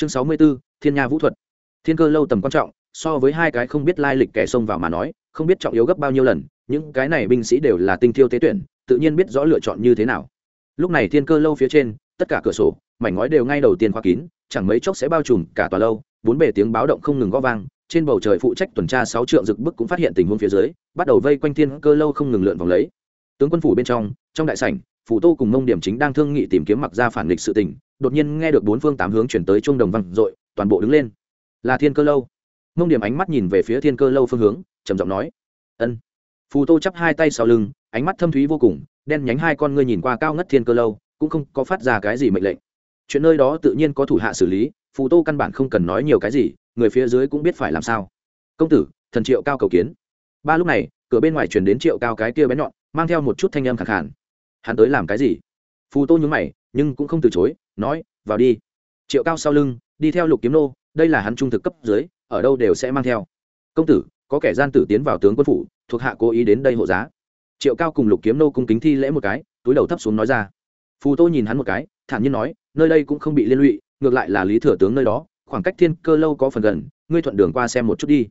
chương sáu mươi b ố thiên nha vũ thuật. Thiên cơ lâu tầm quan trọng, so với hai cái không biết lai lịch kẻ xông vào mà nói, không biết trọng yếu gấp bao nhiêu lần, những cái này binh sĩ đều là tinh thiêu tế tuyển, tự nhiên biết rõ lựa chọn như thế nào. Lúc này thiên cơ lâu phía trên, tất cả cửa sổ, mảnh ngói đều ngay đầu tiên khóa kín, chẳng mấy chốc sẽ bao trùm cả tòa lâu, bốn bề tiếng báo động không ngừng gõ vang, trên bầu trời phụ trách tuần tra sáu trượng rực bức cũng phát hiện tình huống phía dưới, bắt đầu vây quanh thiên cơ lâu không ngừng lượn vòng lấy. Tướng quân phủ bên trong trong đại sảnh phủ tô cùng mông điểm chính đang thương nghị tìm kiếm mặc ra phản nghịch sự tình, đột nhiên nghe được bốn phương tám hướng chuyển tới trung đồng văng dội, toàn bộ đứng lên. Là thiên cơ lâu. Mông điểm ánh mắt nhìn về phía thiên cơ lâu phương hướng, trầm giọng nói, ân. Phù tô chắp hai tay sau lưng, ánh mắt thâm thúy vô cùng, đen nhánh hai con ngươi nhìn qua cao ngất thiên cơ lâu, cũng không có phát ra cái gì mệnh lệnh. Chuyện nơi đó tự nhiên có thủ hạ xử lý, phù tô căn bản không cần nói nhiều cái gì, người phía dưới cũng biết phải làm sao. Công tử, thần triệu cao cầu kiến. Ba lúc này, cửa bên ngoài chuyển đến triệu cao cái kia bén nhọn, mang theo một chút thanh âm khẳng khản hắn tới làm cái gì? Phù tô nhúng mày, nhưng cũng không từ chối, nói, vào đi. Triệu cao sau lưng, đi theo lục kiếm nô, đây là hắn trung thực cấp dưới, ở đâu đều sẽ mang theo. Công tử, có kẻ gian tử tiến vào tướng quân phủ, thuộc hạ cố ý đến đây hộ giá. Triệu cao cùng lục kiếm nô cung kính thi lễ một cái, túi đầu thấp xuống nói ra. Phù tô nhìn hắn một cái, thản nhiên nói, nơi đây cũng không bị liên lụy, ngược lại là lý thừa tướng nơi đó, khoảng cách thiên cơ lâu có phần gần, ngươi thuận đường qua xem một chút đi.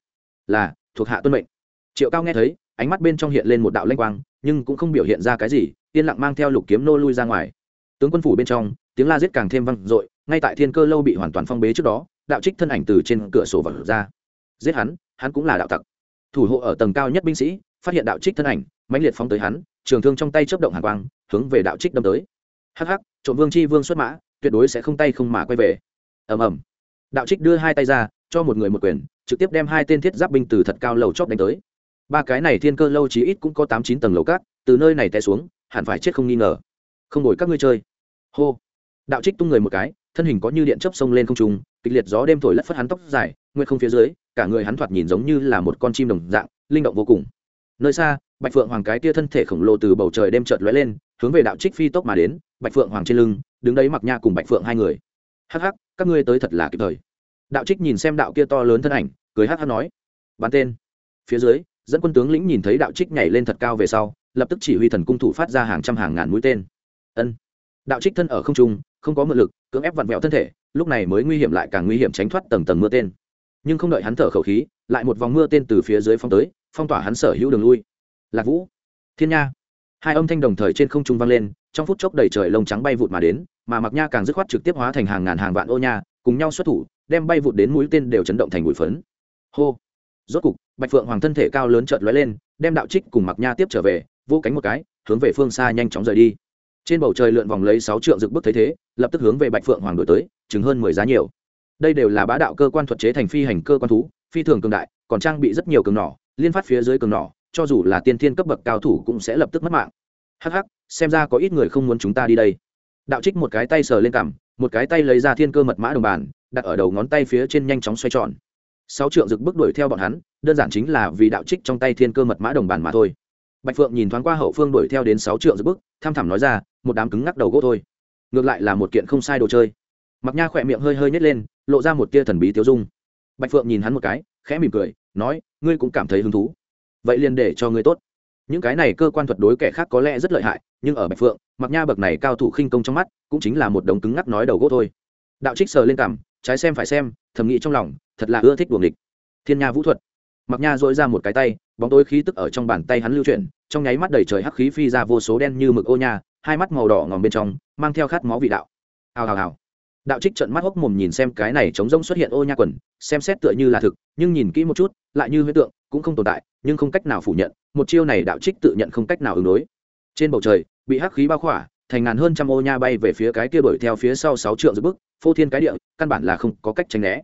Là, thuộc hạ tuân mệnh. Triệu cao nghe thấy ánh mắt bên trong hiện lên một đạo lanh quang, nhưng cũng không biểu hiện ra cái gì, yên lặng mang theo lục kiếm nô lui ra ngoài. Tướng quân phủ bên trong, tiếng la giết càng thêm vang dội, ngay tại thiên cơ lâu bị hoàn toàn phong bế trước đó, đạo trích thân ảnh từ trên cửa sổ vật ra. Giết hắn hắn cũng là đạo tặc. Thủ hộ ở tầng cao nhất binh sĩ, phát hiện đạo trích thân ảnh, mãnh liệt phóng tới hắn, trường thương trong tay chớp động hàn quang, hướng về đạo trích đâm tới. Hắc hắc, trộm vương chi vương xuất mã, tuyệt đối sẽ không tay không mà quay về. Ầm ầm. Đạo trích đưa hai tay ra, cho một người một quyền, trực tiếp đem hai tên thiết giáp binh từ thật cao lầu chóp đánh tới ba cái này thiên cơ lâu chí ít cũng có tám chín tầng lầu cát, từ nơi này té xuống, hẳn phải chết không nghi ngờ. Không đổi các ngươi chơi. Hô. Đạo trích tung người một cái, thân hình có như điện chớp sông lên không trung, kịch liệt gió đêm thổi lất phất hắn tóc dài, nguyệt không phía dưới, cả người hắn thoạt nhìn giống như là một con chim đồng dạng, linh động vô cùng. Nơi xa, bạch phượng hoàng cái tia thân thể khổng lồ từ bầu trời đêm chợt lóe lên, hướng về đạo trích phi tốc mà đến, bạch phượng hoàng trên lưng, đứng đấy mặc nha cùng bạch phượng hai người. Hắc hắc, các ngươi tới thật là kịp thời. Đạo trích nhìn xem đạo kia to lớn thân ảnh, cười hắc hắc nói, bắn tên. Phía dưới dẫn quân tướng lĩnh nhìn thấy đạo trích nhảy lên thật cao về sau, lập tức chỉ huy thần cung thủ phát ra hàng trăm hàng ngàn mũi tên. Ân. Đạo trích thân ở không trung, không có mượn lực, cưỡng ép vặn vẹo thân thể, lúc này mới nguy hiểm lại càng nguy hiểm tránh thoát tầng tầng mưa tên. Nhưng không đợi hắn thở khẩu khí, lại một vòng mưa tên từ phía dưới phong tới, phong tỏa hắn sở hữu đường lui. Lạc vũ, thiên nha. Hai âm thanh đồng thời trên không trung vang lên, trong phút chốc đầy trời lông trắng bay vụt mà đến, mà mặc nha càng dứt khoát trực tiếp hóa thành hàng ngàn hàng vạn ô nha, cùng nhau xuất thủ, đem bay vụt đến mũi tên đều chấn động thành bụi phấn. Hô. Rốt cục bạch phượng hoàng thân thể cao lớn chợt lóe lên, đem đạo trích cùng mặc nha tiếp trở về vô cánh một cái, hướng về phương xa nhanh chóng rời đi. Trên bầu trời lượn vòng lấy sáu trượng rực bức thấy thế, lập tức hướng về bạch phượng hoàng đổi tới chứng hơn mười giá nhiều. Đây đều là bá đạo cơ quan thuật chế thành phi hành cơ quan thú, phi thường cường đại, còn trang bị rất nhiều cường nỏ, liên phát phía dưới cường nỏ, cho dù là tiên thiên cấp bậc cao thủ cũng sẽ lập tức mất mạng. Hắc hắc, xem ra có ít người không muốn chúng ta đi đây. Đạo trích một cái tay sờ lên cằm, một cái tay lấy ra thiên cơ mật mã đồng bàn, đặt ở đầu ngón tay phía trên nhanh chóng xoay tròn sáu trượng rực bước đuổi theo bọn hắn, đơn giản chính là vì đạo trích trong tay thiên cơ mật mã đồng bàn mà thôi. Bạch phượng nhìn thoáng qua hậu phương đuổi theo đến sáu trượng rực bước, tham thẳm nói ra, một đám cứng ngắc đầu gỗ thôi. Ngược lại là một kiện không sai đồ chơi. Mặc nha khỏe miệng hơi hơi nhét lên, lộ ra một tia thần bí tiêu dung. Bạch phượng nhìn hắn một cái, khẽ mỉm cười, nói, ngươi cũng cảm thấy hứng thú. Vậy liền để cho ngươi tốt. Những cái này cơ quan thuật đối kẻ khác có lẽ rất lợi hại, nhưng ở bạch phượng, mặc nha bậc này cao thủ khinh công trong mắt, cũng chính là một đống cứng ngắc nói đầu gỗ thôi. Đạo trích sờ lên cằm, trái xem phải xem, thầm nghĩ trong lòng thật là ưa thích đuồng địch thiên nha vũ thuật. Mặc nha dội ra một cái tay, bóng tối khí tức ở trong bàn tay hắn lưu chuyển, trong nháy mắt đầy trời hắc khí phi ra vô số đen như mực ô nha, hai mắt màu đỏ ngòm bên trong, mang theo khát máu vị đạo. Hào hào hào. Đạo trích trận mắt hốc mồm nhìn xem cái này chống rông xuất hiện ô nha quần, xem xét tựa như là thực, nhưng nhìn kỹ một chút, lại như huyết tượng, cũng không tồn tại, nhưng không cách nào phủ nhận, một chiêu này đạo trích tự nhận không cách nào ứng đối. Trên bầu trời, bị hắc khí bao khỏa, thành ngàn hơn trăm ô nha bay về phía cái kia đuổi theo phía sau sáu trượng giữa bức, phô thiên cái địa, căn bản là không có cách tránh né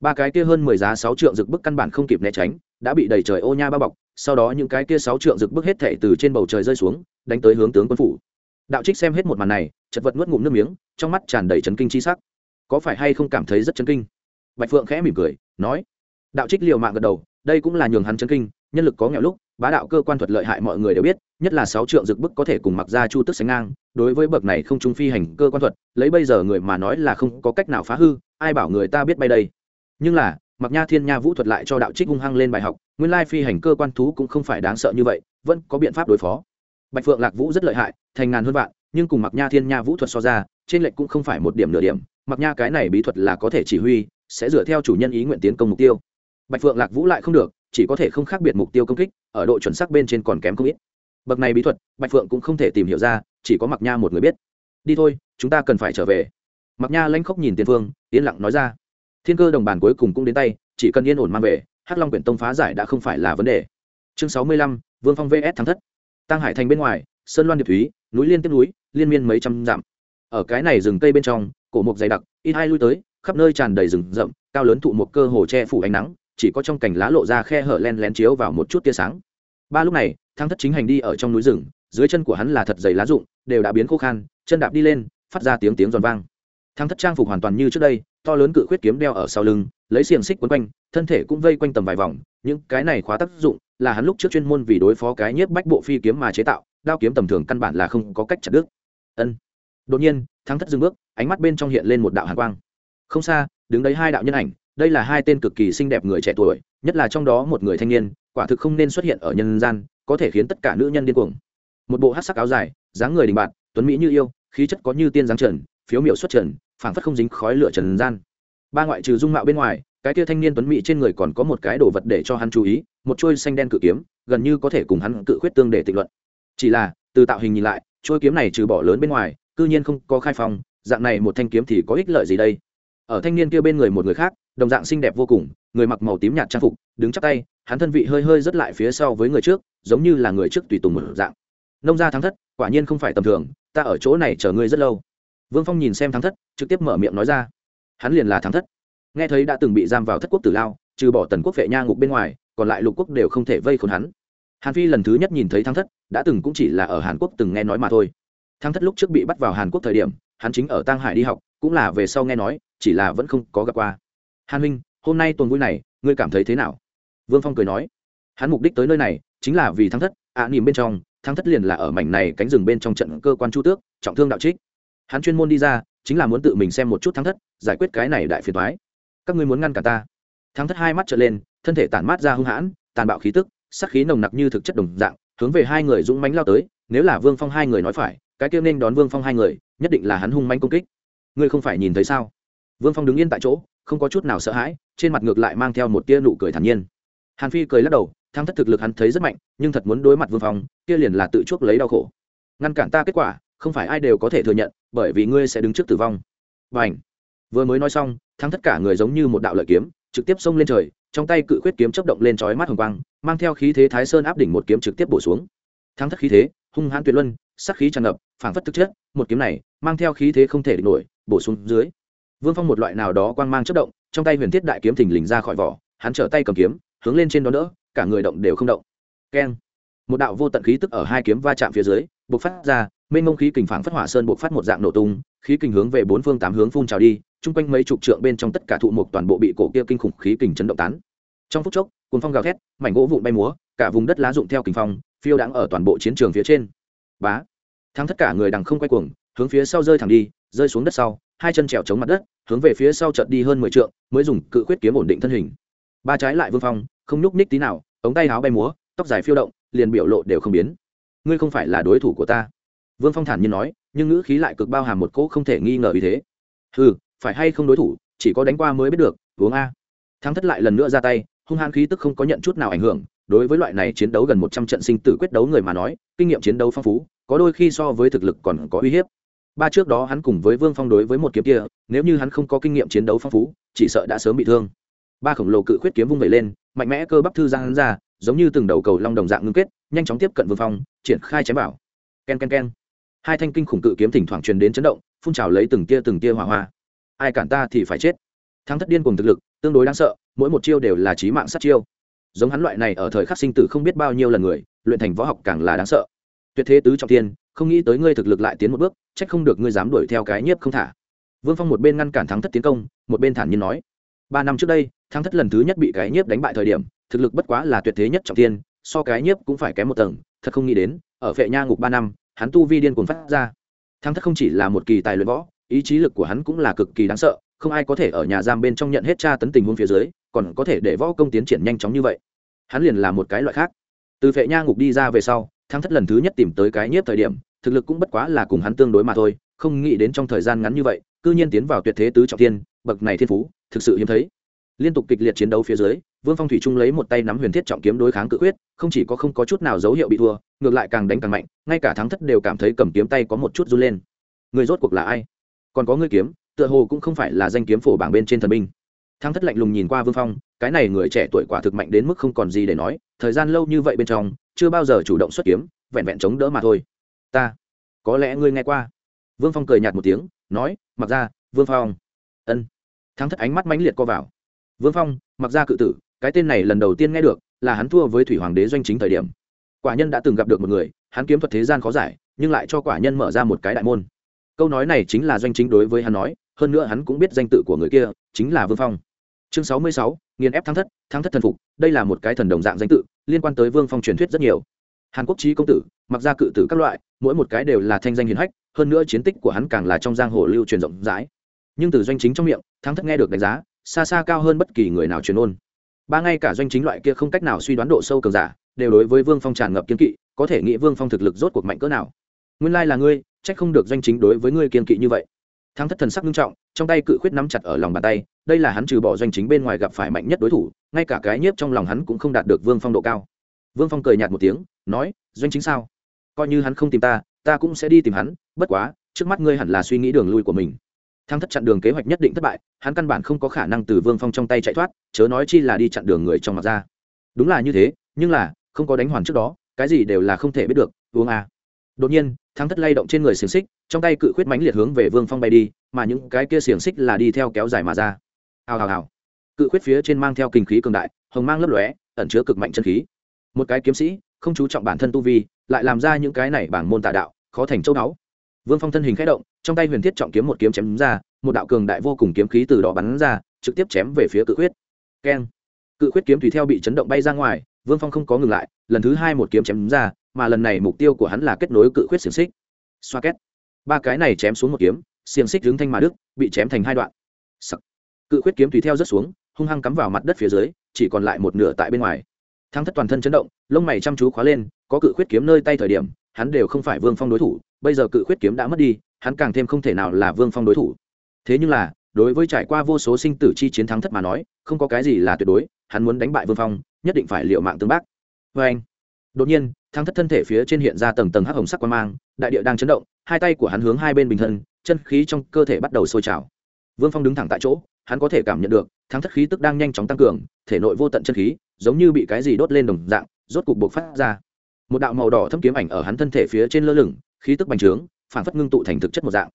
ba cái kia hơn mười giá sáu trượng rực bức căn bản không kịp né tránh, đã bị đầy trời ô nha bao bọc, sau đó những cái kia sáu trượng rực bức hết thệ từ trên bầu trời rơi xuống, đánh tới hướng tướng quân phủ. Đạo trích xem hết một màn này, chật vật nuốt ngụm nước miếng, trong mắt tràn đầy chấn kinh chi sắc. Có phải hay không cảm thấy rất chấn kinh? Bạch phượng khẽ mỉm cười, nói. Đạo trích liều mạng gật đầu, đây cũng là nhường hắn chấn kinh, nhân lực có nghèo lúc, bá đạo cơ quan thuật lợi hại mọi người đều biết, nhất là sáu trượng dực bức có thể cùng mặc ra chu tức sánh ngang, đối với bậc này không trung phi hành cơ quan thuật, lấy bây giờ người mà nói là không có cách nào phá hư, ai bảo người ta biết bay đây? Nhưng là mặc nha thiên nha vũ thuật lại cho đạo trích hung hăng lên bài học, nguyên lai phi hành cơ quan thú cũng không phải đáng sợ như vậy, vẫn có biện pháp đối phó. Bạch phượng lạc vũ rất lợi hại, thành ngàn hơn vạn, nhưng cùng mặc nha thiên nha vũ thuật so ra, trên lệnh cũng không phải một điểm nửa điểm. Mặc nha cái này bí thuật là có thể chỉ huy, sẽ dựa theo chủ nhân ý nguyện tiến công mục tiêu. Bạch phượng lạc vũ lại không được, chỉ có thể không khác biệt mục tiêu công kích, ở độ chuẩn xác bên trên còn kém không ít. Bậc này bí thuật, bạch phượng cũng không thể tìm hiểu ra, chỉ có mặc nha một người biết. Đi thôi, chúng ta cần phải trở về. Mặc nha lanh khóc nhìn tiền phương, yên lặng nói ra thiên cơ đồng bàn cuối cùng cũng đến tay, chỉ cần yên ổn mang về, hắc long quyển tông phá giải đã không phải là vấn đề. Chương sáu mươi lăm, vương phong vs thắng thất. Tăng hải thành bên ngoài, sơn loan điệp thúy, núi liên tiếp núi, liên miên mấy trăm dặm. Ở cái này rừng cây bên trong, cổ mục dày đặc, ít hai lui tới, khắp nơi tràn đầy rừng rậm, cao lớn thụ một cơ hồ che phủ ánh nắng, chỉ có trong cành lá lộ ra khe hở len lén chiếu vào một chút tia sáng. Ba lúc này thang thất chính hành đi ở trong núi rừng, dưới chân của hắn là thật dày lá rụng, đều đã biến khô khan, chân đạp đi lên, phát ra tiếng tiếng giòn vang. Thang thất trang phục hoàn toàn như trước đây to lớn cự khuyết kiếm đeo ở sau lưng, lấy xiềng xích quấn quanh, thân thể cũng vây quanh tầm vài vòng. Những cái này khóa tác dụng là hắn lúc trước chuyên môn vì đối phó cái nhiếp bách bộ phi kiếm mà chế tạo, đao kiếm tầm thường căn bản là không có cách chặt đứt. Ân. Đột nhiên, thắng thất dừng bước, ánh mắt bên trong hiện lên một đạo hàn quang. Không xa, đứng đấy hai đạo nhân ảnh, đây là hai tên cực kỳ xinh đẹp người trẻ tuổi, nhất là trong đó một người thanh niên, quả thực không nên xuất hiện ở nhân gian, có thể khiến tất cả nữ nhân điên cuồng. Một bộ hát sắc áo dài, dáng người đình bạn tuấn mỹ như yêu, khí chất có như tiên giáng trần, phiếu miểu xuất trần phảng phất không dính khói lửa trần gian. Ba ngoại trừ dung mạo bên ngoài, cái kia thanh niên tuấn mỹ trên người còn có một cái đồ vật để cho hắn chú ý, một chuôi xanh đen cự kiếm, gần như có thể cùng hắn cự khuyết tương để tịch luận. Chỉ là, từ tạo hình nhìn lại, chuôi kiếm này trừ bỏ lớn bên ngoài, cư nhiên không có khai phong, dạng này một thanh kiếm thì có ích lợi gì đây? Ở thanh niên kia bên người một người khác, đồng dạng xinh đẹp vô cùng, người mặc màu tím nhạt trang phục, đứng chắp tay, hắn thân vị hơi hơi rất lại phía sau với người trước, giống như là người trước tùy tùng một dạng. Nông gia thắng thất, quả nhiên không phải tầm thường, ta ở chỗ này chờ ngươi rất lâu vương phong nhìn xem thắng thất trực tiếp mở miệng nói ra. Hắn liền là thắng thất. Nghe thấy đã từng bị giam vào thất quốc tử lao trừ bỏ tần quốc vệ nha ngục bên ngoài còn lại lục quốc đều không thể vây khốn hắn. Hàn phi lần thứ nhất nhìn thấy thắng thất đã từng cũng chỉ là ở hàn quốc từng nghe nói mà thôi. Thắng thất lúc trước bị bắt vào hàn quốc thời điểm hắn chính ở tăng hải đi học cũng là về sau nghe nói chỉ là vẫn không có gặp qua. Hàn huynh hôm nay tuần vui này ngươi cảm thấy thế nào? Vương phong cười nói. Hắn mục đích tới nơi này chính là vì thắng thất ạ à, nỉm bên trong thắng thất liền là ở mảnh này cánh rừng bên trong trận cơ quan chu tước trọng thương đạo trích hắn chuyên môn đi ra, chính là muốn tự mình xem một chút thắng thất, giải quyết cái này đại phiền thoái các ngươi muốn ngăn cả ta? Thắng thất hai mắt trở lên, thân thể tản mát ra hung hãn, tàn bạo khí tức sắc khí nồng nặc như thực chất đồng dạng, hướng về hai người dũng mánh lao tới, nếu là vương phong hai người nói phải, cái kêu nên đón vương phong hai người, nhất định là hắn hung manh công kích. Ngươi không phải nhìn thấy sao? Vương phong đứng yên tại chỗ, không có chút nào sợ hãi, trên mặt ngược lại mang theo một tia nụ cười thản nhiên. Hàn phi cười lắc đầu thăng thất thực lực hắn thấy rất mạnh, nhưng thật muốn đối mặt vương phong, kia liền là tự chuốc lấy đau khổ. Ngăn cản ta kết quả không phải ai đều có thể thừa nhận, bởi vì ngươi sẽ đứng trước tử vong. Và ảnh vừa mới nói xong, thắng tất cả người giống như một đạo lợi kiếm, trực tiếp xông lên trời, trong tay cự khuyết kiếm chấp động lên trói mắt hồng quang, mang theo khí thế thái sơn áp đỉnh một kiếm trực tiếp bổ xuống. Thắng thất khí thế, hung hãn tuyệt luân sắc khí tràn ngập, phảng phất thực chất, một kiếm này, mang theo khí thế không thể địch nổi, bổ xuống dưới. Vương phong một loại nào đó quang mang chất động, trong tay huyền thiết đại kiếm thình lình ra khỏi vỏ, hắn trở tay cầm kiếm, hướng lên trên đó đỡ, cả người động đều không động. Keng! Một đạo vô tận khí tức ở hai kiếm va chạm phía dưới, bộc phát ra mênh mông khí kình phảng phất hỏa sơn bộc phát một dạng nổ tung, khí kình hướng về bốn phương tám hướng phun trào đi, chung quanh mấy chục trượng bên trong tất cả thụ mục toàn bộ bị cổ kia kinh khủng khí kình chấn động tán. Trong phút chốc, cuồng phong gào thét, mảnh gỗ vụn bay múa, cả vùng đất lá rụng theo kình phong, phiêu đãng ở toàn bộ chiến trường phía trên. Bá! Thắng tất cả người đằng không quay cuồng, hướng phía sau rơi thẳng đi, rơi xuống đất sau, hai chân trèo chống mặt đất, hướng về phía sau chợt đi hơn mười trượng, mới dùng cự quyết kiếm ổn định thân hình. Ba trái lại vương phong, không nhúc ních tí nào, ống tay áo bay múa, tóc dài phiêu động, liền biểu lộ đều không biến. Ngươi không phải là đối thủ của ta vương phong thản nhiên nói, nhưng ngữ khí lại cực bao hàm một cỗ không thể nghi ngờ vì thế. Ừ phải hay không đối thủ, chỉ có đánh qua mới biết được, uống a. Thắng thất lại lần nữa ra tay, hung hãn khí tức không có nhận chút nào ảnh hưởng, đối với loại này chiến đấu gần một trăm trận sinh tử quyết đấu người mà nói, kinh nghiệm chiến đấu phong phú, có đôi khi so với thực lực còn có uy hiếp. Ba trước đó hắn cùng với vương phong đối với một kiếm kia, nếu như hắn không có kinh nghiệm chiến đấu phong phú, chỉ sợ đã sớm bị thương. Ba khổng lồ cự khuyết kiếm vung vẩy lên, mạnh mẽ cơ bắp thư giang hắn ra, giống như từng đầu cầu long đồng dạng ngưng kết, nhanh chóng tiếp cận vương phong, triển khai chém bảo k e n k e n k e n hai thanh kinh khủng cự kiếm thỉnh thoảng truyền đến chấn động, phun trào lấy từng tia từng tia hỏa hoa. Ai cản ta thì phải chết. Thắng thất điên cùng thực lực, tương đối đáng sợ, mỗi một chiêu đều là trí mạng sát chiêu. Giống hắn loại này ở thời khắc sinh tử không biết bao nhiêu lần người, luyện thành võ học càng là đáng sợ. Tuyệt thế tứ trọng tiên không nghĩ tới ngươi thực lực lại tiến một bước trách không được ngươi dám đuổi theo cái nhiếp không thả. Vương phong một bên ngăn cản thắng thất tiến công, một bên thản nhiên nói, ba năm trước đây, thắng thất lần thứ nhất bị cái nhiếp đánh bại thời điểm, thực lực bất quá là tuyệt thế nhất trọng tiên so cái nhiếp cũng phải kém một tầng, thật không nghĩ đến, ở phệ nha ngục ba năm hắn tu vi điên cuồng phát ra. Thăng thất không chỉ là một kỳ tài luyện võ, ý chí lực của hắn cũng là cực kỳ đáng sợ, không ai có thể ở nhà giam bên trong nhận hết tra tấn tình huống phía dưới, còn có thể để võ công tiến triển nhanh chóng như vậy. Hắn liền là một cái loại khác. Từ phệ nha ngục đi ra về sau thăng thất lần thứ nhất tìm tới cái nhiếp thời điểm, thực lực cũng bất quá là cùng hắn tương đối mà thôi, không nghĩ đến trong thời gian ngắn như vậy, cư nhiên tiến vào tuyệt thế tứ trọng thiên, bậc này thiên phú, thực sự hiếm thấy liên tục kịch liệt chiến đấu phía dưới, vương phong thủy trung lấy một tay nắm huyền thiết trọng kiếm đối kháng cự quyết, không chỉ có không có chút nào dấu hiệu bị thua, ngược lại càng đánh càng mạnh, ngay cả thắng thất đều cảm thấy cầm kiếm tay có một chút run lên. Người rốt cuộc là ai? Còn có người kiếm, tựa hồ cũng không phải là danh kiếm phổ bảng bên trên thần binh. Thắng thất lạnh lùng nhìn qua vương phong, cái này người trẻ tuổi quả thực mạnh đến mức không còn gì để nói, thời gian lâu như vậy bên trong, chưa bao giờ chủ động xuất kiếm, vẹn vẹn chống đỡ mà thôi. Ta, có lẽ ngươi nghe qua. Vương phong cười nhạt một tiếng, nói, mặc ra, vương phong. Ân. Thắng thất ánh mắt mãnh liệt co vào vương phong, mặc ra cự tử, cái tên này lần đầu tiên nghe được, là hắn thua với thủy hoàng đế doanh chính thời điểm. Quả nhân đã từng gặp được một người, hắn kiếm thuật thế gian khó giải, nhưng lại cho quả nhân mở ra một cái đại môn. Câu nói này chính là doanh chính đối với hắn nói, hơn nữa hắn cũng biết danh tự của người kia, chính là vương phong. Chương sáu mươi sáu, nghiền ép thắng thất thắng thất thần phục, đây là một cái thần đồng dạng danh tự, liên quan tới vương phong truyền thuyết rất nhiều. Hàn quốc trí công tử, mặc ra cự tử các loại, mỗi một cái đều là thanh danh hiền hách, hơn nữa chiến tích của hắn càng là trong giang hồ lưu truyền rộng rãi. Nhưng từ doanh chính trong miệng, thắng thất nghe được đánh giá xa xa cao hơn bất kỳ người nào truyền ôn. Ba ngay cả doanh chính loại kia không cách nào suy đoán độ sâu cường giả, đều đối với vương phong tràn ngập kiên kỵ, có thể nghĩ vương phong thực lực rốt cuộc mạnh cỡ nào. Nguyên lai là ngươi trách không được doanh chính đối với ngươi kiên kỵ như vậy. Thắng thất thần sắc nghiêm trọng, trong tay cự khuyết nắm chặt ở lòng bàn tay, đây là hắn trừ bỏ doanh chính bên ngoài gặp phải mạnh nhất đối thủ, ngay cả cái nhiếp trong lòng hắn cũng không đạt được vương phong độ cao. Vương phong cười nhạt một tiếng, nói, doanh chính sao? Coi như hắn không tìm ta ta cũng sẽ đi tìm hắn, bất quá, trước mắt ngươi hẳn là suy nghĩ đường lui của mình thăng thất chặn đường kế hoạch nhất định thất bại, hắn căn bản không có khả năng từ vương phong trong tay chạy thoát, chớ nói chi là đi chặn đường người trong mặt ra. Đúng là như thế, nhưng là, không có đánh hoàn trước đó, cái gì đều là không thể biết được, uống à. đột nhiên thăng thất lay động trên người xiềng xích, trong tay cự khuyết mánh liệt hướng về vương phong bay đi, mà những cái kia xiềng xích là đi theo kéo dài mà ra. Hào hào hào. Cự khuyết phía trên mang theo kinh khí cường đại, hồng mang lấp lóe, ẩn chứa cực mạnh chân khí. Một cái kiếm sĩ, không chú trọng bản thân tu vi, lại làm ra những cái này bảng môn tà đạo, khó thành châu đáo vương phong thân hình k h ẽ động, trong tay huyền thiết trọng kiếm một kiếm chém ra, một đạo cường đại vô cùng kiếm khí từ đó bắn ra, trực tiếp chém về phía cự khuyết. Keng. Cự khuyết kiếm tùy theo bị chấn động bay ra ngoài, vương phong không có ngừng lại, lần thứ hai một kiếm chém ra, mà lần này mục tiêu của hắn là kết nối cự khuyết xiềng xích. Xoa két. Ba cái này chém xuống một kiếm, xiềng xích hướng thanh mà đức, bị chém thành hai đoạn. Cự khuyết kiếm tùy theo rớt xuống, hung hăng cắm vào mặt đất phía dưới, chỉ còn lại một nửa tại bên ngoài. Thăng thất toàn thân chấn động, lông mày chăm chú khóa lên, có cự khuyết kiếm nơi tay thời điểm, hắn đều không phải vương phong đối thủ bây giờ cự khuyết kiếm đã mất đi, hắn càng thêm không thể nào là vương phong đối thủ. Thế nhưng là, đối với trải qua vô số sinh tử chi chiến thắng thất mà nói, không có cái gì là tuyệt đối, hắn muốn đánh bại vương phong, nhất định phải liệu mạng tương bác. Vê anh, đột nhiên, thắng thất thân thể phía trên hiện ra tầng tầng hắc hồng sắc quan mang, đại địa đang chấn động, hai tay của hắn hướng hai bên bình thân, chân khí trong cơ thể bắt đầu sôi trào. Vương phong đứng thẳng tại chỗ, hắn có thể cảm nhận được, thắng thất khí tức đang nhanh chóng tăng cường, thể nội vô tận chân khí, giống như bị cái gì đốt lên đồng dạng, rốt cục buộc phát ra. Một đạo màu đỏ thâm kiếm ảnh ở hắn thân thể phía trên lơ lửng khí tức bành trướng phản phất ngưng tụ thành thực chất một dạng.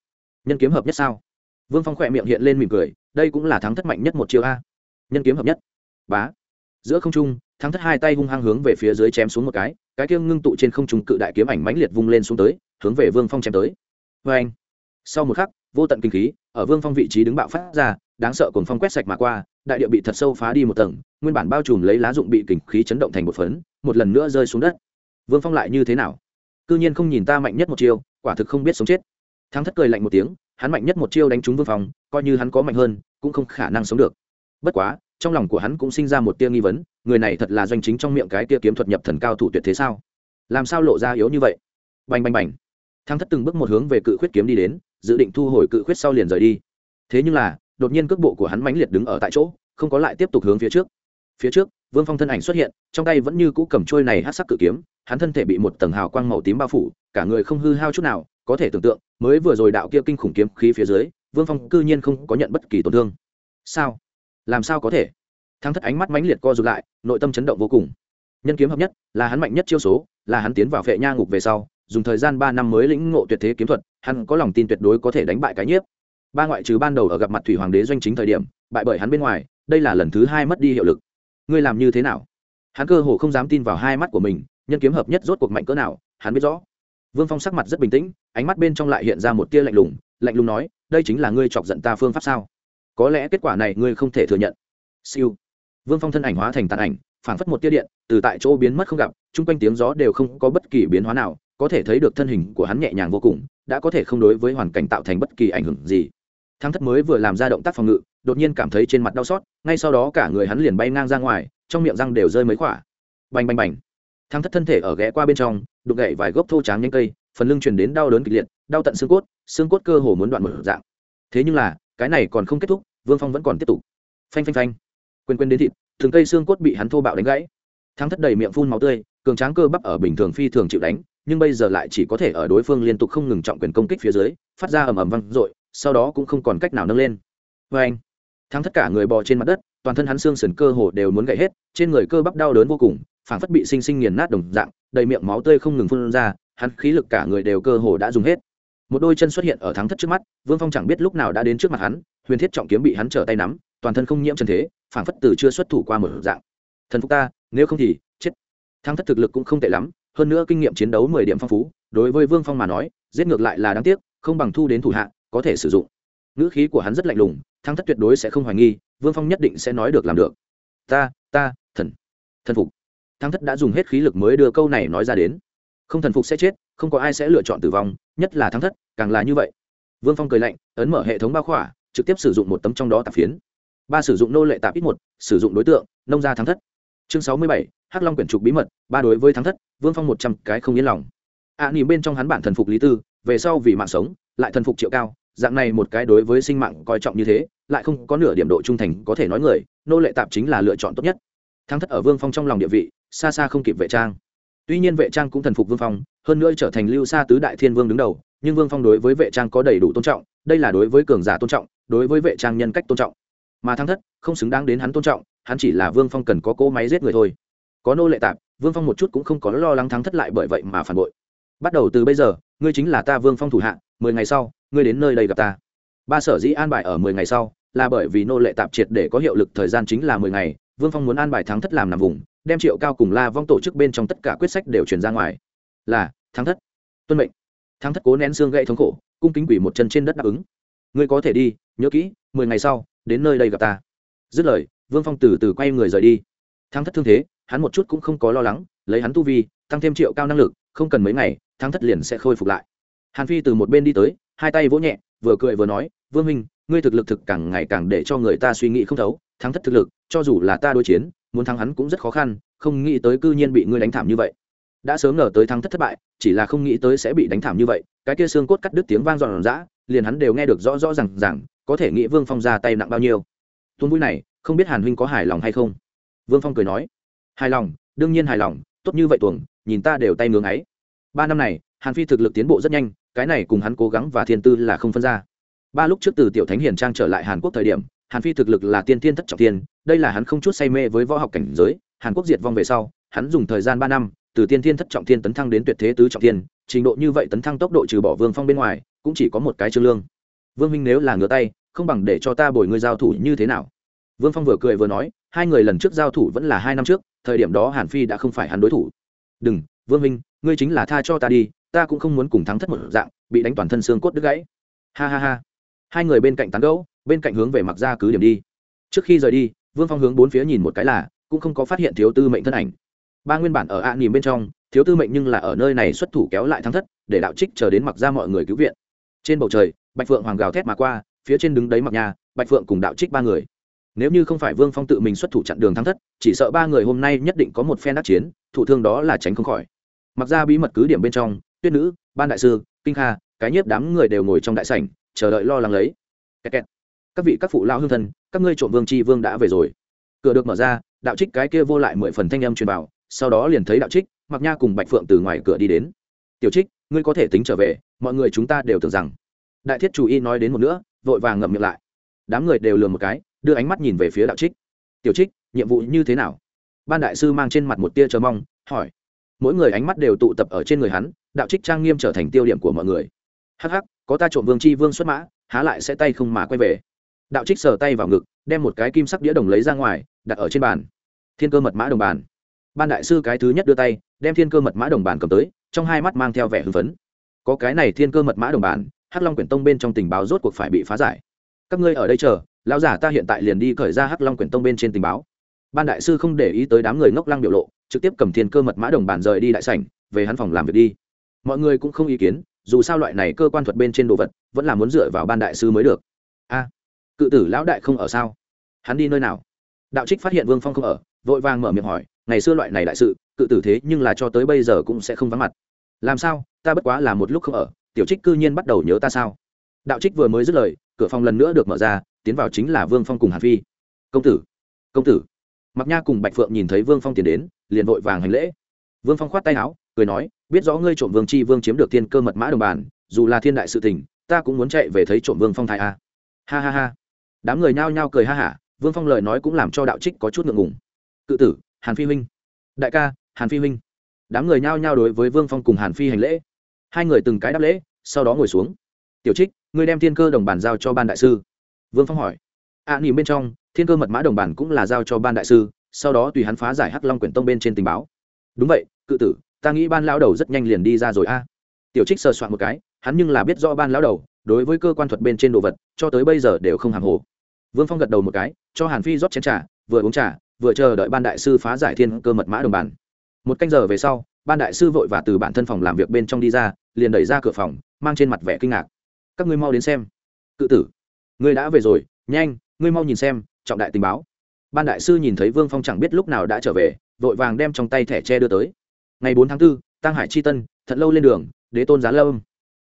Nhân kiếm hợp nhất sao? Vương phong khỏe miệng hiện lên mỉm cười, đây cũng là thắng thất mạnh nhất một chiêu a. Nhân kiếm hợp nhất. Bá. Giữa không trung, thắng thất hai tay hung hăng hướng về phía dưới chém xuống một cái cái kia ngưng tụ trên không trung cự đại kiếm ảnh mãnh liệt vung lên xuống tới, hướng về vương phong chém tới. Vê anh sau một khắc, vô tận kinh khí ở vương phong vị trí đứng bạo phát ra, đáng sợ cùng phong quét sạch mà qua, đại địa bị thật sâu phá đi một tầng, nguyên bản bao trùm lấy lá dụng bị kinh khí chấn động thành một phấn, một lần nữa rơi xuống đất. Vương phong lại như thế nào? Cư nhiên không nhìn ta mạnh nhất một chiêu, quả thực không biết sống chết. Thắng thất cười lạnh một tiếng, hắn mạnh nhất một chiêu đánh trúng vương phong coi như hắn có mạnh hơn, cũng không khả năng sống được. Bất quá, trong lòng của hắn cũng sinh ra một tia nghi vấn, người này thật là doanh chính trong miệng cái tia kiếm thuật nhập thần cao thủ tuyệt thế sao? Làm sao lộ ra yếu như vậy? Bành bành bành. Thắng thất từng bước một hướng về cự khuyết kiếm đi đến, dự định thu hồi cự khuyết sau liền rời đi. Thế nhưng là, đột nhiên cước bộ của hắn mãnh liệt đứng ở tại chỗ, không có lại tiếp tục hướng phía trước. Phía trước vương phong thân ảnh xuất hiện, trong tay vẫn như cũ cầm trôi này hát sắc cự kiếm, hắn thân thể bị một tầng hào quang màu tím bao phủ, cả người không hư hao chút nào, có thể tưởng tượng, mới vừa rồi đạo kia kinh khủng kiếm khí phía dưới, vương phong cư nhiên không có nhận bất kỳ tổn thương. Sao? Làm sao có thể? Thắng thất ánh mắt mãnh liệt co rụt lại, nội tâm chấn động vô cùng. Nhân kiếm hợp nhất, là hắn mạnh nhất chiêu số, là hắn tiến vào vệ nha ngục về sau, dùng thời gian ba năm mới lĩnh ngộ tuyệt thế kiếm thuật, hắn có lòng tin tuyệt đối có thể đánh bại cái nhiếp. Ba ngoại trừ ban đầu ở gặp mặt thủy hoàng đế doanh chính thời điểm, bại bởi hắn bên ngoài, đây là lần thứ hai mất đi hiệu lực ngươi làm như thế nào? Hắn cơ hồ không dám tin vào hai mắt của mình, nhân kiếm hợp nhất rốt cuộc mạnh cỡ nào, hắn biết rõ. Vương phong sắc mặt rất bình tĩnh, ánh mắt bên trong lại hiện ra một tia lạnh lùng lạnh lùng nói, đây chính là ngươi chọc giận ta phương pháp sao? Có lẽ kết quả này ngươi không thể thừa nhận. Siêu. Vương phong thân ảnh hóa thành tàn ảnh, phảng phất một tia điện, từ tại chỗ biến mất không gặp, chung quanh tiếng gió đều không có bất kỳ biến hóa nào, có thể thấy được thân hình của hắn nhẹ nhàng vô cùng, đã có thể không đối với hoàn cảnh tạo thành bất kỳ ảnh hưởng gì. Thắng thất mới vừa làm ra động tác phòng ngự đột nhiên cảm thấy trên mặt đau xót, ngay sau đó cả người hắn liền bay ngang ra ngoài, trong miệng răng đều rơi mấy khỏa. Bành bành bành. Thắng thất thân thể ở ghé qua bên trong, đục gậy vài gốc thô tráng nhanh cây, phần lưng truyền đến đau đớn kịch liệt, đau tận xương cốt xương cốt cơ hồ muốn đoạn một dạng. Thế nhưng là, cái này còn không kết thúc, vương phong vẫn còn tiếp tục. Phanh phanh phanh. Quên quên đến thịt, thường cây xương cốt bị hắn thô bạo đánh gãy. Thắng thất đầy miệng phun máu tươi, cường tráng cơ bắp ở bình thường phi thường chịu đánh, nhưng bây giờ lại chỉ có thể ở đối phương liên tục không ngừng trọng quyền công kích phía dưới, phát ra ầm ầm văng r sau đó cũng không còn cách nào nâng lên. Vê anh thắng tất cả người bò trên mặt đất, toàn thân hắn xương sườn cơ hồ đều muốn gãy hết, trên người cơ bắp đau đớn vô cùng, phảng phất bị sinh sinh nghiền nát đồng dạng, đầy miệng máu tươi không ngừng phun ra, hắn khí lực cả người đều cơ hồ đã dùng hết. Một đôi chân xuất hiện ở thắng thất trước mắt, vương phong chẳng biết lúc nào đã đến trước mặt hắn, huyền thiết trọng kiếm bị hắn trở tay nắm, toàn thân không nhiễm trần thế, phảng phất từ chưa xuất thủ qua một dạng. Thần phục ta, nếu không thì, chết. Thắng thất thực lực cũng không tệ lắm, hơn nữa kinh nghiệm chiến đấu mười điểm phong phú, đối với vương phong mà nói, giết ngược lại là đáng tiếc, không bằng thu đến thủ hạ, có thể sử dụng. Ngữ khí của hắn rất lạnh lùng thắng thất tuyệt đối sẽ không hoài nghi vương phong nhất định sẽ nói được làm được. Ta ta thần thần phục. Thắng thất đã dùng hết khí lực mới đưa câu này nói ra đến. Không thần phục sẽ chết không có ai sẽ lựa chọn tử vong nhất là thắng thất càng là như vậy. Vương phong cười lạnh ấn mở hệ thống bao khỏa trực tiếp sử dụng một tấm trong đó tạp phiến. Ba sử dụng nô lệ tạp ít một sử dụng đối tượng nông gia thắng thất. Chương sáu mươi bảy hắc long quyển trục bí mật ba đối với thắng thất vương phong một trăm cái không yên lòng. Ạ à, nỉm bên trong hắn bản thần phục lý tư về sau vì mạng sống lại thần phục triệu cao dạng này một cái đối với sinh mạng coi trọng như thế, lại không có nửa điểm độ trung thành có thể nói người, nô lệ tạp chính là lựa chọn tốt nhất. Thắng thất ở vương phong trong lòng địa vị, xa xa không kịp vệ trang. Tuy nhiên vệ trang cũng thần phục vương phong, hơn nữa trở thành lưu xa tứ đại thiên vương đứng đầu, nhưng vương phong đối với vệ trang có đầy đủ tôn trọng, đây là đối với cường giả tôn trọng, đối với vệ trang nhân cách tôn trọng. Mà thắng thất, không xứng đáng đến hắn tôn trọng, hắn chỉ là vương phong cần có cỗ máy giết người thôi. Có nô lệ tạp, vương phong một chút cũng không có lo lắng thắng thất lại bởi vậy mà phản bội. Bắt đầu từ bây giờ, ngươi chính là ta vương phong thủ hạ, mười ngày sau ngươi đến nơi đây gặp ta. Ba sở dĩ an bài ở mười ngày sau, là bởi vì nô lệ tạp triệt để có hiệu lực thời gian chính là mười ngày, vương phong muốn an bài thắng thất làm nằm vùng, đem triệu cao cùng la vong tổ chức bên trong tất cả quyết sách đều truyền ra ngoài. Là, thắng thất. Tuân mệnh. Thắng thất cố nén xương gậy thống khổ, cung kính quỷ một chân trên đất đáp ứng. Ngươi có thể đi, nhớ kỹ, mười ngày sau, đến nơi đây gặp ta. Dứt lời, vương phong từ từ quay người rời đi. Thắng thất thương thế, hắn một chút cũng không có lo lắng, lấy hắn tu vi, tăng thêm triệu cao năng lực, không cần mấy ngày, thắng thất liền sẽ khôi phục lại. Hàn phi từ một bên đi tới hai tay vỗ nhẹ, vừa cười vừa nói, vương minh ngươi thực lực thực càng ngày càng để cho người ta suy nghĩ không thấu, thắng thất thực lực, cho dù là ta đối chiến, muốn thắng hắn cũng rất khó khăn, không nghĩ tới cư nhiên bị ngươi đánh thảm như vậy. Đã sớm ngờ tới thắng thất thất bại, chỉ là không nghĩ tới sẽ bị đánh thảm như vậy, cái kia xương cốt cắt đứt tiếng vang dọn dã, liền hắn đều nghe được rõ rõ r à n g rằng có thể nghĩ vương phong ra tay nặng bao nhiêu. Tuôn vui này, không biết hàn huynh có hài lòng hay không? Vương phong cười nói, hài lòng, đương nhiên hài lòng, tốt như vậy tuồng, nhìn ta đều tay ngưỡng ấy ba năm này, hàn phi thực lực tiến bộ rất nhanh cái này cùng hắn cố gắng và thiên tư là không phân ra. Ba lúc trước từ tiểu thánh hiền trang trở lại hàn quốc thời điểm, hàn phi thực lực là tiên thiên thất trọng tiên, đây là hắn không chút say mê với võ học cảnh giới. Hàn quốc diệt vong về sau, hắn dùng thời gian ba năm, từ tiên thiên thất trọng tiên tấn thăng đến tuyệt thế tứ trọng tiên, trình độ như vậy tấn thăng tốc độ trừ bỏ vương phong bên ngoài, cũng chỉ có một cái trương lương. Vương minh nếu là ngửa tay, không bằng để cho ta bồi ngươi giao thủ như thế nào? Vương phong vừa cười vừa nói, hai người lần trước giao thủ vẫn là hai năm trước, thời điểm đó hàn phi đã không phải hắn đối thủ. Đừng, vương minh, ngươi chính là tha cho ta đi ta cũng không muốn cùng thắng thất một dạng, bị đánh toàn thân xương cốt đứt gãy. Ha ha ha. Hai người bên cạnh tán gẫu, bên cạnh hướng về mặc ra cứ điểm đi. Trước khi rời đi, vương phong hướng bốn phía nhìn một cái là, cũng không có phát hiện thiếu tư mệnh thân ảnh. Ba nguyên bản ở ạ à nỉm bên trong, thiếu tư mệnh nhưng là ở nơi này xuất thủ kéo lại thắng thất, để đạo trích chờ đến mặc ra mọi người cứu viện. Trên bầu trời, bạch phượng hoàng gào thét mà qua, phía trên đứng đấy mặc nhà bạch phượng cùng đạo trích ba người. Nếu như không phải vương phong tự mình xuất thủ chặn đường thắng thất, chỉ sợ ba người hôm nay nhất định có một phen đắc chiến thủ thương đó là tránh không khỏi. Mặc ra bí mật cứ điểm bên trong tuyết nữ, ban đại sư, kinh kha, cái nhiếp đám người đều ngồi trong đại sảnh, chờ đợi lo lắng lấy. Kẹt kẹt. các vị các phụ lao hương thân, các ngươi trộm vương tri vương đã về rồi. Cửa được mở ra, đạo trích cái kia vô lại mười phần thanh âm truyền vào, sau đó liền thấy đạo trích, mặc nha cùng bạch phượng từ ngoài cửa đi đến. Tiểu trích, ngươi có thể tính trở về, mọi người chúng ta đều tưởng rằng. Đại thiết chủ y nói đến một nữa vội vàng ngậm miệng lại. Đám người đều lường một cái, đưa ánh mắt nhìn về phía đạo trích. Tiểu trích, nhiệm vụ như thế nào? Ban đại sư mang trên mặt một tia chờ mong, hỏi. Mỗi người ánh mắt đều tụ tập ở trên người hắn đạo trích trang nghiêm trở thành tiêu điểm của mọi người. Hắc hắc, có ta trộm vương c h i vương xuất mã, há lại sẽ tay không mà quay về. Đạo trích sờ tay vào ngực, đem một cái kim sắc đĩa đồng lấy ra ngoài, đặt ở trên bàn. Thiên cơ mật mã đồng bàn. Ban đại sư cái thứ nhất đưa tay, đem thiên cơ mật mã đồng bàn cầm tới, trong hai mắt mang theo vẻ hưng phấn. Có cái này thiên cơ mật mã đồng bàn, hắc long quyển tông bên trong tình báo rốt cuộc phải bị phá giải. Các ngươi ở đây chờ, lão giả ta hiện tại liền đi khởi ra hắc long quyển tông bên trên tình báo. Ban đại sư không để ý tới đám người ngốc lăng biểu lộ, trực tiếp cầm thiên cơ mật mã đồng bàn rời đi đại sảnh, về hắn phòng làm việc đi mọi người cũng không ý kiến, dù sao loại này cơ quan thuật bên trên đồ vật, vẫn là muốn dựa vào ban đại sư mới được. A, cự tử lão đại không ở sao? Hắn đi nơi nào? Đạo trích phát hiện vương phong không ở, vội vàng mở miệng hỏi, ngày xưa loại này đại sự, cự tử thế nhưng là cho tới bây giờ cũng sẽ không vắng mặt. Làm sao? Ta bất quá là một lúc không ở, tiểu trích cư nhiên bắt đầu nhớ ta sao? Đạo trích vừa mới dứt lời, cửa phòng lần nữa được mở ra, tiến vào chính là vương phong cùng hàn phi. Công tử công tử. Mặc nha cùng bạch phượng nhìn thấy vương phong tiến đến, liền vội vàng hành lễ vương phong khoát tay áo cười nói biết rõ ngươi trộm vương chi vương chiếm được thiên cơ mật mã đồng bàn dù là thiên đại sự tình ta cũng muốn chạy về thấy trộm vương phong thái a. Ha ha ha. Đám người nhao nhao cười ha hả vương phong lời nói cũng làm cho đạo trích có chút ngượng ngùng. Cự tử hàn phi huynh. Đại ca hàn phi huynh. Đám người nhao nhao đối với vương phong cùng hàn phi hành lễ. Hai người từng cái đáp lễ sau đó ngồi xuống. Tiểu trích ngươi đem thiên cơ đồng bản giao cho ban đại sư. Vương phong hỏi. Ạ à, nỉm bên trong thiên cơ mật mã đồng bản cũng là giao cho ban đại sư sau đó tùy hắn phá giải hắc long quyển tông bên trên tình báo đúng vậy, cự tử, ta nghĩ ban lão đầu rất nhanh liền đi ra rồi a. Tiểu trích sờ soạn một cái, hắn nhưng là biết rõ ban lão đầu, đối với cơ quan thuật bên trên đồ vật, cho tới bây giờ đều không hàng hồ. Vương phong gật đầu một cái, cho hàn phi rót chén trà, vừa uống trà, vừa chờ đợi ban đại sư phá giải thiên cơ mật mã đồng bàn. một canh giờ về sau, ban đại sư vội và từ bản thân phòng làm việc bên trong đi ra, liền đẩy ra cửa phòng, mang trên mặt vẻ kinh ngạc. Các ngươi mau đến xem. Cự tử, ngươi đã về rồi, nhanh, ngươi mau nhìn xem, trọng đại tình báo. Ban đại sư nhìn thấy vương phong chẳng biết lúc nào đã trở về vội vàng đem trong tay thẻ tre đưa tới. Ngày bốn tháng 4, tăng hải chi tân thật lâu lên đường đế tôn giá lâm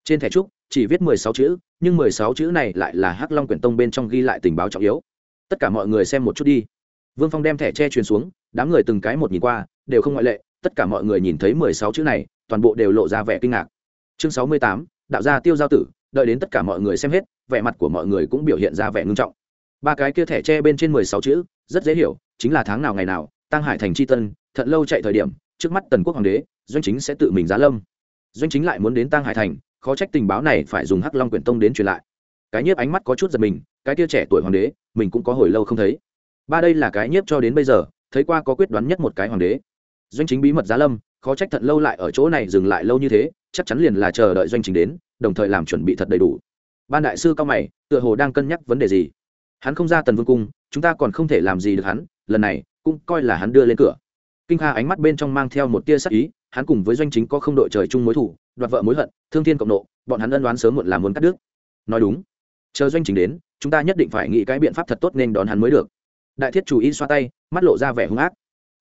trên thẻ trúc chỉ viết mười sáu chữ nhưng mười sáu chữ này lại là hắc long quyển tông bên trong ghi lại tình báo trọng yếu. Tất cả mọi người xem một chút đi. Vương phong đem thẻ tre truyền xuống đám người từng cái một nhìn qua đều không ngoại lệ tất cả mọi người nhìn thấy mười sáu chữ này toàn bộ đều lộ ra vẻ kinh ngạc. Chương sáu mươi tám đạo gia tiêu giao tử đợi đến tất cả mọi người xem hết vẻ mặt của mọi người cũng biểu hiện ra vẻ ngưng trọng. Ba cái kia thẻ tre bên trên mười sáu chữ rất dễ hiểu chính là tháng nào ngày nào tăng hải thành c h i tân thận lâu chạy thời điểm, trước mắt tần quốc hoàng đế, doanh chính sẽ tự mình giá lâm. Doanh chính lại muốn đến tăng hải thành, khó trách tình báo này phải dùng hắc long quyển tông đến truyền lại. Cái nhiếp ánh mắt có chút giật mình, cái tia trẻ tuổi hoàng đế, mình cũng có hồi lâu không thấy. Ba đây là cái nhiếp cho đến bây giờ, thấy qua có quyết đoán nhất một cái hoàng đế. Doanh chính bí mật giá lâm, khó trách thận lâu lại ở chỗ này dừng lại lâu như thế, chắc chắn liền là chờ đợi doanh chính đến, đồng thời làm chuẩn bị thật đầy đủ. Ban đại sư cao mày, tựa hồ đang cân nhắc vấn đề gì? Hắn không ra tần vương cung, chúng ta còn không thể làm gì được hắn, lần này cũng coi là hắn đưa lên cửa. Kinh kha ánh mắt bên trong mang theo một tia sắc ý, hắn cùng với doanh chính có không đội trời chung mối thủ, đoạt vợ mối hận, thương thiên cộng nộ, bọn hắn ân đoán sớm muộn là muốn cắt đứt. Nói đúng, chờ doanh chính đến, chúng ta nhất định phải nghĩ cái biện pháp thật tốt nên đón hắn mới được. Đại thiết chủ y xoa tay, mắt lộ ra vẻ hung ác.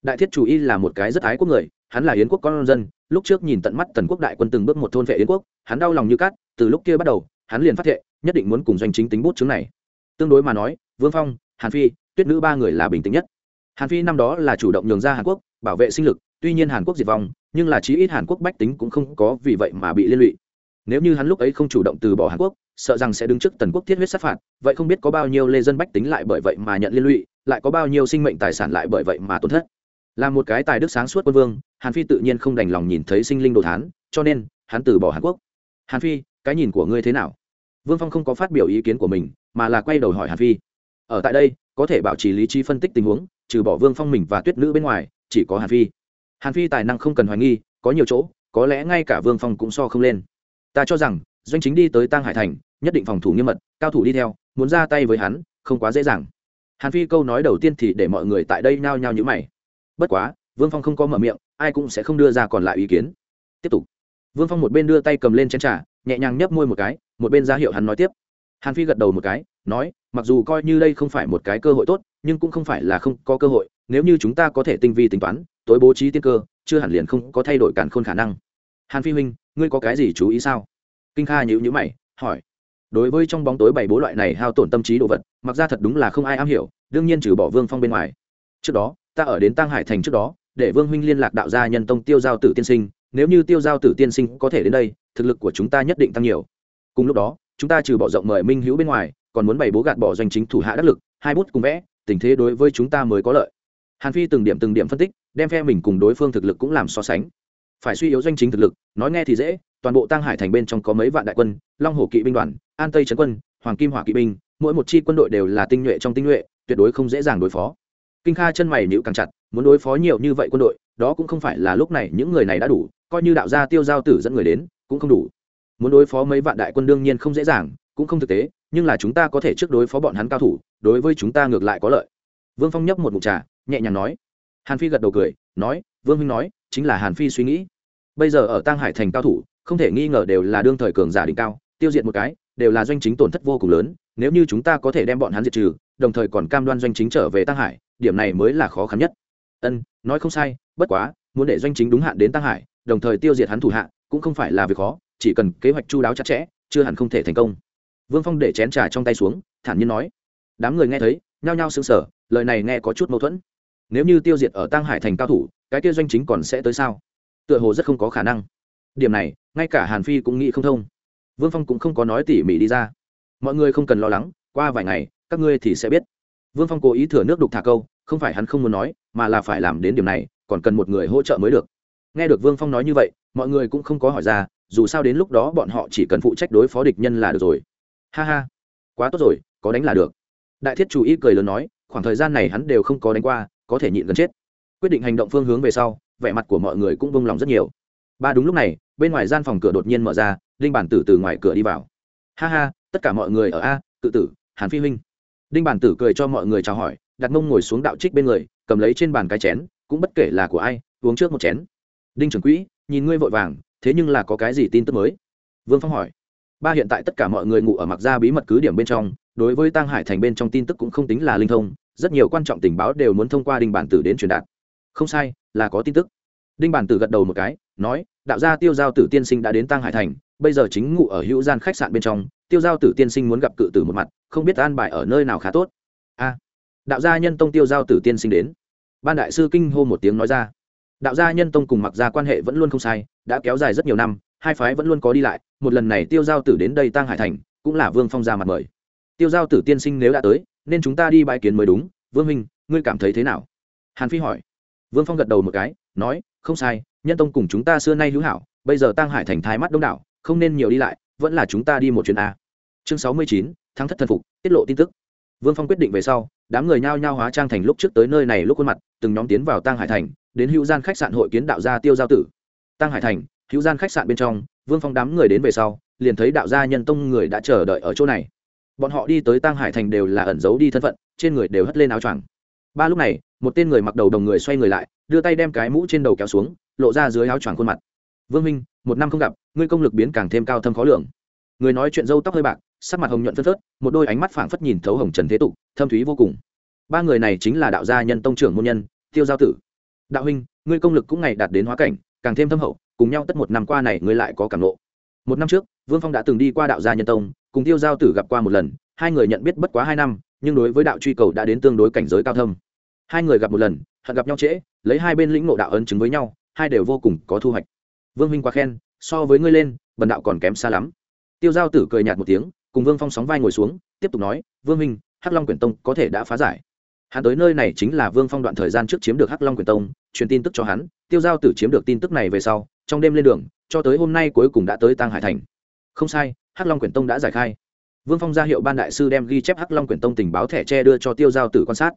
Đại thiết chủ y là một cái rất ái quốc người, hắn là yến quốc con dân, lúc trước nhìn tận mắt tần quốc đại quân từng bước một thôn vệ yến quốc, hắn đau lòng như cát, từ lúc kia bắt đầu, hắn liền phát thệ, nhất định muốn cùng doanh chính tính bút chứng này. Tương đối mà nói, vương phong, hàn phi, tuyết nữ ba người là bình tĩnh nhất hàn phi năm đó là chủ động nhường ra hàn quốc, bảo vệ sinh lực, tuy nhiên hàn quốc diệt vong, nhưng là chí ít hàn quốc bách tính cũng không có vì vậy mà bị liên lụy. Nếu như hắn lúc ấy không chủ động từ bỏ hàn quốc, sợ rằng sẽ đứng trước tần quốc thiết huyết sát phạt, vậy không biết có bao nhiêu lê dân bách tính lại bởi vậy mà nhận liên lụy, lại có bao nhiêu sinh mệnh tài sản lại bởi vậy mà tổn thất. Là một cái tài đức sáng suốt quân vương, hàn phi tự nhiên không đành lòng nhìn thấy sinh linh đồ thán, cho nên hắn từ bỏ hàn quốc. Hàn phi, cái nhìn của ngươi thế nào? Vương phong không có phát biểu ý kiến của mình, mà là quay đầu hỏi hàn phi. Ở tại đây, có thể bảo trì lý trí phân tích tình huống trừ bỏ vương phong mình và tuyết nữ bên ngoài, chỉ có hàn phi. Hàn phi tài năng không cần hoài nghi, có nhiều chỗ, có lẽ ngay cả vương phong cũng so không lên. Ta cho rằng, doanh chính đi tới tăng hải thành, nhất định phòng thủ nghiêm mật, cao thủ đi theo, muốn ra tay với hắn, không quá dễ dàng. Hàn phi câu nói đầu tiên thì để mọi người tại đây nao nhao nhữ mày. Bất quá, vương phong không có mở miệng, ai cũng sẽ không đưa ra còn lại ý kiến. Tiếp tục. Vương phong một bên đưa tay cầm lên chén t r à nhẹ nhàng nhấp môi một cái, một bên ra hiệu hắn nói tiếp. Hàn phi gật đầu một cái nói, mặc dù coi như đây không phải một cái cơ hội tốt, nhưng cũng không phải là không có cơ hội, nếu như chúng ta có thể tinh vi tính toán, tối bố trí tiên cơ, chưa hẳn liền không có thay đổi cản khôn khả năng. Hàn phi huynh, ngươi có cái gì chú ý sao? Kinh kha nhữ nhữ mày, hỏi. Đối với trong bóng tối bảy bố loại này hao tổn tâm trí đồ vật, mặc ra thật đúng là không ai am hiểu, đương nhiên trừ bỏ vương phong bên ngoài. Trước đó, ta ở đến tăng hải thành trước đó, để vương huynh liên lạc đạo gia nhân tông tiêu giao tử tiên sinh, nếu như tiêu giao tử tiên sinh có thể đến đây, thực lực của chúng ta nhất định tăng nhiều. Cùng lúc đó, chúng ta trừ bỏ rộng mời minh hữu bên ngoài còn muốn bày bố gạt bỏ doanh chính thủ hạ đắc lực, hai bút cùng vẽ, tình thế đối với chúng ta mới có lợi. Hàn phi từng điểm từng điểm phân tích, đem phe mình cùng đối phương thực lực cũng làm so sánh. Phải suy yếu doanh chính thực lực, nói nghe thì dễ, toàn bộ tăng hải thành bên trong có mấy vạn đại quân, long hồ kỵ binh đoàn, an tây trấn quân, hoàng kim hỏa kỵ binh, mỗi một chi quân đội đều là tinh nhuệ trong tinh nhuệ, tuyệt đối không dễ dàng đối phó. Kinh kha chân mày nhịu càng chặt, muốn đối phó nhiều như vậy quân đội, đó cũng không phải là lúc này những người này đã đủ, coi như đạo gia tiêu giao tử dẫn người đến, cũng không đủ. Muốn đối phó mấy vạn đại quân đương nhiên không dễ dàng cũng không thực tế, nhưng là chúng ta có thể trước đối phó bọn hắn cao thủ, đối với chúng ta ngược lại có lợi. Vương phong nhấp một mục trà, nhẹ nhàng nói. Hàn phi gật đầu cười, nói, vương huynh nói, chính là hàn phi suy nghĩ. Bây giờ ở tăng hải thành cao thủ, không thể nghi ngờ đều là đương thời cường giả đỉnh cao, tiêu diệt một cái, đều là doanh chính tổn thất vô cùng lớn. Nếu như chúng ta có thể đem bọn hắn diệt trừ, đồng thời còn cam đoan doanh chính trở về tăng hải, điểm này mới là khó khăn nhất. Ân, nói không sai, bất quá, muốn để doanh chính đúng hạn đến tăng hải, đồng thời tiêu diệt hắn thủ hạ, cũng không phải là việc khó, chỉ cần kế hoạch chu đáo chặt chẽ, chưa hẳn không thể thành công vương phong để chén trà trong tay xuống, thản nhiên nói. Đám người nghe thấy, nhao nhao sững sờ, lời này nghe có chút mâu thuẫn. Nếu như tiêu diệt ở tăng hải thành cao thủ, cái kia doanh chính còn sẽ tới sao? Tựa hồ rất không có khả năng. Điểm này, ngay cả hàn phi cũng nghĩ không thông. Vương phong cũng không có nói tỉ mỉ đi ra. Mọi người không cần lo lắng, qua vài ngày, các ngươi thì sẽ biết. Vương phong cố ý thừa nước đục thả câu, không phải hắn không muốn nói, mà là phải làm đến điểm này, còn cần một người hỗ trợ mới được. Nghe được vương phong nói như vậy, mọi người cũng không có hỏi ra, dù sao đến lúc đó bọn họ chỉ cần phụ trách đối phó địch nhân là được rồi ha ha, quá tốt rồi, có đánh là được. Đại thiết chủ y cười lớn nói, khoảng thời gian này hắn đều không có đánh qua, có thể nhịn gần chết. Quyết định hành động phương hướng về sau, vẻ mặt của mọi người cũng bông lòng rất nhiều. Ba đúng lúc này, bên ngoài gian phòng cửa đột nhiên mở ra, đinh bản tử từ ngoài cửa đi vào. Ha ha, tất cả mọi người ở a tự tử, hàn phi huynh. Đinh bản tử cười cho mọi người chào hỏi, đặt mông ngồi xuống đạo trích bên người, cầm lấy trên bàn cái chén, cũng bất kể là của ai, uống trước một chén. Đinh trưởng quỹ, nhìn ngươi vội vàng, thế nhưng là có cái gì tin tức mới? Vương phong hỏi ba hiện tại tất cả mọi người ngủ ở mặc gia bí mật cứ điểm bên trong, đối với tăng hải thành bên trong tin tức cũng không tính là linh thông, rất nhiều quan trọng tình báo đều muốn thông qua đinh bản tử đến truyền đạt. Không sai, là có tin tức. Đinh bản tử gật đầu một cái, nói, đạo gia tiêu giao tử tiên sinh đã đến tăng hải thành, bây giờ chính ngụ ở hữu gian khách sạn bên trong, tiêu giao tử tiên sinh muốn gặp cự tử một mặt, không biết an bài ở nơi nào khá tốt. A, đạo gia nhân tông tiêu giao tử tiên sinh đến. Ban đại sư kinh hô một tiếng nói ra. Đạo gia nhân tông cùng mặc gia quan hệ vẫn luôn không sai, đã kéo dài rất nhiều năm hai phái vẫn luôn có đi lại, một lần này tiêu giao tử đến đây tăng hải thành, cũng là vương phong ra mặt mời. Tiêu giao tử tiên sinh nếu đã tới, nên chúng ta đi bãi kiến mới đúng. Vương minh, ngươi cảm thấy thế nào? Hàn phi hỏi. Vương phong gật đầu một cái, nói, không sai, nhân tông cùng chúng ta xưa nay hữu hảo, bây giờ tăng hải thành thái mắt đông đảo, không nên nhiều đi lại, vẫn là chúng ta đi một chuyến a. Chương sáu mươi chín, thắng thất thần phục, tiết lộ tin tức. Vương phong quyết định về sau, đám người nhao nhao hóa trang thành lúc trước tới nơi này lúc khuôn mặt, từng nhóm tiến vào tăng hải thành, đến hữu gian khách sạn hội kiến đạo gia tiêu giao tử. Tăng hải thành hữu gian khách sạn bên trong, vương phong đám người đến về sau, liền thấy đạo gia nhân tông người đã chờ đợi ở chỗ này. Bọn họ đi tới tăng hải thành đều là ẩn giấu đi thân phận, trên người đều hất lên áo choàng. Ba lúc này, một tên người mặc đầu đồng người xoay người lại, đưa tay đem cái mũ trên đầu kéo xuống, lộ ra dưới áo choàng khuôn mặt. Vương minh, một năm không gặp, ngươi công lực biến càng thêm cao thâm khó lường. Người nói chuyện râu tóc hơi bạc, sắc mặt hồng nhuận phân phớt, một đôi ánh mắt phảng phất nhìn thấu hồng trần thế tục, thâm thúy vô cùng. Ba người này chính là đạo gia nhân tông trưởng môn nhân, tiêu giao tử. Đạo huynh, ngươi công lực cũng ngày đạt đến hóa cảnh, càng thêm thâm hậu cùng nhau tất một năm qua này ngươi lại có cảm nộ. Một năm trước, vương phong đã từng đi qua đạo gia nhân tông, cùng tiêu giao tử gặp qua một lần, hai người nhận biết bất quá hai năm, nhưng đối với đạo truy cầu đã đến tương đối cảnh giới cao thâm. Hai người gặp một lần, hận gặp nhau trễ, lấy hai bên lĩnh ngộ đạo ấn chứng với nhau, hai đều vô cùng có thu hoạch. Vương huynh quá khen, so với ngươi lên, bần đạo còn kém xa lắm. Tiêu giao tử cười nhạt một tiếng, cùng vương phong sóng vai ngồi xuống, tiếp tục nói, vương huynh, hắc long quyển tông có thể đã phá giải. Hắn tới nơi này chính là vương phong đoạn thời gian trước chiếm được hắc long quyển tông, truyền tin tức cho hắn tiêu giao tử chiếm được tin tức này về sau, trong đêm lên đường, cho tới hôm nay cuối cùng đã tới tăng hải thành. Không sai, hắc long quyển tông đã giải khai. Vương phong ra hiệu ban đại sư đem ghi chép hắc long quyển tông tình báo thẻ tre đưa cho tiêu giao tử quan sát.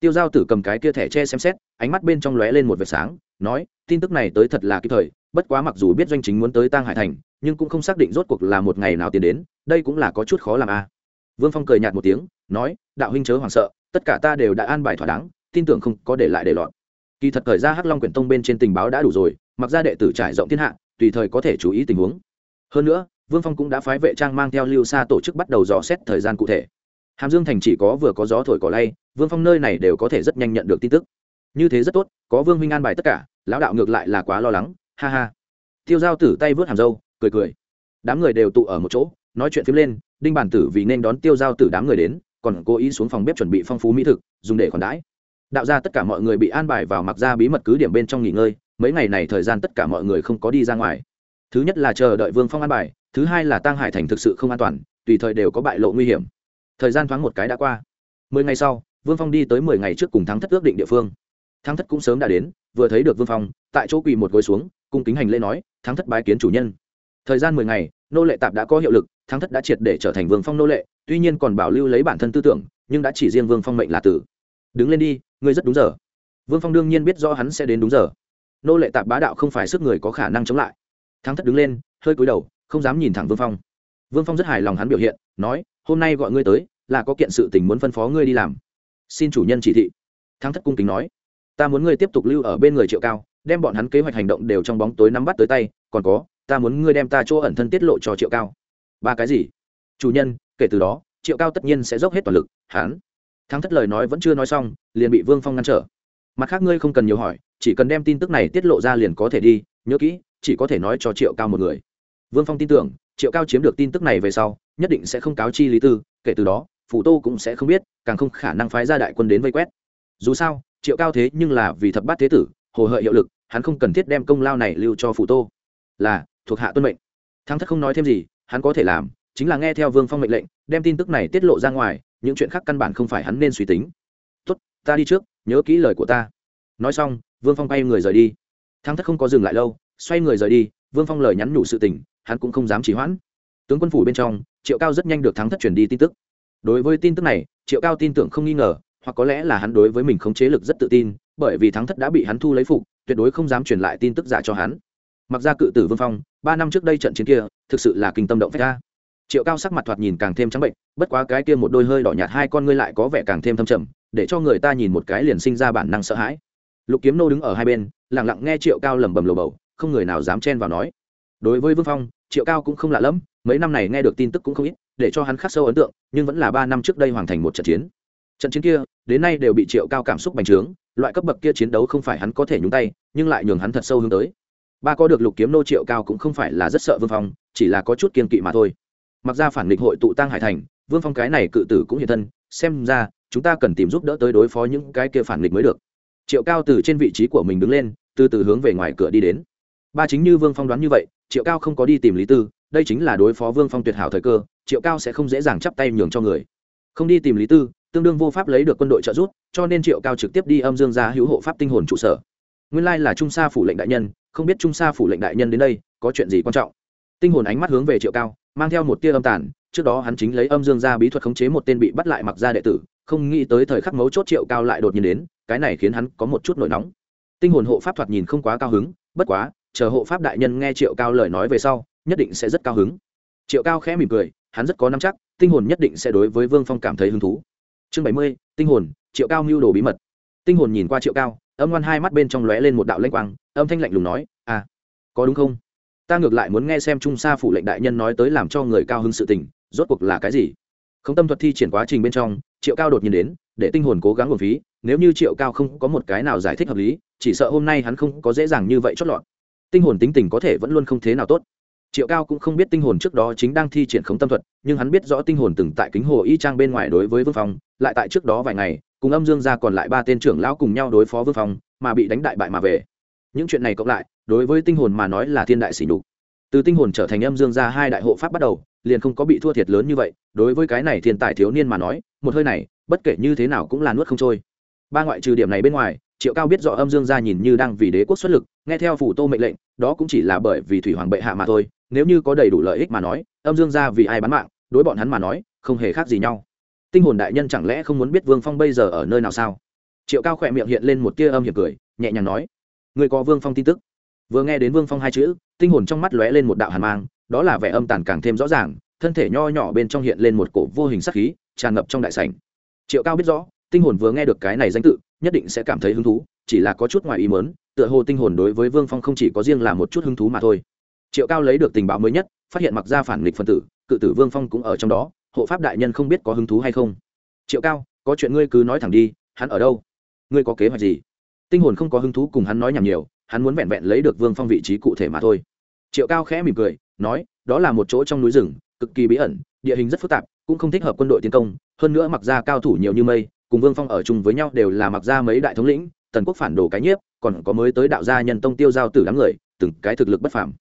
Tiêu giao tử cầm cái kia thẻ tre xem xét, ánh mắt bên trong lóe lên một vệt sáng, nói, tin tức này tới thật là kịp thời, bất quá mặc dù biết doanh chính muốn tới tăng hải thành, nhưng cũng không xác định rốt cuộc là một ngày nào tiến đến, đây cũng là có chút khó làm a. Vương phong cười nhạt một tiếng, nói, đạo huynh chớ hoảng sợ, tất cả ta đều đã an bài thỏa đáng, tin tưởng không có để lại để lọt kỳ thật thời ra hắc long quyển tông bên trên tình báo đã đủ rồi, mặc ra đệ tử trải rộng thiên hạ, tùy thời có thể chú ý tình huống. Hơn nữa, vương phong cũng đã phái vệ trang mang theo lưu xa tổ chức bắt đầu dò xét thời gian cụ thể. Hàm dương thành chỉ có vừa có gió thổi cỏ lay, vương phong nơi này đều có thể rất nhanh nhận được tin tức. Như thế rất tốt, có vương minh an bài tất cả, lão đạo ngược lại là quá lo lắng, ha ha. Tiêu giao tử tay vớt hàm dâu cười cười. Đám người đều tụ ở một chỗ, nói chuyện phím lên, đinh bản tử vì nên đón tiêu giao tử đám người đến, còn cố ý xuống phòng bếp chuẩn bị phong phú mỹ thực, dùng để khoản đãi đạo ra tất cả mọi người bị an bài vào mặc ra bí mật cứ điểm bên trong nghỉ ngơi, mấy ngày này thời gian tất cả mọi người không có đi ra ngoài. Thứ nhất là chờ đợi vương phong an bài, thứ hai là tăng hải thành thực sự không an toàn, tùy thời đều có bại lộ nguy hiểm. Thời gian thoáng một cái đã qua. Mười ngày sau, vương phong đi tới mười ngày trước cùng thắng thất ước định địa phương. Thắng thất cũng sớm đã đến, vừa thấy được vương phong, tại chỗ quỳ một gối xuống, cung kính hành lễ nói, thắng thất bái kiến chủ nhân. Thời gian mười ngày, nô lệ tạp đã có hiệu lực, thắng thất đã triệt để trở thành vương phong nô lệ, tuy nhiên còn bảo lưu lấy bản thân tư tưởng, nhưng đã chỉ riêng vương phong mệnh là tử. Đứng lên đi ngươi rất đúng giờ. Vương phong đương nhiên biết rõ hắn sẽ đến đúng giờ. Nô lệ tạp bá đạo không phải sức người có khả năng chống lại. Thắng thất đứng lên, hơi cúi đầu, không dám nhìn thẳng vương phong. Vương phong rất hài lòng hắn biểu hiện, nói, hôm nay gọi ngươi tới, là có kiện sự tình muốn phân phó ngươi đi làm. Xin chủ nhân chỉ thị. Thắng thất cung kính nói, ta muốn ngươi tiếp tục lưu ở bên người triệu cao, đem bọn hắn kế hoạch hành động đều trong bóng tối nắm bắt tới tay, còn có, ta muốn ngươi đem ta chỗ ẩn thân tiết lộ cho triệu cao. Ba cái gì? Chủ nhân, kể từ đó, triệu cao tất nhiên sẽ dốc hết toàn lực, hắn thắng thất lời nói vẫn chưa nói xong, liền bị vương phong ngăn trở. Mặt khác ngươi không cần nhiều hỏi, chỉ cần đem tin tức này tiết lộ ra liền có thể đi, nhớ kỹ, chỉ có thể nói cho triệu cao một người. Vương phong tin tưởng, triệu cao chiếm được tin tức này về sau, nhất định sẽ không cáo chi lý tư, kể từ đó, phủ tô cũng sẽ không biết, càng không khả năng phái ra đại quân đến vây quét. Dù sao, triệu cao thế nhưng là vì thập bát thế tử, hồ hợi hiệu lực, hắn không cần thiết đem công lao này lưu cho phủ tô. Là, thuộc hạ tuân mệnh. Thắng thất không nói thêm gì, hắn có thể làm, chính là nghe theo vương phong mệnh lệnh, đem tin tức này tiết lộ ra ngoài những chuyện khác căn bản không phải hắn nên suy tính. Tốt, ta đi trước, nhớ kỹ lời của ta. Nói xong, vương phong bay người rời đi. Thắng thất không có dừng lại lâu, xoay người rời đi, vương phong lời nhắn nhủ sự tình, hắn cũng không dám trì hoãn. Tướng quân phủ bên trong, triệu cao rất nhanh được thắng thất truyền đi tin tức. Đối với tin tức này, triệu cao tin tưởng không nghi ngờ, hoặc có lẽ là hắn đối với mình không chế lực rất tự tin, bởi vì thắng thất đã bị hắn thu lấy phục, tuyệt đối không dám truyền lại tin tức giả cho hắn. Mặc ra cự tử vương phong, ba năm trước đây trận chiến kia, thực sự là kinh tâm động phách ra triệu cao sắc mặt thoạt nhìn càng thêm trắng bệnh, bất quá cái kia một đôi hơi đỏ nhạt hai con ngươi lại có vẻ càng thêm thâm trầm, để cho người ta nhìn một cái liền sinh ra bản năng sợ hãi. Lục kiếm nô đứng ở hai bên lẳng lặng nghe triệu cao lẩm bẩm lồ bầu, không người nào dám chen vào nói. Đối với vương phong, triệu cao cũng không lạ lẫm, mấy năm này nghe được tin tức cũng không ít, để cho hắn khắc sâu ấn tượng, nhưng vẫn là ba năm trước đây hoàn thành một trận chiến. Trận chiến kia, đến nay đều bị triệu cao cảm xúc bành trướng, loại cấp bậc kia chiến đấu không phải hắn có thể nhúng tay, nhưng lại nhường hắn thật sâu hướng tới. Ba có được lục kiếm nô, triệu cao cũng không phải là rất sợ vương phong, chỉ là có chút kiên kỵ mà thôi mặc ra phản nghịch hội tụ tăng hải thành, vương phong cái này cự tử cũng hiện thân, xem ra, chúng ta cần tìm giúp đỡ tới đối phó những cái kia phản nghịch mới được. Triệu cao từ trên vị trí của mình đứng lên, từ từ hướng về ngoài cửa đi đến. Ba chính như vương phong đoán như vậy, triệu cao không có đi tìm lý tư, đây chính là đối phó vương phong tuyệt hảo thời cơ, triệu cao sẽ không dễ dàng chắp tay nhường cho người. Không đi tìm lý tư, tương đương vô pháp lấy được quân đội trợ giúp, cho nên triệu cao trực tiếp đi âm dương ra hữu hộ pháp tinh hồn trụ sở. Nguyên lai là trung sa phủ lệnh đại nhân, không biết trung sa phủ lệnh đại nhân đến đây, có chuyện gì quan trọng? Tinh hồn ánh mắt hướng về triệu cao mang theo một tia âm tàn, trước đó hắn chính lấy âm dương ra bí thuật khống chế một tên bị bắt lại mặc ra đệ tử, không nghĩ tới thời khắc mấu chốt triệu cao lại đột nhiên đến, cái này khiến hắn có một chút nổi nóng. Tinh hồn hộ pháp thoạt nhìn không quá cao hứng, bất quá, chờ hộ pháp đại nhân nghe triệu cao lời nói về sau, nhất định sẽ rất cao hứng. Triệu cao khẽ mỉm cười, hắn rất có nắm chắc, tinh hồn nhất định sẽ đối với vương phong cảm thấy hứng thú. Chương bảy mươi, tinh hồn, triệu cao mưu đồ bí mật. Tinh hồn nhìn qua triệu cao, âm ngoan hai mắt bên trong lóe lên một đạo lanh quang, âm thanh lạnh lùng nói à có đúng không? Ta ngược lại muốn nghe xem trung sa phủ lệnh đại nhân nói tới làm cho người cao hứng sự tình, rốt cuộc là cái gì? Không tâm thuật thi triển quá trình bên trong, triệu cao đột nhiên đến, để tinh hồn cố gắng nguồn phí, nếu như triệu cao không có một cái nào giải thích hợp lý, chỉ sợ hôm nay hắn không có dễ dàng như vậy chót lọt. Tinh hồn tính tình có thể vẫn luôn không thế nào tốt. Triệu cao cũng không biết tinh hồn trước đó chính đang thi triển khống tâm thuật, nhưng hắn biết rõ tinh hồn từng tại kính hồ y trang bên ngoài đối với vương phong, lại tại trước đó vài ngày, cùng âm dương ra còn lại ba tên trưởng lão cùng nhau đối phó vương phong, mà bị đánh đại bại mà về. Những chuyện này cộng lại đối với tinh hồn mà nói là thiên đại sỉ nhục. Từ tinh hồn trở thành âm dương ra hai đại hộ pháp bắt đầu, liền không có bị thua thiệt lớn như vậy, đối với cái này thiên tài thiếu niên mà nói, một hơi này, bất kể như thế nào cũng là nuốt không trôi. Ba ngoại trừ điểm này bên ngoài, triệu cao biết rõ âm dương gia nhìn như đang vì đế quốc xuất lực, nghe theo phủ tô mệnh lệnh, đó cũng chỉ là bởi vì thủy hoàng bệ hạ mà thôi, nếu như có đầy đủ lợi ích mà nói, âm dương gia vì ai bán mạng, đối bọn hắn mà nói, không hề khác gì nhau. Tinh hồn đại nhân chẳng lẽ không muốn biết vương phong bây giờ ở nơi nào sao? Triệu cao khỏe miệng hiện lên một tia âm hiểm cười, nhẹ nhàng nói người có vương phong tin tức? Vừa nghe đến vương phong hai chữ, tinh hồn trong mắt lóe lên một đạo hàn mang, đó là vẻ âm tàn càng thêm rõ ràng, thân thể nho nhỏ bên trong hiện lên một cổ vô hình sắc khí, tràn ngập trong đại sảnh. Triệu cao biết rõ, tinh hồn vừa nghe được cái này danh tự, nhất định sẽ cảm thấy hứng thú, chỉ là có chút ngoài ý mớn tựa hồ tinh hồn đối với vương phong không chỉ có riêng là một chút hứng thú mà thôi. Triệu cao lấy được tình báo mới nhất, phát hiện mặc ra phản nghịch phân tử, cự tử vương phong cũng ở trong đó, hộ pháp đại nhân không biết có hứng thú hay không. Triệu cao, có chuyện ngươi cứ nói thẳng đi, hắn ở đâu? Ngươi có kế hoạch gì? Tinh hồn không có hứng thú cùng hắn nói nhảm nhiều hắn muốn vẹn vẹn lấy được vương phong vị trí cụ thể mà thôi. Triệu cao khẽ mỉm cười, nói, đó là một chỗ trong núi rừng, cực kỳ bí ẩn, địa hình rất phức tạp, cũng không thích hợp quân đội tiến công, hơn nữa mặc ra cao thủ nhiều như mây, cùng vương phong ở chung với nhau đều là mặc ra mấy đại thống lĩnh, tần quốc phản đồ cái nhiếp, còn có mới tới đạo gia nhân tông tiêu giao tử đám người, từng cái thực lực bất phàm.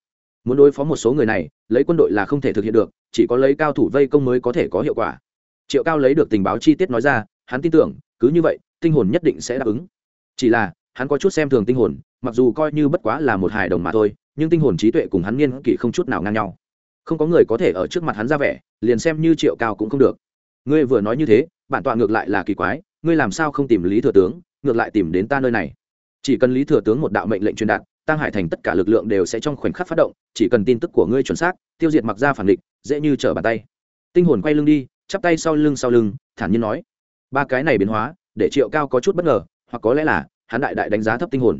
Muốn đối phó một số người này, lấy quân đội là không thể thực hiện được, chỉ có lấy cao thủ vây công mới có thể có hiệu quả. Triệu cao lấy được tình báo chi tiết nói ra, hắn tin tưởng, cứ như vậy, tinh hồn nhất định sẽ đáp ứng. Chỉ là hắn có chút xem thường tinh hồn, mặc dù coi như bất quá là một hài đồng mà thôi, nhưng tinh hồn trí tuệ cùng hắn niên kỷ không chút nào ngang nhau. Không có người có thể ở trước mặt hắn ra vẻ, liền xem như triệu cao cũng không được. Ngươi vừa nói như thế, bản tọa ngược lại là kỳ quái, ngươi làm sao không tìm lý thừa tướng, ngược lại tìm đến ta nơi này? Chỉ cần lý thừa tướng một đạo mệnh lệnh truyền đạt, tăng hải thành tất cả lực lượng đều sẽ trong khoảnh khắc phát động, chỉ cần tin tức của ngươi chuẩn xác, tiêu diệt mặc ra phản địch, dễ như trở bàn tay. Tinh hồn quay lưng đi, chắp tay sau lưng sau lưng, thản nhiên nói. Ba cái này biến hóa, để triệu cao có chút bất ngờ, hoặc có lẽ là hắn đại đại đánh giá thấp tinh hồn.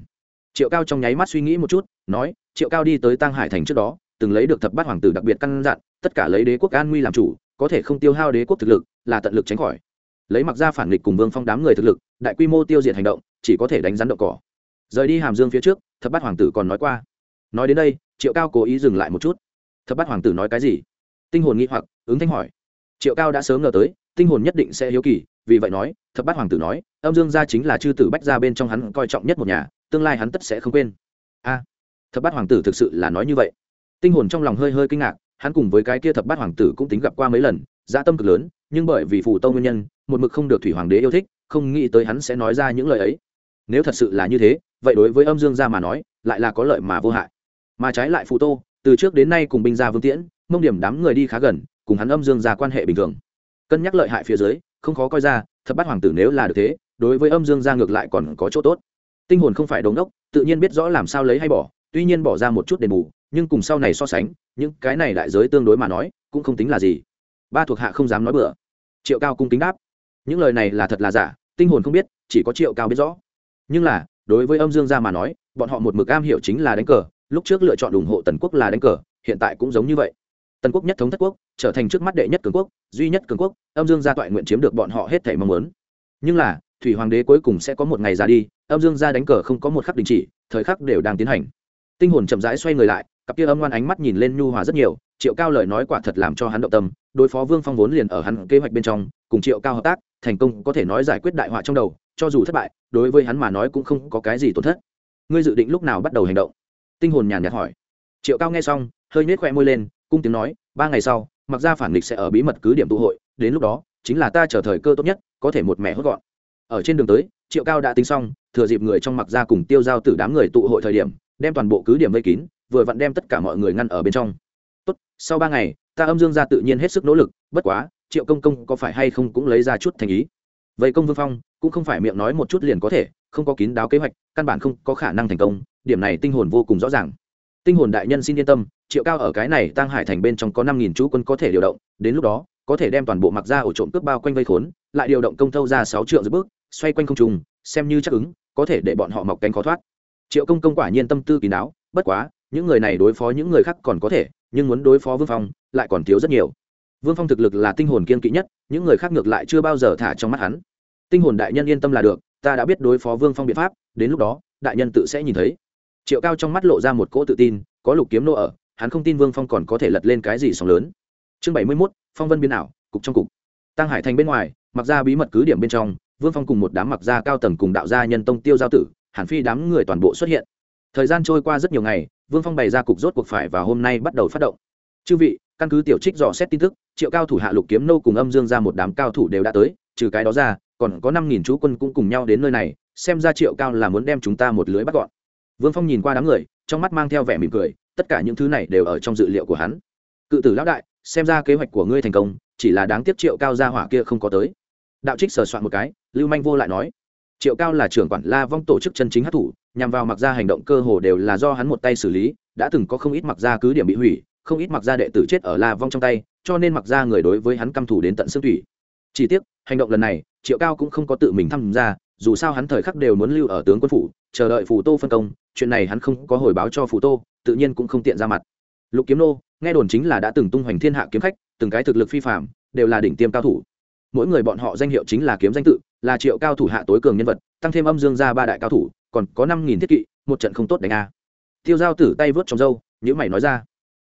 Triệu cao trong nháy mắt suy nghĩ một chút, nói, triệu cao đi tới tăng hải thành trước đó, từng lấy được thập bát hoàng tử đặc biệt căn dặn, tất cả lấy đế quốc an nguy làm chủ, có thể không tiêu hao đế quốc thực lực, là tận lực tránh khỏi. Lấy mặc ra phản nghịch cùng vương phong đám người thực lực, đại quy mô tiêu diệt hành động, chỉ có thể đánh rắn đậu cỏ. Rời đi hàm dương phía trước, thập bát hoàng tử còn nói qua. Nói đến đây, triệu cao cố ý dừng lại một chút. Thập bát hoàng tử nói cái gì? Tinh hồn nghĩ hoặc, ứng thanh hỏi. Triệu cao đã sớm ngờ tới, tinh hồn nhất định sẽ hiếu kỳ vì vậy nói, thập bát hoàng tử nói, âm dương gia chính là chư tử bách gia bên trong hắn coi trọng nhất một nhà, tương lai hắn tất sẽ không quên. A, thập bát hoàng tử thực sự là nói như vậy. Tinh hồn trong lòng hơi hơi kinh ngạc, hắn cùng với cái kia thập bát hoàng tử cũng tính gặp qua mấy lần gia tâm cực lớn, nhưng bởi vì phù tông nguyên nhân, một mực không được thủy hoàng đế yêu thích, không nghĩ tới hắn sẽ nói ra những lời ấy. Nếu thật sự là như thế, vậy đối với âm dương gia mà nói, lại là có lợi mà vô hại. Mà trái lại phù tô, từ trước đến nay cùng binh gia vương tiễn, mông điểm đám người đi khá gần, cùng hắn âm dương gia quan hệ bình thường. Cân nhắc lợi hại phía dưới không khó coi ra, thập bát hoàng tử nếu là được thế, đối với âm dương gia ngược lại còn có chỗ tốt. Tinh hồn không phải đống đốc, tự nhiên biết rõ làm sao lấy hay bỏ, tuy nhiên bỏ ra một chút đền bù, nhưng cùng sau này so sánh, những cái này đại giới tương đối mà nói, cũng không tính là gì. Ba thuộc hạ không dám nói bừa. Triệu cao cung kính đáp. Những lời này là thật là giả, tinh hồn không biết, chỉ có triệu cao biết rõ. Nhưng là, đối với âm dương gia mà nói, bọn họ một mực am hiểu chính là đánh cờ, lúc trước lựa chọn ủng hộ tần quốc là đánh cờ, hiện tại cũng giống như vậy tần quốc nhất thống thất quốc, trở thành trước mắt đệ nhất cường quốc, duy nhất cường quốc, âm dương gia toại nguyện chiếm được bọn họ hết thể mong muốn. Nhưng là, thủy hoàng đế cuối cùng sẽ có một ngày ra đi, âm dương gia đánh cờ không có một khắc đình chỉ, thời khắc đều đang tiến hành. Tinh hồn chậm rãi xoay người lại, cặp kia âm ngoan ánh mắt nhìn lên nhu hòa rất nhiều, triệu cao lời nói quả thật làm cho hắn động tâm, đối phó vương phong vốn liền ở hắn kế hoạch bên trong, cùng triệu cao hợp tác, thành công có thể nói giải quyết đại họa trong đầu, cho dù thất bại, đối với hắn mà nói cũng không có cái gì tổn thất. Ngươi dự định lúc nào bắt đầu hành động? Tinh hồn nhàn nhạt hỏi. Triệu cao nghe xong, hơi nhếch khoe môi lên cung tiếng nói, ba ngày sau, mặc ra phản nghịch sẽ ở bí mật cứ điểm tụ hội, đến lúc đó, chính là ta chờ thời cơ tốt nhất, có thể một mẹ hốt gọn. Ở trên đường tới, triệu cao đã tính xong, thừa dịp người trong mặc ra cùng tiêu giao từ đám người tụ hội thời điểm, đem toàn bộ cứ điểm vây kín, vừa vặn đem tất cả mọi người ngăn ở bên trong. Tốt, sau ba ngày, ta âm dương ra tự nhiên hết sức nỗ lực, bất quá, triệu công công có phải hay không cũng lấy ra chút thành ý. Vậy công vương phong, cũng không phải miệng nói một chút liền có thể, không có kín đáo kế hoạch, căn bản không có khả năng thành công, điểm này tinh hồn vô cùng rõ ràng. Tinh hồn đại nhân xin yên tâm triệu cao ở cái này tăng hải thành bên trong có năm nghìn chú quân có thể điều động, đến lúc đó, có thể đem toàn bộ mặc ra ổ trộm cướp bao quanh vây khốn, lại điều động công thâu ra sáu triệu giữa bước, xoay quanh không trùng xem như chắc ứng, có thể để bọn họ mọc cánh khó thoát. Triệu công công quả nhiên tâm tư kín đáo, bất quá, những người này đối phó những người khác còn có thể, nhưng muốn đối phó vương phong, lại còn thiếu rất nhiều. Vương phong thực lực là tinh hồn kiên kỵ nhất, những người khác ngược lại chưa bao giờ thả trong mắt hắn. Tinh hồn đại nhân yên tâm là được, ta đã biết đối phó vương phong biện pháp, đến lúc đó, đại nhân tự sẽ nhìn thấy. Triệu cao trong mắt lộ ra một cỗ tự tin, có lục kiếm nô ở hắn không tin vương phong còn có thể lật lên cái gì sóng lớn chương bảy mươi mốt phong vân biến ảo cục trong cục tăng hải thành bên ngoài mặc ra bí mật cứ điểm bên trong vương phong cùng một đám mặc gia cao tầng cùng đạo gia nhân tông tiêu giao tử hàn phi đám người toàn bộ xuất hiện thời gian trôi qua rất nhiều ngày vương phong bày ra cục rốt cuộc phải và hôm nay bắt đầu phát động chư vị căn cứ tiểu trích dò xét tin tức triệu cao thủ hạ lục kiếm nô cùng âm dương ra một đám cao thủ đều đã tới trừ cái đó ra còn có năm nghìn chú quân cũng cùng nhau đến nơi này xem ra triệu cao là muốn đem chúng ta một lưới bắt gọn vương phong nhìn qua đám người trong mắt mang theo vẻ mỉm cười tất cả những thứ này đều ở trong dự liệu của hắn. Cự tử lão đại, xem ra kế hoạch của ngươi thành công, chỉ là đáng tiếc triệu cao gia hỏa kia không có tới. Đạo trích sờ soạn một cái, lưu manh vô lại nói, triệu cao là trưởng quản la vong tổ chức chân chính hát thủ nhằm vào mặc gia hành động cơ hồ đều là do hắn một tay xử lý, đã từng có không ít mặc gia cứ điểm bị hủy, không ít mặc gia đệ tử chết ở la vong trong tay, cho nên mặc gia người đối với hắn căm thủ đến tận xương thủy chỉ tiếc, hành động lần này, triệu cao cũng không có tự mình tham gia, dù sao hắn thời khắc đều muốn lưu ở tướng quân phủ chờ đợi phù tô phân công, chuyện này hắn không có hồi báo cho phù tô, tự nhiên cũng không tiện ra mặt. Lục kiếm nô, nghe đồn chính là đã từng tung hoành thiên hạ kiếm khách, từng cái thực lực phi phạm đều là đỉnh tiêm cao thủ. Mỗi người bọn họ danh hiệu chính là kiếm danh tự, là triệu cao thủ hạ tối cường nhân vật, tăng thêm âm dương ra ba đại cao thủ, còn có năm nghìn thiết kỵ, một trận không tốt đánh a. Tiêu giao tử tay vớt trong râu nhữ mày nói ra,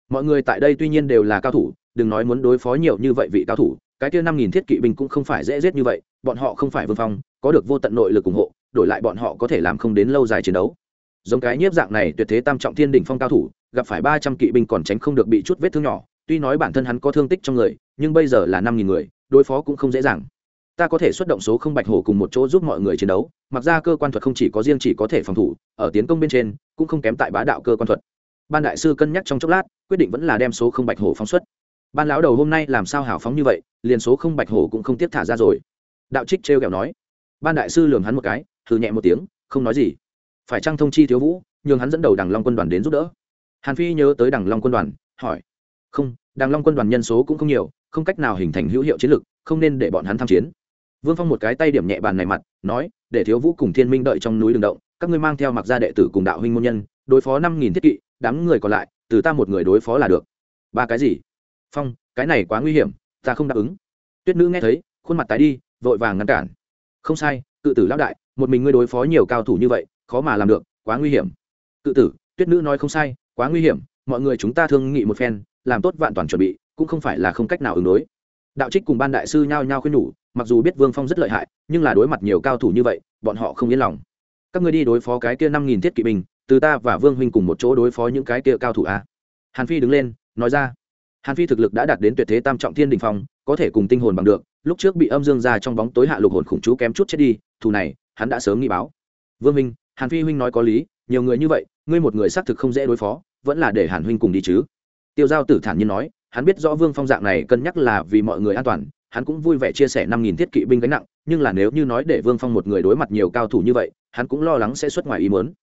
mọi người tại đây tuy nhiên đều là cao thủ, đừng nói muốn đối phó nhiều như vậy vị cao thủ, cái kia năm nghìn thiết kỵ binh cũng không phải dễ giết như vậy, bọn họ không phải vương phong, có được vô tận nội lực ủng hộ đổi lại bọn họ có thể làm không đến lâu dài chiến đấu. Giống cái nhiếp dạng này tuyệt thế tam trọng thiên đỉnh phong cao thủ, gặp phải ba trăm kỵ binh còn tránh không được bị chút vết thương nhỏ, tuy nói bản thân hắn có thương tích trong người, nhưng bây giờ là năm nghìn người, đối phó cũng không dễ dàng. Ta có thể xuất động số không bạch hổ cùng một chỗ giúp mọi người chiến đấu, mặc ra cơ quan thuật không chỉ có riêng chỉ có thể phòng thủ, ở tiến công bên trên, cũng không kém tại bá đạo cơ quan thuật. Ban đại sư cân nhắc trong chốc lát, quyết định vẫn là đem số không bạch hổ phóng xuất. Ban lão đầu hôm nay làm sao hào phóng như vậy, liền số không bạch hổ cũng không tiếp thả ra rồi. Đạo trích trêu kẹo nói. Ban đại sư lường hắn một cái thử nhẹ một tiếng, không nói gì. Phải trang thông chi thiếu vũ, nhường hắn dẫn đầu đằng long quân đoàn đến giúp đỡ? Hàn phi nhớ tới đằng long quân đoàn, hỏi. Không, đằng long quân đoàn nhân số cũng không nhiều, không cách nào hình thành hữu hiệu chiến lược, không nên để bọn hắn tham chiến. Vương phong một cái tay điểm nhẹ bàn này mặt, nói, để thiếu vũ cùng thiên minh đợi trong núi đường động, các ngươi mang theo mặc gia đệ tử cùng đạo huynh môn nhân, đối phó năm nghìn thiết kỵ, đám người còn lại, từ ta một người đối phó là được. Ba cái gì? Phong, cái này quá nguy hiểm, ta không đáp ứng. Tuyết nữ nghe thấy, khuôn mặt tái đi, vội vàng ngăn cản. Không sai, cự tử lão đại một mình ngươi đối phó nhiều cao thủ như vậy, khó mà làm được, quá nguy hiểm. Cự tử, tuyết nữ nói không sai, quá nguy hiểm, mọi người chúng ta thương nghị một phen, làm tốt vạn toàn chuẩn bị, cũng không phải là không cách nào ứng đối. Đạo trích cùng ban đại sư nhao nhao khuyên nhủ, mặc dù biết vương phong rất lợi hại, nhưng là đối mặt nhiều cao thủ như vậy, bọn họ không yên lòng. Các ngươi đi đối phó cái kia năm nghìn thiết kỵ binh, từ ta và vương huynh cùng một chỗ đối phó những cái kia cao thủ a hàn phi đứng lên, nói ra. Hàn phi thực lực đã đạt đến tuyệt thế tam trọng thiên đình phong, có thể cùng tinh hồn bằng được, lúc trước bị âm dương ra trong bóng tối hạ lục hồn khủng chú kém chút chết đi, thù này hắn đã sớm nghi báo. Vương minh, hàn phi huynh nói có lý, nhiều người như vậy, ngươi một người xác thực không dễ đối phó, vẫn là để hàn huynh cùng đi chứ. Tiêu giao tử thản nhiên nói, hắn biết rõ vương phong dạng này cân nhắc là vì mọi người an toàn, hắn cũng vui vẻ chia sẻ năm nghìn thiết kỵ binh gánh nặng, nhưng là nếu như nói để vương phong một người đối mặt nhiều cao thủ như vậy, hắn cũng lo lắng sẽ xuất ngoài ý muốn.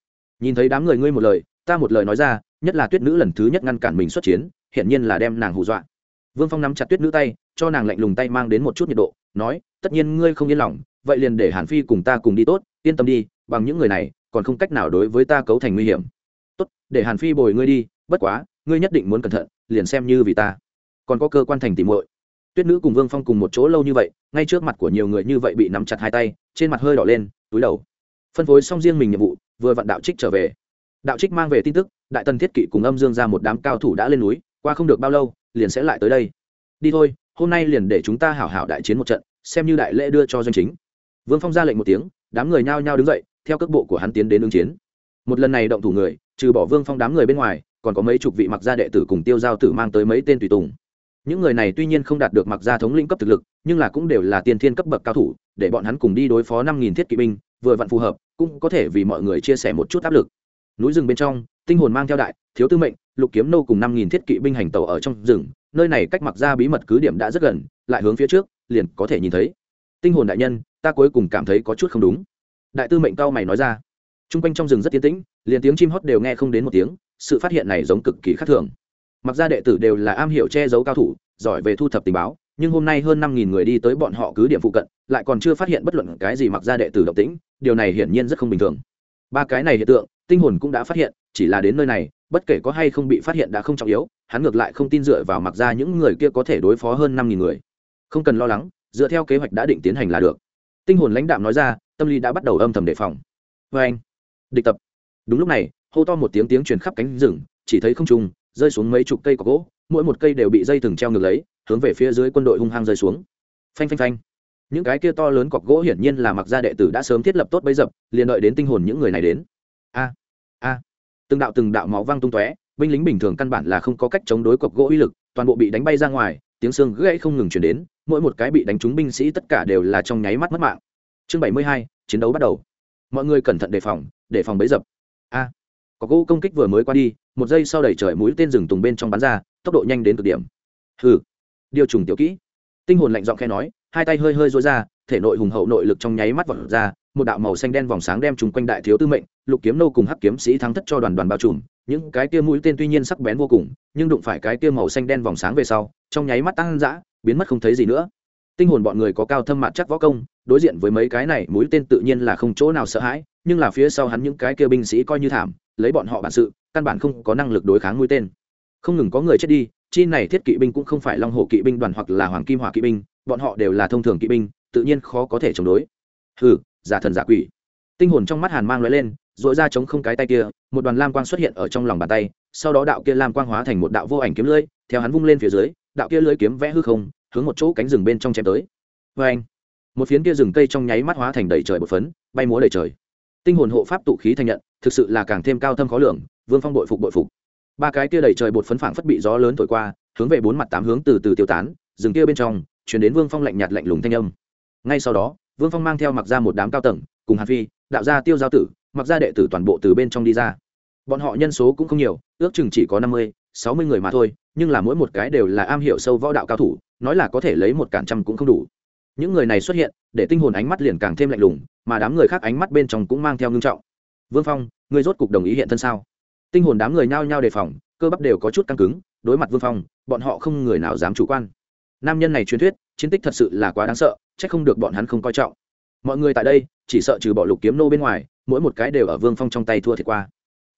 Nhìn thấy đám người ngươi một lời, ta một lời nói ra, nhất là tuyết nữ lần thứ nhất ngăn cản mình xuất chiến, hiển nhiên là đem nàng hù dọa. Vương phong nắm chặt tuyết nữ tay cho nàng lạnh lùng tay mang đến một chút nhiệt độ, nói, tất nhiên ngươi không yên lòng, vậy liền để hàn phi cùng ta cùng đi tốt, yên tâm đi, bằng những người này, còn không cách nào đối với ta cấu thành nguy hiểm. Tốt, để hàn phi bồi ngươi đi, bất quá, ngươi nhất định muốn cẩn thận, liền xem như vì ta. Còn có cơ quan thành tìm muội. Tuyết nữ cùng vương phong cùng một chỗ lâu như vậy, ngay trước mặt của nhiều người như vậy bị nắm chặt hai tay, trên mặt hơi đỏ lên, túi đầu. Phân phối xong riêng mình nhiệm vụ, vừa vặn đạo trích trở về. Đạo trích mang về tin tức, đại tần thiết kỵ cùng âm dương ra một đám cao thủ đã lên núi, qua không được bao lâu, liền sẽ lại tới đây. Đi thôi hôm nay liền để chúng ta hảo hảo đại chiến một trận, xem như đại lễ đưa cho doanh chính. Vương phong ra lệnh một tiếng, đám người nhao nhao đứng dậy, theo cước bộ của hắn tiến đến ứng chiến. Một lần này động thủ người, trừ bỏ vương phong đám người bên ngoài, còn có mấy chục vị mặc gia đệ tử cùng tiêu giao tử mang tới mấy tên tùy tùng. Những người này tuy nhiên không đạt được mặc gia thống lĩnh cấp thực lực, nhưng là cũng đều là tiên thiên cấp bậc cao thủ, để bọn hắn cùng đi đối phó năm nghìn thiết kỵ binh, vừa vặn phù hợp, cũng có thể vì mọi người chia sẻ một chút áp lực núi rừng bên trong, tinh hồn mang theo đại, thiếu tư mệnh, lục kiếm nô cùng năm nghìn thiết kỵ binh hành tàu ở trong rừng, nơi này cách mặc ra bí mật cứ điểm đã rất gần, lại hướng phía trước, liền có thể nhìn thấy. Tinh hồn đại nhân, ta cuối cùng cảm thấy có chút không đúng. Đại tư mệnh cao mày nói ra. T r u n g quanh trong rừng rất tiến tĩnh, liền tiếng chim hót đều nghe không đến một tiếng, sự phát hiện này giống cực kỳ khác thường. Mặc ra đệ tử đều là am hiểu che giấu cao thủ, giỏi về thu thập tình báo, nhưng hôm nay hơn năm nghìn người đi tới bọn họ cứ điểm phụ cận, lại còn chưa phát hiện bất luận cái gì mặc ra đệ tử động tĩnh, điều này hiển nhiên rất không bình thường. Ba cái này hiện tượng tinh hồn cũng đã phát hiện, chỉ là đến nơi này, bất kể có hay không bị phát hiện đã không trọng yếu, hắn ngược lại không tin dựa vào mặc ra những người kia có thể đối phó hơn năm nghìn người. Không cần lo lắng, dựa theo kế hoạch đã định tiến hành là được. Tinh hồn lãnh đạm nói ra, tâm lý đã bắt đầu âm thầm đề phòng. Vê anh, địch tập. Đúng lúc này, hô to một tiếng tiếng truyền khắp cánh rừng, chỉ thấy không trùng rơi xuống mấy chục cây có gỗ, mỗi một cây đều bị dây thừng treo ngược lấy, hướng về phía dưới quân đội hung hăng rơi xuống. Phanh phanh phanh. Những cái kia to lớn cọc gỗ hiển nhiên là mặc gia đệ tử đã sớm thiết lập tốt bấy dập, liền đợi đến tinh hồn những người này đến. A a từng đạo từng đạo máu văng tung tóe binh lính bình thường căn bản là không có cách chống đối cọc gỗ uy lực toàn bộ bị đánh bay ra ngoài tiếng xương gãy không ngừng chuyển đến mỗi một cái bị đánh trúng binh sĩ tất cả đều là trong nháy mắt mất mạng. Chương bảy mươi hai chiến đấu bắt đầu. Mọi người cẩn thận đề phòng đề phòng bấy dập. A à, có gỗ công kích vừa mới qua đi một giây sau đẩy trời mũi tên rừng tùng bên trong bắn ra tốc độ nhanh đến cực điểm. Hừ điều trùng tiểu kỹ. Tinh hồn lạnh giọng khe nói hai tay hơi hơi rối ra thể nội hùng hậu nội lực trong nháy mắt vọt ra một đạo màu xanh đen vòng sáng đem chúng quanh đại thiếu tư mệnh, lục kiếm nô cùng hắc kiếm sĩ thắng thất cho đoàn đoàn bao trùm. Những cái kia mũi tên tuy nhiên sắc bén vô cùng, nhưng đụng phải cái kia màu xanh đen vòng sáng về sau, trong nháy mắt tăng dã, biến mất không thấy gì nữa. Tinh hồn bọn người có cao thâm mặt chắc võ công, đối diện với mấy cái này, mũi tên tự nhiên là không chỗ nào sợ hãi, nhưng là phía sau hắn những cái kia binh sĩ coi như thảm, lấy bọn họ bản sự, căn bản không có năng lực đối kháng mũi tên. Không ngừng có người chết đi, chi này thiết kỵ binh cũng không phải long hổ kỵ binh đoàn hoặc là hoàng kim hỏa kỵ binh, bọn họ đều là thông thường kỵ binh, tự nhiên khó có thể chống đối. Hừ giả thần giả quỷ. Tinh hồn trong mắt hàn mang lóe lên dội ra chống không cái tay kia, một đoàn lam quang xuất hiện ở trong lòng bàn tay, sau đó đạo kia lam quang hóa thành một đạo vô ảnh kiếm lưỡi theo hắn vung lên phía dưới, đạo kia lưỡi kiếm vẽ hư không, hướng một chỗ cánh rừng bên trong chém tới. Vê anh, một phiến kia rừng cây trong nháy mắt hóa thành đầy trời bột phấn, bay múa đầy trời. Tinh hồn hộ pháp tụ khí thành nhận, thực sự là càng thêm cao thâm khó lường, vương phong bội phục bội phục. Ba cái kia đầy trời bột phấn phảng phất bị gió lớn thổi qua, hướng về bốn mặt tám hướng từ từ tiêu tán, rừng kia bên trong chuyển đến vương phong lạnh nhạt lạnh lùng thanh âm. Ngay sau đó vương phong mang theo mặc ra một đám cao tầng, cùng hàn phi, đạo gia, tiêu giao tử mặc ra đệ tử toàn bộ từ bên trong đi ra. Bọn họ nhân số cũng không nhiều, ước chừng chỉ có năm mươi, sáu mươi người mà thôi, nhưng là mỗi một cái đều là am hiểu sâu võ đạo cao thủ, nói là có thể lấy một cản trăm cũng không đủ. Những người này xuất hiện, để tinh hồn ánh mắt liền càng thêm lạnh lùng, mà đám người khác ánh mắt bên trong cũng mang theo ngưng trọng. Vương phong người rốt cục đồng ý hiện thân sao? Tinh hồn đám người nhao nhao đề phòng, cơ bắp đều có chút căng cứng, đối mặt vương phong, bọn họ không người nào dám chủ quan. Nam nhân này truyền thuyết, chiến tích thật sự là quá đáng sợ c h ắ c không được bọn hắn không coi trọng. Mọi người tại đây, chỉ sợ trừ bỏ lục kiếm nô bên ngoài, mỗi một cái đều ở vương phong trong tay thua thiệt qua.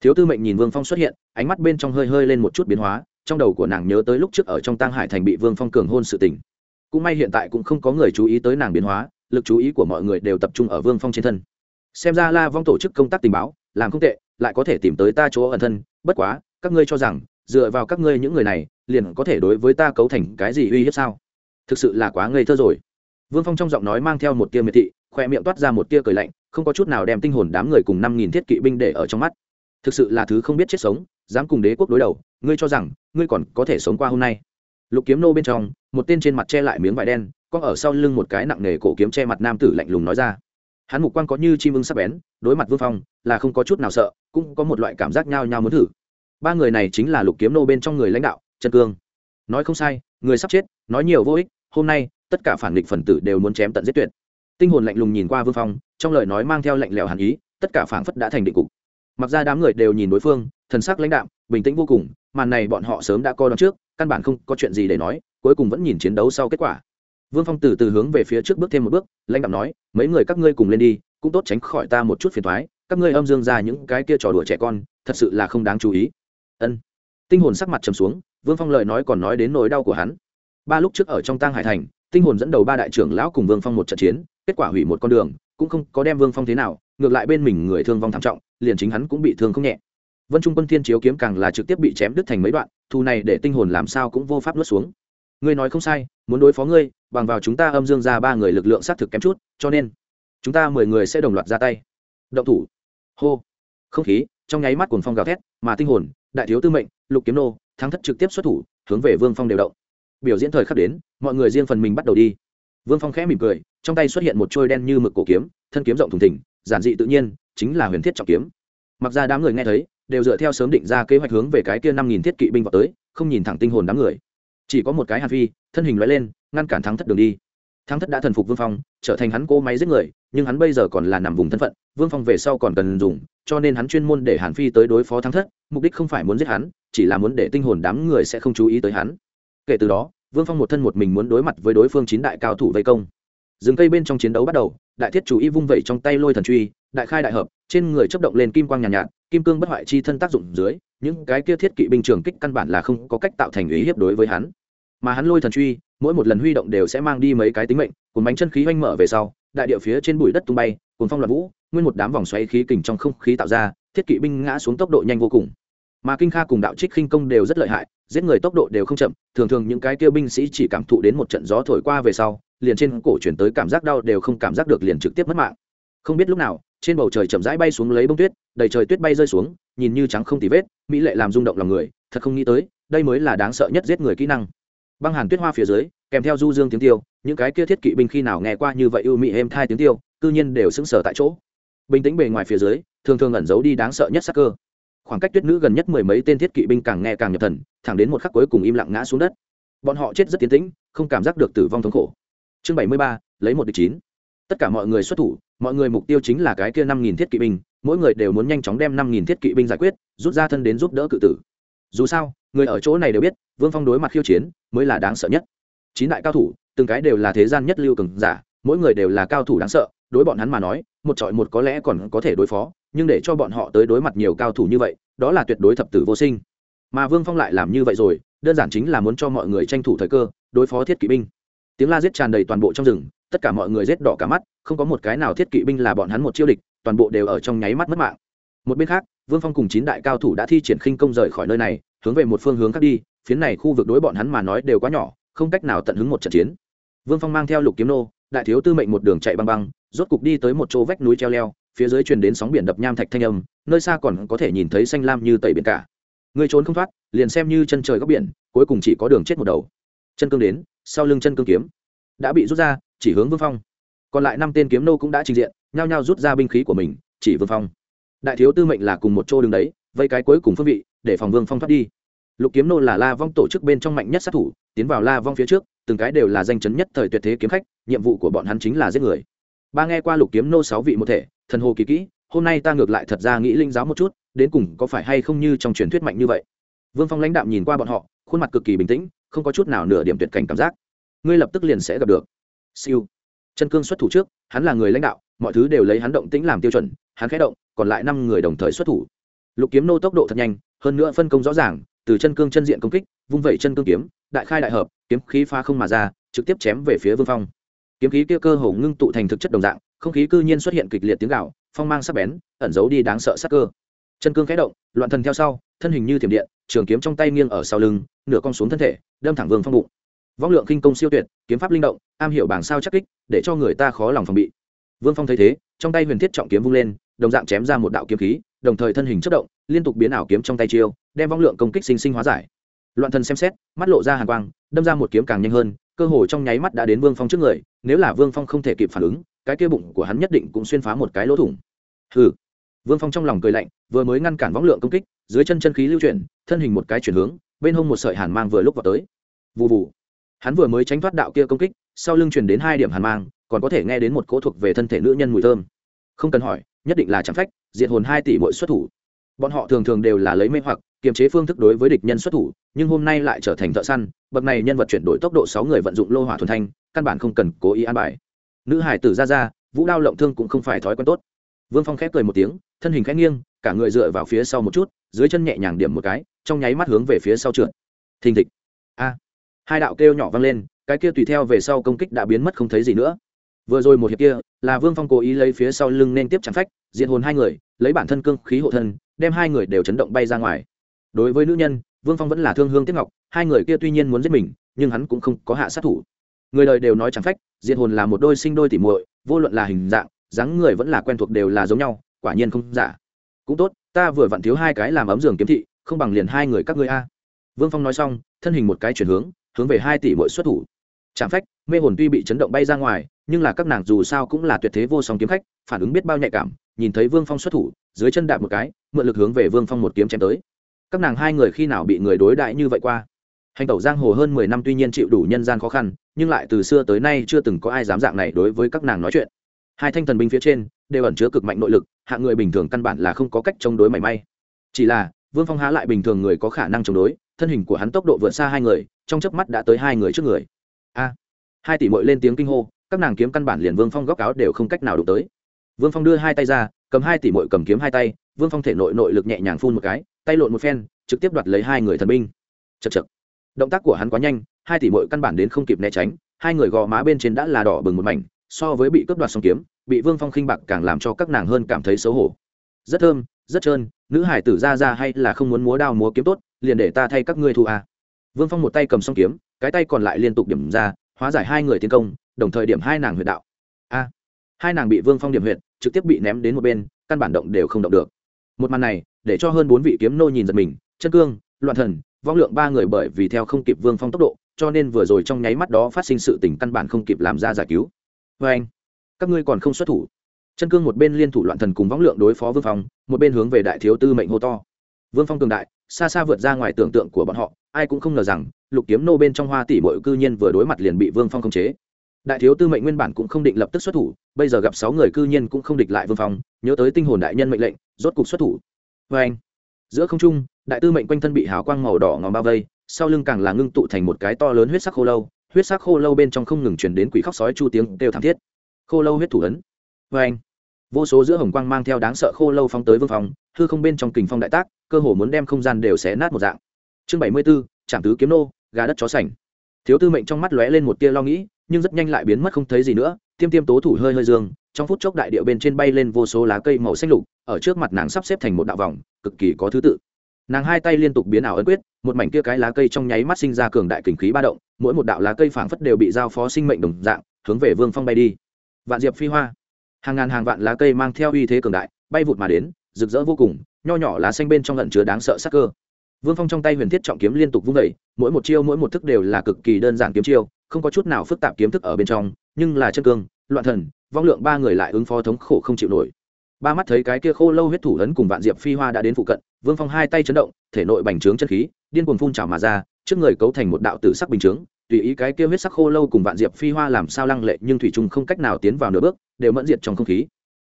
Thiếu tư mệnh nhìn vương phong xuất hiện, ánh mắt bên trong hơi hơi lên một chút biến hóa, trong đầu của nàng nhớ tới lúc trước ở trong tăng hải thành bị vương phong cường hôn sự tình. Cũng may hiện tại cũng không có người chú ý tới nàng biến hóa, lực chú ý của mọi người đều tập trung ở vương phong trên thân. Xem ra la vong tổ chức công tác tình báo, làm không tệ, lại có thể tìm tới ta chỗ ẩn thân, bất quá, các ngươi cho rằng, dựa vào các ngươi những người này, liền có thể đối với ta cấu thành cái gì uy hiếp sao? Thực sự là quá ngây thơ rồi vương phong trong giọng nói mang theo một tia miệt thị, khoe miệng toát ra một tia cười lạnh, không có chút nào đem tinh hồn đám người cùng năm nghìn thiết kỵ binh để ở trong mắt. Thực sự là thứ không biết chết sống, dám cùng đế quốc đối đầu, ngươi cho rằng, ngươi còn có thể sống qua hôm nay. Lục kiếm nô bên trong, một tên trên mặt che lại miếng vải đen, có ở sau lưng một cái nặng nề cổ kiếm che mặt nam tử lạnh lùng nói ra. Hắn mục quan có như chim ưng sắp bén, đối mặt vương phong, là không có chút nào sợ, cũng có một loại cảm giác nhao nhao muốn thử. Ba người này chính là lục kiếm nô bên trong người lãnh đạo, trần cương. Nói không sai, người sắp chết, nói nhiều vô ích, hôm nay tất cả phản nghịch phần tử đều muốn chém tận giết tuyệt. Tinh hồn lạnh lùng nhìn qua vương phong, trong lời nói mang theo lạnh lẽo hàn ý, tất cả phản phất đã thành định cục. Mặc ra đám người đều nhìn đối phương, thần sắc lãnh đạm, bình tĩnh vô cùng, màn này bọn họ sớm đã coi đón trước, căn bản không có chuyện gì để nói, cuối cùng vẫn nhìn chiến đấu sau kết quả. Vương phong từ từ hướng về phía trước bước thêm một bước, lãnh đạm nói, mấy người các ngươi cùng lên đi, cũng tốt tránh khỏi ta một chút phiền thoái các ngươi âm dương ra những cái kia trò đùa trẻ con, thật sự là không đáng chú ý. Ân. Tinh hồn sắc mặt trầm xuống, vương phong lời nói còn nói đến nỗi đau của hắn ba lúc trước ở trong tang hải thành, tinh hồn dẫn đầu ba đại trưởng lão cùng vương phong một trận chiến, kết quả hủy một con đường, cũng không có đem vương phong thế nào, ngược lại bên mình người thương vong thảm trọng, liền chính hắn cũng bị thương không nhẹ. Vân trung quân thiên chiếu kiếm càng là trực tiếp bị chém đứt thành mấy đoạn thu này để tinh hồn làm sao cũng vô pháp nuốt xuống. Ngươi nói không sai, muốn đối phó ngươi, bằng vào chúng ta âm dương ra ba người lực lượng xác thực kém chút, cho nên, chúng ta mười người sẽ đồng loạt ra tay. Động thủ. Hô. Không khí, trong nháy mắt cuồng phong gào thét, mà tinh hồn, đại thiếu tư mệnh, lục kiếm nô, thắng thất trực tiếp xuất thủ, hướng về vương phong đều động biểu diễn thời khắc đến, mọi người riêng phần mình bắt đầu đi. Vương phong khẽ mỉm cười, trong tay xuất hiện một trôi đen như mực cổ kiếm, thân kiếm rộng thùng thỉnh giản dị tự nhiên, chính là huyền thiết trọng kiếm. Mặc ra đám người nghe thấy, đều dựa theo sớm định ra kế hoạch hướng về cái kia năm nghìn thiết kỵ binh vào tới, không nhìn thẳng tinh hồn đám người. Chỉ có một cái hàn phi, thân hình loại lên, ngăn cản thắng thất đường đi. Thắng thất đã thần phục vương phong, trở thành hắn cỗ máy giết người, nhưng hắn bây giờ còn là nằm vùng thân phận, vương phong về sau còn cần dùng, cho nên hắn chuyên môn để hàn phi tới đối phó thắng thất, mục đích không phải muốn giết hắn, chỉ là muốn để tinh hồn đám người sẽ không chú ý tới hắn. Kể từ đó vương phong một thân một mình muốn đối mặt với đối phương chín đại cao thủ vây công. Rừng cây bên trong chiến đấu bắt đầu đại thiết chủ y vung vẩy trong tay lôi thần truy đại khai đại hợp trên người chấp động lên kim quang nhàn nhạt, nhạt kim cương bất hoại chi thân tác dụng dưới những cái kia thiết kỵ binh trường kích căn bản là không có cách tạo thành ý hiếp đối với hắn. Mà hắn lôi thần truy mỗi một lần huy động đều sẽ mang đi mấy cái tính mệnh cùng bánh chân khí oanh mở về sau đại địa phía trên bụi đất tung bay cùng phong loạn vũ nguyên một đám vòng xoáy khí kình trong không khí tạo ra thiết kỵ binh ngã xuống tốc độ nhanh vô cùng. Mà kinh kha cùng đạo trích khinh công đều rất lợi hại giết người tốc độ đều không chậm, thường thường những cái tiêu binh sĩ chỉ cảm thụ đến một trận gió thổi qua về sau, liền trên cổ chuyển tới cảm giác đau đều không cảm giác được liền trực tiếp mất mạng. Không biết lúc nào, trên bầu trời chậm rãi bay xuống lấy bông tuyết, đầy trời tuyết bay rơi xuống, nhìn như trắng không tì vết, mỹ lệ làm rung động lòng người, thật không nghĩ tới, đây mới là đáng sợ nhất giết người kỹ năng. Băng hàn tuyết hoa phía dưới, kèm theo du dương tiếng tiêu, những cái kia thiết kỵ binh khi nào nghe qua như vậy ưu mỹ êm thai tiếng tiêu, cư nhiên đều sững sờ tại chỗ. Bình tĩnh bề ngoài phía dưới, thường thường ẩn giấu đi đáng sợ nhất sắc cơ khoảng cách tuyết nữ gần nhất mười mấy tên thiết kỵ binh càng nghe càng nhập thần, thẳng đến một khắc cuối cùng im lặng ngã xuống đất. Bọn họ chết rất tiến tĩnh, không cảm giác được tử vong thống khổ. Chương bảy mươi ba, lấy một địch chín. Tất cả mọi người xuất thủ, mọi người mục tiêu chính là cái kia năm nghìn thiết kỵ binh, mỗi người đều muốn nhanh chóng đem năm nghìn thiết kỵ binh giải quyết, rút ra thân đến giúp đỡ cự tử. Dù sao, người ở chỗ này đều biết, vương phong đối mặt khiêu chiến mới là đáng sợ nhất. Chín đại cao thủ, từng cái đều là thế gian nhất lưu cường giả, mỗi người đều là cao thủ đáng sợ, đối bọn hắn mà nói, một trọi một có lẽ còn có thể đối phó nhưng để cho bọn họ tới đối mặt nhiều cao thủ như vậy, đó là tuyệt đối thập tử vô sinh. Mà vương phong lại làm như vậy rồi, đơn giản chính là muốn cho mọi người tranh thủ thời cơ, đối phó thiết kỵ binh. Tiếng la giết tràn đầy toàn bộ trong rừng, tất cả mọi người rết đỏ cả mắt, không có một cái nào thiết kỵ binh là bọn hắn một chiêu địch, toàn bộ đều ở trong nháy mắt mất mạng. Một bên khác, vương phong cùng chín đại cao thủ đã thi triển khinh công rời khỏi nơi này, hướng về một phương hướng khác đi, phiến này khu vực đối bọn hắn mà nói đều quá nhỏ, không cách nào tận hứng một trận chiến. Vương phong mang theo lục kiếm nô, đại thiếu tư mệnh một đường chạy băng băng, rốt cục đi tới một chỗ vách núi treo leo phía dưới truyền đến sóng biển đập nham thạch thanh âm, nơi xa còn có thể nhìn thấy xanh lam như tẩy biển cả. Người trốn không thoát, liền xem như chân trời góc biển, cuối cùng chỉ có đường chết một đầu. Chân cương đến, sau lưng chân cương kiếm đã bị rút ra, chỉ hướng vương phong. Còn lại năm tên kiếm nô cũng đã trình diện, nhao nhao rút ra binh khí của mình, chỉ vương phong. Đại thiếu tư mệnh là cùng một chỗ đường đấy, vây cái cuối cùng phương vị, để phòng vương phong thoát đi. Lục kiếm nô là la vong tổ chức bên trong mạnh nhất sát thủ, tiến vào la vong phía trước, từng cái đều là danh chấn nhất thời tuyệt thế kiếm khách, nhiệm vụ của bọn hắn chính là giết người. Ba nghe qua lục kiếm nô sáu vị một thể thần hồ kỳ kỹ, hôm nay ta ngược lại thật ra nghĩ linh giáo một chút, đến cùng có phải hay không như trong truyền thuyết mạnh như vậy. Vương phong lãnh đạm nhìn qua bọn họ, khuôn mặt cực kỳ bình tĩnh, không có chút nào nửa điểm tuyệt cảnh cảm giác. Ngươi lập tức liền sẽ gặp được. Siêu. Chân cương xuất thủ trước, hắn là người lãnh đạo, mọi thứ đều lấy hắn động tĩnh làm tiêu chuẩn, hắn khẽ động, còn lại năm người đồng thời xuất thủ. Lục kiếm nô tốc độ thật nhanh, hơn nữa phân công rõ ràng, từ chân cương chân diện công kích, vung vẩy chân cương kiếm, đại khai đại hợp, kiếm khí pha không mà ra, trực tiếp chém về phía vương phong. Kiếm khí kia cơ hồ ngưng tụ thành thực chất đồng dạng không khí cư nhiên xuất hiện kịch liệt tiếng gạo phong mang sắc bén, ẩn giấu đi đáng sợ sắc cơ. Chân cương khẽ động, loạn thần theo sau, thân hình như thiểm điện, trường kiếm trong tay nghiêng ở sau lưng, nửa cong xuống thân thể, đâm thẳng vương phong bụng. Vong lượng kinh công siêu tuyệt, kiếm pháp linh động, am hiểu bảng sao chắc kích, để cho người ta khó lòng phòng bị. Vương phong thấy thế, trong tay huyền thiết trọng kiếm vung lên, đồng dạng chém ra một đạo kiếm khí, đồng thời thân hình chất động, liên tục biến ảo kiếm trong tay chiêu, đem vong lượng công kích sinh sinh hóa giải. Loạn thần xem xét, mắt lộ ra hàn quang, đâm ra một kiếm càng nhanh hơn cơ hồ trong nháy mắt đã đến vương phong trước người, nếu là vương phong không thể kịp phản ứng, cái kia bụng của hắn nhất định cũng xuyên phá một cái lỗ thủng. Hừ. Vương phong trong lòng cười lạnh, vừa mới ngăn cản võng lượng công kích, dưới chân chân khí lưu chuyển, thân hình một cái chuyển hướng, bên hông một sợi hàn mang vừa lúc vào tới. Vụ vụ hắn vừa mới tránh thoát đạo kia công kích, sau lưng truyền đến hai điểm hàn mang, còn có thể nghe đến một cỗ thuộc về thân thể nữ nhân mùi thơm. Không cần hỏi, nhất định là chẳng phách, diệt hồn hai tỷ mỗi xuất thủ. Bọn họ thường thường đều là lấy mê hoặc kiềm chế phương thức đối với địch nhân xuất thủ, nhưng hôm nay lại trở thành thợ săn, bậc này nhân vật chuyển đổi tốc độ sáu người vận dụng lô hỏa thuần thanh, căn bản không cần cố ý an bài. Nữ hải tử ra ra, vũ đao lộng thương cũng không phải thói quen tốt. Vương phong khép cười một tiếng, thân hình khẽ nghiêng, cả người dựa vào phía sau một chút, dưới chân nhẹ nhàng điểm một cái, trong nháy mắt hướng về phía sau trượt. Thình thịch. A. Hai đạo kêu nhỏ vang lên, cái kia tùy theo về sau công kích đã biến mất không thấy gì nữa. Vừa rồi một hiệp kia, là vương phong cố ý lấy phía sau lưng nên tiếp chạm phách, diện hồn hai người, lấy bản thân cương khí hộ thân, đem hai người đều chấn động bay ra ngoài đối với nữ nhân, vương phong vẫn là thương hương tiếp ngọc, hai người kia tuy nhiên muốn giết mình, nhưng hắn cũng không có hạ sát thủ. Người đời đều nói chẳng phách diện hồn là một đôi sinh đôi tỉ muội, vô luận là hình dạng, dáng người vẫn là quen thuộc đều là giống nhau, quả nhiên không giả. Cũng tốt, ta vừa vặn thiếu hai cái làm ấm giường kiếm thị, không bằng liền hai người các ngươi a. Vương phong nói xong, thân hình một cái chuyển hướng hướng về hai tỷ mỗi xuất thủ. Chẳng phách, mê hồn tuy bị chấn động bay ra ngoài, nhưng là các nàng dù sao cũng là tuyệt thế vô song kiếm khách, phản ứng biết bao nhạy cảm, nhìn thấy vương phong xuất thủ, dưới chân đạp một cái, mượn lực hướng về vương phong một kiếm chém tới các nàng hai người khi nào bị người đối đại như vậy qua? Hành tẩu giang hồ hơn mười năm tuy nhiên chịu đủ nhân gian khó khăn, nhưng lại từ xưa tới nay chưa từng có ai dám dạng này đối với các nàng nói chuyện. Hai thanh thần binh phía trên đều ẩn chứa cực mạnh nội lực, hạng người bình thường căn bản là không có cách chống đối mảy may. Chỉ là, vương phong há lại bình thường người có khả năng chống đối, thân hình của hắn tốc độ vượt xa hai người, trong chớp mắt đã tới hai người trước người. A! Hai tỷ mội lên tiếng kinh hô, các nàng kiếm căn bản liền vương phong góc áo đều không cách nào đụng tới. Vương phong đưa hai tay ra, cầm hai tỷ mội cầm kiếm hai tay, vương phong thể nội nội lực nhẹ nhàng phun một cái tay lộn một phen, trực tiếp đoạt lấy hai người thần binh. Chật chật động tác của hắn quá nhanh, hai tỷ mội căn bản đến không kịp né tránh, hai người gò má bên trên đã là đỏ bừng một mảnh, so với bị cướp đoạt song kiếm, bị vương phong khinh bạc càng làm cho các nàng hơn cảm thấy xấu hổ. Rất thơm, rất trơn, nữ hải tử ra ra hay là không muốn múa đao múa kiếm tốt, liền để ta thay các ngươi thu à. vương phong một tay cầm song kiếm, cái tay còn lại liên tục điểm ra, hóa giải hai người tiến công, đồng thời điểm hai nàng huyệt đạo. A. Hai nàng bị vương phong điểm huyệt, trực tiếp bị ném đến một bên, căn bản động đều không động được. Một màn này để cho hơn bốn vị kiếm nô nhìn giật mình, chân cương, loạn thần, vong lượng ba người bởi vì theo không kịp vương phong tốc độ, cho nên vừa rồi trong nháy mắt đó phát sinh sự tình căn bản không kịp làm ra giải cứu. Vê anh, các ngươi còn không xuất thủ. Chân cương một bên liên thủ loạn thần cùng vong lượng đối phó vương phong, một bên hướng về đại thiếu tư mệnh hô to. Vương phong cường đại, xa xa vượt ra ngoài tưởng tượng của bọn họ, ai cũng không ngờ rằng, lục kiếm nô bên trong hoa tỷ mọi cư nhiên vừa đối mặt liền bị vương phong khống chế. Đại thiếu tư mệnh nguyên bản cũng không định lập tức xuất thủ, bây giờ gặp sáu người cư nhiên cũng không địch lại vương phong, nhớ tới tinh hồn đại nhân mệnh lệnh, rốt cục xuất thủ vê anh, giữa không trung, đại tư mệnh quanh thân bị hào quang màu đỏ ngòm bao vây, sau lưng càng là ngưng tụ thành một cái to lớn huyết sắc khô lâu, huyết sắc khô lâu bên trong không ngừng chuyển đến quỷ khóc sói chu tiếng kêu thảm thiết. Khô lâu huyết thủ ấn. Vê anh, vô số giữa hồng quang mang theo đáng sợ khô lâu phóng tới vương phòng, hư không bên trong kình phong đại tác, cơ hồ muốn đem không gian đều xé nát một dạng. Chương bảy mươi b ố trạm tứ kiếm nô, gà đất chó sành. Thiếu tư mệnh trong mắt lóe lên một tia lo nghĩ, nhưng rất nhanh lại biến mất không thấy gì nữa, tiêm tiêm tố thủ hơi hơi dương, trong phút chốc đại điệu bên trên bay lên vô số lá cây màu xanh lục ở trước mặt nàng sắp xếp thành một đạo vòng, cực kỳ có thứ tự. Nàng hai tay liên tục biến ảo ấn quyết, một mảnh kia cái lá cây trong nháy mắt sinh ra cường đại kình khí ba động, mỗi một đạo lá cây phảng phất đều bị giao phó sinh mệnh đồng dạng, hướng về vương phong bay đi. Vạn diệp phi hoa. Hàng ngàn hàng vạn lá cây mang theo uy thế cường đại, bay vụt mà đến, rực rỡ vô cùng, nho nhỏ lá xanh bên trong lận chứa đáng sợ sắc cơ. Vương phong trong tay huyền thiết trọng kiếm liên tục vung vẩy mỗi một chiêu mỗi một thức đều là cực kỳ đơn giản kiếm chiêu, không có chút nào phức tạp kiếm thức ở bên trong, nhưng là chân cương, loạn thần, vong lượng ba người lại ứng phó thống khổ không chịu nổi ba mắt thấy cái kia khô lâu huyết thủ lớn cùng vạn diệp phi hoa đã đến phụ cận, vương phong hai tay chấn động, thể nội bành trướng chân khí, điên cuồng phun trào mà ra, trước người cấu thành một đạo tử sắc bình chướng, tùy ý cái kia huyết sắc khô lâu cùng vạn diệp phi hoa làm sao lăng lệ, nhưng thủy trung không cách nào tiến vào nửa bước, đều mẫn diệt trong không khí.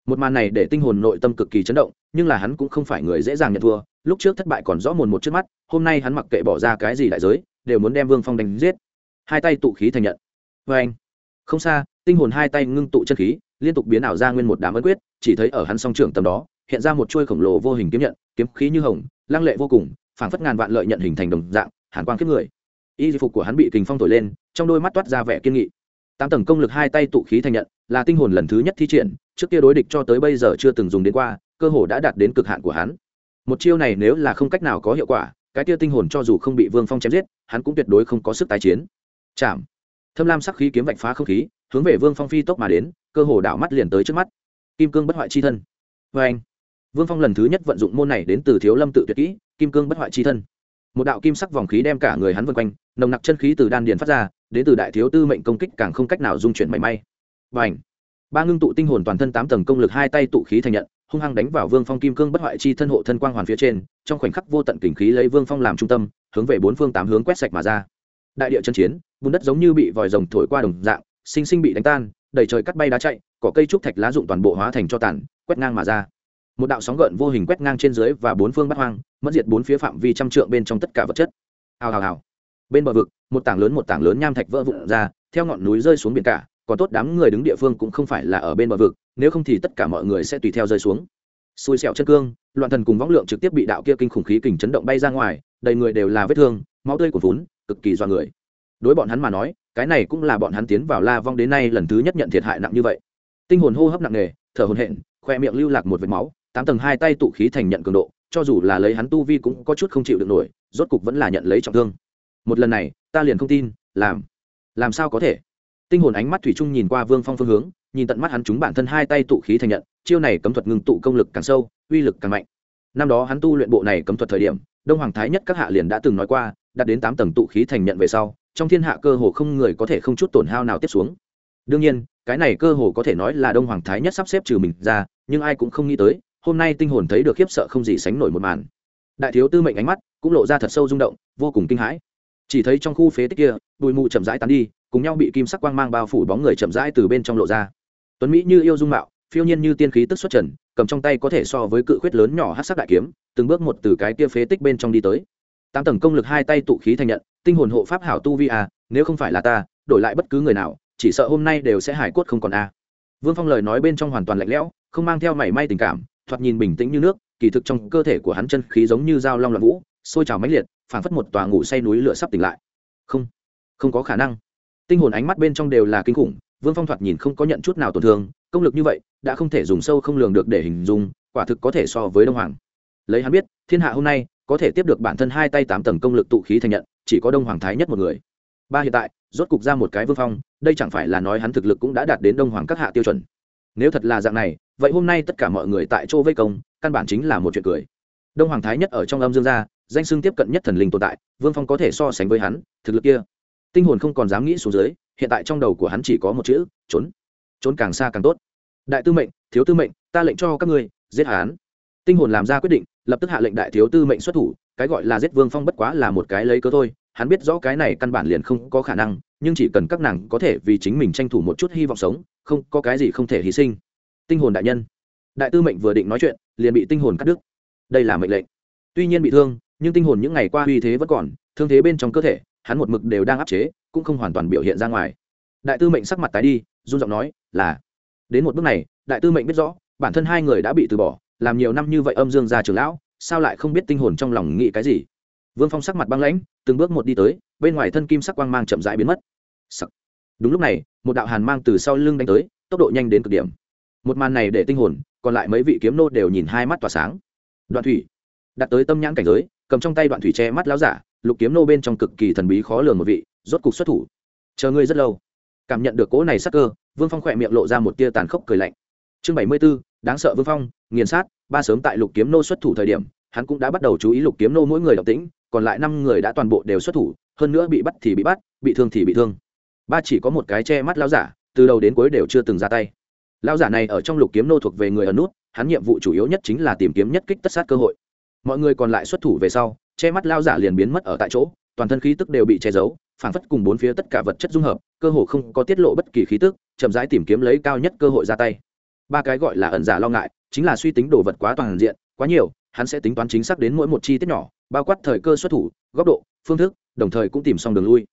Một màn này để tinh hồn nội tâm cực kỳ chấn động, nhưng là hắn cũng không phải người dễ dàng nhận thua, lúc trước thất bại còn rõ mồn một trước mắt, hôm nay hắn mặc kệ bỏ ra cái gì đại giới, đều muốn đem vương phong đánh giết. Hai tay tụ khí thành nhận. Vê anh không xa, tinh hồn hai tay ngưng tụ chân khí liên tục biến ảo ra nguyên một đám ấn quyết, chỉ thấy ở hắn song trưởng tầm đó, hiện ra một chuôi khổng lồ vô hình kiếm nhận, kiếm khí như hồng, lăng lệ vô cùng, phảng phất ngàn vạn lợi nhận hình thành đồng dạng, hàn quang kiếp người. Y phục của hắn bị kình phong thổi lên, trong đôi mắt toát ra vẻ kiên nghị. Tám tầng công lực hai tay tụ khí thành nhận, là tinh hồn lần thứ nhất thi triển, trước kia đối địch cho tới bây giờ chưa từng dùng đến qua, cơ hồ đã đạt đến cực hạn của hắn. Một chiêu này nếu là không cách nào có hiệu quả, cái kia tinh hồn cho dù không bị vương phong chém giết, hắn cũng tuyệt đối không có sức tái chiến. Chạm. Thâm lam sắc khí kiếm vạch phá không khí, hướng về vương phong phi tốc mà đến cơ hồ đảo mắt liền tới trước mắt. Kim cương bất hoại chi thân. Vê anh, vương phong lần thứ nhất vận dụng môn này đến từ thiếu lâm tự tuyệt kỹ, kim cương bất hoại chi thân. Một đạo kim sắc vòng khí đem cả người hắn vân quanh, nồng nặc chân khí từ đan điền phát ra, đến từ đại thiếu tư mệnh công kích càng không cách nào dung chuyển mảy may. Và ảnh ba ngưng tụ tinh hồn toàn thân tám tầng công lực hai tay tụ khí thành nhận, hung hăng đánh vào vương phong kim cương bất hoại chi thân hộ thân quang hoàn phía trên, trong khoảnh khắc vô tận kình khí lấy vương phong làm trung tâm, hướng về bốn phương tám hướng quét sạch mà ra. Đại địa chân chiến, bùn đất giống như bị vòi rồng thổi qua đồng dạng, sinh sinh bị đánh tan đầy trời cắt bay đá chạy, cỏ cây trúc thạch lá dụng toàn bộ hóa thành cho tàn, quét ngang mà ra. Một đạo sóng gợn vô hình quét ngang trên dưới và bốn phương bắt hoang, mất diệt bốn phía phạm vi trăm trượng bên trong tất cả vật chất. Hào hào hào. Bên bờ vực, một tảng lớn một tảng lớn nham thạch vỡ vụn ra, theo ngọn núi rơi xuống biển cả, còn tốt đám người đứng địa phương cũng không phải là ở bên bờ vực, nếu không thì tất cả mọi người sẽ tùy theo rơi xuống. Xui xẻo chân cương, loạn thần cùng võng lượng trực tiếp bị đạo kia kinh khủng khí kình chấn động bay ra ngoài, đầy người đều là vết thương, máu tươi của vốn cực kỳ do người. Đối bọn hắn mà nói cái này cũng là bọn hắn tiến vào la vong đến nay lần thứ nhất nhận thiệt hại nặng như vậy. Tinh hồn hô hấp nặng nề, thở hồn hện khoe miệng lưu lạc một vệt máu, tám tầng hai tay tụ khí thành nhận cường độ, cho dù là lấy hắn tu vi cũng có chút không chịu được nổi, rốt cục vẫn là nhận lấy trọng thương. Một lần này, ta liền không tin, làm làm sao có thể? Tinh hồn ánh mắt thủy chung nhìn qua vương phong phương hướng, nhìn tận mắt hắn chúng bản thân hai tay tụ khí thành nhận, chiêu này cấm thuật ngưng tụ công lực càng sâu, uy lực càng mạnh. Năm đó hắn tu luyện bộ này cấm thuật thời điểm, đông hoàng thái nhất các hạ liền đã từng nói qua, đạt đến tám tầng tụ khí thành nhận về sau trong thiên hạ cơ hồ không người có thể không chút tổn hao nào tiếp xuống. Đương nhiên, cái này cơ hồ có thể nói là đông hoàng thái nhất sắp xếp trừ mình ra, nhưng ai cũng không nghĩ tới, hôm nay tinh hồn thấy được khiếp sợ không gì sánh nổi một màn. Đại thiếu tư mệnh ánh mắt cũng lộ ra thật sâu rung động, vô cùng kinh hãi. Chỉ thấy trong khu phế tích kia, bụi mù chậm rãi tán đi, cùng nhau bị kim sắc quang mang bao phủ bóng người chậm rãi từ bên trong lộ ra. Tuấn mỹ như yêu dung mạo, phiêu nhiên như tiên khí tức xuất trần, cầm trong tay có thể so với cự khuyết lớn nhỏ hát sắc đại kiếm, từng bước một từ cái kia phế tích bên trong đi tới. Tám tầng công lực hai tay tụ khí thành nhận tinh hồn hộ pháp hảo tu vi à nếu không phải là ta, đổi lại bất cứ người nào, chỉ sợ hôm nay đều sẽ hải cốt không còn a vương phong lời nói bên trong hoàn toàn lạnh lẽo, không mang theo mảy may tình cảm, thoạt nhìn bình tĩnh như nước, kỳ thực trong cơ thể của hắn chân khí giống như dao long loạn vũ, sôi trào mãnh liệt, phảng phất một tòa ngủ say núi lửa sắp tỉnh lại. Không không có khả năng. Tinh hồn ánh mắt bên trong đều là kinh khủng, vương phong thoạt nhìn không có nhận chút nào tổn thương, công lực như vậy, đã không thể dùng sâu không lường được để hình dung, quả thực có thể so với đông hoàng. Lấy hắn biết, thiên hạ hôm nay, có thể tiếp được bản thân hai tay tám tầng công lực tụ khí thành nhận chỉ có đông hoàng thái nhất một người. Ba hiện tại, rốt cục ra một cái vương phong, đây chẳng phải là nói hắn thực lực cũng đã đạt đến đông hoàng các hạ tiêu chuẩn. Nếu thật là dạng này, vậy hôm nay tất cả mọi người tại chỗ vây công, căn bản chính là một chuyện cười. Đông hoàng thái nhất ở trong âm dương gia, danh xưng tiếp cận nhất thần linh tồn tại, vương phong có thể so sánh với hắn, thực lực kia. Tinh hồn không còn dám nghĩ xuống dưới, hiện tại trong đầu của hắn chỉ có một chữ, trốn. Trốn càng xa càng tốt. Đại tư mệnh, thiếu tư mệnh, ta lệnh cho các ngươi, giết hắn. Tinh hồn làm ra quyết định, lập tức hạ lệnh đại thiếu tư mệnh xuất thủ cái gọi là giết vương phong bất quá là một cái lấy cớ thôi, hắn biết rõ cái này căn bản liền không có khả năng, nhưng chỉ cần các nàng có thể vì chính mình tranh thủ một chút hy vọng sống, không, có cái gì không thể hy sinh. Tinh hồn đại nhân. Đại tư mệnh vừa định nói chuyện, liền bị tinh hồn cắt đứt. Đây là mệnh lệnh. Tuy nhiên bị thương, nhưng tinh hồn những ngày qua uy thế vẫn còn, thương thế bên trong cơ thể, hắn một mực đều đang áp chế, cũng không hoàn toàn biểu hiện ra ngoài. Đại tư mệnh sắc mặt tái đi, run giọng nói, là. Đến một bước này, đại tư mệnh biết rõ, bản thân hai người đã bị từ bỏ, làm nhiều năm như vậy âm dương ra trường lão sao lại không biết tinh hồn trong lòng nghĩ cái gì? Vương phong sắc mặt băng lãnh, từng bước một đi tới, bên ngoài thân kim sắc quang mang chậm rãi biến mất、sắc. Đúng lúc này, một đạo hàn mang từ sau lưng đánh tới, tốc độ nhanh đến cực điểm. Một màn này để tinh hồn, còn lại mấy vị kiếm nô đều nhìn hai mắt tỏa sáng. Đoạn thủy. Đặt tới tâm nhãn cảnh giới, cầm trong tay đoạn thủy che mắt láo giả, lục kiếm nô bên trong cực kỳ thần bí khó lường một vị, rốt cục xuất thủ. Chờ ngươi rất lâu. Cảm nhận được cỗ này sắc cơ, vương phong khỏe miệng lộ ra một tia tàn khốc cười lạnh. Chương bảy mươi b ố đáng sợ vương phong, nghiền sát ba sớm tại lục kiếm nô xuất thủ thời điểm, hắn cũng đã bắt đầu chú ý lục kiếm nô mỗi người độc tĩnh, còn lại năm người đã toàn bộ đều xuất thủ, hơn nữa bị bắt thì bị bắt, bị thương thì bị thương. Ba chỉ có một cái che mắt lao giả, từ đầu đến cuối đều chưa từng ra tay. Lao giả này ở trong lục kiếm nô thuộc về người ở nút, hắn nhiệm vụ chủ yếu nhất chính là tìm kiếm nhất kích tất sát cơ hội. Mọi người còn lại xuất thủ về sau, che mắt lao giả liền biến mất ở tại chỗ, toàn thân khí tức đều bị che giấu phản phất cùng bốn phía tất cả vật chất dung hợp, cơ hồ không có tiết lộ bất kỳ khí tức, chậm rãi tìm kiếm lấy cao nhất cơ hội ra tay. Ba cái gọi là ẩn giả lo ngại chính là suy tính đồ vật quá toàn diện, quá nhiều, hắn sẽ tính toán chính xác đến mỗi một chi tiết nhỏ, bao quát thời cơ xuất thủ, góc độ, phương thức, đồng thời cũng tìm xong đường lui.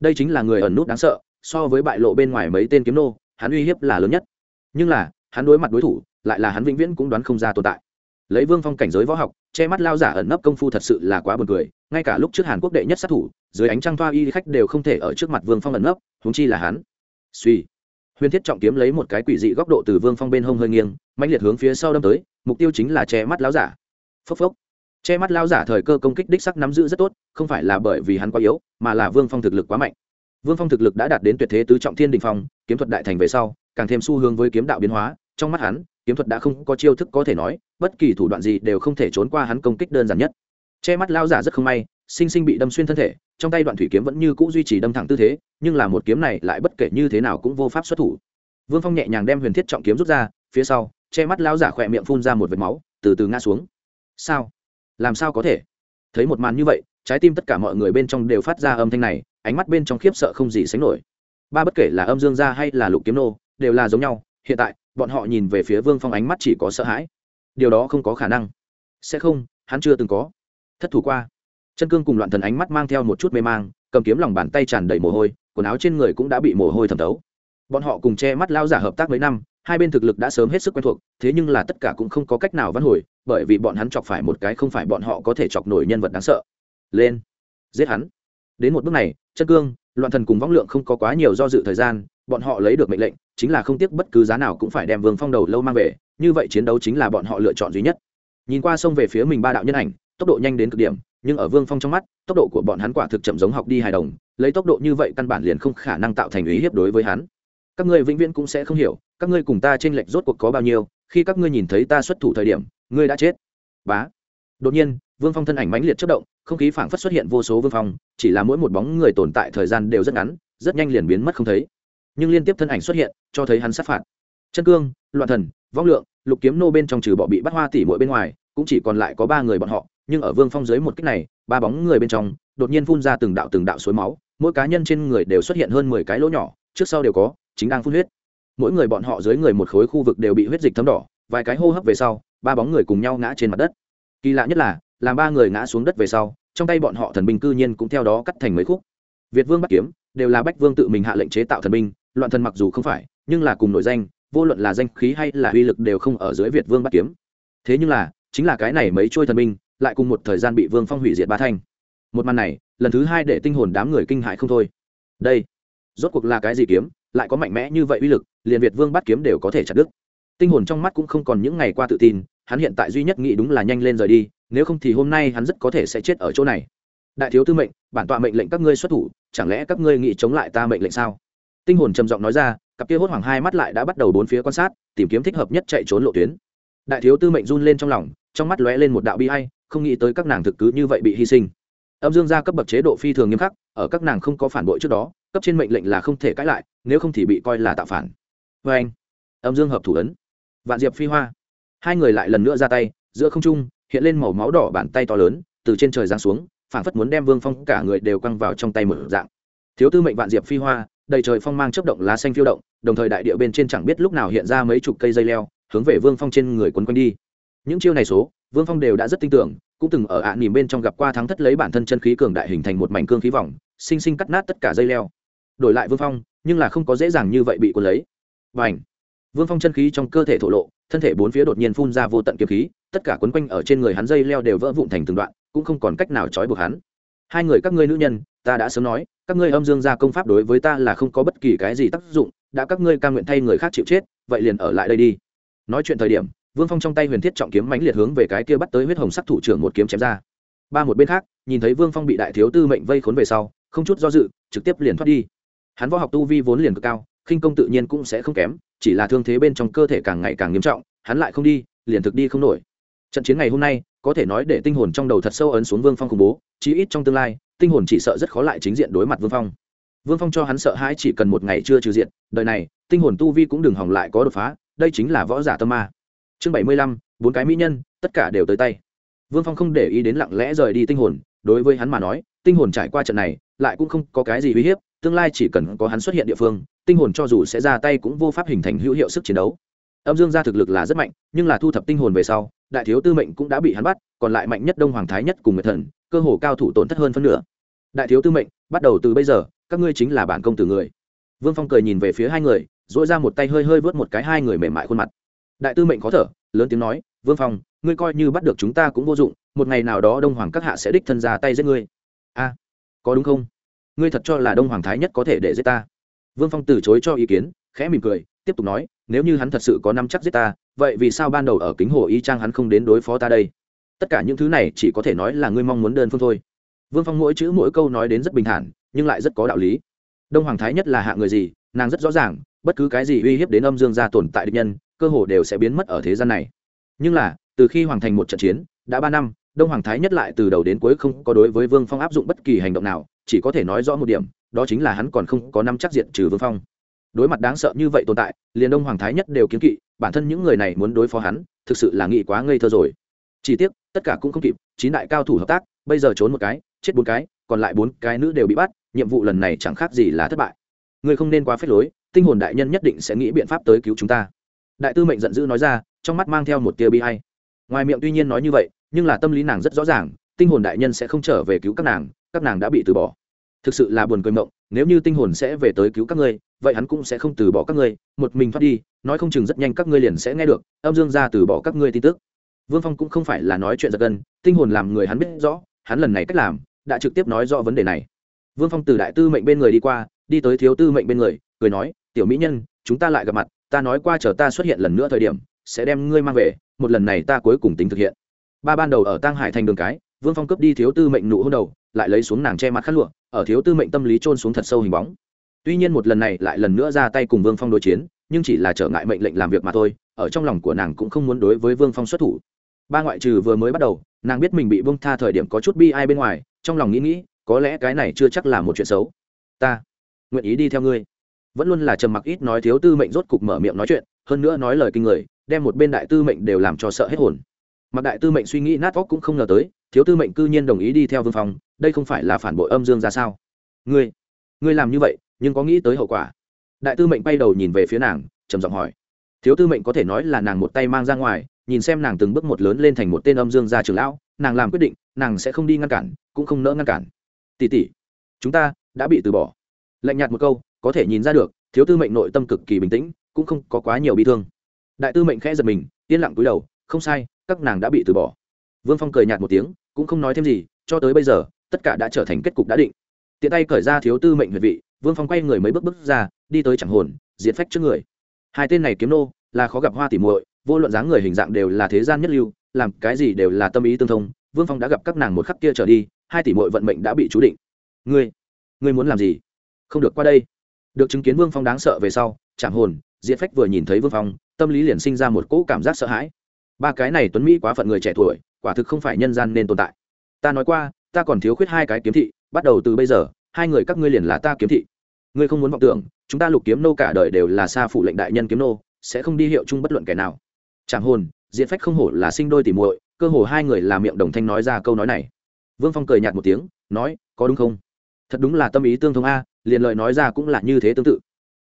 Đây chính là người ẩn nút đáng sợ, so với bại lộ bên ngoài mấy tên kiếm nô, hắn uy hiếp là lớn nhất. Nhưng là, hắn đối mặt đối thủ, lại là hắn vĩnh viễn cũng đoán không ra tồn tại. Lấy vương phong cảnh giới võ học, che mắt lao giả ẩn nấp công phu thật sự là quá buồn cười, ngay cả lúc trước hàn quốc đệ nhất sát thủ, dưới ánh trăng thoa y khách đều không thể ở trước mặt vương phong ẩn nấp húng chi là hắn. Suy. Huyền thiết trọng kiếm lấy một cái quỷ dị góc độ từ vương phong bên hông hơi nghiêng mạnh liệt hướng phía sau đâm tới, mục tiêu chính là che mắt lão giả. Phốc phốc. Che mắt lao giả thời cơ công kích đích sắc nắm giữ rất tốt, không phải là bởi vì hắn quá yếu, mà là vương phong thực lực quá mạnh. Vương phong thực lực đã đạt đến tuyệt thế tứ trọng thiên đình phong, kiếm thuật đại thành về sau, càng thêm xu hướng với kiếm đạo biến hóa, trong mắt hắn, kiếm thuật đã không có chiêu thức có thể nói, bất kỳ thủ đoạn gì đều không thể trốn qua hắn công kích đơn giản nhất. Che mắt lao giả rất không may, sinh sinh bị đâm xuyên thân thể, trong tay đoạn thủy kiếm vẫn như c ũ duy trì đâm thẳng tư thế, nhưng là một kiếm này lại bất kể như thế nào cũng vô pháp xuất thủ. Vương phong nhẹ nhàng đem huyền thiết trọng kiếm rút ra phía sau, che mắt lão giả khỏe miệng phun ra một vệt máu, từ từ ngã xuống. Sao? Làm sao có thể? Thấy một màn như vậy, trái tim tất cả mọi người bên trong đều phát ra âm thanh này, ánh mắt bên trong khiếp sợ không gì sánh nổi. Ba bất kể là âm dương gia hay là lục kiếm nô, đều là giống nhau, hiện tại, bọn họ nhìn về phía vương phong ánh mắt chỉ có sợ hãi. Điều đó không có khả năng. Sẽ không, hắn chưa từng có. Thất thủ qua. Chân cương cùng loạn thần ánh mắt mang theo một chút mê mang, cầm kiếm lòng bàn tay tràn đầy mồ hôi, quần áo trên người cũng đã bị mồ hôi thẩm thấu. Bọn họ cùng che mắt lao giả hợp tác mấy năm hai bên thực lực đã sớm hết sức quen thuộc, thế nhưng là tất cả cũng không có cách nào văn hồi, bởi vì bọn hắn chọc phải một cái không phải bọn họ có thể chọc nổi nhân vật đáng sợ. Lên, giết hắn. Đến một bước này, chân cương, loạn thần cùng võng lượng không có quá nhiều do dự thời gian, bọn họ lấy được mệnh lệnh, chính là không tiếc bất cứ giá nào cũng phải đem vương phong đầu lâu mang về, như vậy chiến đấu chính là bọn họ lựa chọn duy nhất. Nhìn qua sông về phía mình ba đạo nhân ảnh, tốc độ nhanh đến cực điểm, nhưng ở vương phong trong mắt, tốc độ của bọn hắn quả thực chậm giống học đi hài đồng, lấy tốc độ như vậy căn bản liền không khả năng tạo thành ý hiếp đối với hắn các ngươi vĩnh viễn cũng sẽ không hiểu, các ngươi cùng ta t r ê n lệch rốt cuộc có bao nhiêu, khi các ngươi nhìn thấy ta xuất thủ thời điểm, ngươi đã chết. Bá. Đột nhiên, vương phong thân ảnh mãnh liệt chất động, không khí phảng phất xuất hiện vô số vương phong, chỉ là mỗi một bóng người tồn tại thời gian đều rất ngắn, rất nhanh liền biến mất không thấy. Nhưng liên tiếp thân ảnh xuất hiện, cho thấy hắn sát phạt. Chân cương, loạn thần, vong lượng, lục kiếm nô bên trong trừ bỏ bị bắt hoa tỉ mỗi bên ngoài, cũng chỉ còn lại có ba người bọn họ, nhưng ở vương phong dưới một cách này, ba bóng người bên trong, đột nhiên phun ra từng đạo từng đạo suối máu, mỗi cá nhân trên người đều xuất hiện hơn mười cái lỗ nhỏ, trước sau đều có chính đang phun huyết. Mỗi người bọn họ dưới người một khối khu vực đều bị huyết dịch thấm đỏ, vài cái hô hấp về sau, ba bóng người cùng nhau ngã trên mặt đất. Kỳ lạ nhất là, làm ba người ngã xuống đất về sau, trong tay bọn họ thần binh cư nhiên cũng theo đó cắt thành mấy khúc. Việt vương bắt kiếm, đều là bách vương tự mình hạ lệnh chế tạo thần binh, loạn thần mặc dù không phải, nhưng là cùng nội danh, vô luận là danh khí hay là uy lực đều không ở dưới việt vương bắt kiếm. Thế nhưng là, chính là cái này mấy trôi thần binh, lại cùng một thời gian bị vương phong hủy diệt ba thanh. Một màn này, lần thứ hai để tinh hồn đám người kinh hại không thôi. Đây, rốt cuộc là cái gì kiếm? Lại có mạnh mẽ như vậy uy lực, liền việt vương bắt kiếm đều có thể chặt đứt. Tinh hồn trong mắt cũng không còn những ngày qua tự tin, hắn hiện tại duy nhất nghĩ đúng là nhanh lên rời đi, nếu không thì hôm nay hắn rất có thể sẽ chết ở chỗ này. Đại thiếu tư mệnh, bản tọa mệnh lệnh các ngươi xuất thủ, chẳng lẽ các ngươi nghĩ chống lại ta mệnh lệnh sao? Tinh hồn trầm giọng nói ra, cặp kia hốt hoảng hai mắt lại đã bắt đầu bốn phía quan sát, tìm kiếm thích hợp nhất chạy trốn lộ tuyến. Đại thiếu tư mệnh run lên trong lòng, trong mắt lóe lên một đạo bi hay không nghĩ tới các nàng thực cứ như vậy bị hy sinh. Âm dương gia cấp bậc chế độ phi thường nghiêm khắc, ở các nàng không có phản bội trước đó cấp trên mệnh lệnh là không thể cãi lại, nếu không thì bị coi là tạo phản. Vê anh, âm dương hợp thủ ấn, vạn diệp phi hoa. Hai người lại lần nữa ra tay, giữa không trung, hiện lên màu máu đỏ bàn tay to lớn, từ trên trời giáng xuống phản phất muốn đem vương phong cả người đều căng vào trong tay mở dạng. Thiếu tư mệnh vạn diệp phi hoa, đầy trời phong mang chấp động lá xanh phiêu động, đồng thời đại địa bên trên chẳng biết lúc nào hiện ra mấy chục cây dây leo, hướng về vương phong trên người quấn quanh đi. Những chiêu này số, vương phong đều đã rất tin tưởng, cũng từng ở ạ nỉm bên trong gặp qua thắng thất lấy bản thân chân khí cường đại hình thành một mảnh cương khí vòng, sinh sinh cắt nát tất cả dây leo đổi lại vương phong, nhưng là không có dễ dàng như vậy bị cuốn lấy. Và ảnh vương phong chân khí trong cơ thể thổ lộ, thân thể bốn phía đột nhiên phun ra vô tận kiếm khí, tất cả quấn quanh ở trên người hắn dây leo đều vỡ vụn thành từng đoạn, cũng không còn cách nào trói buộc hắn. Hai người các ngươi nữ nhân, ta đã sớm nói, các ngươi âm dương gia công pháp đối với ta là không có bất kỳ cái gì tác dụng, đã các ngươi ca nguyện thay người khác chịu chết, vậy liền ở lại đây đi. Nói chuyện thời điểm, vương phong trong tay huyền thiết trọng kiếm mãnh liệt hướng về cái kia bắt tới huyết hồng sắc thủ trưởng một kiếm chém ra. Ba một bên khác, nhìn thấy vương phong bị đại thiếu tư mệnh vây khốn về sau, không chút do dự, trực tiếp liền thoát đi hắn võ học tu vi vốn liền cực cao, khinh công tự nhiên cũng sẽ không kém, chỉ là thương thế bên trong cơ thể càng ngày càng nghiêm trọng, hắn lại không đi, liền thực đi không nổi. Trận chiến ngày hôm nay, có thể nói để tinh hồn trong đầu thật sâu ấn xuống vương phong khủng bố, chí ít trong tương lai, tinh hồn chỉ sợ rất khó lại chính diện đối mặt vương phong. Vương phong cho hắn sợ hãi chỉ cần một ngày chưa trừ diện, đời này, tinh hồn tu vi cũng đừng hỏng lại có đột phá, đây chính là võ giả tâm ma. Chương bảy mươi lăm, bốn cái mỹ nhân, tất cả đều tới tay. Vương phong không để ý đến lặng lẽ rời đi tinh hồn, đối với hắn mà nói, tinh hồn trải qua trận này, lại cũng không có cái gì uy hiếp tương lai chỉ cần có hắn xuất hiện địa phương, tinh hồn cho dù sẽ ra tay cũng vô pháp hình thành hữu hiệu sức chiến đấu. Âm dương gia thực lực là rất mạnh, nhưng là thu thập tinh hồn về sau, đại thiếu tư mệnh cũng đã bị hắn bắt, còn lại mạnh nhất đông hoàng thái nhất cùng người thần, cơ hồ cao thủ tổn thất hơn phân nửa. Đại thiếu tư mệnh, bắt đầu từ bây giờ, các ngươi chính là bản công tử người. Vương phong cười nhìn về phía hai người dỗi ra một tay hơi hơi vớt một cái hai người mềm mại khuôn mặt. Đại tư mệnh khó thở, lớn tiếng nói, vương phong, ngươi coi như bắt được chúng ta cũng vô dụng, một ngày nào đó đông hoàng các hạ sẽ đích thân ra tay giết ngươi. A, có đúng không? Ngươi thật cho là đông hoàng thái nhất có thể để giết ta? Vương phong từ chối cho ý kiến, khẽ mỉm cười, tiếp tục nói, nếu như hắn thật sự có năm chắc giết ta, vậy vì sao ban đầu ở kính hồ y trang hắn không đến đối phó ta đây? Tất cả những thứ này chỉ có thể nói là ngươi mong muốn đơn phương thôi. Vương phong mỗi chữ mỗi câu nói đến rất bình thản, nhưng lại rất có đạo lý. Đông hoàng thái nhất là hạ người gì, nàng rất rõ ràng, bất cứ cái gì uy hiếp đến âm dương gia tồn tại địch nhân, cơ hồ đều sẽ biến mất ở thế gian này. Nhưng là, từ khi hoàn thành một trận chiến, đã ba năm, đông hoàng thái nhất lại từ đầu đến cuối không có đối với vương phong áp dụng bất kỳ hành động nào chỉ có thể nói rõ một điểm, đó chính là hắn còn không có năm chắc diện trừ vương phong. Đối mặt đáng sợ như vậy tồn tại, liền đông hoàng thái nhất đều kiến kỵ, bản thân những người này muốn đối phó hắn, thực sự là nghĩ quá ngây thơ rồi. Chỉ tiếc, tất cả cũng không kịp, chín đại cao thủ hợp tác, bây giờ trốn một cái, chết bốn cái, còn lại bốn cái nữ đều bị bắt, nhiệm vụ lần này chẳng khác gì là thất bại. Ngươi không nên quá phép lối, tinh hồn đại nhân nhất định sẽ nghĩ biện pháp tới cứu chúng ta. Đại tư mệnh giận dữ nói ra, trong mắt mang theo một tia bi hay ngoài miệng tuy nhiên nói như vậy, nhưng là tâm lý nàng rất rõ ràng, tinh hồn đại nhân sẽ không trở về cứu các nàng các nàng đã bị từ bỏ thực sự là buồn cười mộng, nếu như tinh hồn sẽ về tới cứu các ngươi, vậy hắn cũng sẽ không từ bỏ các ngươi, một mình thoát đi, nói không chừng rất nhanh các ngươi liền sẽ nghe được, âm dương ra từ bỏ các ngươi tin tức. Vương phong cũng không phải là nói chuyện giật gân, tinh hồn làm người hắn biết rõ, hắn lần này cách làm, đã trực tiếp nói rõ vấn đề này. Vương phong từ đại tư mệnh bên người đi qua, đi tới thiếu tư mệnh bên người, cười nói, tiểu mỹ nhân, chúng ta lại gặp mặt, ta nói qua chờ ta xuất hiện lần nữa thời điểm, sẽ đem ngươi mang về, một lần này ta cuối cùng tính thực hiện. Ba ban đầu ở tăng hải thành đường cái, vương phong cướp đi thiếu tư mệnh nụ hôn đầu, lại lấy xuống nàng che mặt khát lụa ở thiếu tư mệnh tâm lý trôn xuống thật sâu hình bóng. Tuy nhiên một lần này lại lần nữa ra tay cùng vương phong đối chiến, nhưng chỉ là trở ngại mệnh lệnh làm việc mà thôi, ở trong lòng của nàng cũng không muốn đối với vương phong xuất thủ. Ba ngoại trừ vừa mới bắt đầu, nàng biết mình bị vương tha thời điểm có chút bi ai bên ngoài, trong lòng nghĩ nghĩ, có lẽ cái này chưa chắc là một chuyện xấu. Ta, nguyện ý đi theo ngươi. Vẫn luôn là trầm mặc ít nói thiếu tư mệnh rốt cục mở miệng nói chuyện, hơn nữa nói lời kinh người, đem một bên đại tư mệnh đều làm cho sợ hết hồn. Mặc đại tư mệnh suy nghĩ nát óc cũng không ngờ tới, thiếu tư mệnh cư nhiên đồng ý đi theo vương phong đây không phải là phản bội âm dương ra sao? Ngươi ngươi làm như vậy, nhưng có nghĩ tới hậu quả? Đại tư mệnh bay đầu nhìn về phía nàng, trầm giọng hỏi. Thiếu tư mệnh có thể nói là nàng một tay mang ra ngoài, nhìn xem nàng từng bước một lớn lên thành một tên âm dương gia trưởng lão, nàng làm quyết định, nàng sẽ không đi ngăn cản, cũng không nỡ ngăn cản. Tỷ tỷ, chúng ta đã bị từ bỏ. Lạnh nhạt một câu, có thể nhìn ra được, thiếu tư mệnh nội tâm cực kỳ bình tĩnh, cũng không có quá nhiều bị thương. Đại tư mệnh khẽ giật mình, yên lặng cúi đầu, không sai, các nàng đã bị từ bỏ. Vương phong cười nhạt một tiếng, cũng không nói thêm gì, cho tới bây giờ tất cả đã trở thành kết cục đã định. Tiện tay cởi ra thiếu tư mệnh huyệt vị, vương phong quay người mấy bước bước ra, đi tới chẳng hồn, diệt phách trước người. Hai tên này kiếm nô, là khó gặp hoa tỉ muội, vô luận dáng người hình dạng đều là thế gian nhất lưu, làm cái gì đều là tâm ý tương thông. Vương phong đã gặp các nàng một khắc kia trở đi, hai tỷ muội vận mệnh đã bị chú định. Ngươi ngươi muốn làm gì? Không được qua đây. Được chứng kiến vương phong đáng sợ về sau chạm hồn, diệt phách vừa nhìn thấy vương phong, tâm lý liền sinh ra một cỗ cảm giác sợ hãi. Ba cái này tuấn mỹ quá phận người trẻ tuổi, quả thực không phải nhân gian nên tồn tại. Ta nói qua ta còn thiếu khuyết hai cái kiếm thị bắt đầu từ bây giờ hai người các ngươi liền là ta kiếm thị. Ngươi không muốn vọng tưởng chúng ta lục kiếm nô cả đời đều là xa phụ lệnh đại nhân kiếm nô sẽ không đi hiệu chung bất luận kẻ nào. Chẳng hồn diện phách không hổ là sinh đôi tỉ muội cơ hồ hai người làm miệng đồng thanh nói ra câu nói này. Vương phong cười nhạt một tiếng nói có đúng không? Thật đúng là tâm ý tương thông a liền lời nói ra cũng là như thế tương tự.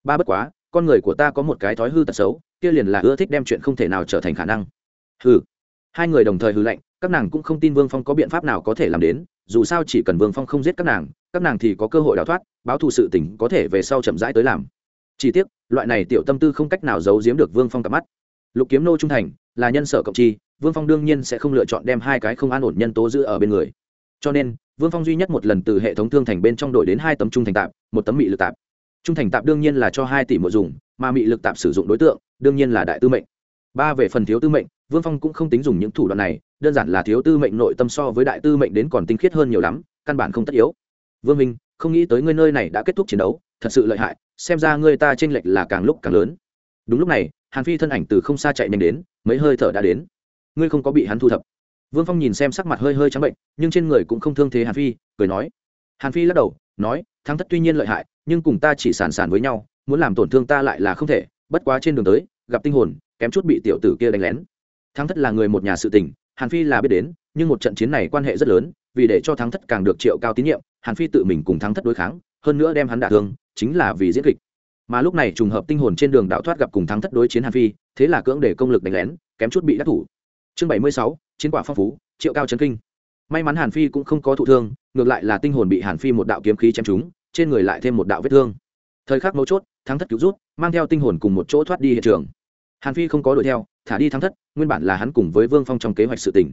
Ba bất quá con người của ta có một cái thói hư tật xấu kia liền là ưa thích đem chuyện không thể nào trở thành khả năng. Hừ, hai người đồng thời hư lệnh các nàng cũng không tin vương phong có biện pháp nào có thể làm đến, dù sao chỉ cần vương phong không giết các nàng các nàng thì có cơ hội đào thoát, báo thù sự tỉnh có thể về sau chậm rãi tới làm. Chỉ tiếc, loại này tiểu tâm tư không cách nào giấu giếm được vương phong cặp mắt. Lục kiếm nô trung thành, là nhân sở cộng chi, vương phong đương nhiên sẽ không lựa chọn đem hai cái không an ổn nhân tố giữ ở bên người. Cho nên, vương phong duy nhất một lần từ hệ thống thương thành bên trong đổi đến hai tấm trung thành tạp, một tấm mị lực tạp. Trung thành tạp đương nhiên là cho hai tỷ một dùng, mà mị lực tạp sử dụng đối tượng, đương nhiên là đại tư mệnh. Ba về phần thiếu tư mệnh vương phong cũng không tính dùng những thủ đoạn này, đơn giản là thiếu tư mệnh nội tâm so với đại tư mệnh đến còn tinh khiết hơn nhiều lắm, căn bản không tất yếu. Vương minh, không nghĩ tới ngươi nơi này đã kết thúc chiến đấu, thật sự lợi hại, xem ra ngươi ta tranh lệch là càng lúc càng lớn. Đúng lúc này, hàn phi thân ảnh từ không xa chạy nhanh đến, mấy hơi thở đã đến. Ngươi không có bị hắn thu thập. Vương phong nhìn xem sắc mặt hơi hơi trắng bệnh, nhưng trên người cũng không thương thế hàn phi, cười nói. Hàn phi lắc đầu, nói, thắng thất tuy nhiên lợi hại, nhưng cùng ta chỉ sàn sàn với nhau, muốn làm tổn thương ta lại là không thể, bất quá trên đường tới, gặp tinh hồn, kém chút bị tiểu tử kia đánh lén thắng thất là người một nhà sự tình, hàn phi là biết đến, nhưng một trận chiến này quan hệ rất lớn, vì để cho thắng thất càng được triệu cao tín nhiệm, hàn phi tự mình cùng thắng thất đối kháng, hơn nữa đem hắn đả thương, chính là vì diễn kịch. Mà lúc này trùng hợp tinh hồn trên đường đạo thoát gặp cùng thắng thất đối chiến hàn phi, thế là cưỡng để công lực đánh lén, kém chút bị đắc thủ. Chương bảy mươi sáu, chiến quả phong phú, triệu cao trấn kinh. May mắn hàn phi cũng không có thụ thương, ngược lại là tinh hồn bị hàn phi một đạo kiếm khí chém trúng, trên người lại thêm một đạo vết thương. Thời khắc mấu chốt, thắng thất cứu rút, mang theo tinh hồn cùng một chỗ thoát đi hiện trường hàn phi không có đuổi theo, thả đi thắng thất, nguyên bản là hắn cùng với vương phong trong kế hoạch sự tình.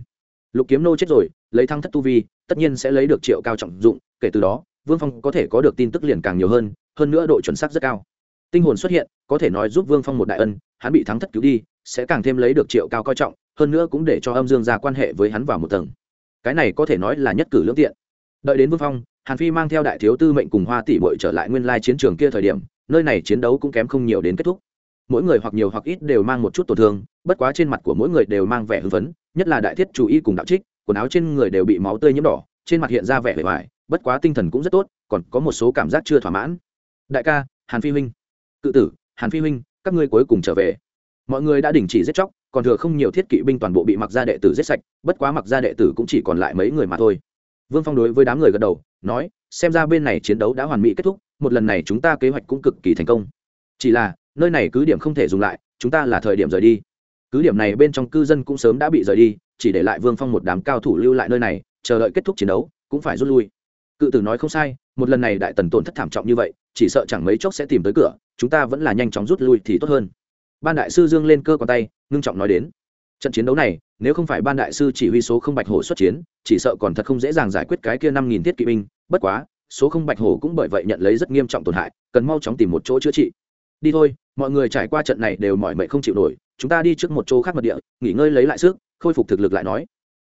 Lục kiếm nô chết rồi, lấy thắng thất tu vi, tất nhiên sẽ lấy được triệu cao trọng dụng, kể từ đó, vương phong có thể có được tin tức liền càng nhiều hơn hơn nữa độ chuẩn xác rất cao. Tinh hồn xuất hiện, có thể nói giúp vương phong một đại ân, hắn bị thắng thất cứu đi, sẽ càng thêm lấy được triệu cao coi trọng, hơn nữa cũng để cho âm dương ra quan hệ với hắn vào một tầng. Cái này có thể nói là nhất cử lưỡng tiện. Đợi đến vương phong, hàn phi mang theo đại thiếu tư mệnh cùng hoa tỷ bội trở lại nguyên lai chiến trường kia thời điểm, nơi này chiến đấu cũng kém không nhiều đến kết thúc mỗi người hoặc nhiều hoặc ít đều mang một chút tổn thương, bất quá trên mặt của mỗi người đều mang vẻ hưng phấn, nhất là đại thiết chủ y cùng đạo trích, quần áo trên người đều bị máu tươi nhiễm đỏ, trên mặt hiện ra vẻ vẻ vải bất quá tinh thần cũng rất tốt, còn có một số cảm giác chưa thỏa mãn. Đại ca, hàn phi huynh. Cự tử, hàn phi huynh, các ngươi cuối cùng trở về. Mọi người đã đình chỉ giết chóc, còn thừa không nhiều thiết kỵ binh toàn bộ bị mặc gia đệ tử giết sạch, bất quá mặc gia đệ tử cũng chỉ còn lại mấy người mà thôi. Vương phong đối với đám người gật đầu, nói, xem ra bên này chiến đấu đã hoàn mỹ kết thúc, một lần này chúng ta kế hoạch cũng cực kỳ thành công. Chỉ là nơi này cứ điểm không thể dùng lại, chúng ta là thời điểm rời đi. Cứ điểm này bên trong cư dân cũng sớm đã bị rời đi, chỉ để lại vương phong một đám cao thủ lưu lại nơi này, chờ đợi kết thúc chiến đấu, cũng phải rút lui. Cự tử nói không sai, một lần này đại tần tổn thất thảm trọng như vậy, chỉ sợ chẳng mấy chốc sẽ tìm tới cửa, chúng ta vẫn là nhanh chóng rút lui thì tốt hơn. Ban đại sư dương lên cơ quan tay, ngưng trọng nói đến. Trận chiến đấu này, nếu không phải ban đại sư chỉ huy số không bạch hổ xuất chiến, chỉ sợ còn thật không dễ dàng giải quyết cái kia năm nghìn thiết kỵ binh. Bất quá, số không bạch hổ cũng bởi vậy nhận lấy rất nghiêm trọng tổn hại, cần mau chóng tìm một chỗ chữa trị đi thôi, mọi người trải qua trận này đều mỏi mệt không chịu nổi, chúng ta đi trước một chỗ khác mật địa, nghỉ ngơi lấy lại sức, khôi phục thực lực lại nói.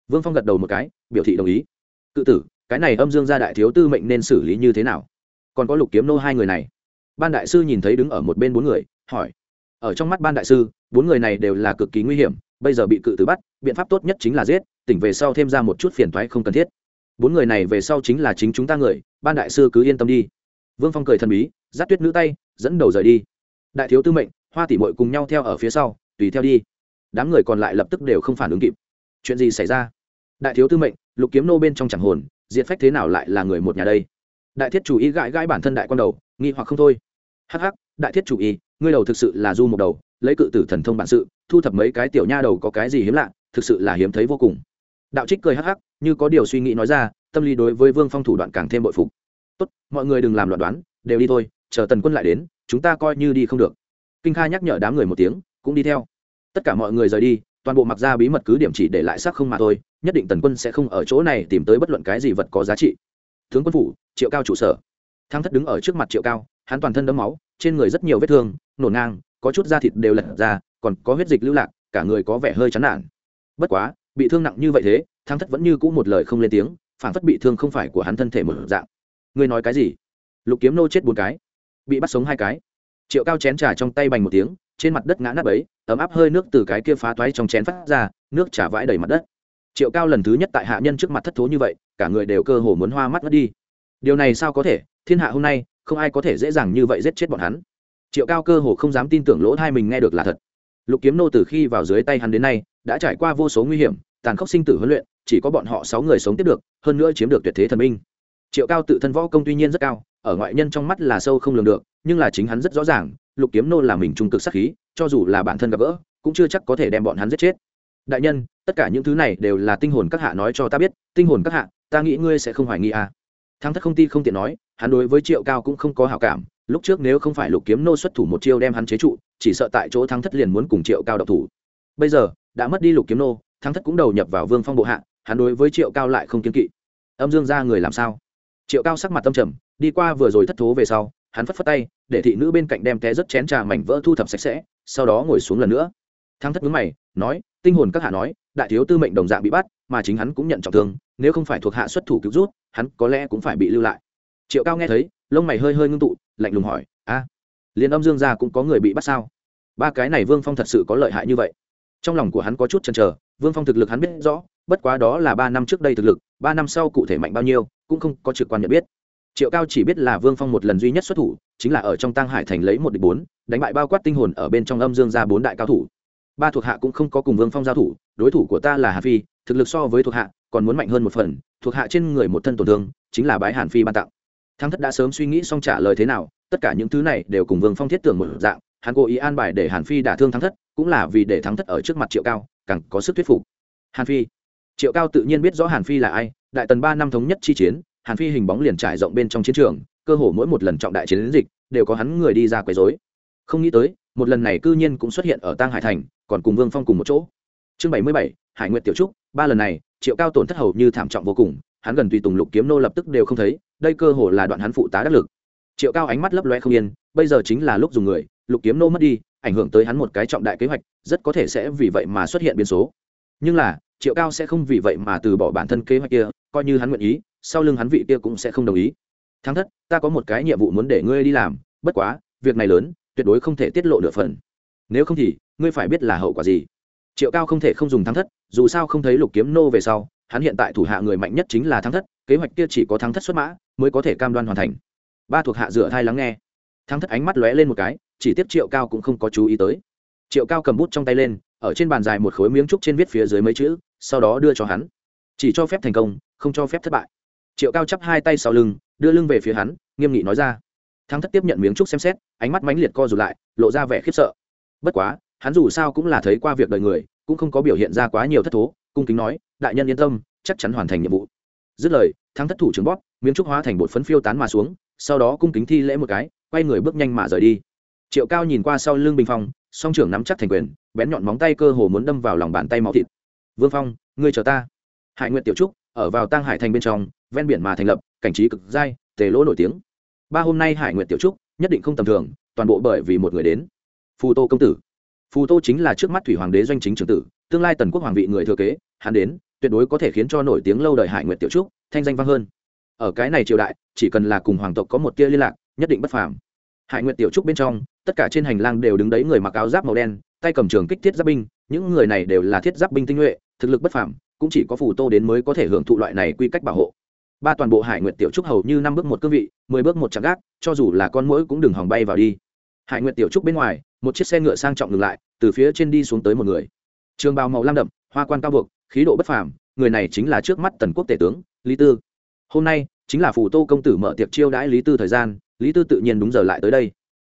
Vương phong gật đầu một cái, biểu thị đồng ý. Cự tử, cái này âm dương gia đại thiếu tư mệnh nên xử lý như thế nào? Còn có lục kiếm nô hai người này. Ban đại sư nhìn thấy đứng ở một bên bốn người, hỏi. Ở trong mắt ban đại sư, bốn người này đều là cực kỳ nguy hiểm, bây giờ bị cự tử bắt, biện pháp tốt nhất chính là giết, tỉnh về sau thêm ra một chút phiền thoái không cần thiết. Bốn người này về sau chính là chính chúng ta người, ban đại sư cứ yên tâm đi. Vương phong cười thần bí, giáp tuyết nữ tay, dẫn đầu rời đi đại thiếu tư mệnh, hoa tỷ mội cùng nhau theo ở phía sau, tùy theo đi. Đám người còn lại lập tức đều không phản ứng kịp. Chuyện gì xảy ra? Đại thiếu tư mệnh, lục kiếm nô bên trong chẳng hồn, diệt phách thế nào lại là người một nhà đây? Đại thiết chủ ý gãi gãi bản thân đại quan đầu, nghi hoặc không thôi. Hắc hắc, đại thiết chủ ý, ngươi đầu thực sự là du một đầu, lấy cự tử thần thông bản sự, thu thập mấy cái tiểu nha đầu có cái gì hiếm lạ, thực sự là hiếm thấy vô cùng. Đạo trích cười hắc hắc, như có điều suy nghĩ nói ra, tâm lý đối với vương phong thủ đoạn càng thêm bội phục. Tốt, mọi người đừng làm loạn đoán, đều đi thôi, chờ tần quân lại đến chúng ta coi như đi không được. Kinh kha nhắc nhở đám người một tiếng, cũng đi theo. Tất cả mọi người rời đi, toàn bộ mặc ra bí mật cứ điểm chỉ để lại xác không mà thôi, nhất định tần quân sẽ không ở chỗ này tìm tới bất luận cái gì vật có giá trị. Tướng quân phủ, triệu cao trụ sở. Thang thất đứng ở trước mặt triệu cao, hắn toàn thân đấm máu, trên người rất nhiều vết thương, nổn ngang, có chút da thịt đều lật ra, còn có huyết dịch lưu lạc, cả người có vẻ hơi chán nản. Bất quá, bị thương nặng như vậy thế thang thất vẫn như cũ một lời không lên tiếng phản phất bị thương không phải của hắn thân thể một dạng. Ngươi nói cái gì? Lục kiếm nô chết bốn cái bị bắt sống hai cái. Triệu cao chén trà trong tay bành một tiếng, trên mặt đất ngã nắp ấy, ấm áp hơi nước từ cái kia phá toái trong chén phát ra, nước trả vãi đầy mặt đất. Triệu cao lần thứ nhất tại hạ nhân trước mặt thất thố như vậy, cả người đều cơ hồ muốn hoa mắt mất đi. Điều này sao có thể? Thiên hạ hôm nay, không ai có thể dễ dàng như vậy giết chết bọn hắn. Triệu cao cơ hồ không dám tin tưởng lỗ thai mình nghe được là thật. Lục kiếm nô từ khi vào dưới tay hắn đến nay, đã trải qua vô số nguy hiểm, tàn khốc sinh tử huấn luyện, chỉ có bọn họ sáu người sống tiếp được, hơn nữa chiếm được tuyệt thế thần minh. Triệu cao tự thân võ công tuy nhiên rất cao ở ngoại nhân trong mắt là sâu không lường được, nhưng là chính hắn rất rõ ràng, lục kiếm nô là mình trung cực sắc khí, cho dù là bản thân gặp gỡ, cũng chưa chắc có thể đem bọn hắn giết chết. Đại nhân, tất cả những thứ này đều là tinh hồn các hạ nói cho ta biết, tinh hồn các hạ, ta nghĩ ngươi sẽ không hoài nghi à. thắng thất không ti không tiện nói, hắn đối với triệu cao cũng không có hảo cảm, lúc trước nếu không phải lục kiếm nô xuất thủ một chiêu đem hắn chế trụ, chỉ sợ tại chỗ thắng thất liền muốn cùng triệu cao độc thủ. Bây giờ, đã mất đi lục kiếm nô, thắng thất cũng đầu nhập vào vương phong bộ hạ, hắn đối với triệu cao lại không kiên kỵ. Âm dương ra người làm sao? Triệu cao sắc mặt tâm trầm đi qua vừa rồi thất thố về sau hắn phất phất tay để thị nữ bên cạnh đem té rất chén trà mảnh vỡ thu thập sạch sẽ sau đó ngồi xuống lần nữa. Thắng thất vướng mày nói tinh hồn các hạ nói đại thiếu tư mệnh đồng dạng bị bắt mà chính hắn cũng nhận trọng thương nếu không phải thuộc hạ xuất thủ cứu rút hắn có lẽ cũng phải bị lưu lại. Triệu cao nghe thấy lông mày hơi hơi ngưng tụ lạnh lùng hỏi a à, liền âm dương gia cũng có người bị bắt sao? Ba cái này vương phong thật sự có lợi hại như vậy. Trong lòng của hắn có chút chần chờ vương phong thực lực hắn biết rõ bất quá đó là ba năm trước đây thực lực, ba năm sau cụ thể mạnh bao nhiêu, cũng không có trực quan nhận biết. Triệu cao chỉ biết là vương phong một lần duy nhất xuất thủ, chính là ở trong tăng hải thành lấy một địch bốn, đánh bại bao quát tinh hồn ở bên trong âm dương ra bốn đại cao thủ. Ba thuộc hạ cũng không có cùng vương phong giao thủ, đối thủ của ta là hà phi, thực lực so với thuộc hạ, còn muốn mạnh hơn một phần, thuộc hạ trên người một thân tổn thương, chính là bái hàn phi ban tặng. Thắng thất đã sớm suy nghĩ xong trả lời thế nào, tất cả những thứ này đều cùng vương phong thiết tưởng một dạng, hắn cố ý an bài để hàn phi đả thương thắng thất, cũng là vì để thắng thất ở trước mặt triệu cao, càng có sức thuyết phục. Hàn phi triệu cao tự nhiên biết rõ hàn phi là ai, đại tần ba năm thống nhất chi chiến, hàn phi hình bóng liền trải rộng bên trong chiến trường, cơ hồ mỗi một lần trọng đại chiến dịch đều có hắn người đi ra quấy rối. Không nghĩ tới, một lần này cư nhiên cũng xuất hiện ở tang hải thành, còn cùng vương phong cùng một chỗ. Chương bảy mươi bảy, hải nguyệt tiểu trúc, ba lần này, triệu cao tổn thất hầu như thảm trọng vô cùng, hắn gần tùy tùng lục kiếm nô lập tức đều không thấy, đây cơ hồ là đoạn hắn phụ tá đắc lực. Triệu cao ánh mắt lấp loe không yên, bây giờ chính là lúc dùng người, lục kiếm nô mất đi, ảnh hưởng tới hắn một cái trọng đại kế hoạch, rất có thể sẽ vì vậy mà xuất hiện biến số. Nhưng là triệu cao sẽ không vì vậy mà từ bỏ bản thân kế hoạch kia, coi như hắn nguyện ý, sau lưng hắn vị kia cũng sẽ không đồng ý. Thắng thất, ta có một cái nhiệm vụ muốn để ngươi đi làm, bất quá, việc này lớn, tuyệt đối không thể tiết lộ nửa phần. Nếu không thì, ngươi phải biết là hậu quả gì. Triệu cao không thể không dùng thắng thất, dù sao không thấy lục kiếm nô về sau, hắn hiện tại thủ hạ người mạnh nhất chính là thắng thất, kế hoạch kia chỉ có thắng thất xuất mã, mới có thể cam đoan hoàn thành. Ba thuộc hạ dựa thai lắng nghe. Thắng thất ánh mắt lóe lên một cái, chỉ tiếp triệu cao cũng không có chú ý tới. Triệu cao cầm bút trong tay lên, ở trên bàn dài một khối miếng trúc trên viết phía dưới mấy chữ sau đó đưa cho hắn. Chỉ cho phép thành công, không cho phép thất bại. Triệu cao chắp hai tay sau lưng, đưa lưng về phía hắn, nghiêm nghị nói ra. Thắng thất tiếp nhận miếng trúc xem xét, ánh mắt mãnh liệt co rụt lại, lộ ra vẻ khiếp sợ. Bất quá, hắn dù sao cũng là thấy qua việc đời người, cũng không có biểu hiện ra quá nhiều thất thố, cung kính nói, đại nhân yên tâm, chắc chắn hoàn thành nhiệm vụ. Dứt lời, thắng thất thủ trưởng bóp, miếng trúc hóa thành bột phấn phiêu tán mà xuống, sau đó cung kính thi lễ một cái, quay người bước nhanh mà rời đi. Triệu cao nhìn qua sau lưng bình phong, song trưởng nắm chắc thành quyền, bén nhọn móng tay cơ hồ muốn đâm vào lòng bàn tay máu thịt vương phong, ngươi chờ ta. Hải nguyện tiểu trúc, ở vào Tăng hải thành bên trong, ven biển mà thành lập, cảnh trí cực dai, tề lỗ nổi tiếng. Ba hôm nay hải nguyện tiểu trúc, nhất định không tầm thường, toàn bộ bởi vì một người đến. Phù tô công tử. Phù tô chính là trước mắt thủy hoàng đế doanh chính trường tử, tương lai tần quốc hoàng vị người thừa kế, hắn đến, tuyệt đối có thể khiến cho nổi tiếng lâu đời hải nguyện tiểu trúc, thanh danh vang hơn. Ở cái này triều đại, chỉ cần là cùng hoàng tộc có một tia liên lạc, nhất định bất phàm. Hải nguyện tiểu trúc bên trong, tất cả trên hành lang đều đứng đấy người mặc áo giáp màu đen, tay cầm trường kích thiết giáp binh những người này đều là thiết giáp binh tinh nhuệ, thực lực bất phàm, cũng chỉ có phù tô đến mới có thể hưởng thụ loại này quy cách bảo hộ. Ba toàn bộ hải nguyện tiểu trúc hầu như năm bước một cương vị, mười bước một chặng gác, cho dù là con mũi cũng đừng hòng bay vào đi. Hải nguyện tiểu trúc bên ngoài, một chiếc xe ngựa sang trọng ngừng lại, từ phía trên đi xuống tới một người. Trường bào màu lam đậm, hoa quan cao buộc, khí độ bất phàm, người này chính là trước mắt tần quốc tể tướng, lý tư. Hôm nay, chính là phù tô công tử mở tiệc chiêu đãi lý tư thời gian, lý tư tự nhiên đúng giờ lại tới đây.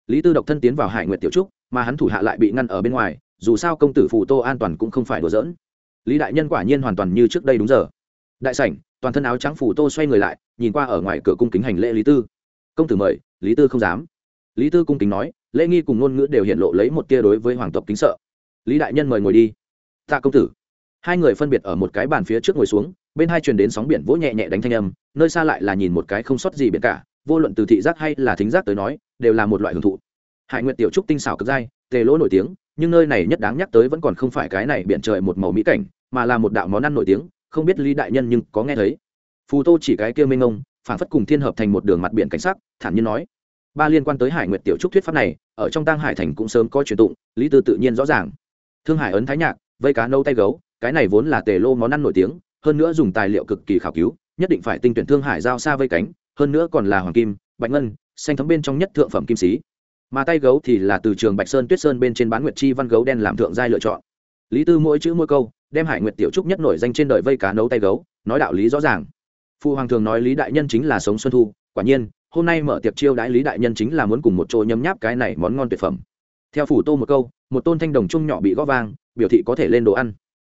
Lý tư độc thân tiến vào hải nguyện tiểu trúc, mà hắn thủ hạ lại bị ngăn ở bên ngoài dù sao công tử phù tô an toàn cũng không phải đùa giỡn. Lý đại nhân quả nhiên hoàn toàn như trước đây đúng giờ. Đại sảnh, toàn thân áo trắng phù tô xoay người lại, nhìn qua ở ngoài cửa cung kính hành lễ lý tư. Công tử mời, lý tư không dám. Lý tư cung kính nói, lễ nghi cùng ngôn ngữ đều hiện lộ lấy một tia đối với hoàng tộc kính sợ. Lý đại nhân mời ngồi đi. Tạ công tử. Hai người phân biệt ở một cái bàn phía trước ngồi xuống, bên hai truyền đến sóng biển vỗ nhẹ nhẹ đánh thanh âm, nơi xa lại là nhìn một cái không sót gì biển cả, vô luận từ thị giác hay là thính giác tới nói, đều là một loại hưởng thụ. Hải nguyện tiểu trúc tinh xảo cực dai, tề lỗ nổi tiếng nhưng nơi này nhất đáng nhắc tới vẫn còn không phải cái này biển trời một màu mỹ cảnh, mà là một đạo món ăn nổi tiếng, không biết lý đại nhân nhưng có nghe thấy. Phù tô chỉ cái kia mênh ông phản phất cùng thiên hợp thành một đường mặt biển cảnh sắc, thản nhiên nói. Ba liên quan tới hải nguyệt tiểu trúc thuyết pháp này, ở trong tang hải thành cũng sớm có truyền tụng, lý tư tự nhiên rõ ràng. Thương hải ấn thái nhạc, vây cá nâu tay gấu, cái này vốn là tề lô món ăn nổi tiếng, hơn nữa dùng tài liệu cực kỳ khảo cứu, nhất định phải tinh tuyển thương hải giao xa vây cánh, hơn nữa còn là hoàng kim, bạch ngân, xanh thấm bên trong nhất thượng phẩm kim sĩ mà tay gấu thì là từ trường bạch sơn tuyết sơn bên trên bán nguyệt chi văn gấu đen làm thượng giai lựa chọn. Lý tư mỗi chữ mỗi câu, đem hải nguyệt tiểu trúc nhất nổi danh trên đời vây cá nấu tay gấu, nói đạo lý rõ ràng. Phụ hoàng thường nói lý đại nhân chính là sống xuân thu, quả nhiên, hôm nay mở tiệc chiêu đãi lý đại nhân chính là muốn cùng một chỗ nhấm nháp cái này món ngon tuyệt phẩm. Theo phủ tô một câu, một tôn thanh đồng chung nhỏ bị gõ vang, biểu thị có thể lên đồ ăn.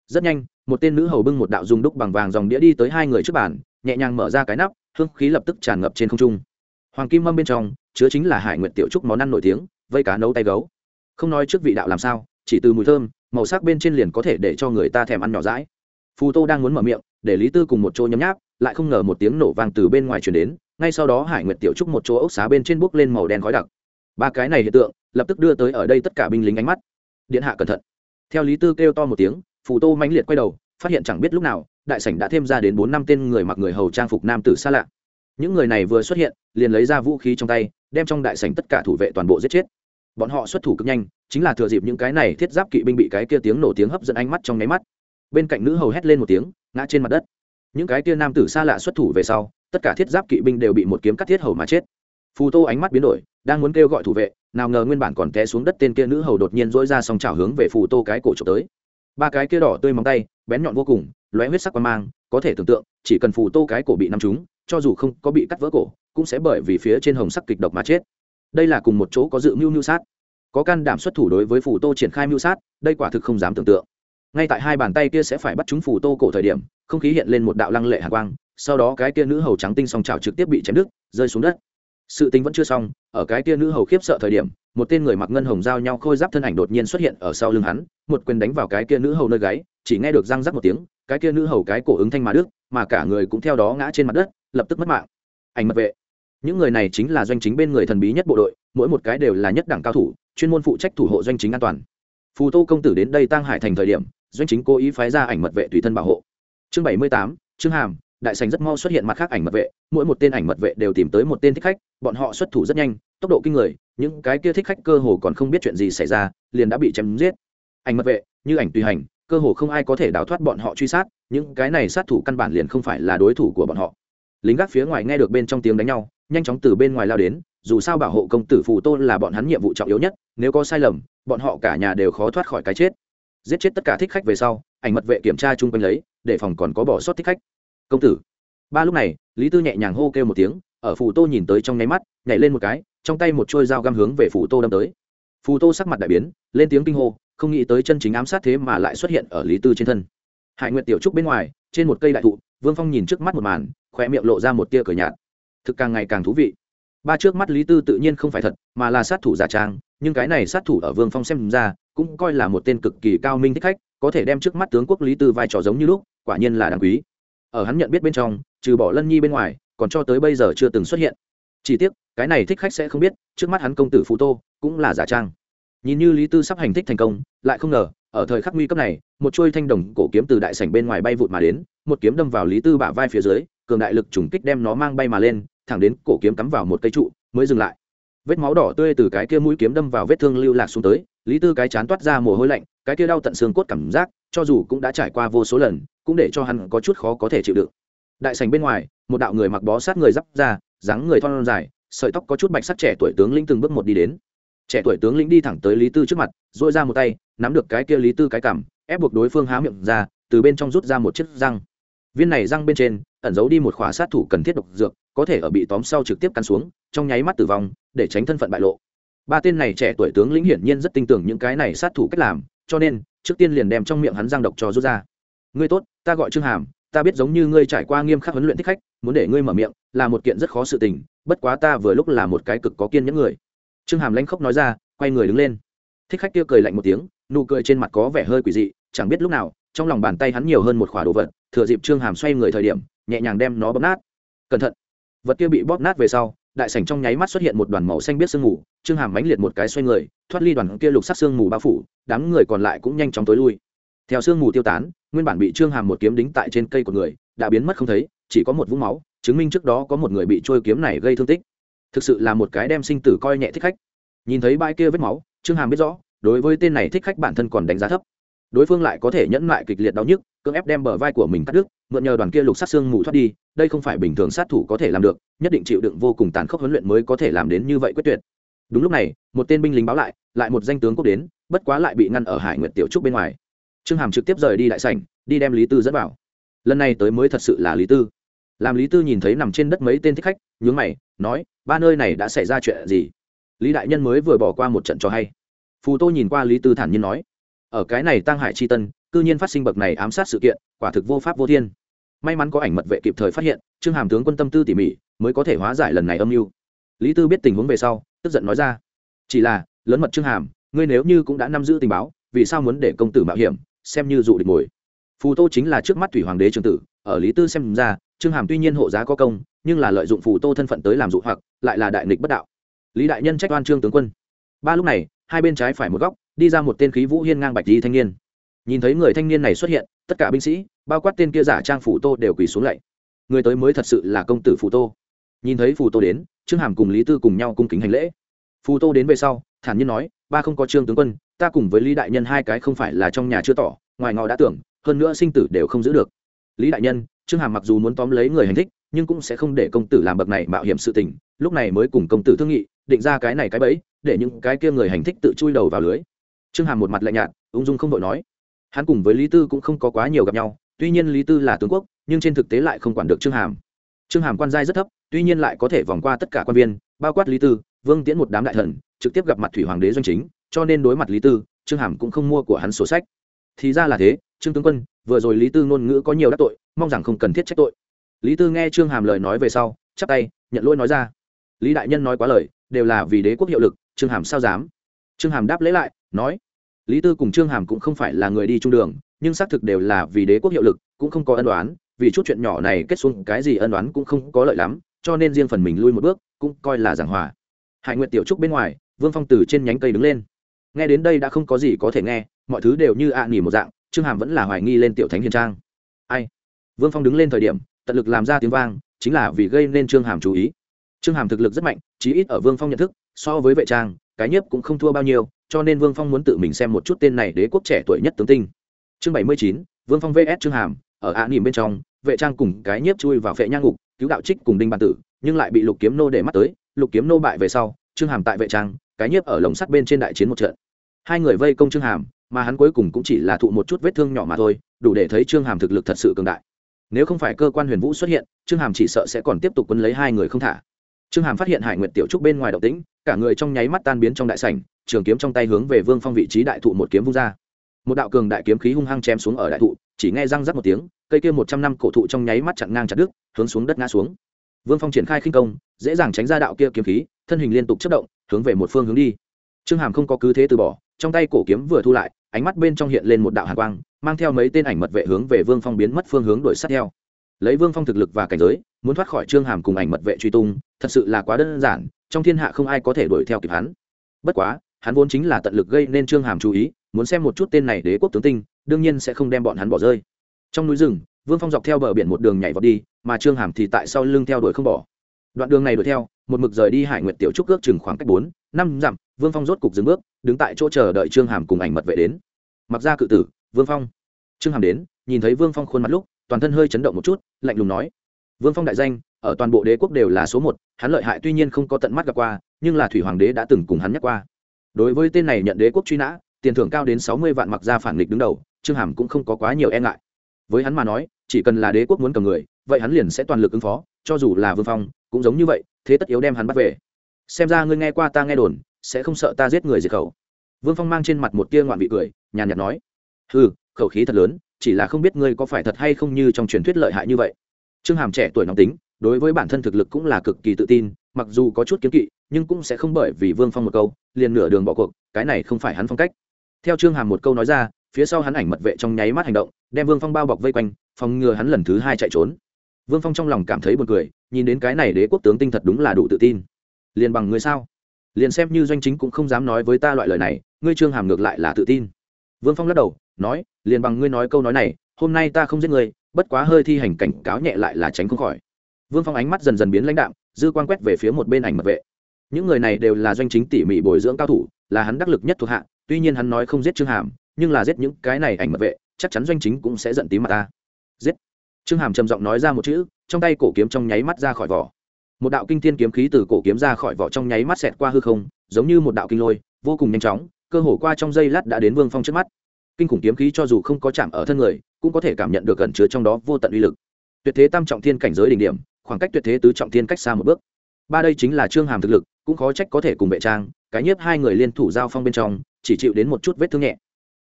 Rất nhanh, một tên nữ hầu bưng một đạo dung đúc bằng vàng dòng đĩa đi tới hai người trước bàn, nhẹ nhàng mở ra cái nắp, hương khí lập tức tràn ngập trên không trung hoàng kim mâm bên trong chứa chính là hải nguyệt tiểu trúc món ăn nổi tiếng, vây cá nấu tay gấu. Không nói trước vị đạo làm sao, chỉ từ mùi thơm, màu sắc bên trên liền có thể để cho người ta thèm ăn nhỏ rãi phù tô đang muốn mở miệng, để lý tư cùng một chỗ nhấm nháp, lại không ngờ một tiếng nổ vang từ bên ngoài truyền đến, ngay sau đó hải nguyệt tiểu trúc một chỗ ốc xá bên trên bốc lên màu đen khói đặc. Ba cái này hiện tượng, lập tức đưa tới ở đây tất cả binh lính ánh mắt. Điện hạ cẩn thận. Theo lý tư kêu to một tiếng, phù tô mãnh liệt quay đầu, phát hiện chẳng biết lúc nào, đại sảnh đã thêm ra đến bốn năm tên người mặc người hầu trang phục nam tử xa lạ những người này vừa xuất hiện, liền lấy ra vũ khí trong tay, đem trong đại sảnh tất cả thủ vệ toàn bộ giết chết. Bọn họ xuất thủ cực nhanh, chính là thừa dịp những cái này thiết giáp kỵ binh bị cái kia tiếng nổ tiếng hấp dẫn ánh mắt trong nháy mắt. Bên cạnh nữ hầu hét lên một tiếng, ngã trên mặt đất. Những cái kia nam tử xa lạ xuất thủ về sau, tất cả thiết giáp kỵ binh đều bị một kiếm cắt thiết hầu mà chết. Phù tô ánh mắt biến đổi, đang muốn kêu gọi thủ vệ, nào ngờ nguyên bản còn té xuống đất tên kia nữ hầu đột nhiên dỗi ra xong trào hướng về phù tô cái cổ trộm tới. Ba cái kia đỏ tươi móng tay, bén nhọn vô cùng, lóe huyết sắc qua mang, có thể tưởng tượng, chỉ cần phù tô cái cổ bị nắm trúng cho dù không có bị cắt vỡ cổ, cũng sẽ bởi vì phía trên hồng sắc kịch độc mà chết. Đây là cùng một chỗ có dự mưu mưu sát. Có can đảm xuất thủ đối với phù tô triển khai mưu sát, đây quả thực không dám tưởng tượng. Ngay tại hai bàn tay kia sẽ phải bắt chúng phù tô cổ thời điểm, không khí hiện lên một đạo lăng lệ hạ quang, sau đó cái kia nữ hầu trắng tinh song trào trực tiếp bị chém đứt, rơi xuống đất. Sự tính vẫn chưa xong, ở cái kia nữ hầu khiếp sợ thời điểm, một tên người mặc ngân hồng giao nhau khôi giáp thân ảnh đột nhiên xuất hiện ở sau lưng hắn, một quyền đánh vào cái kia nữ hầu nơi gáy, chỉ nghe được răng rắc một tiếng, cái kia nữ hầu cái cổ ứng thanh mà đức mà cả người cũng theo đó ngã trên mặt đất lập tức mất mạng. Ảnh mật vệ. Những người này chính là doanh chính bên người thần bí nhất bộ đội, mỗi một cái đều là nhất đẳng cao thủ, chuyên môn phụ trách thủ hộ doanh chính an toàn. Phù tô công tử đến đây tăng hải thành thời điểm, doanh chính cố ý phái ra ảnh mật vệ tùy thân bảo hộ. Chương bảy mươi tám chương hàm, đại sành rất mau xuất hiện mặt khác ảnh mật vệ, mỗi một tên ảnh mật vệ đều tìm tới một tên thích khách, bọn họ xuất thủ rất nhanh, tốc độ kinh người, những cái kia thích khách cơ hồ còn không biết chuyện gì xảy ra, liền đã bị chém giết. Ảnh mật vệ, như ảnh tùy hành, cơ hồ không ai có thể đào thoát bọn họ truy sát, những cái này sát thủ căn bản liền không phải là đối thủ của bọn họ lính gác phía ngoài nghe được bên trong tiếng đánh nhau, nhanh chóng từ bên ngoài lao đến, dù sao bảo hộ công tử phù tôn là bọn hắn nhiệm vụ trọng yếu nhất, nếu có sai lầm, bọn họ cả nhà đều khó thoát khỏi cái chết. Giết chết tất cả thích khách về sau, ảnh mật vệ kiểm tra chung quanh lấy, để phòng còn có bỏ sót thích khách. Công tử. Ba lúc này, lý tư nhẹ nhàng hô kêu một tiếng, ở phù tô nhìn tới trong nháy mắt, nhảy lên một cái, trong tay một trôi dao găm hướng về phù tô đâm tới. Phù tô sắc mặt đại biến, lên tiếng kinh hô, không nghĩ tới chân chính ám sát thế mà lại xuất hiện ở lý tư trên thân. Hải nguyện tiểu trúc bên ngoài, trên một cây đại thụ, vương phong nhìn trước mắt một màn khoe miệng lộ ra một tia cửa nhạt. Thực càng ngày càng thú vị. Ba trước mắt lý tư tự nhiên không phải thật, mà là sát thủ giả trang, nhưng cái này sát thủ ở vương phong xem ra, cũng coi là một tên cực kỳ cao minh thích khách, có thể đem trước mắt tướng quốc lý tư vai trò giống như lúc, quả nhiên là đáng quý. Ở hắn nhận biết bên trong, trừ bỏ lân nhi bên ngoài, còn cho tới bây giờ chưa từng xuất hiện. Chỉ tiếc, cái này thích khách sẽ không biết, trước mắt hắn công tử phú tô, cũng là giả trang. Nhìn như lý tư sắp hành thích thành công, lại không ngờ, ở thời khắc nguy cấp này, một chuôi thanh đồng cổ kiếm từ đại sảnh bên ngoài bay vụt mà đến, một kiếm đâm vào lý tư bả vai phía dưới cường đại lực trùng kích đem nó mang bay mà lên, thẳng đến cổ kiếm cắm vào một cây trụ, mới dừng lại. Vết máu đỏ tươi từ cái kia mũi kiếm đâm vào vết thương lưu lạc xuống tới, lý tư cái chán toát ra mồ hôi lạnh, cái kia đau tận xương cốt cảm giác, cho dù cũng đã trải qua vô số lần, cũng để cho hắn có chút khó có thể chịu đựng. Đại sành bên ngoài, một đạo người mặc bó sát người d ra, dáng người thon dài, sợi tóc có chút bạch sắc trẻ tuổi tướng lĩnh từng bước một đi đến. Trẻ tuổi tướng lĩnh đi thẳng tới lý tư trước mặt dội ra một tay, nắm được cái kia lý tư cái cảm ép buộc đối phương há miệng ra, từ bên trong rút ra một chiếc răng viên này răng bên trên, ẩn giấu đi một khóa sát thủ cần thiết độc dược, có thể ở bị tóm sau trực tiếp căn xuống, trong nháy mắt tử vong, để tránh thân phận bại lộ. Ba tên này trẻ tuổi tướng lĩnh hiển nhiên rất tin tưởng những cái này sát thủ cách làm, cho nên, trước tiên liền đem trong miệng hắn răng độc cho rút ra. Ngươi tốt, ta gọi trương hàm, ta biết giống như ngươi trải qua nghiêm khắc huấn luyện thích khách, muốn để ngươi mở miệng là một kiện rất khó sự tình, bất quá ta vừa lúc là một cái cực có kiên những người. Trương hàm lanh khóc nói ra, quay người đứng lên. Thích khách kia cười lạnh một tiếng, nụ cười trên mặt có vẻ hơi quỷ dị, chẳng biết lúc nào trong lòng bàn tay hắn nhiều hơn một khỏa đồ vật, thừa dịp trương hàm xoay người thời điểm, nhẹ nhàng đem nó bóp nát. Cẩn thận. Vật kia bị bóp nát về sau, đại sảnh trong nháy mắt xuất hiện một đoàn màu xanh biết sương mù, trương hàm mánh liệt một cái xoay người, thoát ly đoàn kia lục sắc sương mù bao phủ, đám người còn lại cũng nhanh chóng tối lui. Theo sương mù tiêu tán, nguyên bản bị trương hàm một kiếm đính tại trên cây của người, đã biến mất không thấy, chỉ có một vũng máu, chứng minh trước đó có một người bị trôi kiếm này gây thương tích. Thực sự là một cái đem sinh tử coi nhẹ thích khách. Nhìn thấy bãi kia vết máu, trương hàm biết rõ, đối với tên này thích khách bản thân còn đánh giá thấp đối phương lại có thể nhẫn lại kịch liệt đau nhức, cưỡng ép đem bờ vai của mình cắt đứt, mượn nhờ đoàn kia lục sát xương mù thoát đi, đây không phải bình thường sát thủ có thể làm được, nhất định chịu đựng vô cùng tàn khốc huấn luyện mới có thể làm đến như vậy quyết tuyệt. Đúng lúc này, một tên binh lính báo lại lại một danh tướng quốc đến, bất quá lại bị ngăn ở hải nguyệt tiểu trúc bên ngoài. Trương hàm trực tiếp rời đi đại sảnh, đi đem lý tư dẫn vào. Lần này tới mới thật sự là lý tư. Làm lý tư nhìn thấy nằm trên đất mấy tên thích khách, nhướng mày, nói, ba nơi này đã xảy ra chuyện gì? Lý đại nhân mới vừa bỏ qua một trận cho hay. Phù tô nhìn qua lý tư thản nhiên nói ở cái này tăng hải chi tân, cư nhiên phát sinh bậc này ám sát sự kiện, quả thực vô pháp vô thiên. May mắn có ảnh mật vệ kịp thời phát hiện, trương hàm tướng quân tâm tư tỉ mỉ, mới có thể hóa giải lần này âm mưu. Lý tư biết tình huống về sau, tức giận nói ra. Chỉ là, lớn mật trương hàm, ngươi nếu như cũng đã nắm giữ tình báo, vì sao muốn để công tử mạo hiểm, xem như dụ địch mồi phù tô chính là trước mắt thủy hoàng đế trường tử, ở lý tư xem ra, trương hàm tuy nhiên hộ giá có công, nhưng là lợi dụng phù tô thân phận tới làm dụ hoặc, lại là đại nghịch bất đạo. Lý đại nhân trách oan trương tướng quân. Ba lúc này, hai bên trái phải một góc đi ra một tên khí vũ hiên ngang bạch di thanh niên. Nhìn thấy người thanh niên này xuất hiện, tất cả binh sĩ, bao quát tên kia giả trang phủ tô đều quỳ xuống lạy người tới mới thật sự là công tử phủ tô. Nhìn thấy phủ tô đến, trương hàm cùng lý tư cùng nhau cung kính hành lễ. Phù tô đến về sau, thản nhiên nói, ba không có trương tướng quân, ta cùng với lý đại nhân hai cái không phải là trong nhà chưa tỏ, ngoài ngọ đã tưởng, hơn nữa sinh tử đều không giữ được. Lý đại nhân, trương hàm mặc dù muốn tóm lấy người hành thích, nhưng cũng sẽ không để công tử làm bậc này mạo hiểm sự tình, lúc này mới cùng công tử thương nghị, định ra cái này cái bẫy, để những cái kia người hành thích tự chui đầu vào lưới trương hàm một mặt lạnh nhạt, ung dung không đội nói. Hắn cùng với lý tư cũng không có quá nhiều gặp nhau, tuy nhiên lý tư là tướng quốc, nhưng trên thực tế lại không quản được trương hàm. Trương hàm quan giai rất thấp, tuy nhiên lại có thể vòng qua tất cả quan viên, bao quát lý tư, vương tiễn một đám đại thần, trực tiếp gặp mặt thủy hoàng đế doanh chính, cho nên đối mặt lý tư, trương hàm cũng không mua của hắn sổ sách. Thì ra là thế, trương tướng quân, vừa rồi lý tư ngôn ngữ có nhiều đắc tội, mong rằng không cần thiết trách tội. Lý tư nghe trương hàm lời nói về sau, chắp tay, nhận lỗi nói ra. Lý đại nhân nói quá lời, đều là vì đế quốc hiệu lực, trương hàm sao dám? Trương hàm đáp lấy lại, nói, lý tư cùng trương hàm cũng không phải là người đi trung đường, nhưng xác thực đều là vì đế quốc hiệu lực, cũng không có ân đoán vì chút chuyện nhỏ này kết xuống cái gì ân đoán cũng không có lợi lắm, cho nên riêng phần mình lui một bước, cũng coi là giảng hòa. Hải nguyện tiểu trúc bên ngoài, vương phong từ trên nhánh cây đứng lên. Nghe đến đây đã không có gì có thể nghe, mọi thứ đều như ạ à một dạng, trương hàm vẫn là hoài nghi lên tiểu thánh hiền trang. Ai? Vương phong đứng lên thời điểm, tận lực làm ra tiếng vang, chính là vì gây nên trương hàm chú ý. Trương hàm thực lực rất mạnh, chí ít ở vương phong nhận thức, so với vệ trang cái nhiếp cũng không thua bao nhiêu, cho nên vương phong muốn tự mình xem một chút tên này đế quốc trẻ tuổi nhất tướng tinh. Chương bảy mươi chín, vương phong vs trương hàm, ở ạ nỉm bên trong, vệ trang cùng cái nhiếp chui vào phệ nhang ngục, cứu đạo trích cùng đinh bàn tử, nhưng lại bị lục kiếm nô để mắt tới. Lục kiếm nô bại về sau, trương hàm tại vệ trang, cái nhiếp ở lồng sắt bên trên đại chiến một trận. Hai người vây công trương hàm, mà hắn cuối cùng cũng chỉ là thụ một chút vết thương nhỏ mà thôi, đủ để thấy trương hàm thực lực thật sự cường đại. Nếu không phải cơ quan huyền vũ xuất hiện, trương hàm chỉ sợ sẽ còn tiếp tục quấn lấy hai người không thả trương hàm phát hiện hải nguyệt tiểu trúc bên ngoài động tĩnh, cả người trong nháy mắt tan biến trong đại sảnh, trường kiếm trong tay hướng về vương phong vị trí đại thụ một kiếm vung ra. Một đạo cường đại kiếm khí hung hăng chém xuống ở đại thụ, chỉ nghe răng rắc một tiếng, cây kia một trăm năm cổ thụ trong nháy mắt chặn ngang chặt đứt, hướng xuống đất ngã xuống. Vương phong triển khai khinh công, dễ dàng tránh ra đạo kia kiếm khí, thân hình liên tục chất động, hướng về một phương hướng đi. Trương hàm không có cứ thế từ bỏ, trong tay cổ kiếm vừa thu lại, ánh mắt bên trong hiện lên một đạo hàn quang, mang theo mấy tên ảnh mật vệ hướng về vương phong biến mất phương hướng đuổi sát theo. Lấy vương phong thực lực và cảnh giới muốn thoát khỏi trương hàm cùng ảnh mật vệ truy tung, thật sự là quá đơn giản, trong thiên hạ không ai có thể đuổi theo kịp hắn. Bất quá, hắn vốn chính là tận lực gây nên trương hàm chú ý, muốn xem một chút tên này đế quốc tướng tinh, đương nhiên sẽ không đem bọn hắn bỏ rơi. Trong núi rừng, vương phong dọc theo bờ biển một đường nhảy vọt đi, mà trương hàm thì tại sau lưng theo đuổi không bỏ. Đoạn đường này đuổi theo, một mực rời đi hải nguyệt tiểu trúc ước chừng khoảng cách bốn, năm dặm, vương phong rốt cục dừng bước, đứng tại chỗ chờ đợi trương hàm cùng ảnh mật vệ đến. Mặc ra cự tử, vương phong. Trương hàm đến, nhìn thấy vương phong khuôn mặt lúc, toàn thân hơi chấn động một chút, lạnh lùng nói vương phong đại danh, ở toàn bộ đế quốc đều là số một, hắn lợi hại tuy nhiên không có tận mắt gặp qua, nhưng là thủy hoàng đế đã từng cùng hắn nhắc qua. Đối với tên này nhận đế quốc truy nã, tiền thưởng cao đến sáu mươi vạn mặc ra phản nghịch đứng đầu, trương hàm cũng không có quá nhiều e ngại. Với hắn mà nói, chỉ cần là đế quốc muốn cầm người, vậy hắn liền sẽ toàn lực ứng phó, cho dù là vương phong, cũng giống như vậy, thế tất yếu đem hắn bắt về. Xem ra ngươi nghe qua ta nghe đồn, sẽ không sợ ta giết người diệt khẩu. Vương phong mang trên mặt một tia ngoạn vị cười, nhàn nhạt nói. Ừ khẩu khí thật lớn, chỉ là không biết ngươi có phải thật hay không như trong truyền thuyết lợi hại như vậy trương hàm trẻ tuổi nóng tính, đối với bản thân thực lực cũng là cực kỳ tự tin, mặc dù có chút kiếm kỵ, nhưng cũng sẽ không bởi vì vương phong một câu, liền nửa đường bỏ cuộc, cái này không phải hắn phong cách. Theo trương hàm một câu nói ra, phía sau hắn ảnh mật vệ trong nháy mắt hành động, đem vương phong bao bọc vây quanh, phòng ngừa hắn lần thứ hai chạy trốn. Vương phong trong lòng cảm thấy buồn cười, nhìn đến cái này đế quốc tướng tinh thật đúng là đủ tự tin. Liền bằng ngươi sao? Liền xem như doanh chính cũng không dám nói với ta loại lời này, ngươi trương hàm ngược lại là tự tin. Vương phong lắc đầu, nói, liền bằng ngươi nói câu nói này, hôm nay ta không giết ngươi bất quá hơi thi hành cảnh cáo nhẹ lại là tránh không khỏi. Vương phong ánh mắt dần dần biến lãnh đạm, dư quan quét về phía một bên ảnh mật vệ. Những người này đều là doanh chính tỉ mỉ bồi dưỡng cao thủ, là hắn đắc lực nhất thuộc hạ, tuy nhiên hắn nói không giết trương hàm, nhưng là giết những cái này ảnh mật vệ, chắc chắn doanh chính cũng sẽ giận tím mặt ta. Giết. Trương hàm trầm giọng nói ra một chữ, trong tay cổ kiếm trong nháy mắt ra khỏi vỏ. Một đạo kinh thiên kiếm khí từ cổ kiếm ra khỏi vỏ trong nháy mắt xẹt qua hư không, giống như một đạo kinh lôi, vô cùng nhanh chóng, cơ hồ qua trong giây lát đã đến vương phong trước mắt. Kinh khủng kiếm khí cho dù không có chạm ở thân người cũng có thể cảm nhận được gần chứa trong đó vô tận uy lực. Tuyệt thế tam trọng thiên cảnh giới đỉnh điểm, khoảng cách tuyệt thế tứ trọng thiên cách xa một bước. Ba đây chính là trương hàm thực lực, cũng khó trách có thể cùng vệ trang, cái nhiếp hai người liên thủ giao phong bên trong, chỉ chịu đến một chút vết thương nhẹ.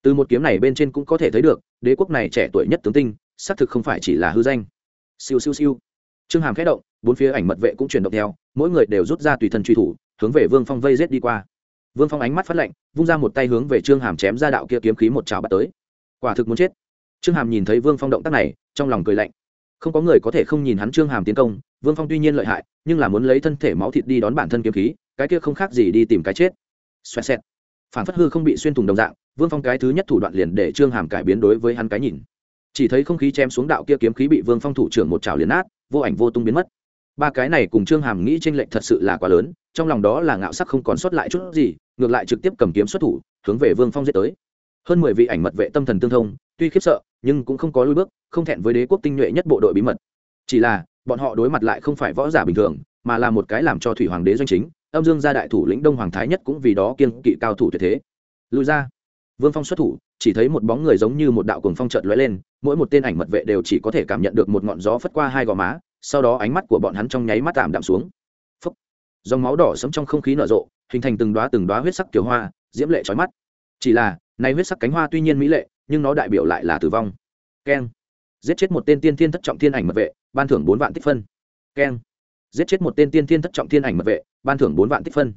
Từ một kiếm này bên trên cũng có thể thấy được, đế quốc này trẻ tuổi nhất tướng tinh, xác thực không phải chỉ là hư danh. Siêu siêu siêu. Trương hàm khẽ động, bốn phía ảnh mật vệ cũng chuyển động theo, mỗi người đều rút ra tùy thân truy thủ, hướng về vương phong vây rết đi qua. Vương phong ánh mắt phát lạnh, vung ra một tay hướng về trương hàm chém ra đạo kia kiếm khí một trào bắt tới. Quả thực muốn chết trương hàm nhìn thấy vương phong động tác này, trong lòng cười lạnh. Không có người có thể không nhìn hắn trương hàm tiến công, vương phong tuy nhiên lợi hại, nhưng là muốn lấy thân thể máu thịt đi đón bản thân kiếm khí, cái kia không khác gì đi tìm cái chết. Xoẹt xẹt. Phản phất hư không bị xuyên thủng đồng dạng, vương phong cái thứ nhất thủ đoạn liền để trương hàm cải biến đối với hắn cái nhìn. Chỉ thấy không khí chém xuống đạo kia kiếm khí bị vương phong thủ trưởng một trào liền nát, vô ảnh vô tung biến mất. Ba cái này cùng trương hàm nghĩ tranh lệch thật sự là quá lớn, trong lòng đó là ngạo sắc không còn sót lại chút gì, ngược lại trực tiếp cầm kiếm xuất thủ, hướng về vương phong giết tới hơn mười vị ảnh mật vệ tâm thần tương thông, tuy khiếp sợ, nhưng cũng không có lui bước, không thẹn với đế quốc tinh nhuệ nhất bộ đội bí mật. Chỉ là, bọn họ đối mặt lại không phải võ giả bình thường, mà là một cái làm cho thủy hoàng đế doanh chính, âm dương gia đại thủ lĩnh đông hoàng thái nhất cũng vì đó kiên kỵ cao thủ tuyệt thế. Lùi ra. Vương phong xuất thủ, chỉ thấy một bóng người giống như một đạo cuồng phong trợt lóe lên, mỗi một tên ảnh mật vệ đều chỉ có thể cảm nhận được một ngọn gió phất qua hai gò má, sau đó ánh mắt của bọn hắn trong nháy mắt tạm đạm xuống. Phấp dòng máu đỏ sẫm trong không khí nở rộ, hình thành từng đóa từng đóa huyết sắc kiều hoa, diễm lệ chói mắt. Chỉ là này huyết sắc cánh hoa tuy nhiên mỹ lệ, nhưng nó đại biểu lại là tử vong. Keng. Giết chết một tên tiên thiên thất trọng thiên ảnh mật vệ, ban thưởng bốn vạn tích phân. Keng. Giết chết một tên tiên thiên thất trọng thiên ảnh mật vệ, ban thưởng bốn vạn tích phân.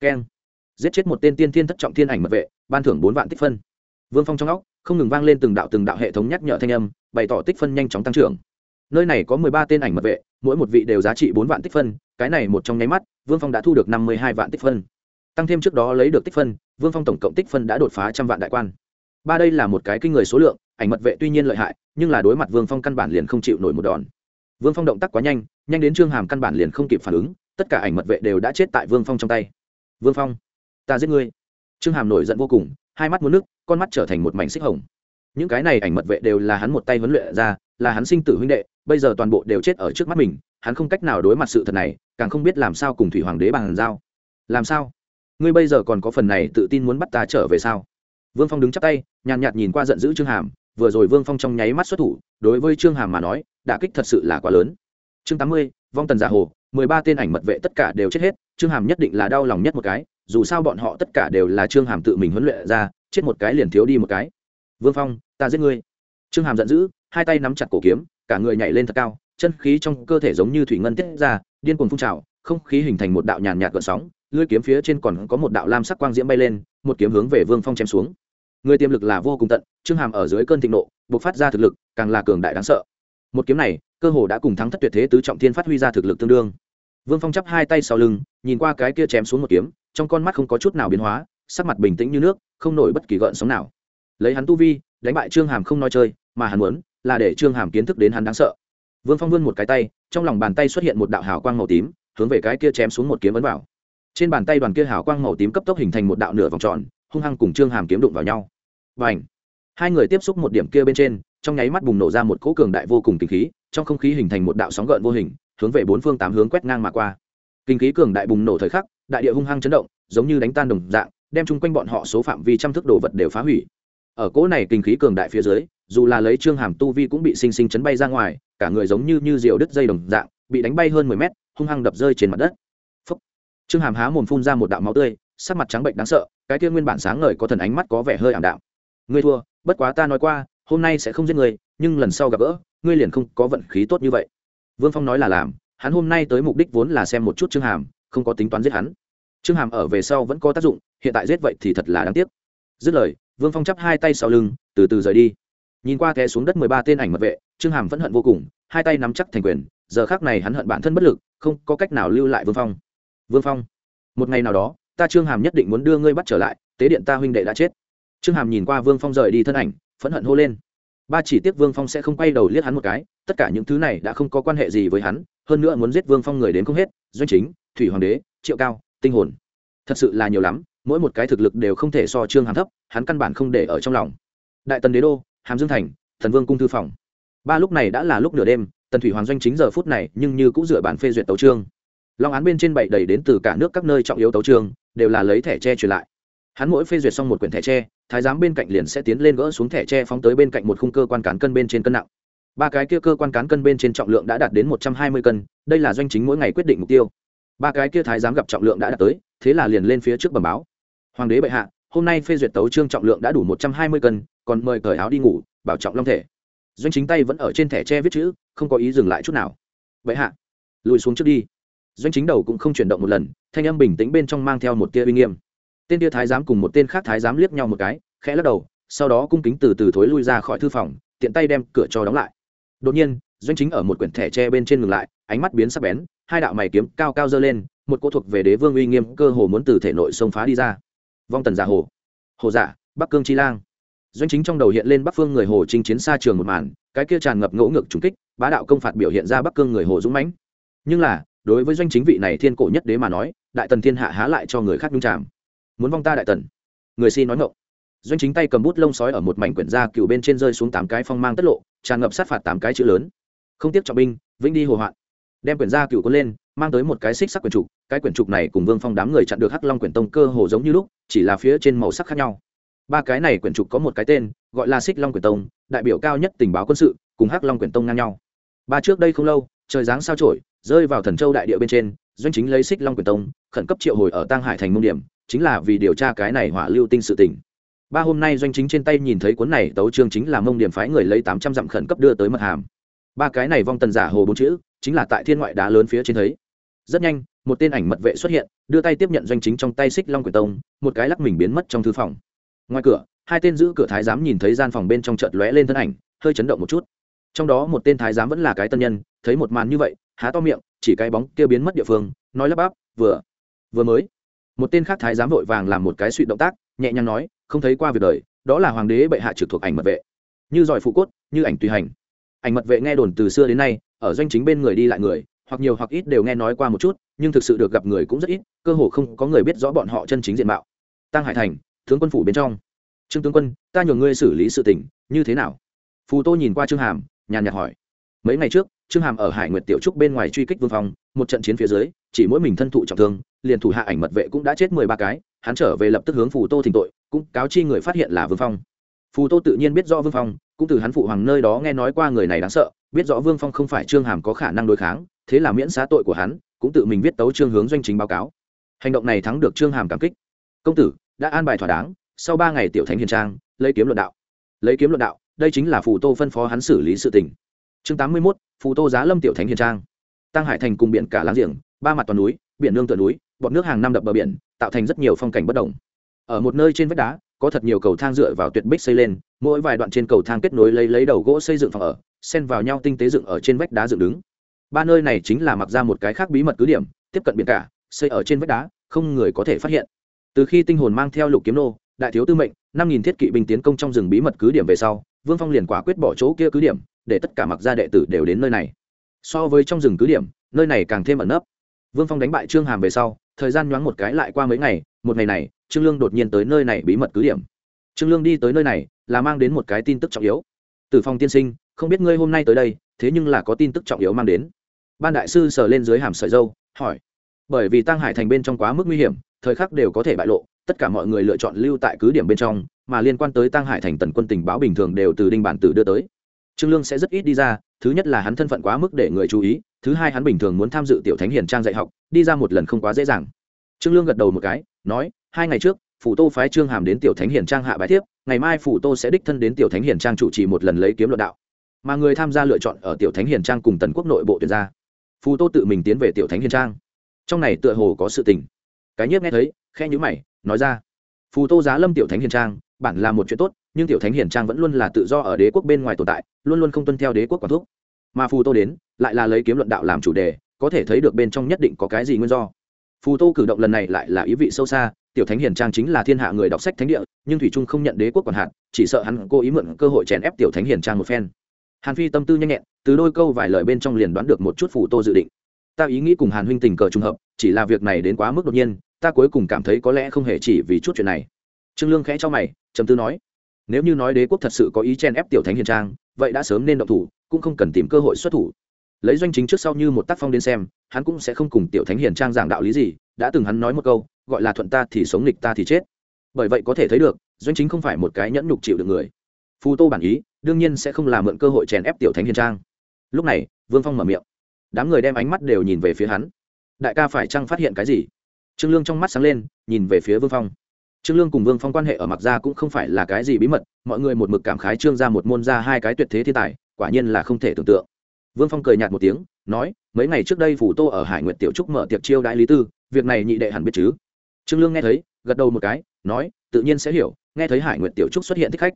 Keng. Giết chết một tên tiên thiên thất trọng thiên ảnh mật vệ, ban thưởng bốn vạn tích phân. Vương phong trong óc, không ngừng vang lên từng đạo từng đạo hệ thống nhắc nhở thanh âm, bày tỏ tích phân nhanh chóng tăng trưởng. Nơi này có mười ba tên ảnh mật vệ, mỗi một vị đều giá trị bốn vạn tích phân, cái này một trong nháy mắt, vương phong đã thu được năm mươi hai vạn tích phân. Tăng thêm trước đó lấy được tích phân vương phong tổng cộng tích phân đã đột phá trăm vạn đại quan. Ba đây là một cái kinh người số lượng, ảnh mật vệ tuy nhiên lợi hại, nhưng là đối mặt vương phong căn bản liền không chịu nổi một đòn. Vương phong động tác quá nhanh nhanh đến trương hàm căn bản liền không kịp phản ứng, tất cả ảnh mật vệ đều đã chết tại vương phong trong tay. Vương phong, ta giết ngươi. Trương hàm nổi giận vô cùng, hai mắt muốn nước, con mắt trở thành một mảnh xích hồng. Những cái này ảnh mật vệ đều là hắn một tay huấn luyện ra, là hắn sinh tử huynh đệ, bây giờ toàn bộ đều chết ở trước mắt mình, hắn không cách nào đối mặt sự thật này, càng không biết làm sao cùng thủy hoàng đế bằng giao. Làm sao? Ngươi bây giờ còn có phần này tự tin muốn bắt ta trở về sao? Vương phong đứng chắp tay, nhàn nhạt nhìn qua giận dữ trương hàm, vừa rồi vương phong trong nháy mắt xuất thủ, đối với trương hàm mà nói, đả kích thật sự là quá lớn. Chương tám mươi, vong tần giả hồ, mười ba tên ảnh mật vệ tất cả đều chết hết, trương hàm nhất định là đau lòng nhất một cái, dù sao bọn họ tất cả đều là trương hàm tự mình huấn luyện ra, chết một cái liền thiếu đi một cái. Vương phong, ta giết ngươi. Trương hàm giận dữ, hai tay nắm chặt cổ kiếm, cả người nhảy lên thật cao, chân khí trong cơ thể giống như thủy ngân tiết ra, điên cuồng phun trào, không khí hình thành một đạo nhàn nhạt gợn sóng lưỡi kiếm phía trên còn có một đạo lam sắc quang diễm bay lên, một kiếm hướng về vương phong chém xuống. Người tiềm lực là vô cùng tận, trương hàm ở dưới cơn thịnh nộ buộc phát ra thực lực, càng là cường đại đáng sợ. Một kiếm này, cơ hồ đã cùng thắng thất tuyệt thế tứ trọng thiên phát huy ra thực lực tương đương. Vương phong chắp hai tay sau lưng, nhìn qua cái kia chém xuống một kiếm, trong con mắt không có chút nào biến hóa, sắc mặt bình tĩnh như nước, không nổi bất kỳ gợn sóng nào. Lấy hắn tu vi, đánh bại trương hàm không nói chơi, mà hắn muốn, là để trương hàm kiến thức đến hắn đáng sợ. Vương phong vươn một cái tay, trong lòng bàn tay xuất hiện một đạo hào quang màu tím, hướng về cái kia chém xuống một kiếm ấn vào trên bàn tay đoàn kia hào quang màu tím cấp tốc hình thành một đạo nửa vòng tròn, hung hăng cùng trương hàm kiếm đụng vào nhau. Và ảnh hai người tiếp xúc một điểm kia bên trên, trong nháy mắt bùng nổ ra một cỗ cường đại vô cùng kinh khí, trong không khí hình thành một đạo sóng gợn vô hình, hướng về bốn phương tám hướng quét ngang mà qua. Kinh khí cường đại bùng nổ thời khắc, đại địa hung hăng chấn động, giống như đánh tan đồng dạng, đem chung quanh bọn họ số phạm vi trăm thước đồ vật đều phá hủy. Ở cỗ này kinh khí cường đại phía dưới, dù là lấy trương hàm tu vi cũng bị sinh sinh chấn bay ra ngoài, cả người giống như như diều đứt dây đồng dạng, bị đánh bay hơn mười mét, hung hăng đập rơi trên mặt đất trương hàm há mồm phun ra một đạo máu tươi, sắc mặt trắng bệnh đáng sợ, cái kia nguyên bản sáng ngời có thần ánh mắt có vẻ hơi ảm đạm. Ngươi thua, bất quá ta nói qua, hôm nay sẽ không giết người nhưng lần sau gặp gỡ, ngươi liền không có vận khí tốt như vậy. Vương phong nói là làm, hắn hôm nay tới mục đích vốn là xem một chút trương hàm, không có tính toán giết hắn. Trương hàm ở về sau vẫn có tác dụng, hiện tại giết vậy thì thật là đáng tiếc. Dứt lời, vương phong chắp hai tay sau lưng, từ từ rời đi. Nhìn qua té xuống đất mười ba tên ảnh mật vệ, trương hàm vẫn hận vô cùng, hai tay nắm chắc thành quyền, giờ khác này hắn hận bản thân bất lực, không có cách nào lưu lại vương phong vương phong, một ngày nào đó, ta trương hàm nhất định muốn đưa ngươi bắt trở lại, tế điện ta huynh đệ đã chết. Trương hàm nhìn qua vương phong rời đi thân ảnh, phẫn hận hô lên. Ba chỉ tiếc vương phong sẽ không quay đầu liếc hắn một cái, tất cả những thứ này đã không có quan hệ gì với hắn, hơn nữa muốn giết vương phong người đến không hết, doanh chính, thủy hoàng đế, triệu cao, tinh hồn. Thật sự là nhiều lắm, mỗi một cái thực lực đều không thể so trương hàm thấp, hắn căn bản không để ở trong lòng. Đại tần đế đô, hàm dương thành, thần vương cung thư phòng. Ba lúc này đã là lúc nửa đêm, tần thủy hoàng doanh chính giờ phút này nhưng như cũng dựa bản phê duyệt tấu trương long án bên trên bảy đầy đến từ cả nước các nơi trọng yếu tấu trường, đều là lấy thẻ tre truyền lại. Hắn mỗi phê duyệt xong một quyển thẻ tre, thái giám bên cạnh liền sẽ tiến lên gỡ xuống thẻ tre phóng tới bên cạnh một khung cơ quan cán cân bên trên cân nặng. Ba cái kia cơ quan cán cân bên trên trọng lượng đã đạt đến một trăm hai mươi cân, đây là doanh chính mỗi ngày quyết định mục tiêu. Ba cái kia thái giám gặp trọng lượng đã đạt tới, thế là liền lên phía trước bẩm báo. Hoàng đế bệ hạ, hôm nay phê duyệt tấu trương trọng lượng đã đủ một trăm hai mươi cân, còn mời cởi áo đi ngủ, bảo trọng long thể. Doanh chính tay vẫn ở trên thẻ tre viết chữ, không có ý dừng lại chút nào. Bệ hạ, lùi xuống trước đi doanh chính đầu cũng không chuyển động một lần, thanh âm bình tĩnh bên trong mang theo một tia uy nghiêm. Tên tia thái giám cùng một tên khác thái giám liếc nhau một cái, khẽ lắc đầu, sau đó cung kính từ từ thối lui ra khỏi thư phòng, tiện tay đem cửa cho đóng lại. Đột nhiên, doanh chính ở một quyển thẻ tre bên trên ngừng lại, ánh mắt biến sắc bén, hai đạo mày kiếm cao cao dơ lên, một cô thuộc về đế vương uy nghiêm cơ hồ muốn từ thể nội xông phá đi ra. Vong tần giả hồ. Hồ giả, bắc cương chi lang. Doanh chính trong đầu hiện lên bắc phương người hồ chinh chiến xa trường một màn, cái kia tràn ngập ngỗ ngược trùng kích, bá đạo công phạt biểu hiện ra bắc cương người hồ dũng mãnh. Nhưng là đối với doanh chính vị này thiên cổ nhất đế mà nói, đại tần thiên hạ há lại cho người khác nhung tràm muốn vong ta đại tần. Người xin nói ngộng doanh chính tay cầm bút lông sói ở một mảnh quyển da cựu bên trên rơi xuống tám cái phong mang tất lộ, tràn ngập sát phạt tám cái chữ lớn. Không tiếp trọng binh, vĩnh đi hồ hoạn. Đem quyển da cựu có lên, mang tới một cái xích sắc quyển trục, cái quyển trục này cùng vương phong đám người chặn được hắc long quyển tông cơ hồ giống như lúc, chỉ là phía trên màu sắc khác nhau. Ba cái này quyển trục có một cái tên, gọi là xích long quyển tông, đại biểu cao nhất tình báo quân sự, cùng hắc long quyển tông ngang nhau. Ba trước đây không lâu, trời giáng sao trổi rơi vào thần châu đại địa bên trên, doanh chính lấy xích long quyền tông, khẩn cấp triệu hồi ở tăng hải thành mông điểm, chính là vì điều tra cái này hỏa lưu tinh sự tỉnh ba hôm nay doanh chính trên tay nhìn thấy cuốn này tấu trương chính là mông điểm phái người lấy tám trăm dặm khẩn cấp đưa tới mật hàm. Ba cái này vong tần giả hồ bốn chữ, chính là tại thiên ngoại đá lớn phía trên thấy. Rất nhanh, một tên ảnh mật vệ xuất hiện, đưa tay tiếp nhận doanh chính trong tay xích long quyền tông, một cái lắc mình biến mất trong thư phòng. Ngoài cửa, hai tên giữ cửa thái giám nhìn thấy gian phòng bên trong chợt lóe lên thân ảnh, hơi chấn động một chút. Trong đó một tên thái giám vẫn là cái tân nhân, thấy một màn như vậy há to miệng, chỉ cái bóng kia biến mất địa phương, nói lắp bắp, vừa vừa mới. Một tên khác thái giám vội vàng làm một cái suy động tác, nhẹ nhàng nói, không thấy qua việc đời, đó là hoàng đế bệ hạ trực thuộc ảnh mật vệ. Như giỏi phụ cốt, như ảnh tùy hành. Ảnh mật vệ nghe đồn từ xưa đến nay, ở doanh chính bên người đi lại người, hoặc nhiều hoặc ít đều nghe nói qua một chút, nhưng thực sự được gặp người cũng rất ít, cơ hồ không có người biết rõ bọn họ chân chính diện mạo. Tăng hải thành tướng quân phủ bên trong. Trương tướng quân, ta nhường ngươi xử lý sự tình, như thế nào? Phù tô nhìn qua trương hàm, nhàn nhạt hỏi. Mấy ngày trước trương hàm ở hải nguyệt tiểu trúc bên ngoài truy kích vương phong, một trận chiến phía dưới, chỉ mỗi mình thân thụ trọng thương, liền thủ hạ ảnh mật vệ cũng đã chết mười ba cái, hắn trở về lập tức hướng phù tô thỉnh tội, cũng cáo chi người phát hiện là vương phong. Phù tô tự nhiên biết rõ vương phong, cũng từ hắn phụ hoàng nơi đó nghe nói qua người này đáng sợ, biết rõ vương phong không phải trương hàm có khả năng đối kháng, thế là miễn xá tội của hắn, cũng tự mình viết tấu trương hướng doanh chính báo cáo. Hành động này thắng được trương hàm cảm kích. Công tử, đã an bài thỏa đáng, sau ba ngày tiểu thánh hiền trang, lấy kiếm luận đạo. Lấy kiếm luận đạo, đây chính là phù tô phân phó hắn xử lý sự tình. Chương tám mươi mốt phù tô giá lâm tiểu thánh hiền trang. Tăng hải thành cùng biển cả láng giềng, ba mặt toàn núi, biển nương tựa núi bọn nước hàng năm đập bờ biển, tạo thành rất nhiều phong cảnh bất đồng ở một nơi trên vách đá, có thật nhiều cầu thang dựa vào tuyệt bích xây lên, mỗi vài đoạn trên cầu thang kết nối lấy lấy đầu gỗ xây dựng phòng ở, xen vào nhau tinh tế dựng ở trên vách đá dựng đứng. Ba nơi này chính là mặc ra một cái khác bí mật cứ điểm, tiếp cận biển cả, xây ở trên vách đá, không người có thể phát hiện. Từ khi tinh hồn mang theo lục kiếm nô, đại thiếu tư mệnh, năm nghìn thiết kỵ binh tiến công trong rừng bí mật cứ điểm về sau, vương phong liền quả quyết bỏ chỗ kia cứ điểm để tất cả mặc gia đệ tử đều đến nơi này. So với trong rừng cứ điểm, nơi này càng thêm ẩn nấp. Vương phong đánh bại trương hàm về sau, thời gian nhoáng một cái lại qua mấy ngày, một ngày này, trương lương đột nhiên tới nơi này bí mật cứ điểm. Trương lương đi tới nơi này, là mang đến một cái tin tức trọng yếu. Từ phòng tiên sinh, không biết ngươi hôm nay tới đây, thế nhưng là có tin tức trọng yếu mang đến. Ban đại sư sờ lên dưới hàm sợi dâu, hỏi. Bởi vì tăng hải thành bên trong quá mức nguy hiểm, thời khắc đều có thể bại lộ, tất cả mọi người lựa chọn lưu tại cứ điểm bên trong, mà liên quan tới tăng hải thành tần quân tình báo bình thường đều từ đinh bản tử đưa tới trương lương sẽ rất ít đi ra, thứ nhất là hắn thân phận quá mức để người chú ý, thứ hai hắn bình thường muốn tham dự tiểu thánh hiền trang dạy học, đi ra một lần không quá dễ dàng. Trương lương gật đầu một cái, nói, hai ngày trước phủ tô phái trương hàm đến tiểu thánh hiền trang hạ bài thiếp, ngày mai phủ tô sẽ đích thân đến tiểu thánh hiền trang chủ trì một lần lấy kiếm luận đạo. Mà người tham gia lựa chọn ở tiểu thánh hiền trang cùng tần quốc nội bộ tuyển ra. Phù tô tự mình tiến về tiểu thánh hiền trang. Trong này tựa hồ có sự tình. Cái nhiếp nghe thấy khe nhữ mày, nói ra, phù tô giá lâm tiểu thánh hiền trang, bản là một chuyện tốt nhưng tiểu thánh hiền trang vẫn luôn là tự do ở đế quốc bên ngoài tồn tại, luôn luôn không tuân theo đế quốc quản thúc. Mà phù tô đến, lại là lấy kiếm luận đạo làm chủ đề, có thể thấy được bên trong nhất định có cái gì nguyên do. Phù tô cử động lần này lại là ý vị sâu xa, tiểu thánh hiền trang chính là thiên hạ người đọc sách thánh địa, nhưng thủy trung không nhận đế quốc quản hạt, chỉ sợ hắn cố ý mượn cơ hội chèn ép tiểu thánh hiền trang một phen. Hàn phi tâm tư nhanh nhẹn, từ đôi câu vài lời bên trong liền đoán được một chút phù tô dự định. Ta ý nghĩ cùng hàn huynh tình cờ trùng hợp, chỉ là việc này đến quá mức đột nhiên, ta cuối cùng cảm thấy có lẽ không hề chỉ vì chút chuyện này. Trương lương khẽ cho mày, trầm tư nói nếu như nói đế quốc thật sự có ý chen ép tiểu thánh hiền trang, vậy đã sớm nên động thủ, cũng không cần tìm cơ hội xuất thủ. Lấy doanh chính trước sau như một tác phong đến xem, hắn cũng sẽ không cùng tiểu thánh hiền trang giảng đạo lý gì, đã từng hắn nói một câu, gọi là thuận ta thì sống nghịch ta thì chết. Bởi vậy có thể thấy được, doanh chính không phải một cái nhẫn nhục chịu được người. Phù tô bản ý, đương nhiên sẽ không làm mượn cơ hội chèn ép tiểu thánh hiền trang. Lúc này, vương phong mở miệng. Đám người đem ánh mắt đều nhìn về phía hắn. Đại ca phải chăng phát hiện cái gì? Trương lương trong mắt sáng lên, nhìn về phía vương phong trương lương cùng vương phong quan hệ ở mặc gia cũng không phải là cái gì bí mật, mọi người một mực cảm khái trương ra một môn ra hai cái tuyệt thế thiên tài, quả nhiên là không thể tưởng tượng. Vương phong cười nhạt một tiếng, nói, mấy ngày trước đây phủ tô ở hải nguyệt tiểu trúc mở tiệc chiêu đại lý tư, việc này nhị đệ hẳn biết chứ? Trương lương nghe thấy, gật đầu một cái, nói, tự nhiên sẽ hiểu, nghe thấy hải nguyệt tiểu trúc xuất hiện thích khách.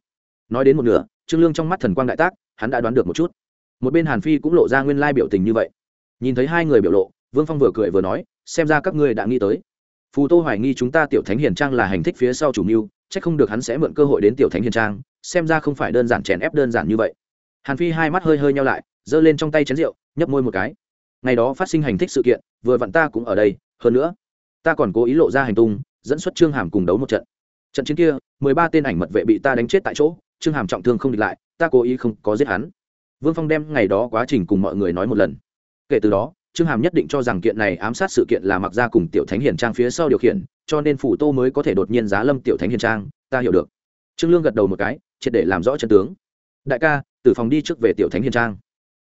Nói đến một nửa, trương lương trong mắt thần quang đại tác, hắn đã đoán được một chút. Một bên hàn phi cũng lộ ra nguyên lai biểu tình như vậy. Nhìn thấy hai người biểu lộ, vương phong vừa cười vừa nói, xem ra các ngươi đã nghĩ tới phù tô hoài nghi chúng ta tiểu thánh hiền trang là hành thích phía sau chủ mưu, chắc không được hắn sẽ mượn cơ hội đến tiểu thánh hiền trang, xem ra không phải đơn giản chèn ép đơn giản như vậy. Hàn phi hai mắt hơi hơi nhau lại, giơ lên trong tay chén rượu, nhấp môi một cái. Ngày đó phát sinh hành thích sự kiện, vừa vặn ta cũng ở đây, hơn nữa, ta còn cố ý lộ ra hành tung, dẫn xuất trương hàm cùng đấu một trận. Trận chiến kia, mười ba tên ảnh mật vệ bị ta đánh chết tại chỗ, trương hàm trọng thương không địch lại, ta cố ý không có giết hắn. Vương phong đem ngày đó quá trình cùng mọi người nói một lần. Kể từ đó trương hàm nhất định cho rằng kiện này ám sát sự kiện là mặc ra cùng tiểu thánh hiền trang phía sau điều khiển, cho nên phủ tô mới có thể đột nhiên giá lâm tiểu thánh hiền trang, ta hiểu được. Trương lương gật đầu một cái, triệt để làm rõ chân tướng. Đại ca, từ phòng đi trước về tiểu thánh hiền trang.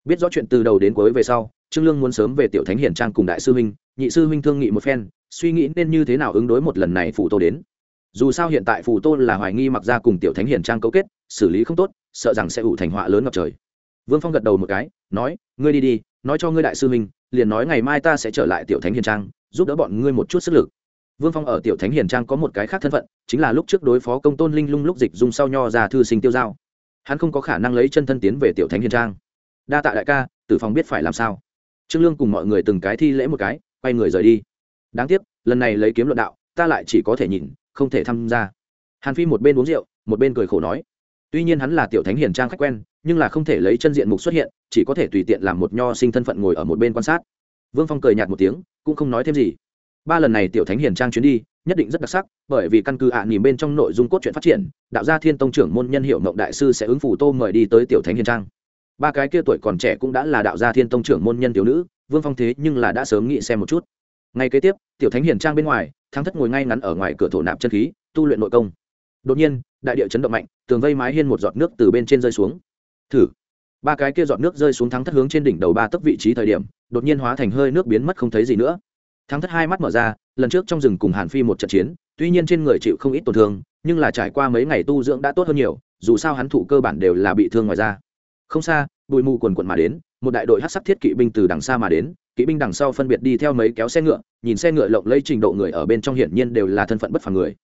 Biết rõ chuyện từ đầu đến cuối về sau, trương lương muốn sớm về tiểu thánh hiền trang cùng đại sư huynh, nhị sư huynh thương nghị một phen, suy nghĩ nên như thế nào ứng đối một lần này phủ tô đến. Dù sao hiện tại phủ tô là hoài nghi mặc ra cùng tiểu thánh hiền trang cấu kết, xử lý không tốt, sợ rằng sẽ ủ thành họa lớn ngập trời. Vương phong gật đầu một cái, nói, ngươi đi đi nói cho ngươi đại sư huynh, liền nói ngày mai ta sẽ trở lại tiểu thánh hiền trang, giúp đỡ bọn ngươi một chút sức lực. Vương phong ở tiểu thánh hiền trang có một cái khác thân phận, chính là lúc trước đối phó công tôn linh lung lúc dịch dùng sau nho ra thư sinh tiêu giao. Hắn không có khả năng lấy chân thân tiến về tiểu thánh hiền trang. Đa tạ đại ca, tử phong biết phải làm sao. Trương lương cùng mọi người từng cái thi lễ một cái, quay người rời đi. Đáng tiếc, lần này lấy kiếm luận đạo, ta lại chỉ có thể nhìn, không thể tham gia. Hàn phi một bên uống rượu, một bên cười khổ nói tuy nhiên hắn là tiểu thánh hiền trang khách quen, nhưng là không thể lấy chân diện mục xuất hiện, chỉ có thể tùy tiện làm một nho sinh thân phận ngồi ở một bên quan sát. Vương phong cười nhạt một tiếng, cũng không nói thêm gì. Ba lần này tiểu thánh hiền trang chuyến đi, nhất định rất đặc sắc, bởi vì căn cứ ạ à bên trong nội dung cốt truyện phát triển, đạo gia thiên tông trưởng môn nhân hiệu mộng đại sư sẽ ứng phủ tô mời đi tới tiểu thánh hiền trang. Ba cái kia tuổi còn trẻ cũng đã là đạo gia thiên tông trưởng môn nhân tiểu nữ, vương phong thế nhưng là đã sớm nghĩ xem một chút. Ngay kế tiếp, tiểu thánh hiền trang bên ngoài, thắng thất ngồi ngay ngắn ở ngoài cửa thổ nạp chân khí, tu luyện nội công đột nhiên, đại địa chấn động mạnh, tường vây mái hiên một giọt nước từ bên trên rơi xuống. Thử. Ba cái kia giọt nước rơi xuống thắng thất hướng trên đỉnh đầu ba tấc vị trí thời điểm, đột nhiên hóa thành hơi nước biến mất không thấy gì nữa. Thắng thất hai mắt mở ra, lần trước trong rừng cùng hàn phi một trận chiến, tuy nhiên trên người chịu không ít tổn thương, nhưng là trải qua mấy ngày tu dưỡng đã tốt hơn nhiều, dù sao hắn thụ cơ bản đều là bị thương ngoài ra không xa, bụi mù quần quận mà đến, một đại đội hát sắc thiết kỵ binh từ đằng xa mà đến, kỵ binh đằng sau phân biệt đi theo mấy kéo xe ngựa, nhìn xe ngựa lộng lấy trình độ người ở bên trong hiển nhiên đều là thân phận bất phàm người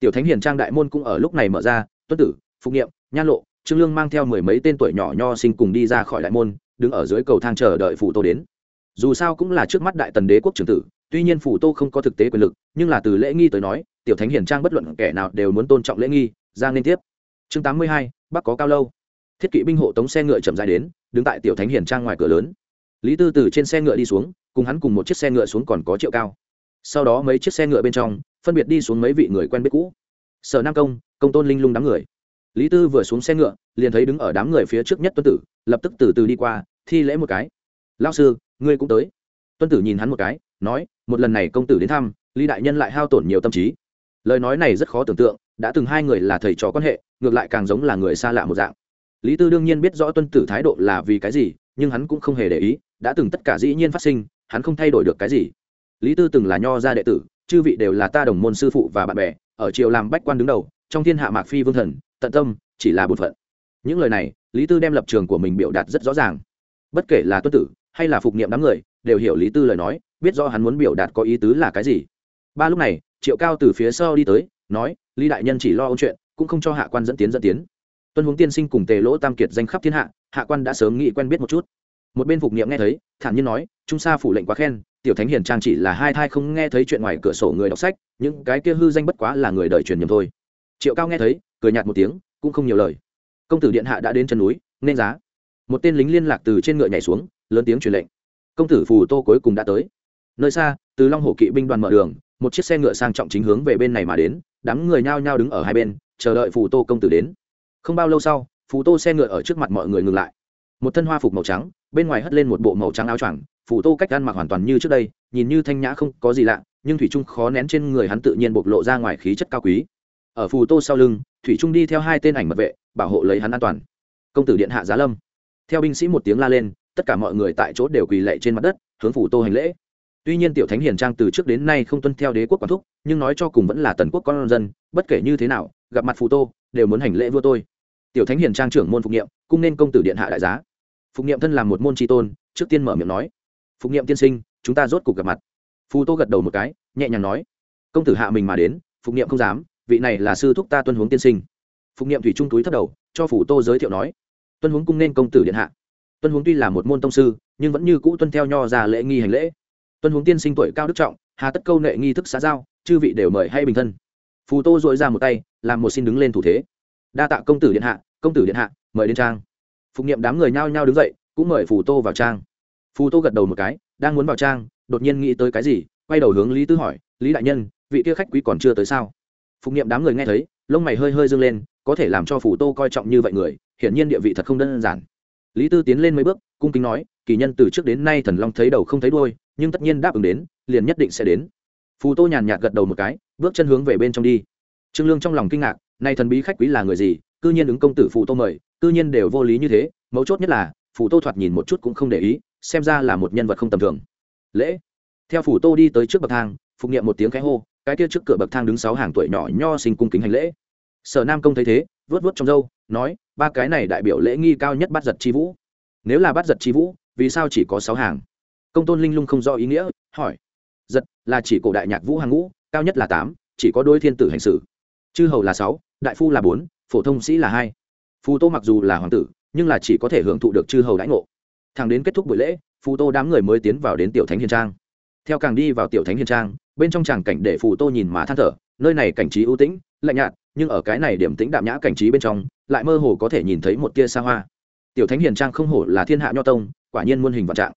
tiểu thánh hiền trang đại môn cũng ở lúc này mở ra, tuân tử, phục nghiệm nhan lộ, trương lương mang theo mười mấy tên tuổi nhỏ nho sinh cùng đi ra khỏi đại môn, đứng ở dưới cầu thang chờ đợi phủ tô đến. Dù sao cũng là trước mắt đại tần đế quốc trưởng tử, tuy nhiên phủ tô không có thực tế quyền lực, nhưng là từ lễ nghi tới nói, tiểu thánh hiền trang bất luận kẻ nào đều muốn tôn trọng lễ nghi, ra liên tiếp. Chương tám mươi hai, bắc có cao lâu. Thiết kỵ binh hộ tống xe ngựa chậm dài đến, đứng tại tiểu thánh hiền trang ngoài cửa lớn. Lý tư từ trên xe ngựa đi xuống, cùng hắn cùng một chiếc xe ngựa xuống còn có triệu cao. Sau đó mấy chiếc xe ngựa bên trong phân biệt đi xuống mấy vị người quen biết cũ. Sở nam công công tôn linh lung đám người. Lý tư vừa xuống xe ngựa, liền thấy đứng ở đám người phía trước nhất tuân tử, lập tức từ từ đi qua, thi lễ một cái. Lao sư, ngươi cũng tới. Tuân tử nhìn hắn một cái, nói, một lần này công tử đến thăm, lý đại nhân lại hao tổn nhiều tâm trí. Lời nói này rất khó tưởng tượng, đã từng hai người là thầy trò quan hệ, ngược lại càng giống là người xa lạ một dạng. Lý tư đương nhiên biết rõ tuân tử thái độ là vì cái gì, nhưng hắn cũng không hề để ý, đã từng tất cả dĩ nhiên phát sinh, hắn không thay đổi được cái gì. Lý tư từng là nho gia đệ tử chư vị đều là ta đồng môn sư phụ và bạn bè, ở triều làm bách quan đứng đầu, trong thiên hạ mạc phi vương thần, tận tâm, chỉ là bột phận. Những lời này, lý tư đem lập trường của mình biểu đạt rất rõ ràng. Bất kể là tuân tử, hay là phục niệm đám người, đều hiểu lý tư lời nói, biết rõ hắn muốn biểu đạt có ý tứ là cái gì. Ba lúc này, triệu cao từ phía sau đi tới, nói, lý đại nhân chỉ lo ôn chuyện, cũng không cho hạ quan dẫn tiến dẫn tiến. Tuân huống tiên sinh cùng tề lỗ tam kiệt danh khắp thiên hạ hạ quan đã sớm nghĩ quen biết một chút. Một bên phục niệm nghe thấy, thản nhiên nói, trung sa phủ lệnh quá khen tiểu thánh hiền trang chỉ là hai thai không nghe thấy chuyện ngoài cửa sổ người đọc sách, những cái kia hư danh bất quá là người đời truyền nhầm thôi. Triệu cao nghe thấy, cười nhạt một tiếng, cũng không nhiều lời. Công tử điện hạ đã đến chân núi, nên giá. Một tên lính liên lạc từ trên ngựa nhảy xuống, lớn tiếng truyền lệnh. Công tử phù tô cuối cùng đã tới. Nơi xa, từ long hồ kỵ binh đoàn mở đường, một chiếc xe ngựa sang trọng chính hướng về bên này mà đến, đám người nhao nhao đứng ở hai bên, chờ đợi phù tô công tử đến. Không bao lâu sau, phù tô xe ngựa ở trước mặt mọi người ngừng lại. Một thân hoa phục màu trắng bên ngoài hất lên một bộ màu trắng áo choàng, phù tô cách ăn mặc hoàn toàn như trước đây, nhìn như thanh nhã không có gì lạ, nhưng thủy trung khó nén trên người hắn tự nhiên bộc lộ ra ngoài khí chất cao quý. Ở phù tô sau lưng, thủy trung đi theo hai tên ảnh mật vệ, bảo hộ lấy hắn an toàn. Công tử điện hạ giá lâm. Theo binh sĩ một tiếng la lên, tất cả mọi người tại chỗ đều quỳ lệ trên mặt đất, hướng phù tô hành lễ. Tuy nhiên tiểu thánh hiền trang từ trước đến nay không tuân theo đế quốc quản thúc, nhưng nói cho cùng vẫn là tần quốc con dân, bất kể như thế nào, gặp mặt phù tô, đều muốn hành lễ vua tôi. Tiểu thánh hiền trang trưởng môn phục nghiệm cung nên công tử điện hạ đại giá phục nghiệm thân làm một môn tri tôn, trước tiên mở miệng nói. Phục nghiệm tiên sinh, chúng ta rốt cuộc gặp mặt. Phù tô gật đầu một cái, nhẹ nhàng nói. Công tử hạ mình mà đến, phục nghiệm không dám, vị này là sư thúc ta tuân huống tiên sinh. Phục nghiệm thủy trung túi thất đầu, cho phủ tô giới thiệu nói. Tuân huống cung nên công tử điện hạ. Tuân huống tuy là một môn tông sư, nhưng vẫn như cũ tuân theo nho ra lễ nghi hành lễ. Tuân huống tiên sinh tuổi cao đức trọng, hà tất câu nệ nghi thức xã giao, chư vị đều mời hay bình thân. Phù tô dội ra một tay, làm một xin đứng lên thủ thế. Đa tạ công tử điện hạ, công tử điện hạ, mời đến trang phục nghiệm đám người nhao nhao đứng dậy, cũng mời phù tô vào trang. Phù tô gật đầu một cái, đang muốn vào trang, đột nhiên nghĩ tới cái gì, quay đầu hướng lý tư hỏi, lý đại nhân, vị kia khách quý còn chưa tới sao? Phục nghiệm đám người nghe thấy, lông mày hơi hơi dâng lên, có thể làm cho phù tô coi trọng như vậy người, hiển nhiên địa vị thật không đơn giản. Lý tư tiến lên mấy bước, cung kính nói, kỳ nhân từ trước đến nay thần long thấy đầu không thấy đôi nhưng tất nhiên đáp ứng đến, liền nhất định sẽ đến. Phù tô nhàn nhạt gật đầu một cái, bước chân hướng về bên trong đi. Trương lương trong lòng kinh ngạc, nay thần bí khách quý là người gì, cư nhiên ứng công tử phù tô mời cư nhiên đều vô lý như thế, mấu chốt nhất là phủ tô thoạt nhìn một chút cũng không để ý, xem ra là một nhân vật không tầm thường. Lễ. Theo phủ tô đi tới trước bậc thang, phục nghiệm một tiếng cái hô, cái kia trước cửa bậc thang đứng sáu hàng tuổi nhỏ nho sinh cung kính hành lễ. Sở nam công thấy thế vớt vớt trong râu, nói, ba cái này đại biểu lễ nghi cao nhất bắt giật chi vũ. Nếu là bắt giật chi vũ, vì sao chỉ có sáu hàng? Công tôn linh lung không do ý nghĩa, hỏi. Giật, là chỉ cổ đại nhạc vũ hàng ngũ, cao nhất là tám, chỉ có đôi thiên tử hành xử. Chư hầu là sáu, đại phu là bốn, phổ thông sĩ là hai phù tô mặc dù là hoàng tử, nhưng là chỉ có thể hưởng thụ được chư hầu đãi ngộ. Thằng đến kết thúc buổi lễ phù tô đám người mới tiến vào đến tiểu thánh hiền trang. Theo càng đi vào tiểu thánh hiền trang, bên trong tràng cảnh để phù tô nhìn mà than thở, nơi này cảnh trí ưu tĩnh, lạnh nhạt, nhưng ở cái này điểm tĩnh đạm nhã cảnh trí bên trong, lại mơ hồ có thể nhìn thấy một tia xa hoa. Tiểu thánh hiền trang không hổ là thiên hạ nho tông, quả nhiên muôn hình vạn trạng.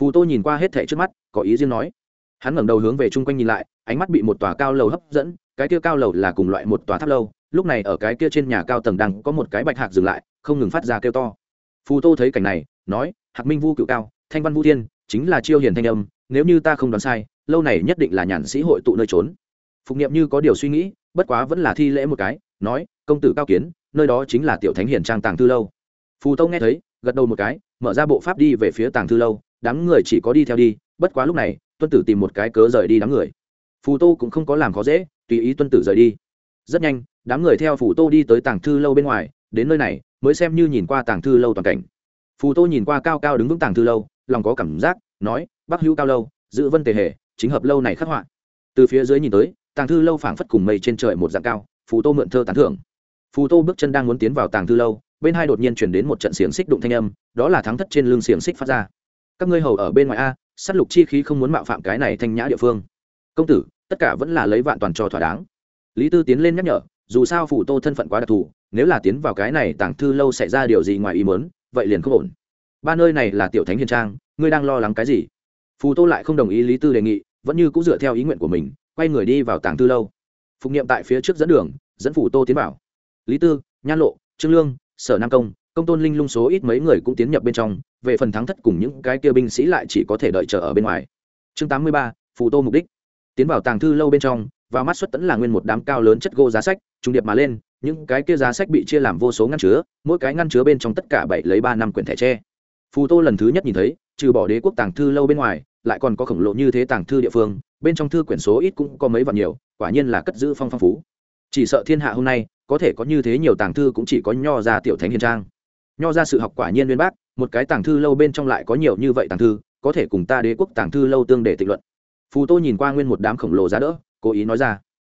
Phù tô nhìn qua hết thẻ trước mắt, có ý riêng nói. Hắn ngẩng đầu hướng về chung quanh nhìn lại, ánh mắt bị một tòa cao lầu hấp dẫn, cái kia cao lầu là cùng loại một tòa tháp lâu lúc này ở cái kia trên nhà cao tầng đang có một cái bạch hạc dừng lại, không ngừng phát ra kêu to. Phù tô thấy cảnh này, nói, hạc minh vu cựu cao, thanh văn vu thiên, chính là chiêu hiền thanh âm, nếu như ta không đoán sai, lâu này nhất định là nhàn sĩ hội tụ nơi trốn. Phục niệm như có điều suy nghĩ, bất quá vẫn là thi lễ một cái, nói, công tử cao kiến, nơi đó chính là tiểu thánh hiền trang tàng thư lâu. Phù tô nghe thấy, gật đầu một cái, mở ra bộ pháp đi về phía tàng thư lâu, đám người chỉ có đi theo đi, bất quá lúc này, tuân tử tìm một cái cớ rời đi đám người. Phù tô cũng không có làm khó dễ, tùy ý tuân tử rời đi. Rất nhanh đám người theo phù tô đi tới tàng thư lâu bên ngoài, đến nơi này, mới xem như nhìn qua tàng thư lâu toàn cảnh. Phù tô nhìn qua cao cao đứng vững tàng thư lâu, lòng có cảm giác, nói, bắc hữu cao lâu, giữ vân tề hề, chính hợp lâu này khắc họa. Từ phía dưới nhìn tới, tàng thư lâu phảng phất cùng mây trên trời một dạng cao, phù tô mượn thơ tán thưởng. Phù tô bước chân đang muốn tiến vào tàng thư lâu, bên hai đột nhiên chuyển đến một trận xiềng xích đụng thanh âm, đó là thắng thất trên lưng xiềng xích phát ra. Các ngươi hầu ở bên ngoài a s á t lục chi khí không muốn mạo phạm cái này thanh nhã địa phương. Công tử, tất cả vẫn là lấy vạn toàn cho thỏa đáng. Lý tư tiến lên nhắc nhở dù sao phủ tô thân phận quá đặc thù, nếu là tiến vào cái này tàng thư lâu xảy ra điều gì ngoài ý mớn vậy liền không ổn. Ba nơi này là tiểu thánh hiền trang, ngươi đang lo lắng cái gì? Phù tô lại không đồng ý lý tư đề nghị, vẫn như cũng dựa theo ý nguyện của mình, quay người đi vào tàng thư lâu. Phục nghiệm tại phía trước dẫn đường, dẫn phủ tô tiến vào. Lý tư, nhan lộ, trương lương, sở nam công công tôn linh lung số ít mấy người cũng tiến nhập bên trong, về phần thắng thất cùng những cái kia binh sĩ lại chỉ có thể đợi chờ ở bên ngoài. Chương tám mươi ba, phù tô mục đích. Tiến vào tàng thư lâu bên trong và mắt xuất tẫn là nguyên một đám cao lớn chất gỗ giá sách, trùng điệp mà lên, những cái kia giá sách bị chia làm vô số ngăn chứa, mỗi cái ngăn chứa bên trong tất cả bảy lấy ba năm quyển thẻ tre. Phù tô lần thứ nhất nhìn thấy, trừ bỏ đế quốc tàng thư lâu bên ngoài, lại còn có khổng lồ như thế tàng thư địa phương, bên trong thư quyển số ít cũng có mấy vạn nhiều, quả nhiên là cất giữ phong phong phú. Chỉ sợ thiên hạ hôm nay, có thể có như thế nhiều tàng thư cũng chỉ có nho ra tiểu thánh hiền trang. Nho ra sự học quả nhiên nguyên bác, một cái tàng thư lâu bên trong lại có nhiều như vậy tàng thư, có thể cùng ta đế quốc tàng thư lâu tương để tịch luận. Phù tô nhìn qua nguyên một đám khổng lồ giá đỡ cố ý nói ra.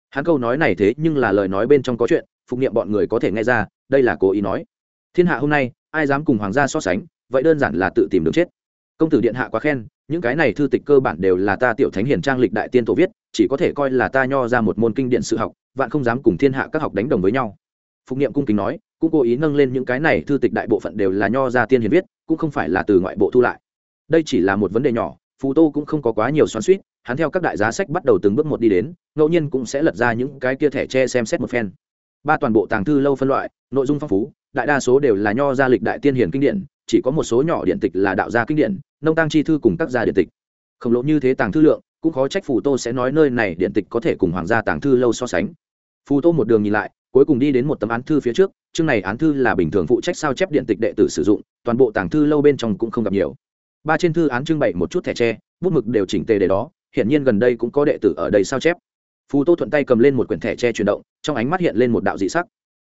Hắn câu nói này thế nhưng là lời nói bên trong có chuyện, phục niệm bọn người có thể nghe ra, đây là cố ý nói. Thiên hạ hôm nay, ai dám cùng hoàng gia so sánh, vậy đơn giản là tự tìm đường chết. Công tử điện hạ quá khen, những cái này thư tịch cơ bản đều là ta tiểu thánh hiền trang lịch đại tiên tổ viết, chỉ có thể coi là ta nho ra một môn kinh điện sự học, vạn không dám cùng thiên hạ các học đánh đồng với nhau. Phục niệm cung kính nói, cũng cố ý nâng lên những cái này thư tịch đại bộ phận đều là nho ra tiên hiền viết, cũng không phải là từ ngoại bộ thu lại. Đây chỉ là một vấn đề nhỏ, phù tô cũng không có quá nhiều xoắn suýt hắn theo các đại giá sách bắt đầu từng bước một đi đến, ngẫu nhiên cũng sẽ lật ra những cái kia thẻ tre xem xét một phen. Ba toàn bộ tàng thư lâu phân loại, nội dung phong phú, đại đa số đều là nho gia lịch đại tiên hiền kinh điển, chỉ có một số nhỏ điện tịch là đạo gia kinh điển, nông tăng chi thư cùng các gia điện tịch. Khổng lồ như thế tàng thư lượng, cũng khó trách phù tô sẽ nói nơi này điện tịch có thể cùng hoàng gia tàng thư lâu so sánh. Phù tô một đường nhìn lại, cuối cùng đi đến một tấm án thư phía trước, chương này án thư là bình thường phụ trách sao chép điện tịch đệ tử sử dụng, toàn bộ tàng thư lâu bên trong cũng không gặp nhiều. Ba trên thư án trưng bày một chút thẻ tre, bút mực đều chỉnh tề để đó hiển nhiên gần đây cũng có đệ tử ở đây sao chép. Phù tô thuận tay cầm lên một quyển thẻ tre chuyển động, trong ánh mắt hiện lên một đạo dị sắc.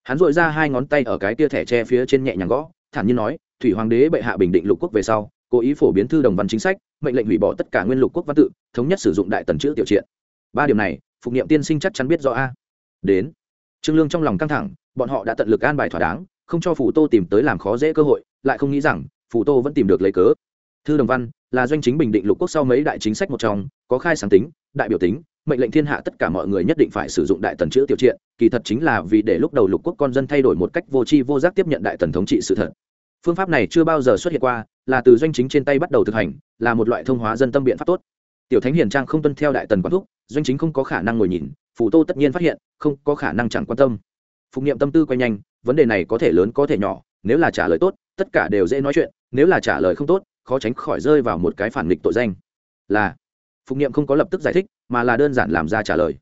Hắn dội ra hai ngón tay ở cái tia thẻ tre phía trên nhẹ nhàng gõ, thản nhiên nói, thủy hoàng đế bệ hạ bình định lục quốc về sau, cố ý phổ biến thư đồng văn chính sách, mệnh lệnh hủy bỏ tất cả nguyên lục quốc văn tự, thống nhất sử dụng đại tần chữ tiểu triện. Ba điểm này, phục nghiệm tiên sinh chắc chắn biết rõ a. Đến. Trương lương trong lòng căng thẳng, bọn họ đã tận lực an bài thỏa đáng, không cho phù tô tìm tới làm khó dễ cơ hội, lại không nghĩ rằng phù tô vẫn tìm được lấy cớ. Thư đồng văn là doanh chính bình định lục quốc sau mấy đại chính sách một trong, có khai sáng tính, đại biểu tính, mệnh lệnh thiên hạ tất cả mọi người nhất định phải sử dụng đại tần chữ tiểu triện, kỳ thật chính là vì để lúc đầu lục quốc con dân thay đổi một cách vô tri vô giác tiếp nhận đại tần thống trị sự thật. Phương pháp này chưa bao giờ xuất hiện qua, là từ doanh chính trên tay bắt đầu thực hành, là một loại thông hóa dân tâm biện pháp tốt. Tiểu thánh hiền trang không tuân theo đại tần quán thúc, doanh chính không có khả năng ngồi nhìn phủ tô tất nhiên phát hiện, không có khả năng chẳng quan tâm. Phục nghiệm tâm tư quay nhanh, vấn đề này có thể lớn có thể nhỏ, nếu là trả lời tốt, tất cả đều dễ nói chuyện, nếu là trả lời không tốt khó tránh khỏi rơi vào một cái phản nghịch tội danh. Là, phục nghiệm không có lập tức giải thích, mà là đơn giản làm ra trả lời.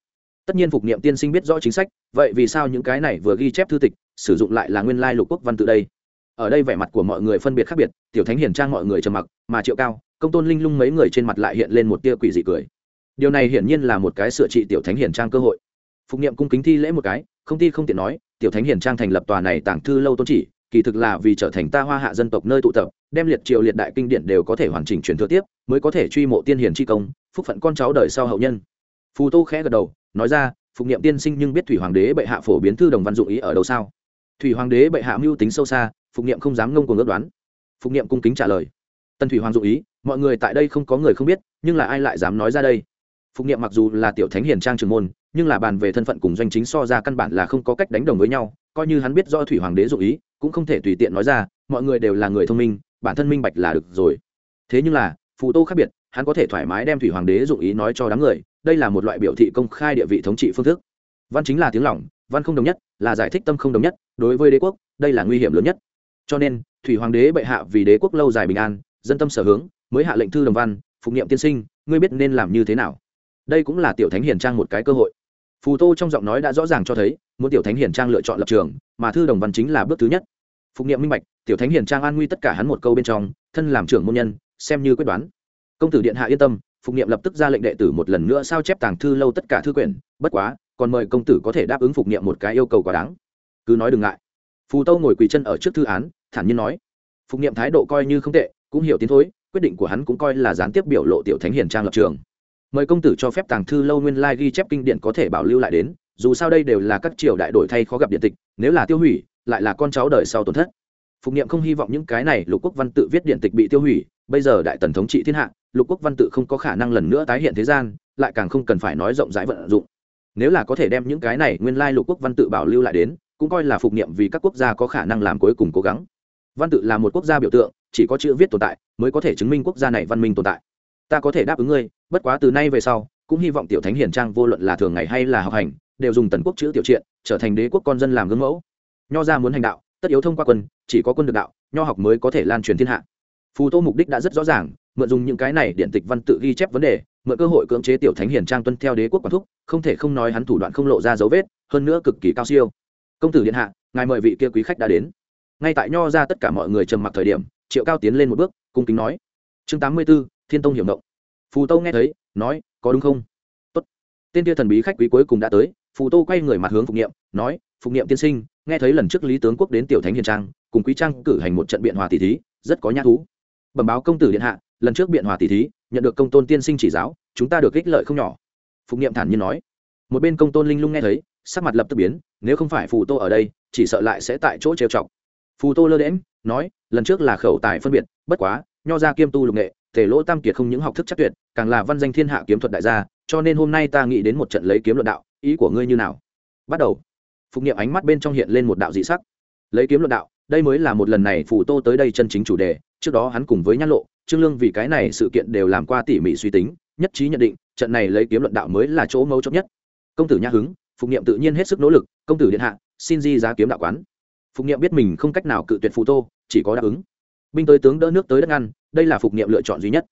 Tất nhiên phục nghiệm tiên sinh biết rõ chính sách, vậy vì sao những cái này vừa ghi chép thư tịch, sử dụng lại là nguyên lai lục quốc văn tự đây? Ở đây vẻ mặt của mọi người phân biệt khác biệt, tiểu thánh hiển trang mọi người trầm mặc, mà triệu cao, công tôn linh lung mấy người trên mặt lại hiện lên một tia quỷ dị cười. Điều này hiển nhiên là một cái sửa trị tiểu thánh hiển trang cơ hội. Phục nghiệm cung kính thi lễ một cái, không thi không tiện nói, tiểu thánh hiển trang thành lập tòa này tàng thư lâu tôn chỉ, kỳ thực là vì trở thành ta hoa hạ dân tộc nơi tụ tập đem liệt triều liệt đại kinh điển đều có thể hoàn chỉnh truyền thừa tiếp, mới có thể truy mộ tiên hiền chi công, phúc phận con cháu đời sau hậu nhân. Phù tô khẽ gật đầu, nói ra, phục nghiệm tiên sinh nhưng biết thủy hoàng đế bệ hạ phổ biến thư đồng văn dụng ý ở đâu sao? Thủy hoàng đế bệ hạ mưu tính sâu xa, phục nghiệm không dám ngông cuồng ước đoán. Phục nghiệm cung kính trả lời. Tân thủy hoàng dụng ý, mọi người tại đây không có người không biết, nhưng là ai lại dám nói ra đây? Phục nghiệm mặc dù là tiểu thánh hiền trang trường môn, nhưng là bàn về thân phận cùng doanh chính so ra căn bản là không có cách đánh đồng với nhau, coi như hắn biết do thủy hoàng đế dụng ý, cũng không thể tùy tiện nói ra, mọi người đều là người thông minh bản thân minh bạch là được rồi. Thế nhưng là, phù tô khác biệt, hắn có thể thoải mái đem thủy hoàng đế dụng ý nói cho đám người, đây là một loại biểu thị công khai địa vị thống trị phương thức. Văn chính là tiếng lỏng văn không đồng nhất, là giải thích tâm không đồng nhất, đối với đế quốc, đây là nguy hiểm lớn nhất. Cho nên, thủy hoàng đế bệ hạ vì đế quốc lâu dài bình an, dân tâm sở hướng, mới hạ lệnh thư đồng văn, phục niệm tiên sinh, ngươi biết nên làm như thế nào. Đây cũng là tiểu thánh hiền trang một cái cơ hội. Phù tô trong giọng nói đã rõ ràng cho thấy, muốn tiểu thánh hiền trang lựa chọn lập trường, mà thư đồng văn chính là bước thứ nhất phục niệm minh bạch, tiểu thánh hiền trang an nguy tất cả hắn một câu bên trong, thân làm trưởng môn nhân, xem như quyết đoán. Công tử điện hạ yên tâm, phục niệm lập tức ra lệnh đệ tử một lần nữa sao chép tàng thư lâu tất cả thư quyển, bất quá, còn mời công tử có thể đáp ứng phục niệm một cái yêu cầu quá đáng. Cứ nói đừng ngại. Phù tâu ngồi quỳ chân ở trước thư án, thản nhiên nói. Phục niệm thái độ coi như không tệ, cũng hiểu tiến thối, quyết định của hắn cũng coi là gián tiếp biểu lộ tiểu thánh hiền trang lập trường. Mời công tử cho phép tàng thư lâu nguyên lai ghi chép kinh điển có thể bảo lưu lại đến, dù sao đây đều là các triều đại đổi thay khó gặp điện tịch, nếu là tiêu hủy lại là con cháu đời sau tổn thất. Phục niệm không hy vọng những cái này, lục quốc văn tự viết điện tịch bị tiêu hủy, bây giờ đại tần thống trị thiên hạ, lục quốc văn tự không có khả năng lần nữa tái hiện thế gian, lại càng không cần phải nói rộng rãi vận dụng. Nếu là có thể đem những cái này nguyên lai lục quốc văn tự bảo lưu lại đến, cũng coi là phục niệm vì các quốc gia có khả năng làm cuối cùng cố gắng. Văn tự là một quốc gia biểu tượng, chỉ có chữ viết tồn tại, mới có thể chứng minh quốc gia này văn minh tồn tại. Ta có thể đáp ứng ngươi, bất quá từ nay về sau, cũng hy vọng tiểu thánh hiền trang vô luận là thường ngày hay là học hành, đều dùng tần quốc chữ tiểu triện, trở thành đế quốc con dân làm gương mẫu nho ra muốn hành đạo, tất yếu thông qua quân, chỉ có quân được đạo, nho học mới có thể lan truyền thiên hạ. Phù tô mục đích đã rất rõ ràng, mượn dùng những cái này điện tịch văn tự ghi chép vấn đề, mượn cơ hội cưỡng chế tiểu thánh hiền trang tuân theo đế quốc quản thúc, không thể không nói hắn thủ đoạn không lộ ra dấu vết, hơn nữa cực kỳ cao siêu. Công tử điện hạ, ngài mời vị kia quý khách đã đến. Ngay tại nho ra tất cả mọi người trầm mặc thời điểm, triệu cao tiến lên một bước, cung kính nói. Chương tám mươi b ố thiên tông hiểu động. Phù tô nghe thấy, nói, có đúng không? Tốt. tên kia thần bí khách quý cuối cùng đã tới, phù tô quay người mặt hướng phục nghiệm nói, phục nghiệm tiên sinh nghe thấy lần trước lý tướng quốc đến tiểu thánh hiền trang, cùng quý trang cử hành một trận biện hòa tỷ thí, rất có nhã thú. Bẩm báo công tử điện hạ, lần trước biện hòa tỷ thí, nhận được công tôn tiên sinh chỉ giáo, chúng ta được ích lợi không nhỏ. Phục nghiệm thản nhiên nói. Một bên công tôn linh lung nghe thấy, sắc mặt lập tức biến, nếu không phải phù tô ở đây, chỉ sợ lại sẽ tại chỗ trêu chọc. Phù tô lơ đễm nói, lần trước là khẩu tài phân biệt, bất quá, nho ra kiêm tu lục nghệ, tề lỗ tam kiệt không những học thức chắc tuyệt, càng là văn danh thiên hạ kiếm thuật đại gia, cho nên hôm nay ta nghĩ đến một trận lấy kiếm luận đạo, ý của ngươi như nào? Bắt đầu phục nghiệm ánh mắt bên trong hiện lên một đạo dị sắc. Lấy kiếm luận đạo, đây mới là một lần này phù tô tới đây chân chính chủ đề, trước đó hắn cùng với nhan lộ, trương lương vì cái này sự kiện đều làm qua tỉ mỉ suy tính, nhất trí nhận định, trận này lấy kiếm luận đạo mới là chỗ mấu chốt nhất. Công tử nhã hứng, phục nghiệm tự nhiên hết sức nỗ lực, công tử điện hạ, xin di giá kiếm đạo quán. Phục nghiệm biết mình không cách nào cự tuyệt phù tô, chỉ có đáp ứng. Binh tới tướng đỡ nước tới đất ngăn, đây là phục nghiệm lựa chọn duy nhất.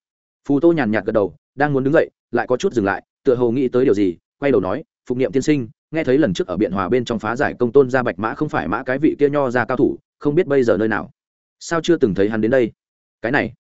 Phù tô nhàn nhạt gật đầu, đang muốn đứng dậy, lại có chút dừng lại, tựa hồ nghĩ tới điều gì, quay đầu nói, phục nghiệm tiên sinh nghe thấy lần trước ở biện hòa bên trong phá giải công tôn ra bạch mã không phải mã cái vị kia nho ra cao thủ, không biết bây giờ nơi nào. Sao chưa từng thấy hắn đến đây? Cái này,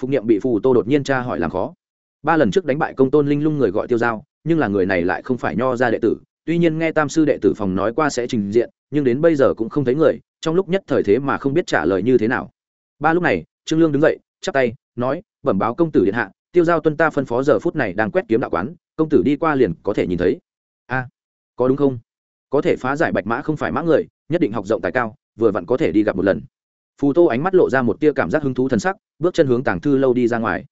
phục nghiệm bị phù tô đột nhiên tra hỏi làm khó. Ba lần trước đánh bại công tôn linh lung người gọi tiêu giao, nhưng là người này lại không phải nho ra đệ tử. Tuy nhiên nghe tam sư đệ tử phòng nói qua sẽ trình diện, nhưng đến bây giờ cũng không thấy người, trong lúc nhất thời thế mà không biết trả lời như thế nào. Ba lúc này, trương lương đứng dậy, chắp tay, nói, bẩm báo công tử điện hạ, tiêu giao tuân ta phân phó giờ phút này đang quét kiếm đạo quán, công tử đi qua liền có thể nhìn thấy. A có đúng không? Có thể phá giải bạch mã không phải mã người, nhất định học rộng tài cao, vừa vặn có thể đi gặp một lần. Phù tô ánh mắt lộ ra một tia cảm giác hứng thú thần sắc, bước chân hướng tàng thư lâu đi ra ngoài.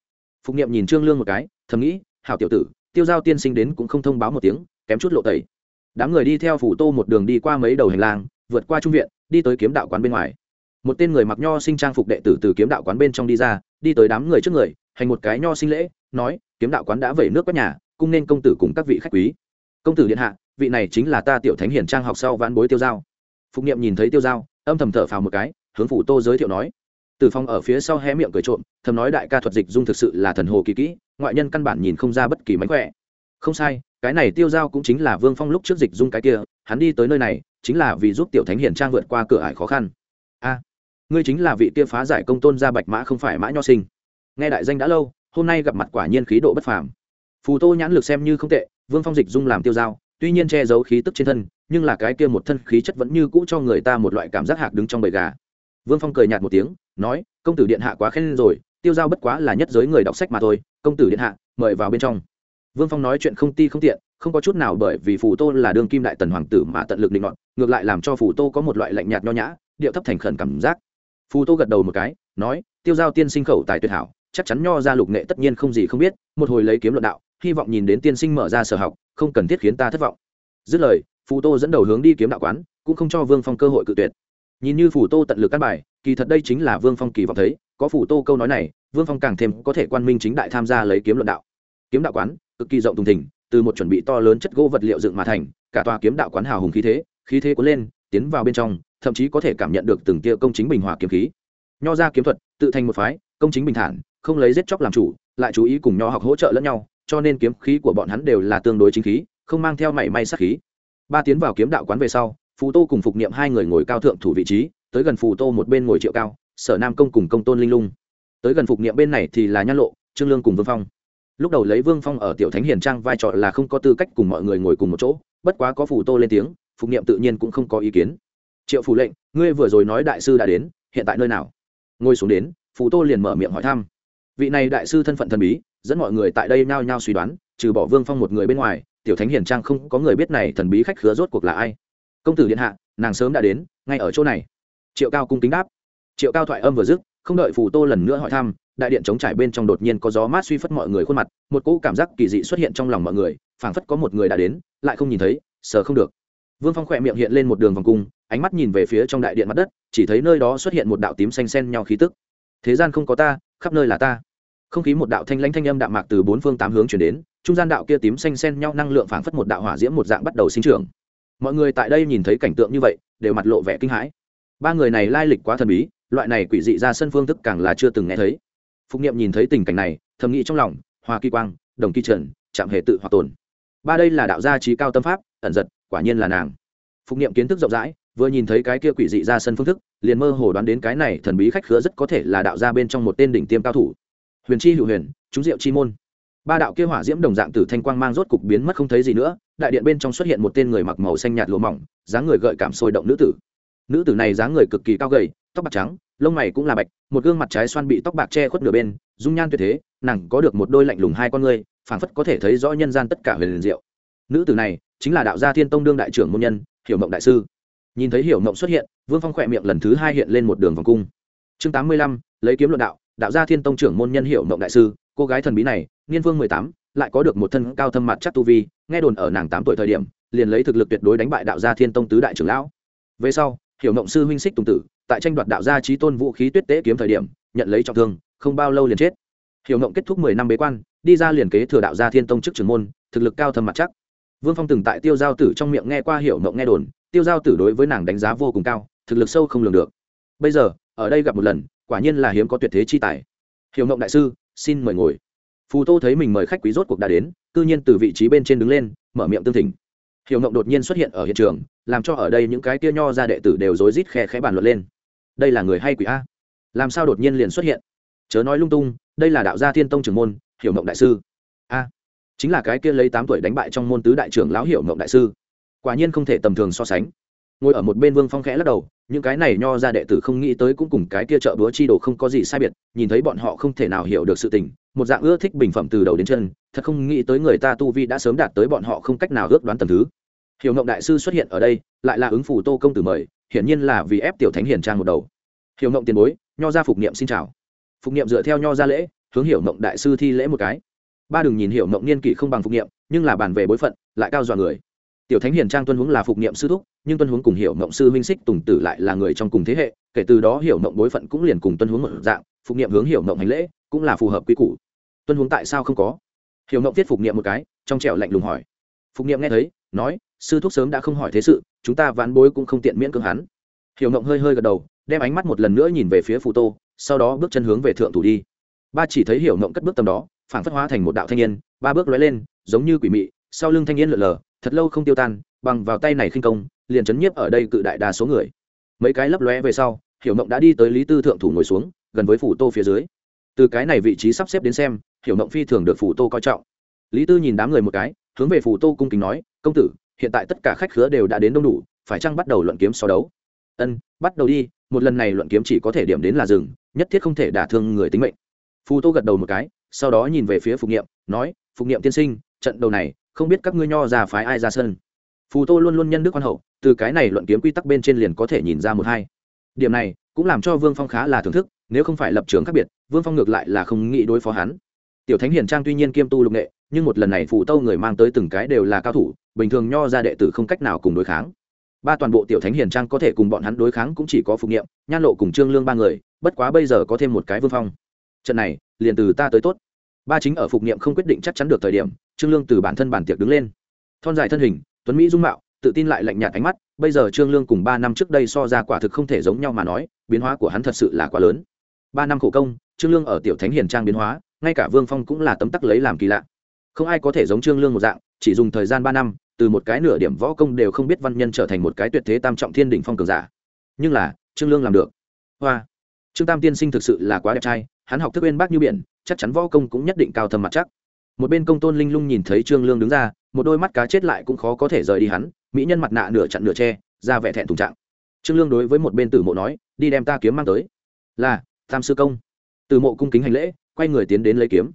Phục niệm nhìn trương lương một cái, thầm nghĩ, hảo tiểu tử, tiêu giao tiên sinh đến cũng không thông báo một tiếng, kém chút lộ tẩy. Đám người đi theo phủ tô một đường đi qua mấy đầu hành lang, vượt qua trung viện, đi tới kiếm đạo quán bên ngoài. Một tên người mặc nho sinh trang phục đệ tử từ kiếm đạo quán bên trong đi ra, đi tới đám người trước người, hành một cái nho sinh lễ, nói, kiếm đạo quán đã vẩy nước quét nhà, cung nên công tử cùng các vị khách quý. Công tử điện hạ vị này chính là ta tiểu thánh hiển trang học sau vãn bối tiêu giao. Phục niệm nhìn thấy tiêu giao, âm thầm thở phào một cái, hướng phủ tô giới thiệu nói. Từ phong ở phía sau hé miệng cười trộm, thầm nói đại ca thuật dịch dung thực sự là thần hồ kỳ kỹ, ngoại nhân căn bản nhìn không ra bất kỳ mánh khỏe. Không sai, cái này tiêu giao cũng chính là vương phong lúc trước dịch dung cái kia, hắn đi tới nơi này, chính là vì giúp tiểu thánh hiển trang vượt qua cửa ải khó khăn. A, ngươi chính là vị kia phá giải công tôn gia bạch mã không phải mã nho sinh. Nghe đại danh đã lâu, hôm nay gặp mặt quả nhiên khí độ bất phàm. Phù tô nhãn lực xem như không tệ, vương phong dịch dung làm tiêu giao tuy nhiên che giấu khí tức trên thân, nhưng là cái kia một thân khí chất vẫn như cũ cho người ta một loại cảm giác hạc đứng trong bầy gà. Vương phong cười nhạt một tiếng, nói, công tử điện hạ quá khen rồi, tiêu giao bất quá là nhất giới người đọc sách mà thôi, công tử điện hạ, mời vào bên trong. Vương phong nói chuyện không ti không tiện, không có chút nào bởi vì phù tô là đương kim đại tần hoàng tử mà tận lực định luận ngược lại làm cho phù tô có một loại lạnh nhạt nho nhã, điệu thấp thành khẩn cảm giác. Phù tô gật đầu một cái, nói, tiêu giao tiên sinh khẩu tài tuyệt hảo, chắc chắn nho ra lục nghệ tất nhiên không gì không biết, một hồi lấy kiếm luận đạo hy vọng nhìn đến tiên sinh mở ra sở học, không cần thiết khiến ta thất vọng. Dứt lời, phù tô dẫn đầu hướng đi kiếm đạo quán, cũng không cho vương phong cơ hội cự tuyệt. Nhìn như phù tô tận lực căn bài, kỳ thật đây chính là vương phong kỳ vọng thấy, có phù tô câu nói này, vương phong càng thêm có thể quan minh chính đại tham gia lấy kiếm luận đạo. Kiếm đạo quán, cực kỳ rộng thùng thình, từ một chuẩn bị to lớn chất gỗ vật liệu dựng mà thành, cả tòa kiếm đạo quán hào hùng khí thế khí thế cuốn lên, tiến vào bên trong, thậm chí có thể cảm nhận được từng tia công chính bình hòa kiếm khí. Nho ra kiếm thuật, tự thành một phái, công chính bình thản, không lấy giết chóc làm chủ, lại chú ý cùng nho học hỗ trợ lẫn nhau cho nên kiếm khí của bọn hắn đều là tương đối chính khí, không mang theo mảy may sát khí. Ba tiến vào kiếm đạo quán về sau, phù tô cùng phục niệm hai người ngồi cao thượng thủ vị trí, tới gần phù tô một bên ngồi triệu cao, sở nam công cùng công tôn linh lung. Tới gần phục niệm bên này thì là nhan lộ, trương lương cùng vương phong. Lúc đầu lấy vương phong ở tiểu thánh hiền trang vai trò là không có tư cách cùng mọi người ngồi cùng một chỗ, bất quá có phù tô lên tiếng, phục niệm tự nhiên cũng không có ý kiến. Triệu phủ lệnh, ngươi vừa rồi nói đại sư đã đến, hiện tại nơi nào? Ngồi xuống đến, phù tô liền mở miệng hỏi thăm vị này đại sư thân phận thần bí, dẫn mọi người tại đây nhao nhao suy đoán, trừ bỏ vương phong một người bên ngoài, tiểu thánh hiền trang không có người biết này thần bí khách khứa rốt cuộc là ai. Công tử điện hạ, nàng sớm đã đến, ngay ở chỗ này. Triệu cao cung kính đáp. Triệu cao thoại âm vừa dứt, không đợi phù tô lần nữa hỏi thăm, đại điện chống trải bên trong đột nhiên có gió mát suy phất mọi người khuôn mặt, một cỗ cảm giác kỳ dị xuất hiện trong lòng mọi người, phảng phất có một người đã đến, lại không nhìn thấy, sờ không được. Vương phong khỏe miệng hiện lên một đường vòng cung, ánh mắt nhìn về phía trong đại điện mặt đất, chỉ thấy nơi đó xuất hiện một đạo tím xanh xen nhau khí tức. Thế gian không có ta khắp nơi là ta. Không khí một đạo thanh lãnh thanh âm đạm mạc từ bốn phương tám hướng chuyển đến, trung gian đạo kia tím xanh xen nhau năng lượng phảng phất một đạo hỏa diễm một dạng bắt đầu sinh trưởng. Mọi người tại đây nhìn thấy cảnh tượng như vậy, đều mặt lộ vẻ kinh hãi. Ba người này lai lịch quá thần bí, loại này quỷ dị ra sân phương thức càng là chưa từng nghe thấy. Phục nghiệm nhìn thấy tình cảnh này, thầm nghĩ trong lòng, hoa kỳ quang, đồng kỳ trần chạm hệ tự hòa tồn. Ba đây là đạo gia trí cao tâm pháp, ẩn giật, quả nhiên là nàng. Phục nghiệm kiến thức rộng rãi vừa nhìn thấy cái kia quỷ dị ra sân phương thức, liền mơ hồ đoán đến cái này thần bí khách khứa rất có thể là đạo gia bên trong một tên đỉnh tiêm cao thủ. Huyền chi hữu huyền, chúng diệu chi môn. Ba đạo kia hỏa diễm đồng dạng từ thanh quang mang rốt cục biến mất không thấy gì nữa, đại điện bên trong xuất hiện một tên người mặc màu xanh nhạt lùa mỏng, dáng người gợi cảm sôi động nữ tử. Nữ tử này dáng người cực kỳ cao gầy, tóc bạc trắng, lông mày cũng là bạch, một gương mặt trái xoan bị tóc bạc che khuất nửa bên, dung nhan tuyệt thế, nàng có được một đôi lạnh lùng hai con ngươi, phảng phất có thể thấy rõ nhân gian tất cả huyền liền diệu. Nữ tử này chính là đạo gia thiên tông đương đại trưởng môn nhân, hiểu mộng đại sư nhìn thấy hiểu mộng xuất hiện, vương phong khỏe miệng lần thứ hai hiện lên một đường vòng cung. Chương tám mươi lăm, lấy kiếm luận đạo đạo gia thiên tông trưởng môn nhân hiểu mộng đại sư, cô gái thần bí này, niên vương mười tám, lại có được một thân cao thâm mặt chắc tu vi, nghe đồn ở nàng tám tuổi thời điểm, liền lấy thực lực tuyệt đối đánh bại đạo gia thiên tông tứ đại trưởng lão. Về sau, hiểu mộng sư huynh xích tùng tử, tại tranh đoạt đạo gia trí tôn vũ khí tuyết tế kiếm thời điểm, nhận lấy trọng thương, không bao lâu liền chết. Hiểu mộng kết thúc mười năm bế quan, đi ra liền kế thừa đạo gia thiên tông chức trưởng môn, thực lực cao thâm mặt chắc. Vương phong từng tại tiêu giao tử trong miệng nghe qua hiểu mộng nghe đồn tiêu giao tử đối với nàng đánh giá vô cùng cao, thực lực sâu không lường được. Bây giờ, ở đây gặp một lần, quả nhiên là hiếm có tuyệt thế chi tài. Hiểu ngộng đại sư, xin mời ngồi. Phù tô thấy mình mời khách quý rốt cuộc đã đến, cư nhiên từ vị trí bên trên đứng lên, mở miệng tương thỉnh. Hiểu ngộng đột nhiên xuất hiện ở hiện trường, làm cho ở đây những cái tia nho ra đệ tử đều rối rít khe khẽ bàn luận lên. Đây là người hay quỷ a? Làm sao đột nhiên liền xuất hiện? Chớ nói lung tung, đây là đạo gia thiên tông trưởng môn, hiểu ngộng đại sư. A, chính là cái kia lấy tám tuổi đánh bại trong môn tứ đại trưởng lão hiểu ngộng đại sư quả nhiên không thể tầm thường so sánh. Ngồi ở một bên vương phong khẽ lắc đầu, những cái này nho ra đệ tử không nghĩ tới cũng cùng cái kia chợ búa chi đồ không có gì sai biệt, nhìn thấy bọn họ không thể nào hiểu được sự tình, một dạng ưa thích bình phẩm từ đầu đến chân, thật không nghĩ tới người ta tu vi đã sớm đạt tới bọn họ không cách nào ước đoán tầm thứ. Hiểu ngộng đại sư xuất hiện ở đây, lại là ứng phủ tô công tử mời, hiển nhiên là vì ép tiểu thánh hiền trang một đầu. Hiểu ngộng tiền bối, nho ra phục niệm xin chào. Phục niệm dựa theo nho ra lễ, hướng hiểu ngộng đại sư thi lễ một cái. Ba đừng nhìn hiểu ngộng niên kỷ không bằng phục niệm, nhưng là bàn về bối phận, lại cao dọa người tiểu thánh hiền trang tuân Huống là phục niệm sư thúc, nhưng tuân Huống cùng hiểu ngộng sư huynh xích tùng tử lại là người trong cùng thế hệ, kể từ đó hiểu ngộng bối phận cũng liền cùng tuân Huống một dạng, phục niệm hướng hiểu ngộng hành lễ, cũng là phù hợp quy củ. Tuân Huống tại sao không có? Hiểu ngộng viết phục niệm một cái, trong trẻo lạnh lùng hỏi. Phục niệm nghe thấy, nói, sư thúc sớm đã không hỏi thế sự, chúng ta ván bối cũng không tiện miễn cưỡng hắn. Hiểu ngộng hơi hơi gật đầu, đem ánh mắt một lần nữa nhìn về phía phù tô, sau đó bước chân hướng về thượng thủ đi. Ba chỉ thấy hiểu ngộng cất bước tầm đó phản phất hóa thành một đạo thanh niên, ba bước lóe lên, giống như quỷ mị, sau lưng thanh niên lượn lờ thật lâu không tiêu tan, bằng vào tay này khinh công, liền chấn nhiếp ở đây cự đại đa số người. Mấy cái lấp lóe về sau, hiểu mộng đã đi tới lý tư thượng thủ ngồi xuống, gần với phủ tô phía dưới. Từ cái này vị trí sắp xếp đến xem, hiểu mộng phi thường được phủ tô coi trọng. Lý tư nhìn đám người một cái, hướng về phủ tô cung kính nói, công tử, hiện tại tất cả khách khứa đều đã đến đông đủ, phải chăng bắt đầu luận kiếm so đấu? Ân, bắt đầu đi, một lần này luận kiếm chỉ có thể điểm đến là rừng nhất thiết không thể đả thương người tính mệnh. Phù tô gật đầu một cái, sau đó nhìn về phía phục nghiệm nói, phục nghiệm tiên sinh, trận đầu này không biết các ngươi nho ra phái ai ra sân. Phù tô luôn luôn nhân đức quan hậu, từ cái này luận kiếm quy tắc bên trên liền có thể nhìn ra một hai. Điểm này, cũng làm cho vương phong khá là thưởng thức, nếu không phải lập trường khác biệt, vương phong ngược lại là không nghĩ đối phó hắn. Tiểu thánh hiền trang tuy nhiên kiêm tu lục nghệ, nhưng một lần này phù tô người mang tới từng cái đều là cao thủ, bình thường nho ra đệ tử không cách nào cùng đối kháng. Ba toàn bộ tiểu thánh hiền trang có thể cùng bọn hắn đối kháng cũng chỉ có phục nghiệm nhan lộ cùng trương lương ba người, bất quá bây giờ có thêm một cái vương phong. Trận này, liền từ ta tới tốt ba chính ở phục niệm không quyết định chắc chắn được thời điểm, trương lương từ bản thân bản tiệc đứng lên. Thon dài thân hình, tuấn mỹ dung mạo, tự tin lại lạnh nhạt ánh mắt, bây giờ trương lương cùng ba năm trước đây so ra quả thực không thể giống nhau mà nói, biến hóa của hắn thật sự là quá lớn. Ba năm khổ công, trương lương ở tiểu thánh hiền trang biến hóa, ngay cả vương phong cũng là tấm tắc lấy làm kỳ lạ. Không ai có thể giống trương lương một dạng, chỉ dùng thời gian ba năm, từ một cái nửa điểm võ công đều không biết văn nhân trở thành một cái tuyệt thế tam trọng thiên đỉnh phong cường giả. Nhưng là, trương lương làm được. Hoa! Trương tam tiên sinh thực sự là quá đẹp trai hắn học thức bên bác như biển, chắc chắn võ công cũng nhất định cao thầm mặt chắc. Một bên công tôn linh lung nhìn thấy trương lương đứng ra, một đôi mắt cá chết lại cũng khó có thể rời đi hắn, mỹ nhân mặt nạ nửa chặn nửa che, ra vẻ thẹn thùng trạng. Trương lương đối với một bên tử mộ nói, đi đem ta kiếm mang tới. Là, tam sư công. Tử mộ cung kính hành lễ, quay người tiến đến lấy kiếm.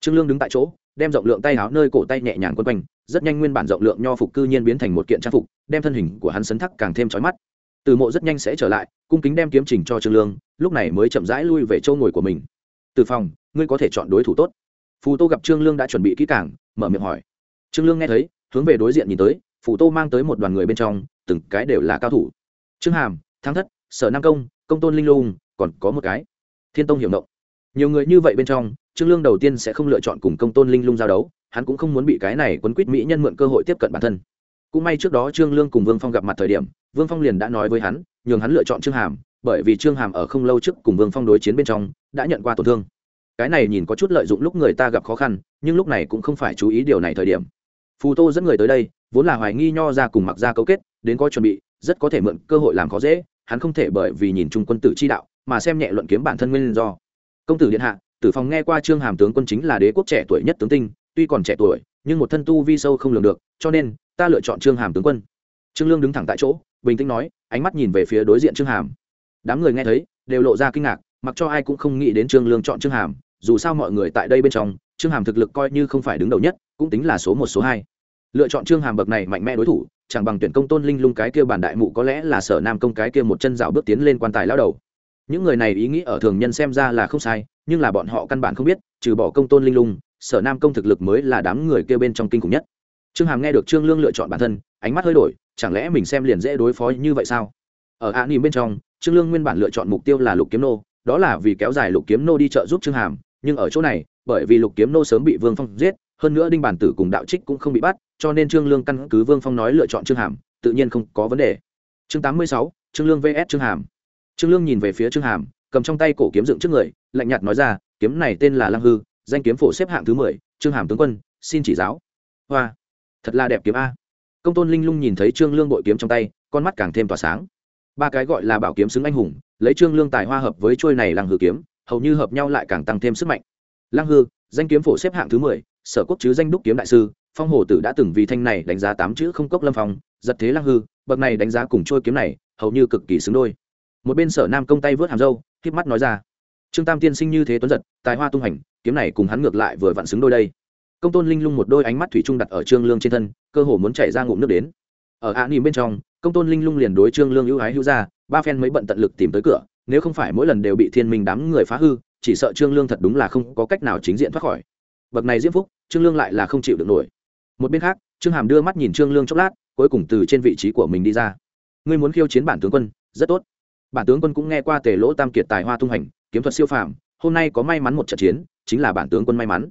Trương lương đứng tại chỗ, đem rộng lượng tay áo nơi cổ tay nhẹ nhàng quấn quanh, rất nhanh nguyên bản rộng lượng nho phục cư nhiên biến thành một kiện trang phục, đem thân hình của hắn sấn thắc càng thêm chói mắt. Tử mộ rất nhanh sẽ trở lại, cung kính đem kiếm trình cho trương lương, lúc này mới chậm rãi lui về châu ngồi của mình từ phòng, ngươi có thể chọn đối thủ tốt. Phù tô gặp trương lương đã chuẩn bị kỹ càng, mở miệng hỏi. Trương lương nghe thấy, hướng về đối diện nhìn tới, phù tô mang tới một đoàn người bên trong, từng cái đều là cao thủ. Trương hàm, thắng thất, sở nam công công tôn linh lung, còn có một cái. Thiên tông hiểu động nhiều người như vậy bên trong, trương lương đầu tiên sẽ không lựa chọn cùng công tôn linh lung giao đấu, hắn cũng không muốn bị cái này quấn quýt mỹ nhân mượn cơ hội tiếp cận bản thân. Cũng may trước đó trương lương cùng vương phong gặp mặt thời điểm, vương phong liền đã nói với hắn, nhường hắn lựa chọn trương hàm bởi vì trương hàm ở không lâu trước cùng vương phong đối chiến bên trong, đã nhận qua tổn thương. Cái này nhìn có chút lợi dụng lúc người ta gặp khó khăn, nhưng lúc này cũng không phải chú ý điều này thời điểm. Phù tô dẫn người tới đây, vốn là hoài nghi nho ra cùng mặc ra cấu kết, đến có chuẩn bị, rất có thể mượn cơ hội làm khó dễ, hắn không thể bởi vì nhìn chung quân tử chi đạo, mà xem nhẹ luận kiếm bản thân nguyên do. Công tử điện hạ, tử phòng nghe qua trương hàm tướng quân chính là đế quốc trẻ tuổi nhất tướng tinh, tuy còn trẻ tuổi, nhưng một thân tu vi sâu không lường được, cho nên, ta lựa chọn trương hàm tướng quân. Trương lương đứng thẳng tại chỗ, bình tĩnh nói, ánh mắt nhìn về phía đối diện trương hàm đám người nghe thấy, đều lộ ra kinh ngạc, mặc cho ai cũng không nghĩ đến trương lương chọn trương hàm, dù sao mọi người tại đây bên trong, trương hàm thực lực coi như không phải đứng đầu nhất, cũng tính là số một, số hai. Lựa chọn trương hàm bậc này mạnh mẽ đối thủ, chẳng bằng tuyển công tôn linh lung cái kia bản đại mụ có lẽ là sở nam công cái kia một chân dạo bước tiến lên quan tài lao đầu. Những người này ý nghĩ ở thường nhân xem ra là không sai, nhưng là bọn họ căn bản không biết, trừ bỏ công tôn linh lung, sở nam công thực lực mới là đám người kia bên trong kinh khủng nhất. Trương hàm nghe được trương lương lựa chọn bản thân, ánh mắt hơi đổi, chẳng lẽ mình xem liền dễ đối phó như vậy sao? Ở ạ nỉm bên trong trương lương nguyên bản lựa chọn mục tiêu là lục kiếm nô, đó là vì kéo dài lục kiếm nô đi trợ giúp trương hàm, nhưng ở chỗ này, bởi vì lục kiếm nô sớm bị vương phong giết, hơn nữa đinh bản tử cùng đạo trích cũng không bị bắt, cho nên trương lương căn cứ vương phong nói lựa chọn trương hàm, tự nhiên không có vấn đề. Chương tám mươi sáu, trương lương vs trương hàm. Trương lương nhìn về phía trương hàm, cầm trong tay cổ kiếm dựng trước người, lạnh nhạt nói ra, kiếm này tên là lăng hư, danh kiếm phổ xếp hạng thứ mười, trương hàm tướng quân, xin chỉ giáo. Hoa, thật là đẹp kiếm a. Công tôn linh lung nhìn thấy trương lương bội kiếm trong tay, con mắt càng thêm tỏa sáng ba cái gọi là bảo kiếm xứng anh hùng, lấy trương lương tài hoa hợp với trôi này lăng hư kiếm, hầu như hợp nhau lại càng tăng thêm sức mạnh. Lăng hư, danh kiếm phổ xếp hạng thứ mười, sở quốc chứ danh đúc kiếm đại sư, phong hồ tử đã từng vì thanh này đánh giá tám chữ không cốc lâm phong, giật thế lăng hư, bậc này đánh giá cùng trôi kiếm này, hầu như cực kỳ xứng đôi. Một bên sở nam công tay vớt hàm râu k mắt nói ra, trương tam tiên sinh như thế tuấn giật, tài hoa tung hành, kiếm này cùng hắn ngược lại vừa vặn xứng đôi đây. Công tôn linh lung một đôi ánh mắt thủy trung đặt ở trương lương trên thân, cơ hồ muốn chạy ra ngụm nước đến. Ở ạ nỉm bên trong công tôn linh lung liền đối trương lương ưu ái hữu ra, ba phen mới bận tận lực tìm tới cửa, nếu không phải mỗi lần đều bị thiên minh đám người phá hư, chỉ sợ trương lương thật đúng là không có cách nào chính diện thoát khỏi. Bậc này diễm phúc, trương lương lại là không chịu được nổi. Một bên khác, trương hàm đưa mắt nhìn trương lương chốc lát, cuối cùng từ trên vị trí của mình đi ra. Ngươi muốn khiêu chiến bản tướng quân, rất tốt. Bản tướng quân cũng nghe qua tề lỗ tam kiệt tài hoa tung hành, kiếm thuật siêu phàm, hôm nay có may mắn một trận chiến, chính là bản tướng quân may mắn.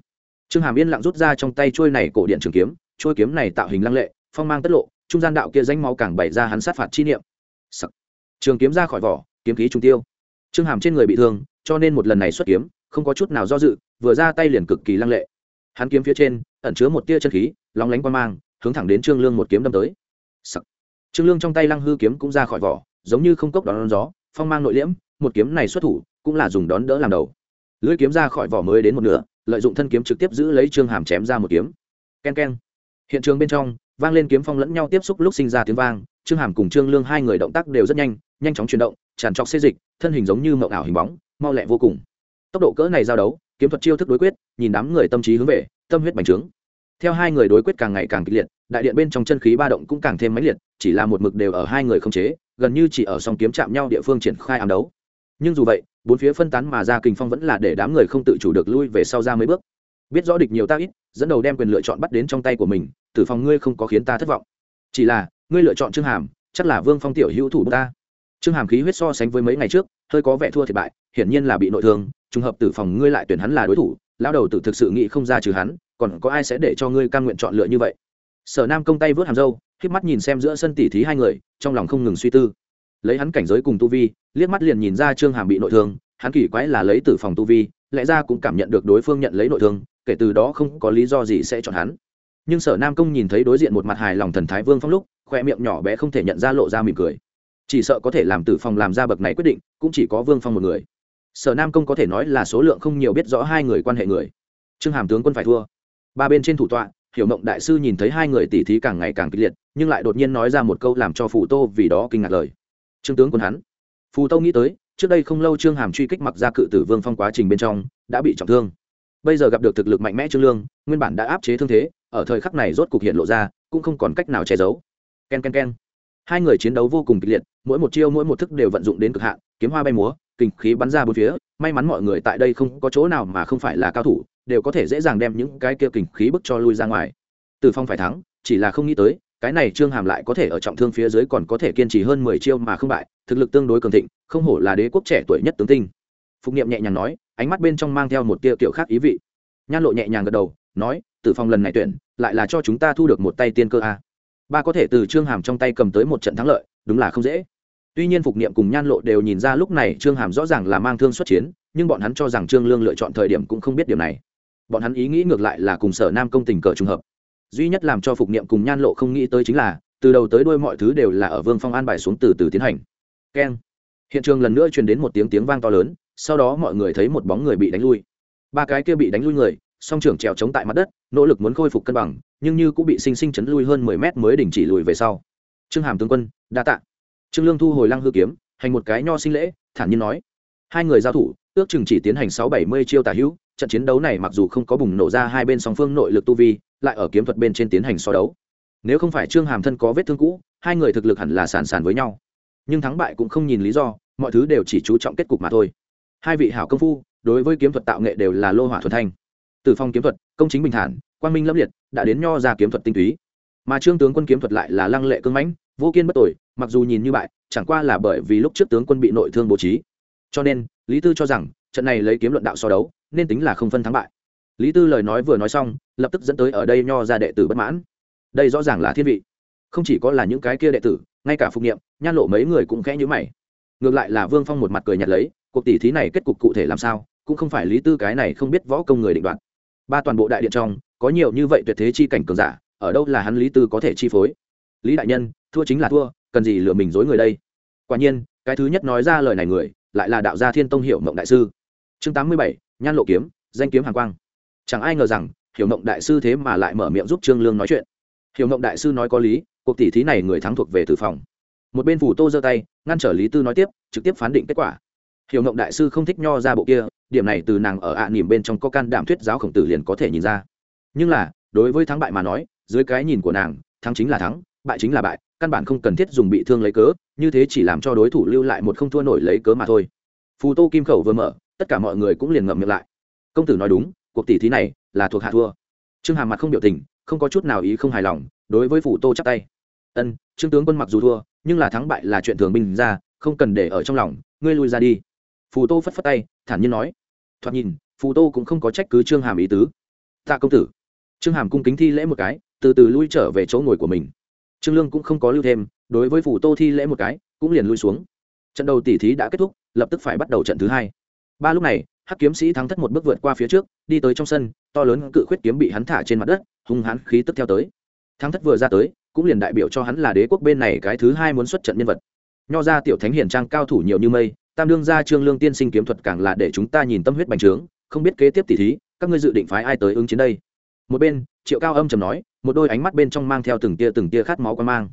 Trương hàm yên lặng rút ra trong tay trôi này cổ điện trường kiếm, trôi kiếm này tạo hình lăng lệ, phong mang tất lộ trung gian đạo kia danh máu càng bày ra hắn sát phạt chi niệm. Sắc. trường kiếm ra khỏi vỏ kiếm khí trung tiêu. Trương hàm trên người bị thương cho nên một lần này xuất kiếm không có chút nào do dự vừa ra tay liền cực kỳ lăng lệ. Hắn kiếm phía trên ẩn chứa một tia chân khí lóng lánh quan mang hướng thẳng đến trương lương một kiếm đâm tới. Sắc. trương lương trong tay lăng hư kiếm cũng ra khỏi vỏ giống như không cốc đón, đón gió phong mang nội liễm một kiếm này xuất thủ cũng là dùng đón đỡ làm đầu. Lưỡi kiếm ra khỏi vỏ mới đến một nửa lợi dụng thân kiếm trực tiếp giữ lấy trương hàm chém ra một kiếm. K e n k e n hiện trường bên trong vang lên kiếm phong lẫn nhau tiếp xúc lúc sinh ra tiếng vang, trương hàm cùng trương lương hai người động tác đều rất nhanh nhanh chóng chuyển động, tràn trọc xê dịch, thân hình giống như mậu ảo hình bóng, mau lẹ vô cùng. Tốc độ cỡ này giao đấu, kiếm thuật chiêu thức đối quyết, nhìn đám người tâm trí hướng về, tâm huyết bành trướng. Theo hai người đối quyết càng ngày càng kịch liệt, đại điện bên trong chân khí ba động cũng càng thêm mãnh liệt, chỉ là một mực đều ở hai người không chế, gần như chỉ ở song kiếm chạm nhau địa phương triển khai ám đấu. Nhưng dù vậy, bốn phía phân tán mà ra kình phong vẫn là để đám người không tự chủ được lui về sau ra mấy bước. Biết rõ địch nhiều ta ít, dẫn đầu đem quyền lựa chọn bắt đến trong tay của mình tử phòng ngươi không có khiến ta thất vọng. Chỉ là, ngươi lựa chọn trương hàm, chắc là vương phong tiểu hữu thủ ta. Trương hàm khí huyết so sánh với mấy ngày trước, hơi có vẻ thua thiệt bại, hiển nhiên là bị nội thương, trùng hợp tử phòng ngươi lại tuyển hắn là đối thủ, lão đầu tử thực sự nghĩ không ra trừ hắn, còn có ai sẽ để cho ngươi căn nguyện chọn lựa như vậy? Sở nam công tay vớt hàm râu k mắt nhìn xem giữa sân tỉ thí hai người, trong lòng không ngừng suy tư. Lấy hắn cảnh giới cùng tu vi, liếc mắt liền nhìn ra trương hàm bị nội thương, hắn kỳ quái là lấy tử phòng tu vi, lẽ ra cũng cảm nhận được đối phương nhận lấy nội thương, kể từ đó không có lý do gì sẽ chọn hắn nhưng sở nam công nhìn thấy đối diện một mặt hài lòng thần thái vương phong lúc, khoe miệng nhỏ bé không thể nhận ra lộ ra mỉm cười. Chỉ sợ có thể làm tử phòng làm ra bậc này quyết định, cũng chỉ có vương phong một người. Sở nam công có thể nói là số lượng không nhiều biết rõ hai người quan hệ người. Trương hàm tướng quân phải thua. Ba bên trên thủ tọa, hiểu mộng đại sư nhìn thấy hai người tỉ thí càng ngày càng kịch liệt, nhưng lại đột nhiên nói ra một câu làm cho phù tô vì đó kinh ngạc lời. Trương tướng quân hắn. Phù tô nghĩ tới, trước đây không lâu trương hàm truy kích mặc ra cự tử vương phong quá trình bên trong, đã bị trọng thương. Bây giờ gặp được thực lực mạnh mẽ trương lương, nguyên bản đã áp chế thương thế ở thời khắc này rốt cục hiện lộ ra cũng không còn cách nào che giấu. Ken ken ken, hai người chiến đấu vô cùng kịch liệt mỗi một chiêu mỗi một thức đều vận dụng đến cực hạn kiếm hoa bay múa kinh khí bắn ra bốn phía may mắn mọi người tại đây không có chỗ nào mà không phải là cao thủ đều có thể dễ dàng đem những cái kia kình khí bức cho lui ra ngoài. Từ phong phải thắng chỉ là không nghĩ tới cái này trương hàm lại có thể ở trọng thương phía dưới còn có thể kiên trì hơn mười chiêu mà không bại thực lực tương đối cường thịnh không hổ là đế quốc trẻ tuổi nhất tướng tinh. Phục Niệm nhẹ nhàng nói ánh mắt bên trong mang theo một tia kiểu khác ý vị. Nhan lộ nhẹ nhàng gật đầu nói, tử phong lần này tuyển, lại là cho chúng ta thu được một tay tiên cơ a. Ba có thể từ trương hàm trong tay cầm tới một trận thắng lợi, đúng là không dễ. Tuy nhiên phục niệm cùng nhan lộ đều nhìn ra lúc này trương hàm rõ ràng là mang thương xuất chiến, nhưng bọn hắn cho rằng trương lương lựa chọn thời điểm cũng không biết điều này. Bọn hắn ý nghĩ ngược lại là cùng sở nam công tình cờ trùng hợp. Duy nhất làm cho phục niệm cùng nhan lộ không nghĩ tới chính là, từ đầu tới đuôi mọi thứ đều là ở vương phong an bài xuống từ từ tiến hành. Keng. Hiện trường lần nữa truyền đến một tiếng tiếng vang to lớn, sau đó mọi người thấy một bóng người bị đánh lui. Ba cái kia bị đánh lui người song trưởng trèo chống tại mặt đất, nỗ lực muốn khôi phục cân bằng, nhưng như cũng bị sinh sinh chấn lui hơn mười mét mới đình chỉ lùi về sau. Trương hàm tướng quân, đa tạ. Trương lương thu hồi lăng hư kiếm, hành một cái nho sinh lễ, thản nhiên nói. Hai người giao thủ, ước chừng chỉ tiến hành sáu bảy mươi chiêu tả hữu, trận chiến đấu này mặc dù không có bùng nổ ra hai bên song phương nội lực tu vi, lại ở kiếm thuật bên trên tiến hành so đấu. Nếu không phải trương hàm thân có vết thương cũ, hai người thực lực hẳn là sàn sàn với nhau. Nhưng thắng bại cũng không nhìn lý do, mọi thứ đều chỉ chú trọng kết cục mà thôi. Hai vị hảo công phu, đối với kiếm thuật tạo nghệ đều là lô hỏa thuần thanh từ phong kiếm thuật, công chính bình thản, quang minh lâm liệt, đã đến nho ra kiếm thuật tinh túy. Mà trương tướng quân kiếm thuật lại là lăng lệ cưng mãnh, vô kiên bất tội mặc dù nhìn như bại, chẳng qua là bởi vì lúc trước tướng quân bị nội thương bố trí. Cho nên, lý tư cho rằng, trận này lấy kiếm luận đạo so đấu, nên tính là không phân thắng bại. Lý tư lời nói vừa nói xong, lập tức dẫn tới ở đây nho ra đệ tử bất mãn. Đây rõ ràng là thiên vị. Không chỉ có là những cái kia đệ tử, ngay cả phục nghiệm nhan lộ mấy người cũng khẽ nhữ mày. Ngược lại là vương phong một mặt cười nhạt lấy, cuộc tỷ thí này kết cục cụ thể làm sao, cũng không phải lý tư cái này không biết võ công người định đoạt ba toàn bộ đại điện trong, có nhiều như vậy tuyệt thế chi cảnh cường giả, ở đâu là hắn lý tư có thể chi phối? Lý đại nhân, thua chính là thua, cần gì lừa mình dối người đây? Quả nhiên, cái thứ nhất nói ra lời này người, lại là đạo gia thiên tông hiệu mộng đại sư. Chương tám mươi bảy, nhan lộ kiếm, danh kiếm hàng quang. Chẳng ai ngờ rằng, hiểu mộng đại sư thế mà lại mở miệng giúp trương lương nói chuyện. Hiểu mộng đại sư nói có lý, cuộc tỷ thí này người thắng thuộc về tử phòng. Một bên phủ tô giơ tay, ngăn trở lý tư nói tiếp, trực tiếp phán định kết quả. Hiểu mộng đại sư không thích nho ra bộ kia điểm này từ nàng ở ạ à nỉm bên trong có can đảm thuyết giáo khổng tử liền có thể nhìn ra. Nhưng là, đối với thắng bại mà nói, dưới cái nhìn của nàng, thắng chính là thắng, bại chính là bại, căn bản không cần thiết dùng bị thương lấy cớ, như thế chỉ làm cho đối thủ lưu lại một không thua nổi lấy cớ mà thôi. Phù tô kim khẩu vừa mở, tất cả mọi người cũng liền ngậm miệng lại. Công tử nói đúng, cuộc tỷ thí này là thuộc hạ thua. Trương hàm mặt không biểu tình, không có chút nào ý không hài lòng, đối với Phù tô chắc tay. Ân, trương tướng quân mặc dù thua, nhưng là thắng bại là chuyện thường bình ra, không cần để ở trong lòng, ngươi lui ra đi. Phù tô phất phất tay, thản nhiên nói thoạt nhìn, phù tô cũng không có trách cứ trương hàm ý tứ. Tạ công tử. Trương hàm cung kính thi lễ một cái, từ từ lui trở về chỗ ngồi của mình. Trương lương cũng không có lưu thêm, đối với phù tô thi lễ một cái, cũng liền lui xuống. Trận đầu tỉ thí đã kết thúc, lập tức phải bắt đầu trận thứ hai. Ba lúc này, hắc kiếm sĩ thắng thất một bước vượt qua phía trước, đi tới trong sân, to lớn cự khuyết kiếm bị hắn thả trên mặt đất, hung hãn khí tức theo tới. Thắng thất vừa ra tới, cũng liền đại biểu cho hắn là đế quốc bên này cái thứ hai muốn xuất trận nhân vật. Nho ra tiểu thánh hiển trang cao thủ nhiều như mây tam đương gia trương lương tiên sinh kiếm thuật càng là để chúng ta nhìn tâm huyết bành trướng, không biết kế tiếp tỷ thí, các ngươi dự định phái ai tới ứng chiến đây? Một bên, triệu cao âm trầm nói, một đôi ánh mắt bên trong mang theo từng tia từng tia khát máu quan mang.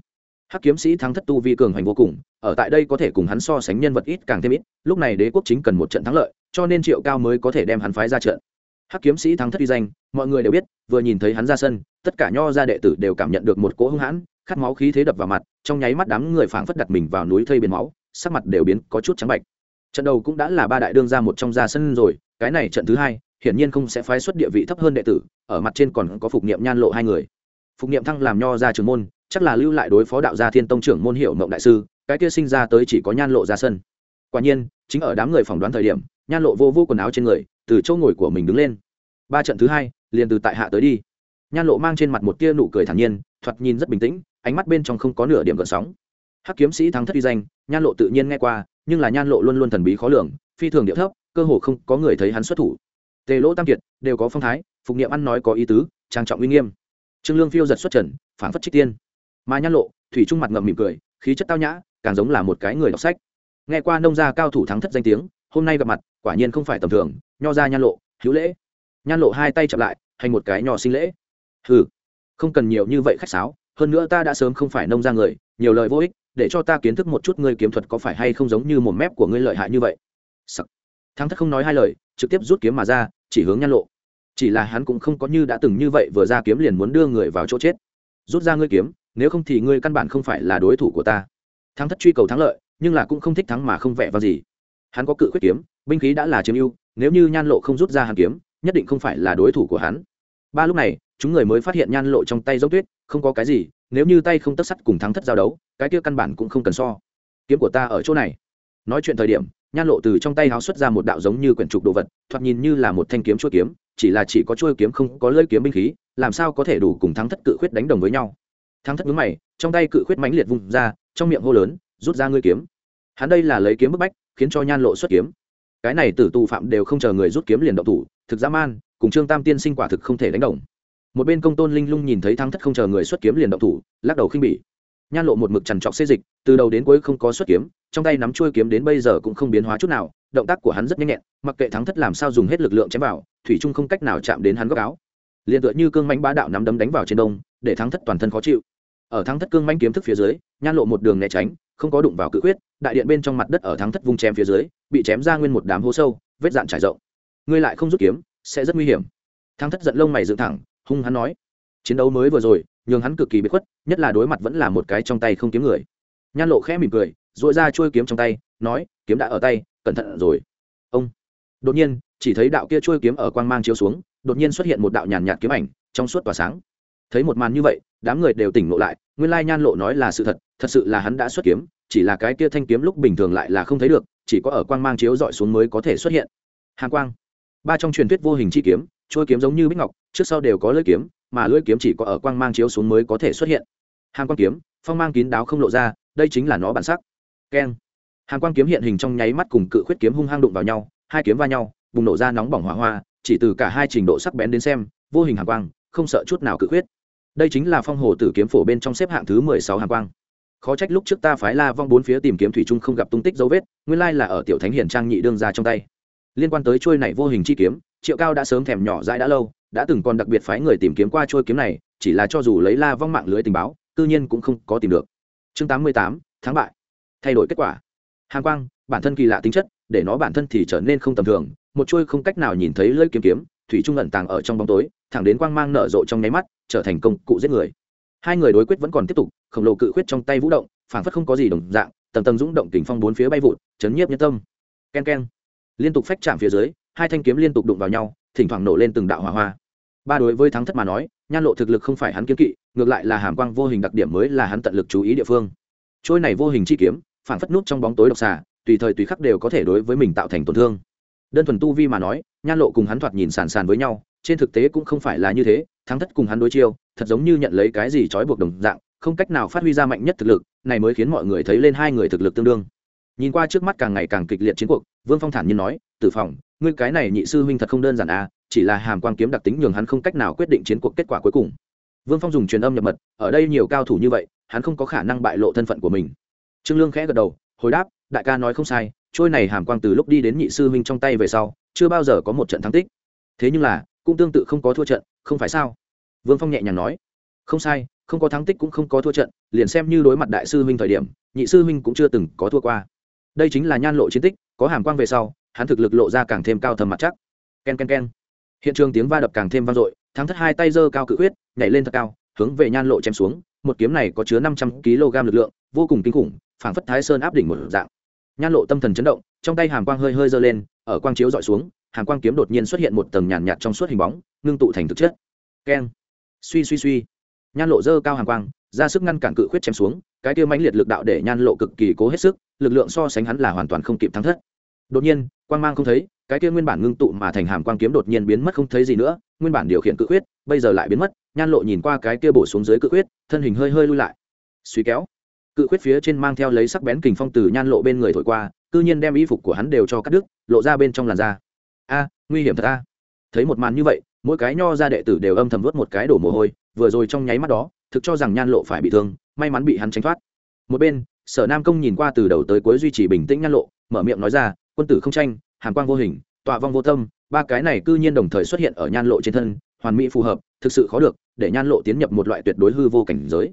Hắc kiếm sĩ thắng thất tu vi cường hành vô cùng, ở tại đây có thể cùng hắn so sánh nhân vật ít càng thêm ít, lúc này đế quốc chính cần một trận thắng lợi, cho nên triệu cao mới có thể đem hắn phái ra trận. Hắc kiếm sĩ thắng thất uy danh, mọi người đều biết, vừa nhìn thấy hắn ra sân, tất cả nho gia đệ tử đều cảm nhận được một cỗ hung hãn, khát máu khí thế đập vào mặt, trong nháy mắt đám người phảng phất đặt mình vào núi thây biển máu sắc mặt đều biến có chút trắng bạch. Trận đầu cũng đã là ba đại đương ra một trong gia sân rồi, cái này trận thứ hai, hiển nhiên không sẽ phái xuất địa vị thấp hơn đệ tử, ở mặt trên còn có phục niệm nhan lộ hai người. Phục niệm thăng làm nho ra trường môn, chắc là lưu lại đối phó đạo gia thiên tông trưởng môn hiệu mộng đại sư, cái kia sinh ra tới chỉ có nhan lộ ra sân. Quả nhiên, chính ở đám người phỏng đoán thời điểm, nhan lộ vô vô quần áo trên người, từ chỗ ngồi của mình đứng lên. Ba trận thứ hai, liền từ tại hạ tới đi. Nhan lộ mang trên mặt một tia nụ cười thản nhiên, thoạt nhìn rất bình tĩnh, ánh mắt bên trong không có nửa điểm gợn sóng hắc kiếm sĩ thắng thất uy danh, nhan lộ tự nhiên nghe qua, nhưng là nhan lộ luôn luôn thần bí khó lường, phi thường điệu thấp, cơ hồ không có người thấy hắn xuất thủ. Tề lỗ tam kiệt đều có phong thái, phục niệm ăn nói có ý tứ, trang trọng uy nghiêm. Trương lương phiêu giật xuất trần, phản phất trích tiên. Mà nhan lộ, thủy trung mặt ngậm mỉm cười, khí chất tao nhã, càng giống là một cái người đọc sách. Nghe qua nông gia cao thủ thắng thất danh tiếng, hôm nay gặp mặt, quả nhiên không phải tầm thường, nho ra nhan lộ, hữu lễ. Nhan lộ hai tay chậm lại, hành một cái nho sinh lễ. Ừ không cần nhiều như vậy khách sáo, hơn nữa ta đã sớm không phải nông ra người, nhiều lời vô ích để cho ta kiến thức một chút ngươi kiếm thuật có phải hay không giống như một mép của ngươi lợi hại như vậy. Sắc. thắng thất không nói hai lời, trực tiếp rút kiếm mà ra, chỉ hướng nhan lộ. Chỉ là hắn cũng không có như đã từng như vậy vừa ra kiếm liền muốn đưa người vào chỗ chết. Rút ra ngươi kiếm, nếu không thì ngươi căn bản không phải là đối thủ của ta. Thắng thất truy cầu thắng lợi, nhưng là cũng không thích thắng mà không vẽ vào gì. Hắn có cự khuyết kiếm, binh khí đã là chiếm ưu, nếu như nhan lộ không rút ra hàn kiếm, nhất định không phải là đối thủ của hắn. Ba lúc này, chúng người mới phát hiện nhan lộ trong tay giống tuyết, không có cái gì, nếu như tay không tất sắt cùng thắng thất giao đấu cái kia căn bản cũng không cần so. Kiếm của ta ở chỗ này. Nói chuyện thời điểm, nhan lộ từ trong tay háo xuất ra một đạo giống như quyển trục đồ vật, thoạt nhìn như là một thanh kiếm chuôi kiếm, chỉ là chỉ có chuôi kiếm không có lưỡi kiếm binh khí, làm sao có thể đủ cùng thắng thất cự khuyết đánh đồng với nhau. Thắng thất mướn mày, trong tay cự khuyết mãnh liệt vùng ra, trong miệng hô lớn, rút ra ngươi kiếm. Hắn đây là lấy kiếm bức bách, khiến cho nhan lộ xuất kiếm. Cái này tử tù phạm đều không chờ người rút kiếm liền động thủ, thực ra man, cùng trương tam tiên sinh quả thực không thể đánh đồng. Một bên công tôn linh lung nhìn thấy thắng thất không chờ người xuất kiếm liền động thủ, lắc đầu khinh bỉ nhan lộ một mực trằn trọc xê dịch, từ đầu đến cuối không có xuất kiếm, trong tay nắm chuôi kiếm đến bây giờ cũng không biến hóa chút nào, động tác của hắn rất nhanh nhẹn, mặc kệ thắng thất làm sao dùng hết lực lượng chém vào, thủy trung không cách nào chạm đến hắn góc áo. Liền tựa như cương mánh bá đạo nắm đấm đánh vào trên đông, để thắng thất toàn thân khó chịu. Ở thắng thất cương mánh kiếm thức phía dưới, nhan lộ một đường né tránh, không có đụng vào cự quyết đại điện bên trong mặt đất ở thắng thất vung chém phía dưới, bị chém ra nguyên một đám hố sâu, vết dạn trải rộng. Ngươi lại không rút kiếm, sẽ rất nguy hiểm. Thắng thất giận lông mày dựng thẳng, hung hắn nói chiến đấu mới vừa rồi, nhường hắn cực kỳ bị khuất, nhất là đối mặt vẫn là một cái trong tay không kiếm người. Nhan lộ khẽ mỉm cười dội ra trôi kiếm trong tay, nói, kiếm đã ở tay, cẩn thận rồi. Ông. Đột nhiên, chỉ thấy đạo kia trôi kiếm ở quang mang chiếu xuống, đột nhiên xuất hiện một đạo nhàn nhạt kiếm ảnh, trong suốt tỏa sáng. Thấy một màn như vậy, đám người đều tỉnh ngộ lại, nguyên lai nhan lộ nói là sự thật thật sự là hắn đã xuất kiếm, chỉ là cái kia thanh kiếm lúc bình thường lại là không thấy được, chỉ có ở quang mang chiếu dọi xuống mới có thể xuất hiện. Hàng quang. Ba trong truyền thuyết vô hình chi kiếm trôi kiếm giống như bích ngọc, trước sau đều có lưỡi kiếm mà lưỡi kiếm chỉ có ở quang mang chiếu xuống mới có thể xuất hiện. Hàng quang kiếm, phong mang kín đáo không lộ ra, đây chính là nó bản sắc. Keng. Hàng quang kiếm hiện hình trong nháy mắt cùng cự khuyết kiếm hung hăng đụng vào nhau, hai kiếm va nhau, bùng nổ ra nóng bỏng hỏa hoa, chỉ từ cả hai trình độ sắc bén đến xem, vô hình hàng quang, không sợ chút nào cự khuyết. Đây chính là phong hồ tử kiếm phổ bên trong xếp hạng thứ mười sáu hàn quang. Khó trách lúc trước ta phái la vong bốn phía tìm kiếm thủy trung không gặp tung tích dấu vết, nguyên lai là ở tiểu thánh hiển trang nhị đương ra trong tay. Liên quan tới trôi này vô hình chi kiếm, triệu cao đã sớm thèm nhỏ dãi đã lâu đã từng còn đặc biệt phái người tìm kiếm qua trôi kiếm này, chỉ là cho dù lấy la vong mạng lưới tình báo tư nhiên cũng không có tìm được. Chương tám mươi tám tháng bại. Thay đổi kết quả. Hàng quang, bản thân kỳ lạ tính chất, để nó bản thân thì trở nên không tầm thường, một chuôi không cách nào nhìn thấy lưỡi kiếm kiếm, thủy trung ẩn tàng ở trong bóng tối, thẳng đến quang mang nở rộ trong nháy mắt, trở thành công cụ giết người. Hai người đối quyết vẫn còn tiếp tục, khổng lồ cự quyết trong tay vũ động, phảng phất không có gì đồng dạng, tầng tầng dũng động kình phong bốn phía bay vụt, chấn nhiếp nhân tâm. Ken ken liên tục phách chạm phía dưới, hai thanh kiếm liên tục đụng vào nhau, thỉnh thoảng nổ lên từng đạo hỏa hoa ba đối với thắng thất mà nói, nhan lộ thực lực không phải hắn kiếm kỵ, ngược lại là hàm quang vô hình đặc điểm mới là hắn tận lực chú ý địa phương. Trôi này vô hình chi kiếm phản phất nút trong bóng tối độc xà, tùy thời tùy khắc đều có thể đối với mình tạo thành tổn thương. Đơn thuần tu vi mà nói, nhan lộ cùng hắn thoạt nhìn sàn sàn với nhau, trên thực tế cũng không phải là như thế, thắng thất cùng hắn đối chiêu, thật giống như nhận lấy cái gì trói buộc đồng dạng, không cách nào phát huy ra mạnh nhất thực lực, này mới khiến mọi người thấy lên hai người thực lực tương đương. Nhìn qua trước mắt càng ngày càng kịch liệt chiến cuộc, vương phong thản nhiên nói, tử phòng ngươi cái này nhị sư huynh thật không đơn giản à chỉ là hàm quang kiếm đặc tính nhường hắn không cách nào quyết định chiến cuộc kết quả cuối cùng. Vương phong dùng truyền âm nhập mật, ở đây nhiều cao thủ như vậy, hắn không có khả năng bại lộ thân phận của mình. Trương lương khẽ gật đầu, hồi đáp, đại ca nói không sai, trôi này hàm quang từ lúc đi đến nhị sư huynh trong tay về sau, chưa bao giờ có một trận thắng tích. Thế nhưng là, cũng tương tự không có thua trận, không phải sao? Vương phong nhẹ nhàng nói, không sai, không có thắng tích cũng không có thua trận, liền xem như đối mặt đại sư huynh thời điểm, nhị sư huynh cũng chưa từng có thua qua. Đây chính là nhan lộ chiến tích, có hàm quang về sau hắn thực lực lộ ra càng thêm cao thầm mặt chắc. K e n k e n k e n hiện trường tiếng va đập càng thêm vang dội, thắng thất hai tay giơ cao cự huyết nhảy lên thật cao, hướng về nhan lộ chém xuống, một kiếm này có chứa năm trăm kg lực lượng, vô cùng kinh khủng, phảng phất thái sơn áp đỉnh một dạng. Nhan lộ tâm thần chấn động, trong tay hàm quang hơi hơi giơ lên, ở quang chiếu dọi xuống, hàm quang kiếm đột nhiên xuất hiện một tầng nhàn nhạt trong suốt hình bóng, ngưng tụ thành thực chất. Keng suy suy suy. Nhan lộ dơ cao hàng quang, ra sức ngăn cản cự khuyết chém xuống, cái tiêu mãnh liệt lực đạo để nhan lộ cực kỳ cố hết sức, lực lượng so sánh hắn là hoàn toàn không kịp thắng thất đột nhiên, quang mang không thấy, cái kia nguyên bản ngưng tụ mà thành hàm quang kiếm đột nhiên biến mất không thấy gì nữa, nguyên bản điều khiển cự khuyết, bây giờ lại biến mất, nhan lộ nhìn qua cái kia bổ xuống dưới cự khuyết, thân hình hơi hơi lui lại. Suy kéo. Cự khuyết phía trên mang theo lấy sắc bén kình phong từ nhan lộ bên người thổi qua, cư nhiên đem y phục của hắn đều cho cắt đứt, lộ ra bên trong làn da. A, nguy hiểm thật a. Thấy một màn như vậy, mỗi cái nho ra đệ tử đều âm thầm vớt một cái đổ mồ hôi, vừa rồi trong nháy mắt đó, thực cho rằng nhan lộ phải bị thương, may mắn bị hắn tránh thoát. Một bên, sở nam công nhìn qua từ đầu tới cuối duy trì bình tĩnh nhan lộ, mở miệng nói ra quân tử không tranh, hàm quang vô hình, tọa vong vô tâm, ba cái này cư nhiên đồng thời xuất hiện ở nhan lộ trên thân, hoàn mỹ phù hợp, thực sự khó được, để nhan lộ tiến nhập một loại tuyệt đối hư vô cảnh giới.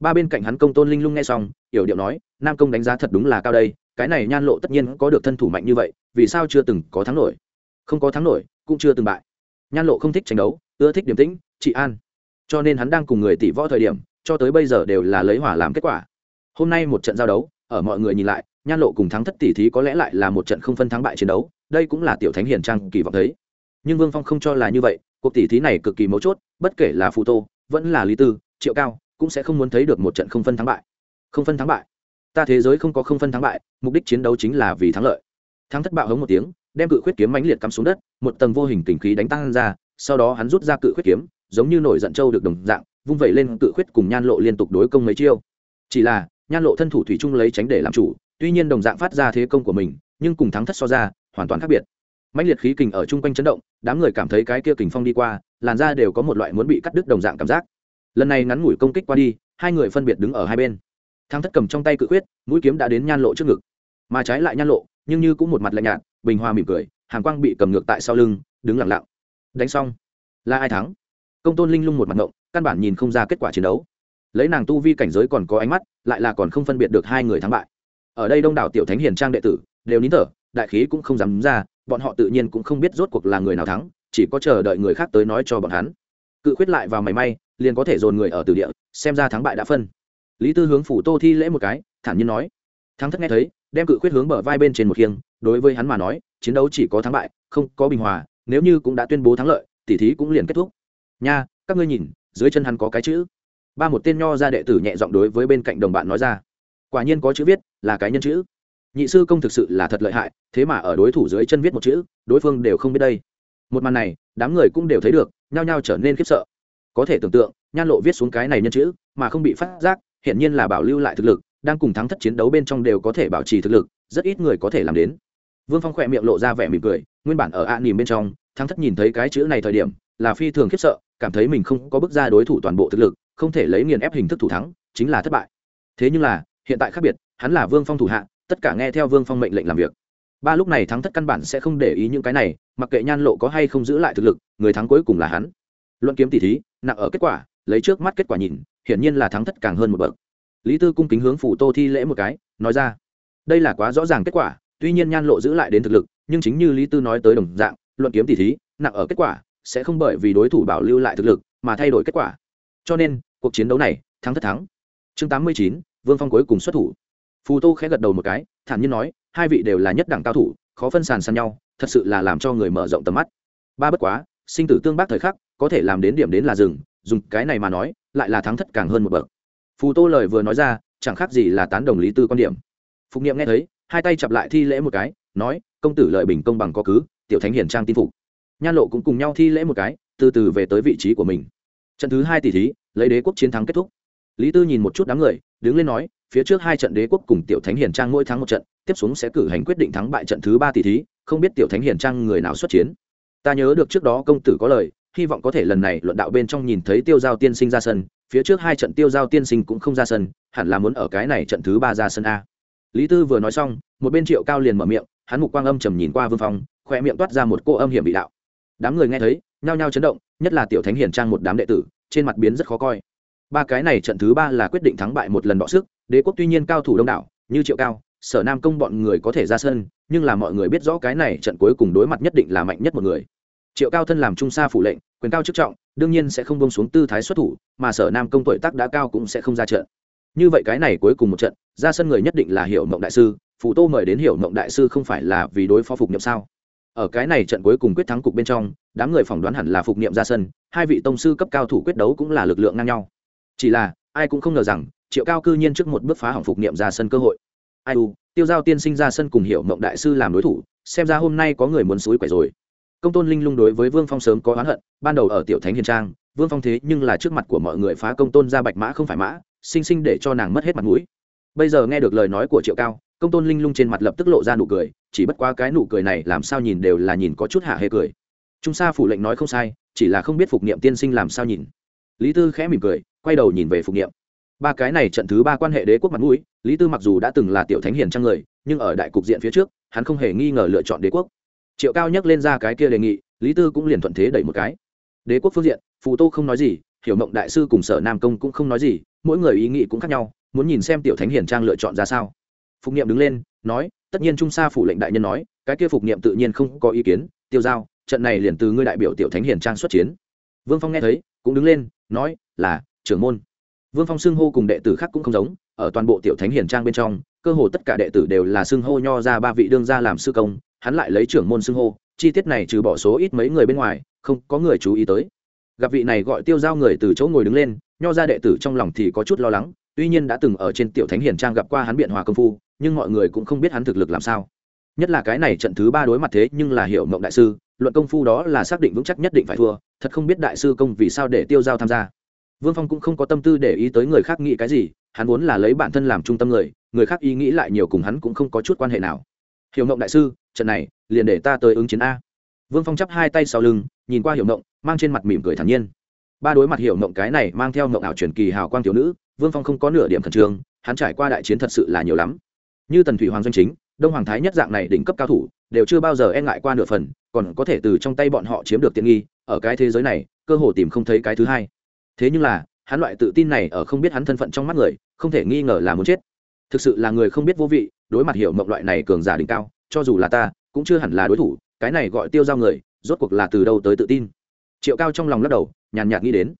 Ba bên cạnh hắn công tôn linh lung nghe xong, yểu điệu nói, nam công đánh giá thật đúng là cao đây, cái này nhan lộ tất nhiên có được thân thủ mạnh như vậy, vì sao chưa từng có thắng nổi? Không có thắng nổi, cũng chưa từng bại. Nhan lộ không thích tranh đấu, ưa thích điềm tĩnh, trị an. Cho nên hắn đang cùng người tỷ võ thời điểm, cho tới bây giờ đều là lấy hỏa làm kết quả. Hôm nay một trận giao đấu, ở mọi người nhìn lại nhan lộ cùng thắng thất tỷ thí có lẽ lại là một trận không phân thắng bại chiến đấu, đây cũng là tiểu thánh hiền trang kỳ vọng thấy. Nhưng vương phong không cho là như vậy, cuộc tỷ thí này cực kỳ mấu chốt, bất kể là phụ tô, vẫn là lý tư, triệu cao, cũng sẽ không muốn thấy được một trận không phân thắng bại. Không phân thắng bại? Ta thế giới không có không phân thắng bại, mục đích chiến đấu chính là vì thắng lợi. Thắng thất bạo hống một tiếng, đem cự khuyết kiếm mãnh liệt cắm xuống đất, một tầng vô hình kình khí đánh tăng ra, sau đó hắn rút ra cự khuyết kiếm, giống như nổi giận trâu được đồng dạng, vung vẩy lên cự khuyết cùng nhan lộ liên tục đối công mấy chiêu. Chỉ là, nhan lộ thân thủ thủy chung lấy tránh để làm chủ tuy nhiên đồng dạng phát ra thế công của mình, nhưng cùng thắng thất so ra, hoàn toàn khác biệt. Mạnh liệt khí kình ở chung quanh chấn động, đám người cảm thấy cái kia kình phong đi qua, làn da đều có một loại muốn bị cắt đứt đồng dạng cảm giác. Lần này ngắn ngủi công kích qua đi, hai người phân biệt đứng ở hai bên. Thắng thất cầm trong tay cự khuyết mũi kiếm đã đến nhan lộ trước ngực. Mà trái lại nhan lộ, nhưng như cũng một mặt lạnh nhạt, bình hoa mỉm cười hàng quang bị cầm ngược tại sau lưng, đứng lặng lặng. Đánh xong. Là ai thắng? Công tôn linh lung một mặt ngộng, căn bản nhìn không ra kết quả chiến đấu. Lấy nàng tu vi cảnh giới còn có ánh mắt, lại là còn không phân biệt được hai người thắng bại ở đây đông đảo tiểu thánh hiền trang đệ tử, đều nín thở, đại khí cũng không dám ra, bọn họ tự nhiên cũng không biết rốt cuộc là người nào thắng, chỉ có chờ đợi người khác tới nói cho bọn hắn. Cự khuyết lại vào mảy may, liền có thể dồn người ở từ địa, xem ra thắng bại đã phân. Lý tư hướng phủ tô thi lễ một cái, thản nhiên nói. Thắng thất nghe thấy, đem cự khuyết hướng bờ vai bên trên một khiêng, đối với hắn mà nói, chiến đấu chỉ có thắng bại, không có bình hòa, nếu như cũng đã tuyên bố thắng lợi, tỉ thí cũng liền kết thúc. Nha, các ngươi nhìn, dưới chân hắn có cái chữ. Ba một tên nho ra đệ tử nhẹ giọng đối với bên cạnh đồng bạn nói ra quả nhiên có chữ viết, là cái nhân chữ. Nhị sư công thực sự là thật lợi hại, thế mà ở đối thủ dưới chân viết một chữ, đối phương đều không biết đây. Một màn này, đám người cũng đều thấy được, nhao nhao trở nên khiếp sợ. Có thể tưởng tượng, nhan lộ viết xuống cái này nhân chữ, mà không bị phát giác hiện nhiên là bảo lưu lại thực lực, đang cùng thắng thất chiến đấu bên trong đều có thể bảo trì thực lực, rất ít người có thể làm đến. Vương phong khỏe miệng lộ ra vẻ mỉm cười, nguyên bản ở ạ nỉm bên trong, thắng thất nhìn thấy cái chữ này thời điểm, là phi thường khiếp sợ, cảm thấy mình không có bước ra đối thủ toàn bộ thực lực, không thể lấy nghiền ép hình thức thủ thắng, chính là thất bại. Thế nhưng là hiện tại khác biệt, hắn là vương phong thủ hạ, tất cả nghe theo vương phong mệnh lệnh làm việc. Ba lúc này thắng thất căn bản sẽ không để ý những cái này, mặc kệ nhan lộ có hay không giữ lại thực lực, người thắng cuối cùng là hắn. Luận kiếm tỷ thí, nặng ở kết quả, lấy trước mắt kết quả nhìn, hiển nhiên là thắng thất càng hơn một bậc. Lý tư cung kính hướng phủ tô thi lễ một cái, nói ra, đây là quá rõ ràng kết quả, tuy nhiên nhan lộ giữ lại đến thực lực, nhưng chính như lý tư nói tới đồng dạng, luận kiếm tỷ thí, nặng ở kết quả, sẽ không bởi vì đối thủ bảo lưu lại thực lực mà thay đổi kết quả. Cho nên, cuộc chiến đấu này, thắng thất thắng. Chương tám mươi chín vương phong cuối cùng xuất thủ. Phù tô khẽ gật đầu một cái, thản nhiên nói, hai vị đều là nhất đẳng cao thủ, khó phân sàn sàn nhau, thật sự là làm cho người mở rộng tầm mắt. Ba bất quá, sinh tử tương bác thời khắc, có thể làm đến điểm đến là rừng dùng cái này mà nói, lại là thắng thất càng hơn một bậc. Phù tô lời vừa nói ra, chẳng khác gì là tán đồng lý tư quan điểm. Phục nghiệm nghe thấy, hai tay chặp lại thi lễ một cái, nói, công tử lợi bình công bằng có cứ, tiểu thánh hiển trang tin phục. Nhan lộ cũng cùng nhau thi lễ một cái, từ từ về tới vị trí của mình. Trận thứ hai tỷ thí, lấy đế quốc chiến thắng kết thúc lý tư nhìn một chút đám người, đứng lên nói, phía trước hai trận đế quốc cùng tiểu thánh hiền trang mỗi tháng một trận, tiếp xuống sẽ cử hành quyết định thắng bại trận thứ ba tỷ thí, không biết tiểu thánh hiền trang người nào xuất chiến. Ta nhớ được trước đó công tử có lời, hy vọng có thể lần này luận đạo bên trong nhìn thấy tiêu giao tiên sinh ra sân, phía trước hai trận tiêu giao tiên sinh cũng không ra sân, hẳn là muốn ở cái này trận thứ ba ra sân a. Lý tư vừa nói xong, một bên triệu cao liền mở miệng, hắn mục quang âm trầm nhìn qua vương phong khoe miệng toát ra một cô âm hiểm bị đạo. Đám người nghe thấy, nhao nhao chấn động, nhất là tiểu thánh hiền trang một đám đệ tử, trên mặt biến rất khó coi ba cái này trận thứ ba là quyết định thắng bại một lần bỏ sức, đế quốc tuy nhiên cao thủ đông đảo, như triệu cao, sở nam công bọn người có thể ra sân, nhưng là mọi người biết rõ cái này trận cuối cùng đối mặt nhất định là mạnh nhất một người. Triệu cao thân làm trung sa phủ lệnh, quyền cao chức trọng, đương nhiên sẽ không bông xuống tư thái xuất thủ, mà sở nam công tuổi tác đã cao cũng sẽ không ra trận. Như vậy cái này cuối cùng một trận, ra sân người nhất định là hiểu mộng đại sư phụ tô mời đến hiểu mộng đại sư không phải là vì đối phó phục nhậm sao? Ở cái này trận cuối cùng quyết thắng cục bên trong, đám người phỏng đoán hẳn là phục niệm ra sân, hai vị tông sư cấp cao thủ quyết đấu cũng là lực lượng ngang nhau chỉ là, ai cũng không ngờ rằng, triệu cao cư nhiên trước một bước phá hỏng phục niệm ra sân cơ hội. Ai u, tiêu giao tiên sinh ra sân cùng hiểu mộng đại sư làm đối thủ, xem ra hôm nay có người muốn suối quẻ rồi. Công tôn linh lung đối với vương phong sớm có oán hận, ban đầu ở tiểu thánh hiền trang, vương phong thế nhưng là trước mặt của mọi người phá công tôn ra bạch mã không phải mã, sinh sinh để cho nàng mất hết mặt mũi. Bây giờ nghe được lời nói của triệu cao, công tôn linh lung trên mặt lập tức lộ ra nụ cười, chỉ bất quá cái nụ cười này làm sao nhìn đều là nhìn có chút hạ hê cười. Trung sa phủ lệnh nói không sai, chỉ là không biết phục niệm tiên sinh làm sao nhìn lý tư khẽ mỉm cười, quay đầu nhìn về phục niệm. Ba cái này trận thứ ba quan hệ đế quốc mặt mũi, lý tư mặc dù đã từng là tiểu thánh hiền trang người, nhưng ở đại cục diện phía trước, hắn không hề nghi ngờ lựa chọn đế quốc. Triệu cao nhắc lên ra cái kia đề nghị, lý tư cũng liền thuận thế đẩy một cái. Đế quốc phương diện, phù tô không nói gì, hiểu mộng đại sư cùng sở nam công cũng không nói gì, mỗi người ý nghĩ cũng khác nhau, muốn nhìn xem tiểu thánh hiền trang lựa chọn ra sao. Phục niệm đứng lên, nói, tất nhiên trung sa phủ lệnh đại nhân nói, cái kia phục niệm tự nhiên không có ý kiến, tiêu giao, trận này liền từ ngươi đại biểu tiểu thánh hiền trang xuất chiến. Vương phong nghe thấy cũng đứng lên, nói, là, trưởng môn. Vương phong xưng hô cùng đệ tử khác cũng không giống, ở toàn bộ tiểu thánh hiền trang bên trong, cơ hồ tất cả đệ tử đều là xưng hô nho ra ba vị đương gia làm sư công, hắn lại lấy trưởng môn xưng hô, chi tiết này trừ bỏ số ít mấy người bên ngoài, không có người chú ý tới. Gặp vị này gọi tiêu giao người từ chỗ ngồi đứng lên, nho ra đệ tử trong lòng thì có chút lo lắng, tuy nhiên đã từng ở trên tiểu thánh hiền trang gặp qua hắn biện hòa công phu, nhưng mọi người cũng không biết hắn thực lực làm sao. Nhất là cái này trận thứ ba đối mặt thế nhưng là hiểu mộng đại sư luận công phu đó là xác định vững chắc nhất định phải thua, thật không biết đại sư công vì sao để tiêu giao tham gia. Vương phong cũng không có tâm tư để ý tới người khác nghĩ cái gì, hắn vốn là lấy bản thân làm trung tâm người người khác ý nghĩ lại nhiều cùng hắn cũng không có chút quan hệ nào. Hiểu mộng đại sư, trận này, liền để ta tới ứng chiến a. Vương phong chắp hai tay sau lưng, nhìn qua hiểu mộng mang trên mặt mỉm cười thản nhiên. Ba đối mặt hiểu mộng cái này mang theo mộng ảo truyền kỳ hào quang tiểu nữ, vương phong không có nửa điểm khẩn trương, hắn trải qua đại chiến thật sự là nhiều lắm. Như tần thủy hoàng doanh chính đông hoàng thái nhất dạng này đỉnh cấp cao thủ, đều chưa bao giờ e ngại qua nửa phần, còn có thể từ trong tay bọn họ chiếm được tiện nghi, ở cái thế giới này, cơ hồ tìm không thấy cái thứ hai. Thế nhưng là, hắn loại tự tin này ở không biết hắn thân phận trong mắt người, không thể nghi ngờ là muốn chết. Thực sự là người không biết vô vị, đối mặt hiểu mộng loại này cường giả đỉnh cao, cho dù là ta, cũng chưa hẳn là đối thủ, cái này gọi tiêu giao người, rốt cuộc là từ đâu tới tự tin? Triệu cao trong lòng lắc đầu, nhàn nhạt nghĩ đến.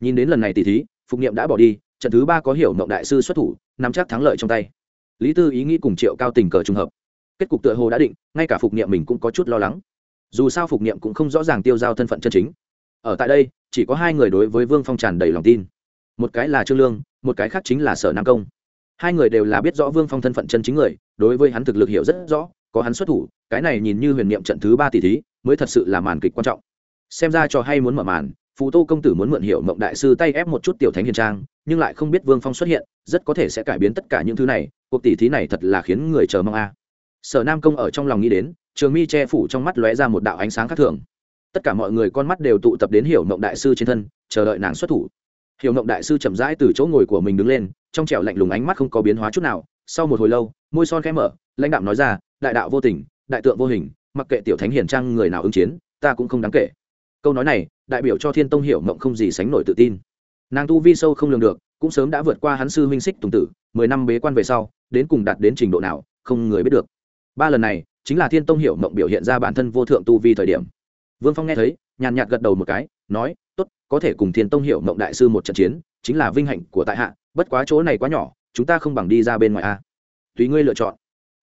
Nhìn đến lần này tỷ thí, phục nghiệm đã bỏ đi, trận thứ ba có hiểu mộng đại sư xuất thủ, nắm chắc thắng lợi trong tay lý tư ý nghĩ cùng triệu cao tình cờ trùng hợp. Kết cục tựa hồ đã định, ngay cả phục niệm mình cũng có chút lo lắng. Dù sao phục niệm cũng không rõ ràng tiêu giao thân phận chân chính. Ở tại đây, chỉ có hai người đối với vương phong tràn đầy lòng tin. Một cái là trương lương, một cái khác chính là sở nam công. Hai người đều là biết rõ vương phong thân phận chân chính người, đối với hắn thực lực hiểu rất rõ, có hắn xuất thủ, cái này nhìn như huyền niệm trận thứ ba tỷ thí, mới thật sự là màn kịch quan trọng. Xem ra cho hay muốn mở màn, phù tô công tử muốn mượn hiệu mộng đại sư tay ép một chút tiểu thánh hiền trang nhưng lại không biết vương phong xuất hiện, rất có thể sẽ cải biến tất cả những thứ này, cuộc tỷ thí này thật là khiến người chờ mong a. Sở nam công ở trong lòng nghĩ đến, trường mi che phủ trong mắt lóe ra một đạo ánh sáng khác thường. Tất cả mọi người con mắt đều tụ tập đến hiểu mộng đại sư trên thân, chờ đợi nàng xuất thủ. Hiểu mộng đại sư chậm rãi từ chỗ ngồi của mình đứng lên, trong trẻo lạnh lùng ánh mắt không có biến hóa chút nào. Sau một hồi lâu, môi son khẽ mở, lãnh đạo nói ra, đại đạo vô tình, đại tượng vô hình, mặc kệ tiểu thánh hiền trang người nào ứng chiến, ta cũng không đáng kể. Câu nói này, đại biểu cho thiên tông hiểu mộng không gì sánh nổi tự tin nàng tu vi sâu không lường được, cũng sớm đã vượt qua hắn sư huynh xích tùng tử, mười năm bế quan về sau, đến cùng đạt đến trình độ nào, không người biết được. Ba lần này, chính là thiên tông hiểu mộng biểu hiện ra bản thân vô thượng tu vi thời điểm. Vương phong nghe thấy, nhàn nhạt gật đầu một cái, nói, tốt, có thể cùng thiên tông hiểu mộng đại sư một trận chiến, chính là vinh hạnh của tại hạ, bất quá chỗ này quá nhỏ, chúng ta không bằng đi ra bên ngoài a. Tùy ngươi lựa chọn.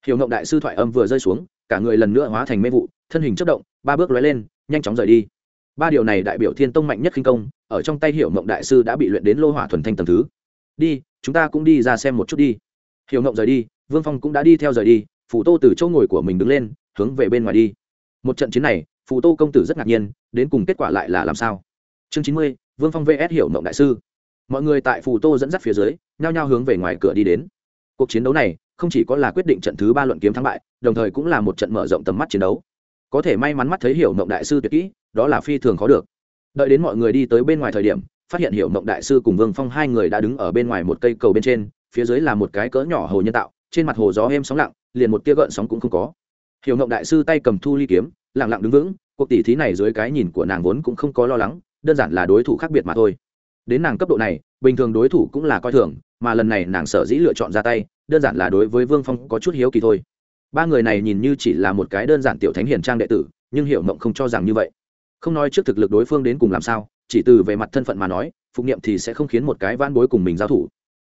Hiểu mộng đại sư thoại âm vừa rơi xuống, cả người lần nữa hóa thành mê vụ, thân hình chất động, ba bước lóe lên, nhanh chóng rời đi ba điều này đại biểu thiên tông mạnh nhất khinh công, ở trong tay hiểu mộng đại sư đã bị luyện đến lô hỏa thuần thanh tầm thứ. Đi, chúng ta cũng đi ra xem một chút đi. Hiểu mộng rời đi, vương phong cũng đã đi theo rời đi phủ tô từ chỗ ngồi của mình đứng lên, hướng về bên ngoài đi. Một trận chiến này phủ tô công tử rất ngạc nhiên, đến cùng kết quả lại là làm sao? Chương chín mươi, vương phong vs hiểu mộng đại sư. Mọi người tại phủ tô dẫn dắt phía dưới, nhao nhao hướng về ngoài cửa đi đến. Cuộc chiến đấu này, không chỉ có là quyết định trận thứ ba luận kiếm thắng bại, đồng thời cũng là một trận mở rộng tầm mắt chiến đấu. Có thể may mắn mắt thấy hiểu mộng đại sư tuyệt kỹ đó là phi thường khó được. Đợi đến mọi người đi tới bên ngoài thời điểm, phát hiện hiểu mộng đại sư cùng vương phong hai người đã đứng ở bên ngoài một cây cầu bên trên, phía dưới là một cái cỡ nhỏ hồ nhân tạo, trên mặt hồ gió êm sóng lặng, liền một tia gợn sóng cũng không có. Hiểu mộng đại sư tay cầm thu ly kiếm, lặng lặng đứng vững, cuộc tỷ thí này dưới cái nhìn của nàng vốn cũng không có lo lắng, đơn giản là đối thủ khác biệt mà thôi. Đến nàng cấp độ này, bình thường đối thủ cũng là coi thường, mà lần này nàng sở dĩ lựa chọn ra tay, đơn giản là đối với vương phong có chút hiếu kỳ thôi. Ba người này nhìn như chỉ là một cái đơn giản tiểu thánh hiền trang đệ tử, nhưng hiểu mộng không cho rằng như vậy không nói trước thực lực đối phương đến cùng làm sao, chỉ từ về mặt thân phận mà nói, phục nghiệm thì sẽ không khiến một cái van bối cùng mình giao thủ.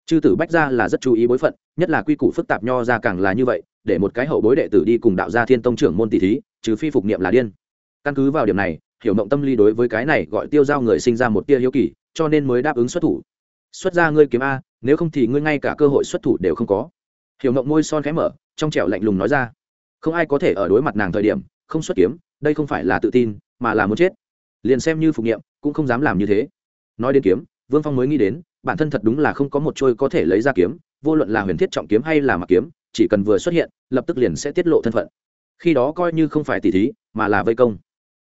Chư tử bách ra là rất chú ý bối phận, nhất là quy củ phức tạp nho ra càng là như vậy, để một cái hậu bối đệ tử đi cùng đạo gia thiên tông trưởng môn tỷ thí, trừ phi phục nghiệm là điên. Căn cứ vào điểm này, hiểu mộng tâm lý đối với cái này gọi tiêu giao người sinh ra một tia hiếu kỳ, cho nên mới đáp ứng xuất thủ. Xuất ra ngươi kiếm a, nếu không thì ngươi ngay cả cơ hội xuất thủ đều không có. Hiểu mộng môi son khẽ mở, trong trẻo lạnh lùng nói ra. Không ai có thể ở đối mặt nàng thời điểm, không xuất kiếm, đây không phải là tự tin mà là muốn chết. Liền xem như phục nghiệm, cũng không dám làm như thế. Nói đến kiếm, vương phong mới nghĩ đến, bản thân thật đúng là không có một trôi có thể lấy ra kiếm, vô luận là huyền thiết trọng kiếm hay là mặc kiếm, chỉ cần vừa xuất hiện, lập tức liền sẽ tiết lộ thân phận. Khi đó coi như không phải tỉ thí, mà là vây công.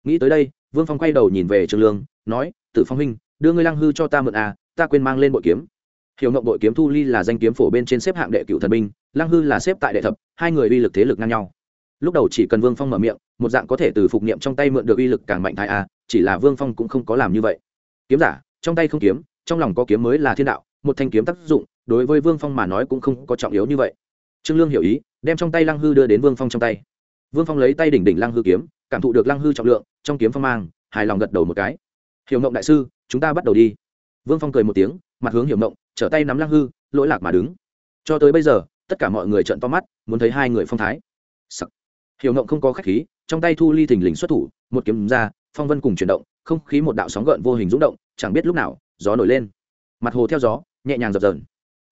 Nghĩ tới đây, vương phong quay đầu nhìn về trường lương, nói, tử phong huynh, đưa ngươi lăng hư cho ta mượn à ta quên mang lên bội kiếm. Hiểu ngộng bội kiếm thu ly là danh kiếm phổ bên trên xếp hạng đệ cựu thần binh, lăng hư là xếp tại đệ thập, hai người uy lực thế lực ngang nhau lúc đầu chỉ cần vương phong mở miệng, một dạng có thể từ phục niệm trong tay mượn được uy lực càng mạnh thái a, chỉ là vương phong cũng không có làm như vậy. Kiếm giả, trong tay không kiếm, trong lòng có kiếm mới là thiên đạo, một thanh kiếm tác dụng, đối với vương phong mà nói cũng không có trọng yếu như vậy. Trương lương hiểu ý, đem trong tay lăng hư đưa đến vương phong trong tay. Vương phong lấy tay đỉnh đỉnh lăng hư kiếm, cảm thụ được lăng hư trọng lượng, trong kiếm phong mang, hài lòng gật đầu một cái. Hiểu mộng đại sư, chúng ta bắt đầu đi. Vương phong cười một tiếng, mặt hướng hiểu mộng trở tay nắm lăng hư, lỗi lạc mà đứng. Cho tới bây giờ, tất cả mọi người trợn to mắt, muốn thấy hai người phong thái. Sắc hiểu ngộng không có khách khí, trong tay thu ly thình lình xuất thủ, một kiếm ra, phong vân cùng chuyển động, không khí một đạo sóng gợn vô hình rúng động, chẳng biết lúc nào, gió nổi lên. Mặt hồ theo gió, nhẹ nhàng dập dờn.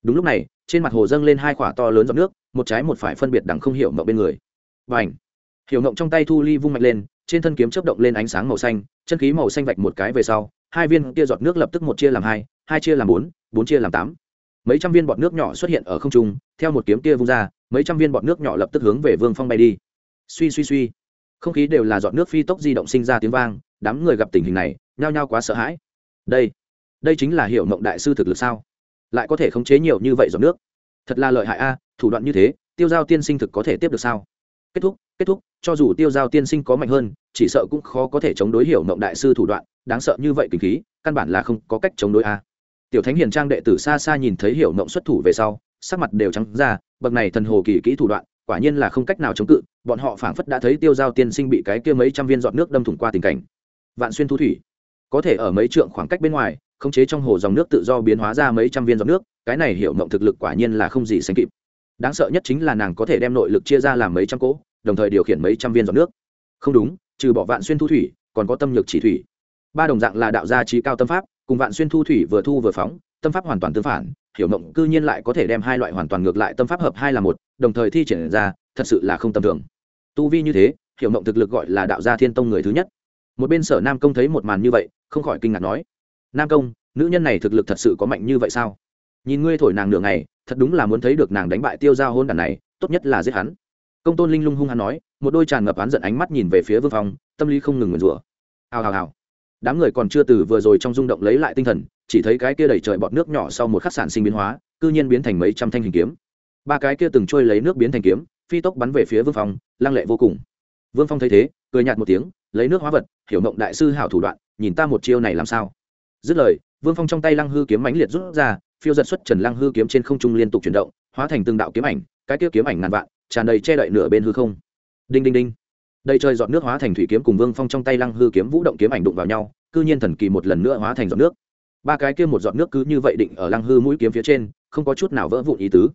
Đúng lúc này, trên mặt hồ dâng lên hai quả to lớn giọt nước, một trái một phải phân biệt đằng không hiểu mộng bên người. Và ảnh hiểu ngộng trong tay thu ly vung mạnh lên, trên thân kiếm chớp động lên ánh sáng màu xanh, chân khí màu xanh vạch một cái về sau, hai viên kia giọt nước lập tức một chia làm hai hai chia làm bốn bốn chia làm tám. Mấy trăm viên bọt nước nhỏ xuất hiện ở không trung, theo một kiếm kia vung ra, mấy trăm viên bọt nước nhỏ lập tức hướng về vương phong bay đi suy suy suy. Không khí đều là giọt nước phi tốc di động sinh ra tiếng vang, đám người gặp tình hình này, nhao nhao quá sợ hãi. Đây đây chính là hiệu mộng đại sư thực lực sao? Lại có thể khống chế nhiều như vậy giọt nước? Thật là lợi hại a, thủ đoạn như thế, tiêu giao tiên sinh thực có thể tiếp được sao? Kết thúc kết thúc, cho dù tiêu giao tiên sinh có mạnh hơn, chỉ sợ cũng khó có thể chống đối hiểu mộng đại sư thủ đoạn, đáng sợ như vậy kinh khí, căn bản là không có cách chống đối a. Tiểu thánh hiền trang đệ tử xa xa nhìn thấy hiểu mộng xuất thủ về sau, sắc mặt đều trắng ra, bậc này thần hồ kỳ kỹ thủ đoạn quả nhiên là không cách nào chống cự, bọn họ phảng phất đã thấy tiêu giao tiên sinh bị cái kia mấy trăm viên giọt nước đâm thủng qua tình cảnh. Vạn xuyên thu thủy, có thể ở mấy trượng khoảng cách bên ngoài, khống chế trong hồ dòng nước tự do biến hóa ra mấy trăm viên giọt nước, cái này hiểu mộng thực lực quả nhiên là không gì sánh kịp. Đáng sợ nhất chính là nàng có thể đem nội lực chia ra làm mấy trăm cỗ, đồng thời điều khiển mấy trăm viên giọt nước. Không đúng, trừ bỏ vạn xuyên thu thủy, còn có tâm nhược chỉ thủy. Ba đồng dạng là đạo gia trí cao tâm pháp, cùng vạn xuyên thu thủy vừa thu vừa phóng, tâm pháp hoàn toàn tương phản, hiểu mộng cư nhiên lại có thể đem hai loại hoàn toàn ngược lại tâm pháp hợp hai là một đồng thời thi triển ra, thật sự là không tầm thường. Tu vi như thế, hiểu mộng thực lực gọi là đạo gia thiên tông người thứ nhất. Một bên sở nam công thấy một màn như vậy, không khỏi kinh ngạc nói, nam công, nữ nhân này thực lực thật sự có mạnh như vậy sao? Nhìn ngươi thổi nàng nửa ngày, thật đúng là muốn thấy được nàng đánh bại tiêu giao hôn đàn này, tốt nhất là giết hắn. Công tôn linh lung hung hắn nói, một đôi tràn ngập hắn giận ánh mắt nhìn về phía vương phong, tâm lý không ngừng nguyền rủa. Hào hào hào. Đám người còn chưa từ vừa rồi trong rung động lấy lại tinh thần, chỉ thấy cái kia đầy trời bọt nước nhỏ sau một khắc sản sinh biến hóa, cư nhiên biến thành mấy trăm thanh hình kiếm ba cái kia từng trôi lấy nước biến thành kiếm, phi tốc bắn về phía vương phong, lăng lệ vô cùng. Vương phong thấy thế, cười nhạt một tiếng, lấy nước hóa vật, hiểu mộng đại sư hảo thủ đoạn, nhìn ta một chiêu này làm sao. Dứt lời, vương phong trong tay lăng hư kiếm mãnh liệt rút ra, phiêu giật xuất trần lăng hư kiếm trên không trung liên tục chuyển động, hóa thành từng đạo kiếm ảnh, cái kia kiếm ảnh ngàn vạn, tràn đầy che đậy nửa bên hư không. Đinh đinh đinh. Đây trời giọt nước hóa thành thủy kiếm cùng vương phong trong tay lăng hư kiếm vũ động kiếm ảnh đụng vào nhau, cư nhiên thần kỳ một lần nữa hóa thành giọt nước. Ba cái kia một giọt nước cứ như vậy định ở lăng hư mũi kiếm phía trên, không có chút nào vỡ vụn ý tứ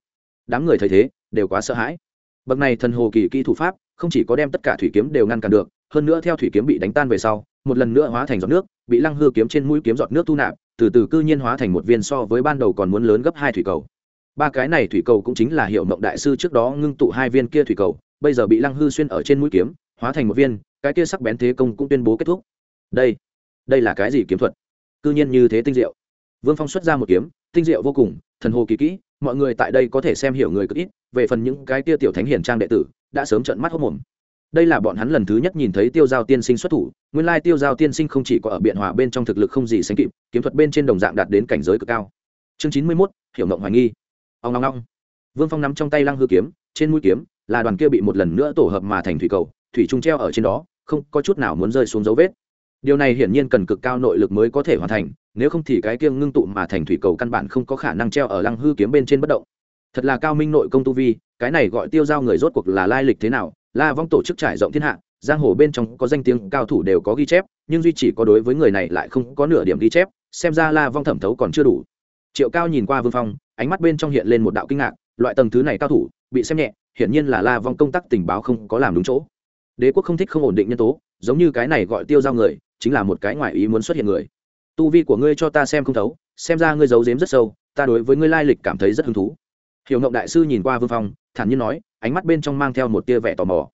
đám người thấy thế, đều quá sợ hãi. Bậc này thần hồ kỳ kỹ thủ pháp, không chỉ có đem tất cả thủy kiếm đều ngăn cản được, hơn nữa theo thủy kiếm bị đánh tan về sau, một lần nữa hóa thành giọt nước, bị lăng hư kiếm trên mũi kiếm giọt nước thu nạp, từ từ cư nhiên hóa thành một viên so với ban đầu còn muốn lớn gấp hai thủy cầu. Ba cái này thủy cầu cũng chính là hiệu mộng đại sư trước đó ngưng tụ hai viên kia thủy cầu, bây giờ bị lăng hư xuyên ở trên mũi kiếm, hóa thành một viên, cái kia sắc bén thế công cũng tuyên bố kết thúc. Đây đây là cái gì kiếm thuật? Cư nhiên như thế tinh diệu. Vương phong xuất ra một kiếm tinh diệu vô cùng, thần hồ kỳ kỹ, mọi người tại đây có thể xem hiểu người cực ít, về phần những cái kia tiểu thánh hiển trang đệ tử, đã sớm trợn mắt hốc mồm. Đây là bọn hắn lần thứ nhất nhìn thấy tiêu giao tiên sinh xuất thủ, nguyên lai tiêu giao tiên sinh không chỉ có ở biện hòa bên trong thực lực không gì sánh kịp, kiếm thuật bên trên đồng dạng đạt đến cảnh giới cực cao. Chương chín mươi mốt, hiểu mộng hoài nghi. Ông ngong ngong vương phong nắm trong tay lăng hư kiếm, trên mũi kiếm là đoàn kia bị một lần nữa tổ hợp mà thành thủy cầu, thủy trung treo ở trên đó, không có chút nào muốn rơi xuống dấu vết điều này hiển nhiên cần cực cao nội lực mới có thể hoàn thành, nếu không thì cái kiêng ngưng tụ mà thành thủy cầu căn bản không có khả năng treo ở lăng hư kiếm bên trên bất động. Thật là cao minh nội công tu vi, cái này gọi tiêu giao người rốt cuộc là lai lịch thế nào? La vong tổ chức trải rộng thiên hạ, giang hồ bên trong có danh tiếng cao thủ đều có ghi chép, nhưng duy chỉ có đối với người này lại không có nửa điểm ghi chép, xem ra la vong thẩm thấu còn chưa đủ. Triệu cao nhìn qua vương phong, ánh mắt bên trong hiện lên một đạo kinh ngạc, loại tầng thứ này cao thủ, bị xem nhẹ, hiển nhiên là la vong công tác tình báo không có làm đúng chỗ. Đế quốc không thích không ổn định nhân tố, giống như cái này gọi tiêu giao người chính là một cái ngoại ý muốn xuất hiện người. Tu vi của ngươi cho ta xem không thấu, xem ra ngươi giấu giếm rất sâu, ta đối với ngươi lai lịch cảm thấy rất hứng thú. Hiểu ngộng đại sư nhìn qua vương phong, thản nhiên nói, ánh mắt bên trong mang theo một tia vẻ tò mò.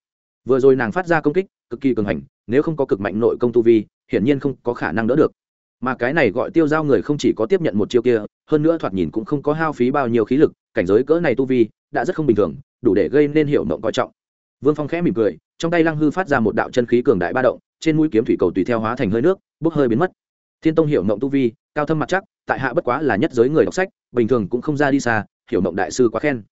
Vừa rồi nàng phát ra công kích, cực kỳ cường hành, nếu không có cực mạnh nội công tu vi, hiển nhiên không có khả năng đỡ được. Mà cái này gọi tiêu giao người không chỉ có tiếp nhận một chiêu kia, hơn nữa thoạt nhìn cũng không có hao phí bao nhiêu khí lực, cảnh giới cỡ này tu vi, đã rất không bình thường, đủ để gây nên hiệu mộng coi trọng vương phong khẽ mỉm cười, trong tay lăng hư phát ra một đạo chân khí cường đại ba động, trên mũi kiếm thủy cầu tùy theo hóa thành hơi nước, bốc hơi biến mất. Thiên tông hiệu mộng tu vi, cao thâm mặt chắc, tại hạ bất quá là nhất giới người đọc sách, bình thường cũng không ra đi xa, hiểu mộng đại sư quá khen.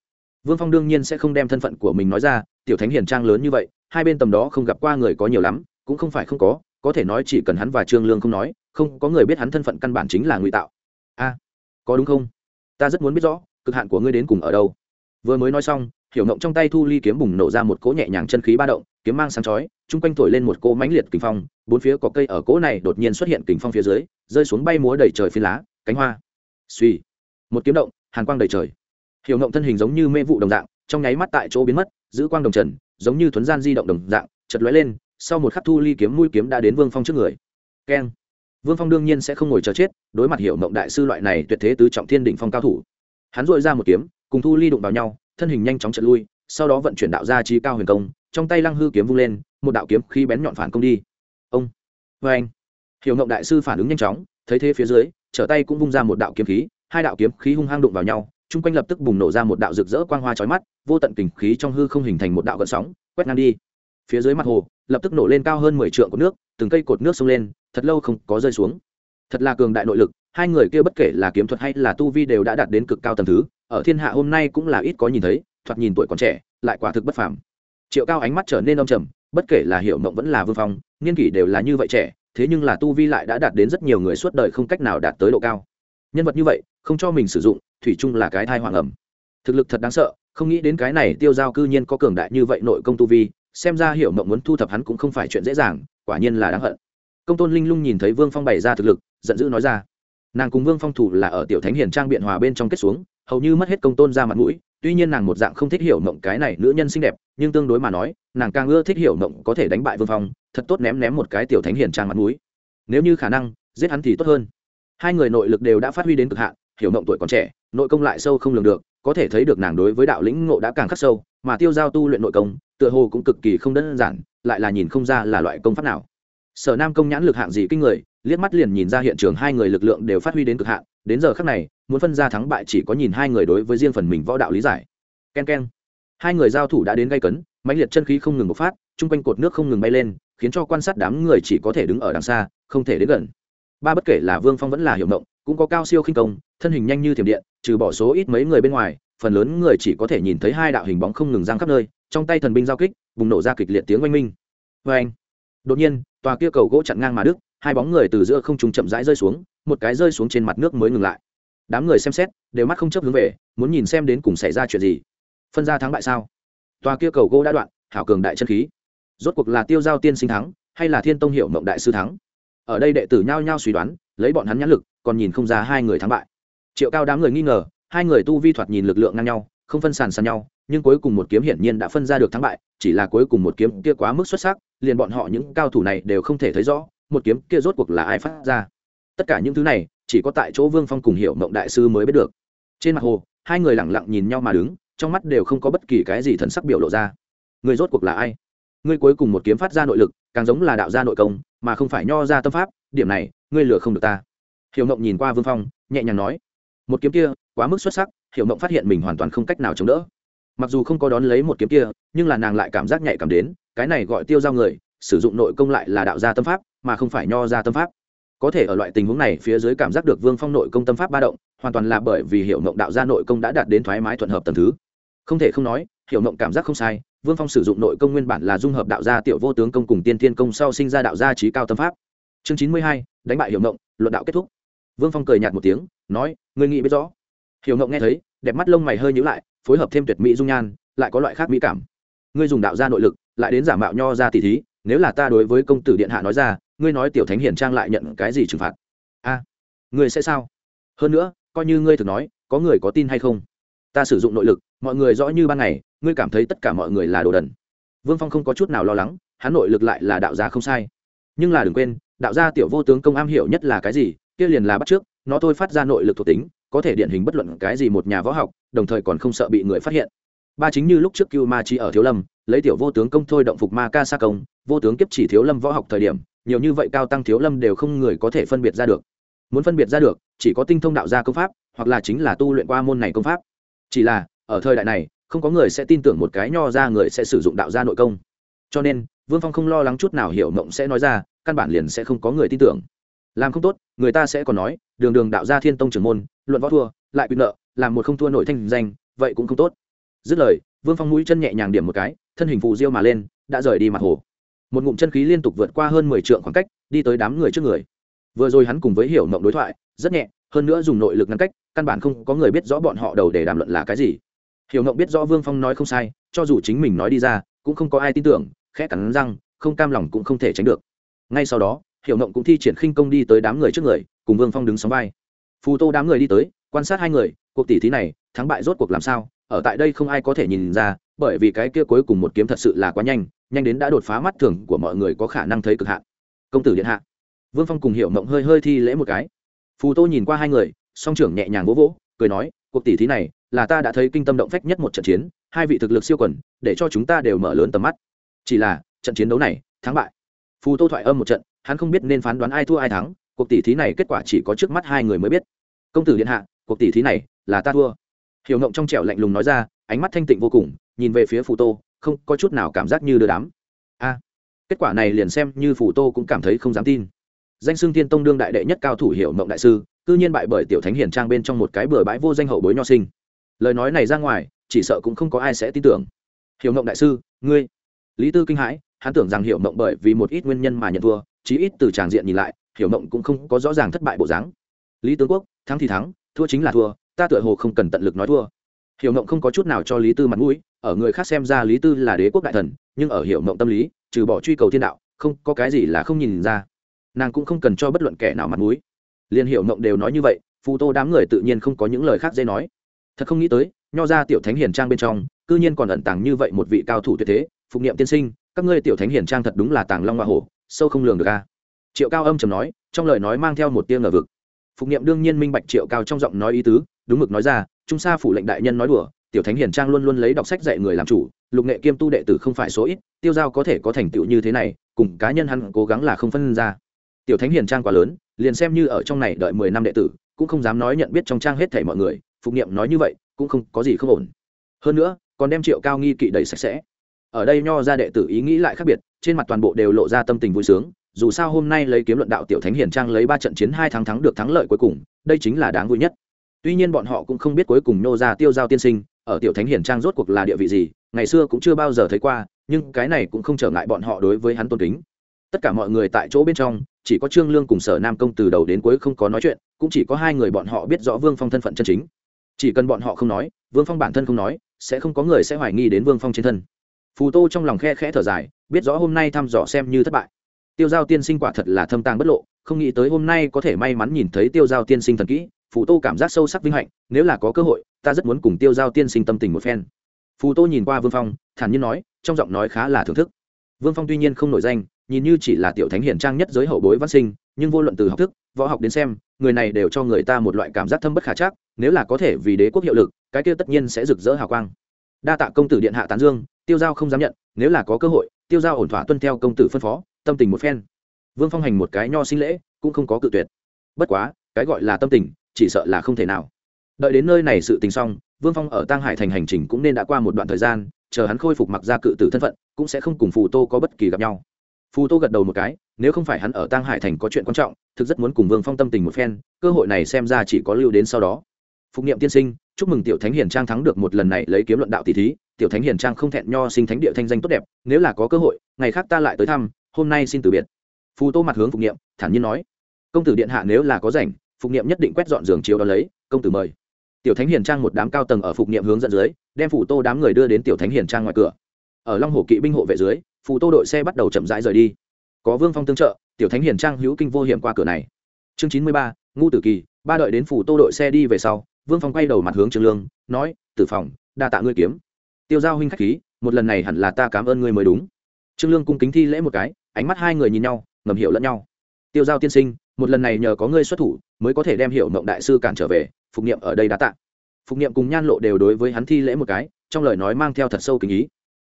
Vương phong đương nhiên sẽ không đem thân phận của mình nói ra, tiểu thánh hiền trang lớn như vậy, hai bên tầm đó không gặp qua người có nhiều lắm, cũng không phải không có có thể nói chỉ cần hắn và trương lương không nói, không có người biết hắn thân phận căn bản chính là ngụy tạo. A, có đúng không? Ta rất muốn biết rõ, cực hạn của ngươi đến cùng ở đâu. Vừa mới nói xong hiểu ngộng trong tay thu ly kiếm bùng nổ ra một cỗ nhẹ nhàng chân khí ba động, kiếm mang sáng chói, chung quanh thổi lên một cỗ mãnh liệt kình phong, bốn phía có cây ở cỗ này đột nhiên xuất hiện kình phong phía dưới, rơi xuống bay múa đầy trời phi lá, cánh hoa. Suy một kiếm động, hàn quang đầy trời. Hiểu ngộng thân hình giống như mê vụ đồng dạng, trong nháy mắt tại chỗ biến mất, giữ quang đồng trần, giống như thuấn gian di động đồng dạng chật lóe lên, sau một khắc thu ly kiếm mũi kiếm đã đến vương phong trước người. Keng. Vương phong đương nhiên sẽ không ngồi chờ chết, đối mặt hiểu mộng đại sư loại này tuyệt thế tứ trọng thiên đỉnh phong cao thủ. Hắn dội ra một kiếm, cùng thu ly đụng vào nhau thân hình nhanh chóng trượt lui, sau đó vận chuyển đạo ra trí cao huyền công, trong tay lăng hư kiếm vung lên, một đạo kiếm khi bén nhọn phản công đi. Ông vê anh. Hiểu ngộng đại sư phản ứng nhanh chóng, thấy thế phía dưới, trở tay cũng vung ra một đạo kiếm khí, hai đạo kiếm khí hung hăng đụng vào nhau, chung quanh lập tức bùng nổ ra một đạo rực rỡ quang hoa chói mắt, vô tận kình khí trong hư không hình thành một đạo gợn sóng, quét ngang đi. Phía dưới mặt hồ, lập tức nổ lên cao hơn mười trượng của nước, từng cây cột nước xông lên, thật lâu không có rơi xuống. Thật là cường đại nội lực, hai người kia bất kể là kiếm thuật hay là tu vi đều đã đạt đến cực cao tầm thứ ở thiên hạ hôm nay cũng là ít có nhìn thấy, thoạt nhìn tuổi còn trẻ, lại quả thực bất phàm. Triệu cao ánh mắt trở nên âm trầm, bất kể là hiểu mộng vẫn là vương phong, niên kỷ đều là như vậy trẻ, thế nhưng là tu vi lại đã đạt đến rất nhiều người suốt đời không cách nào đạt tới độ cao. Nhân vật như vậy, không cho mình sử dụng, thủy chung là cái thai hoàng ẩm. Thực lực thật đáng sợ, không nghĩ đến cái này tiêu giao cư nhiên có cường đại như vậy nội công tu vi, xem ra hiểu mộng muốn thu thập hắn cũng không phải chuyện dễ dàng, quả nhiên là đáng hận. Công tôn linh lung nhìn thấy vương phong bày ra thực lực, giận dữ nói ra, nàng cùng vương phong thủ là ở tiểu thánh hiền trang biện hòa bên trong kết xuống hầu như mất hết công tôn ra mặt mũi, tuy nhiên nàng một dạng không thích hiểu mộng cái này nữ nhân xinh đẹp, nhưng tương đối mà nói, nàng càng ưa thích hiểu mộng có thể đánh bại vương phong, thật tốt ném ném một cái tiểu thánh hiền trang mặt mũi. Nếu như khả năng, giết hắn thì tốt hơn. Hai người nội lực đều đã phát huy đến cực hạn, hiểu mộng tuổi còn trẻ, nội công lại sâu không lường được, có thể thấy được nàng đối với đạo lĩnh ngộ đã càng khắc sâu, mà tiêu giao tu luyện nội công, tựa hồ cũng cực kỳ không đơn giản, lại là nhìn không ra là loại công pháp nào. Sở nam công nhãn lực hạng gì kinh người liếc mắt liền nhìn ra hiện trường hai người lực lượng đều phát huy đến cực hạn, đến giờ khác này, muốn phân ra thắng bại chỉ có nhìn hai người đối với riêng phần mình võ đạo lý giải. K e n k e n hai người giao thủ đã đến gây cấn, mãnh liệt chân khí không ngừng bộc phát, chung quanh cột nước không ngừng bay lên, khiến cho quan sát đám người chỉ có thể đứng ở đằng xa, không thể đến gần. Ba bất kể là vương phong vẫn là hiệu động cũng có cao siêu khinh công, thân hình nhanh như thiểm điện, trừ bỏ số ít mấy người bên ngoài, phần lớn người chỉ có thể nhìn thấy hai đạo hình bóng không ngừng giang khắp nơi, trong tay thần binh giao kích, bùng nổ ra kịch liệt tiếng oanh minh. Vê anh đột nhiên, tòa kia cầu gỗ chặn ngang mà đức hai bóng người từ giữa không trung chậm rãi rơi xuống, một cái rơi xuống trên mặt nước mới ngừng lại. Đám người xem xét, đều mắt không chấp hướng về, muốn nhìn xem đến cùng xảy ra chuyện gì. Phân ra thắng bại sao? Tòa kia cầu gỗ đã đoạn, hảo cường đại chân khí. Rốt cuộc là tiêu giao tiên sinh thắng, hay là thiên tông hiệu mộng đại sư thắng? Ở đây đệ tử nhao nhao suy đoán, lấy bọn hắn nhãn lực, còn nhìn không ra hai người thắng bại. Triệu cao đám người nghi ngờ, hai người tu vi thoạt nhìn lực lượng ngang nhau, không phân sàn sàn nhau, nhưng cuối cùng một kiếm hiển nhiên đã phân ra được thắng bại, chỉ là cuối cùng một kiếm kia quá mức xuất sắc, liền bọn họ những cao thủ này đều không thể thấy rõ một kiếm kia rốt cuộc là ai phát ra? Tất cả những thứ này, chỉ có tại chỗ vương phong cùng hiệu mộng đại sư mới biết được. Trên mặt hồ, hai người lẳng lặng nhìn nhau mà đứng, trong mắt đều không có bất kỳ cái gì thần sắc biểu lộ ra. Người rốt cuộc là ai? Ngươi cuối cùng một kiếm phát ra nội lực, càng giống là đạo gia nội công, mà không phải nho ra tâm pháp, điểm này, ngươi lừa không được ta. Hiểu mộng nhìn qua vương phong, nhẹ nhàng nói. Một kiếm kia, quá mức xuất sắc, hiểu mộng phát hiện mình hoàn toàn không cách nào chống đỡ. Mặc dù không có đón lấy một kiếm kia, nhưng là nàng lại cảm giác nhạy cảm đến, cái này gọi tiêu giao người, sử dụng nội công lại là đạo gia tâm pháp mà không phải nho ra tâm pháp. Có thể ở loại tình huống này, phía dưới cảm giác được vương phong nội công tâm pháp ba động, hoàn toàn là bởi vì hiểu mộng đạo gia nội công đã đạt đến thoải mái thuận hợp tầm thứ. Không thể không nói, hiểu mộng cảm giác không sai, vương phong sử dụng nội công nguyên bản là dung hợp đạo gia tiểu vô tướng công cùng tiên thiên công sau sinh ra đạo gia trí cao tâm pháp. Chương chín mươi hai, đánh bại hiểu mộng luận đạo kết thúc. Vương phong cười nhạt một tiếng, nói người nghĩ biết rõ. Hiểu mộng nghe thấy, đẹp mắt lông mày hơi nhữ lại, phối hợp thêm tuyệt mỹ dung nhan, lại có loại khác mỹ cảm. Ngươi dùng đạo gia nội lực, lại đến giả mạo nho ra tỷ thí, nếu là ta đối với công tử điện hạ nói ra ngươi nói tiểu thánh hiển trang lại nhận cái gì trừng phạt? A, ngươi sẽ sao? Hơn nữa, coi như ngươi thực nói, có người có tin hay không? Ta sử dụng nội lực, mọi người rõ như ban ngày, ngươi cảm thấy tất cả mọi người là đồ đần. Vương phong không có chút nào lo lắng, hắn nội lực lại là đạo gia không sai. Nhưng là đừng quên, đạo gia tiểu vô tướng công am hiểu nhất là cái gì, kia liền là bắt trước, nó thôi phát ra nội lực thuộc tính, có thể điển hình bất luận cái gì một nhà võ học, đồng thời còn không sợ bị người phát hiện. Ba chính như lúc trước cưu ma chi ở thiếu lâm, lấy tiểu vô tướng công thôi động phục ma ca sa công, vô tướng kiếp chỉ thiếu lâm võ học thời điểm nhiều như vậy cao tăng thiếu lâm đều không người có thể phân biệt ra được. Muốn phân biệt ra được, chỉ có tinh thông đạo gia công pháp, hoặc là chính là tu luyện qua môn này công pháp. Chỉ là, ở thời đại này, không có người sẽ tin tưởng một cái nho ra người sẽ sử dụng đạo gia nội công. Cho nên, vương phong không lo lắng chút nào hiểu mộng sẽ nói ra, căn bản liền sẽ không có người tin tưởng. Làm không tốt, người ta sẽ còn nói, đường đường đạo gia thiên tông trưởng môn, luận võ thua, lại bị nợ, làm một không thua nổi thanh danh, vậy cũng không tốt. Dứt lời, vương phong mũi chân nhẹ nhàng điểm một cái, thân hình phù diêu mà lên, đã rời đi mặt hồ một ngụm chân khí liên tục vượt qua hơn mười trượng khoảng cách, đi tới đám người trước người. Vừa rồi hắn cùng với hiểu mộng đối thoại, rất nhẹ, hơn nữa dùng nội lực ngăn cách, căn bản không có người biết rõ bọn họ đầu để đàm luận là cái gì. Hiểu mộng biết rõ vương phong nói không sai, cho dù chính mình nói đi ra, cũng không có ai tin tưởng, khẽ cắn răng, không cam lòng cũng không thể tránh được. Ngay sau đó, hiểu mộng cũng thi triển khinh công đi tới đám người trước người, cùng vương phong đứng sóng vai. Phù tô đám người đi tới, quan sát hai người, cuộc tỷ thí này, thắng bại rốt cuộc làm sao, ở tại đây không ai có thể nhìn ra, bởi vì cái kia cuối cùng một kiếm thật sự là quá nhanh nhanh đến đã đột phá mắt thường của mọi người có khả năng thấy cực hạn. Công tử điện hạ. Vương phong cùng hiệu mộng hơi hơi thi lễ một cái. Phù tô nhìn qua hai người, song trưởng nhẹ nhàng vỗ vỗ, cười nói, cuộc tỷ thí này là ta đã thấy kinh tâm động phách nhất một trận chiến, hai vị thực lực siêu quần, để cho chúng ta đều mở lớn tầm mắt. Chỉ là, trận chiến đấu này, thắng bại. Phù tô thoại âm một trận, hắn không biết nên phán đoán ai thua ai thắng, cuộc tỷ thí này kết quả chỉ có trước mắt hai người mới biết. Công tử điện hạ, cuộc tỷ thí này là ta thua. Hiểu ngộng trong trẻo lạnh lùng nói ra, ánh mắt thanh tịnh vô cùng, nhìn về phía phù tô không có chút nào cảm giác như đưa đám. A, kết quả này liền xem như phù tô cũng cảm thấy không dám tin. Danh xưng thiên tông đương đại đệ nhất cao thủ hiệu mộng đại sư, cư nhiên bại bởi tiểu thánh hiền trang bên trong một cái bừa bãi vô danh hậu bối nho sinh. Lời nói này ra ngoài, chỉ sợ cũng không có ai sẽ tin tưởng. Hiểu mộng đại sư, ngươi. Lý tư kinh hãi, hắn tưởng rằng hiểu mộng bởi vì một ít nguyên nhân mà nhận thua, chí ít từ tràng diện nhìn lại, hiểu mộng cũng không có rõ ràng thất bại bộ dáng. Lý tướng quốc, thắng thì thắng, thua chính là thua, ta tựa hồ không cần tận lực nói thua hiểu mộng không có chút nào cho lý tư mặt mũi, ở người khác xem ra lý tư là đế quốc đại thần, nhưng ở hiểu mộng tâm lý, trừ bỏ truy cầu thiên đạo, không, có cái gì là không nhìn ra. Nàng cũng không cần cho bất luận kẻ nào mặt mũi. Liên hiểu mộng đều nói như vậy, phù tô đám người tự nhiên không có những lời khác dễ nói. Thật không nghĩ tới, nho ra tiểu thánh hiền trang bên trong, cư nhiên còn ẩn tàng như vậy một vị cao thủ tuyệt thế, phục niệm tiên sinh, các ngươi tiểu thánh hiền trang thật đúng là tàng long hoa hổ, sâu không lường được a. Triệu cao âm trầm nói, trong lời nói mang theo một tia ngờ vực. Phục niệm đương nhiên minh bạch triệu cao trong giọng nói ý tứ, đúng mực nói ra trung sa phủ lệnh đại nhân nói đùa, tiểu thánh hiền trang luôn luôn lấy đọc sách dạy người làm chủ, lục nghệ kiêm tu đệ tử không phải số ít, tiêu giao có thể có thành tựu như thế này, cùng cá nhân hắn cố gắng là không phân ra. Tiểu thánh hiền trang quá lớn, liền xem như ở trong này đợi mười năm đệ tử, cũng không dám nói nhận biết trong trang hết thảy mọi người, phục niệm nói như vậy, cũng không có gì không ổn. Hơn nữa, còn đem triệu cao nghi kỵ đầy sạch sẽ. Ở đây nho ra đệ tử ý nghĩ lại khác biệt, trên mặt toàn bộ đều lộ ra tâm tình vui sướng, dù sao hôm nay lấy kiếm luận đạo tiểu thánh hiền trang lấy ba trận chiến hai thắng thắng được thắng lợi cuối cùng, đây chính là đáng vui nhất tuy nhiên bọn họ cũng không biết cuối cùng nô ra tiêu giao tiên sinh, ở tiểu thánh hiền trang rốt cuộc là địa vị gì, ngày xưa cũng chưa bao giờ thấy qua, nhưng cái này cũng không trở ngại bọn họ đối với hắn tôn kính. Tất cả mọi người tại chỗ bên trong, chỉ có trương lương cùng sở nam công từ đầu đến cuối không có nói chuyện, cũng chỉ có hai người bọn họ biết rõ vương phong thân phận chân chính. Chỉ cần bọn họ không nói, vương phong bản thân không nói, sẽ không có người sẽ hoài nghi đến vương phong trên thân. Phù tô trong lòng khe khẽ thở dài, biết rõ hôm nay thăm dò xem như thất bại. Tiêu giao tiên sinh quả thật là thâm tàng bất lộ, không nghĩ tới hôm nay có thể may mắn nhìn thấy tiêu giao tiên sinh thần kỹ phù tô cảm giác sâu sắc vinh hạnh, nếu là có cơ hội, ta rất muốn cùng tiêu giao tiên sinh tâm tình một phen. Phù tô nhìn qua vương phong, thản nhiên nói, trong giọng nói khá là thưởng thức. Vương phong tuy nhiên không nổi danh, nhìn như chỉ là tiểu thánh hiển trang nhất giới hậu bối văn sinh, nhưng vô luận từ học thức, võ học đến xem, người này đều cho người ta một loại cảm giác thâm bất khả chắc, nếu là có thể vì đế quốc hiệu lực, cái kia tất nhiên sẽ rực rỡ hào quang. Đa tạ công tử điện hạ tán dương, tiêu giao không dám nhận, nếu là có cơ hội, tiêu giao ổn thỏa tuân theo công tử phân phó, tâm tình một phen. Vương phong hành một cái nho sinh lễ, cũng không có cự tuyệt. Bất quá, cái gọi là tâm tình chỉ sợ là không thể nào. Đợi đến nơi này sự tình xong, vương phong ở tăng hải thành hành trình cũng nên đã qua một đoạn thời gian, chờ hắn khôi phục mặc ra cự tử thân phận, cũng sẽ không cùng phù tô có bất kỳ gặp nhau. Phù tô gật đầu một cái, nếu không phải hắn ở tăng hải thành có chuyện quan trọng, thực rất muốn cùng vương phong tâm tình một phen, cơ hội này xem ra chỉ có lưu đến sau đó. Phục nghiệm tiên sinh, chúc mừng tiểu thánh hiền trang thắng được một lần này lấy kiếm luận đạo tỷ thí. Tiểu thánh hiền trang không thẹn nho sinh thánh địa thanh danh tốt đẹp, nếu là có cơ hội, ngày khác ta lại tới thăm, hôm nay xin từ biệt. Phù tô mặt hướng phục nghiệm thản nhiên nói. Công tử điện hạ nếu là có rảnh phục Niệm nhất định quét dọn giường chiếu đó lấy, công tử mời. Tiểu thánh hiền trang một đám cao tầng ở phục Niệm hướng dẫn dưới, đem Phủ tô đám người đưa đến tiểu thánh hiền trang ngoài cửa. Ở long hồ kỵ binh hộ vệ dưới, phù tô đội xe bắt đầu chậm rãi rời đi. Có vương phong tương trợ, tiểu thánh hiền trang hữu kinh vô hiểm qua cửa này. Chương chín mươi ba, ngu tử kỳ, ba đợi đến phủ tô đội xe đi về sau, vương phong quay đầu mặt hướng trương lương, nói, tử phòng đa tạ ngươi kiếm. Tiêu giao huynh k h á c h khí, một lần này hẳn là ta cảm ơn ngươi mới đúng. Trương lương cung kính thi lễ một cái, ánh mắt hai người nhìn nhau, ngầm hiểu lẫn nhau. Tiêu giao tiên sinh một lần này nhờ có ngươi xuất thủ, mới có thể đem hiểu mộng đại sư cản trở về, phục niệm ở đây đã tạ. Phục niệm cùng nhan lộ đều đối với hắn thi lễ một cái, trong lời nói mang theo thật sâu kính ý.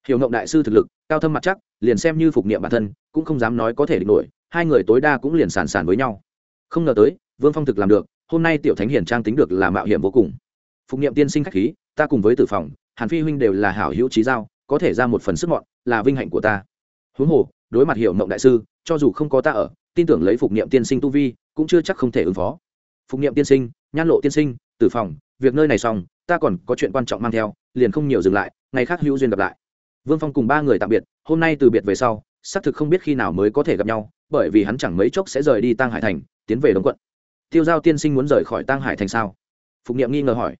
Hiểu mộng đại sư thực lực, cao thâm mặt chắc, liền xem như phục niệm bản thân, cũng không dám nói có thể địch nổi, hai người tối đa cũng liền sàn sàn với nhau. Không ngờ tới, vương phong thực làm được, hôm nay tiểu thánh hiển trang tính được là mạo hiểm vô cùng. Phục niệm tiên sinh khách khí, ta cùng với tử phòng, hàn phi huynh đều là hảo hữu trí giao, có thể ra một phần sức mọn, là vinh hạnh của ta. Huống hồ, đối mặt hiệu mộng đại sư, cho dù không có ta ở tin tưởng lấy phục niệm tiên sinh tu vi, cũng chưa chắc không thể ứng phó. Phục niệm tiên sinh, nhan lộ tiên sinh, tử phòng, việc nơi này xong, ta còn có chuyện quan trọng mang theo, liền không nhiều dừng lại, ngày khác hữu duyên gặp lại. Vương phong cùng ba người tạm biệt, hôm nay từ biệt về sau, xác thực không biết khi nào mới có thể gặp nhau, bởi vì hắn chẳng mấy chốc sẽ rời đi tăng hải thành, tiến về đông quận. Tiêu giao tiên sinh muốn rời khỏi tăng hải thành sao? Phục niệm nghi ngờ hỏi.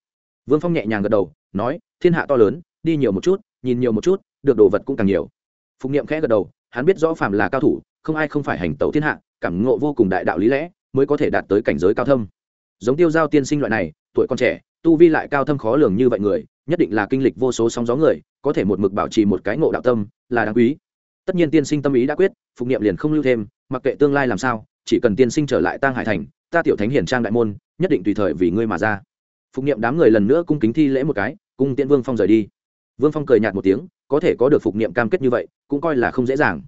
Vương phong nhẹ nhàng gật đầu, nói, thiên hạ to lớn, đi nhiều một chút, nhìn nhiều một chút, được đồ vật cũng càng nhiều. Phục niệm khẽ gật đầu, hắn biết rõ phàm là cao thủ không ai không phải hành tẩu thiên hạ, cảm ngộ vô cùng đại đạo lý lẽ, mới có thể đạt tới cảnh giới cao thâm. Giống tiêu giao tiên sinh loại này, tuổi còn trẻ, tu vi lại cao thâm khó lường như vậy người, nhất định là kinh lịch vô số sóng gió người, có thể một mực bảo trì một cái ngộ đạo tâm, là đáng quý. Tất nhiên tiên sinh tâm ý đã quyết, phục niệm liền không lưu thêm, mặc kệ tương lai làm sao, chỉ cần tiên sinh trở lại tăng hải thành, ta tiểu thánh hiển trang đại môn, nhất định tùy thời vì ngươi mà ra. Phục niệm đám người lần nữa cung kính thi lễ một cái, cung tiễn vương phong rời đi. Vương phong cười nhạt một tiếng, có thể có được phục niệm cam kết như vậy, cũng coi là không dễ dàng.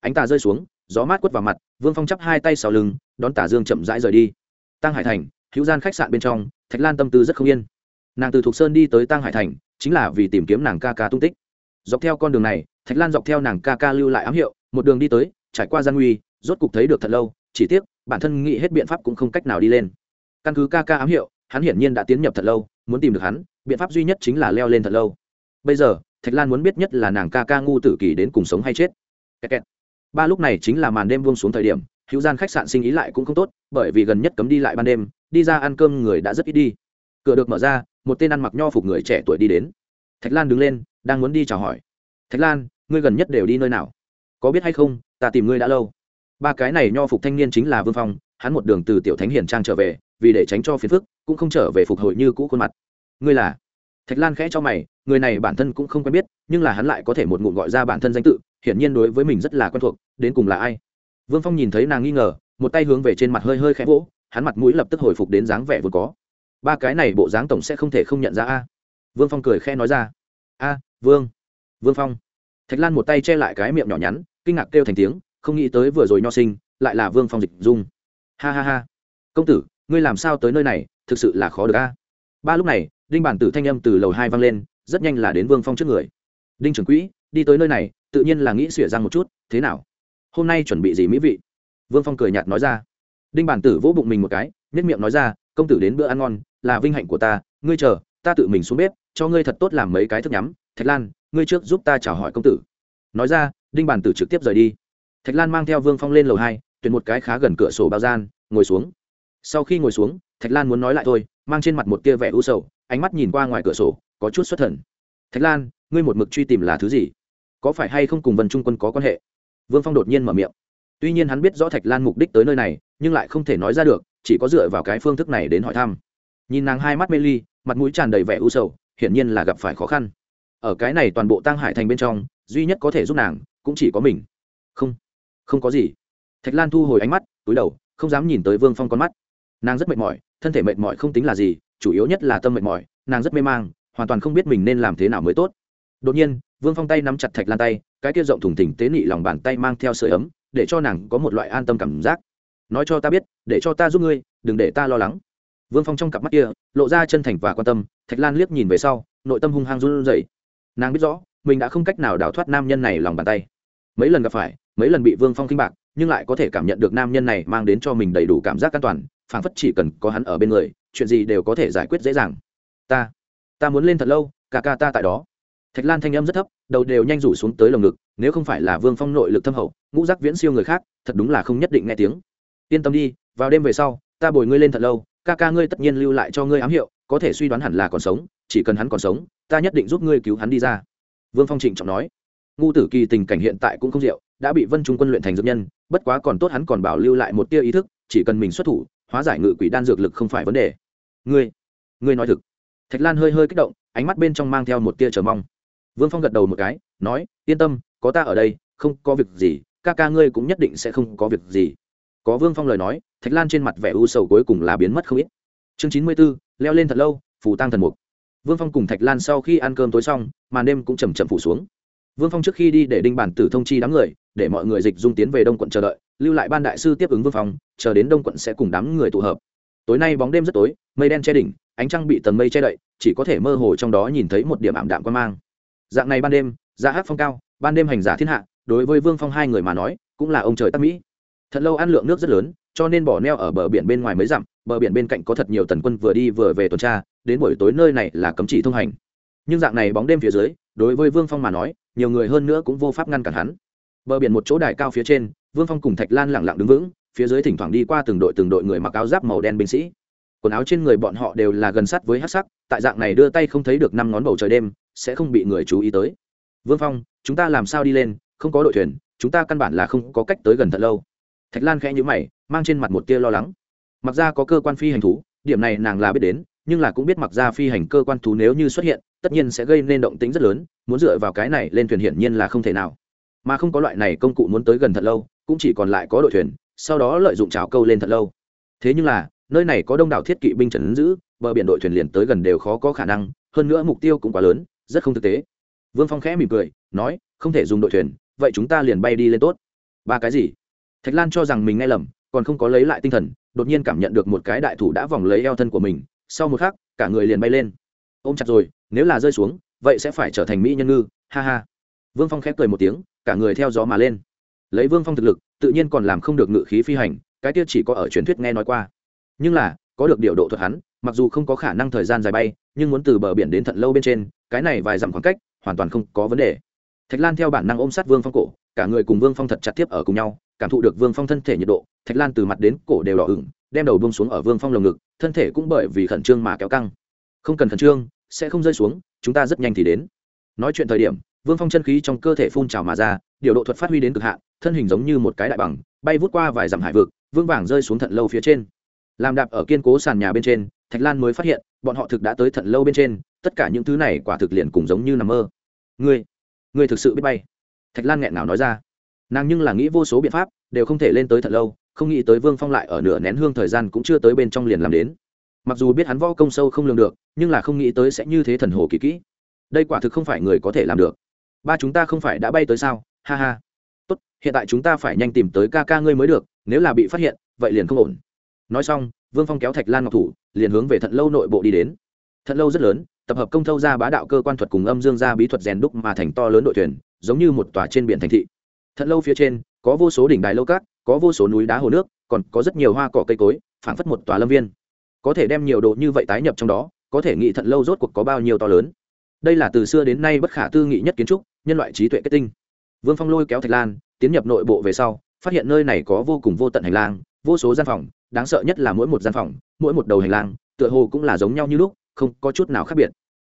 Ánh ta rơi xuống gió mát quất vào mặt, vương phong chắp hai tay sau lưng, đón tả dương chậm rãi rời đi. Tăng hải thành, hữu gian khách sạn bên trong, thạch lan tâm tư rất không yên. Nàng từ thục sơn đi tới tăng hải thành, chính là vì tìm kiếm nàng ca ca tung tích. Dọc theo con đường này, thạch lan dọc theo nàng ca ca lưu lại ám hiệu, một đường đi tới, trải qua gian nguy, rốt cục thấy được thật lâu, chỉ tiếc, bản thân nghĩ hết biện pháp cũng không cách nào đi lên. Căn cứ ca ca ám hiệu, hắn hiển nhiên đã tiến nhập thật lâu, muốn tìm được hắn, biện pháp duy nhất chính là leo lên thật lâu. Bây giờ, thạch lan muốn biết nhất là nàng ca ca ngu tử kỳ đến cùng sống hay chết. Kẹt kẹt ba lúc này chính là màn đêm buông xuống thời điểm, hữu gian khách sạn sinh ý lại cũng không tốt, bởi vì gần nhất cấm đi lại ban đêm, đi ra ăn cơm người đã rất ít đi. Cửa được mở ra, một tên ăn mặc nho phục người trẻ tuổi đi đến. Thạch lan đứng lên, đang muốn đi chào hỏi. Thạch lan, ngươi gần nhất đều đi nơi nào? Có biết hay không, ta tìm ngươi đã lâu. Ba cái này nho phục thanh niên chính là vương phong, hắn một đường từ tiểu thánh Hiền trang trở về, vì để tránh cho phiền phức, cũng không trở về phục hồi như cũ khuôn mặt. Ngươi là? Thạch lan khẽ cho mày, người này bản thân cũng không quen biết nhưng là hắn lại có thể một ngụm gọi ra bản thân danh tự, hiển nhiên đối với mình rất là quen thuộc, đến cùng là ai? Vương phong nhìn thấy nàng nghi ngờ, một tay hướng về trên mặt hơi hơi khẽ vỗ, hắn mặt mũi lập tức hồi phục đến dáng vẻ vốn có. Ba cái này bộ dáng tổng sẽ không thể không nhận ra a. Vương phong cười khẽ nói ra. A, vương. Vương phong. Thạch lan một tay che lại cái miệng nhỏ nhắn, kinh ngạc kêu thành tiếng, không nghĩ tới vừa rồi nho sinh, lại là vương phong dịch dung. Ha ha ha. Công tử, ngươi làm sao tới nơi này, thực sự là khó được a. Ba lúc này, đinh bản tử thanh âm từ lầu hai vang lên, rất nhanh là đến vương phong trước người đinh trưởng quỹ, đi tới nơi này, tự nhiên là nghĩ xỉa răng một chút, thế nào? Hôm nay chuẩn bị gì mỹ vị? Vương phong cười nhạt nói ra. Đinh bản tử vỗ bụng mình một cái nhất miệng nói ra, công tử đến bữa ăn ngon, là vinh hạnh của ta, ngươi chờ, ta tự mình xuống bếp, cho ngươi thật tốt làm mấy cái thức nhắm. Thạch lan, ngươi trước giúp ta chào hỏi công tử. Nói ra, đinh bản tử trực tiếp rời đi. Thạch lan mang theo vương phong lên lầu hai, tuyển một cái khá gần cửa sổ bao gian, ngồi xuống. Sau khi ngồi xuống, thạch lan muốn nói lại thôi, mang trên mặt một tia vẻ u sầu, ánh mắt nhìn qua ngoài cửa sổ, có chút xuất thần. Thạch lan ngươi một mực truy tìm là thứ gì? Có phải hay không cùng vân trung quân có quan hệ? Vương phong đột nhiên mở miệng. Tuy nhiên hắn biết rõ thạch lan mục đích tới nơi này, nhưng lại không thể nói ra được, chỉ có dựa vào cái phương thức này đến hỏi thăm. Nhìn nàng hai mắt mê ly, mặt mũi tràn đầy vẻ u sầu, hiển nhiên là gặp phải khó khăn. Ở cái này toàn bộ tăng hải thành bên trong, duy nhất có thể giúp nàng, cũng chỉ có mình. Không không có gì. Thạch lan thu hồi ánh mắt, túi đầu, không dám nhìn tới vương phong con mắt. Nàng rất mệt mỏi, thân thể mệt mỏi không tính là gì, chủ yếu nhất là tâm mệt mỏi, nàng rất mê mang, hoàn toàn không biết mình nên làm thế nào mới tốt đột nhiên, vương phong tay nắm chặt thạch lan tay, cái kia rộng thùng thỉnh tế nị lòng bàn tay mang theo sợi ấm, để cho nàng có một loại an tâm cảm giác. Nói cho ta biết, để cho ta giúp ngươi, đừng để ta lo lắng. Vương phong trong cặp mắt kia, lộ ra chân thành và quan tâm, thạch lan liếc nhìn về sau, nội tâm hung hăng run rẩy. Nàng biết rõ, mình đã không cách nào đào thoát nam nhân này lòng bàn tay. Mấy lần gặp phải, mấy lần bị vương phong kinh bạc, nhưng lại có thể cảm nhận được nam nhân này mang đến cho mình đầy đủ cảm giác an toàn, phảng phất chỉ cần có hắn ở bên người, chuyện gì đều có thể giải quyết dễ dàng. Ta ta muốn lên thật lâu cả ca ta tại đó thạch lan thanh âm rất thấp, đầu đều nhanh rủ xuống tới lồng ngực, nếu không phải là vương phong nội lực thâm hậu, ngũ giác viễn siêu người khác, thật đúng là không nhất định nghe tiếng. Yên tâm đi, vào đêm về sau, ta bồi ngươi lên thật lâu, ca ca ngươi tất nhiên lưu lại cho ngươi ám hiệu, có thể suy đoán hẳn là còn sống, chỉ cần hắn còn sống, ta nhất định giúp ngươi cứu hắn đi ra. Vương phong trịnh trọng nói. Ngu tử kỳ tình cảnh hiện tại cũng không diệu đã bị vân trung quân luyện thành dược nhân, bất quá còn tốt hắn còn bảo lưu lại một tia ý thức, chỉ cần mình xuất thủ, hóa giải ngự quỷ đan dược lực không phải vấn đề. Ngươi ngươi nói thực. Thạch lan hơi hơi kích động, ánh mắt bên trong mang theo một tia chờ mong vương phong gật đầu một cái, nói, yên tâm, có ta ở đây, không có việc gì, ca ca ngươi cũng nhất định sẽ không có việc gì. Có vương phong lời nói, thạch lan trên mặt vẻ u sầu cuối cùng là biến mất không ít. Chương chín mươi b ố leo lên thật lâu phủ tăng thần mục. Vương phong cùng thạch lan sau khi ăn cơm tối xong, màn đêm cũng chầm chậm phủ xuống. Vương phong trước khi đi để đinh bản tử thông chi đám người, để mọi người dịch dung tiến về đông quận chờ đợi, lưu lại ban đại sư tiếp ứng vương phong, chờ đến đông quận sẽ cùng đám người tụ hợp. Tối nay bóng đêm rất tối, mây đen che đỉnh, ánh trăng bị tầng mây che đậy, chỉ có thể mơ hồ trong đó nhìn thấy một điểm ảm đạm quan mang dạng này ban đêm, giá hát phong cao, ban đêm hành giả thiên hạ, đối với vương phong hai người mà nói, cũng là ông trời tắc mỹ. Thật lâu ăn lượng nước rất lớn, cho nên bỏ neo ở bờ biển bên ngoài mới dặm, bờ biển bên cạnh có thật nhiều tần quân vừa đi vừa về tuần tra, đến buổi tối nơi này là cấm chỉ thông hành. Nhưng dạng này bóng đêm phía dưới, đối với vương phong mà nói, nhiều người hơn nữa cũng vô pháp ngăn cản hắn. Bờ biển một chỗ đài cao phía trên, vương phong cùng thạch lan lẳng lặng đứng vững, phía dưới thỉnh thoảng đi qua từng đội từng đội người mặc áo giáp màu đen binh sĩ. Quần áo trên người bọn họ đều là gần sát với hát sắc, tại dạng này đưa tay không thấy được năm ngón bầu trời đêm sẽ không bị người chú ý tới. Vương phong, chúng ta làm sao đi lên? Không có đội thuyền, chúng ta căn bản là không có cách tới gần thật lâu. Thạch lan khẽ nhữ mày, mang trên mặt một tia lo lắng. Mặc ra có cơ quan phi hành thú, điểm này nàng là biết đến, nhưng là cũng biết mặc ra phi hành cơ quan thú nếu như xuất hiện, tất nhiên sẽ gây nên động tính rất lớn, muốn dựa vào cái này lên thuyền hiển nhiên là không thể nào. Mà không có loại này công cụ muốn tới gần thật lâu, cũng chỉ còn lại có đội thuyền, sau đó lợi dụng trào câu lên thật lâu. Thế nhưng là, nơi này có đông đảo thiết kỵ binh trần giữ, bờ biển đội thuyền liền tới gần đều khó có khả năng, hơn nữa mục tiêu cũng quá lớn rất không thực tế. Vương phong khẽ mỉm cười, nói, không thể dùng đội thuyền, vậy chúng ta liền bay đi lên tốt. Ba cái gì? Thạch lan cho rằng mình nghe lầm, còn không có lấy lại tinh thần, đột nhiên cảm nhận được một cái đại thủ đã vòng lấy eo thân của mình, sau một khắc, cả người liền bay lên. Ôm chặt rồi, nếu là rơi xuống, vậy sẽ phải trở thành mỹ nhân ngư, ha ha. Vương phong khép cười một tiếng, cả người theo gió mà lên. Lấy vương phong thực lực, tự nhiên còn làm không được ngự khí phi hành, cái tiết chỉ có ở truyền thuyết nghe nói qua. Nhưng là, có được điều độ thuật hắn mặc dù không có khả năng thời gian dài bay, nhưng muốn từ bờ biển đến thận lâu bên trên, cái này vài dặm khoảng cách, hoàn toàn không có vấn đề. Thạch lan theo bản năng ôm sát vương phong cổ, cả người cùng vương phong thật chặt tiếp ở cùng nhau, cảm thụ được vương phong thân thể nhiệt độ, thạch lan từ mặt đến cổ đều đỏ ửng, đem đầu bông xuống ở vương phong lồng ngực, thân thể cũng bởi vì khẩn trương mà kéo căng. Không cần khẩn trương, sẽ không rơi xuống, chúng ta rất nhanh thì đến. Nói chuyện thời điểm, vương phong chân khí trong cơ thể phun trào mà ra, điều độ thuật phát huy đến cực hạn, thân hình giống như một cái đại bằng, bay vút qua vài dặm hải vực vương vàng rơi xuống thận lâu phía trên làm đạp ở kiên cố sàn nhà bên trên, thạch lan mới phát hiện, bọn họ thực đã tới thận lâu bên trên, tất cả những thứ này quả thực liền cùng giống như nằm mơ. Ngươi ngươi thực sự biết bay? Thạch lan nghẹn nào nói ra. Nàng nhưng là nghĩ vô số biện pháp, đều không thể lên tới thật lâu, không nghĩ tới vương phong lại ở nửa nén hương thời gian cũng chưa tới bên trong liền làm đến. Mặc dù biết hắn võ công sâu không lường được, nhưng là không nghĩ tới sẽ như thế thần hồ kỳ kỹ. Đây quả thực không phải người có thể làm được. Ba chúng ta không phải đã bay tới sao? Ha ha. Tốt, hiện tại chúng ta phải nhanh tìm tới ca ca ngươi mới được, nếu là bị phát hiện, vậy liền không ổn nói xong, vương phong kéo thạch lan ngọc thủ, liền hướng về thận lâu nội bộ đi đến. Thận lâu rất lớn, tập hợp công thâu ra bá đạo cơ quan thuật cùng âm dương gia bí thuật rèn đúc mà thành to lớn đội thuyền, giống như một tòa trên biển thành thị. Thận lâu phía trên, có vô số đỉnh đài lâu cát, có vô số núi đá hồ nước, còn có rất nhiều hoa cỏ cây cối, phảng phất một tòa lâm viên. Có thể đem nhiều đồ như vậy tái nhập trong đó, có thể nghĩ thận lâu rốt cuộc có bao nhiêu to lớn. Đây là từ xưa đến nay bất khả tư nghị nhất kiến trúc, nhân loại trí tuệ kết tinh. Vương phong lôi kéo thạch lan, tiến nhập nội bộ về sau, phát hiện nơi này có vô cùng vô tận hành lang vô số gian phòng, đáng sợ nhất là mỗi một gian phòng, mỗi một đầu hành lang, tựa hồ cũng là giống nhau như lúc, không có chút nào khác biệt.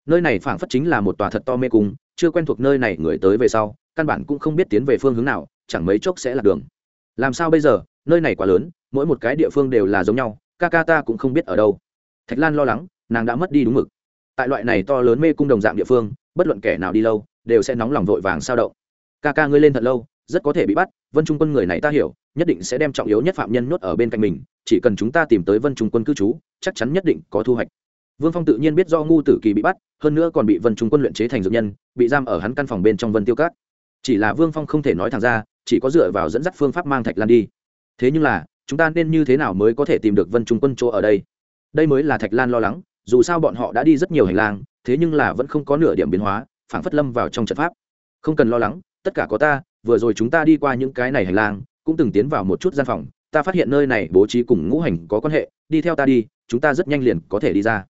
Nơi này phảng phất chính là một tòa thật to mê cung, chưa quen thuộc nơi này người tới về sau, căn bản cũng không biết tiến về phương hướng nào, chẳng mấy chốc sẽ là đường. Làm sao bây giờ? Nơi này quá lớn, mỗi một cái địa phương đều là giống nhau, ca ca ta cũng không biết ở đâu. Thạch lan lo lắng, nàng đã mất đi đúng mực. Tại loại này to lớn mê cung đồng dạng địa phương, bất luận kẻ nào đi lâu, đều sẽ nóng lòng vội vàng sao động. Ca ca ngươi lên thật lâu rất có thể bị bắt, vân trung quân người này ta hiểu, nhất định sẽ đem trọng yếu nhất phạm nhân nhốt ở bên cạnh mình, chỉ cần chúng ta tìm tới vân trung quân cư trú, chắc chắn nhất định có thu hoạch. Vương phong tự nhiên biết do ngu tử kỳ bị bắt, hơn nữa còn bị vân trung quân luyện chế thành dược nhân, bị giam ở hắn căn phòng bên trong vân tiêu cát chỉ là vương phong không thể nói thẳng ra, chỉ có dựa vào dẫn dắt phương pháp mang thạch lan đi. Thế nhưng là, chúng ta nên như thế nào mới có thể tìm được vân trung quân chỗ ở đây? Đây mới là thạch lan lo lắng, dù sao bọn họ đã đi rất nhiều hành lang, thế nhưng là vẫn không có nửa điểm biến hóa, phảng phất lâm vào trong trận pháp. Không cần lo lắng, tất cả có ta vừa rồi chúng ta đi qua những cái này hành lang, cũng từng tiến vào một chút gian phòng, ta phát hiện nơi này bố trí cùng ngũ hành có quan hệ, đi theo ta đi, chúng ta rất nhanh liền có thể đi ra.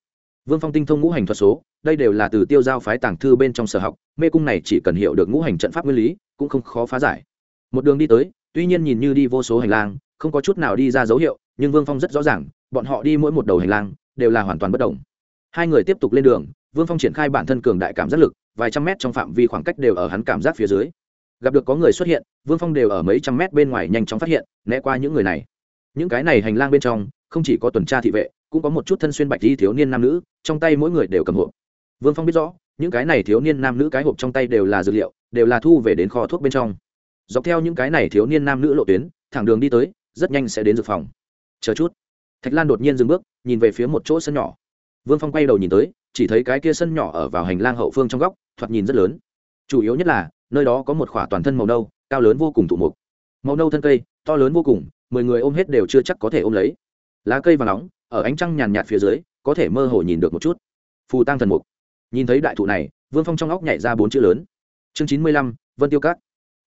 Vương phong tinh thông ngũ hành thuật số, đây đều là từ tiêu giao phái tàng thư bên trong sở học, mê cung này chỉ cần hiểu được ngũ hành trận pháp nguyên lý, cũng không khó phá giải. Một đường đi tới, tuy nhiên nhìn như đi vô số hành lang, không có chút nào đi ra dấu hiệu, nhưng vương phong rất rõ ràng, bọn họ đi mỗi một đầu hành lang, đều là hoàn toàn bất đồng hai người tiếp tục lên đường, vương phong triển khai bản thân cường đại cảm giác lực, vài trăm mét trong phạm vi khoảng cách đều ở hắn cảm giác phía dưới gặp được có người xuất hiện, vương phong đều ở mấy trăm mét bên ngoài nhanh chóng phát hiện, né qua những người này. Những cái này hành lang bên trong, không chỉ có tuần tra thị vệ, cũng có một chút thân xuyên bạch di thiếu niên nam nữ, trong tay mỗi người đều cầm hộp. Vương phong biết rõ, những cái này thiếu niên nam nữ cái hộp trong tay đều là dược liệu, đều là thu về đến kho thuốc bên trong. Dọc theo những cái này thiếu niên nam nữ lộ tuyến, thẳng đường đi tới, rất nhanh sẽ đến dược phòng. Chờ chút. Thạch lan đột nhiên dừng bước, nhìn về phía một chỗ sân nhỏ. Vương phong quay đầu nhìn tới, chỉ thấy cái kia sân nhỏ ở vào hành lang hậu phương trong góc, thoạt nhìn rất lớn. Chủ yếu nhất là nơi đó có một khỏa toàn thân màu nâu, cao lớn vô cùng thụ mục. Màu nâu thân cây, to lớn vô cùng, mười người ôm hết đều chưa chắc có thể ôm lấy. Lá cây và nóng, ở ánh trăng nhàn nhạt phía dưới, có thể mơ hồ nhìn được một chút. Phù tăng thần mục. Nhìn thấy đại thụ này, vương phong trong óc nhảy ra bốn chữ lớn. Chương chín mươi lăm, vân tiêu cát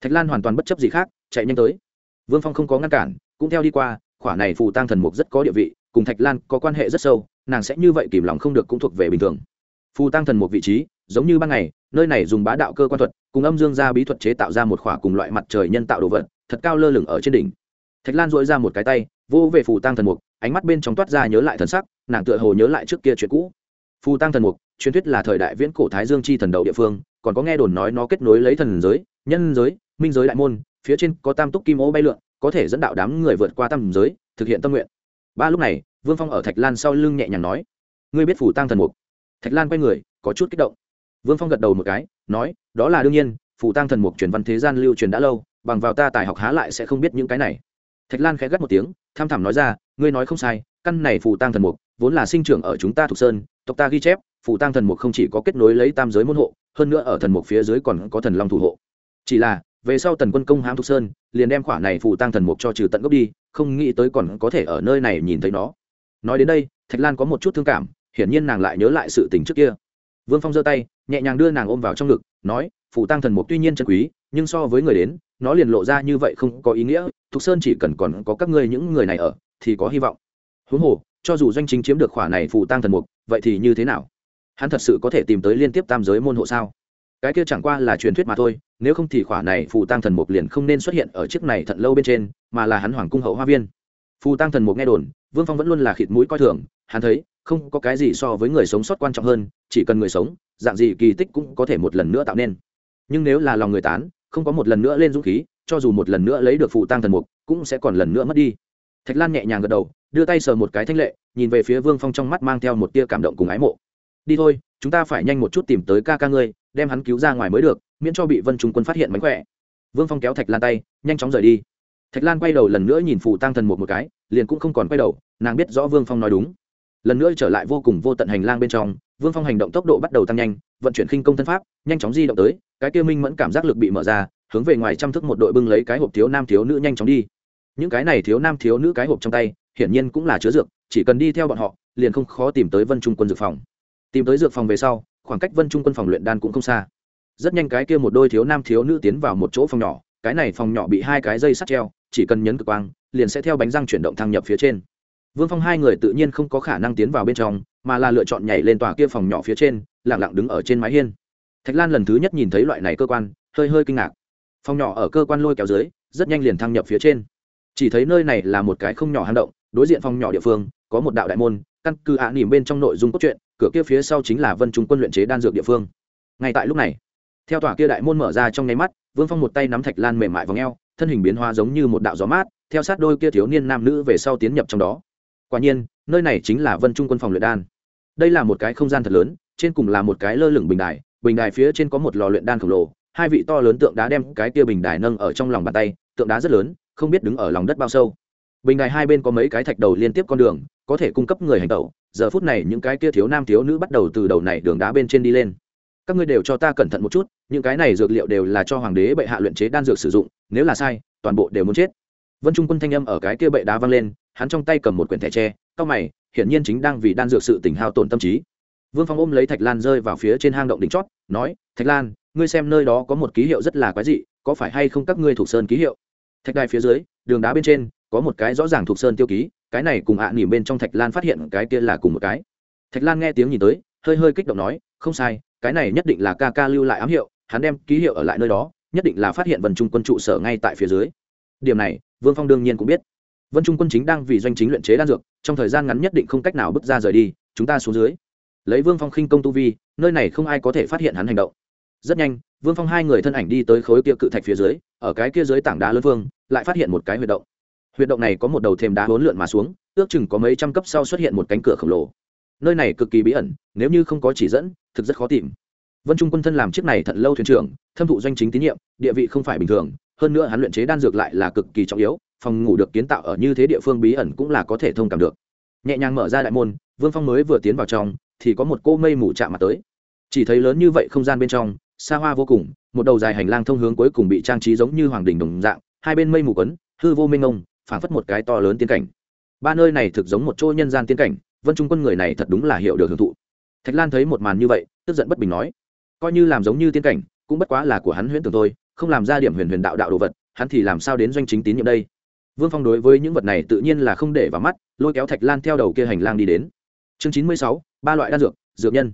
thạch lan hoàn toàn bất chấp gì khác, chạy nhanh tới. Vương phong không có ngăn cản, cũng theo đi qua, khỏa này phù tăng thần mục rất có địa vị, cùng thạch lan có quan hệ rất sâu, nàng sẽ như vậy kìm lòng không được cũng thuộc về bình thường. Phù tăng thần mục vị trí giống như ban ngày, nơi này dùng bá đạo cơ quan thuật, cùng âm dương gia bí thuật chế tạo ra một khỏa cùng loại mặt trời nhân tạo đồ vật, thật cao lơ lửng ở trên đỉnh. Thạch lan dội ra một cái tay, vô về phù tăng thần mục, ánh mắt bên trong toát ra nhớ lại thần sắc, nàng tựa hồ nhớ lại trước kia chuyện cũ. Phù tăng thần mục, truyền thuyết là thời đại viễn cổ thái dương chi thần đầu địa phương, còn có nghe đồn nói nó kết nối lấy thần giới, nhân giới, minh giới đại môn, phía trên có tam túc kim ô bay lượn, có thể dẫn đạo đám người vượt qua tam giới, thực hiện tâm nguyện. Ba lúc này, vương phong ở thạch lan sau lưng nhẹ nhàng nói, ngươi biết phù tăng thần mục? Thạch lan quay người, có chút kích động vương phong gật đầu một cái, nói, đó là đương nhiên Phụ tăng thần mục truyền văn thế gian lưu truyền đã lâu, bằng vào ta tài học há lại sẽ không biết những cái này. Thạch lan khẽ gắt một tiếng, tham thẳm nói ra, ngươi nói không sai, căn này Phụ tăng thần mục vốn là sinh trưởng ở chúng ta thuộc sơn, tộc ta ghi chép Phụ tăng thần mục không chỉ có kết nối lấy tam giới môn hộ, hơn nữa ở thần mục phía dưới còn có thần long thủ hộ. Chỉ là, về sau tần quân công hãm thục sơn, liền đem khỏa này Phụ tăng thần mục cho trừ tận gốc đi, không nghĩ tới còn có thể ở nơi này nhìn thấy nó. Nói đến đây, thạch lan có một chút thương cảm, hiển nhiên nàng lại nhớ lại sự tình trước kia. Vương phong giơ tay nhẹ nhàng đưa nàng ôm vào trong ngực, nói, phù tăng thần mục tuy nhiên chân quý, nhưng so với người đến, nó liền lộ ra như vậy không có ý nghĩa, thục sơn chỉ cần còn có các ngươi những người này ở, thì có hy vọng. Huống hồ, cho dù doanh chính chiếm được khỏa này phù tăng thần mục, vậy thì như thế nào? Hắn thật sự có thể tìm tới liên tiếp tam giới môn hộ sao? Cái kia chẳng qua là truyền thuyết mà thôi, nếu không thì khỏa này phù tăng thần mục liền không nên xuất hiện ở chiếc này thận lâu bên trên, mà là hắn hoàng cung hậu hoa viên. Phù tăng thần mục nghe đồn, vương phong vẫn luôn là khịt mũi coi thường, hắn thấy không có cái gì so với người sống sót quan trọng hơn, chỉ cần người sống, dạng gì kỳ tích cũng có thể một lần nữa tạo nên. Nhưng nếu là lòng người tán, không có một lần nữa lên dũng khí, cho dù một lần nữa lấy được phụ tăng thần mục, cũng sẽ còn lần nữa mất đi. Thạch lan nhẹ nhàng gật đầu, đưa tay sờ một cái thanh lệ, nhìn về phía vương phong trong mắt mang theo một tia cảm động cùng ái mộ. Đi thôi, chúng ta phải nhanh một chút tìm tới ca ca ngươi, đem hắn cứu ra ngoài mới được, miễn cho bị vân trung quân phát hiện mánh khỏe. Vương phong kéo thạch lan tay, nhanh chóng rời đi. Thạch lan quay đầu lần nữa nhìn phù tăng thần một một cái, liền cũng không còn quay đầu, nàng biết rõ vương phong nói đúng lần nữa trở lại vô cùng vô tận hành lang bên trong, vương phong hành động tốc độ bắt đầu tăng nhanh, vận chuyển khinh công thân pháp, nhanh chóng di động tới, cái kia minh mẫn cảm giác lực bị mở ra, hướng về ngoài chăm thức một đội bưng lấy cái hộp thiếu nam thiếu nữ nhanh chóng đi. Những cái này thiếu nam thiếu nữ cái hộp trong tay, hiển nhiên cũng là chứa dược, chỉ cần đi theo bọn họ, liền không khó tìm tới vân trung quân dược phòng. Tìm tới dược phòng về sau, khoảng cách vân trung quân phòng luyện đan cũng không xa. Rất nhanh cái kia một đôi thiếu nam thiếu nữ tiến vào một chỗ phòng nhỏ, cái này phòng nhỏ bị hai cái dây sắt treo, chỉ cần nhấn cực quang, liền sẽ theo bánh răng chuyển động thăng nhập phía trên vương phong hai người tự nhiên không có khả năng tiến vào bên trong mà là lựa chọn nhảy lên tòa kia phòng nhỏ phía trên lẳng lặng đứng ở trên mái hiên. Thạch lan lần thứ nhất nhìn thấy loại này cơ quan hơi hơi kinh ngạc. Phòng nhỏ ở cơ quan lôi kéo dưới rất nhanh liền thăng nhập phía trên. Chỉ thấy nơi này là một cái không nhỏ hang động đối diện phòng nhỏ địa phương có một đạo đại môn căn cứ ạ nỉm bên trong nội dung cốt truyện cửa kia phía sau chính là vân trung quân luyện chế đan dược địa phương. Ngay tại lúc này theo tòa kia đại môn mở ra trong nháy mắt vương phong một tay nắm thạch lan mềm mại vòng eo, thân hình biến hóa giống như một đạo gió mát theo sát đôi kia thiếu niên nam nữ về sau tiến nhập trong đó quả nhiên, nơi này chính là vân trung quân phòng luyện đan. Đây là một cái không gian thật lớn, trên cùng là một cái lơ lửng bình đài bình đài phía trên có một lò luyện đan khổng lồ, hai vị to lớn tượng đá đem cái kia bình đài nâng ở trong lòng bàn tay, tượng đá rất lớn, không biết đứng ở lòng đất bao sâu. Bình đài hai bên có mấy cái thạch đầu liên tiếp con đường, có thể cung cấp người hành tẩu. Giờ phút này những cái kia thiếu nam thiếu nữ bắt đầu từ đầu này đường đá bên trên đi lên. Các ngươi đều cho ta cẩn thận một chút, những cái này dược liệu đều là cho hoàng đế bệ hạ luyện chế đan dược sử dụng, nếu là sai, toàn bộ đều muốn chết. Vân trung quân thanh âm ở cái kia bệ đá vang lên hắn trong tay cầm một quyển thẻ tre, cao mày, hiển nhiên chính đang vì đan dược sự tỉnh hao tổn tâm trí. Vương phong ôm lấy thạch lan rơi vào phía trên hang động đỉnh chót, nói, thạch lan, ngươi xem nơi đó có một ký hiệu rất là quái dị, có phải hay không các ngươi thuộc sơn ký hiệu? Thạch đài phía dưới, đường đá bên trên, có một cái rõ ràng thuộc sơn tiêu ký, cái này cùng ạ à nỉm bên trong thạch lan phát hiện cái kia là cùng một cái. Thạch lan nghe tiếng nhìn tới, hơi hơi kích động nói, không sai, cái này nhất định là ca ca lưu lại ám hiệu, hắn đem ký hiệu ở lại nơi đó, nhất định là phát hiện vân trung quân trụ sở ngay tại phía dưới. Điểm này, vương phong đương nhiên cũng biết vân trung quân chính đang vì doanh chính luyện chế đan dược, trong thời gian ngắn nhất định không cách nào bước ra rời đi, chúng ta xuống dưới. Lấy vương phong khinh công tu vi, nơi này không ai có thể phát hiện hắn hành động. Rất nhanh, vương phong hai người thân ảnh đi tới khối kia cự thạch phía dưới, ở cái kia dưới tảng đá lớn vương, lại phát hiện một cái huyệt động. Huyệt động này có một đầu thềm đá hỗn lượn mà xuống, ước chừng có mấy trăm cấp sau xuất hiện một cánh cửa khổng lồ. Nơi này cực kỳ bí ẩn, nếu như không có chỉ dẫn, thực rất khó tìm. Vân trung quân thân làm chiếc này thận lâu thuyền trưởng, thâm thụ doanh chính tín nhiệm, địa vị không phải bình thường, hơn nữa hắn luyện chế đan dược lại là cực kỳ trọng yếu phòng ngủ được kiến tạo ở như thế địa phương bí ẩn cũng là có thể thông cảm được. Nhẹ nhàng mở ra đại môn, vương phong mới vừa tiến vào trong, thì có một cô mây mù chạm mặt tới. Chỉ thấy lớn như vậy không gian bên trong, xa hoa vô cùng, một đầu dài hành lang thông hướng cuối cùng bị trang trí giống như hoàng đình đồng dạng, hai bên mây mù quấn, hư vô minh ông phảng phất một cái to lớn tiên cảnh. Ba nơi này thực giống một chỗ nhân gian tiên cảnh, vân trung quân người này thật đúng là hiểu được hưởng thụ. Thạch lan thấy một màn như vậy, tức giận bất bình nói, coi như làm giống như tiên cảnh, cũng bất quá là của hắn huyễn tưởng thôi, không làm ra điểm huyền huyền đạo đạo đồ vật, hắn thì làm sao đến doanh chính tín nhiệm đây? Vương phong đối với những vật này tự nhiên là không để vào mắt, lôi kéo thạch lan theo đầu kia hành lang đi đến. Chương chín mươi sáu, ba loại đan dược dược nhân.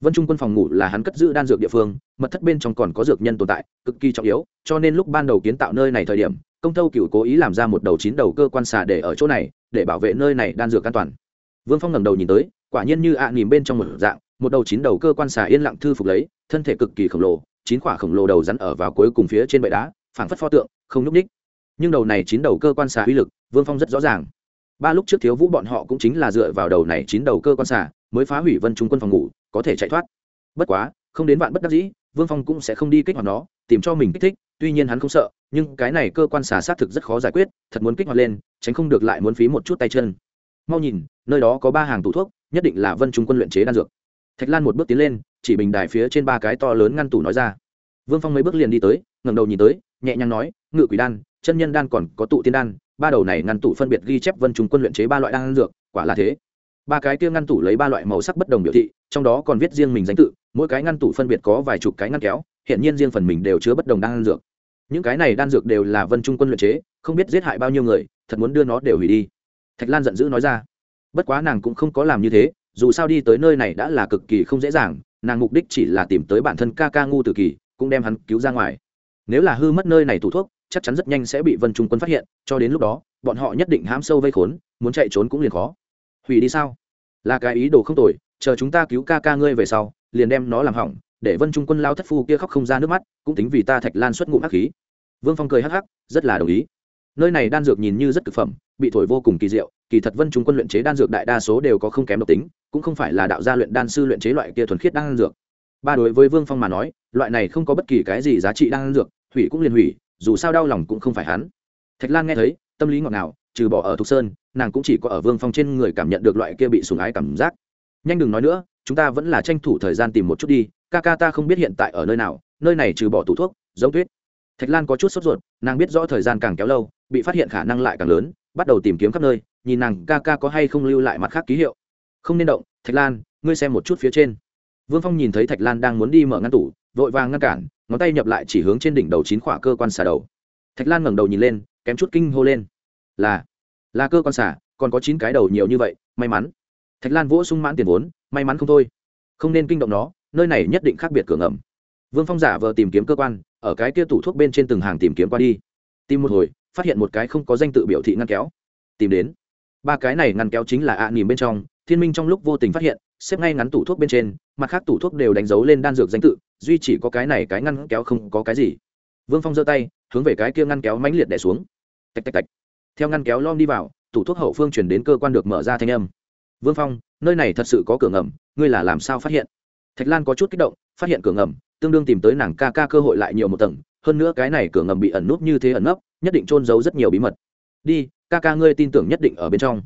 Vân trung quân phòng ngủ là hắn cất giữ đan dược địa phương, mật thất bên trong còn có dược nhân tồn tại, cực kỳ trọng yếu, cho nên lúc ban đầu kiến tạo nơi này thời điểm, công tâu cựu cố ý làm ra một đầu chín đầu cơ quan xà để ở chỗ này, để bảo vệ nơi này đan dược an toàn. Vương phong ngẩng đầu nhìn tới, quả nhiên như ạ à nhìn bên trong một dạng, một đầu chín đầu cơ quan xà yên lặng thư phục lấy, thân thể cực kỳ khổng lồ, chín quả khổng lồ đầu rắn ở vào cuối cùng phía trên bệ đá, phảng phất pho tượng, không nhúc ních nhưng đầu này chín đầu cơ quan xà uy lực, vương phong rất rõ ràng. Ba lúc trước thiếu vũ bọn họ cũng chính là dựa vào đầu này chín đầu cơ quan xà mới phá hủy vân trung quân phòng ngủ, có thể chạy thoát. Bất quá, không đến vạn bất đắc dĩ, vương phong cũng sẽ không đi kích hoạt nó, tìm cho mình kích thích, tuy nhiên hắn không sợ, nhưng cái này cơ quan xà sát thực rất khó giải quyết, thật muốn kích hoạt lên, tránh không được lại muốn phí một chút tay chân. Mau nhìn, nơi đó có ba hàng tủ thuốc, nhất định là vân trung quân luyện chế đan dược. Thạch lan một bước tiến lên, chỉ bình đài phía trên ba cái to lớn ngăn tủ nói ra. Vương phong mấy bước liền đi tới, ngẩng đầu nhìn tới, nhẹ nhàng nói, ngự quỷ đan chân nhân đan còn có tụ tiên đan, ba đầu này ngăn tủ phân biệt ghi chép vân trung quân luyện chế ba loại đan dược, quả là thế. Ba cái kia ngăn tủ lấy ba loại màu sắc bất đồng biểu thị, trong đó còn viết riêng mình danh tự, mỗi cái ngăn tủ phân biệt có vài chục cái ngăn kéo, hiện nhiên riêng phần mình đều chứa bất đồng đan dược. Những cái này đan dược đều là vân trung quân luyện chế, không biết giết hại bao nhiêu người, thật muốn đưa nó đều hủy đi. Thạch lan giận dữ nói ra. Bất quá nàng cũng không có làm như thế, dù sao đi tới nơi này đã là cực kỳ không dễ dàng, nàng mục đích chỉ là tìm tới bản thân ca ca ngu từ kỳ, cũng đem hắn cứu ra ngoài. Nếu là hư mất nơi này tủ thuốc chắc chắn rất nhanh sẽ bị vân trung quân phát hiện, cho đến lúc đó, bọn họ nhất định hãm sâu vây khốn, muốn chạy trốn cũng liền khó. Hủy đi sao? Là cái ý đồ không tồi, chờ chúng ta cứu ca ca ngươi về sau, liền đem nó làm hỏng, để vân trung quân lao thất phu kia khóc không ra nước mắt, cũng tính vì ta thạch lan xuất ngụm hắc khí. Vương phong cười hắc hắc, rất là đồng ý. Nơi này đan dược nhìn như rất thực phẩm, bị thổi vô cùng kỳ diệu, kỳ thật vân trung quân luyện chế đan dược đại đa số đều có không kém độc tính, cũng không phải là đạo gia luyện đan sư luyện chế loại kia thuần khiết đan dược. Ba đối với vương phong mà nói, loại này không có bất kỳ cái gì giá trị đan dược, hủy cũng liền hủy dù sao đau lòng cũng không phải hắn. Thạch lan nghe thấy, tâm lý ngọt ngào, trừ bỏ ở thục sơn, nàng cũng chỉ có ở vương phong trên người cảm nhận được loại kia bị sùng ái cảm giác. Nhanh đừng nói nữa, chúng ta vẫn là tranh thủ thời gian tìm một chút đi, ca ca ta không biết hiện tại ở nơi nào, nơi này trừ bỏ tủ thuốc, giống tuyết. Thạch lan có chút sốt ruột, nàng biết rõ thời gian càng kéo lâu, bị phát hiện khả năng lại càng lớn, bắt đầu tìm kiếm khắp nơi, nhìn nàng ca ca có hay không lưu lại mặt khác ký hiệu. Không nên động, thạch lan, ngươi xem một chút phía trên. Vương phong nhìn thấy thạch lan đang muốn đi mở ngăn tủ, vội vàng ngăn cản ngón tay nhập lại chỉ hướng trên đỉnh đầu chín khỏa cơ quan xà đầu. Thạch lan ngẩng đầu nhìn lên, kém chút kinh hô lên. Là là cơ quan xà, còn có chín cái đầu nhiều như vậy, may mắn. Thạch lan vỗ sung mãn tiền vốn, may mắn không thôi. Không nên kinh động nó, nơi này nhất định khác biệt cửa ngầm. Vương phong giả vờ tìm kiếm cơ quan, ở cái kia tủ thuốc bên trên từng hàng tìm kiếm qua đi. Tìm một hồi, phát hiện một cái không có danh tự biểu thị ngăn kéo. Tìm đến. Ba cái này ngăn kéo chính là ạ à nỉm bên trong, thiên minh trong lúc vô tình phát hiện xếp ngay ngắn tủ thuốc bên trên, mặt khác tủ thuốc đều đánh dấu lên đan dược danh tự, duy chỉ có cái này cái ngăn kéo không có cái gì. Vương phong giơ tay, hướng về cái kia ngăn kéo mãnh liệt đẻ xuống. Tạch tạch tạch. Theo ngăn kéo lom đi vào, tủ thuốc hậu phương chuyển đến cơ quan được mở ra thanh âm. Vương phong, nơi này thật sự có cửa ngầm, ngươi là làm sao phát hiện? Thạch lan có chút kích động, phát hiện cửa ngầm, tương đương tìm tới nàng ca ca cơ hội lại nhiều một tầng, hơn nữa cái này cửa ngầm bị ẩn nút như thế ẩn nấp, nhất định trôn giấu rất nhiều bí mật. Đi, ca ca ngươi tin tưởng nhất định ở bên trong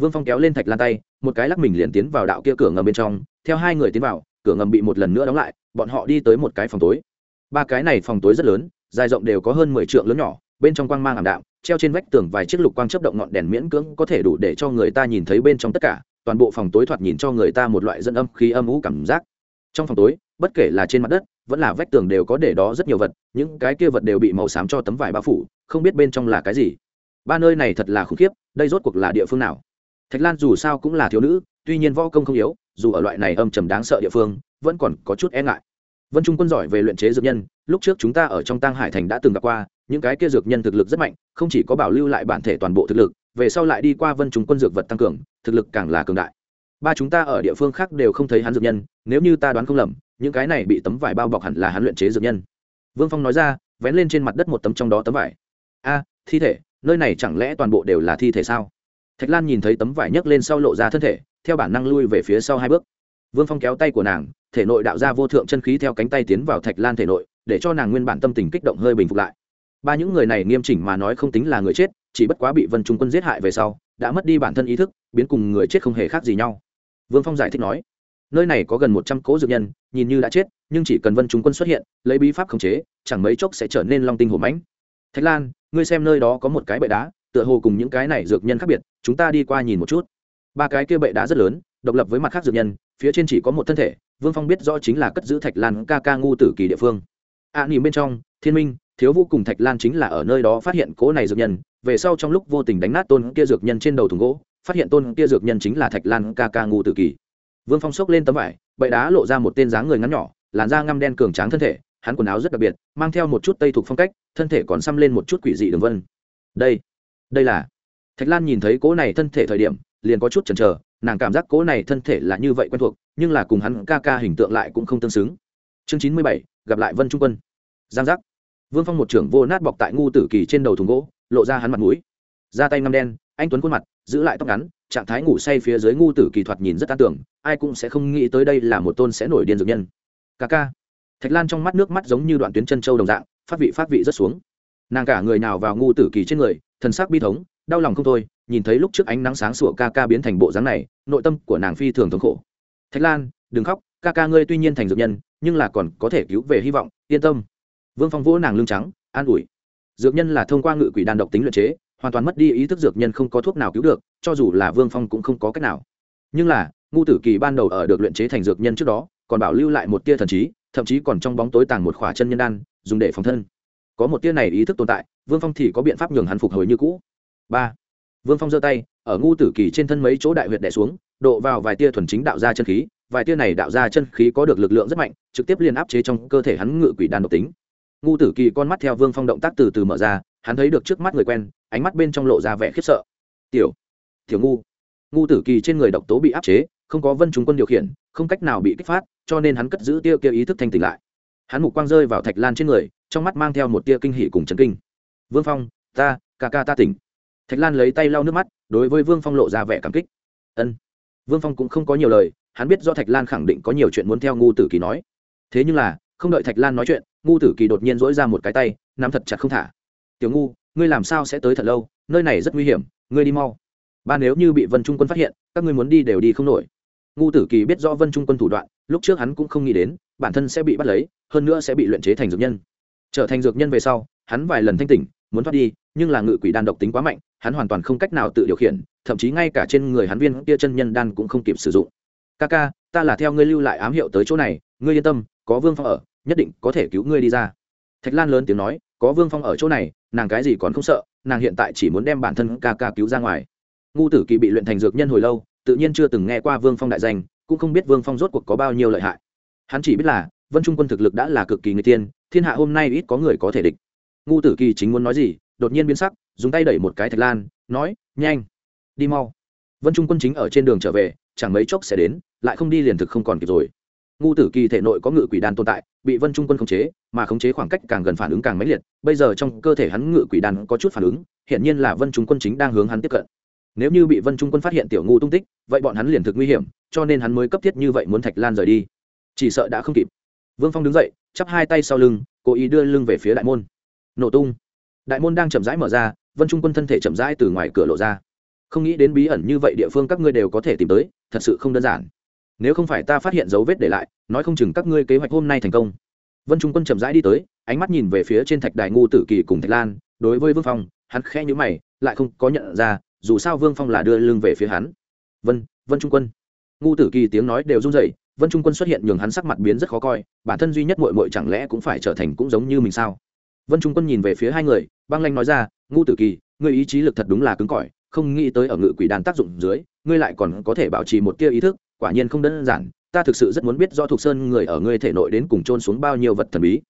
vương phong kéo lên thạch lan tay, một cái lắc mình liền tiến vào đạo kia cửa ngầm bên trong, theo hai người tiến vào, cửa ngầm bị một lần nữa đóng lại, bọn họ đi tới một cái phòng tối. Ba cái này phòng tối rất lớn, dài rộng đều có hơn mười trượng lớn nhỏ, bên trong quang mang ảm đạm, treo trên vách tường vài chiếc lục quang chấp động ngọn đèn miễn cưỡng có thể đủ để cho người ta nhìn thấy bên trong tất cả, toàn bộ phòng tối thoạt nhìn cho người ta một loại dẫn âm khí âm ú cảm giác. Trong phòng tối, bất kể là trên mặt đất, vẫn là vách tường đều có để đó rất nhiều vật, những cái kia vật đều bị màu xám cho tấm vải bao phủ, không biết bên trong là cái gì. Ba nơi này thật là khủng khiếp, đây rốt cuộc là địa phương nào? Thạch lan dù sao cũng là thiếu nữ, tuy nhiên võ công không yếu, dù ở loại này âm trầm đáng sợ địa phương, vẫn còn có chút e ngại. Vân trung quân giỏi về luyện chế dược nhân, lúc trước chúng ta ở trong tăng hải thành đã từng gặp qua, những cái kia dược nhân thực lực rất mạnh, không chỉ có bảo lưu lại bản thể toàn bộ thực lực, về sau lại đi qua vân trung quân dược vật tăng cường, thực lực càng là cường đại. Ba chúng ta ở địa phương khác đều không thấy hắn dược nhân, nếu như ta đoán không lầm, những cái này bị tấm vải bao bọc hẳn là hắn luyện chế dược nhân. Vương phong nói ra, vén lên trên mặt đất một tấm trong đó tấm vải. A, thi thể, nơi này chẳng lẽ toàn bộ đều là thi thể sao? Thạch lan nhìn thấy tấm vải nhấc lên sau lộ ra thân thể, theo bản năng lui về phía sau hai bước. Vương phong kéo tay của nàng, thể nội đạo ra vô thượng chân khí theo cánh tay tiến vào thạch lan thể nội, để cho nàng nguyên bản tâm tình kích động hơi bình phục lại. Ba những người này nghiêm chỉnh mà nói không tính là người chết, chỉ bất quá bị vân trung quân giết hại về sau, đã mất đi bản thân ý thức, biến cùng người chết không hề khác gì nhau. Vương phong giải thích nói, nơi này có gần một trăm cỗ dược nhân, nhìn như đã chết, nhưng chỉ cần vân trung quân xuất hiện, lấy bí pháp khống chế, chẳng mấy chốc sẽ trở nên long tinh hổ mãnh. Thạch lan, ngươi xem nơi đó có một cái bệ đá tựa hồ cùng những cái này dược nhân khác biệt chúng ta đi qua nhìn một chút. Ba cái kia bệ đá rất lớn độc lập với mặt khác dược nhân phía trên chỉ có một thân thể vương phong biết rõ chính là cất giữ thạch lan ca ca ngu tử kỳ địa phương. A à, nhìn bên trong thiên minh thiếu vũ cùng thạch lan chính là ở nơi đó phát hiện cố này dược nhân về sau trong lúc vô tình đánh nát tôn kia dược nhân trên đầu thùng gỗ phát hiện tôn kia dược nhân chính là thạch lan ca ca ngu tử kỳ. Vương phong xốc lên tấm vải bậy đá lộ ra một tên dáng người ngắn nhỏ làn da ngăm đen cường tráng thân thể hắn quần áo rất đặc biệt mang theo một chút tây thuộc phong cách thân thể còn xăm lên một chút quỷ dị đường vân. Đây đây là, thạch lan nhìn thấy cỗ này thân thể thời điểm, liền có chút chần chờ, nàng cảm giác cỗ này thân thể là như vậy quen thuộc, nhưng là cùng hắn ca ca hình tượng lại cũng không tương xứng. Chương chín mươi bảy, gặp lại vân trung quân. Giang giác. Vương phong một trưởng vô nát bọc tại ngu tử kỳ trên đầu thùng gỗ, lộ ra hắn mặt mũi. Ra tay ngăm đen, anh tuấn khuôn mặt, giữ lại tóc ngắn, trạng thái ngủ say phía dưới ngu tử kỳ thoạt nhìn rất an tưởng, ai cũng sẽ không nghĩ tới đây là một tôn sẽ nổi điên dược nhân. Ca ca. Thạch lan trong mắt nước mắt giống như đoạn tuyến chân châu đồng dạng, phát vị phát vị rất xuống nàng cả người nào vào ngu tử kỳ trên người, thần sắc bi thống, đau lòng không thôi, nhìn thấy lúc trước ánh nắng sáng sủa ca ca biến thành bộ dáng này, nội tâm của nàng phi thường thống khổ. Thạch lan, đừng khóc, ca ca ngươi tuy nhiên thành dược nhân, nhưng là còn có thể cứu về hy vọng, yên tâm. Vương phong vỗ nàng lưng trắng, an ủi. Dược nhân là thông qua ngự quỷ đàn độc tính luyện chế, hoàn toàn mất đi ý thức dược nhân không có thuốc nào cứu được, cho dù là vương phong cũng không có cách nào. Nhưng là, ngu tử kỳ ban đầu ở được luyện chế thành dược nhân trước đó, còn bảo lưu lại một tia thần trí, thậm chí còn trong bóng tối tàng một khỏa chân nhân đan, dùng để phòng thân có một tia này ý thức tồn tại, vương phong thì có biện pháp nhường hắn phục hồi như cũ. Ba. Vương phong giơ tay, ở ngu tử kỳ trên thân mấy chỗ đại huyệt đẻ xuống, độ vào vài tia thuần chính đạo ra chân khí, vài tia này đạo ra chân khí có được lực lượng rất mạnh, trực tiếp liền áp chế trong cơ thể hắn ngự quỷ đan độc tính. Ngu tử kỳ con mắt theo vương phong động tác từ từ mở ra, hắn thấy được trước mắt người quen, ánh mắt bên trong lộ ra vẻ khiếp sợ. Tiểu tiểu ngu. Ngu tử kỳ trên người độc tố bị áp chế, không có vân chúng quân điều khiển, không cách nào bị kích phát, cho nên hắn cất giữ tia kia ý thức thanh tỉnh lại. Hắn mục quang rơi vào thạch lan trên người trong mắt mang theo một tia kinh hỉ cùng chấn kinh. Vương phong, ta, ca ca ta tỉnh. Thạch lan lấy tay lau nước mắt, đối với vương phong lộ ra vẻ cảm kích. Ân. Vương phong cũng không có nhiều lời, hắn biết do thạch lan khẳng định có nhiều chuyện muốn theo ngu tử kỳ nói. Thế nhưng là, không đợi thạch lan nói chuyện, ngu tử kỳ đột nhiên dỗi ra một cái tay, nắm thật chặt không thả. Tiểu ngu, ngươi làm sao sẽ tới thật lâu? Nơi này rất nguy hiểm, ngươi đi mau. Ba nếu như bị vân trung quân phát hiện, các ngươi muốn đi đều đi không nổi. Ngu tử kỳ biết rõ vân trung quân thủ đoạn, lúc trước hắn cũng không nghĩ đến, bản thân sẽ bị bắt lấy, hơn nữa sẽ bị luyện chế thành dược nhân trở thành dược nhân về sau, hắn vài lần thanh tỉnh, muốn thoát đi, nhưng là ngự quỷ đan độc tính quá mạnh, hắn hoàn toàn không cách nào tự điều khiển, thậm chí ngay cả trên người hắn viên kia chân nhân đan cũng không kịp sử dụng. Ca ca, ta là theo ngươi lưu lại ám hiệu tới chỗ này, ngươi yên tâm, có vương phong ở, nhất định có thể cứu ngươi đi ra. Thạch lan lớn tiếng nói, có vương phong ở chỗ này, nàng cái gì còn không sợ, nàng hiện tại chỉ muốn đem bản thân ca ca cứu ra ngoài. Ngu tử kỳ bị luyện thành dược nhân hồi lâu, tự nhiên chưa từng nghe qua vương phong đại danh, cũng không biết vương phong rốt cuộc có bao nhiêu lợi hại. Hắn chỉ biết là, vân trung quân thực lực đã là cực kỳ người tiên thiên hạ hôm nay ít có người có thể địch. Ngu tử kỳ chính muốn nói gì, đột nhiên biến sắc, dùng tay đẩy một cái thạch lan, nói, nhanh, đi mau. Vân trung quân chính ở trên đường trở về, chẳng mấy chốc sẽ đến, lại không đi liền thực không còn kịp rồi. Ngu tử kỳ thể nội có ngự quỷ đan tồn tại, bị vân trung quân khống chế, mà khống chế khoảng cách càng gần phản ứng càng mãnh liệt, bây giờ trong cơ thể hắn ngự quỷ đan có chút phản ứng hiện nhiên là vân trung quân chính đang hướng hắn tiếp cận. Nếu như bị vân trung quân phát hiện tiểu ngu tung tích, vậy bọn hắn liền thực nguy hiểm, cho nên hắn mới cấp thiết như vậy muốn thạch lan rời đi. Chỉ sợ đã không kịp vương phong đứng dậy, chắp hai tay sau lưng, cố ý đưa lưng về phía đại môn. Nổ tung. Đại môn đang chậm rãi mở ra, vân trung quân thân thể chậm rãi từ ngoài cửa lộ ra. Không nghĩ đến bí ẩn như vậy địa phương các ngươi đều có thể tìm tới, thật sự không đơn giản. Nếu không phải ta phát hiện dấu vết để lại, nói không chừng các ngươi kế hoạch hôm nay thành công. Vân trung quân chậm rãi đi tới, ánh mắt nhìn về phía trên thạch đài ngu tử kỳ cùng thạch lan. Đối với vương phong, hắn khẽ nhữ mày, lại không có nhận ra, dù sao vương phong là đưa lưng về phía hắn. Vân vân trung quân. Ngu tử kỳ tiếng nói đều run rẩy vân trung quân xuất hiện nhường hắn sắc mặt biến rất khó coi, bản thân duy nhất mội mội chẳng lẽ cũng phải trở thành cũng giống như mình sao? Vân trung quân nhìn về phía hai người, băng lanh nói ra, ngu tử kỳ, ngươi ý chí lực thật đúng là cứng cỏi, không nghĩ tới ở ngự quỷ đàn tác dụng dưới, ngươi lại còn có thể bảo trì một tia ý thức, quả nhiên không đơn giản, ta thực sự rất muốn biết do thuộc sơn người ở ngươi thể nội đến cùng trôn xuống bao nhiêu vật thần bí.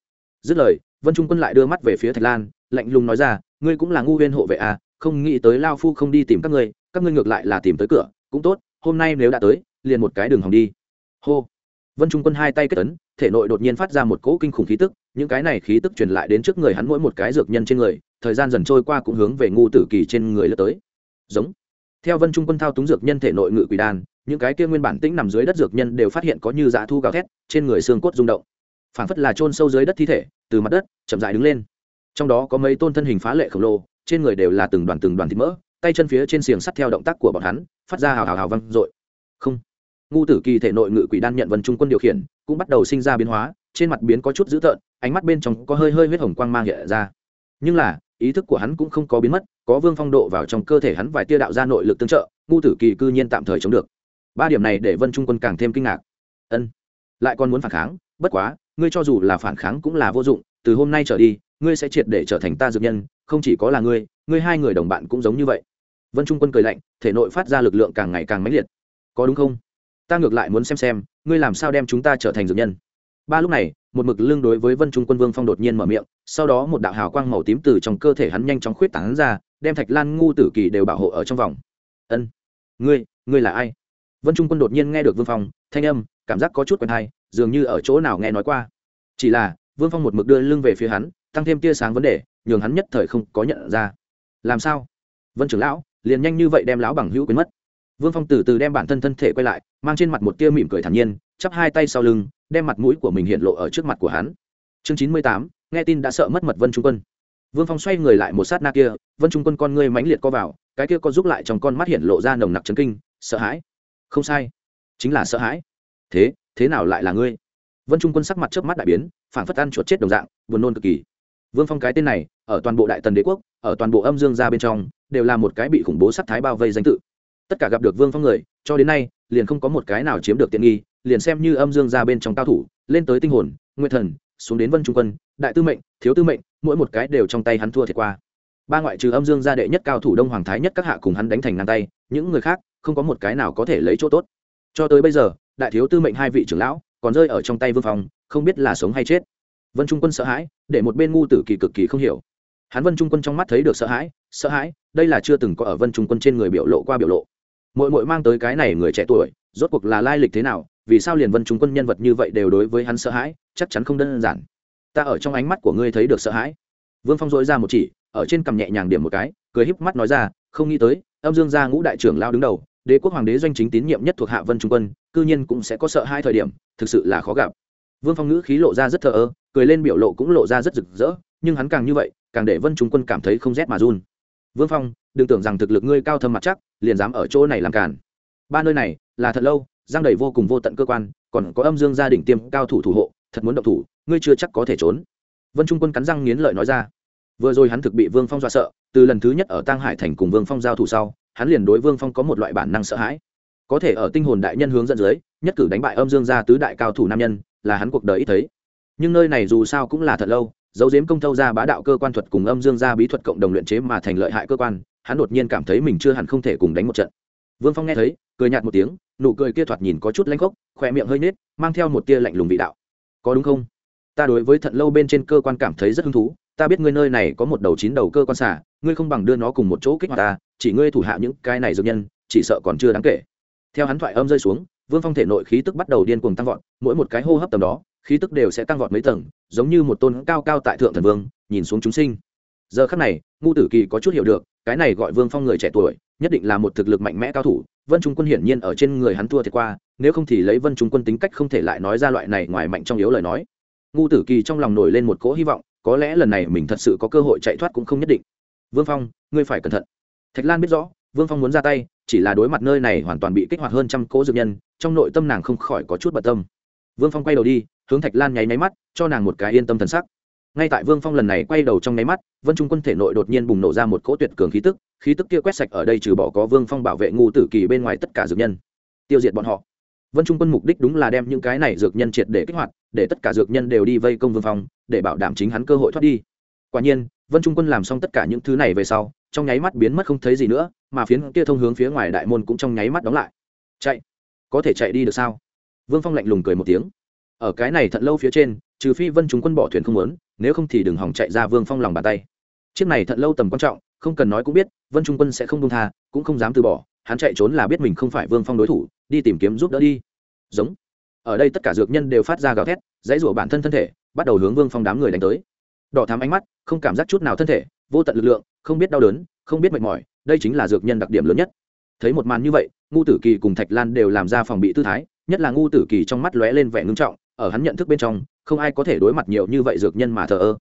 Dứt lời, vân trung quân lại đưa mắt về phía thạch lan, lạnh lùng nói ra, ngươi cũng là ngu huyên hộ vệ à không nghĩ tới lao phu không đi tìm các ngươi các ngươi ngược lại là tìm tới cửa, cũng tốt, hôm nay nếu đã tới, liền một cái đường hòng đi hô. Vân trung quân hai tay kết tấn thể nội đột nhiên phát ra một cỗ kinh khủng khí tức, những cái này khí tức truyền lại đến trước người hắn mỗi một cái dược nhân trên người, thời gian dần trôi qua cũng hướng về ngu tử kỳ trên người lướt tới. Giống. Theo vân trung quân thao túng dược nhân thể nội ngự quỷ đan những cái kia nguyên bản tĩnh nằm dưới đất dược nhân đều phát hiện có như dạ thu gào thét, trên người xương cốt rung động. Phảng phất là chôn sâu dưới đất thi thể, từ mặt đất chậm dại đứng lên. Trong đó có mấy tôn thân hình phá lệ khổng lồ, trên người đều là từng đoàn từng đoàn thịt mỡ, tay chân phía trên xiềng sắt theo động tác của bọn hắn, phát ra hào hào hào văng dội. Không ngu tử kỳ thể nội ngự quỷ đan nhận vân trung quân điều khiển, cũng bắt đầu sinh ra biến hóa, trên mặt biến có chút dữ tợn, ánh mắt bên trong có hơi hơi huyết hồng quang mang hiện ra. Nhưng là, ý thức của hắn cũng không có biến mất, có vương phong độ vào trong cơ thể hắn vài tia đạo ra nội lực tương trợ, ngu tử kỳ cư nhiên tạm thời chống được. Ba điểm này để vân trung quân càng thêm kinh ngạc. Ân, lại còn muốn phản kháng, bất quá, ngươi cho dù là phản kháng cũng là vô dụng, từ hôm nay trở đi, ngươi sẽ triệt để trở thành ta dược nhân, không chỉ có là ngươi ngươi hai người đồng bạn cũng giống như vậy. Vân trung quân cười lạnh, thể nội phát ra lực lượng càng ngày càng mãnh liệt. Có đúng không? Ta ngược lại muốn xem xem, ngươi làm sao đem chúng ta trở thành dược nhân. Ba lúc này, một mực lương đối với vân trung quân vương phong đột nhiên mở miệng, sau đó một đạo hào quang màu tím từ trong cơ thể hắn nhanh chóng khuyết tảng ra, đem thạch lan ngu tử kỳ đều bảo hộ ở trong vòng. Ân, ngươi ngươi là ai? Vân trung quân đột nhiên nghe được vương phong, thanh âm, cảm giác có chút quen hay, dường như ở chỗ nào nghe nói qua. Chỉ là, vương phong một mực đưa lưng về phía hắn, tăng thêm tia sáng vấn đề, nhường hắn nhất thời không có nhận ra. Làm sao? Vân trưởng lão, liền nhanh như vậy đem lão bằng hữu quên mất vương phong từ từ đem bản thân thân thể quay lại, mang trên mặt một tia mỉm cười thản nhiên, chắp hai tay sau lưng, đem mặt mũi của mình hiện lộ ở trước mặt của hắn. Chương chín mươi tám, nghe tin đã sợ mất mật vân trung quân. Vương phong xoay người lại một sát na kia, vân trung quân con ngươi mãnh liệt co vào, cái kia có giúp lại trong con mắt hiện lộ ra nồng nặc chấn kinh, sợ hãi. Không sai, chính là sợ hãi. Thế thế nào lại là ngươi? Vân trung quân sắc mặt trước mắt đại biến phản phất ăn chuột chết đồng dạng, buồn nôn cực kỳ. Vương phong cái tên này, ở toàn bộ đại tần đế quốc, ở toàn bộ âm dương gia bên trong, đều là một cái bị khủng bố sắc thái bao vây danh tự tất cả gặp được vương phong người, cho đến nay, liền không có một cái nào chiếm được tiện nghi, liền xem như âm dương gia bên trong cao thủ, lên tới tinh hồn nguyên thần, xuống đến vân trung quân, đại tư mệnh, thiếu tư mệnh, mỗi một cái đều trong tay hắn thua thiệt qua. Ba ngoại trừ âm dương gia đệ nhất cao thủ đông hoàng thái nhất các hạ cùng hắn đánh thành ngang tay, những người khác, không có một cái nào có thể lấy chỗ tốt. Cho tới bây giờ, đại thiếu tư mệnh hai vị trưởng lão, còn rơi ở trong tay vương phong, không biết là sống hay chết. Vân trung quân sợ hãi, để một bên ngu tử kỳ cực kỳ không hiểu. Hắn vân trung quân trong mắt thấy được sợ hãi sợ hãi, đây là chưa từng có ở vân trung quân trên người biểu lộ qua biểu lộ mỗi mỗi mang tới cái này người trẻ tuổi, rốt cuộc là lai lịch thế nào, vì sao liền vân trung quân nhân vật như vậy đều đối với hắn sợ hãi, chắc chắn không đơn giản. Ta ở trong ánh mắt của ngươi thấy được sợ hãi. Vương phong dội ra một chỉ, ở trên cằm nhẹ nhàng điểm một cái, cười híp mắt nói ra, không nghĩ tới, âm dương gia ngũ đại trưởng lao đứng đầu, đế quốc hoàng đế doanh chính tín nhiệm nhất thuộc hạ vân trung quân, cư nhiên cũng sẽ có sợ hai thời điểm, thực sự là khó gặp. Vương phong ngữ khí lộ ra rất thờ ơ, cười lên biểu lộ cũng lộ ra rất rực rỡ, nhưng hắn càng như vậy, càng để vân trung quân cảm thấy không rét mà run vương phong, đừng tưởng rằng thực lực ngươi cao thâm mặt chắc, liền dám ở chỗ này làm cản ba nơi này, là thật lâu, giang đầy vô cùng vô tận cơ quan, còn có âm dương gia đình tiêm cao thủ thủ hộ, thật muốn động thủ, ngươi chưa chắc có thể trốn. Vân trung quân cắn răng nghiến lợi nói ra. Vừa rồi hắn thực bị vương phong dọa sợ, từ lần thứ nhất ở tăng hải thành cùng vương phong giao thủ sau, hắn liền đối vương phong có một loại bản năng sợ hãi. Có thể ở tinh hồn đại nhân hướng dẫn dưới, nhất cử đánh bại âm dương gia tứ đại cao thủ nam nhân, là hắn cuộc đời ít thấy. Nhưng nơi này dù sao cũng là thật lâu dấu diếm công thâu ra bá đạo cơ quan thuật cùng âm dương gia bí thuật cộng đồng luyện chế mà thành lợi hại cơ quan, hắn đột nhiên cảm thấy mình chưa hẳn không thể cùng đánh một trận. Vương phong nghe thấy, cười nhạt một tiếng, nụ cười kia thoạt nhìn có chút lanh gốc khỏe miệng hơi nết mang theo một tia lạnh lùng vị đạo. Có đúng không? Ta đối với thận lâu bên trên cơ quan cảm thấy rất hứng thú, ta biết ngươi nơi này có một đầu chín đầu cơ quan xả ngươi không bằng đưa nó cùng một chỗ kích hoạt ta, chỉ ngươi thủ hạ những cái này dược nhân, chỉ sợ còn chưa đáng kể. Theo hắn thoại âm rơi xuống vương phong thể nội khí tức bắt đầu điên cuồng tăng vọt, mỗi một cái hô hấp tầm đó, khí tức đều sẽ tăng vọt mấy tầng, giống như một tôn cao cao tại thượng thần vương, nhìn xuống chúng sinh. Giờ khắc này, ngu tử kỳ có chút hiểu được, cái này gọi vương phong người trẻ tuổi, nhất định là một thực lực mạnh mẽ cao thủ, vân trung quân hiển nhiên ở trên người hắn thua thiệt qua, nếu không thì lấy vân trung quân tính cách không thể lại nói ra loại này ngoài mạnh trong yếu lời nói. Ngu tử kỳ trong lòng nổi lên một cỗ hy vọng, có lẽ lần này mình thật sự có cơ hội chạy thoát cũng không nhất định. Vương phong, ngươi phải cẩn thận. Thạch lan biết rõ, vương phong muốn ra tay chỉ là đối mặt nơi này hoàn toàn bị kích hoạt hơn trăm cỗ dược nhân, trong nội tâm nàng không khỏi có chút bận tâm. Vương phong quay đầu đi, hướng thạch lan nháy máy mắt, cho nàng một cái yên tâm thần sắc. Ngay tại vương phong lần này quay đầu trong nháy mắt, vân trung quân thể nội đột nhiên bùng nổ ra một cỗ tuyệt cường khí tức khí tức kia quét sạch ở đây trừ bỏ có vương phong bảo vệ ngu tử kỳ bên ngoài tất cả dược nhân. Tiêu diệt bọn họ. Vân trung quân mục đích đúng là đem những cái này dược nhân triệt để kích hoạt, để tất cả dược nhân đều đi vây công vương phong, để bảo đảm chính hắn cơ hội thoát đi. Quả nhiên, vân trung quân làm xong tất cả những thứ này về sau, trong nháy mắt biến mất không thấy gì nữa mà phiến kia thông hướng phía ngoài đại môn cũng trong nháy mắt đóng lại. Chạy. Có thể chạy đi được sao? Vương phong lạnh lùng cười một tiếng. Ở cái này thận lâu phía trên, trừ phi vân trung quân bỏ thuyền không muốn, nếu không thì đừng hỏng chạy ra vương phong lòng bàn tay. Chiếc này thận lâu tầm quan trọng, không cần nói cũng biết, vân trung quân sẽ không đông tha, cũng không dám từ bỏ, hắn chạy trốn là biết mình không phải vương phong đối thủ, đi tìm kiếm giúp đỡ đi. Giống. Ở đây tất cả dược nhân đều phát ra gào thét, dãy rủa bản thân thân thể, bắt đầu hướng vương phong đám người đánh tới. Đỏ thám ánh mắt, không cảm giác chút nào thân thể, vô tận lực lượng, không biết đau đớn, không biết mệt mỏi đây chính là dược nhân đặc điểm lớn nhất. Thấy một màn như vậy, ngu tử kỳ cùng thạch lan đều làm ra phòng bị tư thái, nhất là ngu tử kỳ trong mắt lóe lên vẻ ngưng trọng, ở hắn nhận thức bên trong, không ai có thể đối mặt nhiều như vậy dược nhân mà thờ ơ.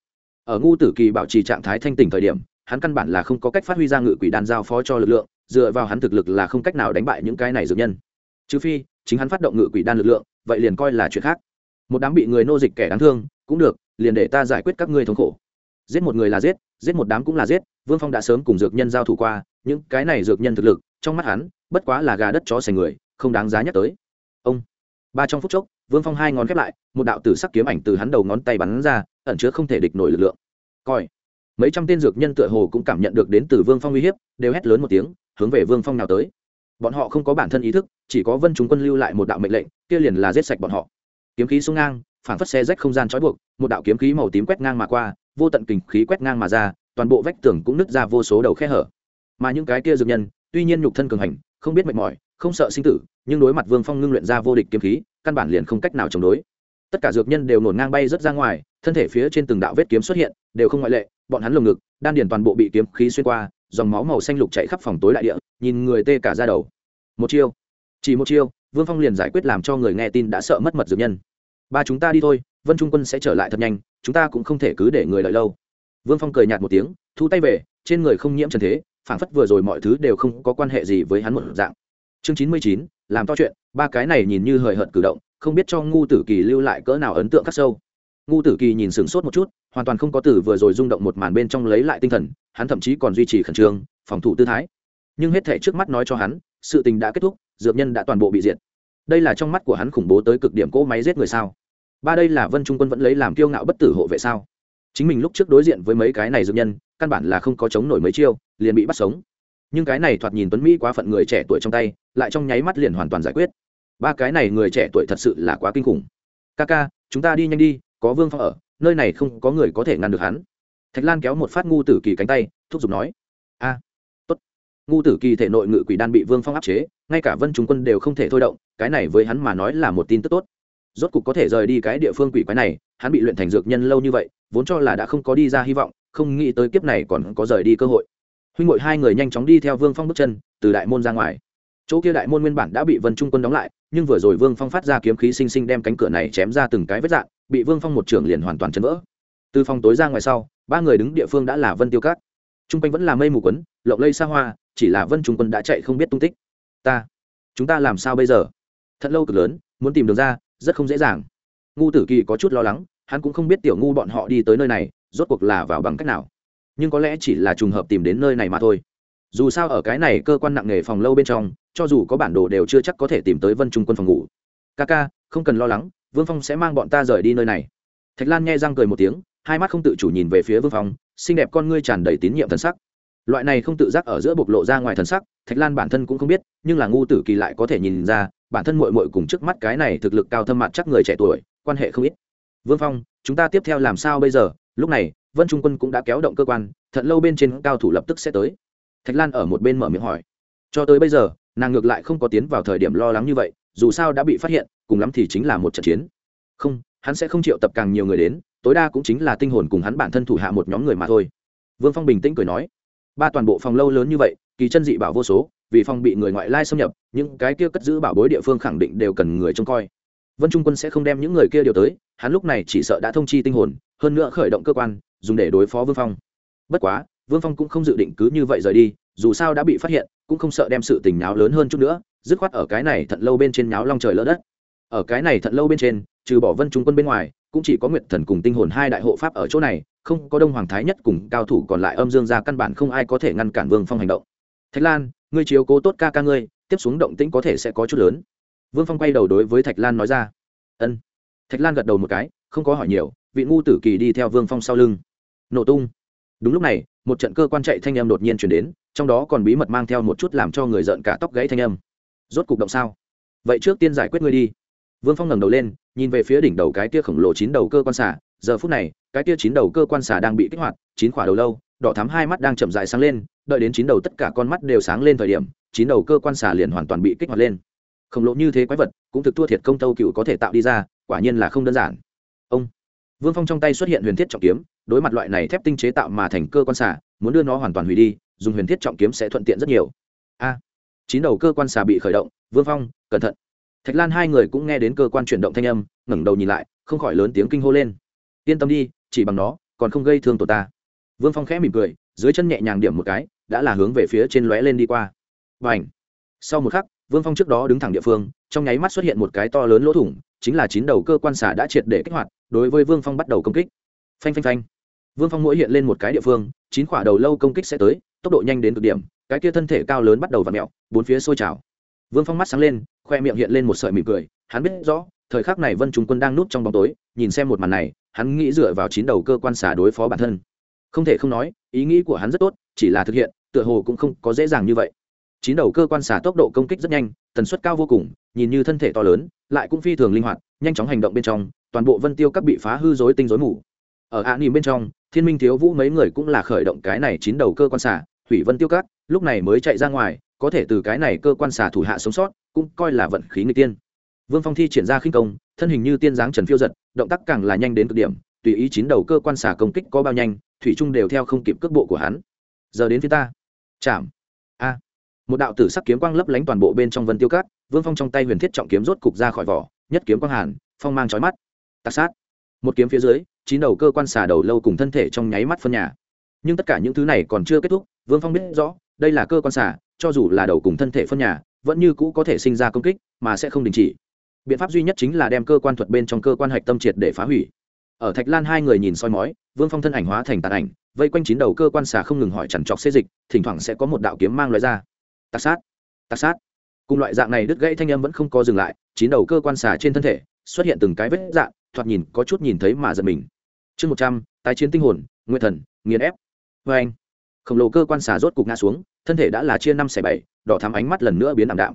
Ở ngu tử kỳ bảo trì trạng thái thanh tỉnh thời điểm, hắn căn bản là không có cách phát huy ra ngự quỷ đan giao phó cho lực lượng, dựa vào hắn thực lực là không cách nào đánh bại những cái này dược nhân. Trừ phi, chính hắn phát động ngự quỷ đan lực lượng, vậy liền coi là chuyện khác. Một đám bị người nô dịch kẻ đáng thương, cũng được, liền để ta giải quyết các ngươi thống khổ. Giết một người là giết giết một đám cũng là giết, vương phong đã sớm cùng dược nhân giao thủ qua, những cái này dược nhân thực lực, trong mắt hắn, bất quá là gà đất chó sành người, không đáng giá nhắc tới. Ông. Ba trong phút chốc, vương phong hai ngón khép lại, một đạo tử sắc kiếm ảnh từ hắn đầu ngón tay bắn ra, ẩn chứa không thể địch nổi lực lượng. Coi. Mấy trăm tên dược nhân tựa hồ cũng cảm nhận được đến từ vương phong uy hiếp, đều hét lớn một tiếng, hướng về vương phong nào tới. Bọn họ không có bản thân ý thức, chỉ có vân chúng quân lưu lại một đạo mệnh lệnh, kia liền là giết sạch bọn họ. Kiếm khí xuống ngang phản phất xe rách không gian trói buộc, một đạo kiếm khí màu tím quét ngang mà qua vô tận kình khí quét ngang mà ra, toàn bộ vách tường cũng nứt ra vô số đầu khe hở. Mà những cái kia dược nhân, tuy nhiên nhục thân cường hành, không biết mệt mỏi, không sợ sinh tử, nhưng đối mặt vương phong ngưng luyện ra vô địch kiếm khí, căn bản liền không cách nào chống đối. Tất cả dược nhân đều nổn ngang bay rất ra ngoài, thân thể phía trên từng đạo vết kiếm xuất hiện, đều không ngoại lệ, bọn hắn lồng ngực, đan điền toàn bộ bị kiếm khí xuyên qua, dòng máu màu xanh lục chạy khắp phòng tối đại địa, nhìn người tê cả ra đầu. Một chiêu, chỉ một chiêu, vương phong liền giải quyết làm cho người nghe tin đã sợ mất mật dược nhân ba chúng ta đi thôi, vân trung quân sẽ trở lại thật nhanh, chúng ta cũng không thể cứ để người đợi lâu. Vương phong cười nhạt một tiếng, thu tay về, trên người không nhiễm trần thế, phảng phất vừa rồi mọi thứ đều không có quan hệ gì với hắn một dạng. Chương chín mươi chín, làm to chuyện, ba cái này nhìn như hời hợt cử động, không biết cho ngu tử kỳ lưu lại cỡ nào ấn tượng khắc sâu. Ngu tử kỳ nhìn sửng sốt một chút, hoàn toàn không có tử vừa rồi rung động một màn bên trong lấy lại tinh thần, hắn thậm chí còn duy trì khẩn trương, phòng thủ tư thái. Nhưng hết thể trước mắt nói cho hắn, sự tình đã kết thúc, dược nhân đã toàn bộ bị diệt. Đây là trong mắt của hắn khủng bố tới cực điểm cỗ máy giết người sao? Ba đây là vân trung quân vẫn lấy làm kiêu ngạo bất tử hộ vệ sao? Chính mình lúc trước đối diện với mấy cái này dược nhân, căn bản là không có chống nổi mấy chiêu, liền bị bắt sống. Nhưng cái này thoạt nhìn tuấn mỹ quá phận người trẻ tuổi trong tay, lại trong nháy mắt liền hoàn toàn giải quyết. Ba cái này người trẻ tuổi thật sự là quá kinh khủng. Ca ca, chúng ta đi nhanh đi, có vương phong ở, nơi này không có người có thể ngăn được hắn. Thạch lan kéo một phát ngu tử kỳ cánh tay, thúc giục nói, a, tốt. Ngu tử kỳ thể nội ngự quỷ đan bị vương phong áp chế, ngay cả vân chúng quân đều không thể thôi động, cái này với hắn mà nói là một tin tức tốt rốt cục có thể rời đi cái địa phương quỷ quái này, hắn bị luyện thành dược nhân lâu như vậy, vốn cho là đã không có đi ra hy vọng, không nghĩ tới kiếp này còn có rời đi cơ hội. Huynh ngội hai người nhanh chóng đi theo vương phong bước chân, từ đại môn ra ngoài. Chỗ kia đại môn nguyên bản đã bị vân trung quân đóng lại, nhưng vừa rồi vương phong phát ra kiếm khí sinh sinh đem cánh cửa này chém ra từng cái vết dạng, bị vương phong một trưởng liền hoàn toàn chấn vỡ. Từ phòng tối ra ngoài sau, ba người đứng địa phương đã là vân tiêu cát t r u n g quanh vẫn là mây mù quấn, lộng lây xa hoa, chỉ là vân trung quân đã chạy không biết tung tích. Ta, chúng ta làm sao bây giờ? Thật lâu cực lớn, muốn tìm đường ra rất không dễ dàng. Ngu tử kỳ có chút lo lắng, hắn cũng không biết tiểu ngu bọn họ đi tới nơi này, rốt cuộc là vào bằng cách nào. Nhưng có lẽ chỉ là trùng hợp tìm đến nơi này mà thôi. Dù sao ở cái này cơ quan nặng nghề phòng lâu bên trong, cho dù có bản đồ đều chưa chắc có thể tìm tới vân trung quân phòng ngủ. Ca ca, không cần lo lắng, vương phong sẽ mang bọn ta rời đi nơi này. Thạch lan nghe răng cười một tiếng, hai mắt không tự chủ nhìn về phía vương phong, xinh đẹp con ngươi tràn đầy tín nhiệm thần sắc. Loại này không tự giác ở giữa bộc lộ ra ngoài thần sắc, thạch lan bản thân cũng không biết, nhưng là ngu tử kỳ lại có thể nhìn ra bản thân mội mội cùng trước mắt cái này thực lực cao thâm mặt chắc người trẻ tuổi, quan hệ không ít. Vương phong, chúng ta tiếp theo làm sao bây giờ? Lúc này, vân trung quân cũng đã kéo động cơ quan thận lâu bên trên cao thủ lập tức sẽ tới. Thạch lan ở một bên mở miệng hỏi. Cho tới bây giờ, nàng ngược lại không có tiến vào thời điểm lo lắng như vậy, dù sao đã bị phát hiện, cùng lắm thì chính là một trận chiến. Không, hắn sẽ không chịu tập càng nhiều người đến, tối đa cũng chính là tinh hồn cùng hắn bản thân thủ hạ một nhóm người mà thôi. Vương phong bình tĩnh cười nói. Ba toàn bộ phòng lâu lớn như vậy kỳ chân dị bảo vô số, vì phòng bị người ngoại lai xâm nhập, những cái kia cất giữ bảo bối địa phương khẳng định đều cần người trông coi. Vân trung quân sẽ không đem những người kia điều tới, hắn lúc này chỉ sợ đã thông chi tinh hồn, hơn nữa khởi động cơ quan, dùng để đối phó vương phong. Bất quá, vương phong cũng không dự định cứ như vậy rời đi, dù sao đã bị phát hiện, cũng không sợ đem sự tình nháo lớn hơn chút nữa, dứt khoát ở cái này thận lâu bên trên nháo long trời lỡ đất. Ở cái này thận lâu bên trên, trừ bỏ vân trung quân bên ngoài, cũng chỉ có nguyệt thần cùng tinh hồn hai đại hộ pháp ở chỗ này, không có đông hoàng thái nhất cùng cao thủ còn lại âm dương ra căn bản không ai có thể ngăn cản vương phong hành động thạch lan, ngươi chiếu cố tốt ca ca ngươi, tiếp xuống động tĩnh có thể sẽ có chút lớn. Vương phong quay đầu đối với thạch lan nói ra. Ân. Thạch lan gật đầu một cái, không có hỏi nhiều, vị ngu tử kỳ đi theo vương phong sau lưng. Nổ tung. Đúng lúc này, một trận cơ quan chạy thanh âm đột nhiên chuyển đến, trong đó còn bí mật mang theo một chút làm cho người giận cả tóc gãy thanh âm. Rốt cục động sao? Vậy trước tiên giải quyết ngươi đi. Vương phong ngẩng đầu lên, nhìn về phía đỉnh đầu cái tia khổng lồ chín đầu cơ quan xả. Giờ phút này, cái tia chín đầu cơ quan xả đang bị kích hoạt, chín khỏa đầu lâu đỏ thắm hai mắt đang chậm dài sáng lên, đợi đến chín đầu tất cả con mắt đều sáng lên thời điểm, chín đầu cơ quan xả liền hoàn toàn bị kích hoạt lên. Khổng lồ như thế quái vật, cũng thực thua thiệt công tâu cựu có thể tạo đi ra, quả nhiên là không đơn giản. Ông, vương phong trong tay xuất hiện huyền thiết trọng kiếm, đối mặt loại này thép tinh chế tạo mà thành cơ quan xả muốn đưa nó hoàn toàn hủy đi, dùng huyền thiết trọng kiếm sẽ thuận tiện rất nhiều. A, chín đầu cơ quan xà bị khởi động, vương phong, cẩn thận. Thạch lan hai người cũng nghe đến cơ quan chuyển động thanh âm, ngẩng đầu nhìn lại, không khỏi lớn tiếng kinh hô lên. Yên tâm đi, chỉ bằng nó, còn không gây thương tổ ta vương phong khẽ mỉm cười, dưới chân nhẹ nhàng điểm một cái, đã là hướng về phía trên lóe lên đi qua. Và ảnh sau một khắc, vương phong trước đó đứng thẳng địa phương, trong nháy mắt xuất hiện một cái to lớn lỗ thủng, chính là chín đầu cơ quan xả đã triệt để kích hoạt, đối với vương phong bắt đầu công kích. Phanh phanh phanh! Vương phong mỗi hiện lên một cái địa phương, chín quả đầu lâu công kích sẽ tới, tốc độ nhanh đến cực điểm, cái kia thân thể cao lớn bắt đầu và mẹo bốn phía sôi trào. Vương phong mắt sáng lên, khoe miệng hiện lên một sợi mỉm cười, hắn biết rõ, thời khắc này vân trung quân đang núp trong bóng tối, nhìn xem một màn này, hắn nghĩ dựa vào chín đầu cơ quan xả đối phó bản thân không thể không nói, ý nghĩ của hắn rất tốt, chỉ là thực hiện, tựa hồ cũng không có dễ dàng như vậy. Chín đầu cơ quan xả tốc độ công kích rất nhanh, tần suất cao vô cùng, nhìn như thân thể to lớn, lại cũng phi thường linh hoạt, nhanh chóng hành động bên trong, toàn bộ vân tiêu các bị phá hư dối tinh dối mù. Ở ạ nỉm bên trong, thiên minh thiếu vũ mấy người cũng là khởi động cái này chín đầu cơ quan xả, hủy vân tiêu các, lúc này mới chạy ra ngoài, có thể từ cái này cơ quan xả thủ hạ sống sót, cũng coi là vận khí người tiên. Vương phong thi triển ra khinh công, thân hình như tiên giáng trần phiêu giật, động tác càng là nhanh đến cực điểm, tùy ý chín đầu cơ quan xả công kích có bao nhanh thủy trung đều theo không kịp cước bộ của hắn. Giờ đến phía ta. Chạm. A. Một đạo tử sắc kiếm quang lấp lánh toàn bộ bên trong vân tiêu cát, vương phong trong tay huyền thiết trọng kiếm rốt cục ra khỏi vỏ, nhất kiếm quang hàn, phong mang trói mắt. Tạc sát. Một kiếm phía dưới, chín đầu cơ quan xả đầu lâu cùng thân thể trong nháy mắt phân nhà. Nhưng tất cả những thứ này còn chưa kết thúc, vương phong biết rõ, đây là cơ quan xả cho dù là đầu cùng thân thể phân nhà, vẫn như cũ có thể sinh ra công kích, mà sẽ không đình chỉ. Biện pháp duy nhất chính là đem cơ quan thuật bên trong cơ quan hạch tâm triệt để phá hủy ở thạch lan hai người nhìn soi mói, vương phong thân ảnh hóa thành tàn ảnh, vây quanh chín đầu cơ quan xà không ngừng hỏi chằn trọc xê dịch, thỉnh thoảng sẽ có một đạo kiếm mang loại ra. Tạc sát tạc sát. Cùng loại dạng này đứt gãy thanh âm vẫn không có dừng lại, chín đầu cơ quan xà trên thân thể xuất hiện từng cái vết dạng, thoạt nhìn có chút nhìn thấy mà giật mình. Chương một trăm, tái chiến tinh hồn nguyên thần, nghiền ép. Vê anh, khổng lồ cơ quan xà rốt cục ngã xuống, thân thể đã là chia năm xẻ bảy, đỏ thắm ánh mắt lần nữa biến ảm đạm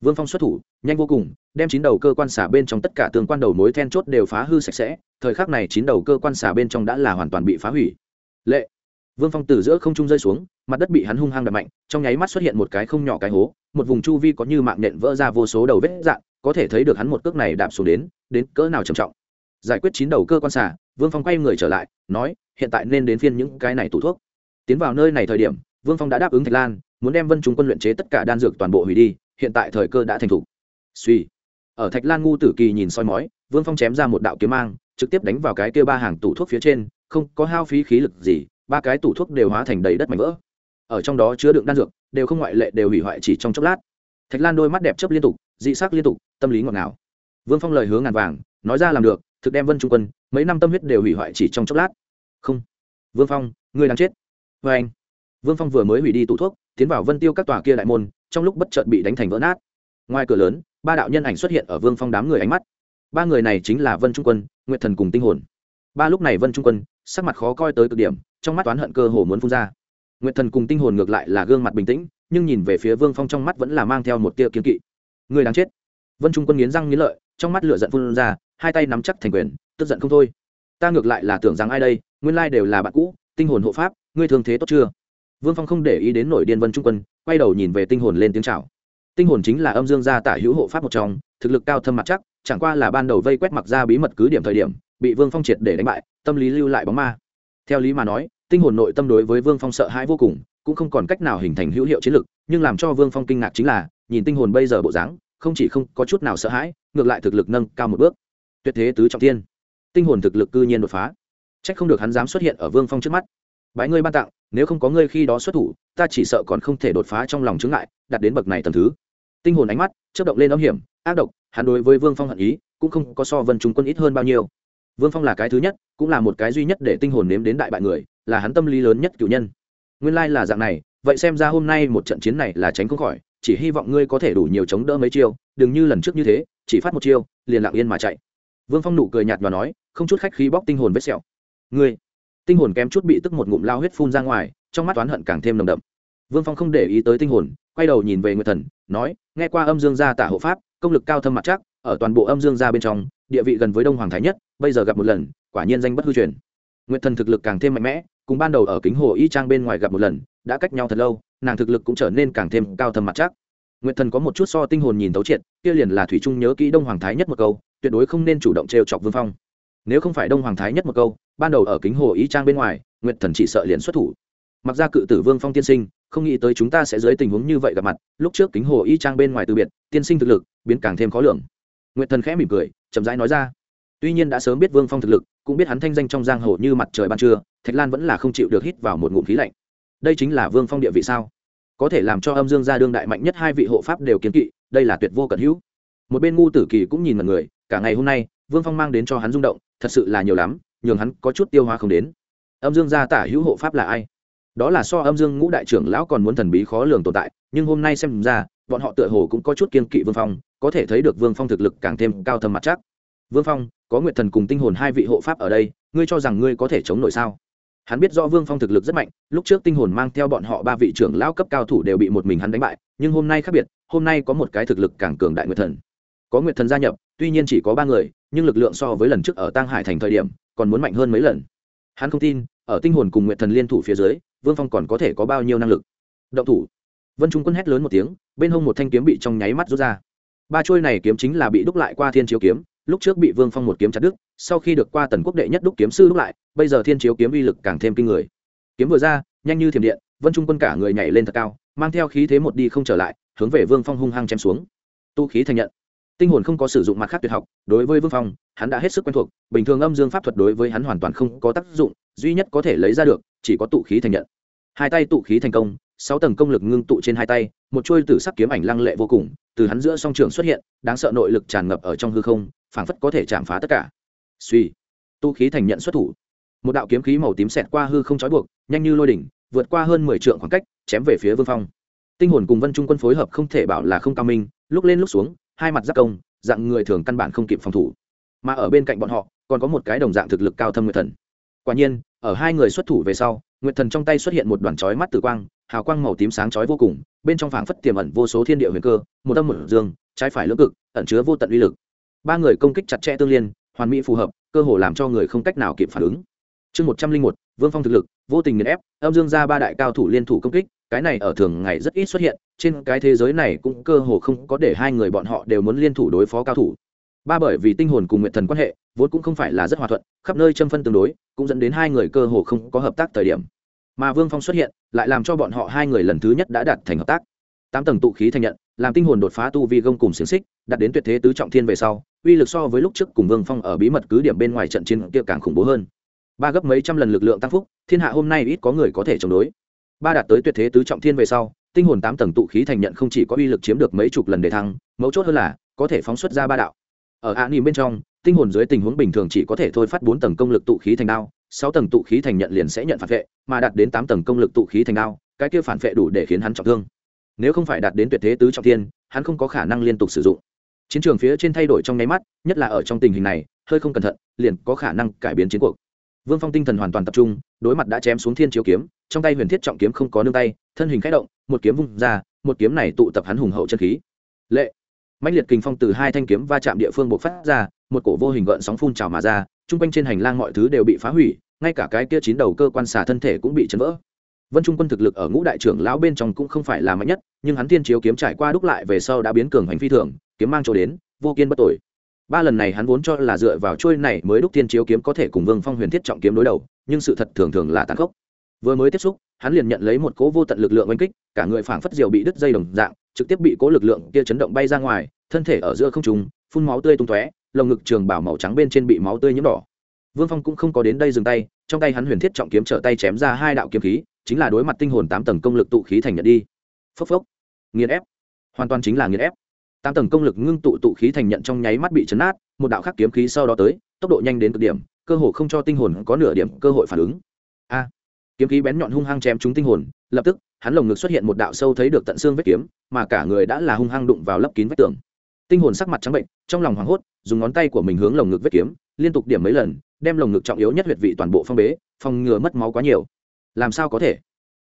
vương phong xuất thủ, nhanh vô cùng, đem chín đầu cơ quan xả bên trong tất cả tương quan đầu mối then chốt đều phá hư sạch sẽ, thời khắc này chín đầu cơ quan xả bên trong đã là hoàn toàn bị phá hủy. Lệ! Vương phong từ giữa không trung rơi xuống, mặt đất bị hắn hung hăng đập mạnh, trong nháy mắt xuất hiện một cái không nhỏ cái hố, một vùng chu vi có như mạng nện vỡ ra vô số đầu vết dạn có thể thấy được hắn một cước này đạp xuống đến đến cỡ nào trầm trọng. Giải quyết chín đầu cơ quan xả, vương phong quay người trở lại, nói, hiện tại nên đến phiên những cái này tủ thuốc. Tiến vào nơi này thời điểm, vương phong đã đáp ứng thạch lan, muốn đem vân chúng quân luyện chế tất cả đan dược toàn bộ hủy đi hiện tại thời cơ đã thành thủ suy. Ở thạch lan ngu tử kỳ nhìn soi mói, vương phong chém ra một đạo kiếm mang, trực tiếp đánh vào cái kia ba hàng tủ thuốc phía trên, không có hao phí khí lực gì, ba cái tủ thuốc đều hóa thành đầy đất mảnh vỡ. Ở trong đó chứa đựng đan dược, đều không ngoại lệ đều hủy hoại chỉ trong chốc lát. Thạch lan đôi mắt đẹp chấp liên tục, dị sắc liên tục, tâm lý ngọt ngào. Vương phong lời hướng ngàn vàng, nói ra làm được, thực đem vân trung quân, mấy năm tâm huyết đều hủy hoại chỉ trong chốc lát. Không. Vương phong, ngươi đang chết. Vê anh. Vương phong vừa mới hủy đi tủ thuốc, tiến vào vân tiêu các tòa kia đại môn trong lúc bất chợt bị đánh thành vỡ nát. Ngoài cửa lớn, ba đạo nhân ảnh xuất hiện ở vương phong đám người ánh mắt. Ba người này chính là vân trung quân, nguyệt thần cùng tinh hồn. Ba lúc này vân trung quân, sắc mặt khó coi tới cực điểm, trong mắt toán hận cơ hồ muốn phun ra. Nguyệt thần cùng tinh hồn ngược lại là gương mặt bình tĩnh, nhưng nhìn về phía vương phong trong mắt vẫn là mang theo một tia kiến kỵ. Người đáng chết. Vân trung quân nghiến răng nghiến lợi, trong mắt lửa giận phun ra, hai tay nắm chắc thành quyền, tức giận không thôi. Ta ngược lại là tưởng rằng ai đây, nguyên lai đều là bạn cũ, tinh hồn hộ pháp, ngươi thường thế tốt chưa? Vương phong không để ý đến nổi điên vân trung quân, quay đầu nhìn về tinh hồn lên tiếng chào. Tinh hồn chính là âm dương gia tả hữu hộ pháp một trong, thực lực cao thâm mặt chắc, chẳng qua là ban đầu vây quét mặc ra bí mật cứ điểm thời điểm, bị vương phong triệt để đánh bại, tâm lý lưu lại bóng ma. Theo lý mà nói, tinh hồn nội tâm đối với vương phong sợ hãi vô cùng, cũng không còn cách nào hình thành hữu hiệu chiến lực, nhưng làm cho vương phong kinh ngạc chính là, nhìn tinh hồn bây giờ bộ dáng, không chỉ không có chút nào sợ hãi, ngược lại thực lực nâng cao một bước. Tuyệt thế tứ trọng tiên tinh hồn thực lực cư nhiên đột phá. C h ắ c không được hắn dám xuất hiện ở vương phong trước mắt. Bãi ngươi ban tặng nếu không có ngươi khi đó xuất thủ, ta chỉ sợ còn không thể đột phá trong lòng chướng ngại đặt đến bậc này tầm thứ. Tinh hồn ánh mắt chớp động lên âm hiểm, ác độc, hắn đối với vương phong hận ý, cũng không có so vân trung quân ít hơn bao nhiêu. Vương phong là cái thứ nhất, cũng là một cái duy nhất để tinh hồn nếm đến đại bại người, là hắn tâm lý lớn nhất cử nhân. Nguyên lai là dạng này, vậy xem ra hôm nay một trận chiến này là tránh không khỏi, chỉ hy vọng ngươi có thể đủ nhiều chống đỡ mấy chiêu, đừng như lần trước như thế, chỉ phát một chiêu, liền lặng yên mà chạy. Vương phong nụ cười nhạt và nói, không chút khách khí bóc tinh hồn vết sẹo. Ngươi tinh hồn kém chút bị tức một ngụm lao huyết phun ra ngoài, trong mắt oán hận càng thêm nồng đậm. Vương phong không để ý tới tinh hồn, quay đầu nhìn về nguyệt thần, nói, nghe qua âm dương gia tả hộ pháp, công lực cao thâm mặt chắc, ở toàn bộ âm dương gia bên trong, địa vị gần với đông hoàng thái nhất, bây giờ gặp một lần, quả nhiên danh bất hư truyền. Nguyệt thần thực lực càng thêm mạnh mẽ, cùng ban đầu ở kính hồ y trang bên ngoài gặp một lần, đã cách nhau thật lâu, nàng thực lực cũng trở nên càng thêm cao thâm mặt chắc. Nguyệt thần có một chút so tinh hồn nhìn tấu triệt, kia liền là thủy trung nhớ kỹ đông hoàng thái nhất một câu, tuyệt đối không nên chủ động trêu chọc vương phong nếu không phải đông hoàng thái nhất một câu, ban đầu ở kính hồ y trang bên ngoài, nguyệt thần chỉ sợ liền xuất thủ. Mặc ra cự tử vương phong tiên sinh, không nghĩ tới chúng ta sẽ dưới tình huống như vậy gặp mặt, lúc trước kính hồ y trang bên ngoài từ biệt, tiên sinh thực lực biến càng thêm khó lường. Nguyệt thần khẽ mỉm cười, chậm rãi nói ra. Tuy nhiên đã sớm biết vương phong thực lực, cũng biết hắn thanh danh trong giang hồ như mặt trời ban trưa, thạch lan vẫn là không chịu được hít vào một ngụm khí lạnh. Đây chính là vương phong địa vị sao? Có thể làm cho âm dương gia đương đại mạnh nhất hai vị hộ pháp đều kiến kỵ, đây là tuyệt vô cận hữu. Một bên ngu tử kỳ cũng nhìn mọi người, cả ngày hôm nay, vương phong mang đến cho hắn rung động thật sự là nhiều lắm, nhường hắn có chút tiêu hóa không đến. Âm dương gia tả hữu hộ pháp là ai? Đó là so âm dương ngũ đại trưởng lão còn muốn thần bí khó lường tồn tại, nhưng hôm nay xem ra, bọn họ tựa hồ cũng có chút kiên kỵ vương phong, có thể thấy được vương phong thực lực càng thêm cao thâm mặt chắc. Vương phong, có nguyệt thần cùng tinh hồn hai vị hộ pháp ở đây, ngươi cho rằng ngươi có thể chống nổi sao? Hắn biết do vương phong thực lực rất mạnh, lúc trước tinh hồn mang theo bọn họ ba vị trưởng lão cấp cao thủ đều bị một mình hắn đánh bại, nhưng hôm nay khác biệt, hôm nay có một cái thực lực càng cường đại nguyệt thần. Có nguyệt thần gia nhập tuy nhiên chỉ có ba người, nhưng lực lượng so với lần trước ở Tang hải thành thời điểm, còn muốn mạnh hơn mấy lần. Hắn không tin, ở tinh hồn cùng nguyện thần liên thủ phía dưới, vương phong còn có thể có bao nhiêu năng lực. Động thủ. Vân trung quân hét lớn một tiếng, bên hông một thanh kiếm bị trong nháy mắt rút ra. Ba trôi này kiếm chính là bị đúc lại qua thiên chiếu kiếm, lúc trước bị vương phong một kiếm chặt đứt, sau khi được qua tần quốc đệ nhất đúc kiếm sư đúc lại, bây giờ thiên chiếu kiếm uy lực càng thêm kinh người. Kiếm vừa ra, nhanh như thiểm điện, vân trung quân cả người nhảy lên thật cao, mang theo khí thế một đi không trở lại, hướng về vương phong hung hăng chém xuống. Tu khí thành nhận tinh hồn không có sử dụng mặt khác tuyệt học, đối với vương phong, hắn đã hết sức quen thuộc, bình thường âm dương pháp thuật đối với hắn hoàn toàn không có tác dụng, duy nhất có thể lấy ra được, chỉ có tụ khí thành nhận. Hai tay tụ khí thành công, sáu tầng công lực ngưng tụ trên hai tay, một chuôi tử sắc kiếm ảnh lăng lệ vô cùng, từ hắn giữa song trường xuất hiện, đáng sợ nội lực tràn ngập ở trong hư không, phảng phất có thể chạm phá tất cả. Suy tu khí thành nhận xuất thủ. Một đạo kiếm khí màu tím xẹt qua hư không trói buộc, nhanh như lôi đỉnh, vượt qua hơn mười trượng khoảng cách, chém về phía vương phong. Tinh hồn cùng vân trung quân phối hợp không thể bảo là không cao minh, lúc lên lúc xuống hai mặt giáp công, dạng người thường căn bản không kịp phòng thủ. Mà ở bên cạnh bọn họ, còn có một cái đồng dạng thực lực cao thâm nguyệt thần. Quả nhiên, ở hai người xuất thủ về sau, nguyệt thần trong tay xuất hiện một đoàn chói mắt tử quang, hào quang màu tím sáng chói vô cùng, bên trong phảng phất tiềm ẩn vô số thiên địa huyền cơ, một âm một dương, trái phải lưỡng cực, ẩn chứa vô tận uy lực. Ba người công kích chặt chẽ tương liên, hoàn mỹ phù hợp, cơ hồ làm cho người không cách nào kịp phản ứng. Chương một trăm linh một, vương phong thực lực, vô tình nghiền ép, âm dương ra ba đại cao thủ liên thủ công kích cái này ở thường ngày rất ít xuất hiện, trên cái thế giới này cũng cơ hồ không có để hai người bọn họ đều muốn liên thủ đối phó cao thủ. Ba bởi vì tinh hồn cùng nguyện thần quan hệ, vốn cũng không phải là rất hòa thuận, khắp nơi châm phân tương đối, cũng dẫn đến hai người cơ hồ không có hợp tác thời điểm. Mà vương phong xuất hiện, lại làm cho bọn họ hai người lần thứ nhất đã đạt thành hợp tác. Tám tầng tụ khí thành nhận, làm tinh hồn đột phá tu vi gông cùng xiềng xích, đạt đến tuyệt thế tứ trọng thiên về sau, uy lực so với lúc trước cùng vương phong ở bí mật cứ điểm bên ngoài trận chiến kia càng khủng bố hơn. Ba gấp mấy trăm lần lực lượng tăng phúc, thiên hạ hôm nay ít có người có thể chống đối ba đạt tới tuyệt thế tứ trọng thiên về sau, tinh hồn tám tầng tụ khí thành nhận không chỉ có uy lực chiếm được mấy chục lần để thăng, mấu chốt hơn là, có thể phóng xuất ra ba đạo. Ở ạ nỉm bên trong, tinh hồn dưới tình huống bình thường chỉ có thể thôi phát bốn tầng công lực tụ khí thành đao, sáu tầng tụ khí thành nhận liền sẽ nhận phản vệ, mà đạt đến tám tầng công lực tụ khí thành đao, cái kia phản vệ đủ để khiến hắn trọng thương. Nếu không phải đạt đến tuyệt thế tứ trọng thiên, hắn không có khả năng liên tục sử dụng. Chiến trường phía trên thay đổi trong nháy mắt, nhất là ở trong tình hình này, hơi không cẩn thận, liền có khả năng cải biến chiến cuộc. Vương phong tinh thần hoàn toàn tập trung, đối mặt đã chém xuống thiên chiếu kiếm trong tay huyền thiết trọng kiếm không có nương tay, thân hình k h ẽ động, một kiếm vung ra, một kiếm này tụ tập hắn hùng hậu chân khí. Lệ! Mạnh liệt kình phong từ hai thanh kiếm va chạm địa phương buộc phát ra, một cổ vô hình gợn sóng phun trào mà ra chung quanh trên hành lang mọi thứ đều bị phá hủy, ngay cả cái kia chín đầu cơ quan xả thân thể cũng bị chấn vỡ. Vân trung quân thực lực ở ngũ đại trưởng lão bên trong cũng không phải là mạnh nhất, nhưng hắn thiên chiếu kiếm trải qua đúc lại về sau đã biến cường hành phi thường, kiếm mang chỗ đến, vô kiên bất tội ba lần này hắn vốn cho là dựa vào trôi này mới đúc thiên chiếu kiếm có thể cùng vương phong huyền thiết trọng kiếm đối đầu, nhưng sự thật thường thường là tàn khốc vừa mới tiếp xúc, hắn liền nhận lấy một cố vô tận lực lượng oanh kích, cả người phảng phất diều bị đứt dây đồng dạng, trực tiếp bị cố lực lượng kia chấn động bay ra ngoài, thân thể ở giữa không trùng phun máu tươi tung tóe, lồng ngực trường bảo màu trắng bên trên bị máu tươi nhiễm đỏ. Vương phong cũng không có đến đây dừng tay, trong tay hắn huyền thiết trọng kiếm trở tay chém ra hai đạo kiếm khí, chính là đối mặt tinh hồn tám tầng công lực tụ khí thành nhận đi. Phốc phốc. Nghiền ép. Hoàn toàn chính là nghiền ép. Tám tầng công lực ngưng tụ tụ khí thành nhận trong nháy mắt bị chấn át một đạo khắc kiếm khí sau đó tới, tốc độ nhanh đến cực điểm, cơ hồ không cho tinh hồn có nửa điểm cơ hội phản ứng. A kiếm khí bén nhọn hung hăng chém trúng tinh hồn, lập tức, hắn lồng ngực xuất hiện một đạo sâu thấy được tận xương vết kiếm, mà cả người đã là hung hăng đụng vào lấp kín vách tường. Tinh hồn sắc mặt trắng bệnh, trong lòng hoảng hốt, dùng ngón tay của mình hướng lồng ngực vết kiếm, liên tục điểm mấy lần, đem lồng ngực trọng yếu nhất huyệt vị toàn bộ phong bế, phòng ngừa mất máu quá nhiều. Làm sao có thể?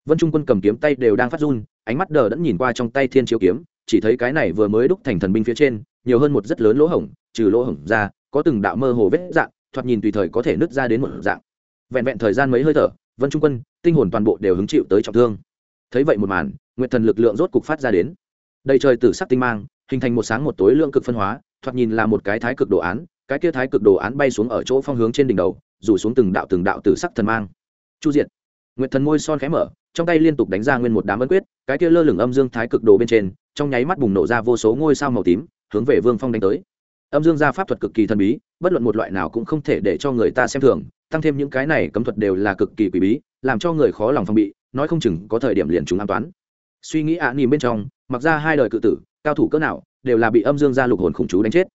Vân trung quân cầm kiếm tay đều đang phát run, ánh mắt đờ đẫn nhìn qua trong tay thiên chiếu kiếm, chỉ thấy cái này vừa mới đúc thành thần binh phía trên, nhiều hơn một rất lớn lỗ hổng, trừ lỗ hổng ra, có từng đạo mơ hồ vết dạng, thoạt nhìn tùy thời có thể nứt ra đến một dạng. Vẹn vẹn thời gian mấy hơi thở vân trung quân tinh hồn toàn bộ đều hứng chịu tới trọng thương. Thấy vậy một màn nguyện thần lực lượng rốt cục phát ra đến. Đầy trời tử sắc tinh mang hình thành một sáng một tối lượng cực phân hóa thoạt nhìn là một cái thái cực đồ án cái kia thái cực đồ án bay xuống ở chỗ phong hướng trên đỉnh đầu rủ xuống từng đạo từng đạo tử sắc thần mang. Chu diện, nguyệt thần môi son khẽ mở trong tay liên tục đánh ra nguyên một đám ấn quyết cái kia lơ lửng âm dương thái cực đồ bên trên trong nháy mắt bùng nổ ra vô số ngôi sao màu tím hướng về vương phong đánh tới âm dương gia pháp thuật cực kỳ thần bí bất luận một loại nào cũng không thể để cho người ta xem thường tăng thêm những cái này cấm thuật đều là cực kỳ quý bí làm cho người khó lòng phòng bị nói không chừng có thời điểm liền chúng an toán. Suy nghĩ ạ à, nỉm bên trong mặc ra hai đời cự tử cao thủ cỡ nào đều là bị âm dương gia lục hồn khủng chú đánh chết.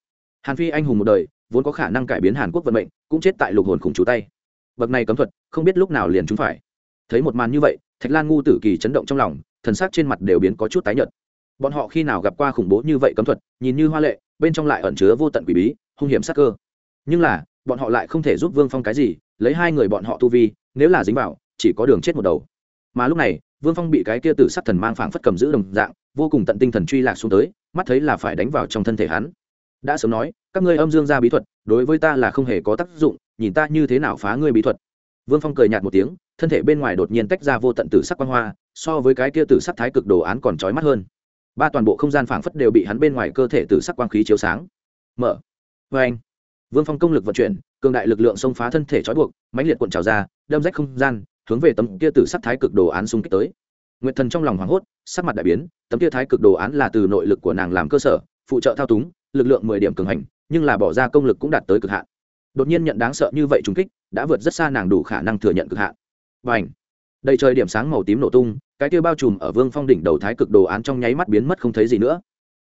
Hàn phi anh hùng một đời vốn có khả năng cải biến hàn quốc vận mệnh cũng chết tại lục hồn khủng chú tay. Bậc này cấm thuật không biết lúc nào liền chúng phải. Thấy một màn như vậy thạch lan ngu tử kỳ chấn động trong lòng thần sắc trên mặt đều biến có chút tái nhợt. Bọn họ khi nào gặp qua khủng bố như vậy cấm thuật nhìn như hoa lệ bên trong lại ẩn chứa vô tận quỷ bí, hung hiểm sắc cơ. Nhưng là, bọn họ lại không thể giúp vương phong cái gì, lấy hai người bọn họ tu vi, nếu là dính vào, chỉ có đường chết một đầu. Mà lúc này, vương phong bị cái kia tử sắc thần mang phảng phất cầm giữ đồng dạng, vô cùng tận tinh thần truy lạc xuống tới, mắt thấy là phải đánh vào trong thân thể hắn. Đã sớm nói, các ngươi âm dương ra bí thuật, đối với ta là không hề có tác dụng, nhìn ta như thế nào phá ngươi bí thuật. Vương phong cười nhạt một tiếng, thân thể bên ngoài đột nhiên tách ra vô tận tử sắc quan hoa, so với cái kia tử sắc thái cực đồ án còn trói mắt hơn ba toàn bộ không gian phảng phất đều bị hắn bên ngoài cơ thể từ sắc quang khí chiếu sáng. Mở. Vê anh. Vương phong công lực vận chuyển, cường đại lực lượng xông phá thân thể trói buộc, mãnh liệt cuộn trào ra, đâm rách không gian, hướng về tấm kia tử sắc thái cực đồ án xung kích tới. Nguyệt thần trong lòng hoảng hốt, sắc mặt đại biến, tấm kia thái cực đồ án là từ nội lực của nàng làm cơ sở, phụ trợ thao túng, lực lượng mười điểm cường hành, nhưng là bỏ ra công lực cũng đạt tới cực hạn. Đột nhiên nhận đáng sợ như vậy trùng kích, đã vượt rất xa nàng đủ khả năng thừa nhận cực hạn. Và ảnh đầy trời điểm sáng màu tím nổ tung cái kia bao trùm ở vương phong đỉnh đầu thái cực đồ án trong nháy mắt biến mất không thấy gì nữa.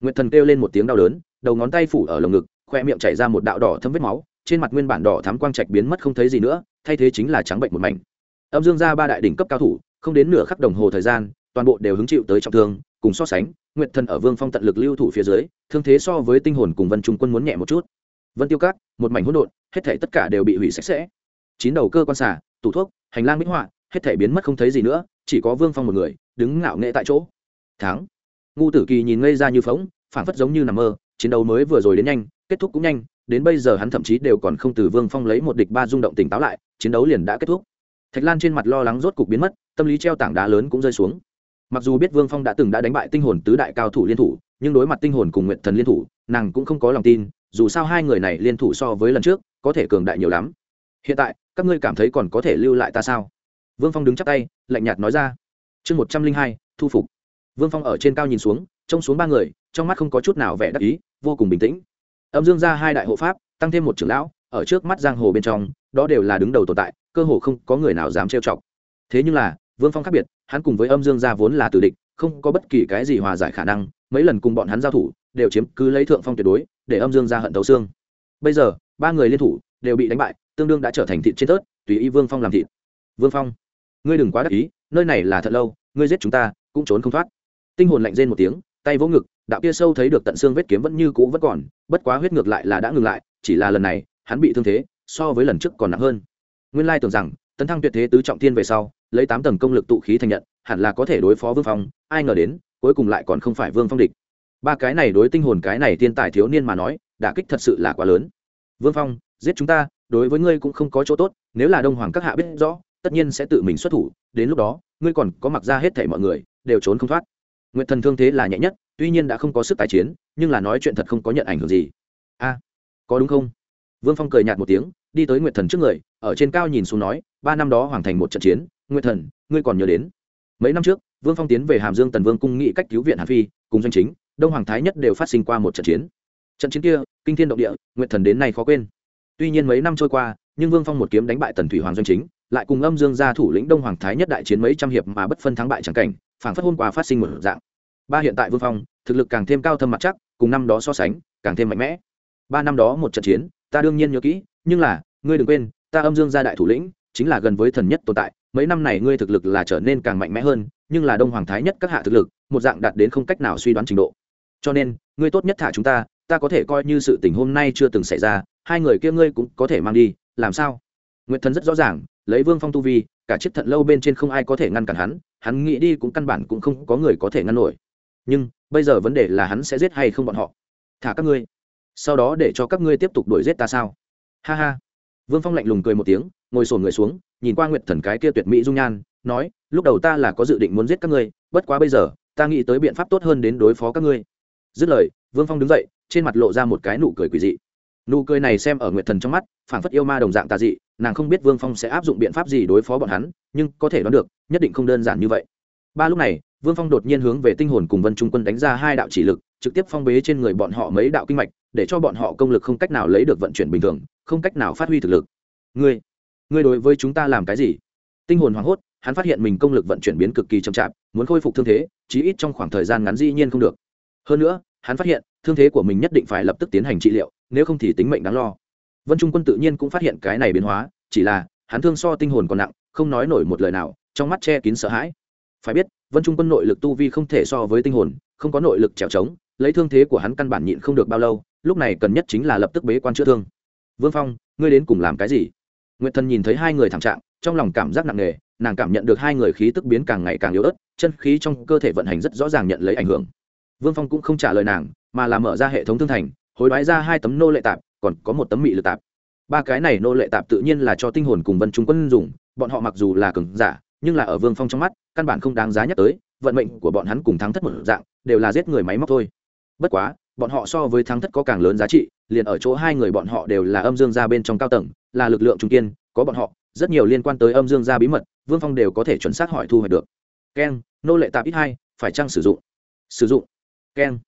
Nguyệt thần kêu lên một tiếng đau đớn, đầu ngón tay phủ ở lồng ngực, khoe miệng chảy ra một đạo đỏ thấm vết máu, trên mặt nguyên bản đỏ thắm quang trạch biến mất không thấy gì nữa, thay thế chính là trắng bệnh một mảnh. Âm dương ra ba đại đỉnh cấp cao thủ, không đến nửa khắc đồng hồ thời gian, toàn bộ đều hứng chịu tới trọng thương, cùng so sánh, nguyệt thần ở vương phong tận lực lưu thủ phía dưới, thương thế so với tinh hồn cùng vân trung quân muốn nhẹ một chút. Vân tiêu cát một mảnh hỗn độn, hết thể tất cả đều bị hủy sạch sẽ. Chín đầu cơ quan xả tủ thuốc, hành lang minh họa, hết thể biến mất không thấy gì nữa chỉ có vương phong một người, đứng ngạo nghệ tại chỗ. Tháng ngu tử kỳ nhìn ngây ra như phóng phản phất giống như nằm mơ, chiến đấu mới vừa rồi đến nhanh, kết thúc cũng nhanh, đến bây giờ hắn thậm chí đều còn không từ vương phong lấy một địch ba rung động tỉnh táo lại, chiến đấu liền đã kết thúc. Thạch lan trên mặt lo lắng rốt cục biến mất, tâm lý treo tảng đá lớn cũng rơi xuống. Mặc dù biết vương phong đã từng đã đánh bại tinh hồn tứ đại cao thủ liên thủ, nhưng đối mặt tinh hồn cùng nguyện thần liên thủ, nàng cũng không có lòng tin, dù sao hai người này liên thủ so với lần trước, có thể cường đại nhiều lắm. Hiện tại, các ngươi cảm thấy còn có thể lưu lại ta sao? Vương phong đứng chắc tay, lạnh nhạt nói ra. Chương một trăm linh hai, thu phục. Vương phong ở trên cao nhìn xuống, trông xuống ba người, trong mắt không có chút nào vẻ đắc ý, vô cùng bình tĩnh. Âm dương ra hai đại hộ pháp, tăng thêm một trưởng lão, ở trước mắt giang hồ bên trong, đó đều là đứng đầu tồn tại, cơ hồ không có người nào dám trêu chọc. Thế nhưng là, vương phong khác biệt, hắn cùng với âm dương gia vốn là tử địch, không có bất kỳ cái gì hòa giải khả năng, mấy lần cùng bọn hắn giao thủ, đều chiếm cứ lấy thượng phong tuyệt đối, để âm dương gia hận thấu xương. Bây giờ, ba người liên thủ, đều bị đánh bại, tương đương đã trở thành thịt trên tớt tùy ý vương phong làm thịt. Vương phong ngươi đừng quá đắc ý, nơi này là thật lâu, ngươi giết chúng ta, cũng trốn không thoát. Tinh hồn lạnh rên một tiếng, tay vỗ ngực, đạo kia sâu thấy được tận xương vết kiếm vẫn như cũ vẫn còn, bất quá huyết ngược lại là đã ngừng lại, chỉ là lần này, hắn bị thương thế, so với lần trước còn nặng hơn. Nguyên lai tưởng rằng, tấn thăng tuyệt thế tứ trọng thiên về sau, lấy tám tầng công lực tụ khí thành nhận, hẳn là có thể đối phó vương phong, ai ngờ đến, cuối cùng lại còn không phải vương phong địch. Ba cái này đối tinh hồn cái này tiên tài thiếu niên mà nói, đả kích thật sự là quá lớn. Vương phong, giết chúng ta, đối với ngươi cũng không có chỗ tốt, nếu là đông hoàng các hạ biết rõ tất nhiên sẽ tự mình xuất thủ, đến lúc đó, ngươi còn có mặc ra hết thảy mọi người, đều trốn không thoát. Nguyện thần thương thế là nhẹ nhất, tuy nhiên đã không có sức tài chiến, nhưng là nói chuyện thật không có nhận ảnh hưởng gì. A, có đúng không? Vương phong cười nhạt một tiếng, đi tới nguyện thần trước người, ở trên cao nhìn xuống nói, ba năm đó hoàn thành một trận chiến nguyện thần, ngươi còn nhớ đến. Mấy năm trước, vương phong tiến về hàm dương tần vương cung nghị cách cứu viện hà phi, cùng doanh chính, đông hoàng thái nhất đều phát sinh qua một trận chiến. Trận chiến kia, kinh thiên động địa nguyện thần đến nay khó quên. Tuy nhiên mấy năm trôi qua, nhưng vương phong một kiếm đánh bại tần thủy hoàng doanh chính lại cùng âm dương gia thủ lĩnh đông hoàng thái nhất đại chiến mấy trăm hiệp mà bất phân thắng bại chẳng cảnh, phảng phất hôm qua phát sinh một dạng. Ba hiện tại vương phong, thực lực càng thêm cao thâm mặt chắc, cùng năm đó so sánh, càng thêm mạnh mẽ. Ba năm đó một trận chiến, ta đương nhiên nhớ kỹ, nhưng là, ngươi đừng quên, ta âm dương gia đại thủ lĩnh, chính là gần với thần nhất tồn tại, mấy năm này ngươi thực lực là trở nên càng mạnh mẽ hơn, nhưng là đông hoàng thái nhất các hạ thực lực, một dạng đạt đến không cách nào suy đoán trình độ. Cho nên, ngươi tốt nhất thả chúng ta ta có thể coi như sự tình hôm nay chưa từng xảy ra, hai người kia ngươi cũng có thể mang đi, làm sao? Nguyệt thần rất rõ ràng lấy vương phong tu vi, cả chiếc thận lâu bên trên không ai có thể ngăn cản hắn hắn nghĩ đi cũng căn bản cũng không có người có thể ngăn nổi. Nhưng, bây giờ vấn đề là hắn sẽ giết hay không bọn họ? Thả các ngươi. Sau đó để cho các ngươi tiếp tục đuổi giết ta sao? Ha ha. Vương phong lạnh lùng cười một tiếng, ngồi sổn người xuống, nhìn qua nguyệt thần cái kia tuyệt mỹ dung nhan, nói, lúc đầu ta là có dự định muốn giết các ngươi, bất quá bây giờ, ta nghĩ tới biện pháp tốt hơn đến đối phó các ngươi. Dứt lời, vương phong đứng dậy, trên mặt lộ ra một cái nụ cười quỳ dị nụ cười này xem ở nguyệt thần trong mắt, phảng phất yêu ma đồng dạng tà dị, nàng không biết vương phong sẽ áp dụng biện pháp gì đối phó bọn hắn, nhưng có thể đoán được, nhất định không đơn giản như vậy. Ba lúc này, vương phong đột nhiên hướng về tinh hồn cùng vân trung quân đánh ra hai đạo chỉ lực, trực tiếp phong bế trên người bọn họ mấy đạo kinh mạch, để cho bọn họ công lực không cách nào lấy được vận chuyển bình thường, không cách nào phát huy thực lực. Ngươi ngươi đối với chúng ta làm cái gì? Tinh hồn hoảng hốt, hắn phát hiện mình công lực vận chuyển biến cực kỳ chậm chạp, muốn khôi phục thương thế, chí ít trong khoảng thời gian ngắn dĩ nhiên không được. Hơn nữa, hắn phát hiện, thương thế của mình nhất định phải lập tức tiến hành trị liệu nếu không thì tính mệnh đáng lo. Vân trung quân tự nhiên cũng phát hiện cái này biến hóa, chỉ là, hắn thương so tinh hồn còn nặng, không nói nổi một lời nào, trong mắt che kín sợ hãi. Phải biết, vân trung quân nội lực tu vi không thể so với tinh hồn, không có nội lực trèo trống, lấy thương thế của hắn căn bản nhịn không được bao lâu, lúc này cần nhất chính là lập tức bế quan chữa thương. Vương phong, ngươi đến cùng làm cái gì? Nguyệt thần nhìn thấy hai người thảm trạng, trong lòng cảm giác nặng nề, nàng cảm nhận được hai người khí tức biến càng ngày càng yếu ớt, chân khí trong cơ thể vận hành rất rõ ràng nhận lấy ảnh hưởng. Vương phong cũng không trả lời nàng, mà là mở ra hệ thống thương thành hối đoái ra hai tấm nô lệ tạp, còn có một tấm mị lực tạp. Ba cái này nô lệ tạp tự nhiên là cho tinh hồn cùng vân trung quân dùng, bọn họ mặc dù là cường giả, nhưng là ở vương phong trong mắt, căn bản không đáng giá nhắc tới, vận mệnh của bọn hắn cùng thắng thất một dạng, đều là giết người máy móc thôi. Bất quá, bọn họ so với thắng thất có càng lớn giá trị, liền ở chỗ hai người bọn họ đều là âm dương gia bên trong cao tầng, là lực lượng trung kiên, có bọn họ, rất nhiều liên quan tới âm dương gia bí mật, vương phong đều có thể chuẩn xác hỏi thu hoạch được. Keng, nô lệ tạp ít hai, phải chăng sử dụng? Sử dụng. Keng,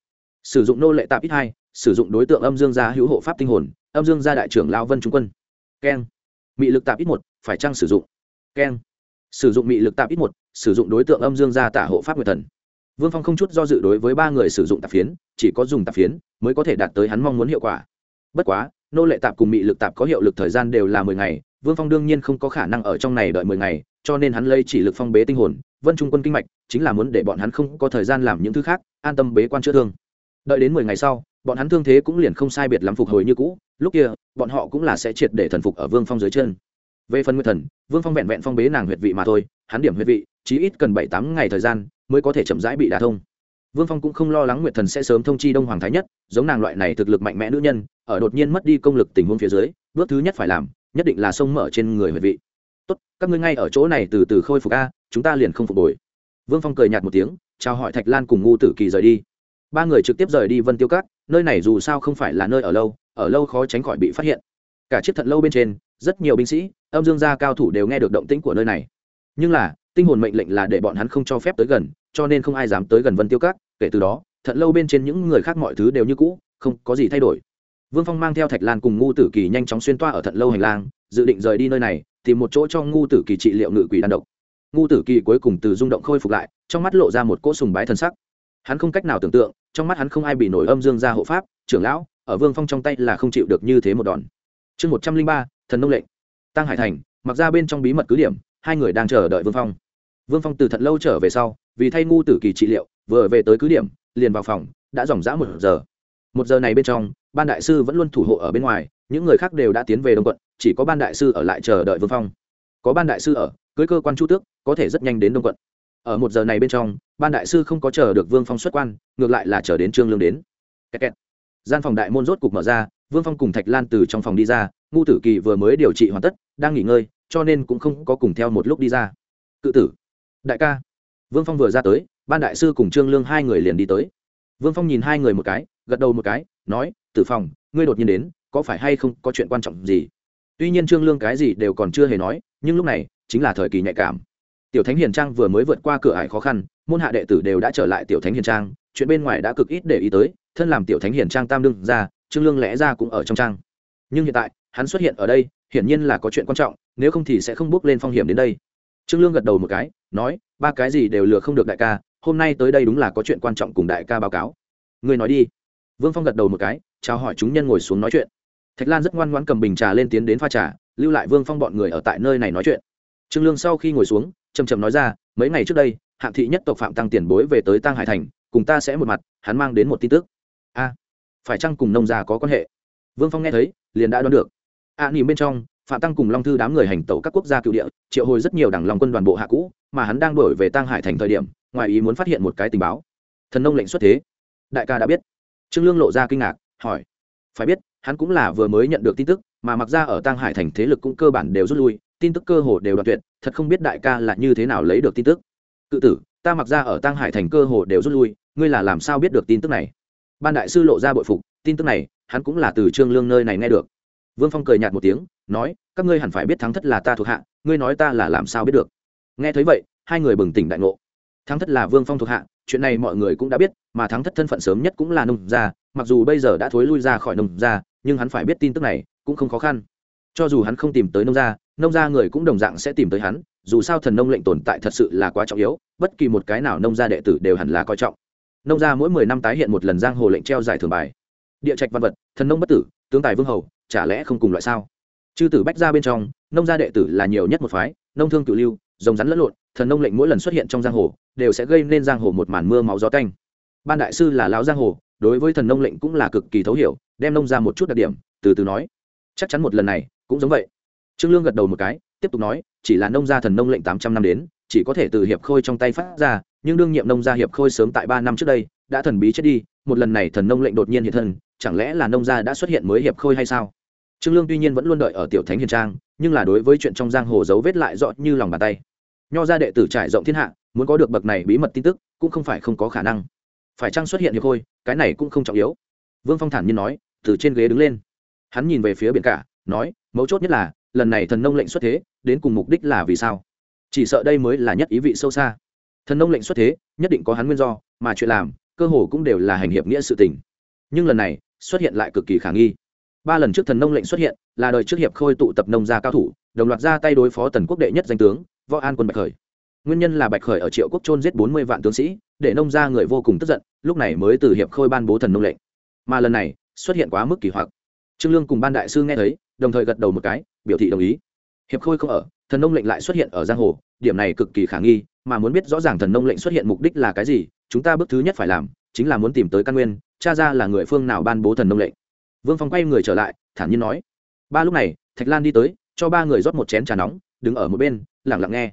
sử dụng nô lệ tạp ít hai sử dụng đối tượng âm dương gia hữu hộ pháp tinh hồn, âm dương gia đại trưởng lao vân trung quân. Keng. Mị lực tạp ít một, phải chăng sử dụng? Keng. Sử dụng mị lực tạp ít một, sử dụng đối tượng âm dương gia tả hộ pháp nguyệt thần. Vương phong không chút do dự đối với ba người sử dụng tạp phiến, chỉ có dùng tạp phiến mới có thể đạt tới hắn mong muốn hiệu quả. Bất quá, nô lệ tạp cùng mị lực tạp có hiệu lực thời gian đều là mười ngày, vương phong đương nhiên không có khả năng ở trong này đợi mười ngày, cho nên hắn lấy chỉ lực phong bế tinh hồn, vân trung quân kinh mạch, chính là muốn để bọn hắn không có thời gian làm những thứ khác, an tâm bế quan chữa thương. Đợi đến mười ngày sau bọn hắn thương thế cũng liền không sai biệt lắm phục hồi như cũ, lúc kia, bọn họ cũng là sẽ triệt để thần phục ở vương phong dưới chân. Về phần nguyên thần, vương phong vẹn vẹn phong bế nàng huyệt vị mà thôi, hắn điểm huyệt vị, chí ít cần bảy tám ngày thời gian mới có thể chậm rãi bị đả thông. Vương phong cũng không lo lắng nguyệt thần sẽ sớm thông chi đông hoàng thái nhất, giống nàng loại này thực lực mạnh mẽ nữ nhân, ở đột nhiên mất đi công lực tình huống phía dưới, bước thứ nhất phải làm, nhất định là sông mở trên người huyệt vị. Tốt, các ngươi ngay ở chỗ này từ từ khôi phục a, chúng ta liền không phục hồi. Vương phong cười nhạt một tiếng, chào hỏi thạch lan cùng ngu tử kỳ rời đi. Ba người trực tiếp rời đi vân tiêu cát nơi này dù sao không phải là nơi ở lâu ở lâu khó tránh khỏi bị phát hiện. Cả chiếc thận lâu bên trên, rất nhiều binh sĩ, âm dương gia cao thủ đều nghe được động tĩnh của nơi này. Nhưng là, tinh hồn mệnh lệnh là để bọn hắn không cho phép tới gần, cho nên không ai dám tới gần vân tiêu các. kể từ đó, thận lâu bên trên những người khác mọi thứ đều như cũ, không có gì thay đổi. Vương phong mang theo thạch lan cùng ngu tử kỳ nhanh chóng xuyên toa ở thận lâu hành lang, dự định rời đi nơi này, tìm một chỗ cho ngu tử kỳ trị liệu ngự quỷ đan độc. Ngu tử kỳ cuối cùng từ rung động khôi phục lại, trong mắt lộ ra một cỗ sùng bái thân sắc hắn không cách nào tưởng tượng, trong mắt hắn không ai bị nổi âm dương gia hộ pháp, trưởng lão, ở vương phong trong tay là không chịu được như thế một đòn. Chương một trăm linh ba, thần nông lệnh. Tăng hải thành, mặc ra bên trong bí mật cứ điểm, hai người đang chờ đợi vương phong. Vương phong từ thật lâu trở về sau, vì thay ngu tử kỳ trị liệu, vừa về tới cứ điểm, liền vào phòng, đã dòng dã một giờ. Một giờ này bên trong, ban đại sư vẫn luôn thủ hộ ở bên ngoài, những người khác đều đã tiến về đông quận, chỉ có ban đại sư ở lại chờ đợi vương phong. Có ban đại sư ở, cưới cơ quan chu tước, có thể rất nhanh đến đông quận ở một giờ này bên trong, ban đại sư không có chờ được vương phong xuất quan, ngược lại là chờ đến trương lương đến. Kẹt kẹt. gian phòng đại môn rốt cục mở ra, vương phong cùng thạch lan từ trong phòng đi ra ngu tử kỳ vừa mới điều trị hoàn tất, đang nghỉ ngơi, cho nên cũng không có cùng theo một lúc đi ra. Cự tử. Đại ca. Vương phong vừa ra tới, ban đại sư cùng trương lương hai người liền đi tới. Vương phong nhìn hai người một cái, gật đầu một cái, nói, tử phòng ngươi đột nhiên đến, có phải hay không có chuyện quan trọng gì? Tuy nhiên trương lương cái gì đều còn chưa hề nói, nhưng lúc này, chính là thời kỳ nhạy cảm tiểu thánh hiền trang vừa mới vượt qua cửa ải khó khăn, môn hạ đệ tử đều đã trở lại tiểu thánh hiền trang, chuyện bên ngoài đã cực ít để ý tới, thân làm tiểu thánh hiền trang tam đương ra trương lương lẽ ra cũng ở trong trang. Nhưng hiện tại, hắn xuất hiện ở đây, hiển nhiên là có chuyện quan trọng, nếu không thì sẽ không bước lên phong hiểm đến đây. Trương lương gật đầu một cái, nói, ba cái gì đều lừa không được đại ca, hôm nay tới đây đúng là có chuyện quan trọng cùng đại ca báo cáo. Người nói đi. Vương phong gật đầu một cái, chào hỏi chúng nhân ngồi xuống nói chuyện. Thạch lan rất ngoan ngoãn cầm bình trà lên tiến đến pha trà, lưu lại vương phong bọn người ở tại nơi này nói chuyện. Trương lương sau khi ngồi xuống chầm chầm nói ra mấy ngày trước đây hạng thị nhất tộc phạm tăng tiền bối về tới tăng hải thành cùng ta sẽ một mặt hắn mang đến một tin tức. A phải chăng cùng nông gia có quan hệ? Vương phong nghe thấy liền đã đoán được. A à, bên trong phạm tăng cùng long thư đám người hành tẩu các quốc gia cựu địa triệu hồi rất nhiều đảng lòng quân đoàn bộ hạ cũ mà hắn đang đổi về tăng hải thành thời điểm ngoài ý muốn phát hiện một cái tình báo. Thần nông lệnh xuất thế. Đại ca đã biết. Trương lương lộ ra kinh ngạc hỏi. Phải biết hắn cũng là vừa mới nhận được tin tức mà mặc ra ở tăng hải thành thế lực cũng cơ bản đều rút lui tin tức cơ hồ đều đoạn tuyệt, thật không biết đại ca là như thế nào lấy được tin tức. Cự tử, ta mặc ra ở tăng hải thành cơ hồ đều rút lui, ngươi là làm sao biết được tin tức này? Ban đại sư lộ ra bội phục, tin tức này, hắn cũng là từ trương lương nơi này nghe được. Vương phong cười nhạt một tiếng, nói, các ngươi hẳn phải biết thắng thất là ta thuộc hạ, ngươi nói ta là làm sao biết được? Nghe thấy vậy, hai người bừng tỉnh đại ngộ. Thắng thất là vương phong thuộc hạ, chuyện này mọi người cũng đã biết, mà thắng thất thân phận sớm nhất cũng là nông gia, mặc dù bây giờ đã thối lui ra khỏi nông gia, nhưng hắn phải biết tin tức này, cũng không khó khăn. Cho dù hắn không tìm tới nông gia nông gia người cũng đồng dạng sẽ tìm tới hắn, dù sao thần nông lệnh tồn tại thật sự là quá trọng yếu, bất kỳ một cái nào nông gia đệ tử đều hẳn là coi trọng. Nông gia mỗi mười năm tái hiện một lần giang hồ lệnh treo giải thưởng bài. Địa trạch văn vật, thần nông bất tử, tướng tài vương hầu, chả lẽ không cùng loại sao? Chư tử bách ra bên trong, nông gia đệ tử là nhiều nhất một phái, nông thương cựu lưu, rồng rắn lẫn lộn, thần nông lệnh mỗi lần xuất hiện trong giang hồ, đều sẽ gây nên giang hồ một màn mưa máu gió canh ban đại sư là lão giang hồ, đối với thần nông lệnh cũng là cực kỳ thấu hiểu, đem nông ra một chút đặc điểm, từ từ nói. Chắc chắn một lần này, cũng giống vậy trương lương gật đầu một cái, tiếp tục nói, chỉ là nông gia thần nông lệnh tám trăm năm đến, chỉ có thể từ hiệp khôi trong tay phát ra, nhưng đương nhiệm nông gia hiệp khôi sớm tại ba năm trước đây, đã thần bí chết đi, một lần này thần nông lệnh đột nhiên hiện thân, chẳng lẽ là nông gia đã xuất hiện mới hiệp khôi hay sao? Trương lương tuy nhiên vẫn luôn đợi ở tiểu thánh hiền trang, nhưng là đối với chuyện trong giang hồ dấu vết lại rõ như lòng bàn tay. Nho gia đệ tử trải rộng thiên hạ, muốn có được bậc này bí mật tin tức, cũng không phải không có khả năng. Phải chăng xuất hiện hiệp khôi, cái này cũng không trọng yếu. Vương phong thản nhiên nói, từ trên ghế đứng lên. Hắn nhìn về phía biển cả, nói, mấu chốt nhất là lần này thần nông lệnh xuất thế, đến cùng mục đích là vì sao? Chỉ sợ đây mới là nhất ý vị sâu xa. Thần nông lệnh xuất thế, nhất định có hắn nguyên do, mà chuyện làm, cơ hồ cũng đều là hành hiệp nghĩa sự tình. Nhưng lần này, xuất hiện lại cực kỳ khả nghi. Ba lần trước thần nông lệnh xuất hiện, là đời trước hiệp khôi tụ tập nông gia cao thủ, đồng loạt ra tay đối phó tần quốc đệ nhất danh tướng, võ an quân bạch khởi. Nguyên nhân là bạch khởi ở triệu quốc trôn giết bốn mươi vạn tướng sĩ, để nông gia người vô cùng tức giận, lúc này mới từ hiệp khôi ban bố thần nông lệnh. Mà lần này, xuất hiện quá mức kỳ hoặc. Trương lương cùng ban đại sư nghe thấy, đồng thời gật đầu một cái biểu thị đồng ý. Hiệp khôi không ở, thần nông lệnh lại xuất hiện ở giang hồ, điểm này cực kỳ khả nghi, mà muốn biết rõ ràng thần nông lệnh xuất hiện mục đích là cái gì, chúng ta bước thứ nhất phải làm, chính là muốn tìm tới căn nguyên, cha ra là người phương nào ban bố thần nông lệnh. Vương phong quay người trở lại, thản nhiên nói. Ba lúc này, thạch lan đi tới, cho ba người rót một chén trà nóng, đứng ở một bên lẳng lặng nghe.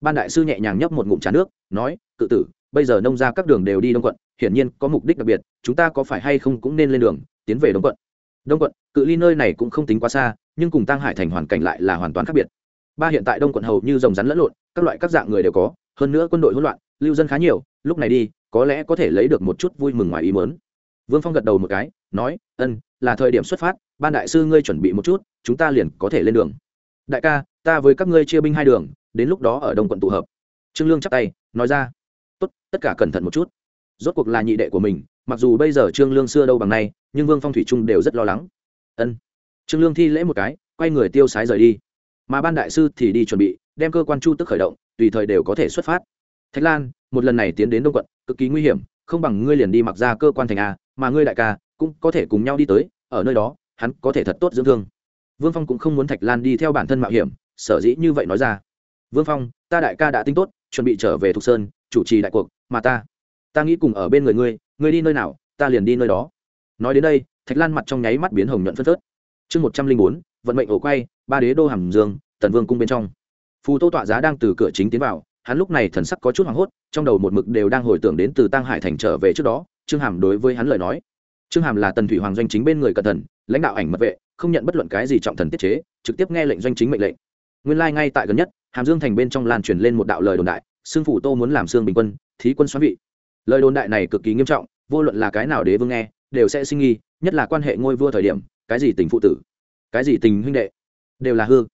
Ban đại sư nhẹ nhàng nhấp một ngụm trà nước, nói, cự tử, bây giờ nông ra các đường đều đi đông quận, hiển nhiên có mục đích đặc biệt, chúng ta có phải hay không cũng nên lên đường, tiến về đông quận. Đông quận, cự ly nơi này cũng không tính quá xa nhưng cùng tăng hải thành hoàn cảnh lại là hoàn toàn khác biệt. Ba hiện tại đông quận hầu như rồng rắn lẫn lộn, các loại các dạng người đều có, hơn nữa quân đội hỗn loạn, lưu dân khá nhiều, lúc này đi, có lẽ có thể lấy được một chút vui mừng ngoài ý mớn vương phong gật đầu một cái, nói, ân, là thời điểm xuất phát, ban đại sư ngươi chuẩn bị một chút, chúng ta liền có thể lên đường. Đại ca, ta với các ngươi chia binh hai đường, đến lúc đó ở đông quận tụ hợp. Trương lương chắp tay, nói ra, tốt, tất cả cẩn thận một chút. Rốt cuộc là nhị đệ của mình, mặc dù bây giờ trương lương xưa đâu bằng nay, nhưng vương phong thủy trung đều rất lo lắng. Ân trương lương thi lễ một cái, quay người tiêu sái rời đi. Mà ban đại sư thì đi chuẩn bị, đem cơ quan chu tức khởi động, tùy thời đều có thể xuất phát. Thạch lan, một lần này tiến đến đông quận, cực kỳ nguy hiểm, không bằng ngươi liền đi mặc ra cơ quan thành a, mà ngươi đại ca cũng có thể cùng nhau đi tới, ở nơi đó, hắn có thể thật tốt dưỡng thương. Vương phong cũng không muốn thạch lan đi theo bản thân mạo hiểm, sở dĩ như vậy nói ra. Vương phong, ta đại ca đã tính tốt, chuẩn bị trở về thục sơn, chủ trì đại cuộc, mà ta ta nghĩ cùng ở bên người ngươi ngươi đi nơi nào, ta liền đi nơi đó. Nói đến đây, thạch lan mặt trong nháy mắt biến hồng nhuận phân phớt chương một trăm linh bốn vận mệnh ổ quay ba đế đô hàm dương tần vương cung bên trong. Phù tô tọa giá đang từ cửa chính tiến vào hắn lúc này thần sắc có chút hoảng hốt trong đầu một mực đều đang hồi tưởng đến từ tăng hải thành trở về trước đó trương hàm đối với hắn lời nói. Trương hàm là tần thủy hoàng doanh chính bên người cẩn thần, lãnh đạo ảnh mật vệ không nhận bất luận cái gì trọng thần tiết chế trực tiếp nghe lệnh doanh chính mệnh lệnh. Nguyên lai ngay tại gần nhất hàm dương thành bên trong lan truyền lên một đạo lời đồn đại xương phủ tô muốn làm xương bình quân thí quân xoám vị. Lời đồn đại này cực kỳ nghiêm trọng vô luận là cái nào đế vương nghe đều sẽ sinh nghi nhất là quan hệ ngôi vua thời điểm cái gì tình phụ tử? Cái gì tình huynh đệ? Đều là hư.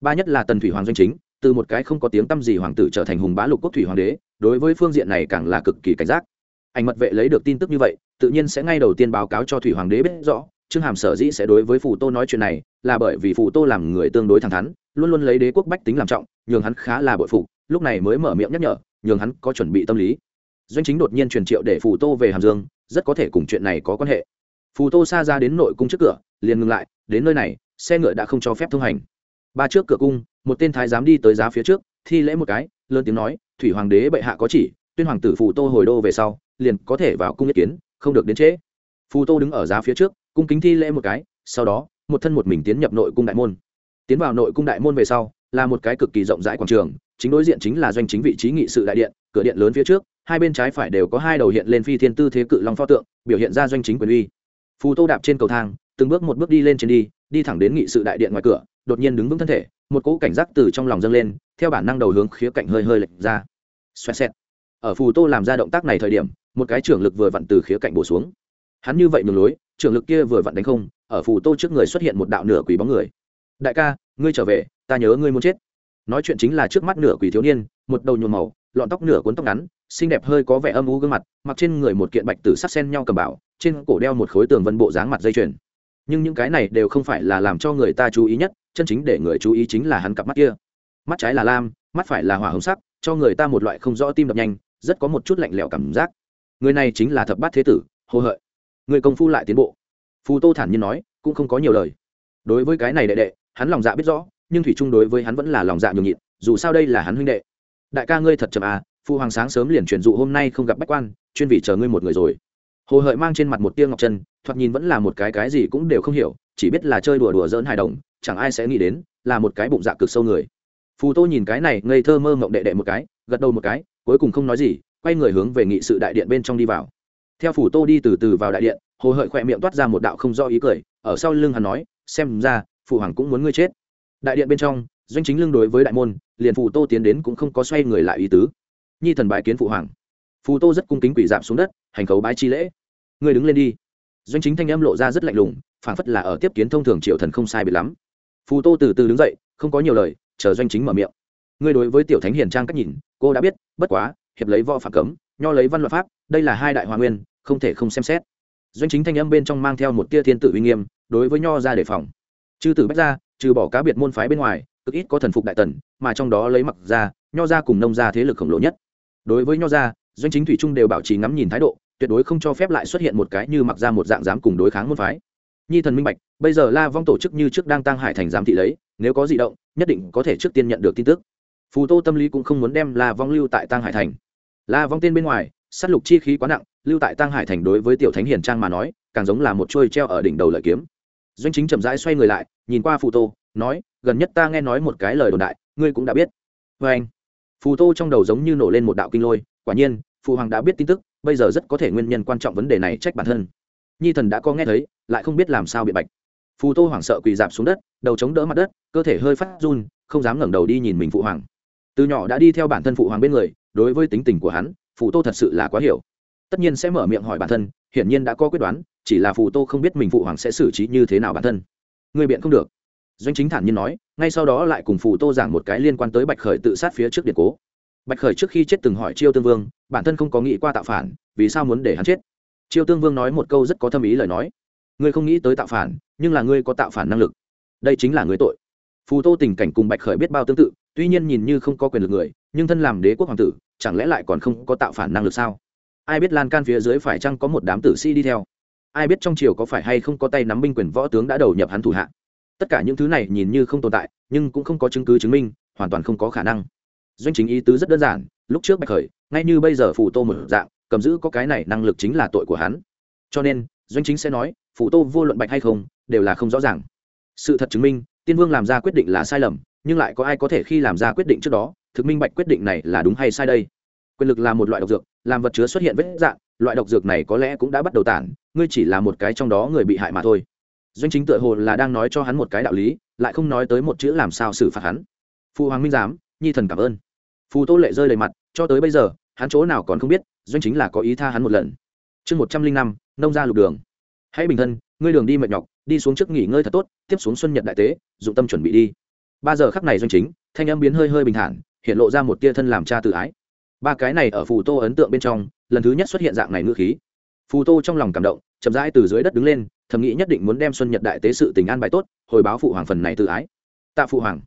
Ba nhất là tần thủy hoàng doanh chính, từ một cái không có tiếng tăm gì hoàng tử trở thành hùng bá lục quốc thủy hoàng đế, đối với phương diện này càng là cực kỳ cảnh giác. Ảnh mật vệ lấy được tin tức như vậy, tự nhiên sẽ ngay đầu tiên báo cáo cho thủy hoàng đế biết rõ, trương hàm sở dĩ sẽ đối với phù tô nói chuyện này, là bởi vì phù tô làm người tương đối thẳng thắn, luôn luôn lấy đế quốc bách tính làm trọng, nhường hắn khá là bội phục, lúc này mới mở miệng nhắc nhở, nhường hắn có chuẩn bị tâm lý. Doanh chính đột nhiên truyền triệu để phù tô về hàm dương, rất có thể cùng chuyện này có quan hệ phù tô xa ra đến nội cung trước cửa, liền ngừng lại, đến nơi này, xe ngựa đã không cho phép thông hành. Ba trước cửa cung, một tên thái giám đi tới giá phía trước, thi lễ một cái, lớn tiếng nói, thủy hoàng đế bệ hạ có chỉ, tuyên hoàng tử phù tô hồi đô về sau, liền có thể vào cung ý kiến, không được đến trễ. Phù tô đứng ở giá phía trước, cung kính thi lễ một cái, sau đó, một thân một mình tiến nhập nội cung đại môn. Tiến vào nội cung đại môn về sau, là một cái cực kỳ rộng rãi quảng trường, chính đối diện chính là doanh chính vị trí nghị sự đại điện, cửa điện lớn phía trước, hai bên trái phải đều có hai đầu hiện lên phi thiên tư thế cự long pho tượng, biểu hiện ra doanh chính quyền uy phù tô đạp trên cầu thang, từng bước một bước đi lên trên đi đi thẳng đến nghị sự đại điện ngoài cửa, đột nhiên đứng vững thân thể, một cỗ cảnh giác từ trong lòng dâng lên, theo bản năng đầu hướng khía cạnh hơi hơi lệch ra. Xoẹt xẹt. Ở phù tô làm ra động tác này thời điểm, một cái trưởng lực vừa vặn từ khía cạnh bổ xuống. Hắn như vậy nhường lối, trưởng lực kia vừa vặn đánh không, ở phù tô trước người xuất hiện một đạo nửa quỷ bóng người. Đại ca, ngươi trở về, ta nhớ ngươi muốn chết. Nói chuyện chính là trước mắt nửa quỷ thiếu niên, một đầu nhuộm màu, lọn tóc nửa cuốn tóc ngắn xinh đẹp hơi có vẻ âm u gương mặt, mặc trên người một kiện bạch tử sắc sen nhau cầm bảo, trên cổ đeo một khối tường vân bộ dáng mặt dây chuyền. Nhưng những cái này đều không phải là làm cho người ta chú ý nhất, chân chính để người chú ý chính là hắn cặp mắt kia. Mắt trái là lam, mắt phải là hỏa hồng sắc, cho người ta một loại không rõ tim đập nhanh, rất có một chút lạnh lẽo cảm giác. Người này chính là thập bát thế tử hồ hợi. Người công phu lại tiến bộ. Phù tô thản nhiên nói, cũng không có nhiều lời. Đối với cái này đệ đệ, hắn lòng dạ biết rõ, nhưng thủy chung đối với hắn vẫn là lòng dạ nhường nhịn, dù sao đây là hắn huynh đệ. Đại ca ngươi thật chậm à Phụ hoàng sáng sớm liền truyền dụ hôm nay không gặp bách quan, chuyên vị chờ ngươi một người rồi. Hồ hợi mang trên mặt một tia ngọc chân thoạt nhìn vẫn là một cái cái gì cũng đều không hiểu, chỉ biết là chơi đùa đùa dỡn hài đồng, chẳng ai sẽ nghĩ đến, là một cái bụng dạ cực sâu người. Phù tô nhìn cái này, ngây thơ mơ ngộng đệ đệ một cái, gật đầu một cái, cuối cùng không nói gì, quay người hướng về nghị sự đại điện bên trong đi vào. Theo phù tô đi từ từ vào đại điện, hồ hợi khỏe miệng toát ra một đạo không do ý cười, ở sau lưng hắn nói, xem ra phụ hoàng cũng muốn ngươi chết. Đại điện bên trong, doanh chính lưng đối với đại môn, liền phù tô tiến đến cũng không có xoay người lại ý tứ nhi thần bái kiến phụ hoàng. Phù tô rất cung kính quỷ dạp xuống đất, hành khấu bái chi lễ. Ngươi đứng lên đi. Doanh chính thanh âm lộ ra rất lạnh lùng, phảng phất là ở tiếp kiến thông thường triệu thần không sai biệt lắm. Phù tô từ từ đứng dậy, không có nhiều lời, chờ doanh chính mở miệng. Ngươi đối với tiểu thánh hiền trang cách nhìn, cô đã biết, bất quá, hiệp lấy võ phạm cấm, nho lấy văn luật pháp, đây là hai đại hòa nguyên, không thể không xem xét. Doanh chính thanh âm bên trong mang theo một tia thiên tử uy nghiêm, đối với nho ra đề phòng. Chư tử bách ra trừ bỏ cá biệt môn phái bên ngoài, cực ít có thần phục đại tần, mà trong đó lấy mặc ra nho ra cùng nông ra thế lực khổng lồ nhất đối với nho gia, doanh chính thủy trung đều bảo trì ngắm nhìn thái độ tuyệt đối không cho phép lại xuất hiện một cái như mặc ra một dạng dám cùng đối kháng môn phái. Nhi thần minh bạch bây giờ la vong tổ chức như trước đang tăng hải thành giám thị lấy nếu có di động nhất định có thể trước tiên nhận được tin tức. Phù tô tâm lý cũng không muốn đem la vong lưu tại tăng hải thành. La vong tên bên ngoài s á t lục chi khí quá nặng lưu tại tăng hải thành đối với tiểu thánh hiền trang mà nói càng giống là một trôi treo ở đỉnh đầu lợi kiếm. Doanh chính chậm rãi xoay người lại nhìn qua phù tô nói gần nhất ta nghe nói một cái lời đồn đại ngươi cũng đã biết. Vê anh phù tô trong đầu giống như nổ lên một đạo kinh lôi, quả nhiên phụ hoàng đã biết tin tức, bây giờ rất có thể nguyên nhân quan trọng vấn đề này trách bản thân. Nhi thần đã có nghe thấy, lại không biết làm sao bị bạch. Phù tô hoảng sợ quỳ dạp xuống đất, đầu chống đỡ mặt đất, cơ thể hơi phát run, không dám ngẩng đầu đi nhìn mình phụ hoàng. Từ nhỏ đã đi theo bản thân phụ hoàng bên người, đối với tính tình của hắn, phù tô thật sự là quá hiểu. Tất nhiên sẽ mở miệng hỏi bản thân, hiển nhiên đã có quyết đoán, chỉ là phù tô không biết mình phụ hoàng sẽ xử trí như thế nào bản thân. Người biện không được doanh chính thản nhiên nói, ngay sau đó lại cùng phù tô giảng một cái liên quan tới bạch khởi tự sát phía trước điện cố. Bạch khởi trước khi chết từng hỏi chiêu tương vương, bản thân không có nghĩ qua tạo phản, vì sao muốn để hắn chết? Chiêu tương vương nói một câu rất có thâm ý lời nói. Ngươi không nghĩ tới tạo phản, nhưng là ngươi có tạo phản năng lực. Đây chính là người tội. Phù tô tình cảnh cùng bạch khởi biết bao tương tự, tuy nhiên nhìn như không có quyền lực người, nhưng thân làm đế quốc hoàng tử, chẳng lẽ lại còn không có tạo phản năng lực sao? Ai biết lan can phía dưới phải chăng có một đám tử sĩ đi theo? Ai biết trong triều có phải hay không có tay nắm binh quyền võ tướng đã đầu nhập hắn thủ hạ? Tất cả những thứ này nhìn như không tồn tại, nhưng cũng không có chứng cứ chứng minh, hoàn toàn không có khả năng. Doanh chính ý tứ rất đơn giản, lúc trước bạch khởi, ngay như bây giờ phù tô một dạng, cầm giữ có cái này năng lực chính là tội của hắn. Cho nên, doanh chính sẽ nói, phù tô vô luận bạch hay không, đều là không rõ ràng. Sự thật chứng minh, tiên vương làm ra quyết định là sai lầm, nhưng lại có ai có thể khi làm ra quyết định trước đó, thực minh bạch quyết định này là đúng hay sai đây? Quyền lực là một loại độc dược, làm vật chứa xuất hiện vết dạng, loại độc dược này có lẽ cũng đã bắt đầu tản ngươi chỉ là một cái trong đó người bị hại mà thôi doanh chính tựa hồ là đang nói cho hắn một cái đạo lý, lại không nói tới một chữ làm sao xử phạt hắn. Phụ hoàng minh giám, nhi thần cảm ơn. Phù tô lệ rơi đầy mặt, cho tới bây giờ, hắn chỗ nào còn không biết, doanh chính là có ý tha hắn một lần. Chương một trăm linh năm, nông ra lục đường. Hãy bình thân, ngươi đường đi mệt nhọc, đi xuống trước nghỉ ngơi thật tốt, tiếp xuống xuân nhật đại tế, dụng tâm chuẩn bị đi. Ba giờ khắc này doanh chính, thanh âm biến hơi hơi bình thản, hiện lộ ra một tia thân làm cha tự ái. Ba cái này ở phù tô ấn tượng bên trong, lần thứ nhất xuất hiện dạng này ngữ khí. Phù tô trong lòng cảm động, chậm rãi từ dưới đất đứng lên thầm nghĩ nhất định muốn đem xuân nhật đại tế sự tình an bài tốt, hồi báo phụ hoàng phần này tự ái. Tạ phụ hoàng.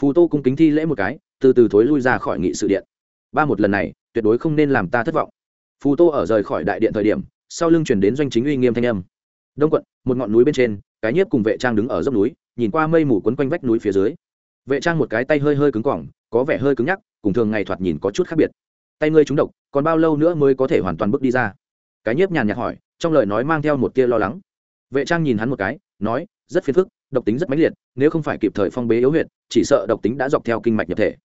Phù tô cung kính thi lễ một cái, từ từ thối lui ra khỏi nghị sự điện. Ba một lần này, tuyệt đối không nên làm ta thất vọng. Phù tô ở rời khỏi đại điện thời điểm, sau lưng chuyển đến doanh chính uy nghiêm thanh âm. Đông quận, một ngọn núi bên trên, cái nhiếp cùng vệ trang đứng ở dốc núi, nhìn qua mây mù quấn quanh vách núi phía dưới. Vệ trang một cái tay hơi hơi cứng cỏng, có vẻ hơi cứng nhắc, cùng thường ngày thoạt nhìn có chút khác biệt. Tay ngươi trúng độc, còn bao lâu nữa mới có thể hoàn toàn bước đi ra? Cái nhiếp nhàn nhạt hỏi, trong lời nói mang theo một tia lo lắng vệ trang nhìn hắn một cái, nói, rất phiền phức, độc tính rất mãnh liệt, nếu không phải kịp thời phong bế yếu huyệt, chỉ sợ độc tính đã dọc theo kinh mạch nhập thể.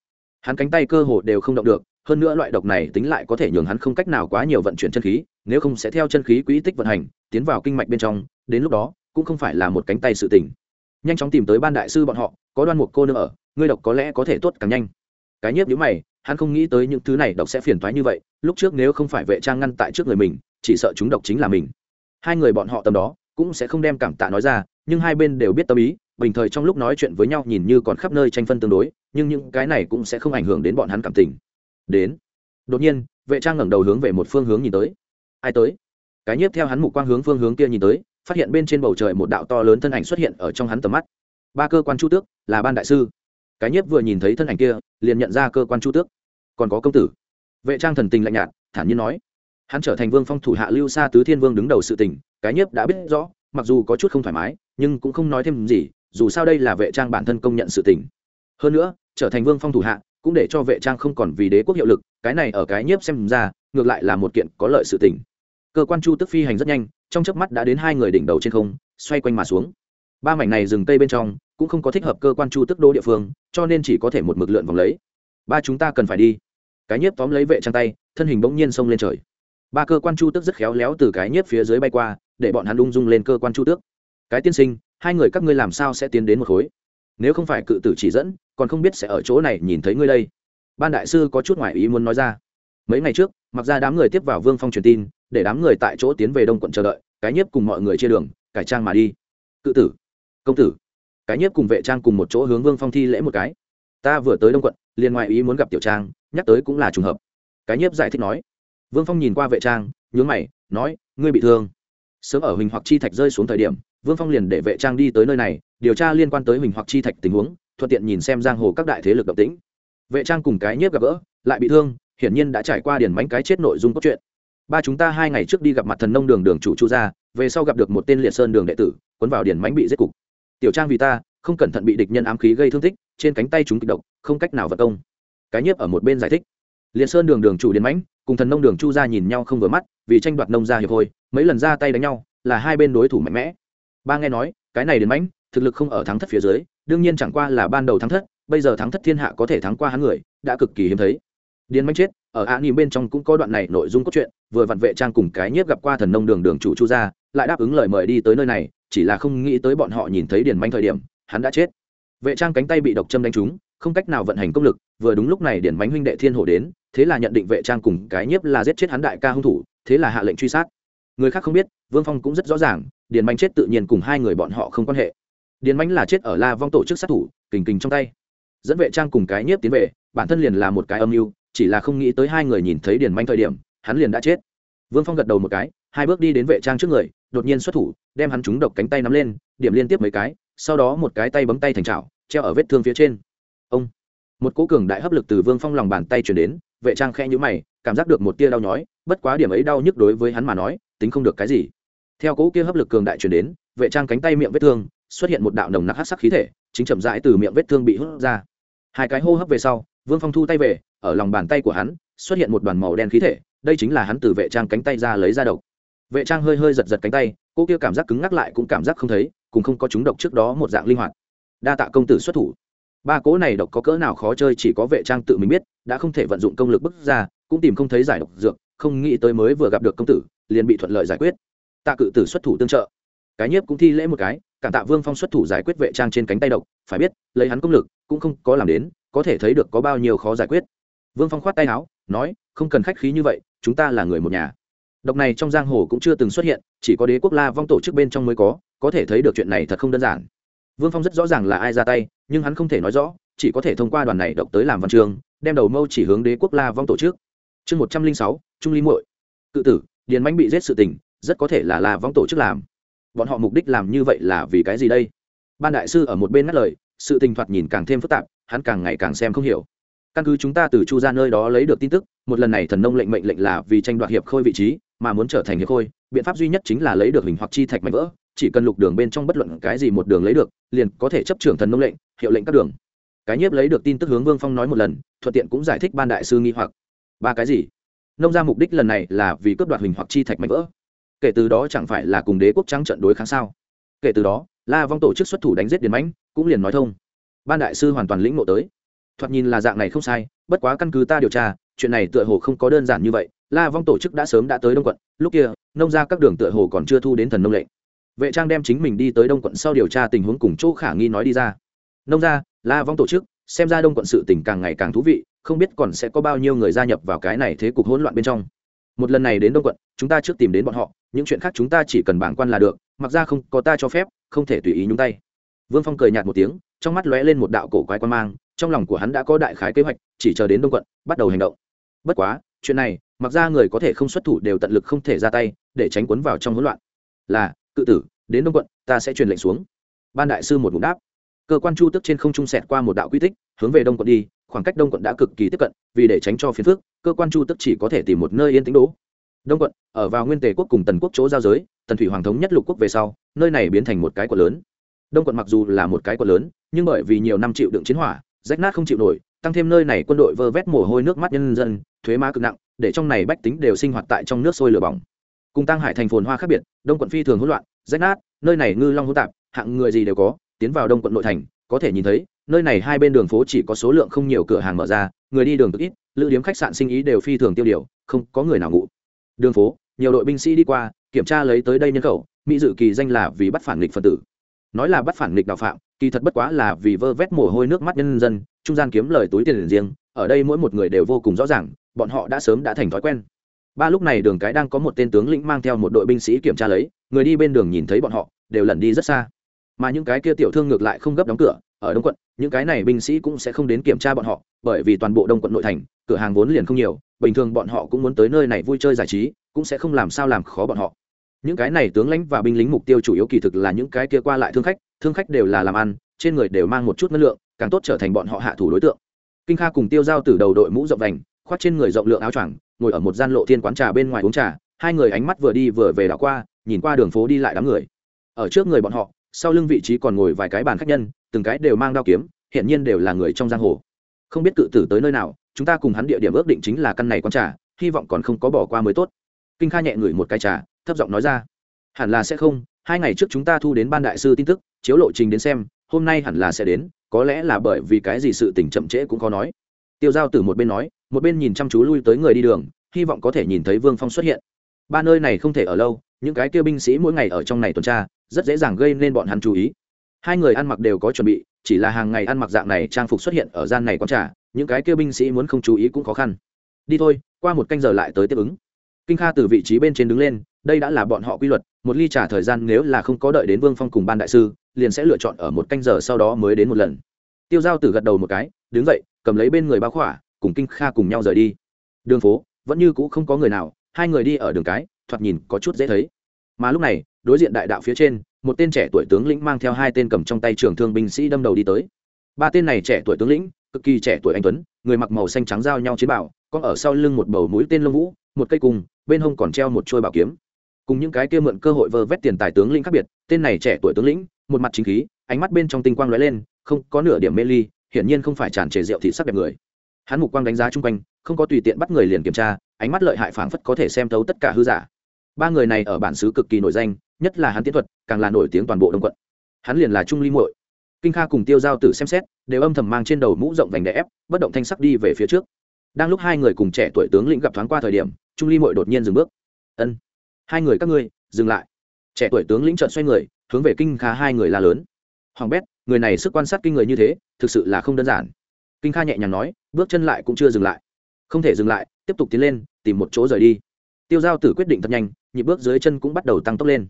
Hắn cánh tay cơ hồ đều không động được, hơn nữa loại độc này tính lại có thể nhường hắn không cách nào quá nhiều vận chuyển chân khí, nếu không sẽ theo chân khí quỹ tích vận hành, tiến vào kinh mạch bên trong, đến lúc đó, cũng không phải là một cánh tay sự tỉnh nhanh chóng tìm tới ban đại sư bọn họ, có đoan một cô nương ở, ngươi độc có lẽ có thể tốt càng nhanh. Cái nhiếp nhữ mày, hắn không nghĩ tới những thứ này độc sẽ phiền toái như vậy, lúc trước nếu không phải vệ trang ngăn tại trước người mình, chỉ sợ chúng độc chính là mình. Hai người bọn họ tầm đó cũng sẽ không đem cảm tạ nói ra, nhưng hai bên đều biết tâm ý, bình thời trong lúc nói chuyện với nhau nhìn như còn khắp nơi tranh phân tương đối, nhưng những cái này cũng sẽ không ảnh hưởng đến bọn hắn cảm tình. Đến. Đột nhiên, vệ trang ngẩng đầu hướng về một phương hướng nhìn tới. Ai tới? Cái nhiếp theo hắn mục quang hướng phương hướng kia nhìn tới, phát hiện bên trên bầu trời một đạo to lớn thân ảnh xuất hiện ở trong hắn tầm mắt. Ba cơ quan chu tước, là ban đại sư. Cái nhiếp vừa nhìn thấy thân ảnh kia, liền nhận ra cơ quan chu tước. Còn có công tử. Vệ trang thần tình lạnh nhạt, thản nhiên nói. Hắn trở thành vương phong thủ hạ lưu xa tứ thiên vương đứng đầu sự tình cái nhiếp đã biết rõ, mặc dù có chút không thoải mái, nhưng cũng không nói thêm gì, dù sao đây là vệ trang bản thân công nhận sự tình. Hơn nữa, trở thành vương phong thủ hạ, cũng để cho vệ trang không còn vì đế quốc hiệu lực, cái này ở cái nhiếp xem ra, ngược lại là một kiện có lợi sự tình. Cơ quan chu tức phi hành rất nhanh, trong chớp mắt đã đến hai người đỉnh đầu trên không, xoay quanh mà xuống. Ba mảnh này rừng tây bên trong, cũng không có thích hợp cơ quan chu tức đô địa phương, cho nên chỉ có thể một mực lượn vòng lấy. Ba chúng ta cần phải đi. Cái nhiếp tóm lấy vệ trang tay, thân hình bỗng nhiên xông lên trời. Ba cơ quan chu tức rất khéo léo từ cái nhiếp phía dưới bay qua để bọn hắn ung dung lên cơ quan chu tước. Cái tiên sinh, hai người các ngươi làm sao sẽ tiến đến một khối? Nếu không phải cự tử chỉ dẫn, còn không biết sẽ ở chỗ này nhìn thấy ngươi đây. Ban đại sư có chút ngoại ý muốn nói ra. Mấy ngày trước, mặc ra đám người tiếp vào vương phong truyền tin, để đám người tại chỗ tiến về đông quận chờ đợi, cái nhiếp cùng mọi người chia đường, cải trang mà đi. Cự tử, công tử, cái nhiếp cùng vệ trang cùng một chỗ hướng vương phong thi lễ một cái. Ta vừa tới đông quận, liền ngoại ý muốn gặp tiểu trang, nhắc tới cũng là trùng hợp. Cái nhiếp giải thích nói. Vương phong nhìn qua vệ trang, nhướng mày, nói, ngươi bị thương sớm ở huỳnh hoặc chi thạch rơi xuống thời điểm, vương phong liền để vệ trang đi tới nơi này, điều tra liên quan tới huỳnh hoặc chi thạch tình huống, thuận tiện nhìn xem giang hồ các đại thế lực động tĩnh. Vệ trang cùng cái nhiếp gặp gỡ, lại bị thương, hiển nhiên đã trải qua điển bánh cái chết nội dung cốt truyện. Ba chúng ta hai ngày trước đi gặp mặt thần nông đường đường chủ chu gia, về sau gặp được một tên liệt sơn đường đệ tử, cuốn vào điển bánh bị giết cục. Tiểu trang vì ta, không cẩn thận bị địch nhân ám khí gây thương tích, trên cánh tay chúng kịch độc, không cách nào vật công. Cái nhiếp ở một bên giải thích. Liệt sơn đường đường chủ điển bánh cùng thần nông đường chu gia nhìn nhau không vừa mắt, vì tranh đoạt nông gia hiệp hội mấy lần ra tay đánh nhau, là hai bên đối thủ mạnh mẽ. Ba nghe nói, cái này đến bánh thực lực không ở thắng thất phía dưới, đương nhiên chẳng qua là ban đầu thắng thất, bây giờ thắng thất thiên hạ có thể thắng qua hắn người, đã cực kỳ hiếm thấy. Điền manh chết, ở a nỉm bên trong cũng có đoạn này nội dung cốt truyện, vừa vặn vệ trang cùng cái nhiếp gặp qua thần nông đường đường chủ chu gia, lại đáp ứng lời mời đi tới nơi này, chỉ là không nghĩ tới bọn họ nhìn thấy điền manh thời điểm, hắn đã chết. Vệ trang cánh tay bị độc châm đánh trúng, không cách nào vận hành công lực, vừa đúng lúc này điền mánh huynh đệ thiên hổ đến, thế là nhận định vệ trang cùng cái nhiếp là giết chết hắn đại ca hung thủ, thế là hạ lệnh truy sát người khác không biết, vương phong cũng rất rõ ràng, điền manh chết tự nhiên cùng hai người bọn họ không quan hệ. Điền Mạnh là chết ở la vong tổ chức sát thủ, kình kình trong tay. Dẫn vệ trang cùng cái nhiếp tiến về, bản thân liền là một cái âm mưu, chỉ là không nghĩ tới hai người nhìn thấy điền manh thời điểm, hắn liền đã chết. Vương phong gật đầu một cái, hai bước đi đến vệ trang trước người, đột nhiên xuất thủ, đem hắn trúng độc cánh tay nắm lên, điểm liên tiếp mấy cái, sau đó một cái tay bấm tay thành trào treo ở vết thương phía trên. Ông! Một cố cường đại hấp lực từ vương phong lòng bàn tay chuyển đến, vệ trang khe nhũ mày, cảm giác được một tia đau nhói, bất quá điểm ấy đau nhức đối với hắn mà nói tính không được cái gì. Theo cố kia hấp lực cường đại chuyển đến, vệ trang cánh tay miệng vết thương, xuất hiện một đạo nồng nặc hát sắc khí thể, chính chậm rãi từ miệng vết thương bị hút ra. Hai cái hô hấp về sau, vương phong thu tay về, ở lòng bàn tay của hắn, xuất hiện một đoàn màu đen khí thể, đây chính là hắn từ vệ trang cánh tay ra lấy ra độc. Vệ trang hơi hơi giật giật cánh tay cô kia cảm giác cứng ngắc lại cũng cảm giác không thấy cùng không có chúng độc trước đó một dạng linh hoạt. Đa tạ công tử xuất thủ. Ba cố này độc có cỡ nào khó chơi chỉ có vệ trang tự mình biết, đã không thể vận dụng công lực bức ra, cũng tìm không thấy giải độc dược, không nghĩ tới mới vừa gặp được công tử liền bị thuận lợi giải quyết. Tạ cự tử xuất thủ tương trợ. Cái nhiếp cũng thi lễ một cái, cảm tạ vương phong xuất thủ giải quyết vệ trang trên cánh tay độc, phải biết, lấy hắn công lực, cũng không có làm đến, có thể thấy được có bao nhiêu khó giải quyết. Vương phong khoát tay áo, nói, không cần khách khí như vậy, chúng ta là người một nhà. Độc này trong giang hồ cũng chưa từng xuất hiện, chỉ có đế quốc la vong tổ chức bên trong mới có có thể thấy được chuyện này thật không đơn giản. Vương phong rất rõ ràng là ai ra tay, nhưng hắn không thể nói rõ, chỉ có thể thông qua đoàn này độc tới làm văn trường đem đầu mâu chỉ hướng đế quốc la vong tổ chức. Chương một trăm linh sáu, trung ly muội. Cự tử điền manh bị giết sự tình, rất có thể là la vong tổ chức làm. Bọn họ mục đích làm như vậy là vì cái gì đây? Ban đại sư ở một bên ngắt lời, sự tình thoạt nhìn càng thêm phức tạp, hắn càng ngày càng xem không hiểu. Căn cứ chúng ta từ chu ra nơi đó lấy được tin tức, một lần này thần nông lệnh mệnh lệnh là vì tranh đoạt hiệp khôi vị trí, mà muốn trở thành hiệp khôi, biện pháp duy nhất chính là lấy được hình hoặc chi thạch mạnh vỡ, chỉ cần lục đường bên trong bất luận cái gì một đường lấy được, liền có thể chấp trưởng thần nông lệnh, hiệu lệnh các đường. Cái nhiếp lấy được tin tức hướng vương phong nói một lần, thuận tiện cũng giải thích ban đại sư nghi hoặc. Ba cái gì? Nông ra mục đích lần này là vì cướp đoạt hình hoặc chi thạch mạnh vỡ. Kể từ đó chẳng phải là cùng đế quốc trắng trận đối kháng sao? Kể từ đó, la vong tổ chức xuất thủ đánh giết điền mãnh, cũng liền nói thông. Ban đại sư hoàn toàn lĩnh ngộ tới. Thoạt nhìn là dạng này không sai, bất quá căn cứ ta điều tra, chuyện này tựa hồ không có đơn giản như vậy. La vong tổ chức đã sớm đã tới đông quận, lúc kia, nông ra các đường tựa hồ còn chưa thu đến thần nông lệnh. Vệ trang đem chính mình đi tới đông quận sau điều tra tình huống cùng chỗ khả nghi nói đi ra. Nông ra, la vong tổ chức xem ra đông quận sự tình càng ngày càng thú vị, không biết còn sẽ có bao nhiêu người gia nhập vào cái này thế cục hỗn loạn bên trong. Một lần này đến đông quận, chúng ta trước tìm đến bọn họ, những chuyện khác chúng ta chỉ cần bảng quan là được, mặc ra không có ta cho phép, không thể tùy ý nhúng tay. Vương phong cười nhạt một tiếng, trong mắt lóe lên một đạo cổ quái quan mang, trong lòng của hắn đã có đại khái kế hoạch, chỉ chờ đến đông quận, bắt đầu hành động. Bất quá, chuyện này, mặc ra người có thể không xuất thủ đều tận lực không thể ra tay, để tránh cuốn vào trong hỗn loạn. Là, cự tử, đến đông quận, ta sẽ truyền lệnh xuống. Ban đại sư một ngụm đáp cơ quan chu tức trên không trung sẹt qua một đạo quy tích hướng về đông quận đi khoảng cách đông quận đã cực kỳ tiếp cận vì để tránh cho phiền phước, cơ quan chu tức chỉ có thể tìm một nơi yên tĩnh đỗ. Đông quận ở vào nguyên tề quốc cùng tần quốc chỗ giao giới tần thủy hoàng thống nhất lục quốc về sau nơi này biến thành một cái quận lớn. Đông quận mặc dù là một cái quận lớn nhưng bởi vì nhiều năm chịu đựng chiến hỏa rách nát không chịu nổi tăng thêm nơi này quân đội vơ vét mồ hôi nước mắt nhân dân thuế má cực nặng để trong này bách tính đều sinh hoạt tại trong nước sôi lửa bỏng. Cùng tăng hải thành phồn hoa khác biệt đông quận phi thường hỗn loạn rách nát nơi này ngư long hỗn tạp hạng người gì đều có tiến vào đông quận nội thành, có thể nhìn thấy, nơi này hai bên đường phố chỉ có số lượng không nhiều cửa hàng mở ra, người đi đường cực ít, lữ điếm khách sạn sinh ý đều phi thường tiêu điều, không có người nào ngủ. Đường phố, nhiều đội binh sĩ đi qua, kiểm tra lấy tới đây nhân khẩu, mỹ dự kỳ danh là vì bắt phản nghịch phân tử. Nói là bắt phản nghịch đạo phạm, kỳ thật bất quá là vì vơ vét mồ hôi nước mắt nhân dân, trung gian kiếm lời túi tiền riêng, ở đây mỗi một người đều vô cùng rõ ràng, bọn họ đã sớm đã thành thói quen. Ba lúc này đường cái đang có một tên tướng lĩnh mang theo một đội binh sĩ kiểm tra lấy, người đi bên đường nhìn thấy bọn họ, đều lẩn đi rất xa mà những cái kia tiểu thương ngược lại không gấp đóng cửa, ở đông quận, những cái này binh sĩ cũng sẽ không đến kiểm tra bọn họ, bởi vì toàn bộ đông quận nội thành, cửa hàng vốn liền không nhiều, bình thường bọn họ cũng muốn tới nơi này vui chơi giải trí, cũng sẽ không làm sao làm khó bọn họ. Những cái này tướng lãnh và binh lính mục tiêu chủ yếu kỳ thực là những cái kia qua lại thương khách thương khách đều là làm ăn, trên người đều mang một chút năng lượng, càng tốt trở thành bọn họ hạ thủ đối tượng. Kinh kha cùng tiêu giao từ đầu đội mũ rộng vành, khoác trên người rộng lượng áo choàng, ngồi ở một gian lộ thiên quán trà bên ngoài uống trà, hai người ánh mắt vừa đi vừa về đảo qua, nhìn qua đường phố đi lại đám người. Ở trước người bọn họ sau lưng vị trí còn ngồi vài cái bàn khách nhân, từng cái đều mang đao kiếm hiện nhiên đều là người trong giang hồ. Không biết cự tử tới nơi nào, chúng ta cùng hắn địa điểm ước định chính là căn này quán trà, hy vọng còn không có bỏ qua mới tốt. Kinh kha nhẹ ngửi một cái trà, thấp giọng nói ra. Hẳn là sẽ không, hai ngày trước chúng ta thu đến ban đại sư tin tức, chiếu lộ trình đến xem, hôm nay hẳn là sẽ đến, có lẽ là bởi vì cái gì sự tình chậm trễ cũng khó nói. Tiêu giao từ một bên nói, một bên nhìn chăm chú lui tới người đi đường, hy vọng có thể nhìn thấy vương phong xuất hiện. Ba nơi này không thể ở lâu những cái kia binh sĩ mỗi ngày ở trong này tuần tra, rất dễ dàng gây nên bọn hắn chú ý. Hai người ăn mặc đều có chuẩn bị, chỉ là hàng ngày ăn mặc dạng này trang phục xuất hiện ở gian này quán trà, những cái kia binh sĩ muốn không chú ý cũng khó khăn. Đi thôi, qua một canh giờ lại tới tiếp ứng. Kinh kha từ vị trí bên trên đứng lên, đây đã là bọn họ quy luật, một ly trà thời gian nếu là không có đợi đến vương phong cùng ban đại sư, liền sẽ lựa chọn ở một canh giờ sau đó mới đến một lần. Tiêu giao tử gật đầu một cái, đứng dậy, cầm lấy bên người bao khỏa, cùng kinh kha cùng nhau rời đi. Đường phố, vẫn như cũ không có người nào, hai người đi ở đường cái thoạt nhìn có chút dễ thấy. Mà lúc này, đối diện đại đạo phía trên, một tên trẻ tuổi tướng lĩnh mang theo hai tên cầm trong tay trường thương binh sĩ đâm đầu đi tới. Ba tên này trẻ tuổi tướng lĩnh, cực kỳ trẻ tuổi anh tuấn, người mặc màu xanh trắng giao nhau chiến bảo có ở sau lưng một bầu mũi tên lông vũ, một cây cùng bên hông còn treo một trôi bảo kiếm. Cùng những cái kia mượn cơ hội vơ vét tiền tài tướng lĩnh khác biệt, tên này trẻ tuổi tướng lĩnh, một mặt chính khí, ánh mắt bên trong tinh quang lóe lên, không có nửa điểm mê ly, hiển nhiên không phải tràn trề rượu thị sắc đẹp người. Hắn mục quang đánh giá chung quanh, không có tùy tiện bắt người liền kiểm tra, ánh mắt lợi hại phảng phất có thể xem thấu tất cả hư giả ba người này ở bản xứ cực kỳ nổi danh, nhất là hắn tiến thuật, càng là nổi tiếng toàn bộ đông quận. Hắn liền là trung ly muội. Kinh kha cùng tiêu giao tử xem xét, đều âm thầm mang trên đầu mũ rộng vành đè ép, bất động thanh sắc đi về phía trước. Đang lúc hai người cùng trẻ tuổi tướng lĩnh gặp thoáng qua thời điểm, trung ly muội đột nhiên dừng bước. Ân, hai người các ngươi, dừng lại. Trẻ tuổi tướng lĩnh trợn xoay người, hướng về kinh kha hai người la lớn. Hoàng bét, người này sức quan sát kinh người như thế, thực sự là không đơn giản. Kinh kha nhẹ nhàng nói, bước chân lại cũng chưa dừng lại. Không thể dừng lại, tiếp tục tiến lên, tìm một chỗ rời đi tiêu giao tử quyết định thật nhanh nhịp bước dưới chân cũng bắt đầu tăng tốc lên.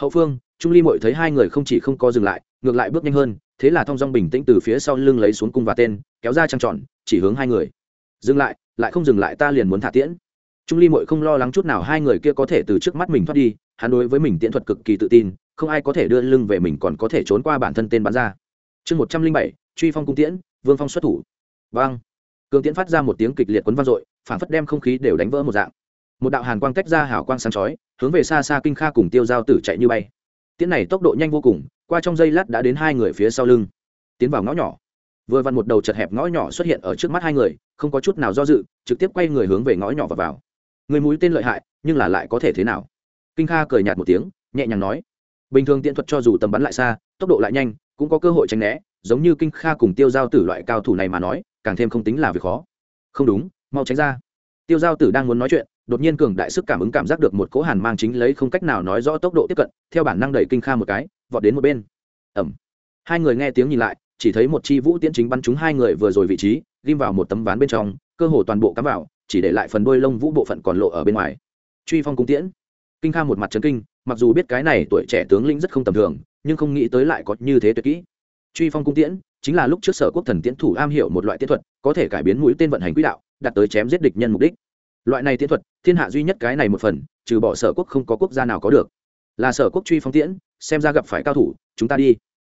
Hậu phương trung ly mội thấy hai người không chỉ không có dừng lại ngược lại bước nhanh hơn thế là thong dong bình tĩnh từ phía sau lưng lấy xuống cung và tên kéo ra trăng tròn, chỉ hướng hai người. Dừng lại lại không dừng lại ta liền muốn thả tiễn. Trung ly mội không lo lắng chút nào hai người kia có thể từ trước mắt mình thoát đi hắn đối với mình tiễn thuật cực kỳ tự tin không ai có thể đưa lưng về mình còn có thể trốn qua bản thân tên bắn ra. Chương một trăm linh bảy truy phong cung tiễn vương phong xuất thủ. Vang cường tiễn phát ra một tiếng kịch liệt quấn vang dội phản phất đem không khí đều đánh vỡ một dạng một đạo hàn quang tách ra hảo quang sáng chói, hướng về xa xa kinh kha cùng tiêu giao tử chạy như bay. Tiến này tốc độ nhanh vô cùng, qua trong giây lát đã đến hai người phía sau lưng. Tiến vào ngõ nhỏ. Vừa vặn một đầu chật hẹp ngõ nhỏ xuất hiện ở trước mắt hai người, không có chút nào do dự, trực tiếp quay người hướng về ngõ nhỏ và vào. Người mũi tên lợi hại, nhưng là lại có thể thế nào? Kinh kha cười nhạt một tiếng, nhẹ nhàng nói. Bình thường tiện thuật cho dù tầm bắn lại xa, tốc độ lại nhanh, cũng có cơ hội tránh né, giống như kinh kha cùng tiêu giao tử loại cao thủ này mà nói, càng thêm không tính là việc khó. Không đúng, mau tránh ra. Tiêu giao tử đang muốn nói chuyện đột nhiên cường đại sức cảm ứng cảm giác được một cỗ hàn mang chính lấy không cách nào nói rõ tốc độ tiếp cận, theo bản năng đẩy kinh kha một cái, vọt đến một bên. Ẩm hai người nghe tiếng nhìn lại, chỉ thấy một chi vũ tiễn chính bắn trúng hai người vừa rồi vị trí, ghim vào một tấm ván bên trong, cơ hồ toàn bộ cắm vào, chỉ để lại phần đôi lông vũ bộ phận còn lộ ở bên ngoài. Truy phong cung tiễn. Kinh kha một mặt trấn kinh, mặc dù biết cái này tuổi trẻ tướng lĩnh rất không tầm thường, nhưng không nghĩ tới lại có như thế tuyệt kỹ. Truy phong cung tiễn chính là lúc trước sở quốc thần tiễn thủ am hiểu một loại tiễn thuật, có thể cải biến mũi tên vận hành quỹ đạo, đạt tới chém giết địch nhân mục đích loại này tiễn thuật, thiên hạ duy nhất cái này một phần, trừ bỏ sở quốc không có quốc gia nào có được. Là sở quốc truy phong tiễn, xem ra gặp phải cao thủ, chúng ta đi.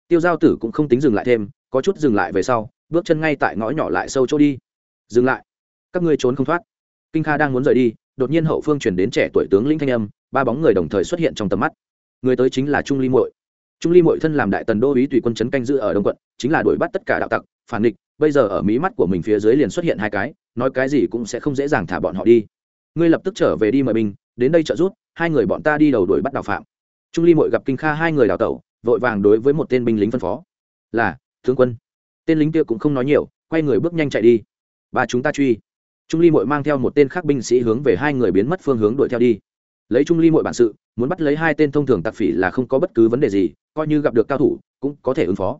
Tiêu giao tử cũng không tính dừng lại thêm, có chút dừng lại về sau, bước chân ngay tại ngõ nhỏ lại sâu chỗ đi. Dừng lại. Các ngươi trốn không thoát. Kinh kha đang muốn rời đi, đột nhiên hậu phương chuyển đến trẻ tuổi tướng lĩnh thanh âm, ba bóng người đồng thời xuất hiện trong tầm mắt. Người tới chính là trung ly muội. Trung ly muội thân làm đại tần đô ý tùy quân chấn canh giữ ở đông quận, chính là đuổi bắt tất cả đạo tặc, phản địch bây giờ ở mí mắt của mình phía dưới liền xuất hiện hai cái, nói cái gì cũng sẽ không dễ dàng thả bọn họ đi. Ngươi lập tức trở về đi mời binh, đến đây trợ giúp, hai người bọn ta đi đầu đuổi bắt đào phạm. Trung ly Mội gặp kinh kha hai người đào tẩu, vội vàng đối với một tên binh lính phân phó. Là, tướng quân. Tên lính kia cũng không nói nhiều, quay người bước nhanh chạy đi. Và chúng ta truy. Trung ly mội mang theo một tên khác binh sĩ hướng về hai người biến mất phương hướng đuổi theo đi. Lấy trung ly mội bản sự, muốn bắt lấy hai tên thông thường tặc phỉ là không có bất cứ vấn đề gì, coi như gặp được cao thủ, cũng có thể ứng phó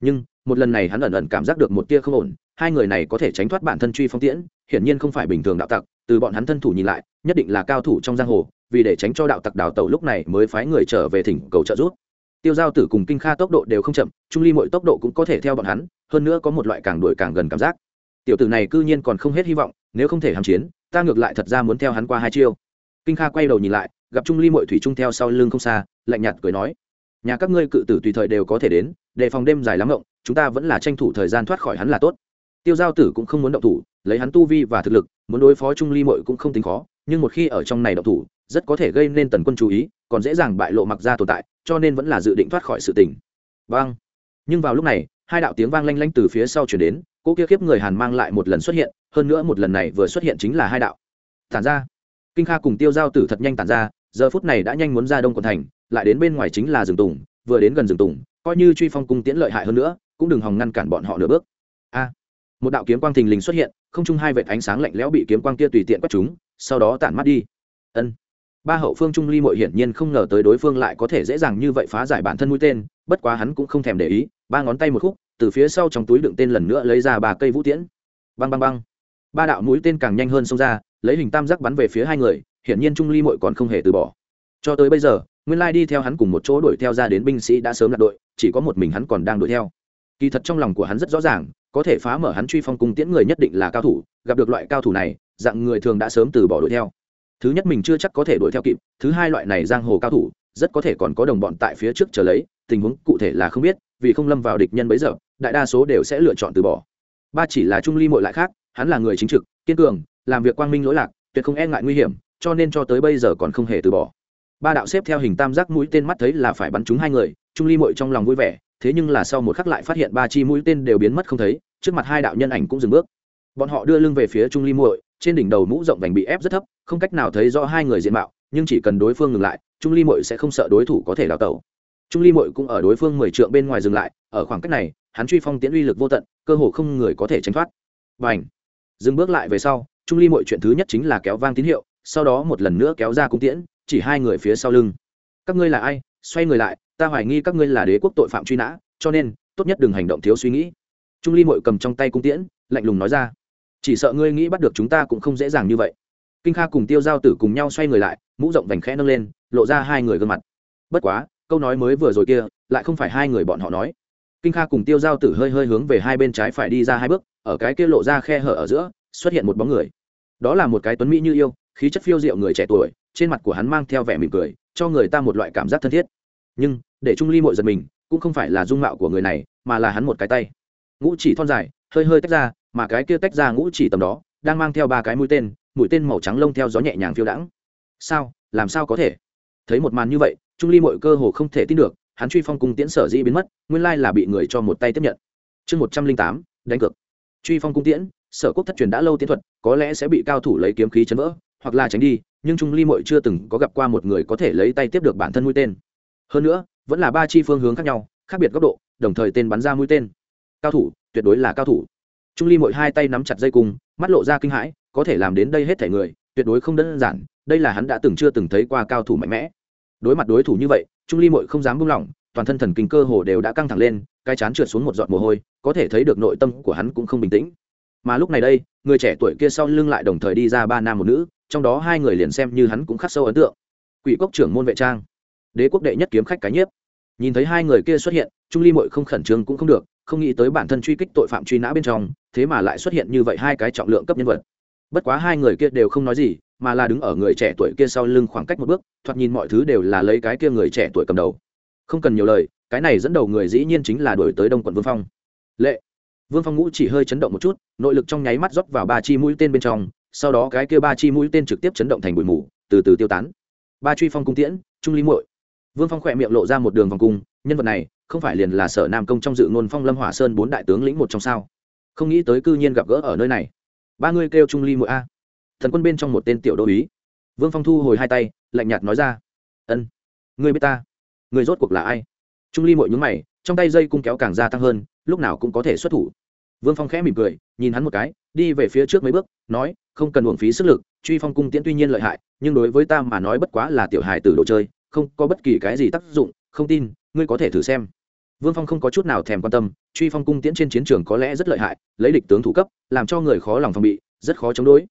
nhưng, một lần này hắn ẩn ẩn cảm giác được một tia không ổn, hai người này có thể tránh thoát bản thân truy phong tiễn, hiển nhiên không phải bình thường đạo tặc, từ bọn hắn thân thủ nhìn lại, nhất định là cao thủ trong giang hồ, vì để tránh cho đạo tặc đào tẩu lúc này mới phái người trở về thỉnh cầu trợ giúp. Tiêu giao tử cùng kinh kha tốc độ đều không chậm, trung ly mọi tốc độ cũng có thể theo bọn hắn, hơn nữa có một loại càng đuổi càng gần cảm giác. Tiểu tử này cư nhiên còn không hết hy vọng, nếu không thể hàm chiến, ta ngược lại thật ra muốn theo hắn qua hai chiêu. Kinh kha quay đầu nhìn lại, gặp trung ly mọi thủy trung theo sau lưng không xa, lạnh nhạt cười nói nhà các ngươi cự tử tùy thời đều có thể đến, đề phòng đêm dài lắm rộng chúng ta vẫn là tranh thủ thời gian thoát khỏi hắn là tốt. Tiêu giao tử cũng không muốn động thủ, lấy hắn tu vi và thực lực, muốn đối phó trung ly mội cũng không tính khó, nhưng một khi ở trong này động thủ, rất có thể gây nên tần quân chú ý, còn dễ dàng bại lộ mặc ra tồn tại, cho nên vẫn là dự định thoát khỏi sự tình. Vang nhưng vào lúc này, hai đạo tiếng vang lanh lanh từ phía sau chuyển đến cô kia kiếp người hàn mang lại một lần xuất hiện, hơn nữa một lần này vừa xuất hiện chính là hai đạo. Tản ra. Kinh kha cùng tiêu giao tử thật nhanh tản ra, giờ phút này đã nhanh muốn ra đông quận thành lại đến bên ngoài chính là rừng tùng, vừa đến gần rừng tùng, coi như truy phong cung tiễn lợi hại hơn nữa, cũng đừng hòng ngăn cản bọn họ nửa bước. A, một đạo kiếm quang thình lình xuất hiện, không chung hai vệt ánh sáng lạnh lẽo bị kiếm quang kia tùy tiện quét chúng, sau đó tản mắt đi. Ân, ba hậu phương trung ly mội hiển nhiên không ngờ tới đối phương lại có thể dễ dàng như vậy phá giải bản thân mũi tên, bất quá hắn cũng không thèm để ý, ba ngón tay một khúc, từ phía sau trong túi đựng tên lần nữa lấy ra ba cây vũ tiễn. Băng băng băng. Ba đạo mũi tên càng nhanh hơn xông ra, lấy hình tam giác bắn về phía hai người, hiển nhiên trung ly mội còn không hề từ bỏ. Cho tới bây giờ nguyên lai đi theo hắn cùng một chỗ đuổi theo ra đến binh sĩ đã sớm lạc đội, chỉ có một mình hắn còn đang đuổi theo. Kỳ thật trong lòng của hắn rất rõ ràng, có thể phá mở hắn truy phong cung tiễn người nhất định là cao thủ, gặp được loại cao thủ này, dạng người thường đã sớm từ bỏ đuổi theo. Thứ nhất mình chưa chắc có thể đuổi theo kịp, thứ hai loại này giang hồ cao thủ, rất có thể còn có đồng bọn tại phía trước chờ lấy, tình huống cụ thể là không biết, vì không lâm vào địch nhân bấy giờ, đại đa số đều sẽ lựa chọn từ bỏ. Ba chỉ là trung ly mội lại khác, hắn là người chính trực, kiên cường, làm việc quang minh lỗi lạc, tuyệt không e ngại nguy hiểm, cho nên cho tới bây giờ còn không hề từ bỏ ba đạo xếp theo hình tam giác mũi tên mắt thấy là phải bắn trúng hai người, trung ly mội trong lòng vui vẻ, thế nhưng là sau một khắc lại phát hiện ba chi mũi tên đều biến mất không thấy, trước mặt hai đạo nhân ảnh cũng dừng bước. Bọn họ đưa lưng về phía trung ly muội trên đỉnh đầu mũ rộng vành bị ép rất thấp, không cách nào thấy rõ hai người diện mạo, nhưng chỉ cần đối phương ngừng lại, trung ly muội sẽ không sợ đối thủ có thể đào tẩu. Trung ly muội cũng ở đối phương mười trượng bên ngoài dừng lại, ở khoảng cách này, hắn truy phong tiễn uy lực vô tận, cơ hồ không người có thể tránh thoát. Và ảnh dừng bước lại về sau, trung ly muội chuyện thứ nhất chính là kéo vang tín hiệu, sau đó một lần nữa kéo ra cung tiễn chỉ hai người phía sau lưng. Các ngươi là ai? Xoay người lại, ta hoài nghi các ngươi là đế quốc tội phạm truy nã, cho nên, tốt nhất đừng hành động thiếu suy nghĩ. Trung ly mội cầm trong tay cung tiễn, lạnh lùng nói ra. Chỉ sợ ngươi nghĩ bắt được chúng ta cũng không dễ dàng như vậy. Kinh kha cùng tiêu giao tử cùng nhau xoay người lại, mũ rộng vành khẽ nâng lên, lộ ra hai người gương mặt. Bất quá, câu nói mới vừa rồi kia, lại không phải hai người bọn họ nói. Kinh kha cùng tiêu giao tử hơi hơi hướng về hai bên trái phải đi ra hai bước, ở cái kia lộ ra khe hở ở giữa, xuất hiện một bóng người. Đó là một cái tuấn mỹ như yêu, khí chất phiêu diệu người trẻ tuổi trên mặt của hắn mang theo vẻ mỉm cười, cho người ta một loại cảm giác thân thiết. Nhưng, để trung ly mội giật mình, cũng không phải là dung mạo của người này, mà là hắn một cái tay. Ngũ chỉ thon dài, hơi hơi tách ra, mà cái kia tách ra ngũ chỉ tầm đó, đang mang theo ba cái mũi tên mũi tên màu trắng lông theo gió nhẹ nhàng phiêu đãng. Sao? Làm sao có thể? Thấy một màn như vậy, trung ly mội cơ hồ không thể tin được, hắn truy phong cung tiễn sở dĩ biến mất, nguyên lai là bị người cho một tay tiếp nhận. Chương một trăm linh tám, đánh cược. Truy phong cung tiễn, sở quốc thất truyền đã lâu tiến thuật, có lẽ sẽ bị cao thủ lấy kiếm khí chấn vỡ, hoặc là tránh đi nhưng trung ly mội chưa từng có gặp qua một người có thể lấy tay tiếp được bản thân mũi tên. Hơn nữa, vẫn là ba chi phương hướng khác nhau, khác biệt góc độ, đồng thời tên bắn ra mũi tên. Cao thủ, tuyệt đối là cao thủ. Trung ly Mội hai tay nắm chặt dây cung, mắt lộ ra kinh hãi, có thể làm đến đây hết thể người, tuyệt đối không đơn giản, đây là hắn đã từng chưa từng thấy qua cao thủ mạnh mẽ. Đối mặt đối thủ như vậy, trung ly mội không dám buông lỏng, toàn thân thần kinh cơ hồ đều đã căng thẳng lên, cái chán trượt xuống một giọt mồ hôi, có thể thấy được nội tâm của hắn cũng không bình tĩnh mà lúc này đây, người trẻ tuổi kia sau lưng lại đồng thời đi ra ba nam một nữ, trong đó hai người liền xem như hắn cũng khắc sâu ấn tượng. Quỷ cốc trưởng môn vệ trang, đế quốc đệ nhất kiếm khách cái nhiếp. Nhìn thấy hai người kia xuất hiện, trung ly mội không khẩn trương cũng không được, không nghĩ tới bản thân truy kích tội phạm truy nã bên trong, thế mà lại xuất hiện như vậy hai cái trọng lượng cấp nhân vật. Bất quá hai người kia đều không nói gì, mà là đứng ở người trẻ tuổi kia sau lưng khoảng cách một bước, thoạt nhìn mọi thứ đều là lấy cái kia người trẻ tuổi cầm đầu. Không cần nhiều lời, cái này dẫn đầu người dĩ nhiên chính là đổi tới đông quận vương phong. Lệ vương phong ngũ chỉ hơi chấn động một chút, nội lực trong nháy mắt rót vào ba chi mũi tên bên trong, sau đó cái kia ba chi mũi tên trực tiếp chấn động thành bụi mù, từ từ tiêu tán. Ba truy phong cung tiễn, trung ly muội. Vương phong khỏe miệng lộ ra một đường vòng cung, nhân vật này không phải liền là sở nam công trong dự ngôn phong lâm hỏa sơn bốn đại tướng lĩnh một trong sao? Không nghĩ tới cư nhiên gặp gỡ ở nơi này. Ba người kêu trung ly muội a. Thần quân bên trong một tên tiểu đô uý vương phong thu hồi hai tay, lạnh nhạt nói ra. Ân, ngươi biết ta? Người rốt cuộc là ai? Trung ly muội nhúng mày, trong tay dây cung kéo càng gia tăng hơn, lúc nào cũng có thể xuất thủ vương phong khẽ mỉm cười, nhìn hắn một cái, đi về phía trước mấy bước, nói, không cần uổng phí sức lực, truy phong cung tiễn tuy nhiên lợi hại, nhưng đối với ta mà nói bất quá là tiểu hài từ đồ chơi, không có bất kỳ cái gì tác dụng, không tin, ngươi có thể thử xem. Vương phong không có chút nào thèm quan tâm, truy phong cung tiễn trên chiến trường có lẽ rất lợi hại, lấy địch tướng thủ cấp, làm cho người khó lòng phòng bị, rất khó chống đối.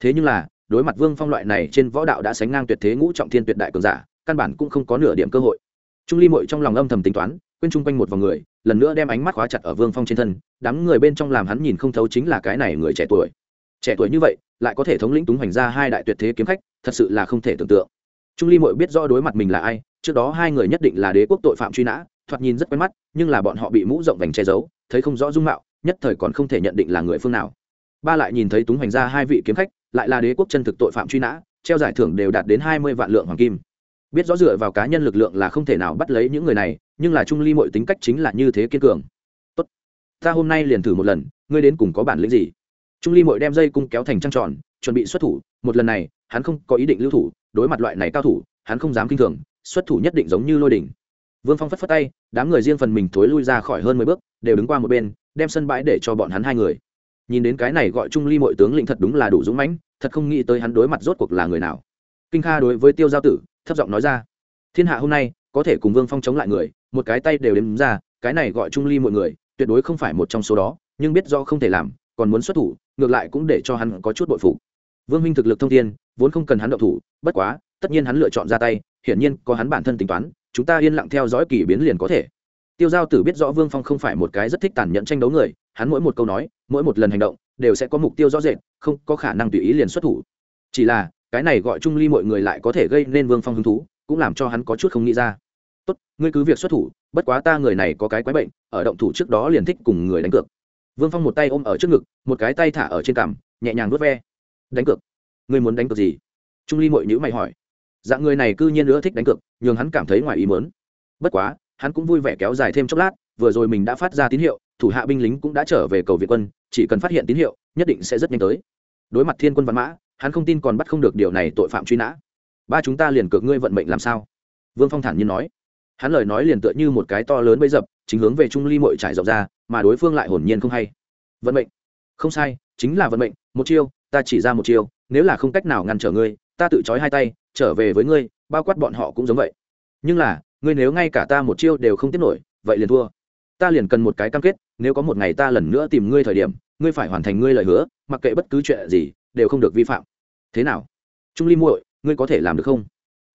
Thế nhưng là, đối mặt vương phong loại này trên võ đạo đã sánh ngang tuyệt thế ngũ trọng thiên tuyệt đại cường giả, căn bản cũng không có nửa điểm cơ hội. Trung ly mội trong lòng âm thầm tính toán, quên chung quanh một vòng người lần nữa đem ánh mắt khóa chặt ở vương phong trên thân, đám người bên trong làm hắn nhìn không thấu chính là cái này người trẻ tuổi. Trẻ tuổi như vậy, lại có thể thống lĩnh túng hoành ra hai đại tuyệt thế kiếm khách, thật sự là không thể tưởng tượng. Trung ly mội biết rõ đối mặt mình là ai, trước đó hai người nhất định là đế quốc tội phạm truy nã, thoạt nhìn rất quen mắt, nhưng là bọn họ bị mũ rộng vành che giấu, thấy không rõ dung mạo, nhất thời còn không thể nhận định là người phương nào. Ba lại nhìn thấy túng hoành ra hai vị kiếm khách, lại là đế quốc chân thực tội phạm truy nã, treo giải thưởng đều đạt đến hai mươi vạn lượng hoàng kim biết rõ dựa vào cá nhân lực lượng là không thể nào bắt lấy những người này, nhưng là trung ly mọi tính cách chính là như thế kiên cường. Tốt, ta hôm nay liền thử một lần, ngươi đến cùng có bản lĩnh gì? Trung ly mội đem dây cung kéo thành trăng tròn, chuẩn bị xuất thủ, một lần này, hắn không có ý định lưu thủ, đối mặt loại này cao thủ, hắn không dám kinh thường, xuất thủ nhất định giống như lôi đỉnh. Vương phong phất phất tay, đám người riêng phần mình thối lui ra khỏi hơn mười bước, đều đứng qua một bên, đem sân bãi để cho bọn hắn hai người. Nhìn đến cái này gọi trung ly mọi tướng lĩnh thật đúng là đủ dũng mãnh, thật không nghĩ tới hắn đối mặt rốt cuộc là người nào. Kinh kha đối với tiêu giao tử thấp giọng nói ra. Thiên hạ hôm nay, có thể cùng vương phong chống lại người, một cái tay đều đếm ra, cái này gọi trung ly mọi người, tuyệt đối không phải một trong số đó, nhưng biết do không thể làm, còn muốn xuất thủ, ngược lại cũng để cho hắn có chút bội phụ vương minh thực lực thông thiên, vốn không cần hắn động thủ, bất quá, tất nhiên hắn lựa chọn ra tay, hiển nhiên có hắn bản thân tính toán, chúng ta yên lặng theo dõi kỳ biến liền có thể. Tiêu giao tử biết rõ vương phong không phải một cái rất thích tàn nhẫn tranh đấu người, hắn mỗi một câu nói, mỗi một lần hành động, đều sẽ có mục tiêu rõ rệt, không có khả năng tùy ý liền xuất thủ. Chỉ là cái này gọi trung ly mọi người lại có thể gây nên vương phong hứng thú, cũng làm cho hắn có chút không nghĩ ra. Tốt, ngươi cứ việc xuất thủ, bất quá ta người này có cái quái bệnh, ở động thủ trước đó liền thích cùng người đánh cược. Vương phong một tay ôm ở trước ngực, một cái tay thả ở trên cằm, nhẹ nhàng vớt ve. Đánh cược? Ngươi muốn đánh cược gì? Trung ly mội nhữ mày hỏi. Dạng người này cư nhiên nữa thích đánh cược, nhường hắn cảm thấy ngoài ý mớn bất quá, hắn cũng vui vẻ kéo dài thêm chốc lát, vừa rồi mình đã phát ra tín hiệu, thủ hạ binh lính cũng đã trở về cầu việt quân, chỉ cần phát hiện tín hiệu, nhất định sẽ rất nhanh tới. Đối mặt thiên quân văn mã hắn không tin còn bắt không được điều này tội phạm truy nã. Ba chúng ta liền cược ngươi vận mệnh làm sao? Vương phong thản nhiên nói. Hắn lời nói liền tựa như một cái to lớn bấy dập, chính hướng về trung ly mội trải rộng ra, mà đối phương lại hồn nhiên không hay. Vận mệnh. Không sai, chính là vận mệnh, một chiêu, ta chỉ ra một chiêu, nếu là không cách nào ngăn trở ngươi, ta tự trói hai tay, trở về với ngươi, bao quát bọn họ cũng giống vậy. Nhưng là, ngươi nếu ngay cả ta một chiêu đều không tiếp nổi, vậy liền thua. Ta liền cần một cái cam kết, nếu có một ngày ta lần nữa tìm ngươi thời điểm, ngươi phải hoàn thành ngươi lời hứa, mặc kệ bất cứ chuyện gì đều không được vi phạm. Thế nào? Trung ly muội, ngươi có thể làm được không?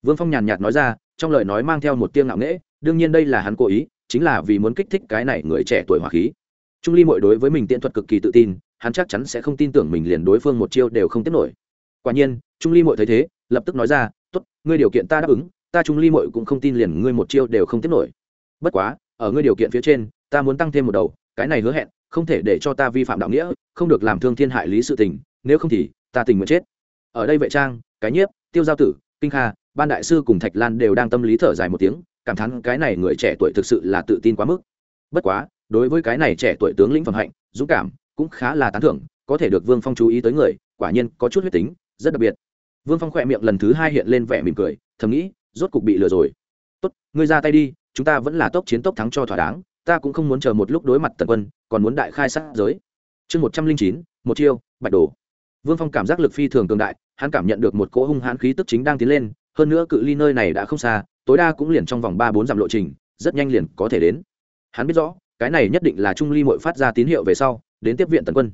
Vương phong nhàn nhạt nói ra, trong lời nói mang theo một tiếng ngạo nghễ, đương nhiên đây là hắn cố ý, chính là vì muốn kích thích cái này người trẻ tuổi hỏa khí. Trung ly muội đối với mình tiện thuật cực kỳ tự tin, hắn chắc chắn sẽ không tin tưởng mình liền đối phương một chiêu đều không tiếp nổi. Quả nhiên, trung ly muội thấy thế, lập tức nói ra, tốt, ngươi điều kiện ta đáp ứng, ta trung ly muội cũng không tin liền ngươi một chiêu đều không tiếp nổi. Bất quá, ở ngươi điều kiện phía trên, ta muốn tăng thêm một đầu, cái này hứa hẹn, không thể để cho ta vi phạm đạo nghĩa, không được làm thương thiên hại lý sự tình nếu không thì ta tình nguyện chết. Ở đây vệ trang, cái nhiếp, tiêu giao tử, kinh kha, ban đại sư cùng thạch lan đều đang tâm lý thở dài một tiếng, cảm thán cái này người trẻ tuổi thực sự là tự tin quá mức. Bất quá, đối với cái này trẻ tuổi tướng lĩnh phẩm hạnh, dũng cảm cũng khá là tán thưởng, có thể được vương phong chú ý tới người, quả nhiên có chút huyết tính, rất đặc biệt. Vương phong khỏe miệng lần thứ hai hiện lên vẻ mỉm cười, thầm nghĩ, rốt cục bị lừa rồi. Tốt, ngươi ra tay đi, chúng ta vẫn là tốc chiến tốc thắng cho thỏa đáng, ta cũng không muốn chờ một lúc đối mặt tần quân, còn muốn đại khai sát giới. Chương một trăm linh chín, một chiêu, bạch đồ vương phong cảm giác lực phi thường cường đại, hắn cảm nhận được một cỗ hung hãn khí tức chính đang tiến lên, hơn nữa cự ly nơi này đã không xa, tối đa cũng liền trong vòng ba bốn dặm lộ trình, rất nhanh liền có thể đến. Hắn biết rõ, cái này nhất định là trung ly mội phát ra tín hiệu về sau, đến tiếp viện tần quân.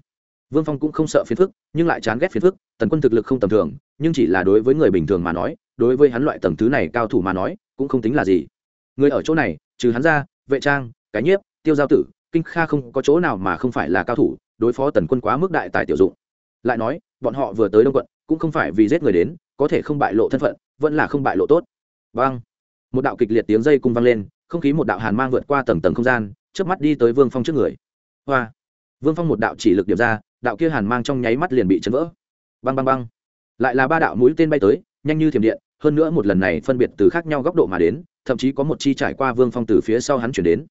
Vương phong cũng không sợ phiền phức, nhưng lại chán ghét phiền phức, tần quân thực lực không tầm thường, nhưng chỉ là đối với người bình thường mà nói, đối với hắn loại tầng thứ này cao thủ mà nói, cũng không tính là gì. Người ở chỗ này, trừ hắn ra, vệ trang, cái nhiếp, tiêu giao tử, kinh kha không có chỗ nào mà không phải là cao thủ, đối phó tần quân quá mức đại tài tiểu dụng lại nói, bọn họ vừa tới đông quận, cũng không phải vì giết người đến, có thể không bại lộ thân phận, vẫn là không bại lộ tốt. Vâng. Một đạo kịch liệt tiếng dây cung vang lên, không khí một đạo hàn mang vượt qua tầng tầng không gian trước mắt đi tới vương phong trước người. Hoa. Vương phong một đạo chỉ lực điểm ra, đạo kia hàn mang trong nháy mắt liền bị chấn vỡ. Băng băng băng. Lại là ba đạo mũi tên bay tới, nhanh như thiểm điện, hơn nữa một lần này phân biệt từ khác nhau góc độ mà đến, thậm chí có một chi trải qua vương phong từ phía sau hắn chuyển đến.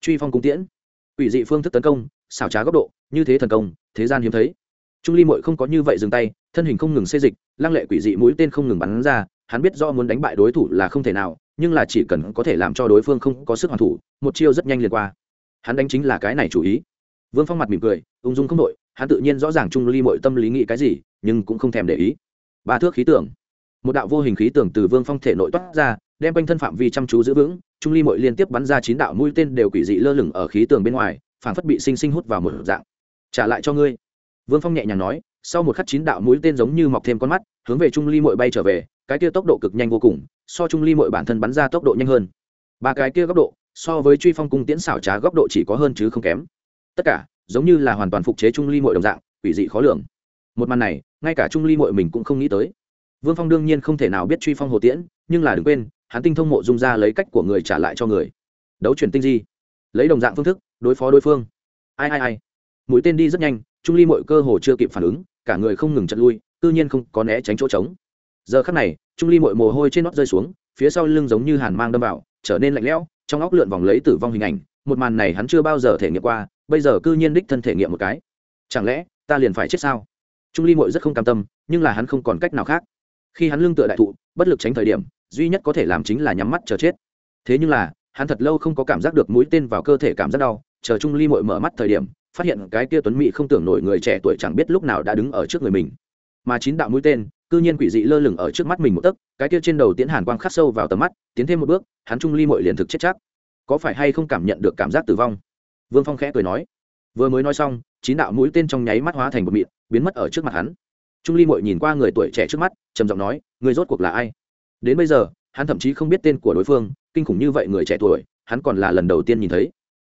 Truy phong cung tiễn. Ủy dị phương thức tấn công, xảo trá góc độ, như thế thần công, thế gian hiếm thấy trung ly mội không có như vậy dừng tay, thân hình không ngừng xê dịch, lăng lệ quỷ dị mũi tên không ngừng bắn ra, hắn biết do muốn đánh bại đối thủ là không thể nào, nhưng là chỉ cần có thể làm cho đối phương không có sức hoàn thủ, một chiêu rất nhanh liền qua. Hắn đánh chính là cái này chủ ý. Vương phong mặt mỉm cười, ung dung không đội, hắn tự nhiên rõ ràng trung ly Mội tâm lý nghĩ cái gì, nhưng cũng không thèm để ý. Ba thước khí tưởng một đạo vô hình khí tưởng từ vương phong thể nội toát ra, đem quanh thân phạm vi chăm chú giữ vững, trung ly mội liên tiếp bắn ra chín đạo mũi tên đều quỷ dị lơ lửng ở khí tường bên ngoài, phảng phất bị sinh sinh hút vào một dạng. Trả lại cho ngươi vương phong nhẹ nhàng nói, sau một khắc chín đạo mũi tên giống như mọc thêm con mắt, hướng về trung ly mội bay trở về, cái kia tốc độ cực nhanh vô cùng, so trung ly mội bản thân bắn ra tốc độ nhanh hơn. Ba cái kia góc độ, so với truy phong cung tiễn xảo trá góc độ chỉ có hơn chứ không kém. Tất cả, giống như là hoàn toàn phục chế trung ly mội đồng dạng, quỷ dị khó lường. Một màn này, ngay cả trung ly mội mình cũng không nghĩ tới. Vương phong đương nhiên không thể nào biết truy phong hồ tiễn, nhưng là đừng quên, hắn tinh thông mộ dung ra lấy cách của người trả lại cho người. Đấu chuyển tinh di. Lấy đồng dạng phương thức, đối phó đối phương. Ai ai ai mũi tên đi rất nhanh, trung ly mọi cơ hồ chưa kịp phản ứng, cả người không ngừng chật lui tự nhiên không có né tránh chỗ trống. Giờ khắc này, trung ly mọi mồ hôi trên nót rơi xuống, phía sau lưng giống như hàn mang đâm vào, trở nên lạnh lẽo, trong óc lượn vòng lấy tử vong hình ảnh, một màn này hắn chưa bao giờ thể nghiệm qua, bây giờ cư nhiên đích thân thể nghiệm một cái. Chẳng lẽ, ta liền phải chết sao? Trung ly mội rất không cam tâm, nhưng là hắn không còn cách nào khác. Khi hắn lưng tựa đại thụ, bất lực tránh thời điểm, duy nhất có thể làm chính là nhắm mắt chờ chết. Thế nhưng là, hắn thật lâu không có cảm giác được mũi tên vào cơ thể cảm giác đau, chờ trung ly mội mở mắt thời điểm phát hiện cái kia tuấn mỹ không tưởng nổi người trẻ tuổi chẳng biết lúc nào đã đứng ở trước người mình. Mà chín đạo mũi tên, cư nhiên quỷ dị lơ lửng ở trước mắt mình một tấc, cái kia trên đầu tiến hàn quang khắc sâu vào tầm mắt, tiến thêm một bước, hắn trung ly mội liền thực chết chắc. Có phải hay không cảm nhận được cảm giác tử vong? Vương phong khẽ cười nói. Vừa mới nói xong, chín đạo mũi tên trong nháy mắt hóa thành một mịn, biến mất ở trước mặt hắn. Trung ly mội nhìn qua người tuổi trẻ trước mắt, trầm giọng nói người rốt cuộc là ai? Đến bây giờ, hắn thậm chí không biết tên của đối phương, kinh khủng như vậy người trẻ tuổi, hắn còn là lần đầu tiên nhìn thấy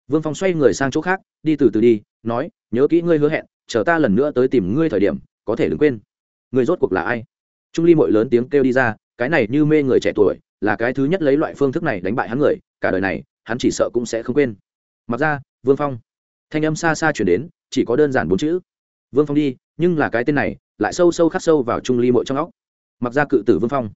vương phong xoay người sang chỗ khác, đi từ từ đi, nói, nhớ kỹ ngươi hứa hẹn, chờ ta lần nữa tới tìm ngươi thời điểm, có thể đừng quên. Người rốt cuộc là ai? Trung ly mội lớn tiếng kêu đi ra, cái này như mê người trẻ tuổi, là cái thứ nhất lấy loại phương thức này đánh bại hắn người, cả đời này, hắn chỉ sợ cũng sẽ không quên. Mặc ra, vương phong. Thanh âm xa xa chuyển đến, chỉ có đơn giản bốn chữ. Vương phong đi, nhưng là cái tên này, lại sâu sâu khắc sâu vào trung ly mội trong óc. Mặc ra cự tử vương phong.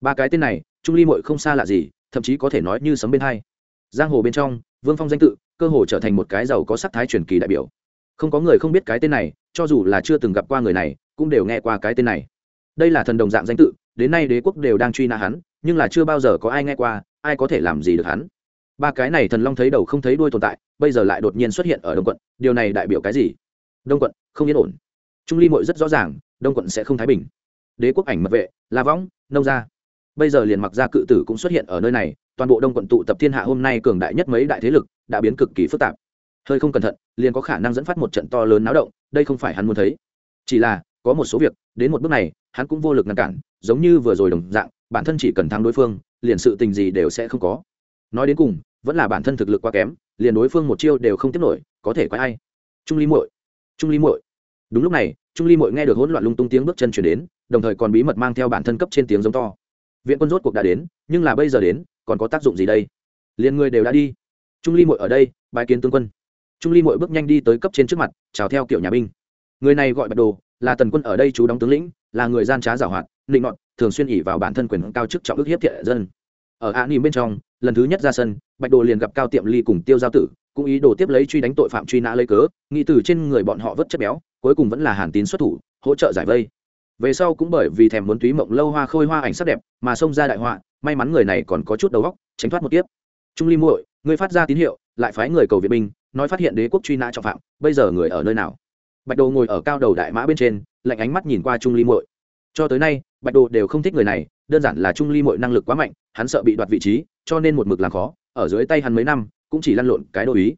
Ba cái tên này, trung ly mội không xa lạ gì, thậm chí có thể nói như sấm bên hai. Giang hồ bên trong vương phong danh tự, cơ hồ trở thành một cái giàu có sắc thái truyền kỳ đại biểu. Không có người không biết cái tên này, cho dù là chưa từng gặp qua người này, cũng đều nghe qua cái tên này. Đây là thần đồng dạng danh tự, đến nay đế quốc đều đang truy nã hắn, nhưng là chưa bao giờ có ai nghe qua, ai có thể làm gì được hắn. Ba cái này thần long thấy đầu không thấy đuôi tồn tại, bây giờ lại đột nhiên xuất hiện ở đông quận, điều này đại biểu cái gì? Đông quận, không yên ổn. Trung ly mội rất rõ ràng, đông quận sẽ không thái bình. Đế quốc ảnh mật vệ, la võng, nông gia. Bây giờ liền mặc gia cự tử cũng xuất hiện ở nơi này toàn bộ đông quận tụ tập thiên hạ hôm nay cường đại nhất mấy đại thế lực, đã biến cực kỳ phức tạp. Hơi không cẩn thận, liền có khả năng dẫn phát một trận to lớn náo động, đây không phải hắn muốn thấy. Chỉ là, có một số việc, đến một bước này, hắn cũng vô lực ngăn cản, giống như vừa rồi đồng dạng, bản thân chỉ cần thắng đối phương, liền sự tình gì đều sẽ không có. Nói đến cùng, vẫn là bản thân thực lực quá kém, liền đối phương một chiêu đều không tiếp nổi, có thể quay ai? Trung ly muội, trung ly muội. Đúng lúc này, trung ly muội nghe được hỗn loạn lung tung tiếng bước chân chuyển đến, đồng thời còn bí mật mang theo bản thân cấp trên tiếng giống to. Viện quân rốt cuộc đã đến, nhưng là bây giờ đến còn có tác dụng gì đây? Liền người đều đã đi. Trung ly muội ở đây bài kiến tướng quân. Trung ly muội bước nhanh đi tới cấp trên trước mặt, chào theo kiểu nhà binh. Người này gọi bạch đồ, là tần quân ở đây chú đóng tướng lĩnh, là người gian trá giảo hoạt, nịnh nọt, thường xuyên ỉ vào bản thân quyền cao chức trọng ước hiếp thiện dân. Ở an nỉm bên trong, lần thứ nhất ra sân, bạch đồ liền gặp cao tiệm ly cùng tiêu giao tử, cũng ý đồ tiếp lấy truy đánh tội phạm truy nã lấy cớ, nghĩ từ trên người bọn họ vớt chất béo, cuối cùng vẫn là hàn tín xuất thủ, hỗ trợ giải vây. Về sau cũng bởi vì thèm muốn túy mộng lâu hoa khôi hoa ảnh sắc đẹp, mà xông ra đại họa may mắn người này còn có chút đầu óc, tránh thoát một tiếp trung ly muội, ngươi phát ra tín hiệu, lại phái người cầu viện binh, nói phát hiện đế quốc truy nã trọng phạm, bây giờ người ở nơi nào? Bạch đồ ngồi ở cao đầu đại mã bên trên, lạnh ánh mắt nhìn qua trung ly muội. Cho tới nay, bạch đồ đều không thích người này, đơn giản là trung ly muội năng lực quá mạnh, hắn sợ bị đoạt vị trí, cho nên một mực làm khó, ở dưới tay hắn mấy năm, cũng chỉ lăn lộn cái đô ý.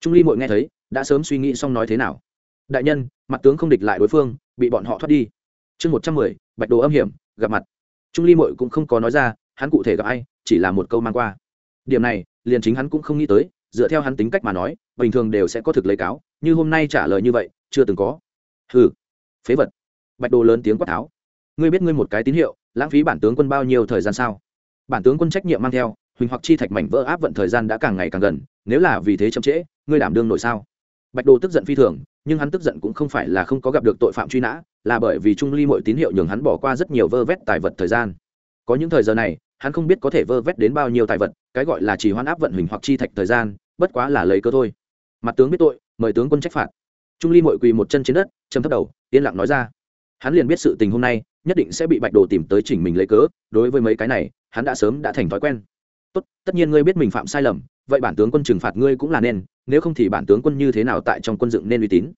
Trung ly muội nghe thấy, đã sớm suy nghĩ xong nói thế nào. Đại nhân, mặt tướng không địch lại đối phương, bị bọn họ thoát đi. Chương một trăm mười, bạch đồ âm hiểm, gặp mặt. Trung ly mội cũng không có nói ra hắn cụ thể gặp ai, chỉ là một câu mang qua. Điểm này, liền chính hắn cũng không nghĩ tới, dựa theo hắn tính cách mà nói, bình thường đều sẽ có thực lấy cáo, như hôm nay trả lời như vậy, chưa từng có. Hừ. Phế vật. Bạch đồ lớn tiếng quát tháo. Ngươi biết ngươi một cái tín hiệu, lãng phí bản tướng quân bao nhiêu thời gian sao? Bản tướng quân trách nhiệm mang theo, huỳnh hoặc chi thạch mảnh vỡ áp vận thời gian đã càng ngày càng gần, nếu là vì thế chậm trễ, ngươi đảm đương nổi sao? Bạch đồ tức giận phi thường, nhưng hắn tức giận cũng không phải là không có gặp được tội phạm truy nã, là bởi vì trung ly mọi tín hiệu nhường hắn bỏ qua rất nhiều vơ vét tài vật thời gian có những thời giờ này, hắn không biết có thể vơ vét đến bao nhiêu tài vật, cái gọi là chỉ hoan áp vận hình hoặc chi thạch thời gian, bất quá là lấy cơ thôi. Mặt tướng biết tội, mời tướng quân trách phạt. Trung ly mội quỳ một chân trên đất châm thấp đầu, yên lặng nói ra. Hắn liền biết sự tình hôm nay, nhất định sẽ bị bạch đồ tìm tới chỉnh mình lấy cớ, đối với mấy cái này, hắn đã sớm đã thành thói quen. Tốt, tất nhiên ngươi biết mình phạm sai lầm, vậy bản tướng quân trừng phạt ngươi cũng là nên, nếu không thì bản tướng quân như thế nào tại trong quân dựng nên uy tín?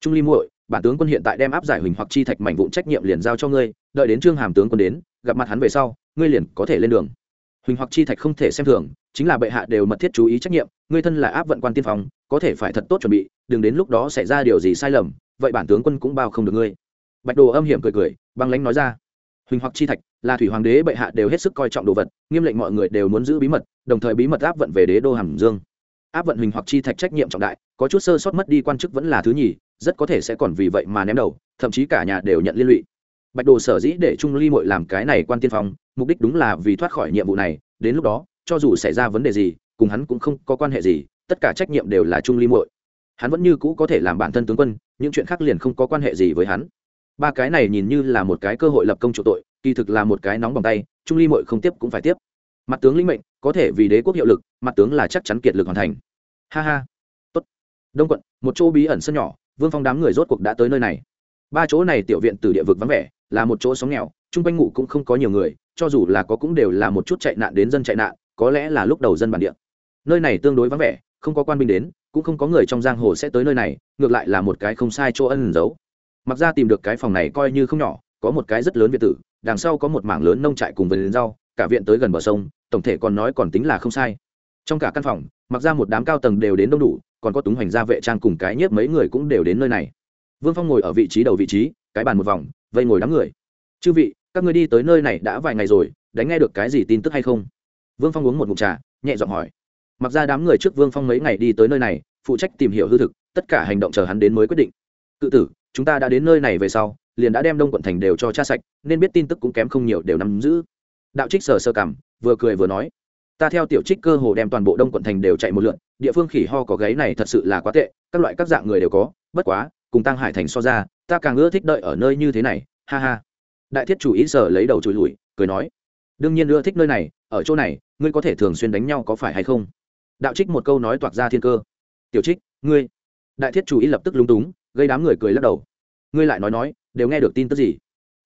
Trung ly muội bản tướng quân hiện tại đem áp giải huỳnh hoặc chi thạch mảnh vụn trách nhiệm liền giao cho ngươi, đợi đến trương hàm tướng quân đến gặp mặt hắn về sau, ngươi liền có thể lên đường. Huỳnh hoặc chi thạch không thể xem thường, chính là bệ hạ đều mật thiết chú ý trách nhiệm, ngươi thân là áp vận quan tiên phong, có thể phải thật tốt chuẩn bị, đừng đến lúc đó xảy ra điều gì sai lầm, vậy bản tướng quân cũng bao không được ngươi. Bạch đồ âm hiểm cười cười, băng lãnh nói ra. Huỳnh hoặc chi thạch, là thủy hoàng đế bệ hạ đều hết sức coi trọng đồ vật, nghiêm lệnh mọi người đều muốn giữ bí mật, đồng thời bí mật áp vận về đế đô hàm dương. Áp vận huỳnh hoặc chi thạch trách nhiệm trọng đại, có chút sơ sót mất đi quan chức vẫn là thứ nhì, rất có thể sẽ còn vì vậy mà ném đầu, thậm chí cả nhà đều nhận liên lụy bạch đồ sở dĩ để trung ly mội làm cái này quan tiên phong, mục đích đúng là vì thoát khỏi nhiệm vụ này, đến lúc đó, cho dù xảy ra vấn đề gì, cùng hắn cũng không có quan hệ gì, tất cả trách nhiệm đều là trung ly mội. Hắn vẫn như cũ có thể làm bản thân tướng quân, những chuyện khác liền không có quan hệ gì với hắn. Ba cái này nhìn như là một cái cơ hội lập công chủ tội, kỳ thực là một cái nóng bằng tay, trung ly mội không tiếp cũng phải tiếp. Mặt tướng linh mệnh, có thể vì đế quốc hiệu lực, mặt tướng là chắc chắn kiệt lực hoàn thành. Ha ha. Tốt. Đông quận, một chỗ bí ẩn sân nhỏ, vương phong đám người rốt cuộc đã tới nơi này ba chỗ này tiểu viện từ địa vực vắng vẻ, là một chỗ sóng nghèo, chung quanh ngủ cũng không có nhiều người, cho dù là có cũng đều là một chút chạy nạn đến dân chạy nạn, có lẽ là lúc đầu dân bản địa. Nơi này tương đối vắng vẻ, không có quan binh đến, cũng không có người trong giang hồ sẽ tới nơi này, ngược lại là một cái không sai chỗ ân giấu. Mặc ra tìm được cái phòng này coi như không nhỏ, có một cái rất lớn viện tử, đằng sau có một mảng lớn nông trại cùng với vườn rau, cả viện tới gần bờ sông, tổng thể còn nói còn tính là không sai. Trong cả căn phòng, mặc ra một đám cao tầng đều đến đông đủ, còn có túng hoành gia vệ trang cùng cái nhiếp mấy người cũng đều đến nơi này vương phong ngồi ở vị trí đầu vị trí, cái bàn một vòng, vây ngồi đám người. Chư vị, các người đi tới nơi này đã vài ngày rồi, đánh nghe được cái gì tin tức hay không? Vương phong uống một mụn trà, nhẹ giọng hỏi. Mặc ra đám người trước vương phong mấy ngày đi tới nơi này, phụ trách tìm hiểu hư thực, tất cả hành động chờ hắn đến mới quyết định. Cự tử, chúng ta đã đến nơi này về sau, liền đã đem đông quận thành đều cho cha sạch, nên biết tin tức cũng kém không nhiều đều nắm giữ. Đạo trích sờ sơ cảm, vừa cười vừa nói. Ta theo tiểu trích cơ hồ đem toàn bộ đông quận thành đều chạy một lượn, địa phương khỉ ho có gáy này thật sự là quá tệ, các loại các dạng người đều có, bất quá cùng tăng hải thành so ra, ta càng ưa thích đợi ở nơi như thế này, ha ha. Đại thiết chủ ý sở lấy đầu chùi lùi, cười nói, đương nhiên ưa thích nơi này, ở chỗ này, ngươi có thể thường xuyên đánh nhau có phải hay không? Đạo trích một câu nói toạc ra thiên cơ. Tiểu trích, ngươi. Đại thiết chủ ý lập tức lúng túng, gây đám người cười lắc đầu. Ngươi lại nói nói, đều nghe được tin tức gì?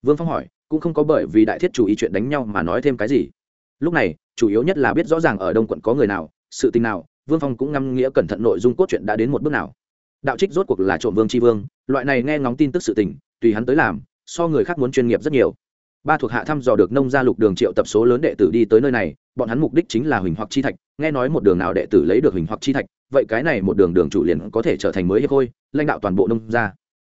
Vương phong hỏi, cũng không có bởi vì đại thiết chủ ý chuyện đánh nhau mà nói thêm cái gì. Lúc này, chủ yếu nhất là biết rõ ràng ở đông quận có người nào, sự tình nào, vương phong cũng ngâm nghĩa cẩn thận nội dung cốt truyện đã đến một bước nào đạo trích rốt cuộc là trộm vương tri vương, loại này nghe ngóng tin tức sự tình, tùy hắn tới làm, so người khác muốn chuyên nghiệp rất nhiều. Ba thuộc hạ thăm dò được nông gia lục đường triệu tập số lớn đệ tử đi tới nơi này, bọn hắn mục đích chính là huỳnh hoặc chi thạch, nghe nói một đường nào đệ tử lấy được huỳnh hoặc chi thạch, vậy cái này một đường đường chủ liền có thể trở thành mới hiệp khôi lãnh đạo toàn bộ nông gia.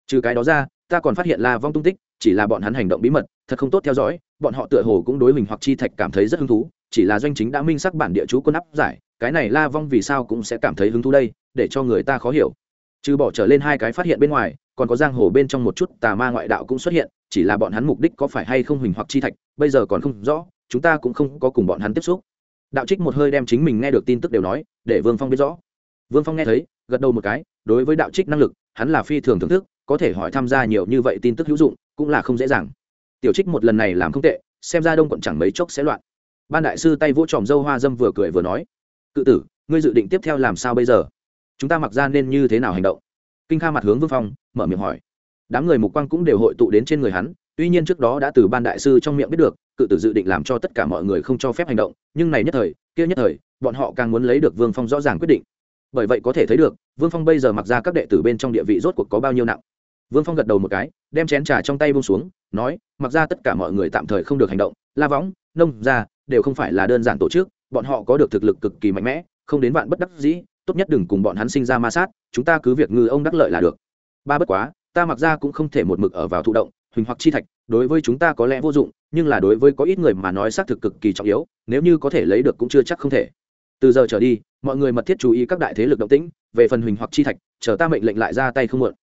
Trừ cái đó ra, ta còn phát hiện la vong tung tích, chỉ là bọn hắn hành động bí mật, thật không tốt theo dõi, bọn họ tựa hồ cũng đối huỳnh hoặc chi thạch cảm thấy rất hứng thú, chỉ là doanh chính đã minh sắc bản địa chú quân áp giải, cái này la vong vì sao cũng sẽ cảm thấy hứng thú đây, để cho người ta khó hiểu trừ bỏ trở lên hai cái phát hiện bên ngoài, còn có giang hồ bên trong một chút tà ma ngoại đạo cũng xuất hiện, chỉ là bọn hắn mục đích có phải hay không huỳnh hoặc chi thạch, bây giờ còn không rõ, chúng ta cũng không có cùng bọn hắn tiếp xúc. Đạo trích một hơi đem chính mình nghe được tin tức đều nói, để vương phong biết rõ. Vương phong nghe thấy, gật đầu một cái, đối với đạo trích năng lực, hắn là phi thường thưởng thức, có thể hỏi tham gia nhiều như vậy tin tức hữu dụng, cũng là không dễ dàng. Tiểu trích một lần này làm không tệ, xem ra đông quận chẳng mấy chốc sẽ loạn. Ban đại sư tay vỗ tròm dâu hoa dâm vừa cười vừa nói, cự tử, ngươi dự định tiếp theo làm sao bây giờ? Chúng ta mặc ra nên như thế nào hành động? Kinh kha mặt hướng vương phong, mở miệng hỏi. Đám người mục quang cũng đều hội tụ đến trên người hắn, tuy nhiên trước đó đã từ ban đại sư trong miệng biết được, cự tử dự định làm cho tất cả mọi người không cho phép hành động, nhưng này nhất thời, kia nhất thời, bọn họ càng muốn lấy được vương phong rõ ràng quyết định. Bởi vậy có thể thấy được, vương phong bây giờ mặc ra các đệ tử bên trong địa vị rốt cuộc có bao nhiêu nặng. Vương phong gật đầu một cái, đem chén trà trong tay bông xuống, nói, mặc ra tất cả mọi người tạm thời không được hành động, la võng, nông ra đều không phải là đơn giản tổ chức, bọn họ có được thực lực cực kỳ mạnh mẽ, không đến vạn bất đắc dĩ tốt nhất đừng cùng bọn hắn sinh ra ma sát, chúng ta cứ việc ngư ông đắc lợi là được. Ba bất quá, ta mặc ra cũng không thể một mực ở vào thụ động, huỳnh hoặc chi thạch, đối với chúng ta có lẽ vô dụng, nhưng là đối với có ít người mà nói xác thực cực kỳ trọng yếu, nếu như có thể lấy được cũng chưa chắc không thể. Từ giờ trở đi, mọi người mật thiết chú ý các đại thế lực động tĩnh, về phần huỳnh hoặc chi thạch, chờ ta mệnh lệnh lại ra tay không muộn.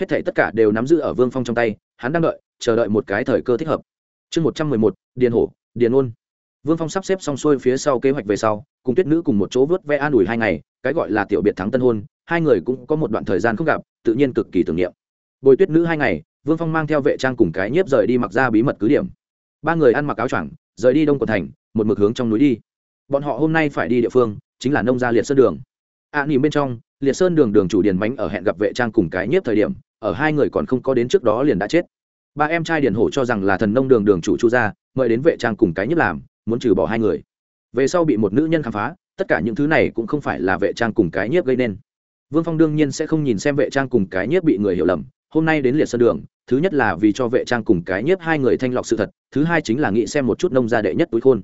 Hết thể tất cả đều nắm giữ ở vương phong trong tay, hắn đang đợi, chờ đợi một cái thời cơ thích hợp. Chương một trăm mười một, điền hổ, điền ôn vương phong sắp xếp xong xuôi phía sau kế hoạch về sau cùng tuyết nữ cùng một chỗ vớt ve an ủi hai ngày cái gọi là tiểu biệt thắng tân hôn hai người cũng có một đoạn thời gian không gặp tự nhiên cực kỳ tưởng niệm. Bồi tuyết nữ hai ngày vương phong mang theo vệ trang cùng cái nhiếp rời đi mặc ra bí mật cứ điểm. Ba người ăn mặc áo choàng rời đi đông quận thành một mực hướng trong núi đi. Bọn họ hôm nay phải đi địa phương chính là nông gia liệt sơn đường. Ạ à, nhìn bên trong liệt sơn đường đường chủ điền mánh ở hẹn gặp vệ trang cùng cái nhiếp thời điểm ở hai người còn không có đến trước đó liền đã chết. Ba em trai điền hổ cho rằng là thần nông đường đường chủ chu gia mời đến vệ trang cùng cái nhiếp làm muốn trừ bỏ hai người. Về sau bị một nữ nhân khám phá, tất cả những thứ này cũng không phải là vệ trang cùng cái nhiếp gây nên. Vương phong đương nhiên sẽ không nhìn xem vệ trang cùng cái nhiếp bị người hiểu lầm. Hôm nay đến liệt sơn đường, thứ nhất là vì cho vệ trang cùng cái nhiếp hai người thanh lọc sự thật, thứ hai chính là nghĩ xem một chút nông gia đệ nhất túi khôn.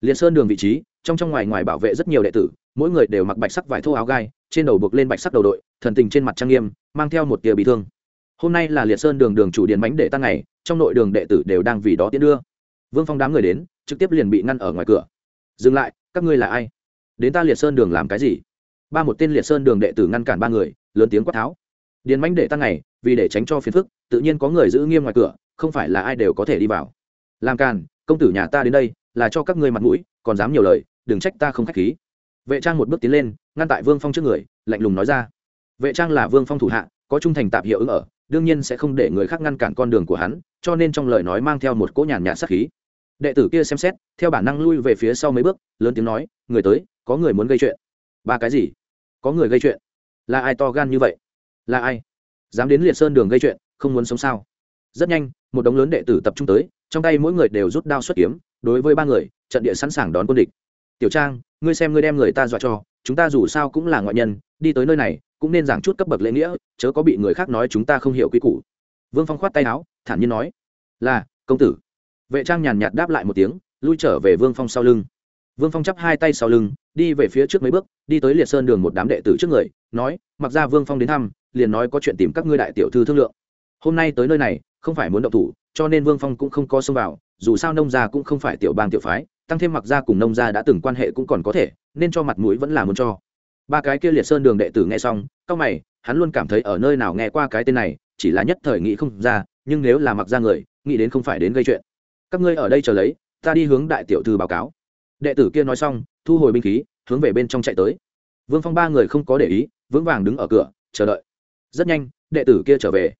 Liệt sơn đường vị trí, trong trong ngoài ngoài bảo vệ rất nhiều đệ tử, mỗi người đều mặc bạch sắc vải thô áo gai, trên đầu buộc lên bạch sắc đầu đội, thần tình trên mặt trang nghiêm, mang theo một tia bị thương. Hôm nay là liệt sơn đường đường chủ điện bánh để tăng ngày, trong nội đường đệ tử đều đang vì đó tiến đưa vương phong đám người đến trực tiếp liền bị ngăn ở ngoài cửa. Dừng lại các ngươi là ai? Đến ta liệt sơn đường làm cái gì? Ba một tên liệt sơn đường đệ tử ngăn cản ba người lớn tiếng quát tháo. Điền bánh để tăng này, vì để tránh cho phiền phức tự nhiên có người giữ nghiêm ngoài cửa không phải là ai đều có thể đi vào. Làm càn công tử nhà ta đến đây là cho các ngươi mặt mũi còn dám nhiều lời đừng trách ta không k h á c h khí. Vệ trang một bước tiến lên ngăn tại vương phong trước người lạnh lùng nói ra. Vệ trang là vương phong thủ hạ có trung thành tạp hiệu ứng ở đương nhiên sẽ không để người khác ngăn cản con đường của hắn cho nên trong lời nói mang theo một cỗ nhàn nhạt sắc khí. Đệ tử kia xem xét, theo bản năng lui về phía sau mấy bước, lớn tiếng nói, người tới, có người muốn gây chuyện. Ba cái gì? Có người gây chuyện? Là ai to gan như vậy? Là ai? Dám đến liệt sơn đường gây chuyện, không muốn sống sao? Rất nhanh, một đống lớn đệ tử tập trung tới, trong tay mỗi người đều rút đao xuất kiếm, đối với ba người, trận địa sẵn sàng đón quân địch. Tiểu trang, ngươi xem ngươi đem người ta dọa cho, chúng ta dù sao cũng là ngoại nhân, đi tới nơi này, cũng nên giảng chút cấp bậc lễ nghĩa, chớ có bị người khác nói chúng ta không hiểu quy củ vương phong khoát tay áo, thản nhiên nói, là, công tử. Vệ trang nhàn nhạt đáp lại một tiếng, lui trở về vương phong sau lưng. Vương phong chắp hai tay sau lưng, đi về phía trước mấy bước, đi tới liệt sơn đường một đám đệ tử trước người, nói, mặc ra vương phong đến thăm, liền nói có chuyện tìm các ngươi đại tiểu thư thương lượng. Hôm nay tới nơi này, không phải muốn động thủ, cho nên vương phong cũng không có xông vào, dù sao nông gia cũng không phải tiểu bang tiểu phái, tăng thêm mặc gia cùng nông gia đã từng quan hệ cũng còn có thể, nên cho mặt mũi vẫn là muốn cho. Ba cái kia liệt sơn đường đệ tử nghe xong cao mày, hắn luôn cảm thấy ở nơi nào nghe qua cái tên này chỉ là nhất thời nghĩ không ra, nhưng nếu là mặc ra người, nghĩ đến không phải đến gây chuyện. Các ngươi ở đây chờ lấy, ta đi hướng đại tiểu thư báo cáo. Đệ tử kia nói xong, thu hồi binh khí, hướng về bên trong chạy tới. Vương phong ba người không có để ý, vững vàng đứng ở cửa, chờ đợi. Rất nhanh, đệ tử kia trở về.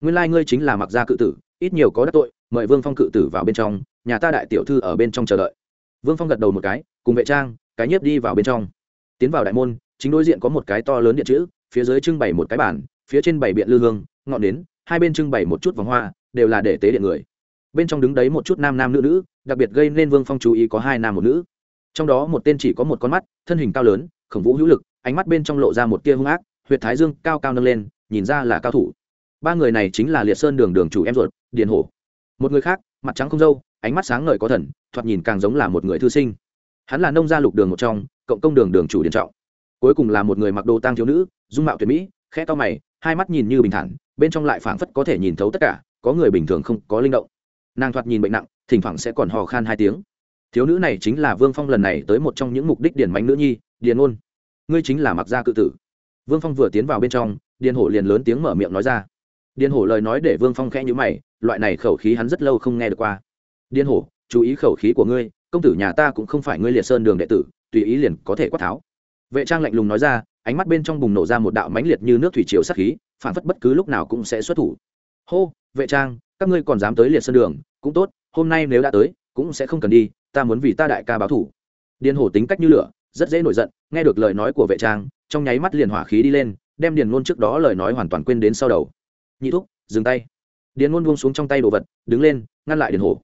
Nguyên lai、like、ngươi chính là mặc gia cự tử, ít nhiều có đắc tội, mời vương phong cự tử vào bên trong, nhà ta đại tiểu thư ở bên trong chờ đợi. Vương phong gật đầu một cái, cùng vệ trang, cái nhiếp đi vào bên trong. Tiến vào đại môn, chính đối diện có một cái to lớn điện chữ, phía dưới trưng bày một cái bàn, phía trên bày biện lư hương ngọn nến hai bên trưng bày một chút vòng hoa đều là để tế điện người. Bên trong đứng đấy một chút nam nam nữ nữ đặc biệt gây nên vương phong chú ý có hai nam một nữ. Trong đó một tên chỉ có một con mắt thân hình cao lớn khổng vũ hữu lực ánh mắt bên trong lộ ra một tia hung ác huyệt thái dương cao cao nâng lên nhìn ra là cao thủ. Ba người này chính là liệt sơn đường đường chủ em ruột điền hổ. Một người khác mặt trắng không râu, ánh mắt sáng ngời có thần thoạt nhìn càng giống là một người thư sinh. Hắn là nông gia lục đường một trong cộng công đường đường chủ điền trọng. Cuối cùng là một người mặc đồ tang thiếu nữ dung mạo tuyệt mỹ khẽ to mày hai mắt nhìn như bình thản bên trong lại phảng phất có thể nhìn thấu tất cả, có người bình thường không có linh động. Nàng thoạt nhìn bệnh nặng, thỉnh thoảng sẽ còn hò khan hai tiếng. Thiếu nữ này chính là vương phong lần này tới một trong những mục đích điển mánh nữ nhi, điền ôn. Ngươi chính là mặc gia cự tử. Vương phong vừa tiến vào bên trong, điền hổ liền lớn tiếng mở miệng nói ra. Điền hổ lời nói để vương phong khẽ nhữ mày, loại này khẩu khí hắn rất lâu không nghe được qua. Điền hổ, chú ý khẩu khí của ngươi, công tử nhà ta cũng không phải ngươi liệt sơn đường đệ tử, tùy ý liền có thể quát tháo. Vệ trang lạnh lùng nói ra ánh mắt bên trong bùng nổ ra một đạo mãnh liệt như nước thủy triều sắc khí phản phất bất cứ lúc nào cũng sẽ xuất thủ. Hô, vệ trang, các ngươi còn dám tới liệt sơn đường, cũng tốt, hôm nay nếu đã tới, cũng sẽ không cần đi, ta muốn vì ta đại ca báo thủ. Điền hổ tính cách như lửa, rất dễ nổi giận, nghe được lời nói của vệ trang, trong nháy mắt liền hỏa khí đi lên, đem điền ngôn trước đó lời nói hoàn toàn quên đến sau đầu. Nhị thúc, dừng tay. Điền ngôn buông xuống trong tay đồ vật, đứng lên, ngăn lại điền hổ.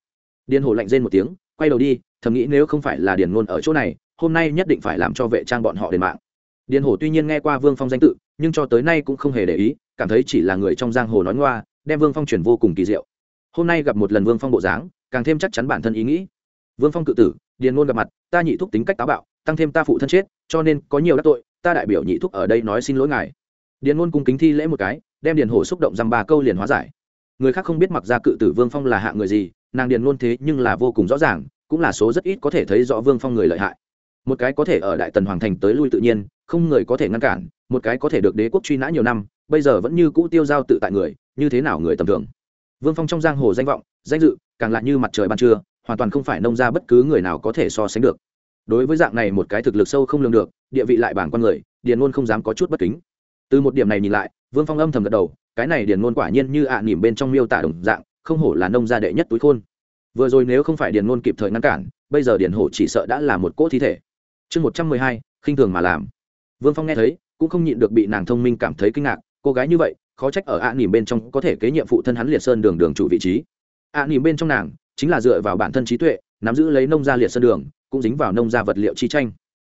Điền hổ lạnh rên một tiếng, quay đầu đi, thầm nghĩ nếu không phải là điền ngôn ở chỗ này, hôm nay nhất định phải làm cho vệ trang bọn họ đền mạng điền hổ tuy nhiên nghe qua vương phong danh tự, nhưng cho tới nay cũng không hề để ý, cảm thấy chỉ là người trong giang hồ nói ngoa, đem vương phong chuyển vô cùng kỳ diệu. Hôm nay gặp một lần vương phong bộ dáng, càng thêm chắc chắn bản thân ý nghĩ. Vương phong cự tử, điền ngôn gặp mặt, ta nhị thúc tính cách táo bạo, tăng thêm ta phụ thân chết, cho nên có nhiều đắc tội, ta đại biểu nhị thúc ở đây nói xin lỗi ngài. Điền ngôn cung kính thi lễ một cái, đem điền hổ xúc động dăm ba câu liền hóa giải. Người khác không biết mặc ra cự tử vương phong là hạ người gì, nàng điền ngôn thế nhưng là vô cùng rõ ràng, cũng là số rất ít có thể thấy rõ vương phong người lợi hại một cái có thể ở đại tần hoàng thành tới lui tự nhiên, không người có thể ngăn cản, một cái có thể được đế quốc truy nã nhiều năm, bây giờ vẫn như cũ tiêu giao tự tại người, như thế nào người tầm thường? Vương phong trong giang hồ danh vọng, danh dự, càng lại như mặt trời ban trưa, hoàn toàn không phải nông ra bất cứ người nào có thể so sánh được. Đối với dạng này một cái thực lực sâu không lường được, địa vị lại bảng con người, điền ngôn không dám có chút bất kính. Từ một điểm này nhìn lại, vương phong âm thầm gật đầu, cái này điền ngôn quả nhiên như ạ à nỉm bên trong miêu tả đồng dạng, không hổ là nông gia đệ nhất túi khôn. Vừa rồi nếu không phải điền ngôn kịp thời ngăn cản, bây giờ điền hổ chỉ sợ đã là một cỗ thi thể chương một trăm mười hai, khinh thường mà làm. Vương phong nghe thấy, cũng không nhịn được bị nàng thông minh cảm thấy kinh ngạc, cô gái như vậy, khó trách ở ạ à nỉm bên trong có thể kế nhiệm phụ thân hắn liệt sơn đường đường chủ vị trí. Ạ à nỉm bên trong nàng, chính là dựa vào bản thân trí tuệ, nắm giữ lấy nông gia liệt sơn đường, cũng dính vào nông gia vật liệu chi tranh.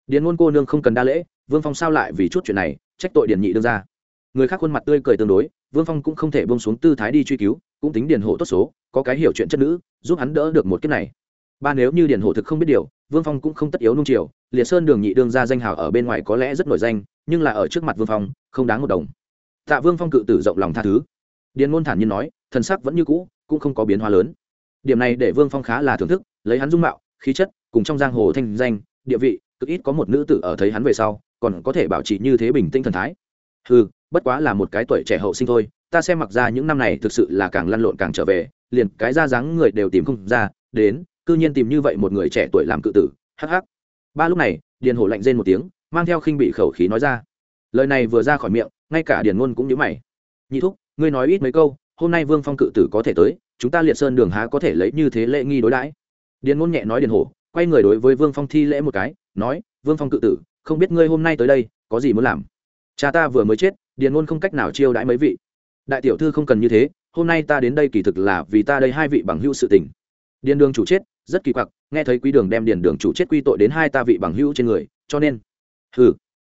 Điền ngôn cô nương không cần đa lễ, vương phong sao lại vì chút chuyện này, trách tội điền nhị đương ra người khác khuôn mặt tươi cười tương đối, vương phong cũng không thể bông xuống tư thái đi truy cứu, cũng tính điền hộ tốt số, có cái hiểu chuyện chất nữ, giúp hắn đỡ được một kiếp này. Ba nếu như điền hộ thực không biết điều vương phong cũng không tất yếu nung chiều, liệt sơn đường nhị đương ra danh hào ở bên ngoài có lẽ rất nổi danh, nhưng là ở trước mặt vương phong, không đáng một đồng. Tạ vương phong cự tử rộng lòng tha thứ. Điền ngôn thản nhiên nói, thần sắc vẫn như cũ, cũng không có biến hóa lớn. Điểm này để vương phong khá là thưởng thức, lấy hắn dung mạo, khí chất, cùng trong giang hồ thanh danh, địa vị, cực ít có một nữ tử ở thấy hắn về sau, còn có thể bảo trì như thế bình tĩnh thần thái. Ừ bất quá là một cái tuổi trẻ hậu sinh thôi, ta xem mặc ra những năm này thực sự là càng lăn lộn càng trở về, liền cái ra dáng người đều tìm không ra, đến cư nhiên tìm như vậy một người trẻ tuổi làm cự tử, hắc hắc. Ba lúc này, điền hổ lạnh rên một tiếng, mang theo khinh bị khẩu khí nói ra. Lời này vừa ra khỏi miệng, ngay cả điền ngôn cũng nhớ mày. Nhị thúc, ngươi nói ít mấy câu, hôm nay vương phong cự tử có thể tới, chúng ta liệt sơn đường há có thể lấy như thế lễ nghi đối đãi? Điền ngôn nhẹ nói điền hổ, quay người đối với vương phong thi lễ một cái, nói, vương phong cự tử, không biết ngươi hôm nay tới đây, có gì muốn làm? Cha ta vừa mới chết, điền ngôn không cách nào chiêu đãi mấy vị. Đại tiểu thư không cần như thế, hôm nay ta đến đây kỳ thực là vì ta đây hai vị bằng hữu sự tình. Điền đường chủ chết rất kỳ quặc nghe thấy quý đường đem điền đường chủ chết quy tội đến hai ta vị bằng hữu trên người cho nên hừ,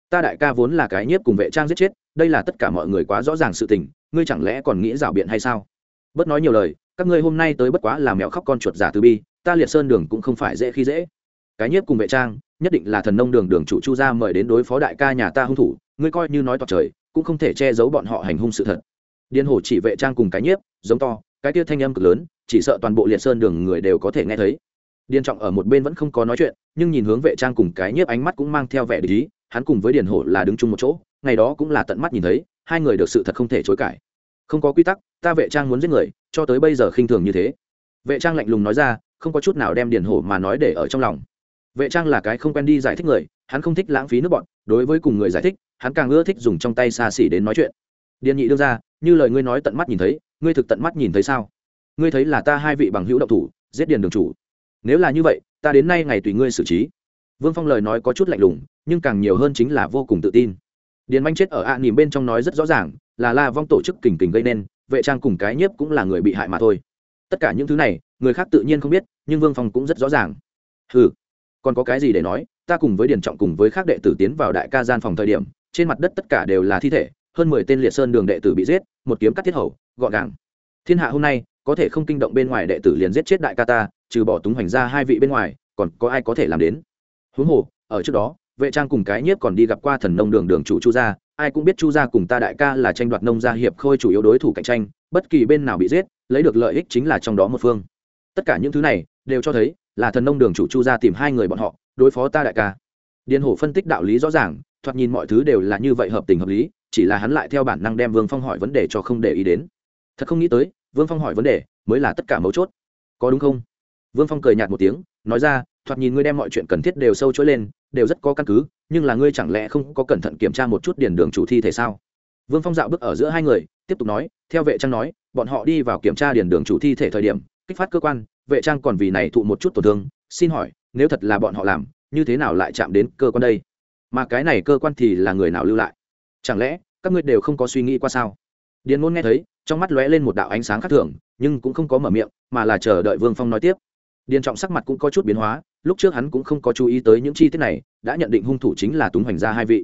ta đại ca vốn là cái nhiếp cùng vệ trang giết chết đây là tất cả mọi người quá rõ ràng sự tình ngươi chẳng lẽ còn nghĩ rảo biện hay sao? Bớt nói nhiều lời các ngươi hôm nay tới bất quá là mèo khóc con chuột giả từ bi ta liệt sơn đường cũng không phải dễ khi dễ. Cái nhiếp cùng vệ trang nhất định là thần nông đường đường chủ chu gia mời đến đối phó đại ca nhà ta hung thủ ngươi coi như nói toạc trời cũng không thể che giấu bọn họ hành hung sự thật. Điên hồ chỉ vệ trang cùng cái nhiếp giống to cái tia thanh âm cực lớn, chỉ sợ toàn bộ liệt sơn đường người đều có thể nghe thấy. Điền trọng ở một bên vẫn không có nói chuyện, nhưng nhìn hướng vệ trang cùng cái nhiếp ánh mắt cũng mang theo vẻ lý hắn cùng với điền hổ là đứng chung một chỗ, ngày đó cũng là tận mắt nhìn thấy, hai người được sự thật không thể chối cãi. Không có quy tắc, ta vệ trang muốn giết người, cho tới bây giờ khinh thường như thế. Vệ trang lạnh lùng nói ra, không có chút nào đem điền hổ mà nói để ở trong lòng. Vệ trang là cái không quen đi giải thích người, hắn không thích lãng phí nước bọn, đối với cùng người giải thích, hắn càng ưa thích dùng trong tay xa xỉ đến nói chuyện. Điền nhị đưa ra, như lời ngươi nói tận mắt nhìn thấy ngươi thực tận mắt nhìn thấy sao? Ngươi thấy là ta hai vị bằng hữu động thủ, giết điền đường chủ. Nếu là như vậy, ta đến nay ngày tùy ngươi xử trí. Vương phong lời nói có chút lạnh lùng, nhưng càng nhiều hơn chính là vô cùng tự tin. Điền manh chết ở ạ à nỉm bên trong nói rất rõ ràng, là la vong tổ chức kình kình gây nên, vệ trang cùng cái nhiếp cũng là người bị hại mà thôi. Tất cả những thứ này, người khác tự nhiên không biết, nhưng vương phong cũng rất rõ ràng. Ừ còn có cái gì để nói, ta cùng với điền trọng cùng với các đệ tử tiến vào đại ca gian phòng thời điểm, trên mặt đất tất cả đều là thi thể, hơn mười tên liệt sơn đường đệ tử bị giết, một kiếm cắt thiết hầu gọn gàng. Thiên hạ hôm nay, có thể không kinh động bên ngoài đệ tử liền giết chết đại ca ta, trừ bỏ túng hoành ra hai vị bên ngoài, còn có ai có thể làm đến? Huống hồ, ở trước đó, vệ trang cùng cái nhiếp còn đi gặp qua thần nông đường đường chủ chu gia, ai cũng biết chu gia cùng ta đại ca là tranh đoạt nông gia hiệp khôi chủ yếu đối thủ cạnh tranh, bất kỳ bên nào bị giết, lấy được lợi ích chính là trong đó một phương. Tất cả những thứ này, đều cho thấy là thần nông đường chủ chu gia tìm hai người bọn họ, đối phó ta đại ca. Điền hổ phân tích đạo lý rõ ràng, thoạt nhìn mọi thứ đều là như vậy hợp tình hợp lý, chỉ là hắn lại theo bản năng đem vương phong hỏi vấn đề cho không để ý đến thật không nghĩ tới, vương phong hỏi vấn đề mới là tất cả mấu chốt. Có đúng không? Vương phong cười nhạt một tiếng, nói ra, thoạt nhìn ngươi đem mọi chuyện cần thiết đều sâu chối lên, đều rất có căn cứ, nhưng là ngươi chẳng lẽ không có cẩn thận kiểm tra một chút điền đường chủ thi thể sao? Vương phong dạo bước ở giữa hai người, tiếp tục nói, theo vệ trang nói, bọn họ đi vào kiểm tra điền đường chủ thi thể thời điểm, kích phát cơ quan, vệ trang còn vì này thụ một chút tổn thương, xin hỏi, nếu thật là bọn họ làm, như thế nào lại chạm đến cơ quan đây? Mà cái này cơ quan thì là người nào lưu lại? Chẳng lẽ, các ngươi đều không có suy nghĩ qua sao? Điền môn nghe thấy trong mắt lóe lên một đạo ánh sáng khác thường, nhưng cũng không có mở miệng, mà là chờ đợi vương phong nói tiếp. Điền trọng sắc mặt cũng có chút biến hóa, lúc trước hắn cũng không có chú ý tới những chi tiết này, đã nhận định hung thủ chính là túng hoành gia hai vị.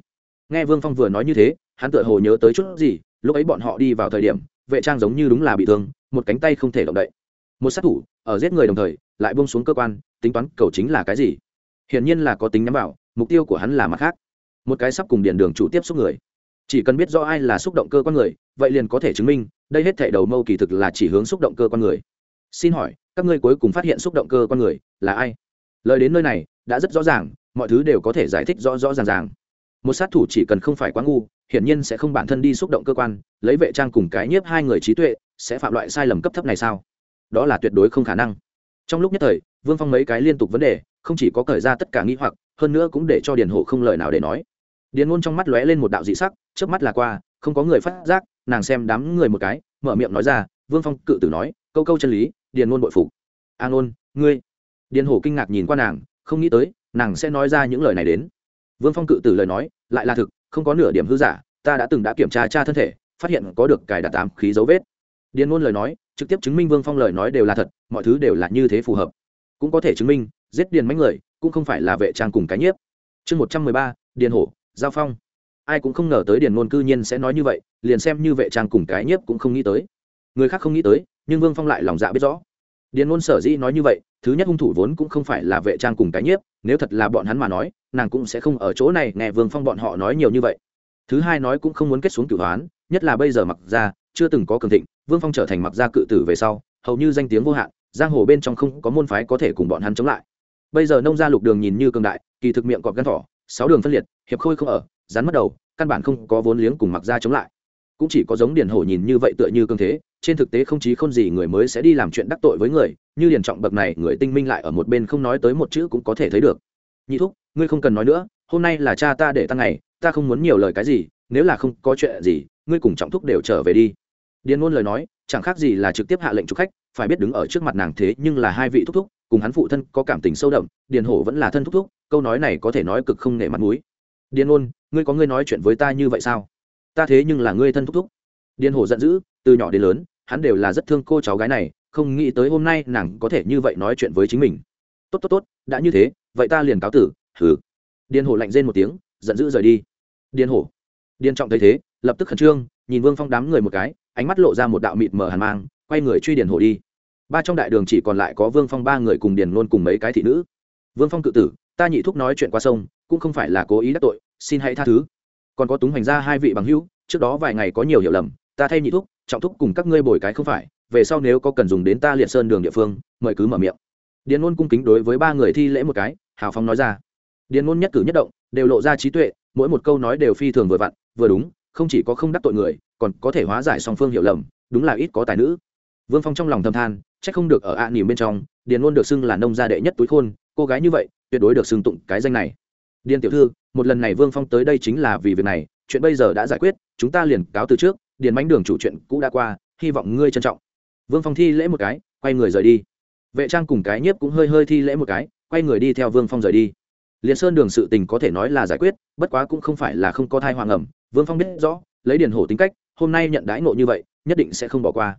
Nghe vương phong vừa nói như thế, hắn tựa hồ nhớ tới chút gì, lúc ấy bọn họ đi vào thời điểm, vệ trang giống như đúng là bị thương, một cánh tay không thể động đậy. Một sát thủ, ở giết người đồng thời, lại bông xuống cơ quan, tính toán cầu chính là cái gì. Hiển nhiên là có tính nhắm vào, mục tiêu của hắn là mặt khác. Một cái sắp cùng điền đường chủ tiếp xúc người. Chỉ cần biết rõ ai là xúc động cơ quan người, vậy liền có thể chứng minh đây hết thảy đầu mâu kỳ thực là chỉ hướng xúc động cơ con người. Xin hỏi, các ngươi cuối cùng phát hiện xúc động cơ con người là ai? Lời đến nơi này, đã rất rõ ràng, mọi thứ đều có thể giải thích rõ rõ ràng ràng. Một sát thủ chỉ cần không phải quá ngu, hiển nhiên sẽ không bản thân đi xúc động cơ quan, lấy vệ trang cùng cái nhiếp hai người trí tuệ, sẽ phạm loại sai lầm cấp thấp này sao? Đó là tuyệt đối không khả năng. Trong lúc nhất thời, vương phong mấy cái liên tục vấn đề, không chỉ có cởi ra tất cả nghĩ hoặc, hơn nữa cũng để cho điền hổ không lời nào để nói. Điền ngôn trong mắt lóe lên một đạo dị sắc trước mắt là qua, không có người phát giác nàng xem đám người một cái, mở miệng nói ra, vương phong cự tử nói, câu câu chân lý, điền ngôn bội phục. A ngôn ngươi? Điền hổ kinh ngạc nhìn qua nàng, không nghĩ tới, nàng sẽ nói ra những lời này đến. Vương phong cự tử lời nói, lại là thực, không có nửa điểm hư giả, ta đã từng đã kiểm tra tra thân thể, phát hiện có được cài đặt tám khí dấu vết. Điền ngôn lời nói, trực tiếp chứng minh vương phong lời nói đều là thật, mọi thứ đều là như thế phù hợp. Cũng có thể chứng minh, giết điền mánh người, cũng không phải là vệ trang cùng cái nhiếp. Chương một trăm mười ba, điền hổ, giao phong ai cũng không ngờ tới điền ngôn cư nhiên sẽ nói như vậy, liền xem như vệ trang cùng cái nhiếp cũng không nghĩ tới. Người khác không nghĩ tới, nhưng vương phong lại lòng dạ biết rõ. Điền ngôn sở dĩ nói như vậy, thứ nhất hung thủ vốn cũng không phải là vệ trang cùng cái nhiếp, nếu thật là bọn hắn mà nói, nàng cũng sẽ không ở chỗ này nghe vương phong bọn họ nói nhiều như vậy. Thứ hai nói cũng không muốn kết xuống cửu hoán, nhất là bây giờ mặc ra chưa từng có cường thịnh, vương phong trở thành mặc gia cự tử về sau, hầu như danh tiếng vô hạn, giang hồ bên trong không có môn phái có thể cùng bọn hắn chống lại. Bây giờ nông gia lục đường nhìn như cường đại, kỳ thực miệng cọp gắn thỏ, sáu đường phân liệt, hiệp khôi không ở rắn mất đầu, căn bản không có vốn liếng cùng mặc ra chống lại. Cũng chỉ có giống điền hổ nhìn như vậy tựa như cương thế, trên thực tế không chí không gì người mới sẽ đi làm chuyện đắc tội với người, như điền trọng bậc này, người tinh minh lại ở một bên không nói tới một chữ cũng có thể thấy được. Nhị thúc, ngươi không cần nói nữa, hôm nay là cha ta để tăng ngày, ta không muốn nhiều lời cái gì, nếu là không có chuyện gì, ngươi cùng trọng thúc đều trở về đi. Điền ngôn lời nói, chẳng khác gì là trực tiếp hạ lệnh chụp khách, phải biết đứng ở trước mặt nàng thế nhưng là hai vị thúc thúc, cùng hắn phụ thân có cảm tình sâu đậm, điền hổ vẫn là thân thúc thúc, câu nói này có thể nói cực không nể mặt mũi điền ôn, ngươi có ngươi nói chuyện với ta như vậy sao? Ta thế nhưng là ngươi thân thúc thúc. Điền hổ giận dữ, từ nhỏ đến lớn, hắn đều là rất thương cô cháu gái này, không nghĩ tới hôm nay nàng có thể như vậy nói chuyện với chính mình. Tốt tốt tốt, đã như thế, vậy ta liền cáo tử, hừ. Điền hổ lạnh rên một tiếng, giận dữ rời đi. Điền hổ. Điền trọng thấy thế, lập tức khẩn trương, nhìn vương phong đám người một cái, ánh mắt lộ ra một đạo mịt mờ hàn mang, quay người truy điền hổ đi. Ba trong đại đường chỉ còn lại có vương phong ba người cùng điền luôn cùng mấy cái thị nữ. Vương phong cự tử, ta nhị thúc nói chuyện qua sông cũng không phải là cố ý đắc tội, xin hãy tha thứ. Còn có túng hoành ra hai vị bằng hữu, trước đó vài ngày có nhiều hiểu lầm, ta thay nhị thúc, trọng thúc cùng các ngươi bồi cái không phải, về sau nếu có cần dùng đến ta liệt sơn đường địa phương, mời cứ mở miệng. Điền ngôn cung kính đối với ba người thi lễ một cái, hào phong nói ra. Điền ngôn nhất cử nhất động, đều lộ ra trí tuệ, mỗi một câu nói đều phi thường vừa vặn, vừa đúng, không chỉ có không đắc tội người, còn có thể hóa giải song phương hiểu lầm, đúng là ít có tài nữ. Vương phong trong lòng thầm than c h ắ c không được ở ạ à nỉm bên trong, điền ngôn được xưng là nông gia đệ nhất túi khôn, cô gái như vậy, tuyệt đối được xưng tụng cái danh này điền tiểu thư, một lần này vương phong tới đây chính là vì việc này, chuyện bây giờ đã giải quyết, chúng ta liền cáo từ trước, điền bánh đường chủ chuyện cũ đã qua, hy vọng ngươi trân trọng. Vương phong thi lễ một cái, quay người rời đi. Vệ trang cùng cái nhiếp cũng hơi hơi thi lễ một cái, quay người đi theo vương phong rời đi. Liền sơn đường sự tình có thể nói là giải quyết, bất quá cũng không phải là không có thai hoàng ẩm. Vương phong biết rõ, lấy điền hổ tính cách, hôm nay nhận đãi ngộ như vậy, nhất định sẽ không bỏ qua.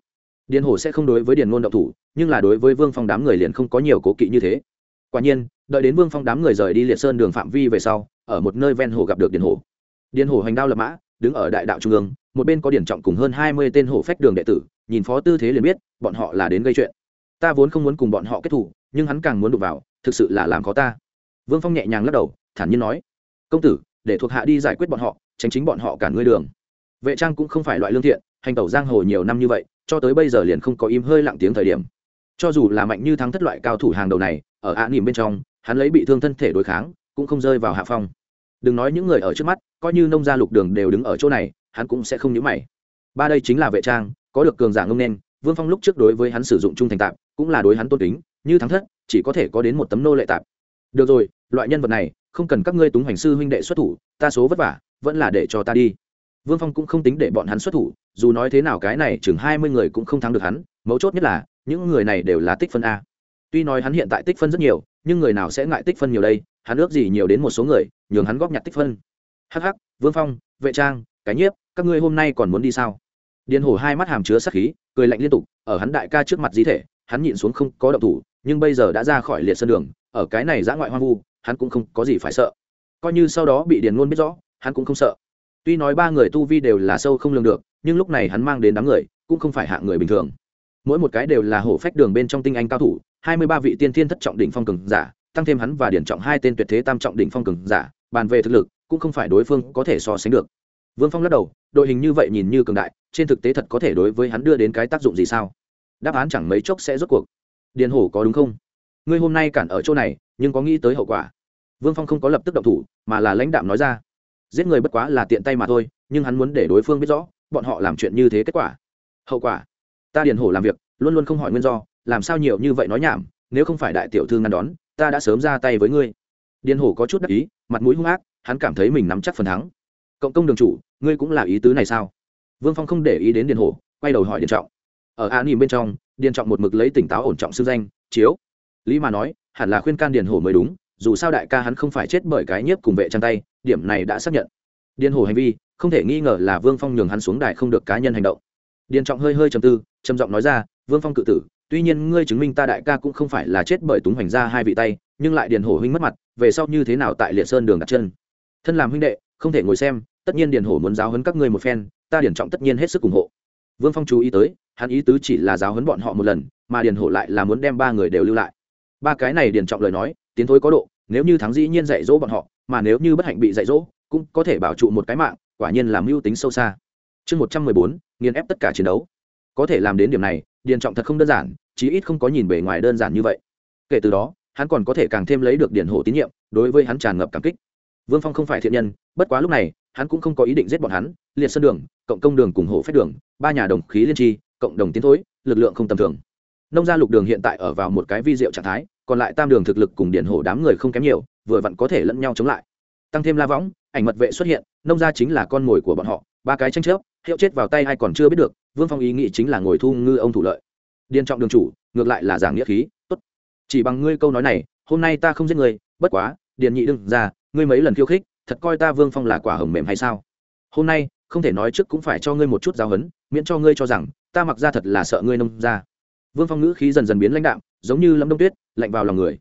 Điền hổ sẽ không đối với điền ngôn động thủ, nhưng là đối với vương phong đám người liền không có nhiều cố kỵ như thế. Quả nhiên đợi đến vương phong đám người rời đi liệt sơn đường phạm vi về sau, ở một nơi ven hồ gặp được điền hổ điền hổ hành đao lập mã, đứng ở đại đạo trung ương, một bên có điển trọng cùng hơn hai mươi tên hổ phách đường đệ tử, nhìn phó tư thế liền biết, bọn họ là đến gây chuyện. Ta vốn không muốn cùng bọn họ kết thủ nhưng hắn càng muốn đụng vào, thực sự là làm khó ta. Vương phong nhẹ nhàng lắc đầu, thản nhiên nói, công tử, để thuộc hạ đi giải quyết bọn họ, tránh chính bọn họ cả ngươi đường. Vệ trang cũng không phải loại lương thiện, hành tẩu giang hồ nhiều năm như vậy, cho tới bây giờ liền không có im hơi lặng tiếng thời điểm. Cho dù là mạnh như thắng thất loại cao thủ hàng đầu này, ở ạ nỉm bên trong hắn lấy bị thương thân thể đối kháng, cũng không rơi vào hạ phong. Đừng nói những người ở trước mắt, coi như nông gia lục đường đều đứng ở chỗ này, hắn cũng sẽ không nhớ mày. Ba đây chính là vệ trang, có được cường giả ngông nên, vương phong lúc trước đối với hắn sử dụng trung thành tạp, cũng là đối hắn tôn kính, như thắng thất, chỉ có thể có đến một tấm nô lệ tạp. Được rồi, loại nhân vật này, không cần các ngươi túng hoành sư huynh đệ xuất thủ, ta số vất vả, vẫn là để cho ta đi. Vương phong cũng không tính để bọn hắn xuất thủ, dù nói thế nào cái này chừng hai mươi người cũng không thắng được hắn, mấu chốt nhất là, những người này đều là tích phân a tuy nói hắn hiện tại tích phân rất nhiều, nhưng người nào sẽ ngại tích phân nhiều đây? Hắn ước gì nhiều đến một số người, nhường hắn góp nhặt tích phân. Hh vương phong, vệ trang, cái nhiếp, các ngươi hôm nay còn muốn đi sao? Điền hổ hai mắt hàm chứa sắc khí, cười lạnh liên tục, ở hắn đại ca trước mặt di thể, hắn nhịn xuống không có động thủ, nhưng bây giờ đã ra khỏi liệt sân đường, ở cái này giã ngoại hoang vu, hắn cũng không có gì phải sợ. Coi như sau đó bị điền ngôn biết rõ, hắn cũng không sợ. Tuy nói ba người tu vi đều là sâu không lường được, nhưng lúc này hắn mang đến đám người, cũng không phải hạng người bình thường. Mỗi một cái đều là hổ phách đường bên trong tinh anh cao thủ hai mươi ba vị tiên thiên thất trọng đỉnh phong cường giả, tăng thêm hắn và điển trọng hai tên tuyệt thế tam trọng đỉnh phong cường giả, bàn về thực lực, cũng không phải đối phương có thể so sánh được. Vương phong lắc đầu, đội hình như vậy nhìn như cường đại, trên thực tế thật có thể đối với hắn đưa đến cái tác dụng gì sao? Đáp án chẳng mấy chốc sẽ rốt cuộc. Điền hổ có đúng không? Ngươi hôm nay cản ở chỗ này, nhưng có nghĩ tới hậu quả? Vương phong không có lập tức động thủ, mà là lãnh đạm nói ra. Giết người bất quá là tiện tay mà thôi, nhưng hắn muốn để đối phương biết rõ, bọn họ làm chuyện như thế kết quả. Hậu quả? Ta điền hổ làm việc, luôn luôn không hỏi nguyên do làm sao nhiều như vậy nói nhảm, nếu không phải đại tiểu thư ngăn đón, ta đã sớm ra tay với ngươi. Điền hổ có chút đắc ý, mặt mũi hung ác, hắn cảm thấy mình nắm chắc phần thắng. Cộng công đường chủ, ngươi cũng là ý tứ này sao? Vương phong không để ý đến điền hổ, quay đầu hỏi điền trọng. Ở a nhìn bên trong, điền trọng một mực lấy tỉnh táo ổn trọng xưng danh, chiếu. Lý mà nói, hẳn là khuyên can điền hổ mới đúng, dù sao đại ca hắn không phải chết bởi cái nhiếp cùng vệ trang tay, điểm này đã xác nhận. Điền hổ hành vi, không thể nghi ngờ là vương phong nhường hắn xuống đài không được cá nhân hành động. Điền trọng hơi hơi trầm tư, trầm giọng nói ra, vương phong cự tử tuy nhiên ngươi chứng minh ta đại ca cũng không phải là chết bởi túng hoành ra hai vị tay, nhưng lại điền hổ huynh mất mặt, về sau như thế nào tại liệt sơn đường đặt chân? Thân làm huynh đệ, không thể ngồi xem, tất nhiên điền hổ muốn giáo hấn các ngươi một phen, ta điền trọng tất nhiên hết sức ủng hộ. Vương phong chú ý tới, hắn ý tứ chỉ là giáo hấn bọn họ một lần, mà điền hổ lại là muốn đem ba người đều lưu lại. Ba cái này điền trọng lời nói, tiến thối có độ, nếu như thắng dĩ nhiên dạy dỗ bọn họ, mà nếu như bất hạnh bị dạy dỗ, cũng có thể bảo trụ một cái mạng, quả nhiên làm mưu tính sâu xa. Chương một trăm mười bốn, nghiền ép tất cả chiến đấu. Có thể làm đến điểm này, điền trọng thật không đơn giản chí ít không có nhìn bề ngoài đơn giản như vậy. Kể từ đó, hắn còn có thể càng thêm lấy được điển hổ tín nhiệm, đối với hắn tràn ngập cảm kích. Vương phong không phải thiện nhân, bất quá lúc này, hắn cũng không có ý định giết bọn hắn. Liệt sân đường, cộng công đường cùng hổ phép đường, ba nhà đồng khí liên tri, cộng đồng tiến thối, lực lượng không tầm thường. Nông gia lục đường hiện tại ở vào một cái vi diệu trạng thái, còn lại tam đường thực lực cùng điển hổ đám người không kém nhiều, vừa vặn có thể lẫn nhau chống lại. Tăng thêm la võng, ảnh mật vệ xuất hiện, nông gia chính là con mồi của bọn họ, ba cái tranh chấp, hiệu chết vào tay ai còn chưa biết được, vương phong ý nghĩ chính là ngồi thu ngư ông thủ lợi điên trọng đường chủ, ngược lại là giảng nghĩa khí, tốt. Chỉ bằng ngươi câu nói này, hôm nay ta không giết ngươi, bất quá, điền nhị đừng ra, ngươi mấy lần khiêu khích, thật coi ta vương phong là quả hồng mềm hay sao? Hôm nay, không thể nói trước cũng phải cho ngươi một chút giáo hấn miễn cho ngươi cho rằng, ta mặc ra thật là sợ ngươi nông ra. Vương phong ngữ khí dần dần biến lãnh đạm, giống như lâm đông tuyết, lạnh vào lòng người.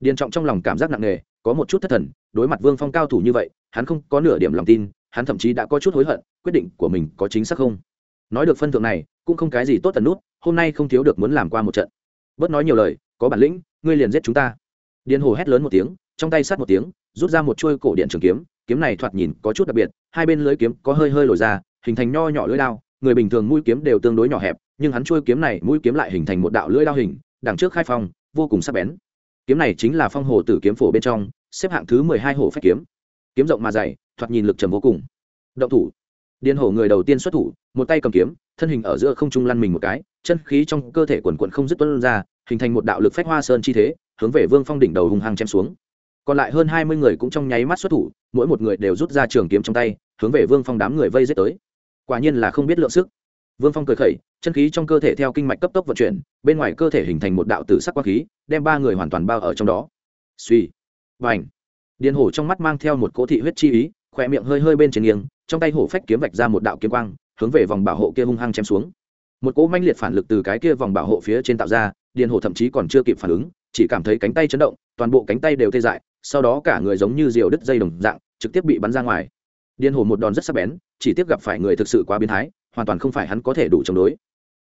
Điền trọng trong lòng cảm giác nặng nề, có một chút thất thần, đối mặt vương phong cao thủ như vậy, hắn không có nửa điểm lòng tin, hắn thậm chí đã có chút hối hận, quyết định của mình có chính xác không? Nói được phân thượng này, cũng không cái gì tốt tần nút, hôm nay không thiếu được muốn làm qua một trận. Bớt nói nhiều lời, có bản lĩnh, ngươi liền giết chúng ta. Điền hồ hét lớn một tiếng, trong tay sát một tiếng, rút ra một chuôi cổ điện trường kiếm kiếm này thoạt nhìn có chút đặc biệt, hai bên lưới kiếm có hơi hơi lồi ra, hình thành nho nhỏ lưỡi lao người bình thường mũi kiếm đều tương đối nhỏ hẹp, nhưng hắn chuôi kiếm này mũi kiếm lại hình thành một đạo lưỡi lao hình, đằng trước khai phong, vô cùng sắc bén. Kiếm này chính là phong hồ tử kiếm phổ bên trong, xếp hạng thứ mười hai hồ phách kiếm. Kiếm rộng mà dày, thoạt nhìn lực trầm vô cùng. Động thủ điên hổ người đầu tiên xuất thủ, một tay cầm kiếm, thân hình ở giữa không trung lăn mình một cái, chân khí trong cơ thể quần quận không dứt tuân ra, hình thành một đạo lực phách hoa sơn chi thế, hướng về vương phong đỉnh đầu hùng hăng chém xuống. Còn lại hơn hai mươi người cũng trong nháy mắt xuất thủ, mỗi một người đều rút ra trường kiếm trong tay, hướng về vương phong đám người vây giết tới. Quả nhiên là không biết lượng sức. Vương phong cười khẩy, chân khí trong cơ thể theo kinh mạch cấp tốc vận chuyển, bên ngoài cơ thể hình thành một đạo tử sắc quang khí, đem ba người hoàn toàn bao ở trong đó. Suy và ảnh điền hổ trong mắt mang theo một cỗ thị huyết chi ý, khỏe miệng hơi hơi bên trên nghiêng trong tay hổ phách kiếm vạch ra một đạo kiếm quang, hướng về vòng bảo hộ kia hung hăng chém xuống. Một cỗ manh liệt phản lực từ cái kia vòng bảo hộ phía trên tạo ra, điền hổ thậm chí còn chưa kịp phản ứng, chỉ cảm thấy cánh tay chấn động, toàn bộ cánh tay đều tê dại, sau đó cả người giống như diều đứt dây đồng dạng, trực tiếp bị bắn ra ngoài. Điền hổ một đòn rất sắc bén, chỉ tiếp gặp phải người thực sự quá biến thái, hoàn toàn không phải hắn có thể đủ chống đối.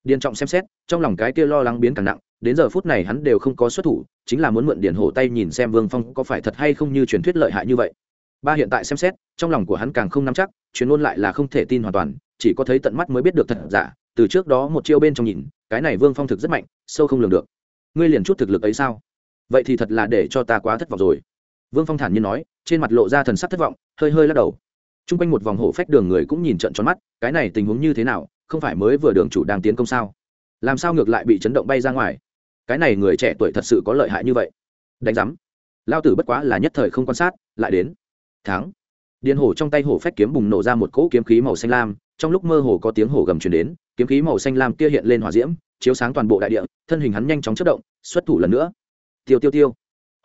Điền trọng xem xét, trong lòng cái kia lo lắng biến càng nặng, đến giờ phút này hắn đều không có xuất thủ, chính là muốn mượn điền hổ tay nhìn xem vương phong có phải thật hay không như truyền thuyết lợi hại như vậy ba hiện tại xem xét, trong lòng của hắn càng không nắm chắc chuyến luôn lại là không thể tin hoàn toàn, chỉ có thấy tận mắt mới biết được thật giả, từ trước đó một chiêu bên trong nhìn, cái này vương phong thực rất mạnh, sâu không lường được. Ngươi liền chút thực lực ấy sao? Vậy thì thật là để cho ta quá thất vọng rồi. Vương phong thản nhiên nói, trên mặt lộ ra thần sắc thất vọng, hơi hơi lắc đầu. T r u n g quanh một vòng hổ phách đường người cũng nhìn trận tròn mắt, cái này tình huống như thế nào, không phải mới vừa đường chủ đang tiến công sao? Làm sao ngược lại bị chấn động bay ra ngoài? Cái này người trẻ tuổi thật sự có lợi hại như vậy. Đánh giám. Lao tử bất quá là nhất thời không quan sát, lại đến thắng. Điền hổ trong tay hổ phách kiếm bùng nổ ra một cỗ kiếm khí màu xanh lam, trong lúc mơ hồ có tiếng hổ gầm truyền đến, kiếm khí màu xanh lam kia hiện lên hỏa diễm, chiếu sáng toàn bộ đại địa, thân hình hắn nhanh chóng chất động, xuất thủ lần nữa. Tiêu tiêu tiêu.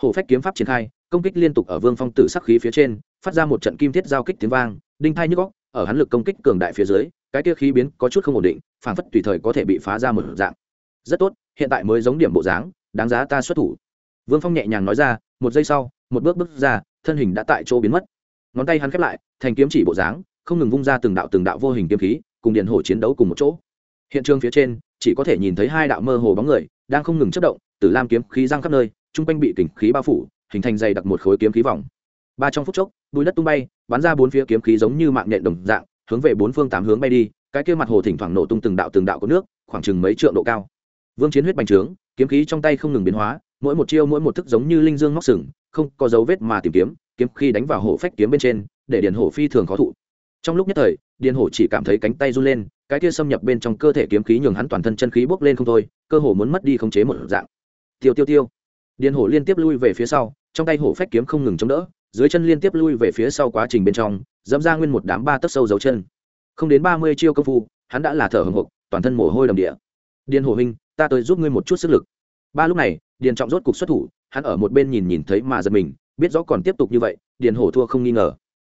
Hổ phách kiếm pháp triển khai, công kích liên tục ở vương phong tử sắc khí phía trên, phát ra một trận kim thiết giao kích tiếng vang, đinh thai nhức góc ở hắn lực công kích cường đại phía dưới, cái kia khí biến có chút không ổn định, phảng phất tùy thời có thể bị phá ra một dạng. Rất tốt, hiện tại mới giống điểm bộ dáng, đáng giá ta xuất thủ. Vương phong nhẹ nhàng nói ra, một giây sau, một bước bước ra thân hình đã tại chỗ biến mất. Ngón tay hắn khép lại, thành kiếm chỉ bộ dáng, không ngừng vung ra từng đạo từng đạo vô hình kiếm khí, cùng điện hổ chiến đấu cùng một chỗ. Hiện trường phía trên, chỉ có thể nhìn thấy hai đạo mơ hồ bóng người, đang không ngừng chất động, từ lam kiếm khí giang khắp nơi, chung quanh bị kình khí bao phủ, hình thành dày đặc một khối kiếm khí vòng. Ba trong phút chốc bùi đất tung bay, bắn ra bốn phía kiếm khí giống như mạng nhện đồng dạng, hướng về bốn phương tám hướng bay đi, cái kia mặt hồ thỉnh thoảng nổ tung từng đạo từng đạo của nước, khoảng chừng mấy trượng độ cao. Vương chiến huyết bành trướng, kiếm khí trong tay không ngừng biến hóa, mỗi một chiêu mỗi một thức giống như linh dương móc sừng không có dấu vết mà tìm kiếm kiếm khi đánh vào hổ phách kiếm bên trên, để điền hổ phi thường khó thụ. Trong lúc nhất thời, điền hổ chỉ cảm thấy cánh tay run lên, cái kia xâm nhập bên trong cơ thể kiếm khí nhường hắn toàn thân chân khí bốc lên không thôi, cơ hồ muốn mất đi khống chế một dạng. Tiêu tiêu tiêu. Điền hổ liên tiếp lui về phía sau, trong tay hổ phách kiếm không ngừng chống đỡ, dưới chân liên tiếp lui về phía sau quá trình bên trong, dẫm ra nguyên một đám ba tấc sâu dấu chân. Không đến ba mươi chiêu công phu, hắn đã là thở hồng hộc, toàn thân mồ hôi đầm địa. Điền hổ huynh, ta tới giúp ngươi một chút sức lực. Ba lúc này, điền trọng rốt cục xuất thủ hắn ở một bên nhìn nhìn thấy mà giật mình biết rõ còn tiếp tục như vậy điền hổ thua không nghi ngờ.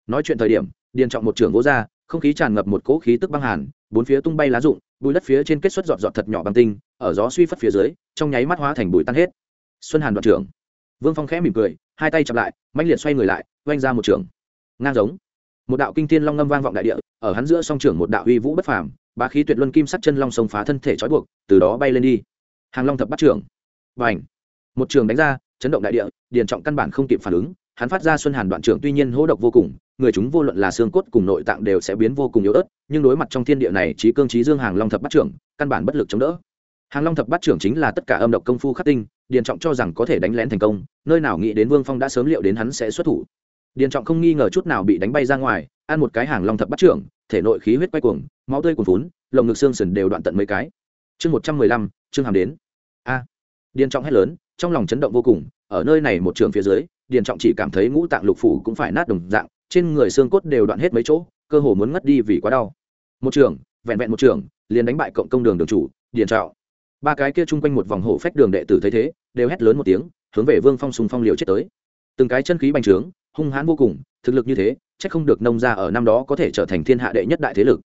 Nói chuyện thời điểm điền trọng một trưởng vỗ ra không khí tràn ngập một cỗ khí tức băng hàn bốn phía tung bay lá rụng bụi đất phía trên kết xuất giọt giọt thật nhỏ băng tinh ở gió suy phất phía dưới trong nháy mắt hóa thành bụi tan hết. Xuân hàn đoạn trưởng. Vương phong khẽ mỉm cười hai tay chặp lại mạnh liệt xoay người lại oanh ra một trường, ngang giống. Một đạo kinh thiên long ngâm vang vọng đại địa ở hắn giữa song trưởng một đạo uy vũ bất phàm bá khí tuyệt luân kim sắc chân long sông phá thân thể trói buộc từ đó bay lên đi. Hàng long thập bắt trưởng. Và ảnh một trường đánh ra, chấn động đại địa, điền trọng căn bản không kịp phản ứng, hắn phát ra xuân hàn đoạn trưởng tuy nhiên hỗ độc vô cùng, người chúng vô luận là xương cốt cùng nội tạng đều sẽ biến vô cùng yếu ớt, nhưng đối mặt trong thiên địa này, trí cương trí dương hàng long thập bắt trưởng, căn bản bất lực chống đỡ. Hàng long thập bắt trưởng chính là tất cả âm độc công phu khắc tinh, điền trọng cho rằng có thể đánh lén thành công, nơi nào nghĩ đến vương phong đã sớm liệu đến hắn sẽ xuất thủ. Điền trọng không nghi ngờ chút nào bị đánh bay ra ngoài, ăn một cái hàng long thập bắt trưởng, thể nội khí huyết quay cuồng, máu tươi cuồn phún lồng ngực xương sườn đều đoạn tận mấy cái. Chương một trăm mười lăm, chương hàm đến. A. Điền trọng hét lớn trong lòng chấn động vô cùng, ở nơi này một trường phía dưới, điền trọng chỉ cảm thấy ngũ tạng lục phủ cũng phải nát đồng dạng, trên người xương cốt đều đoạn hết mấy chỗ, cơ hồ muốn ngất đi vì quá đau. Một trường, vẹn vẹn một trường, liền đánh bại cộng công đường đường chủ, điền trọng. Ba cái kia chung quanh một vòng hổ phách đường đệ tử thấy thế, đều hét lớn một tiếng, hướng về vương phong sùng phong liều chết tới. Từng cái chân khí bành trướng, hung hãn vô cùng, thực lực như thế, chắc không được nông ra ở năm đó có thể trở thành thiên hạ đệ nhất đại thế lực.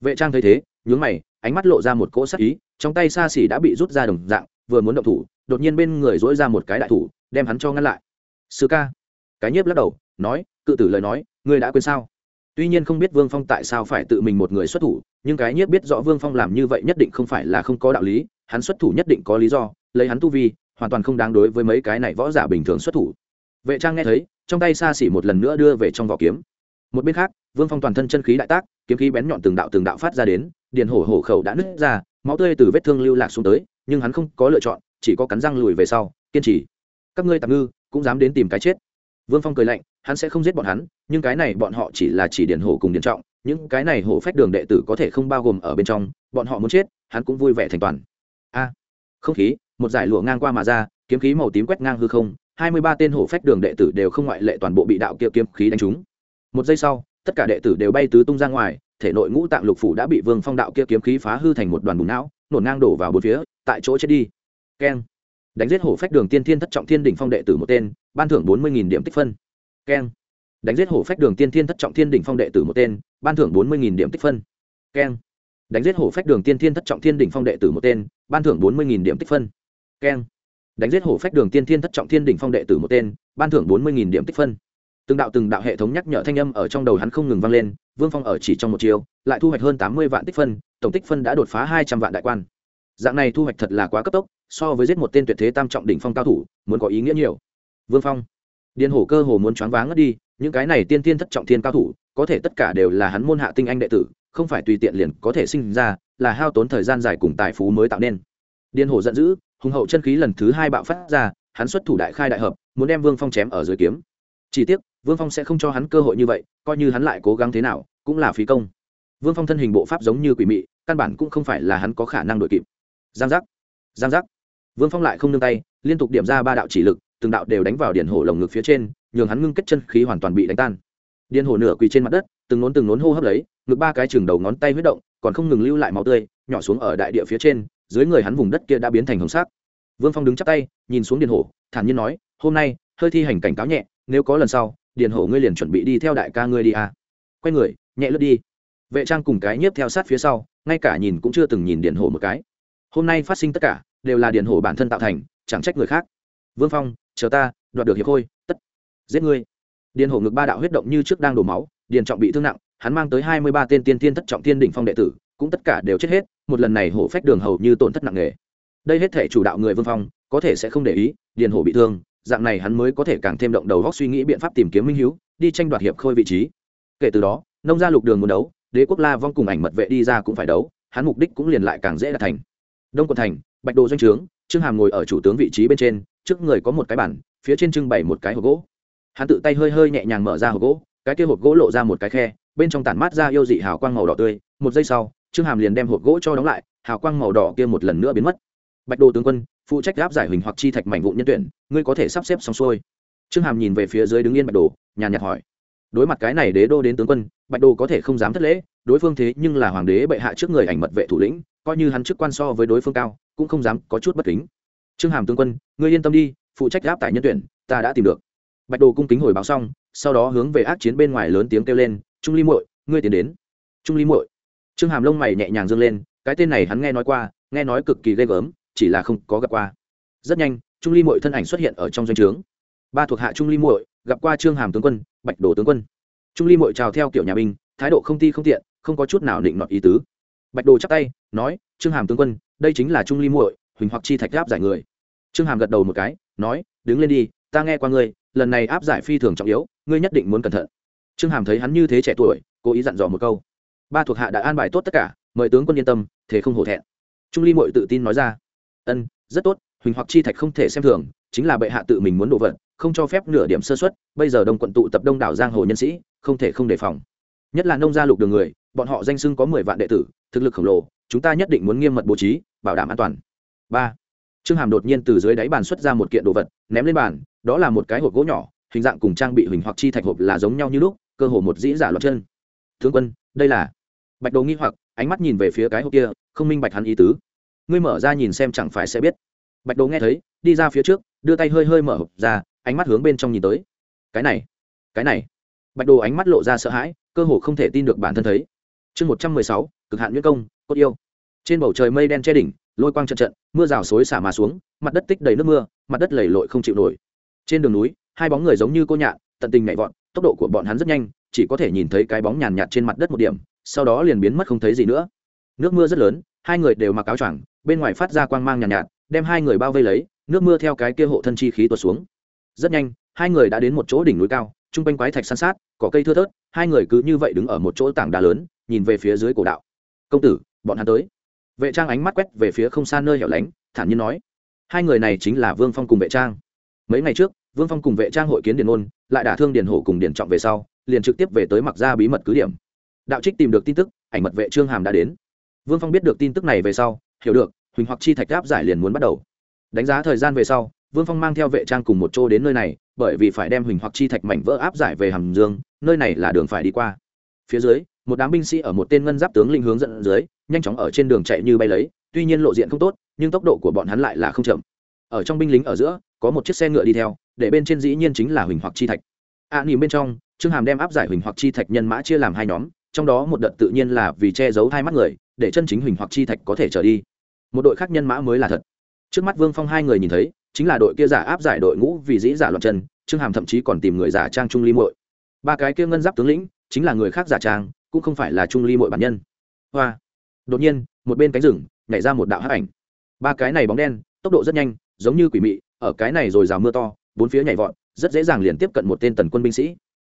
Vệ trang thấy thế, nhướng mày, ánh mắt lộ ra một cỗ sắc ý, trong tay xa xỉ đã bị rút ra đồng dạng vừa muốn động thủ, đột nhiên bên người dỗi ra một cái đại thủ, đem hắn cho ngăn lại. Sư ca. Cái nhiếp lắc đầu, nói, cự tử lời nói, ngươi đã quên sao? Tuy nhiên không biết vương phong tại sao phải tự mình một người xuất thủ, nhưng cái nhiếp biết rõ vương phong làm như vậy nhất định không phải là không có đạo lý, hắn xuất thủ nhất định có lý do, lấy hắn tu vi, hoàn toàn không đáng đối với mấy cái này võ giả bình thường xuất thủ. Vệ trang nghe thấy, trong tay xa xỉ một lần nữa đưa về trong vỏ kiếm. Một bên khác, vương phong toàn thân chân khí đại tác, kiếm khí bén nhọn từng đạo từng đạo phát ra đến điền hổ hổ khẩu đã nứt ra, máu tươi từ vết thương lưu lạc xuống tới nhưng hắn không có lựa chọn, chỉ có cắn răng lùi về sau, kiên trì. Các ngươi tạm ngư, cũng dám đến tìm cái chết. Vương phong cười lạnh, hắn sẽ không giết bọn hắn, nhưng cái này bọn họ chỉ là chỉ điển hổ cùng điển trọng, những cái này hổ phách đường đệ tử có thể không bao gồm ở bên trong, bọn họ muốn chết, hắn cũng vui vẻ thành toàn. A, không khí, một giải lụa ngang qua mà ra, kiếm khí màu tím quét ngang hư không, hai mươi ba tên hổ phách đường đệ tử đều không ngoại lệ toàn bộ bị đạo kia kiếm khí đánh trúng. Một giây sau, tất cả đệ tử đều bay tứ tung ra ngoài, thể nội ngũ tạng lục phủ đã bị vương phong đạo kia kiếm khí phá hư thành một đoàn bùn não, nổ ngang đổ vào bốn phía tại chỗ chết đi. Keng. Đánh giết hổ phách đường tiên thiên thất trọng thiên đỉnh phong đệ tử một tên, ban thưởng bốn mươi điểm tích phân. Keng. Đánh giết hổ phách đường tiên thiên thất trọng thiên đỉnh phong đệ tử một tên, ban thưởng bốn mươi điểm tích phân. Keng. Đánh giết hổ phách đường tiên thiên thất trọng thiên đỉnh phong đệ tử một tên, ban thưởng bốn mươi điểm tích phân. Keng. Đánh giết hổ phách đường tiên thiên thất trọng thiên đỉnh phong đệ tử một tên, ban thưởng bốn mươi điểm tích phân. Từng đạo từng đạo hệ thống nhắc nhở thanh âm ở trong đầu hắn không ngừng vang lên, vương phong ở chỉ trong một chiều, lại thu hoạch hơn tám mươi vạn tích phân, tổng tích phân đã đột phá hai trăm vạn đại quan dạng này thu hoạch thật là quá cấp tốc, so với giết một tên tuyệt thế tam trọng đỉnh phong cao thủ, muốn có ý nghĩa nhiều. Vương phong. Điền hổ cơ hồ muốn choáng váng ngất đi, những cái này tiên tiên thất trọng thiên cao thủ, có thể tất cả đều là hắn môn hạ tinh anh đệ tử, không phải tùy tiện liền có thể sinh ra, là hao tốn thời gian dài cùng tài phú mới tạo nên. Điền hổ giận dữ, hùng hậu chân khí lần thứ hai bạo phát ra, hắn xuất thủ đại khai đại hợp, muốn đem vương phong chém ở dưới kiếm. Chỉ tiếc, vương phong sẽ không cho hắn cơ hội như vậy, coi như hắn lại cố gắng thế nào, cũng là phí công. Vương phong thân hình bộ pháp giống như quỷ mị, căn bản cũng không phải là hắn có khả năng đội kịp giang giác. Giang giác. Vương phong lại không nương tay, liên tục điểm ra ba đạo chỉ lực, từng đạo đều đánh vào điện hổ lồng ngực phía trên, nhường hắn ngưng kết chân khí hoàn toàn bị đánh tan. Điện hổ nửa quỳ trên mặt đất, từng nốn từng nốn hô hấp lấy, ngực ba cái chừng đầu ngón tay huyết động, còn không ngừng lưu lại máu tươi, nhỏ xuống ở đại địa phía trên, dưới người hắn vùng đất kia đã biến thành hồng sắc. Vương phong đứng chắp tay, nhìn xuống điện hổ, thản nhiên nói, hôm nay, hơi thi hành cảnh cáo nhẹ, nếu có lần sau, điện hổ ngươi liền chuẩn bị đi theo đại ca ngươi đi à. quay người, nhẹ lướt đi. Vệ trang cùng cái nhiếp theo sát phía sau, ngay cả nhìn cũng chưa từng nhìn điện hổ một cái hôm nay phát sinh tất cả, đều là điện hổ bản thân tạo thành, chẳng trách người khác. Vương phong, chờ ta, đoạt được hiệp khôi tất giết ngươi. Điện hổ ngực ba đạo huyết động như trước đang đổ máu, Điền trọng bị thương nặng, hắn mang tới hai mươi ba tên tiên tiên thất trọng tiên đỉnh phong đệ tử, cũng tất cả đều chết hết, một lần này hổ phách đường hầu như tổn thất nặng nề. Đây hết thể chủ đạo người vương phong, có thể sẽ không để ý, Điền hổ bị thương, dạng này hắn mới có thể càng thêm động đầu góc suy nghĩ biện pháp tìm kiếm minh hiếu, đi tranh đoạt hiệp khôi vị trí. Kể từ đó, nông gia lục đường muốn đấu, đế quốc la vong cùng ảnh mật vệ đi ra cũng phải đấu, hắn mục đích cũng liền lại càng dễ đạt thành đông quận thành, bạch đồ doanh trướng, trương hàm ngồi ở chủ tướng vị trí bên trên, trước người có một cái bản phía trên trưng bày một cái hộp gỗ. Hắn tự tay hơi hơi nhẹ nhàng mở ra hộp gỗ, cái kia hộp gỗ lộ ra một cái khe, bên trong tản mát ra yêu dị hào quang màu đỏ tươi. Một giây sau, trương hàm liền đem hộp gỗ cho đóng lại, hào quang màu đỏ kia một lần nữa biến mất. Bạch đồ tướng quân, phụ trách gáp giải hình hoặc chi thạch mảnh vụn nhân tuyển, ngươi có thể sắp xếp xong xuôi. Trương hàm nhìn về phía dưới đứng yên bạch đồ, nhàn nhạt hỏi. Đối mặt cái này đế đô đến tướng quân, bạch đồ có thể không dám thất lễ đối phương thế nhưng là hoàng đế bệ hạ trước người ảnh mật vệ thủ lĩnh, coi như hắn chức quan so với đối phương cao, cũng không dám có chút bất kính. Trương hàm tướng quân, ngươi yên tâm đi, phụ trách gáp tại nhân tuyển, ta đã tìm được. Bạch đồ cung kính hồi báo xong, sau đó hướng về ác chiến bên ngoài lớn tiếng kêu lên, trung ly muội, ngươi tiến đến. Trung ly muội? Trương hàm lông mày nhẹ nhàng dâng lên, cái tên này hắn nghe nói qua, nghe nói cực kỳ ghê gớm, chỉ là không có gặp qua. Rất nhanh, trung ly muội thân ảnh xuất hiện ở trong doanh trướng. Ba thuộc hạ trung ly muội, gặp qua trương hàm tướng quân, bạch đồ tướng quân. Trung ly muội chào theo kiểu nhà binh, thái độ không ti không tiện không có chút nào định nọt ý tứ. Bạch đồ chắc tay, nói, trương hàm tướng quân, đây chính là trung ly muội, huỳnh hoặc chi thạch áp giải người. Trương hàm gật đầu một cái, nói, đứng lên đi, ta nghe qua ngươi, lần này áp giải phi thường trọng yếu, ngươi nhất định muốn cẩn thận. Trương hàm thấy hắn như thế trẻ tuổi, cố ý dặn dò một câu. Ba thuộc hạ đã an bài tốt tất cả, mời tướng quân yên tâm, thế không hổ thẹn. Trung ly muội tự tin nói ra. Ân, rất tốt, huỳnh hoặc chi thạch không thể xem thường, chính là bệ hạ tự mình muốn đổ vật không cho phép nửa điểm sơ xuất bây giờ đông quận tụ tập đông đảo giang hồ nhân sĩ, không thể không đề phòng. Nhất là nông gia lục đường người bọn họ danh sưng có mười vạn đệ tử, thực lực khổng lồ, chúng ta nhất định muốn nghiêm mật bố trí, bảo đảm an toàn. Ba. Trương hàm đột nhiên từ dưới đáy bàn xuất ra một kiện đồ vật, ném lên bàn, đó là một cái hộp gỗ nhỏ, hình dạng cùng trang bị hình hoặc chi thạch hộp là giống nhau như lúc, cơ hồ một dĩ giả loạt chân. Thượng quân, đây là bạch đồ nghi hoặc, ánh mắt nhìn về phía cái hộp kia, không minh bạch hắn ý tứ. Ngươi mở ra nhìn xem chẳng phải sẽ biết. Bạch đồ nghe thấy, đi ra phía trước, đưa tay hơi hơi mở hộp ra, ánh mắt hướng bên trong nhìn tới. Cái này cái này. Bạch đồ ánh mắt lộ ra sợ hãi, cơ hồ không thể tin được bản thân thấy chương một trăm mười sáu cực hạn nguyễn công cốt yêu. Trên bầu trời mây đen che đỉnh lôi quang trận trận mưa rào xối xả mà xuống mặt đất tích đầy nước mưa mặt đất lầy lội không chịu nổi. Trên đường núi hai bóng người giống như cô nhạn tận tình nhảy vọt tốc độ của bọn hắn rất nhanh chỉ có thể nhìn thấy cái bóng nhàn nhạt trên mặt đất một điểm sau đó liền biến mất không thấy gì nữa. Nước mưa rất lớn hai người đều mặc áo choàng bên ngoài phát ra quang mang nhàn nhạt, nhạt đem hai người bao vây lấy nước mưa theo cái kia hộ thân chi khí tuột xuống. Rất nhanh hai người đã đến một chỗ đỉnh núi cao chung quanh quái thạch san sát cỏ cây thưa thớt hai người cứ như vậy đứng ở một chỗ tảng đá lớn nhìn về phía dưới cổ đạo. Công tử, bọn hắn tới. Vệ trang ánh mắt quét về phía không xa nơi hẻo lánh, thản nhiên nói, hai người này chính là vương phong cùng vệ trang. Mấy ngày trước, vương phong cùng vệ trang hội kiến điền ôn, lại đả thương điền hổ cùng điền trọng về sau, liền trực tiếp về tới mặc ra bí mật cứ điểm. Đạo trích tìm được tin tức, ảnh mật vệ trương hàm đã đến. Vương phong biết được tin tức này về sau, hiểu được, huỳnh hoặc chi thạch áp giải liền muốn bắt đầu. Đánh giá thời gian về sau, vương phong mang theo vệ trang cùng một chỗ đến nơi này, bởi vì phải đem huỳnh hoặc chi thạch mảnh vỡ áp giải về hàm dương, nơi này là đường phải đi qua. Phía dưới một đám binh sĩ ở một tên ngân giáp tướng linh hướng dẫn dưới nhanh chóng ở trên đường chạy như bay lấy tuy nhiên lộ diện không tốt nhưng tốc độ của bọn hắn lại là không chậm. Ở trong binh lính ở giữa có một chiếc xe ngựa đi theo để bên trên dĩ nhiên chính là huỳnh hoặc chi thạch. A à, bên trong trương hàm đem áp giải huỳnh hoặc chi thạch nhân mã chia làm hai nhóm trong đó một đợt tự nhiên là vì che giấu hai mắt người để chân chính huỳnh hoặc chi thạch có thể trở đi. Một đội khác nhân mã mới là thật. Trước mắt vương phong hai người nhìn thấy chính là đội kia giả áp giải đội ngũ vì dĩ giả loạn chân trương hàm thậm chí còn tìm người giả trang trung ly muội. Ba cái kia ngân giáp tướng lĩnh chính là người khác giả trang cũng không phải là trung ly mội bản nhân. Hoa. Đột nhiên, một bên cánh rừng nhảy ra một đạo hắc ảnh. Ba cái này bóng đen, tốc độ rất nhanh, giống như quỷ mị, ở cái này rồi rào mưa to, bốn phía nhảy vọt, rất dễ dàng liền tiếp cận một tên tần quân binh sĩ.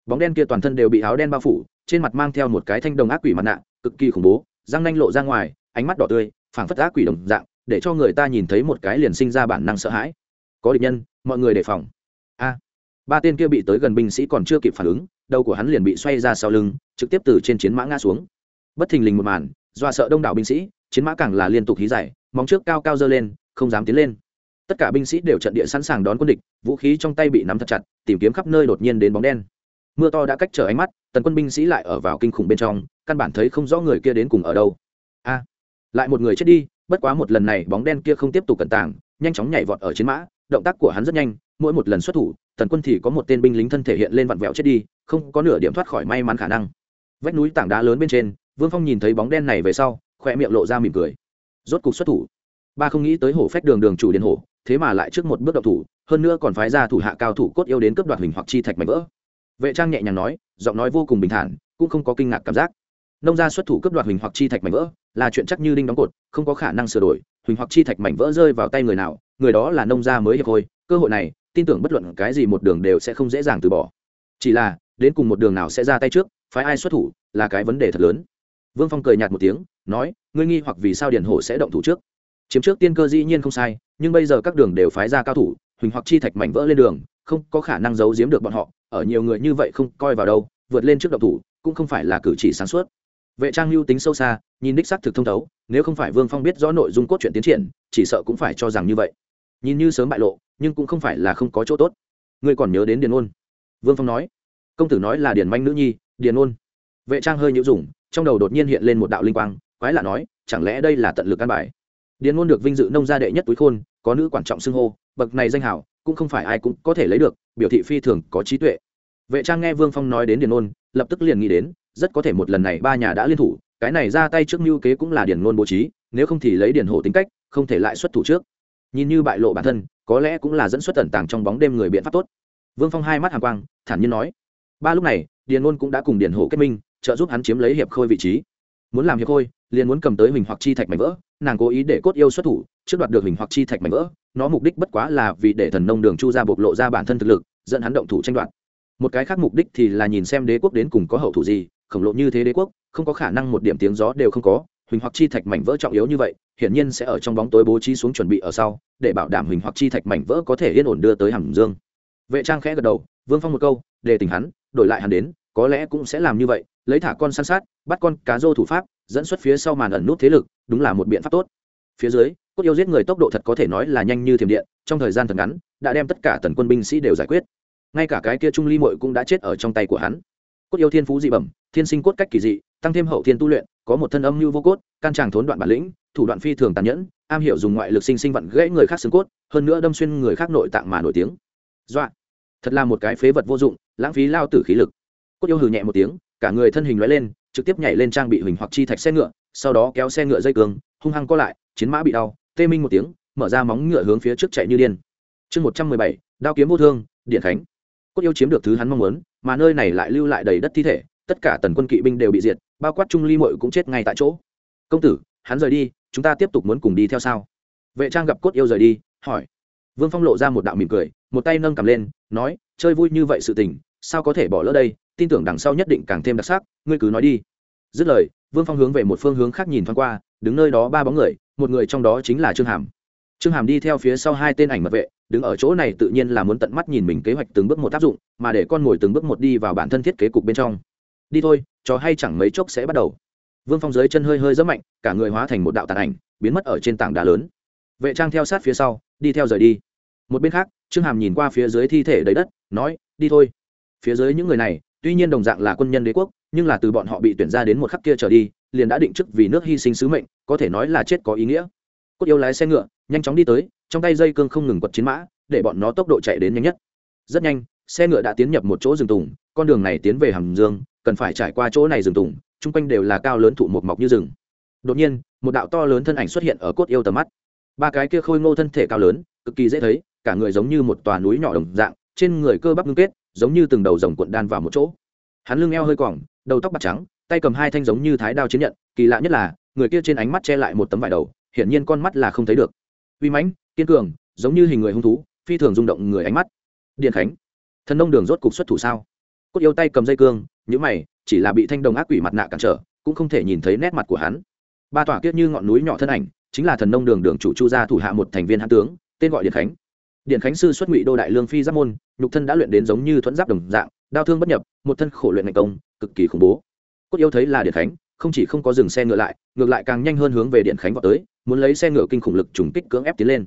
Bóng đen kia toàn thân đều bị áo đen bao phủ, trên mặt mang theo một cái thanh đồng ác quỷ mặt nạ, cực kỳ khủng bố, răng nanh lộ ra ngoài, ánh mắt đỏ tươi, phảng phất ác quỷ đồng dạng, để cho người ta nhìn thấy một cái liền sinh ra bản năng sợ hãi. Có địch nhân, mọi người đề phòng. A. Ba tên kia bị tới gần binh sĩ còn chưa kịp phản ứng đầu của hắn liền bị xoay ra sau lưng, trực tiếp từ trên chiến mã ngã xuống. Bất thình lình một màn dọa sợ đông đảo binh sĩ, chiến mã càng là liên tục hí giải móng trước cao cao dơ lên, không dám tiến lên. Tất cả binh sĩ đều trận địa sẵn sàng đón quân địch, vũ khí trong tay bị nắm thật chặt, tìm kiếm khắp nơi đột nhiên đến bóng đen. Mưa to đã cách trở ánh mắt, tần quân binh sĩ lại ở vào kinh khủng bên trong, căn bản thấy không rõ người kia đến cùng ở đâu. A, lại một người chết đi, bất quá một lần này bóng đen kia không tiếp tục cẩn tàng, nhanh chóng nhảy vọt ở chiến mã, động tác của hắn rất nhanh, mỗi một lần xuất thủ, tần quân thì có một tên binh lính thân thể hiện lên vặn vẹo chết đi không có nửa điểm thoát khỏi may mắn khả năng. Vách núi tảng đá lớn bên trên, vương phong nhìn thấy bóng đen này về sau khoe miệng lộ ra mỉm cười. Rốt cục xuất thủ. Ba không nghĩ tới hổ phách đường đường chủ điện hổ, thế mà lại trước một bước độc thủ, hơn nữa còn phái ra thủ hạ cao thủ cốt yêu đến cướp đoạt hình hoặc chi thạch mảnh vỡ. Vệ trang nhẹ nhàng nói, giọng nói vô cùng bình thản, cũng không có kinh ngạc cảm giác. Nông gia xuất thủ cướp đoạt hình hoặc chi thạch mảnh vỡ, là chuyện chắc như đinh đóng cột, không có khả năng sửa đổi, huỳnh hoặc chi thạch mảnh vỡ rơi vào tay người nào, người đó là nông gia mới hiệp hồi cơ hội này, tin tưởng bất luận cái gì một đường đều sẽ không dễ dàng từ bỏ. Chỉ là đến cùng một đường nào sẽ ra tay trước, phái ai xuất thủ là cái vấn đề thật lớn. Vương phong cười nhạt một tiếng, nói, ngươi nghi hoặc vì sao điền hổ sẽ động thủ trước? Chiếm trước tiên cơ dĩ nhiên không sai, nhưng bây giờ các đường đều phái ra cao thủ, huỳnh hoặc chi thạch mảnh vỡ lên đường, không có khả năng giấu giếm được bọn họ, ở nhiều người như vậy không coi vào đâu, vượt lên trước động thủ, cũng không phải là cử chỉ sáng suốt. Vệ trang lưu tính sâu xa, nhìn đích xác thực thông thấu, nếu không phải vương phong biết rõ nội dung cốt truyện tiến triển, chỉ sợ cũng phải cho rằng như vậy. Nhìn như sớm bại lộ, nhưng cũng không phải là không có chỗ tốt. Ngươi còn nhớ đến điền ôn? Vương phong nói công tử nói là điền manh nữ nhi, điền ôn. Vệ trang hơi nhũ dùng trong đầu đột nhiên hiện lên một đạo linh quang, quái lạ nói, chẳng lẽ đây là tận lực căn bài? Điền ôn được vinh dự nông gia đệ nhất túi khôn, có nữ quản trọng xưng hô, bậc này danh hảo, cũng không phải ai cũng có thể lấy được, biểu thị phi thường có trí tuệ. Vệ trang nghe vương phong nói đến điền ôn, lập tức liền nghĩ đến, rất có thể một lần này ba nhà đã liên thủ, cái này ra tay trước mưu kế cũng là điền ôn bố trí, nếu không thì lấy điền hổ tính cách, không thể lại xuất thủ trước. Nhìn như bại lộ bản thân, có lẽ cũng là dẫn xuất tẩn tàng trong bóng đêm người biện pháp tốt. Vương phong hai mắt hàng quang, thản nhiên nói ba lúc này, điền ngôn cũng đã cùng điền hổ kết minh, trợ giúp hắn chiếm lấy hiệp khôi vị trí. Muốn làm hiệp khôi, liền muốn cầm tới huỳnh hoặc chi thạch mảnh vỡ, nàng cố ý để cốt yêu xuất thủ, trước đoạt được huỳnh hoặc chi thạch mảnh vỡ, nó mục đích bất quá là vì để thần nông đường chu ra bộc lộ ra bản thân thực lực, dẫn hắn động thủ tranh đoạt. Một cái khác mục đích thì là nhìn xem đế quốc đến cùng có hậu thủ gì, khổng lộ như thế đế quốc, không có khả năng một điểm tiếng gió đều không có, huỳnh hoặc chi thạch mảnh vỡ trọng yếu như vậy, hiển nhiên sẽ ở trong bóng tối bố trí xuống chuẩn bị ở sau, để bảo đảm huỳnh hoặc chi thạch mảnh vỡ có thể yên ổn đưa tới hàm dương. Vệ trang khẽ gật đầu vương phong một câu, để tình hắn, đổi lại hắn đến, có lẽ cũng sẽ làm như vậy, lấy thả con săn sát, bắt con cá rô thủ pháp, dẫn xuất phía sau màn ẩn nút thế lực, đúng là một biện pháp tốt. Phía dưới, cốt yêu giết người tốc độ thật có thể nói là nhanh như thiểm điện, trong thời gian thật ngắn, đã đem tất cả tần quân binh sĩ đều giải quyết. Ngay cả cái kia trung ly mội cũng đã chết ở trong tay của hắn. Cốt yêu thiên phú dị bẩm, thiên sinh cốt cách kỳ dị, tăng thêm hậu thiên tu luyện, có một thân âm mưu vô cốt, can tràng thốn đoạn bản lĩnh, thủ đoạn phi thường tàn nhẫn, am hiểu dùng ngoại lực sinh sinh vặn gãy người khác xương cốt, hơn nữa đâm xuyên người khác nội tạng mà nổi tiếng. Dọa! Thật là một cái phế vật vô dụng, lãng phí lao tử khí lực. Cốt yêu hừ nhẹ một tiếng, cả người thân hình lóe lên, trực tiếp nhảy lên trang bị huỳnh hoặc chi thạch xe ngựa, sau đó kéo xe ngựa dây cường, hung hăng co lại, chiến mã bị đau, tê minh một tiếng, mở ra móng ngựa hướng phía trước chạy như điên. Chương một trăm mười bảy, đao kiếm vô thương, điện khánh cốt yêu chiếm được thứ hắn mong muốn, mà nơi này lại lưu lại đầy đất thi thể, tất cả tần quân kỵ binh đều bị diệt, bao quát trung ly mội cũng chết ngay tại chỗ. Công tử, hắn rời đi, chúng ta tiếp tục muốn cùng đi theo sao? Vệ trang gặp cốt yêu rời đi, hỏi. Vương phong lộ ra một đạo mỉm cười, một tay nâng cầm lên nói, chơi vui như vậy sự tình, sao có thể bỏ lỡ đây? Tin tưởng đằng sau nhất định càng thêm đặc sắc, ngươi cứ nói đi. Dứt lời, vương phong hướng về một phương hướng khác nhìn thoáng qua, đứng nơi đó ba bóng người, một người trong đó chính là trương hàm. Trương hàm đi theo phía sau hai tên ảnh mật vệ, đứng ở chỗ này tự nhiên là muốn tận mắt nhìn mình kế hoạch từng bước một áp dụng, mà để con mồi từng bước một đi vào bản thân thiết kế cục bên trong. Đi thôi, trò hay chẳng mấy chốc sẽ bắt đầu. Vương phong dưới chân hơi hơi rất mạnh, cả người hóa thành một đạo tàn ảnh, biến mất ở trên tảng đá lớn. Vệ trang theo sát phía sau, đi theo rời đi một bên khác, trương hàm nhìn qua phía dưới thi thể đầy đất, nói, đi thôi. Phía dưới những người này, tuy nhiên đồng dạng là quân nhân đế quốc, nhưng là từ bọn họ bị tuyển ra đến một khắc kia trở đi, liền đã định chức vì nước hy sinh sứ mệnh, có thể nói là chết có ý nghĩa. Cốt yêu lái xe ngựa, nhanh chóng đi tới, trong tay dây cương không ngừng quật chiến mã, để bọn nó tốc độ chạy đến nhanh nhất. Rất nhanh, xe ngựa đã tiến nhập một chỗ rừng tùng, con đường này tiến về hàm dương, cần phải trải qua chỗ này rừng tùng, chung quanh đều là cao lớn thụ một mọc như rừng. Đột nhiên, một đạo to lớn thân ảnh xuất hiện ở cốt yêu tầm mắt. Ba cái kia khôi ngô thân thể cao lớn, cực kỳ dễ thấy cả người giống như một tòa núi nhỏ đồng dạng, trên người cơ bắp ngưng kết, giống như từng đầu rồng cuộn đan vào một chỗ. Hắn lưng eo hơi cỏng đầu tóc bạc trắng, tay cầm hai thanh giống như thái đao chiến nhận, kỳ lạ nhất là, người kia trên ánh mắt che lại một tấm vải đầu, hiển nhiên con mắt là không thấy được. Uy mãnh, kiên cường, giống như hình người hung thú, phi thường rung động người ánh mắt. Điện khánh, thần nông đường rốt cục xuất thủ sao? Cốt yêu tay cầm dây cương những mày, chỉ là bị thanh đồng ác quỷ mặt nạ cản trở, cũng không thể nhìn thấy nét mặt của hắn. Ba tỏa kiết như ngọn núi nhỏ thân ảnh, chính là thần nông đường đường chủ chu gia thủ hạ một thành viên hãn tướng, tên gọi điện khánh điện khánh sư xuất ngụy đô đại lương phi giáp môn, nhục thân đã luyện đến giống như thuẫn giáp đồng dạng, đao thương bất nhập, một thân khổ luyện thành công, cực kỳ khủng bố. Cốt yêu thấy là điện khánh, không chỉ không có dừng xe ngựa lại, ngược lại càng nhanh hơn hướng về điện khánh vào tới, muốn lấy xe ngựa kinh khủng lực trùng kích cưỡng ép tiến lên.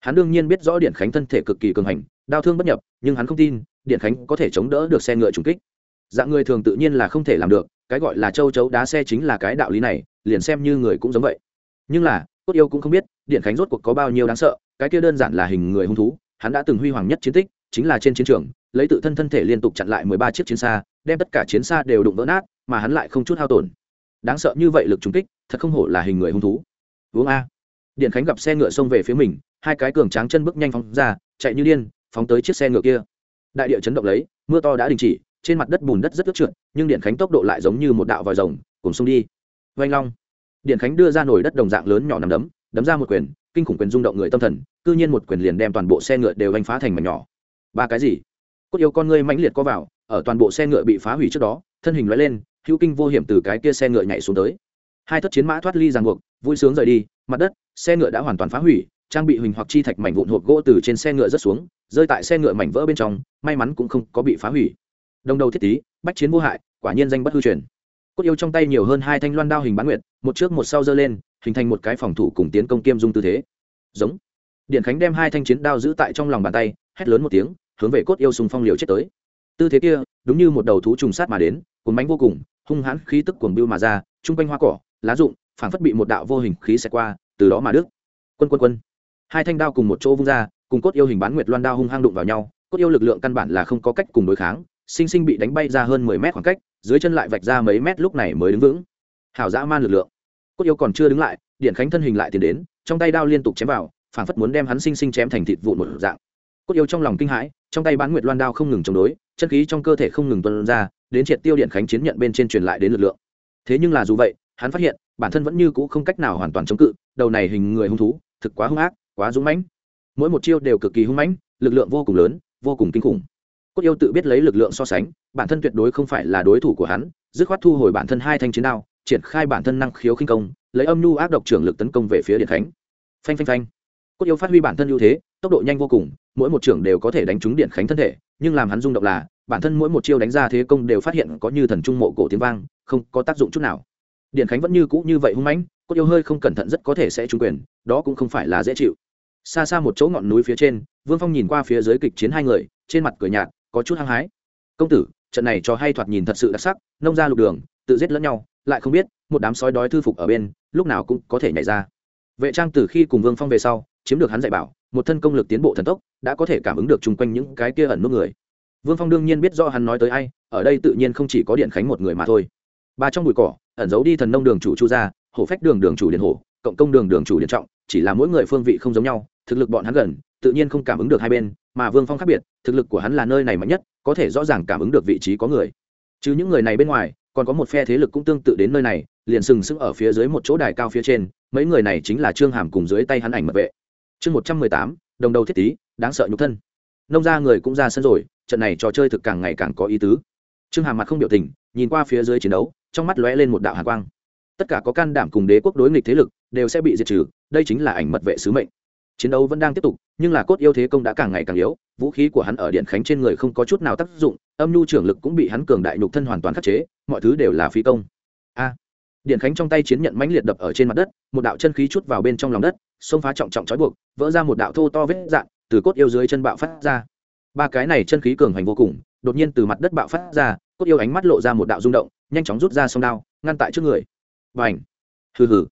Hắn đương nhiên biết rõ điện khánh thân thể cực kỳ cường hành, đao thương bất nhập, nhưng hắn không tin điện khánh có thể chống đỡ được xe ngựa trùng kích. Dạng người thường tự nhiên là không thể làm được, cái gọi là châu chấu đá xe chính là cái đạo lý này, liền xem như người cũng giống vậy. Nhưng là, cốt yêu cũng không biết điện khánh rốt cuộc có bao nhiêu đáng sợ cái kia đơn giản là hình người hung thú, hắn đã từng huy hoàng nhất chiến tích, chính là trên chiến trường, lấy tự thân thân thể liên tục chặn lại mười ba chiếc chiến xa, đem tất cả chiến xa đều đụng vỡ nát, mà hắn lại không chút hao tổn. Đáng sợ như vậy lực trúng kích, thật không hổ là hình người hung thú. Uống a. Điện khánh gặp xe ngựa xông về phía mình, hai cái cường tráng chân bước nhanh phóng ra, chạy như điên, phóng tới chiếc xe ngựa kia. Đại địa chấn động lấy, mưa to đã đình chỉ, trên mặt đất bùn đất rất ướt trượt, nhưng điện khánh tốc độ lại giống như một đạo vòi rồng, cùng xông đi. Vanh long. Điện khánh đưa ra nổi đất đồng dạng lớn nhỏ nằm đấm đấm ra một quyền kinh khủng quyền rung động người tâm thần, cư nhiên một quyền liền đem toàn bộ xe ngựa đều anh phá thành mảnh nhỏ. Ba cái gì? Cốt yêu con ngươi mãnh liệt có vào, ở toàn bộ xe ngựa bị phá hủy trước đó, thân hình loại lên, hữu kinh vô hiểm từ cái kia xe ngựa nhảy xuống tới. Hai thất chiến mã thoát ly ràng buộc, vui sướng rời đi, mặt đất, xe ngựa đã hoàn toàn phá hủy, trang bị hình hoặc chi thạch mảnh vụn hộp gỗ từ trên xe ngựa rớt xuống, rơi tại xe ngựa mảnh vỡ bên trong, may mắn cũng không có bị phá hủy. Đồng đầu thiết tý bách chiến vô hại, quả nhiên danh bất hư truyền. Cốt yêu trong tay nhiều hơn hai thanh loan đao hình bán nguyệt, một trước một sau giơ lên hình thành một cái phòng thủ cùng tiến công kiêm dung tư thế. Giống. Điện khánh đem hai thanh chiến đao giữ tại trong lòng bàn tay, hét lớn một tiếng, hướng về cốt yêu sùng phong liều chết tới. Tư thế kia, đúng như một đầu thú trùng sát mà đến, cuốn bánh vô cùng, hung hãn khí tức cuồng bưu mà ra chung quanh hoa cỏ, lá rụng phản phất bị một đạo vô hình khí xẹt qua, từ đó mà đức quân quân quân. Hai thanh đao cùng một chỗ vung ra, cùng cốt yêu hình bán nguyệt loan đao hung hăng đụng vào nhau, cốt yêu lực lượng căn bản là không có cách cùng đối kháng, sinh sinh bị đánh bay ra hơn mười mét khoảng cách, dưới chân lại vạch ra mấy mét lúc này mới đứng vững. Hảo dã man lực lượng cốt yêu còn chưa đứng lại điện khánh thân hình lại tiến đến, trong tay đao liên tục chém vào, phảng phất muốn đem hắn sinh sinh chém thành thịt vụn một dạng. Cốt yêu trong lòng kinh hãi, trong tay bán nguyệt loan đao không ngừng chống đối, chân khí trong cơ thể không ngừng tuân ra, đến triệt tiêu điện khánh chiến nhận bên trên truyền lại đến lực lượng. Thế nhưng là dù vậy, hắn phát hiện, bản thân vẫn như cũ không cách nào hoàn toàn chống cự, đầu này hình người hung thú, thực quá hung ác, quá dũng mãnh. Mỗi một chiêu đều cực kỳ hung mãnh, lực lượng vô cùng lớn, vô cùng kinh khủng. Cốt yêu tự biết lấy lực lượng so sánh, bản thân tuyệt đối không phải là đối thủ của hắn, dứt khoát thu hồi bản thân hai thanh chiến đao triển khai bản thân năng khiếu khinh công, lấy âm nhu ác độc trưởng lực tấn công về phía điện khánh phanh phanh phanh. Cốt yêu phát huy bản thân ưu thế, tốc độ nhanh vô cùng, mỗi một trưởng đều có thể đánh trúng điện khánh thân thể, nhưng làm hắn rung động là, bản thân mỗi một chiêu đánh ra thế công đều phát hiện có như thần trung mộ cổ tiếng vang, không có tác dụng chút nào. Điện khánh vẫn như cũ như vậy hung mãnh, cốt yêu hơi không cẩn thận rất có thể sẽ trúng quyền, đó cũng không phải là dễ chịu. Xa xa một chỗ ngọn núi phía trên, vương phong nhìn qua phía dưới kịch chiến hai người, trên mặt cười nhạt, có chút hăng hái. Công tử, trận này cho hay thoạt nhìn thật sự đặc sắc, nông ra lục đường, tự giết lẫn nhau lại không biết, một đám sói đói thư phục ở bên, lúc nào cũng có thể nhảy ra. Vệ trang từ khi cùng vương phong về sau, chiếm được hắn dạy bảo, một thân công lực tiến bộ thần tốc, đã có thể cảm ứng được chung quanh những cái kia ẩn nút người. Vương phong đương nhiên biết do hắn nói tới ai, ở đây tự nhiên không chỉ có điện khánh một người mà thôi. Ba trong bụi cỏ, ẩn giấu đi thần nông đường chủ chu gia, hổ phách đường đường chủ điện hổ, cộng công đường đường chủ điện trọng, chỉ là mỗi người phương vị không giống nhau, thực lực bọn hắn gần, tự nhiên không cảm ứng được hai bên, mà vương phong khác biệt, thực lực của hắn là nơi này mạnh nhất, có thể rõ ràng cảm ứng được vị trí có người. Chứ những người này bên ngoài còn có một phe thế lực cũng tương tự đến nơi này, liền sừng sững ở phía dưới một chỗ đài cao phía trên, mấy người này chính là trương hàm cùng dưới tay hắn ảnh mật vệ. Chương một trăm mười tám, đồng đầu thiết tý đáng sợ nhục thân. Nông ra người cũng ra sân rồi, trận này trò chơi thực càng ngày càng có ý tứ. Trương hàm mặt không biểu tình, nhìn qua phía dưới chiến đấu, trong mắt lóe lên một đạo hàn quang. Tất cả có can đảm cùng đế quốc đối nghịch thế lực, đều sẽ bị diệt trừ, đây chính là ảnh mật vệ sứ mệnh chiến đấu vẫn đang tiếp tục, nhưng là cốt yêu thế công đã càng ngày càng yếu, vũ khí của hắn ở điện khánh trên người không có chút nào tác dụng, âm nhu trưởng lực cũng bị hắn cường đại nhục thân hoàn toàn khắc chế, mọi thứ đều là phi công. A! Điện khánh trong tay chiến nhận mãnh liệt đập ở trên mặt đất, một đạo chân khí chút vào bên trong lòng đất, xông phá trọng trọng trói buộc, vỡ ra một đạo thô to vết dạn từ cốt yêu dưới chân bạo phát ra. Ba cái này chân khí cường hành vô cùng, đột nhiên từ mặt đất bạo phát ra, cốt yêu ánh mắt lộ ra một đạo rung động, nhanh chóng rút ra sông đao, ngăn tại trước người. Và ảnh hừ hừ.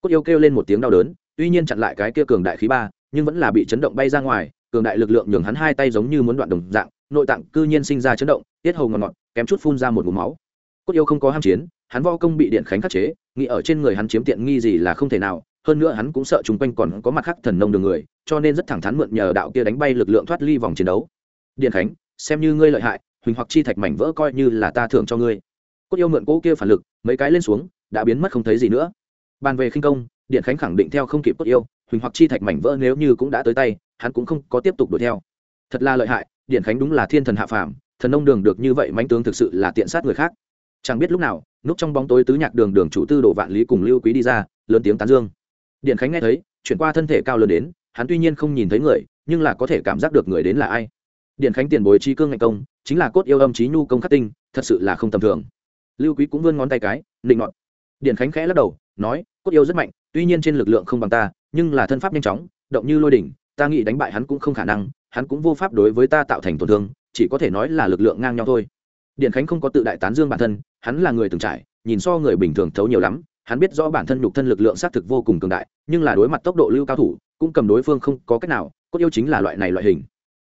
Cốt yêu kêu lên một tiếng đau đớn tuy nhiên chặn lại cái kia cường đại khí ba, nhưng vẫn là bị chấn động bay ra ngoài, cường đại lực lượng nhường hắn hai tay giống như muốn đoạn đồng dạng, nội tạng cư nhiên sinh ra chấn động, tiết hầu ngọt ngọt, kém chút phun ra một ngụm máu. Cốt yêu không có ham chiến, hắn vo công bị điện khánh khắc chế, nghĩ ở trên người hắn chiếm tiện nghi gì là không thể nào, hơn nữa hắn cũng sợ chung quanh còn có mặt khác thần nông đường người, cho nên rất thẳng thắn mượn nhờ đạo kia đánh bay lực lượng thoát ly vòng chiến đấu. Điện khánh, xem như ngươi lợi hại, huỳnh hoặc chi thạch mảnh vỡ coi như là ta thưởng cho ngươi. Cốt yêu mượn cỗ kia phản lực, mấy cái lên xuống, đã biến mất không thấy gì nữa. Bàn về khinh công điện khánh khẳng định theo không kịp cốt yêu, huỳnh hoặc chi thạch mảnh vỡ nếu như cũng đã tới tay, hắn cũng không có tiếp tục đuổi theo. Thật là lợi hại, điện khánh đúng là thiên thần hạ phàm, thần ông đường được như vậy mánh tướng thực sự là tiện sát người khác. Chẳng biết lúc nào, núp trong bóng tối tứ nhạc đường đường chủ tư đồ vạn lý cùng lưu quý đi ra, lớn tiếng tán dương. Điện khánh nghe thấy, chuyển qua thân thể cao lớn đến, hắn tuy nhiên không nhìn thấy người, nhưng là có thể cảm giác được người đến là ai. Điện khánh tiền bối trí cương ngạch công, chính là cốt yêu âm trí nhu công khắc tinh, thật sự là không tầm thường. Lưu quý cũng vươn ngón tay cái định ngọn điện khánh khẽ lắc đầu, nói, cốt yêu rất mạnh tuy nhiên trên lực lượng không bằng ta, nhưng là thân pháp nhanh chóng, động như lôi đỉnh, ta nghĩ đánh bại hắn cũng không khả năng, hắn cũng vô pháp đối với ta tạo thành tổn thương, chỉ có thể nói là lực lượng ngang nhau thôi. Điện khánh không có tự đại tán dương bản thân, hắn là người từng trải, nhìn so người bình thường thấu nhiều lắm, hắn biết rõ bản thân nhục thân lực lượng xác thực vô cùng cường đại, nhưng là đối mặt tốc độ lưu cao thủ, cũng cầm đối phương không có cách nào, cốt yêu chính là loại này loại hình.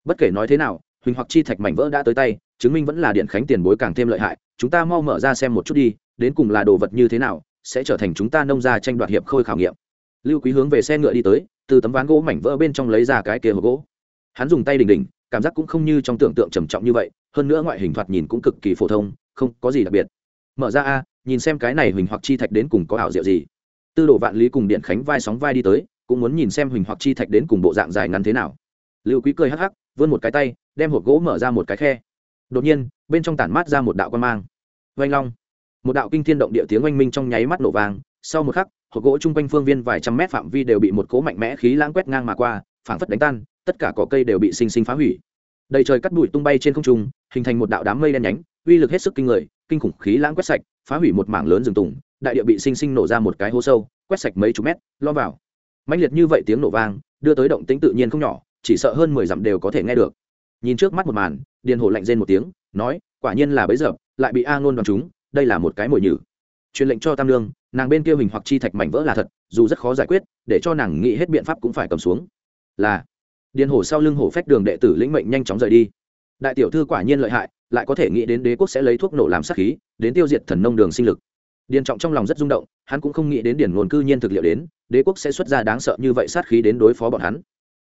Bất kể nói thế nào, huỳnh hoặc chi thạch mảnh vỡ đã tới tay, chứng minh vẫn là điện khánh tiền bối càng thêm lợi hại, chúng ta mau mở ra xem một chút đi, đến cùng là đồ vật như thế nào sẽ trở thành chúng ta nông gia tranh đoạt hiệp khôi khảo nghiệm. Lưu quý hướng về xe ngựa đi tới, từ tấm ván gỗ mảnh vỡ bên trong lấy ra cái kia hộp gỗ. Hắn dùng tay đỉnh đỉnh, cảm giác cũng không như trong tưởng tượng trầm trọng như vậy, hơn nữa ngoại hình thoạt nhìn cũng cực kỳ phổ thông, không có gì đặc biệt. Mở ra a, nhìn xem cái này huỳnh hoặc chi thạch đến cùng có ảo diệu gì. Tư đồ vạn lý cùng điện khánh vai sóng vai đi tới, cũng muốn nhìn xem huỳnh hoặc chi thạch đến cùng bộ dạng dài ngắn thế nào. Lưu quý cười hắc hắc, vươn một cái tay, đem hộp gỗ mở ra một cái khe. Đột nhiên, bên trong tản mát ra một đạo quan mang. Vành long một đạo kinh thiên động địa tiếng oanh minh trong nháy mắt nổ vàng sau một khắc, hộp gỗ chung quanh phương viên vài trăm mét phạm vi đều bị một cỗ mạnh mẽ khí lãng quét ngang mà qua, phảng phất đánh tan, tất cả cỏ cây đều bị sinh sinh phá hủy. Đầy trời cắt bụi tung bay trên không trung, hình thành một đạo đám mây đen nhánh, uy lực hết sức kinh người, kinh khủng khí lãng quét sạch, phá hủy một mảng lớn rừng tùng, đại địa bị sinh sinh nổ ra một cái hố sâu, quét sạch mấy chục mét lo vào. Mãnh liệt như vậy tiếng nổ vang, đưa tới động tĩnh tự nhiên không nhỏ, chỉ sợ hơn mười dặm đều có thể nghe được. Nhìn trước mắt một màn, điền hổ lạnh rên một tiếng, nói, quả nhiên là bấy giờ, lại bị a ngôn đoán chúng đây là một cái mồi nhử. Truyền lệnh cho tam lương, nàng bên kia hình hoặc chi thạch mảnh vỡ là thật, dù rất khó giải quyết, để cho nàng nghĩ hết biện pháp cũng phải cầm xuống. Là, điền hổ sau lưng hổ phách đường đệ tử lĩnh mệnh nhanh chóng rời đi. Đại tiểu thư quả nhiên lợi hại, lại có thể nghĩ đến đế quốc sẽ lấy thuốc nổ làm sát khí, đến tiêu diệt thần nông đường sinh lực. Điền trọng trong lòng rất rung động, hắn cũng không nghĩ đến điền ngôn cư nhiên thực liệu đến, đế quốc sẽ xuất ra đáng sợ như vậy sát khí đến đối phó bọn hắn.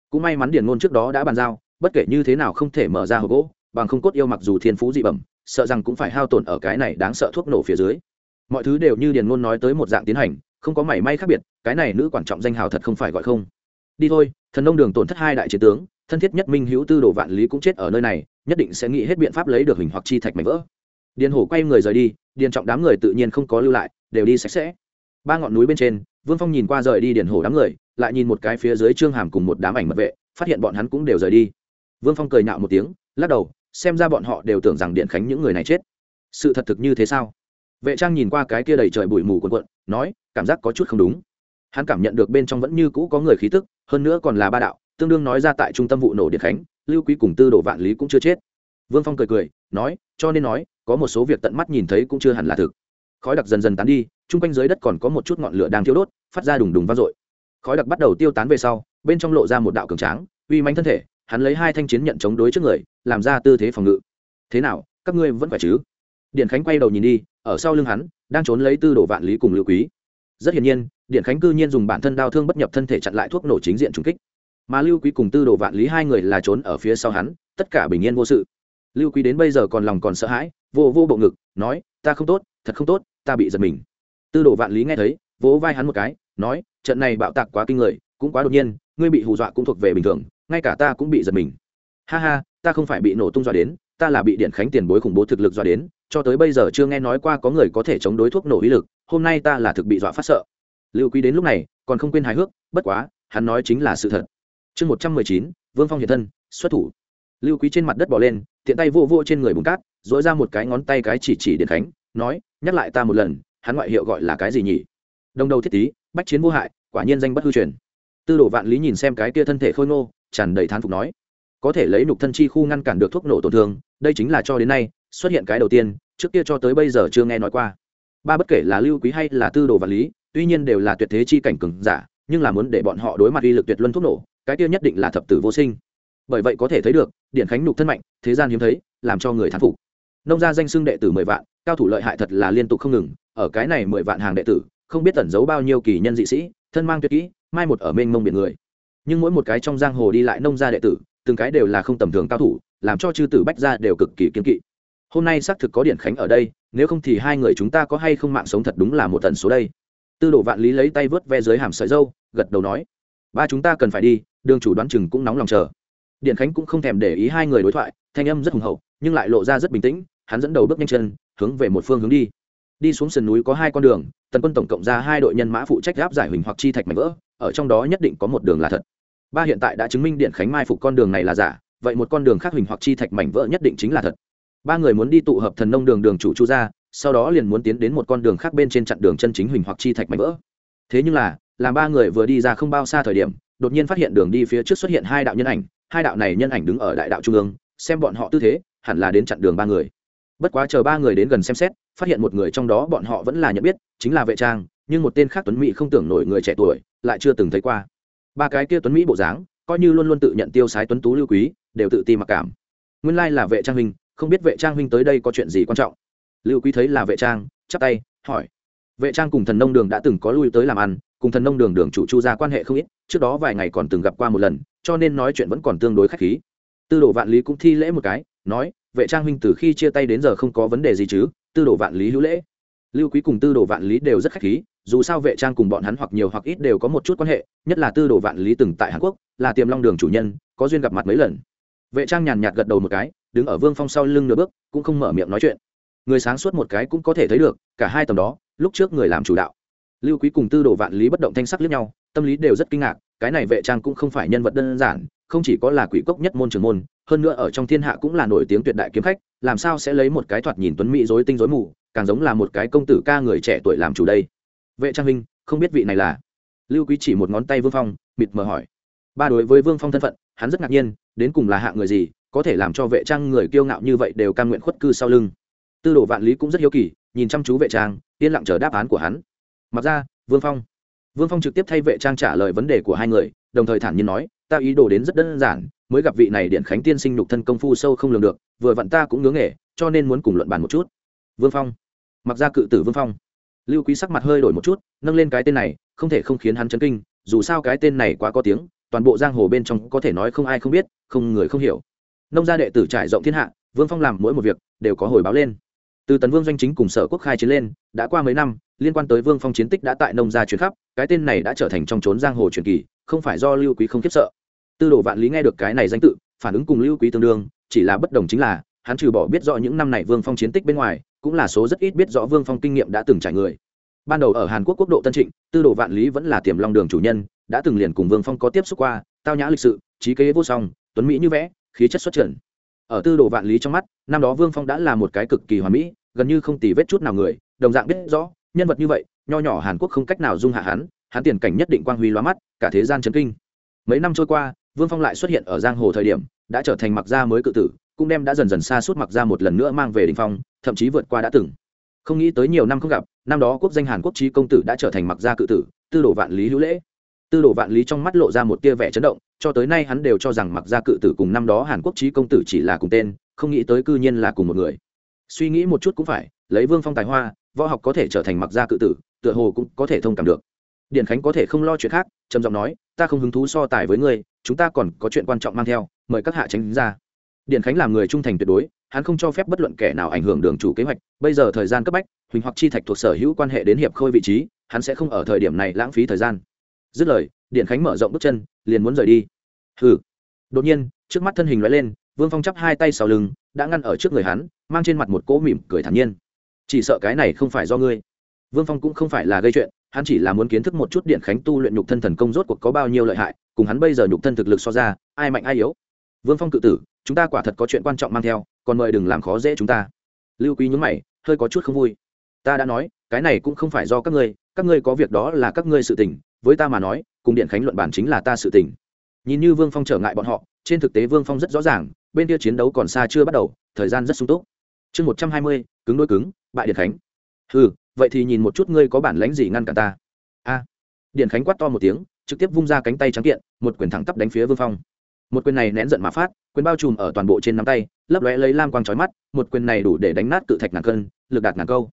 Cũng may mắn điền ngôn trước đó đã bàn giao, bất kể như thế nào không thể mở ra hộp gỗ, bằng không cốt yêu mặc dù thiên phú dị bẩm sợ rằng cũng phải hao tổn ở cái này đáng sợ thuốc nổ phía dưới. Mọi thứ đều như điền ngôn nói tới một dạng tiến hành, không có mảy may khác biệt, cái này nữ quan trọng danh hào thật không phải gọi không. Đi thôi, thần nông đường tổn thất hai đại chiến tướng, thân thiết nhất minh hữu tư đồ vạn lý cũng chết ở nơi này, nhất định sẽ nghĩ hết biện pháp lấy được hình hoặc chi thạch mảnh vỡ. Điền hổ quay người rời đi, điền trọng đám người tự nhiên không có lưu lại, đều đi sạch sẽ. Ba ngọn núi bên trên, vương phong nhìn qua rời đi điền hổ đám người, lại nhìn một cái phía dưới trương hàm cùng một đám ảnh mật vệ, phát hiện bọn hắn cũng đều rời đi. Vương phong cười nhạo một tiếng, lắc đầu xem ra bọn họ đều tưởng rằng điện khánh những người này chết. Sự thật thực như thế sao? Vệ trang nhìn qua cái kia đầy trời bụi mù quần quận nói, cảm giác có chút không đúng. Hắn cảm nhận được bên trong vẫn như cũ có người khí tức, hơn nữa còn là ba đạo, tương đương nói ra tại trung tâm vụ nổ điện khánh, lưu quý cùng tư đồ vạn lý cũng chưa chết. Vương phong cười cười, nói, cho nên nói, có một số việc tận mắt nhìn thấy cũng chưa hẳn là thực. Khói đặc dần dần tán đi, chung quanh dưới đất còn có một chút ngọn lửa đang thiêu đốt, phát ra đùng đùng vang dội. Khói đặc bắt đầu tiêu tán về sau, bên trong lộ ra một đạo cường tráng, uy manh thân thể hắn lấy hai thanh chiến nhận chống đối trước người, làm ra tư thế phòng ngự. Thế nào, các ngươi vẫn phải chứ? Điện khánh quay đầu nhìn đi, ở sau lưng hắn, đang trốn lấy tư đồ vạn lý cùng lưu quý. Rất hiển nhiên, điện khánh cư nhiên dùng bản thân đau thương bất nhập thân thể chặn lại thuốc nổ chính diện trúng kích. Mà lưu quý cùng tư đồ vạn lý hai người là trốn ở phía sau hắn, tất cả bình yên vô sự. Lưu quý đến bây giờ còn lòng còn sợ hãi, vô vô bộ ngực, nói, ta không tốt, thật không tốt, ta bị giật mình. Tư đồ vạn lý nghe thấy, vỗ vai hắn một cái, nói, trận này bạo tạc quá kinh người, cũng quá đột nhiên, ngươi bị hù dọa cũng thuộc về bình thường ngay cả ta cũng bị giật mình. Ha ha, ta không phải bị nổ tung dọa đến, ta là bị điện khánh tiền bối khủng bố thực lực dọa đến, cho tới bây giờ chưa nghe nói qua có người có thể chống đối thuốc nổ uy lực, hôm nay ta là thực bị dọa phát sợ. Lưu quý đến lúc này, còn không quên hài hước, bất quá, hắn nói chính là sự thật. Chương một trăm mười chín, vương phong hiện thân, xuất thủ. Lưu quý trên mặt đất bỏ lên, tiện tay vô vô trên người bùn cát dỗi ra một cái ngón tay cái chỉ chỉ điện khánh, nói, nhắc lại ta một lần, hắn ngoại hiệu gọi là cái gì nhỉ? Đồng đầu thiết tý bách chiến vô hại, quả nhiên danh bất hư truyền. Tư đồ vạn lý nhìn xem cái kia thân thể khôi ngô tràn đầy thán phục nói, có thể lấy nục thân chi khu ngăn cản được thuốc nổ tổn thương, đây chính là cho đến nay xuất hiện cái đầu tiên, trước kia cho tới bây giờ chưa nghe nói qua. Ba bất kể là lưu quý hay là tư đồ vật lý, tuy nhiên đều là tuyệt thế chi cảnh cừng giả, nhưng là muốn để bọn họ đối mặt uy lực tuyệt luân thuốc nổ, cái kia nhất định là thập tử vô sinh. Bởi vậy có thể thấy được điện khánh nục thân mạnh, thế gian hiếm thấy, làm cho người thán phục. Nông gia danh xưng đệ tử mười vạn, cao thủ lợi hại thật là liên tục không ngừng, ở cái này mười vạn hàng đệ tử, không biết tẩn giấu bao nhiêu kỳ nhân dị sĩ, thân mang tuyệt kỹ, mai một ở mênh mông biển người nhưng mỗi một cái trong giang hồ đi lại nông gia đệ tử, từng cái đều là không tầm thường cao thủ, làm cho chư tử bách gia đều cực kỳ kiên kỵ. Hôm nay xác thực có điện khánh ở đây, nếu không thì hai người chúng ta có hay không mạng sống thật đúng là một tần số đây. Tư đồ vạn lý lấy tay vớt ve dưới hàm sợi dâu, gật đầu nói, ba chúng ta cần phải đi, đường chủ đoán chừng cũng nóng lòng chờ. Điện khánh cũng không thèm để ý hai người đối thoại, thanh âm rất hùng hậu, nhưng lại lộ ra rất bình tĩnh, hắn dẫn đầu bước nhanh chân, hướng về một phương hướng đi. Đi xuống sườn núi có hai con đường, tần quân tổng cộng ra hai đội nhân mã phụ trách gáp giải huỳnh hoặc chi thạch mảnh vỡ ở trong đó nhất định có một đường là thật. Ba hiện tại đã chứng minh điện khánh mai phục con đường này là giả, vậy một con đường khác huỳnh hoặc chi thạch mảnh vỡ nhất định chính là thật. Ba người muốn đi tụ hợp thần nông đường đường chủ chu ra sau đó liền muốn tiến đến một con đường khác bên trên chặn đường chân chính huỳnh hoặc chi thạch mảnh vỡ. Thế nhưng là, làm ba người vừa đi ra không bao xa thời điểm, đột nhiên phát hiện đường đi phía trước xuất hiện hai đạo nhân ảnh, hai đạo này nhân ảnh đứng ở đại đạo trung ương, xem bọn họ tư thế, hẳn là đến chặn đường ba người. Bất quá chờ ba người đến gần xem xét, phát hiện một người trong đó bọn họ vẫn là nhận biết, chính là vệ trang, nhưng một tên khác tuấn mỹ không tưởng nổi người trẻ tuổi lại chưa từng thấy qua. Ba cái kia tuấn mỹ bộ dáng, coi như luôn luôn tự nhận tiêu sái tuấn tú lưu quý, đều tự ti mặc cảm. Nguyên lai là vệ trang huynh, không biết vệ trang huynh tới đây có chuyện gì quan trọng. Lưu quý thấy là vệ trang, chắp tay, hỏi. Vệ trang cùng thần nông đường đã từng có lui tới làm ăn, cùng thần nông đường đường chủ chu ra quan hệ không ít, trước đó vài ngày còn từng gặp qua một lần, cho nên nói chuyện vẫn còn tương đối khách khí. Tư đồ vạn lý cũng thi lễ một cái, nói, vệ trang huynh từ khi chia tay đến giờ không có vấn đề gì chứ, tư đồ vạn lý hữu lễ. Lưu quý cùng tư đồ vạn lý đều rất khách khí dù sao vệ trang cùng bọn hắn hoặc nhiều hoặc ít đều có một chút quan hệ, nhất là tư đồ vạn lý từng tại hàn quốc, là tiềm long đường chủ nhân, có duyên gặp mặt mấy lần. Vệ trang nhàn nhạt gật đầu một cái, đứng ở vương phong sau lưng nửa bước, cũng không mở miệng nói chuyện. Người sáng suốt một cái cũng có thể thấy được, cả hai tầm đó, lúc trước người làm chủ đạo. Lưu quý cùng tư đồ vạn lý bất động thanh sắc lướt nhau, tâm lý đều rất kinh ngạc, cái này vệ trang cũng không phải nhân vật đơn giản, không chỉ có là quỷ cốc nhất môn trường môn, hơn nữa ở trong thiên hạ cũng là nổi tiếng tuyệt đại kiếm khách, làm sao sẽ lấy một cái thoạt nhìn tuấn mỹ dối tinh dối mù, càng giống là một cái công tử ca người trẻ tuổi làm chủ đây vệ trang minh, không biết vị này là? Lưu quý chỉ một ngón tay vương phong, mịt mờ hỏi. Ba đối với vương phong thân phận, hắn rất ngạc nhiên, đến cùng là hạng người gì, có thể làm cho vệ trang người kiêu ngạo như vậy đều cam nguyện khuất cư sau lưng. Tư đồ vạn lý cũng rất hiếu kỳ, nhìn chăm chú vệ trang, yên lặng chờ đáp án của hắn. Mặc ra, vương phong. Vương phong trực tiếp thay vệ trang trả lời vấn đề của hai người, đồng thời thản nhiên nói, ta ý đồ đến rất đơn giản, mới gặp vị này điện khánh tiên sinh nhục thân công phu sâu không lường được, vừa vặn ta cũng ngưỡng nghề, cho nên muốn cùng luận bàn một chút. Vương phong. Mặc ra cự tử vương phong lưu quý sắc mặt hơi đổi một chút, nâng lên cái tên này, không thể không khiến hắn chấn kinh, dù sao cái tên này quá có tiếng, toàn bộ giang hồ bên trong có thể nói không ai không biết, không người không hiểu. Nông gia đệ tử trải rộng thiên hạ, vương phong làm mỗi một việc, đều có hồi báo lên. Từ tấn vương doanh chính cùng sở quốc khai chiến lên, đã qua mấy năm, liên quan tới vương phong chiến tích đã tại nông gia chuyển khắp, cái tên này đã trở thành trong trốn giang hồ truyền kỳ, không phải do lưu quý không khiếp sợ. Tư đồ vạn lý nghe được cái này danh tự, phản ứng cùng lưu quý tương đương, chỉ là bất đồng chính là, hắn trừ bỏ biết rõ những năm này vương phong chiến tích bên ngoài cũng là số rất ít biết rõ vương phong kinh nghiệm đã từng trải người. Ban đầu ở hàn quốc quốc độ tân trịnh, tư đồ vạn lý vẫn là tiềm long đường chủ nhân, đã từng liền cùng vương phong có tiếp xúc qua, tao nhã lịch sự, trí kế vô song, tuấn mỹ như vẽ, khí chất xuất trần. Ở tư đồ vạn lý trong mắt, năm đó vương phong đã là một cái cực kỳ hoàn mỹ, gần như không tì vết chút nào người, đồng dạng biết rõ, nhân vật như vậy, nho nhỏ hàn quốc không cách nào dung hạ hắn hắn tiền cảnh nhất định quang huy lóa mắt, cả thế gian chấn kinh. Mấy năm trôi qua, vương phong lại xuất hiện ở giang hồ thời điểm, đã trở thành mặc gia mới cự tử, cũng đem đã dần dần xa suốt mặc ra một lần nữa mang về đình phong thậm chí vượt qua đã từng. Không nghĩ tới nhiều năm không gặp, năm đó quốc danh hàn quốc trí công tử đã trở thành mặc gia cự tử, tư đồ vạn lý hữu lễ. Tư đồ vạn lý trong mắt lộ ra một tia vẻ chấn động, cho tới nay hắn đều cho rằng mặc gia cự tử cùng năm đó hàn quốc trí công tử chỉ là cùng tên, không nghĩ tới cư nhiên là cùng một người. Suy nghĩ một chút cũng phải, lấy vương phong tài hoa, võ học có thể trở thành mặc gia cự tử, tựa hồ cũng có thể thông cảm được. Điển khánh có thể không lo chuyện khác, trầm giọng nói, ta không hứng thú so tài với ngươi, chúng ta còn có chuyện quan trọng mang theo, mời các hạ tránh ra điện khánh làm người trung thành tuyệt đối, hắn không cho phép bất luận kẻ nào ảnh hưởng đường chủ kế hoạch, bây giờ thời gian cấp bách, huỳnh hoặc chi thạch thuộc sở hữu quan hệ đến hiệp khôi vị trí, hắn sẽ không ở thời điểm này lãng phí thời gian. Dứt lời, điện khánh mở rộng bước chân, liền muốn rời đi. Hừ. Đột nhiên, trước mắt thân hình loại lên, vương phong chắp hai tay sau lưng, đã ngăn ở trước người hắn, mang trên mặt một cỗ mỉm cười thản nhiên. Chỉ sợ cái này không phải do ngươi. Vương phong cũng không phải là gây chuyện, hắn chỉ là muốn kiến thức một chút điện khánh tu luyện nhục thân thần công rốt cuộc có bao nhiêu lợi hại, cùng hắn bây giờ nhục thân thực lực so ra, ai mạnh ai yếu. Vương phong cự tử chúng ta quả thật có chuyện quan trọng mang theo, còn mời đừng làm khó dễ chúng ta. Lưu quý nhún mày, hơi có chút không vui. Ta đã nói, cái này cũng không phải do các ngươi các ngươi có việc đó là các ngươi sự tình, với ta mà nói, cùng điện khánh luận bản chính là ta sự tình. Nhìn như vương phong trở ngại bọn họ, trên thực tế vương phong rất rõ ràng, bên kia chiến đấu còn xa chưa bắt đầu, thời gian rất sung túc. Chương một trăm hai mươi, cứng đôi cứng, bại điện khánh. Ừ vậy thì nhìn một chút ngươi có bản lánh gì ngăn cản ta? A. Điện khánh quát to một tiếng, trực tiếp vung ra cánh tay trắng kiện, một quyền thẳng tắp đánh phía vương phong một quyền này nén giận mà phát, quyền bao trùm ở toàn bộ trên nắm tay, lấp lóe lấy lam quang trói mắt, một quyền này đủ để đánh nát cự thạch ngàn cân, lực đạt ngàn câu.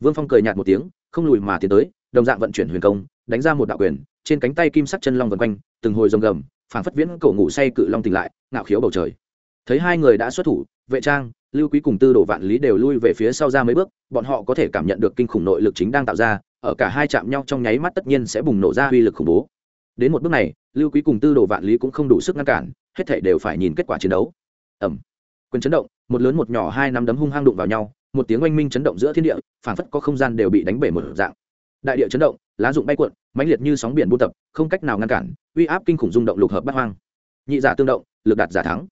Vương phong cười nhạt một tiếng, không lùi mà tiến tới, đồng dạng vận chuyển huyền công, đánh ra một đạo quyền, trên cánh tay kim sắc chân long vần quanh, từng hồi rồng gầm, phảng phất viễn cổ ngủ say cự long tỉnh lại, ngạo khiếu bầu trời. Thấy hai người đã xuất thủ, vệ trang, lưu quý cùng tư đồ vạn lý đều lui về phía sau ra mấy bước, bọn họ có thể cảm nhận được kinh khủng nội lực chính đang tạo ra, ở cả hai chạm nhau trong nháy mắt tất nhiên sẽ bùng nổ ra uy lực khủng bố. Đến một bước này, lưu quý cùng tư đồ vạn lý cũng không đủ sức ngăn cản hết thảy đều phải nhìn kết quả chiến đấu. Ẩm quyền chấn động, một lớn một nhỏ hai nắm đấm hung hăng đụng vào nhau, một tiếng oanh minh chấn động giữa thiên địa, phảng phất có không gian đều bị đánh bể một dạng. Đại địa chấn động, lá rụng bay cuộn, mãnh liệt như sóng biển buôn tập, không cách nào ngăn cản, uy áp kinh khủng rung động lục hợp bát hoang. Nhị giả tương động, lực đạt giả thắng.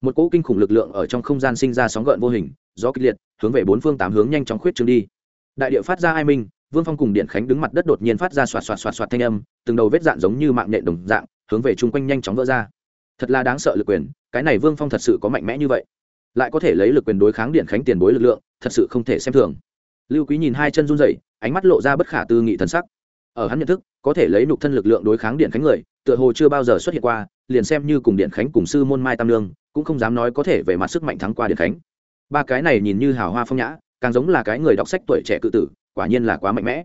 Một cỗ kinh khủng lực lượng ở trong không gian sinh ra sóng gợn vô hình, gió kịch liệt, hướng về bốn phương tám hướng nhanh chóng khuyết trương đi. Đại địa phát ra hai minh, vương phong cùng điện khánh đứng mặt đất đột nhiên phát ra xoạt xoạt xoạt xoạt thanh âm, từng đầu vết dạn giống như mạng nhện đồng dạng, hướng về chung quanh nhanh chóng vỡ ra thật là đáng sợ lực quyền, cái này vương phong thật sự có mạnh mẽ như vậy. Lại có thể lấy lực quyền đối kháng điện khánh tiền bối lực lượng, thật sự không thể xem thường. Lưu quý nhìn hai chân run rẩy, ánh mắt lộ ra bất khả tư nghị thần sắc. Ở hắn nhận thức, có thể lấy nục thân lực lượng đối kháng điện khánh người, tựa hồ chưa bao giờ xuất hiện qua, liền xem như cùng điện khánh cùng sư môn mai tam lương cũng không dám nói có thể về mặt sức mạnh thắng qua điện khánh. Ba cái này nhìn như hào hoa phong nhã, càng giống là cái người đọc sách tuổi trẻ cự tử, quả nhiên là quá mạnh mẽ.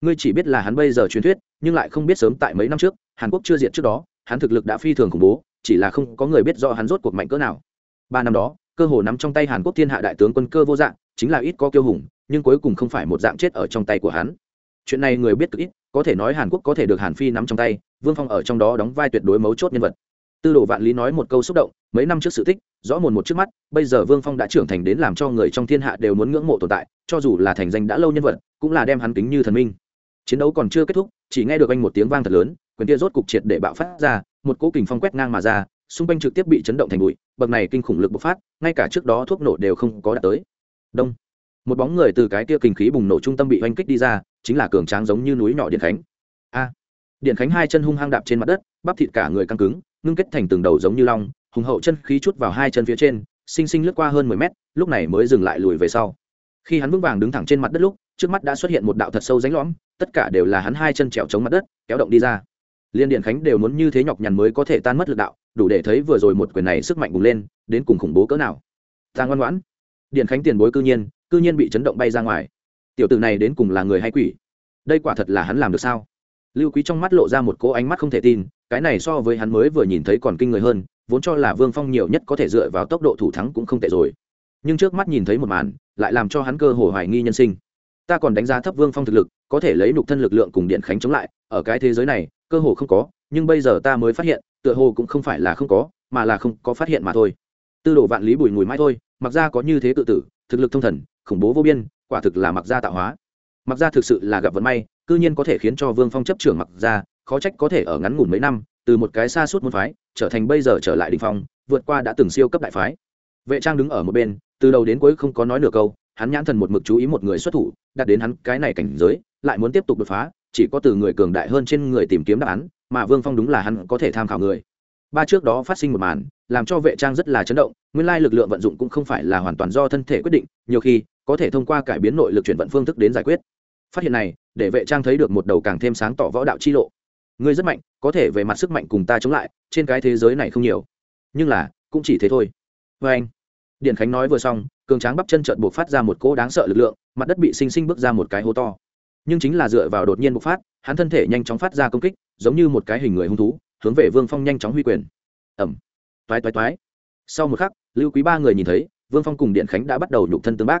Ngươi chỉ biết là hắn bây giờ truyền thuyết, nhưng lại không biết sớm tại mấy năm trước, hàn quốc chưa diệt trước đó, hắn thực lực đã phi thường khủng bố chỉ là không có người biết rõ hắn rốt cuộc mạnh cỡ nào. Ba năm đó, cơ hồ nắm trong tay hàn quốc thiên hạ đại tướng quân cơ vô dạng, chính là ít có kiêu hùng, nhưng cuối cùng không phải một dạng chết ở trong tay của hắn. Chuyện này người biết cực ít, có thể nói hàn quốc có thể được hàn phi nắm trong tay, vương phong ở trong đó đóng vai tuyệt đối mấu chốt nhân vật. Tư đồ vạn lý nói một câu xúc động, mấy năm trước sự tích, rõ mồn một trước mắt, bây giờ vương phong đã trưởng thành đến làm cho người trong thiên hạ đều muốn ngưỡng mộ tồn tại, cho dù là thành danh đã lâu nhân vật, cũng là đem hắn kính như thần minh. Chiến đấu còn chưa kết thúc, chỉ nghe được anh một tiếng vang thật lớn, quyền kia rốt cục triệt để bạo phát ra một cỗ kình phong quét ngang mà ra, xung quanh trực tiếp bị chấn động thành bụi, bậc này kinh khủng lực bộc phát, ngay cả trước đó thuốc nổ đều không có đạt tới. Đông. Một bóng người từ cái kia kinh khí bùng nổ trung tâm bị oanh kích đi ra, chính là cường tráng giống như núi nhỏ điện khánh. A. Điện khánh hai chân hung hăng đạp trên mặt đất, bắp thịt cả người căng cứng, ngưng kết thành từng đầu giống như long, hùng hậu chân khí chút vào hai chân phía trên sinh sinh lướt qua hơn mười mét, lúc này mới dừng lại lùi về sau. Khi hắn vững vàng đứng thẳng trên mặt đất lúc, trước mắt đã xuất hiện một đạo thật sâu ránh lõm, tất cả đều là hắn hai chân trèo chống mặt đất, kéo động đi ra liên điện khánh đều muốn như thế nhọc nhằn mới có thể tan mất lực đạo, đủ để thấy vừa rồi một quyền này sức mạnh bùng lên, đến cùng khủng bố cỡ nào. Ta ngoan ngoãn. Điện khánh tiền bối cư nhiên cư nhiên bị chấn động bay ra ngoài. Tiểu tử này đến cùng là người hay quỷ? Đây quả thật là hắn làm được sao? Lưu quý trong mắt lộ ra một cỗ ánh mắt không thể tin, cái này so với hắn mới vừa nhìn thấy còn kinh người hơn, vốn cho là vương phong nhiều nhất có thể dựa vào tốc độ thủ thắng cũng không tệ rồi. Nhưng trước mắt nhìn thấy một màn, lại làm cho hắn cơ hồ hoài nghi nhân sinh. Ta còn đánh giá thấp vương phong thực lực, có thể lấy nục thân lực lượng cùng điện khánh chống lại, ở cái thế giới này cơ hồ không có, nhưng bây giờ ta mới phát hiện, tựa hồ cũng không phải là không có, mà là không có phát hiện mà thôi. Tư đồ vạn lý bùi mùi mãi thôi, mặc ra có như thế tự tử, thực lực thông thần, khủng bố vô biên, quả thực là mặc ra tạo hóa. Mặc ra thực sự là gặp vận may, cư nhiên có thể khiến cho vương phong chấp trưởng mặc ra, khó trách có thể ở ngắn ngủn mấy năm, từ một cái xa suốt môn phái, trở thành bây giờ trở lại đình phong, vượt qua đã từng siêu cấp đại phái. Vệ trang đứng ở một bên, từ đầu đến cuối không có nói nửa câu, hắn nhãn thần một mực chú ý một người xuất thủ đặt đến hắn cái này cảnh giới, lại muốn tiếp tục đột phá chỉ có từ người cường đại hơn trên người tìm kiếm đáp án, mà vương phong đúng là hắn có thể tham khảo người. Ba trước đó phát sinh một màn, làm cho vệ trang rất là chấn động, nguyên lai lực lượng vận dụng cũng không phải là hoàn toàn do thân thể quyết định, nhiều khi, có thể thông qua cải biến nội lực chuyển vận phương thức đến giải quyết. Phát hiện này, để vệ trang thấy được một đầu càng thêm sáng tỏ võ đạo chi lộ. Ngươi rất mạnh, có thể về mặt sức mạnh cùng ta chống lại, trên cái thế giới này không nhiều. Nhưng là, cũng chỉ thế thôi. Vê anh, điện khánh nói vừa xong, cường tráng bắp chân trợn buộc phát ra một cỗ đáng sợ lực lượng, mặt đất bị sinh sinh bước ra một cái hố to nhưng chính là dựa vào đột nhiên bộc phát, hắn thân thể nhanh chóng phát ra công kích, giống như một cái hình người hung thú, hướng về vương phong nhanh chóng huy quyền. Ẩm toái toái toái. Sau một khắc, lưu quý ba người nhìn thấy, vương phong cùng điện khánh đã bắt đầu nhục thân tương bác.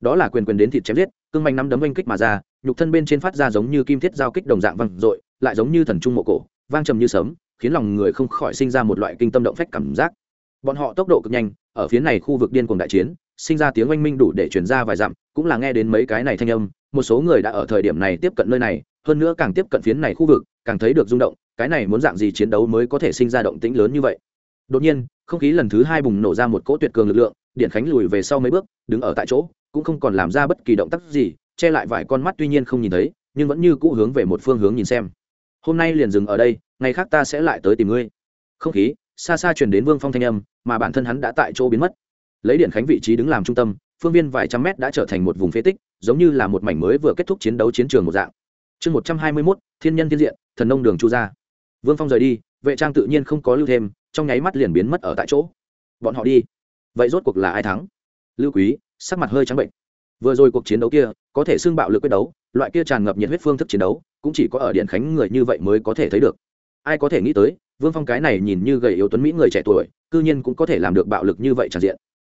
Đó là quyền quyền đến thịt chém giết, cương manh nắm đấm oanh kích mà ra, nhục thân bên trên phát ra giống như kim thiết giao kích đồng dạng văng r lại giống như thần trung mộ cổ, vang trầm như sớm khiến lòng người không khỏi sinh ra một loại kinh tâm động phách cảm giác. Bọn họ tốc độ cực nhanh, ở phía này khu vực điên cuồng đại chiến, sinh ra tiếng oanh minh đủ để truyền ra vài dặm, cũng là nghe đến mấy cái này thanh âm một số người đã ở thời điểm này tiếp cận nơi này, hơn nữa càng tiếp cận phiến này khu vực, càng thấy được rung động, cái này muốn dạng gì chiến đấu mới có thể sinh ra động tĩnh lớn như vậy? Đột nhiên, không khí lần thứ hai bùng nổ ra một cỗ tuyệt cường lực lượng, điện khánh lùi về sau mấy bước, đứng ở tại chỗ, cũng không còn làm ra bất kỳ động tác gì, che lại vài con mắt tuy nhiên không nhìn thấy, nhưng vẫn như cũ hướng về một phương hướng nhìn xem. Hôm nay liền dừng ở đây, ngày khác ta sẽ lại tới tìm ngươi. Không khí, xa xa truyền đến vương phong thanh âm, mà bản thân hắn đã tại chỗ biến mất. Lấy điện khánh vị trí đứng làm trung tâm, phương viên vài trăm mét đã trở thành một vùng phế tích giống như là một mảnh mới vừa kết thúc chiến đấu chiến trường một dạng. Chương một trăm hai mươi mốt, thiên nhân thiên diện, thần nông đường chu ra vương phong rời đi, vệ trang tự nhiên không có lưu thêm, trong nháy mắt liền biến mất ở tại chỗ. Bọn họ đi. Vậy rốt cuộc là ai thắng? Lưu quý, sắc mặt hơi trắng bệnh. Vừa rồi cuộc chiến đấu kia, có thể xưng bạo lực quyết đấu, loại kia tràn ngập nhiệt huyết phương thức chiến đấu, cũng chỉ có ở điện khánh người như vậy mới có thể thấy được. Ai có thể nghĩ tới, vương phong cái này nhìn như gầy yếu tuấn mỹ người trẻ tuổi, cư nhiên cũng có thể làm được bạo lực như vậy tràn diện.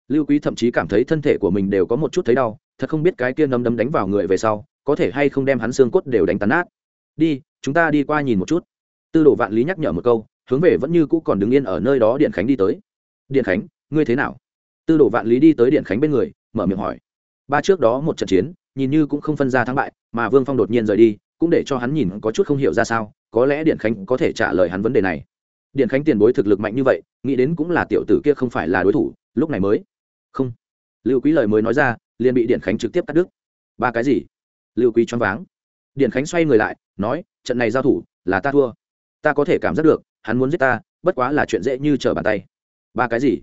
Lưu quý thậm chí cảm thấy thân thể của mình đều có một chút thấy đau thật không biết cái kia nấm đấm đánh vào người về sau, có thể hay không đem hắn xương cốt đều đánh tàn nát. Đi, chúng ta đi qua nhìn một chút. Tư đồ vạn lý nhắc nhở một câu, hướng về vẫn như cũ còn đứng yên ở nơi đó điện khánh đi tới. Điện khánh, ngươi thế nào? Tư đồ vạn lý đi tới điện khánh bên người, mở miệng hỏi. Ba trước đó một trận chiến, nhìn như cũng không phân ra thắng bại, mà vương phong đột nhiên rời đi, cũng để cho hắn nhìn có chút không hiểu ra sao, có lẽ điện khánh có thể trả lời hắn vấn đề này. Điện khánh tiền bối thực lực mạnh như vậy, nghĩ đến cũng là tiểu tử kia không phải là đối thủ, lúc này mới. Không. Lưu quý lời mới nói ra liền bị điện khánh trực tiếp cắt đứt. Ba cái gì? Lưu quý choáng váng. Điện khánh xoay người lại, nói, trận này giao thủ là ta thua. Ta có thể cảm giác được, hắn muốn giết ta, bất quá là chuyện dễ như trở bàn tay. Ba cái gì?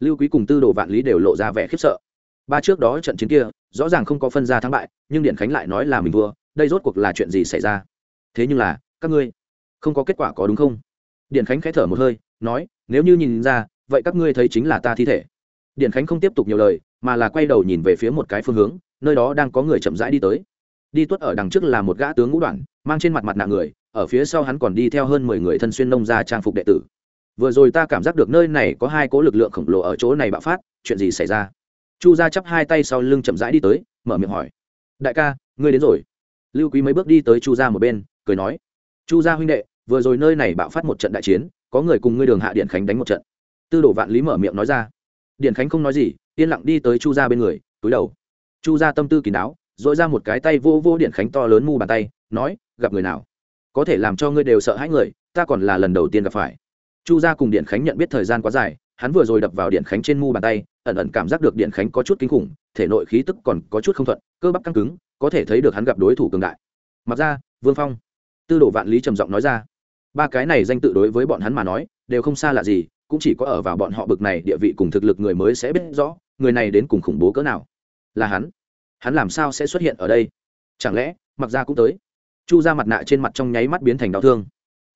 Lưu quý cùng tư đồ vạn lý đều lộ ra vẻ khiếp sợ. Ba trước đó trận chiến kia, rõ ràng không có phân ra thắng bại, nhưng điện khánh lại nói là mình thua, đây rốt cuộc là chuyện gì xảy ra? Thế nhưng là, các ngươi, không có kết quả có đúng không? Điện khánh khẽ thở một hơi, nói, nếu như nhìn ra, vậy các ngươi thấy chính là ta thi thể điện khánh không tiếp tục nhiều lời, mà là quay đầu nhìn về phía một cái phương hướng, nơi đó đang có người chậm rãi đi tới. Đi tuất ở đằng trước là một gã tướng ngũ đoạn mang trên mặt mặt nạ người, ở phía sau hắn còn đi theo hơn mười người thân xuyên nông gia trang phục đệ tử. Vừa rồi ta cảm giác được nơi này có hai cố lực lượng khổng lồ ở chỗ này bạo phát, chuyện gì xảy ra? Chu gia chắp hai tay sau lưng chậm rãi đi tới, mở miệng hỏi. Đại ca, ngươi đến rồi. Lưu quý mấy bước đi tới chu gia một bên, cười nói. Chu gia huynh đệ, vừa rồi nơi này bạo phát một trận đại chiến, có người cùng ngươi đường hạ điện khánh đánh một trận. Tư đồ vạn lý mở miệng nói ra điện khánh không nói gì, yên lặng đi tới chu gia bên người, túi đầu. Chu gia tâm tư kín đáo dội ra một cái tay vô vô điện khánh to lớn mu bàn tay, nói, gặp người nào? Có thể làm cho ngươi đều sợ hãi người, ta còn là lần đầu tiên gặp phải. Chu gia cùng điện khánh nhận biết thời gian quá dài, hắn vừa rồi đập vào điện khánh trên mu bàn tay, ẩn ẩn cảm giác được điện khánh có chút kinh khủng, thể nội khí tức còn có chút không thuận, cơ bắp căng cứng, có thể thấy được hắn gặp đối thủ cường đại. Mặc ra, vương phong. Tư đồ vạn lý trầm giọng nói ra. Ba cái này danh tự đối với bọn hắn mà nói, đều không xa lạ gì cũng chỉ có ở vào bọn họ bực này, địa vị cùng thực lực người mới sẽ biết rõ, người này đến cùng khủng bố cỡ nào. Là hắn. Hắn làm sao sẽ xuất hiện ở đây? Chẳng lẽ, mặc ra cũng tới? Chu ra mặt nạ trên mặt trong nháy mắt biến thành đau thương.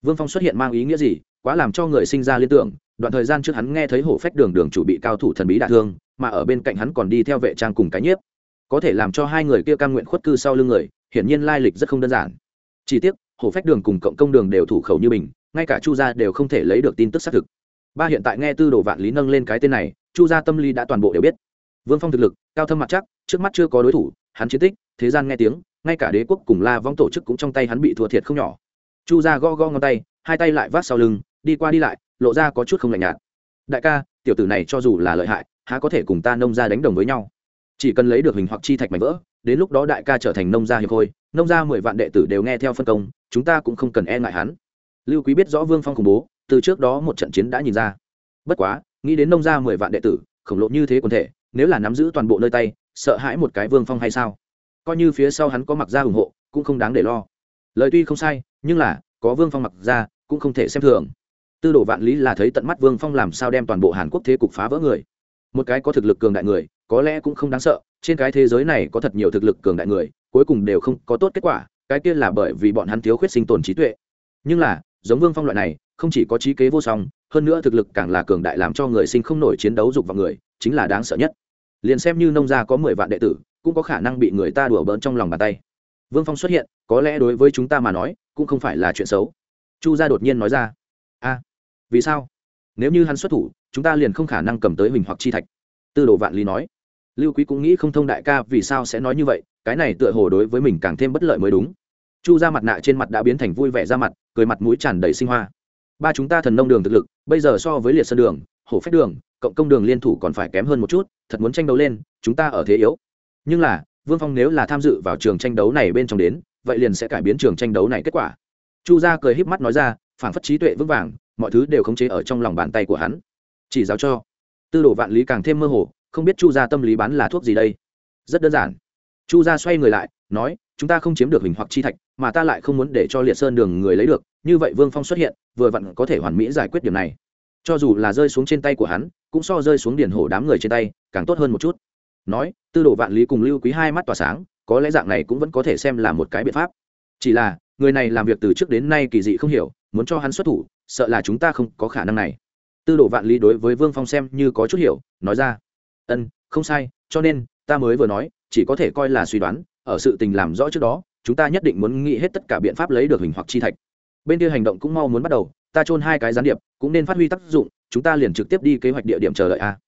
Vương phong xuất hiện mang ý nghĩa gì? Quá làm cho người sinh ra liên tưởng, đoạn thời gian trước hắn nghe thấy hổ phách đường đường chủ bị cao thủ thần bí đả thương, mà ở bên cạnh hắn còn đi theo vệ trang cùng cái nhiếp. Có thể làm cho hai người kia cam nguyện khuất cư sau lưng người, hiển nhiên lai lịch rất không đơn giản. Chỉ tiếc, hổ phách đường cùng cộng công đường đều thủ khẩu như mình, ngay cả chu gia đều không thể lấy được tin tức xác thực ba hiện tại nghe tư đồ vạn lý nâng lên cái tên này, chu gia tâm lý đã toàn bộ đều biết. Vương phong thực lực, cao thâm mặt chắc, trước mắt chưa có đối thủ, hắn chiến tích, thế gian nghe tiếng, ngay cả đế quốc cùng la vong tổ chức cũng trong tay hắn bị thua thiệt không nhỏ. Chu gia go go ngón tay, hai tay lại vác sau lưng, đi qua đi lại, lộ ra có chút không lạnh nhạt. Đại ca, tiểu tử này cho dù là lợi hại, há có thể cùng ta nông gia đánh đồng với nhau? Chỉ cần lấy được hình hoặc chi thạch mảnh vỡ, đến lúc đó đại ca trở thành nông gia hiệp khôi nông gia mười vạn đệ tử đều nghe theo phân công, chúng ta cũng không cần e ngại hắn. Lưu quý biết rõ vương phong khủng bố từ trước đó một trận chiến đã nhìn ra. Bất quá, nghĩ đến nông gia mười vạn đệ tử, khổng lồ như thế quần thể, nếu là nắm giữ toàn bộ nơi tay, sợ hãi một cái vương phong hay sao? Coi như phía sau hắn có mặc ra ủng hộ, cũng không đáng để lo. Lời tuy không sai, nhưng là, có vương phong mặc ra cũng không thể xem thường. Tư đồ vạn lý là thấy tận mắt vương phong làm sao đem toàn bộ hàn quốc thế cục phá vỡ người. Một cái có thực lực cường đại người, có lẽ cũng không đáng sợ, trên cái thế giới này có thật nhiều thực lực cường đại người, cuối cùng đều không có tốt kết quả, cái kia là bởi vì bọn hắn thiếu khuyết sinh tồn trí tuệ. Nhưng là, giống vương phong loại này không chỉ có trí kế vô song, hơn nữa thực lực càng là cường đại làm cho người sinh không nổi chiến đấu dục vào người, chính là đáng sợ nhất. Liền xem như nông gia có mười vạn đệ tử, cũng có khả năng bị người ta đùa bỡn trong lòng bàn tay. Vương phong xuất hiện, có lẽ đối với chúng ta mà nói, cũng không phải là chuyện xấu. Chu gia đột nhiên nói ra, a, vì sao? Nếu như hắn xuất thủ, chúng ta liền không khả năng cầm tới huỳnh hoặc chi thạch. Tư đồ vạn lý nói, lưu quý cũng nghĩ không thông đại ca vì sao sẽ nói như vậy, cái này tựa hồ đối với mình càng thêm bất lợi mới đúng. Chu ra mặt nạ trên mặt đã biến thành vui vẻ ra mặt, cười mặt mũi tràn đầy sinh hoa ba chúng ta thần nông đường thực lực, bây giờ so với liệt sơn đường, hổ phách đường, cộng công đường liên thủ còn phải kém hơn một chút, thật muốn tranh đấu lên, chúng ta ở thế yếu. Nhưng là, vương phong nếu là tham dự vào trường tranh đấu này bên trong đến, vậy liền sẽ cải biến trường tranh đấu này kết quả. Chu gia cười híp mắt nói ra phản phất trí tuệ vững vàng, mọi thứ đều khống chế ở trong lòng bàn tay của hắn. Chỉ giáo cho. Tư đồ vạn lý càng thêm mơ hồ, không biết chu gia tâm lý bán là thuốc gì đây. Rất đơn giản. Chu gia xoay người lại, nói, chúng ta không chiếm được hình hoặc chi thạch, mà ta lại không muốn để cho liệt sơn đường người lấy được như vậy vương phong xuất hiện, vừa vặn có thể hoàn mỹ giải quyết điểm này. Cho dù là rơi xuống trên tay của hắn, cũng so rơi xuống điển hổ đám người trên tay, càng tốt hơn một chút. Nói, tư đồ vạn lý cùng lưu quý hai mắt tỏa sáng, có lẽ dạng này cũng vẫn có thể xem là một cái biện pháp. Chỉ là, người này làm việc từ trước đến nay kỳ dị không hiểu, muốn cho hắn xuất thủ, sợ là chúng ta không có khả năng này. Tư đồ vạn lý đối với vương phong xem như có chút hiểu, nói ra, ân, không sai, cho nên, ta mới vừa nói, chỉ có thể coi là suy đoán, ở sự tình làm rõ trước đó, chúng ta nhất định muốn nghĩ hết tất cả biện pháp lấy được hình hoặc chi thạch bên kia hành động cũng mau muốn bắt đầu, ta chôn hai cái gián điệp, cũng nên phát huy tác dụng, chúng ta liền trực tiếp đi kế hoạch địa điểm chờ đợi a.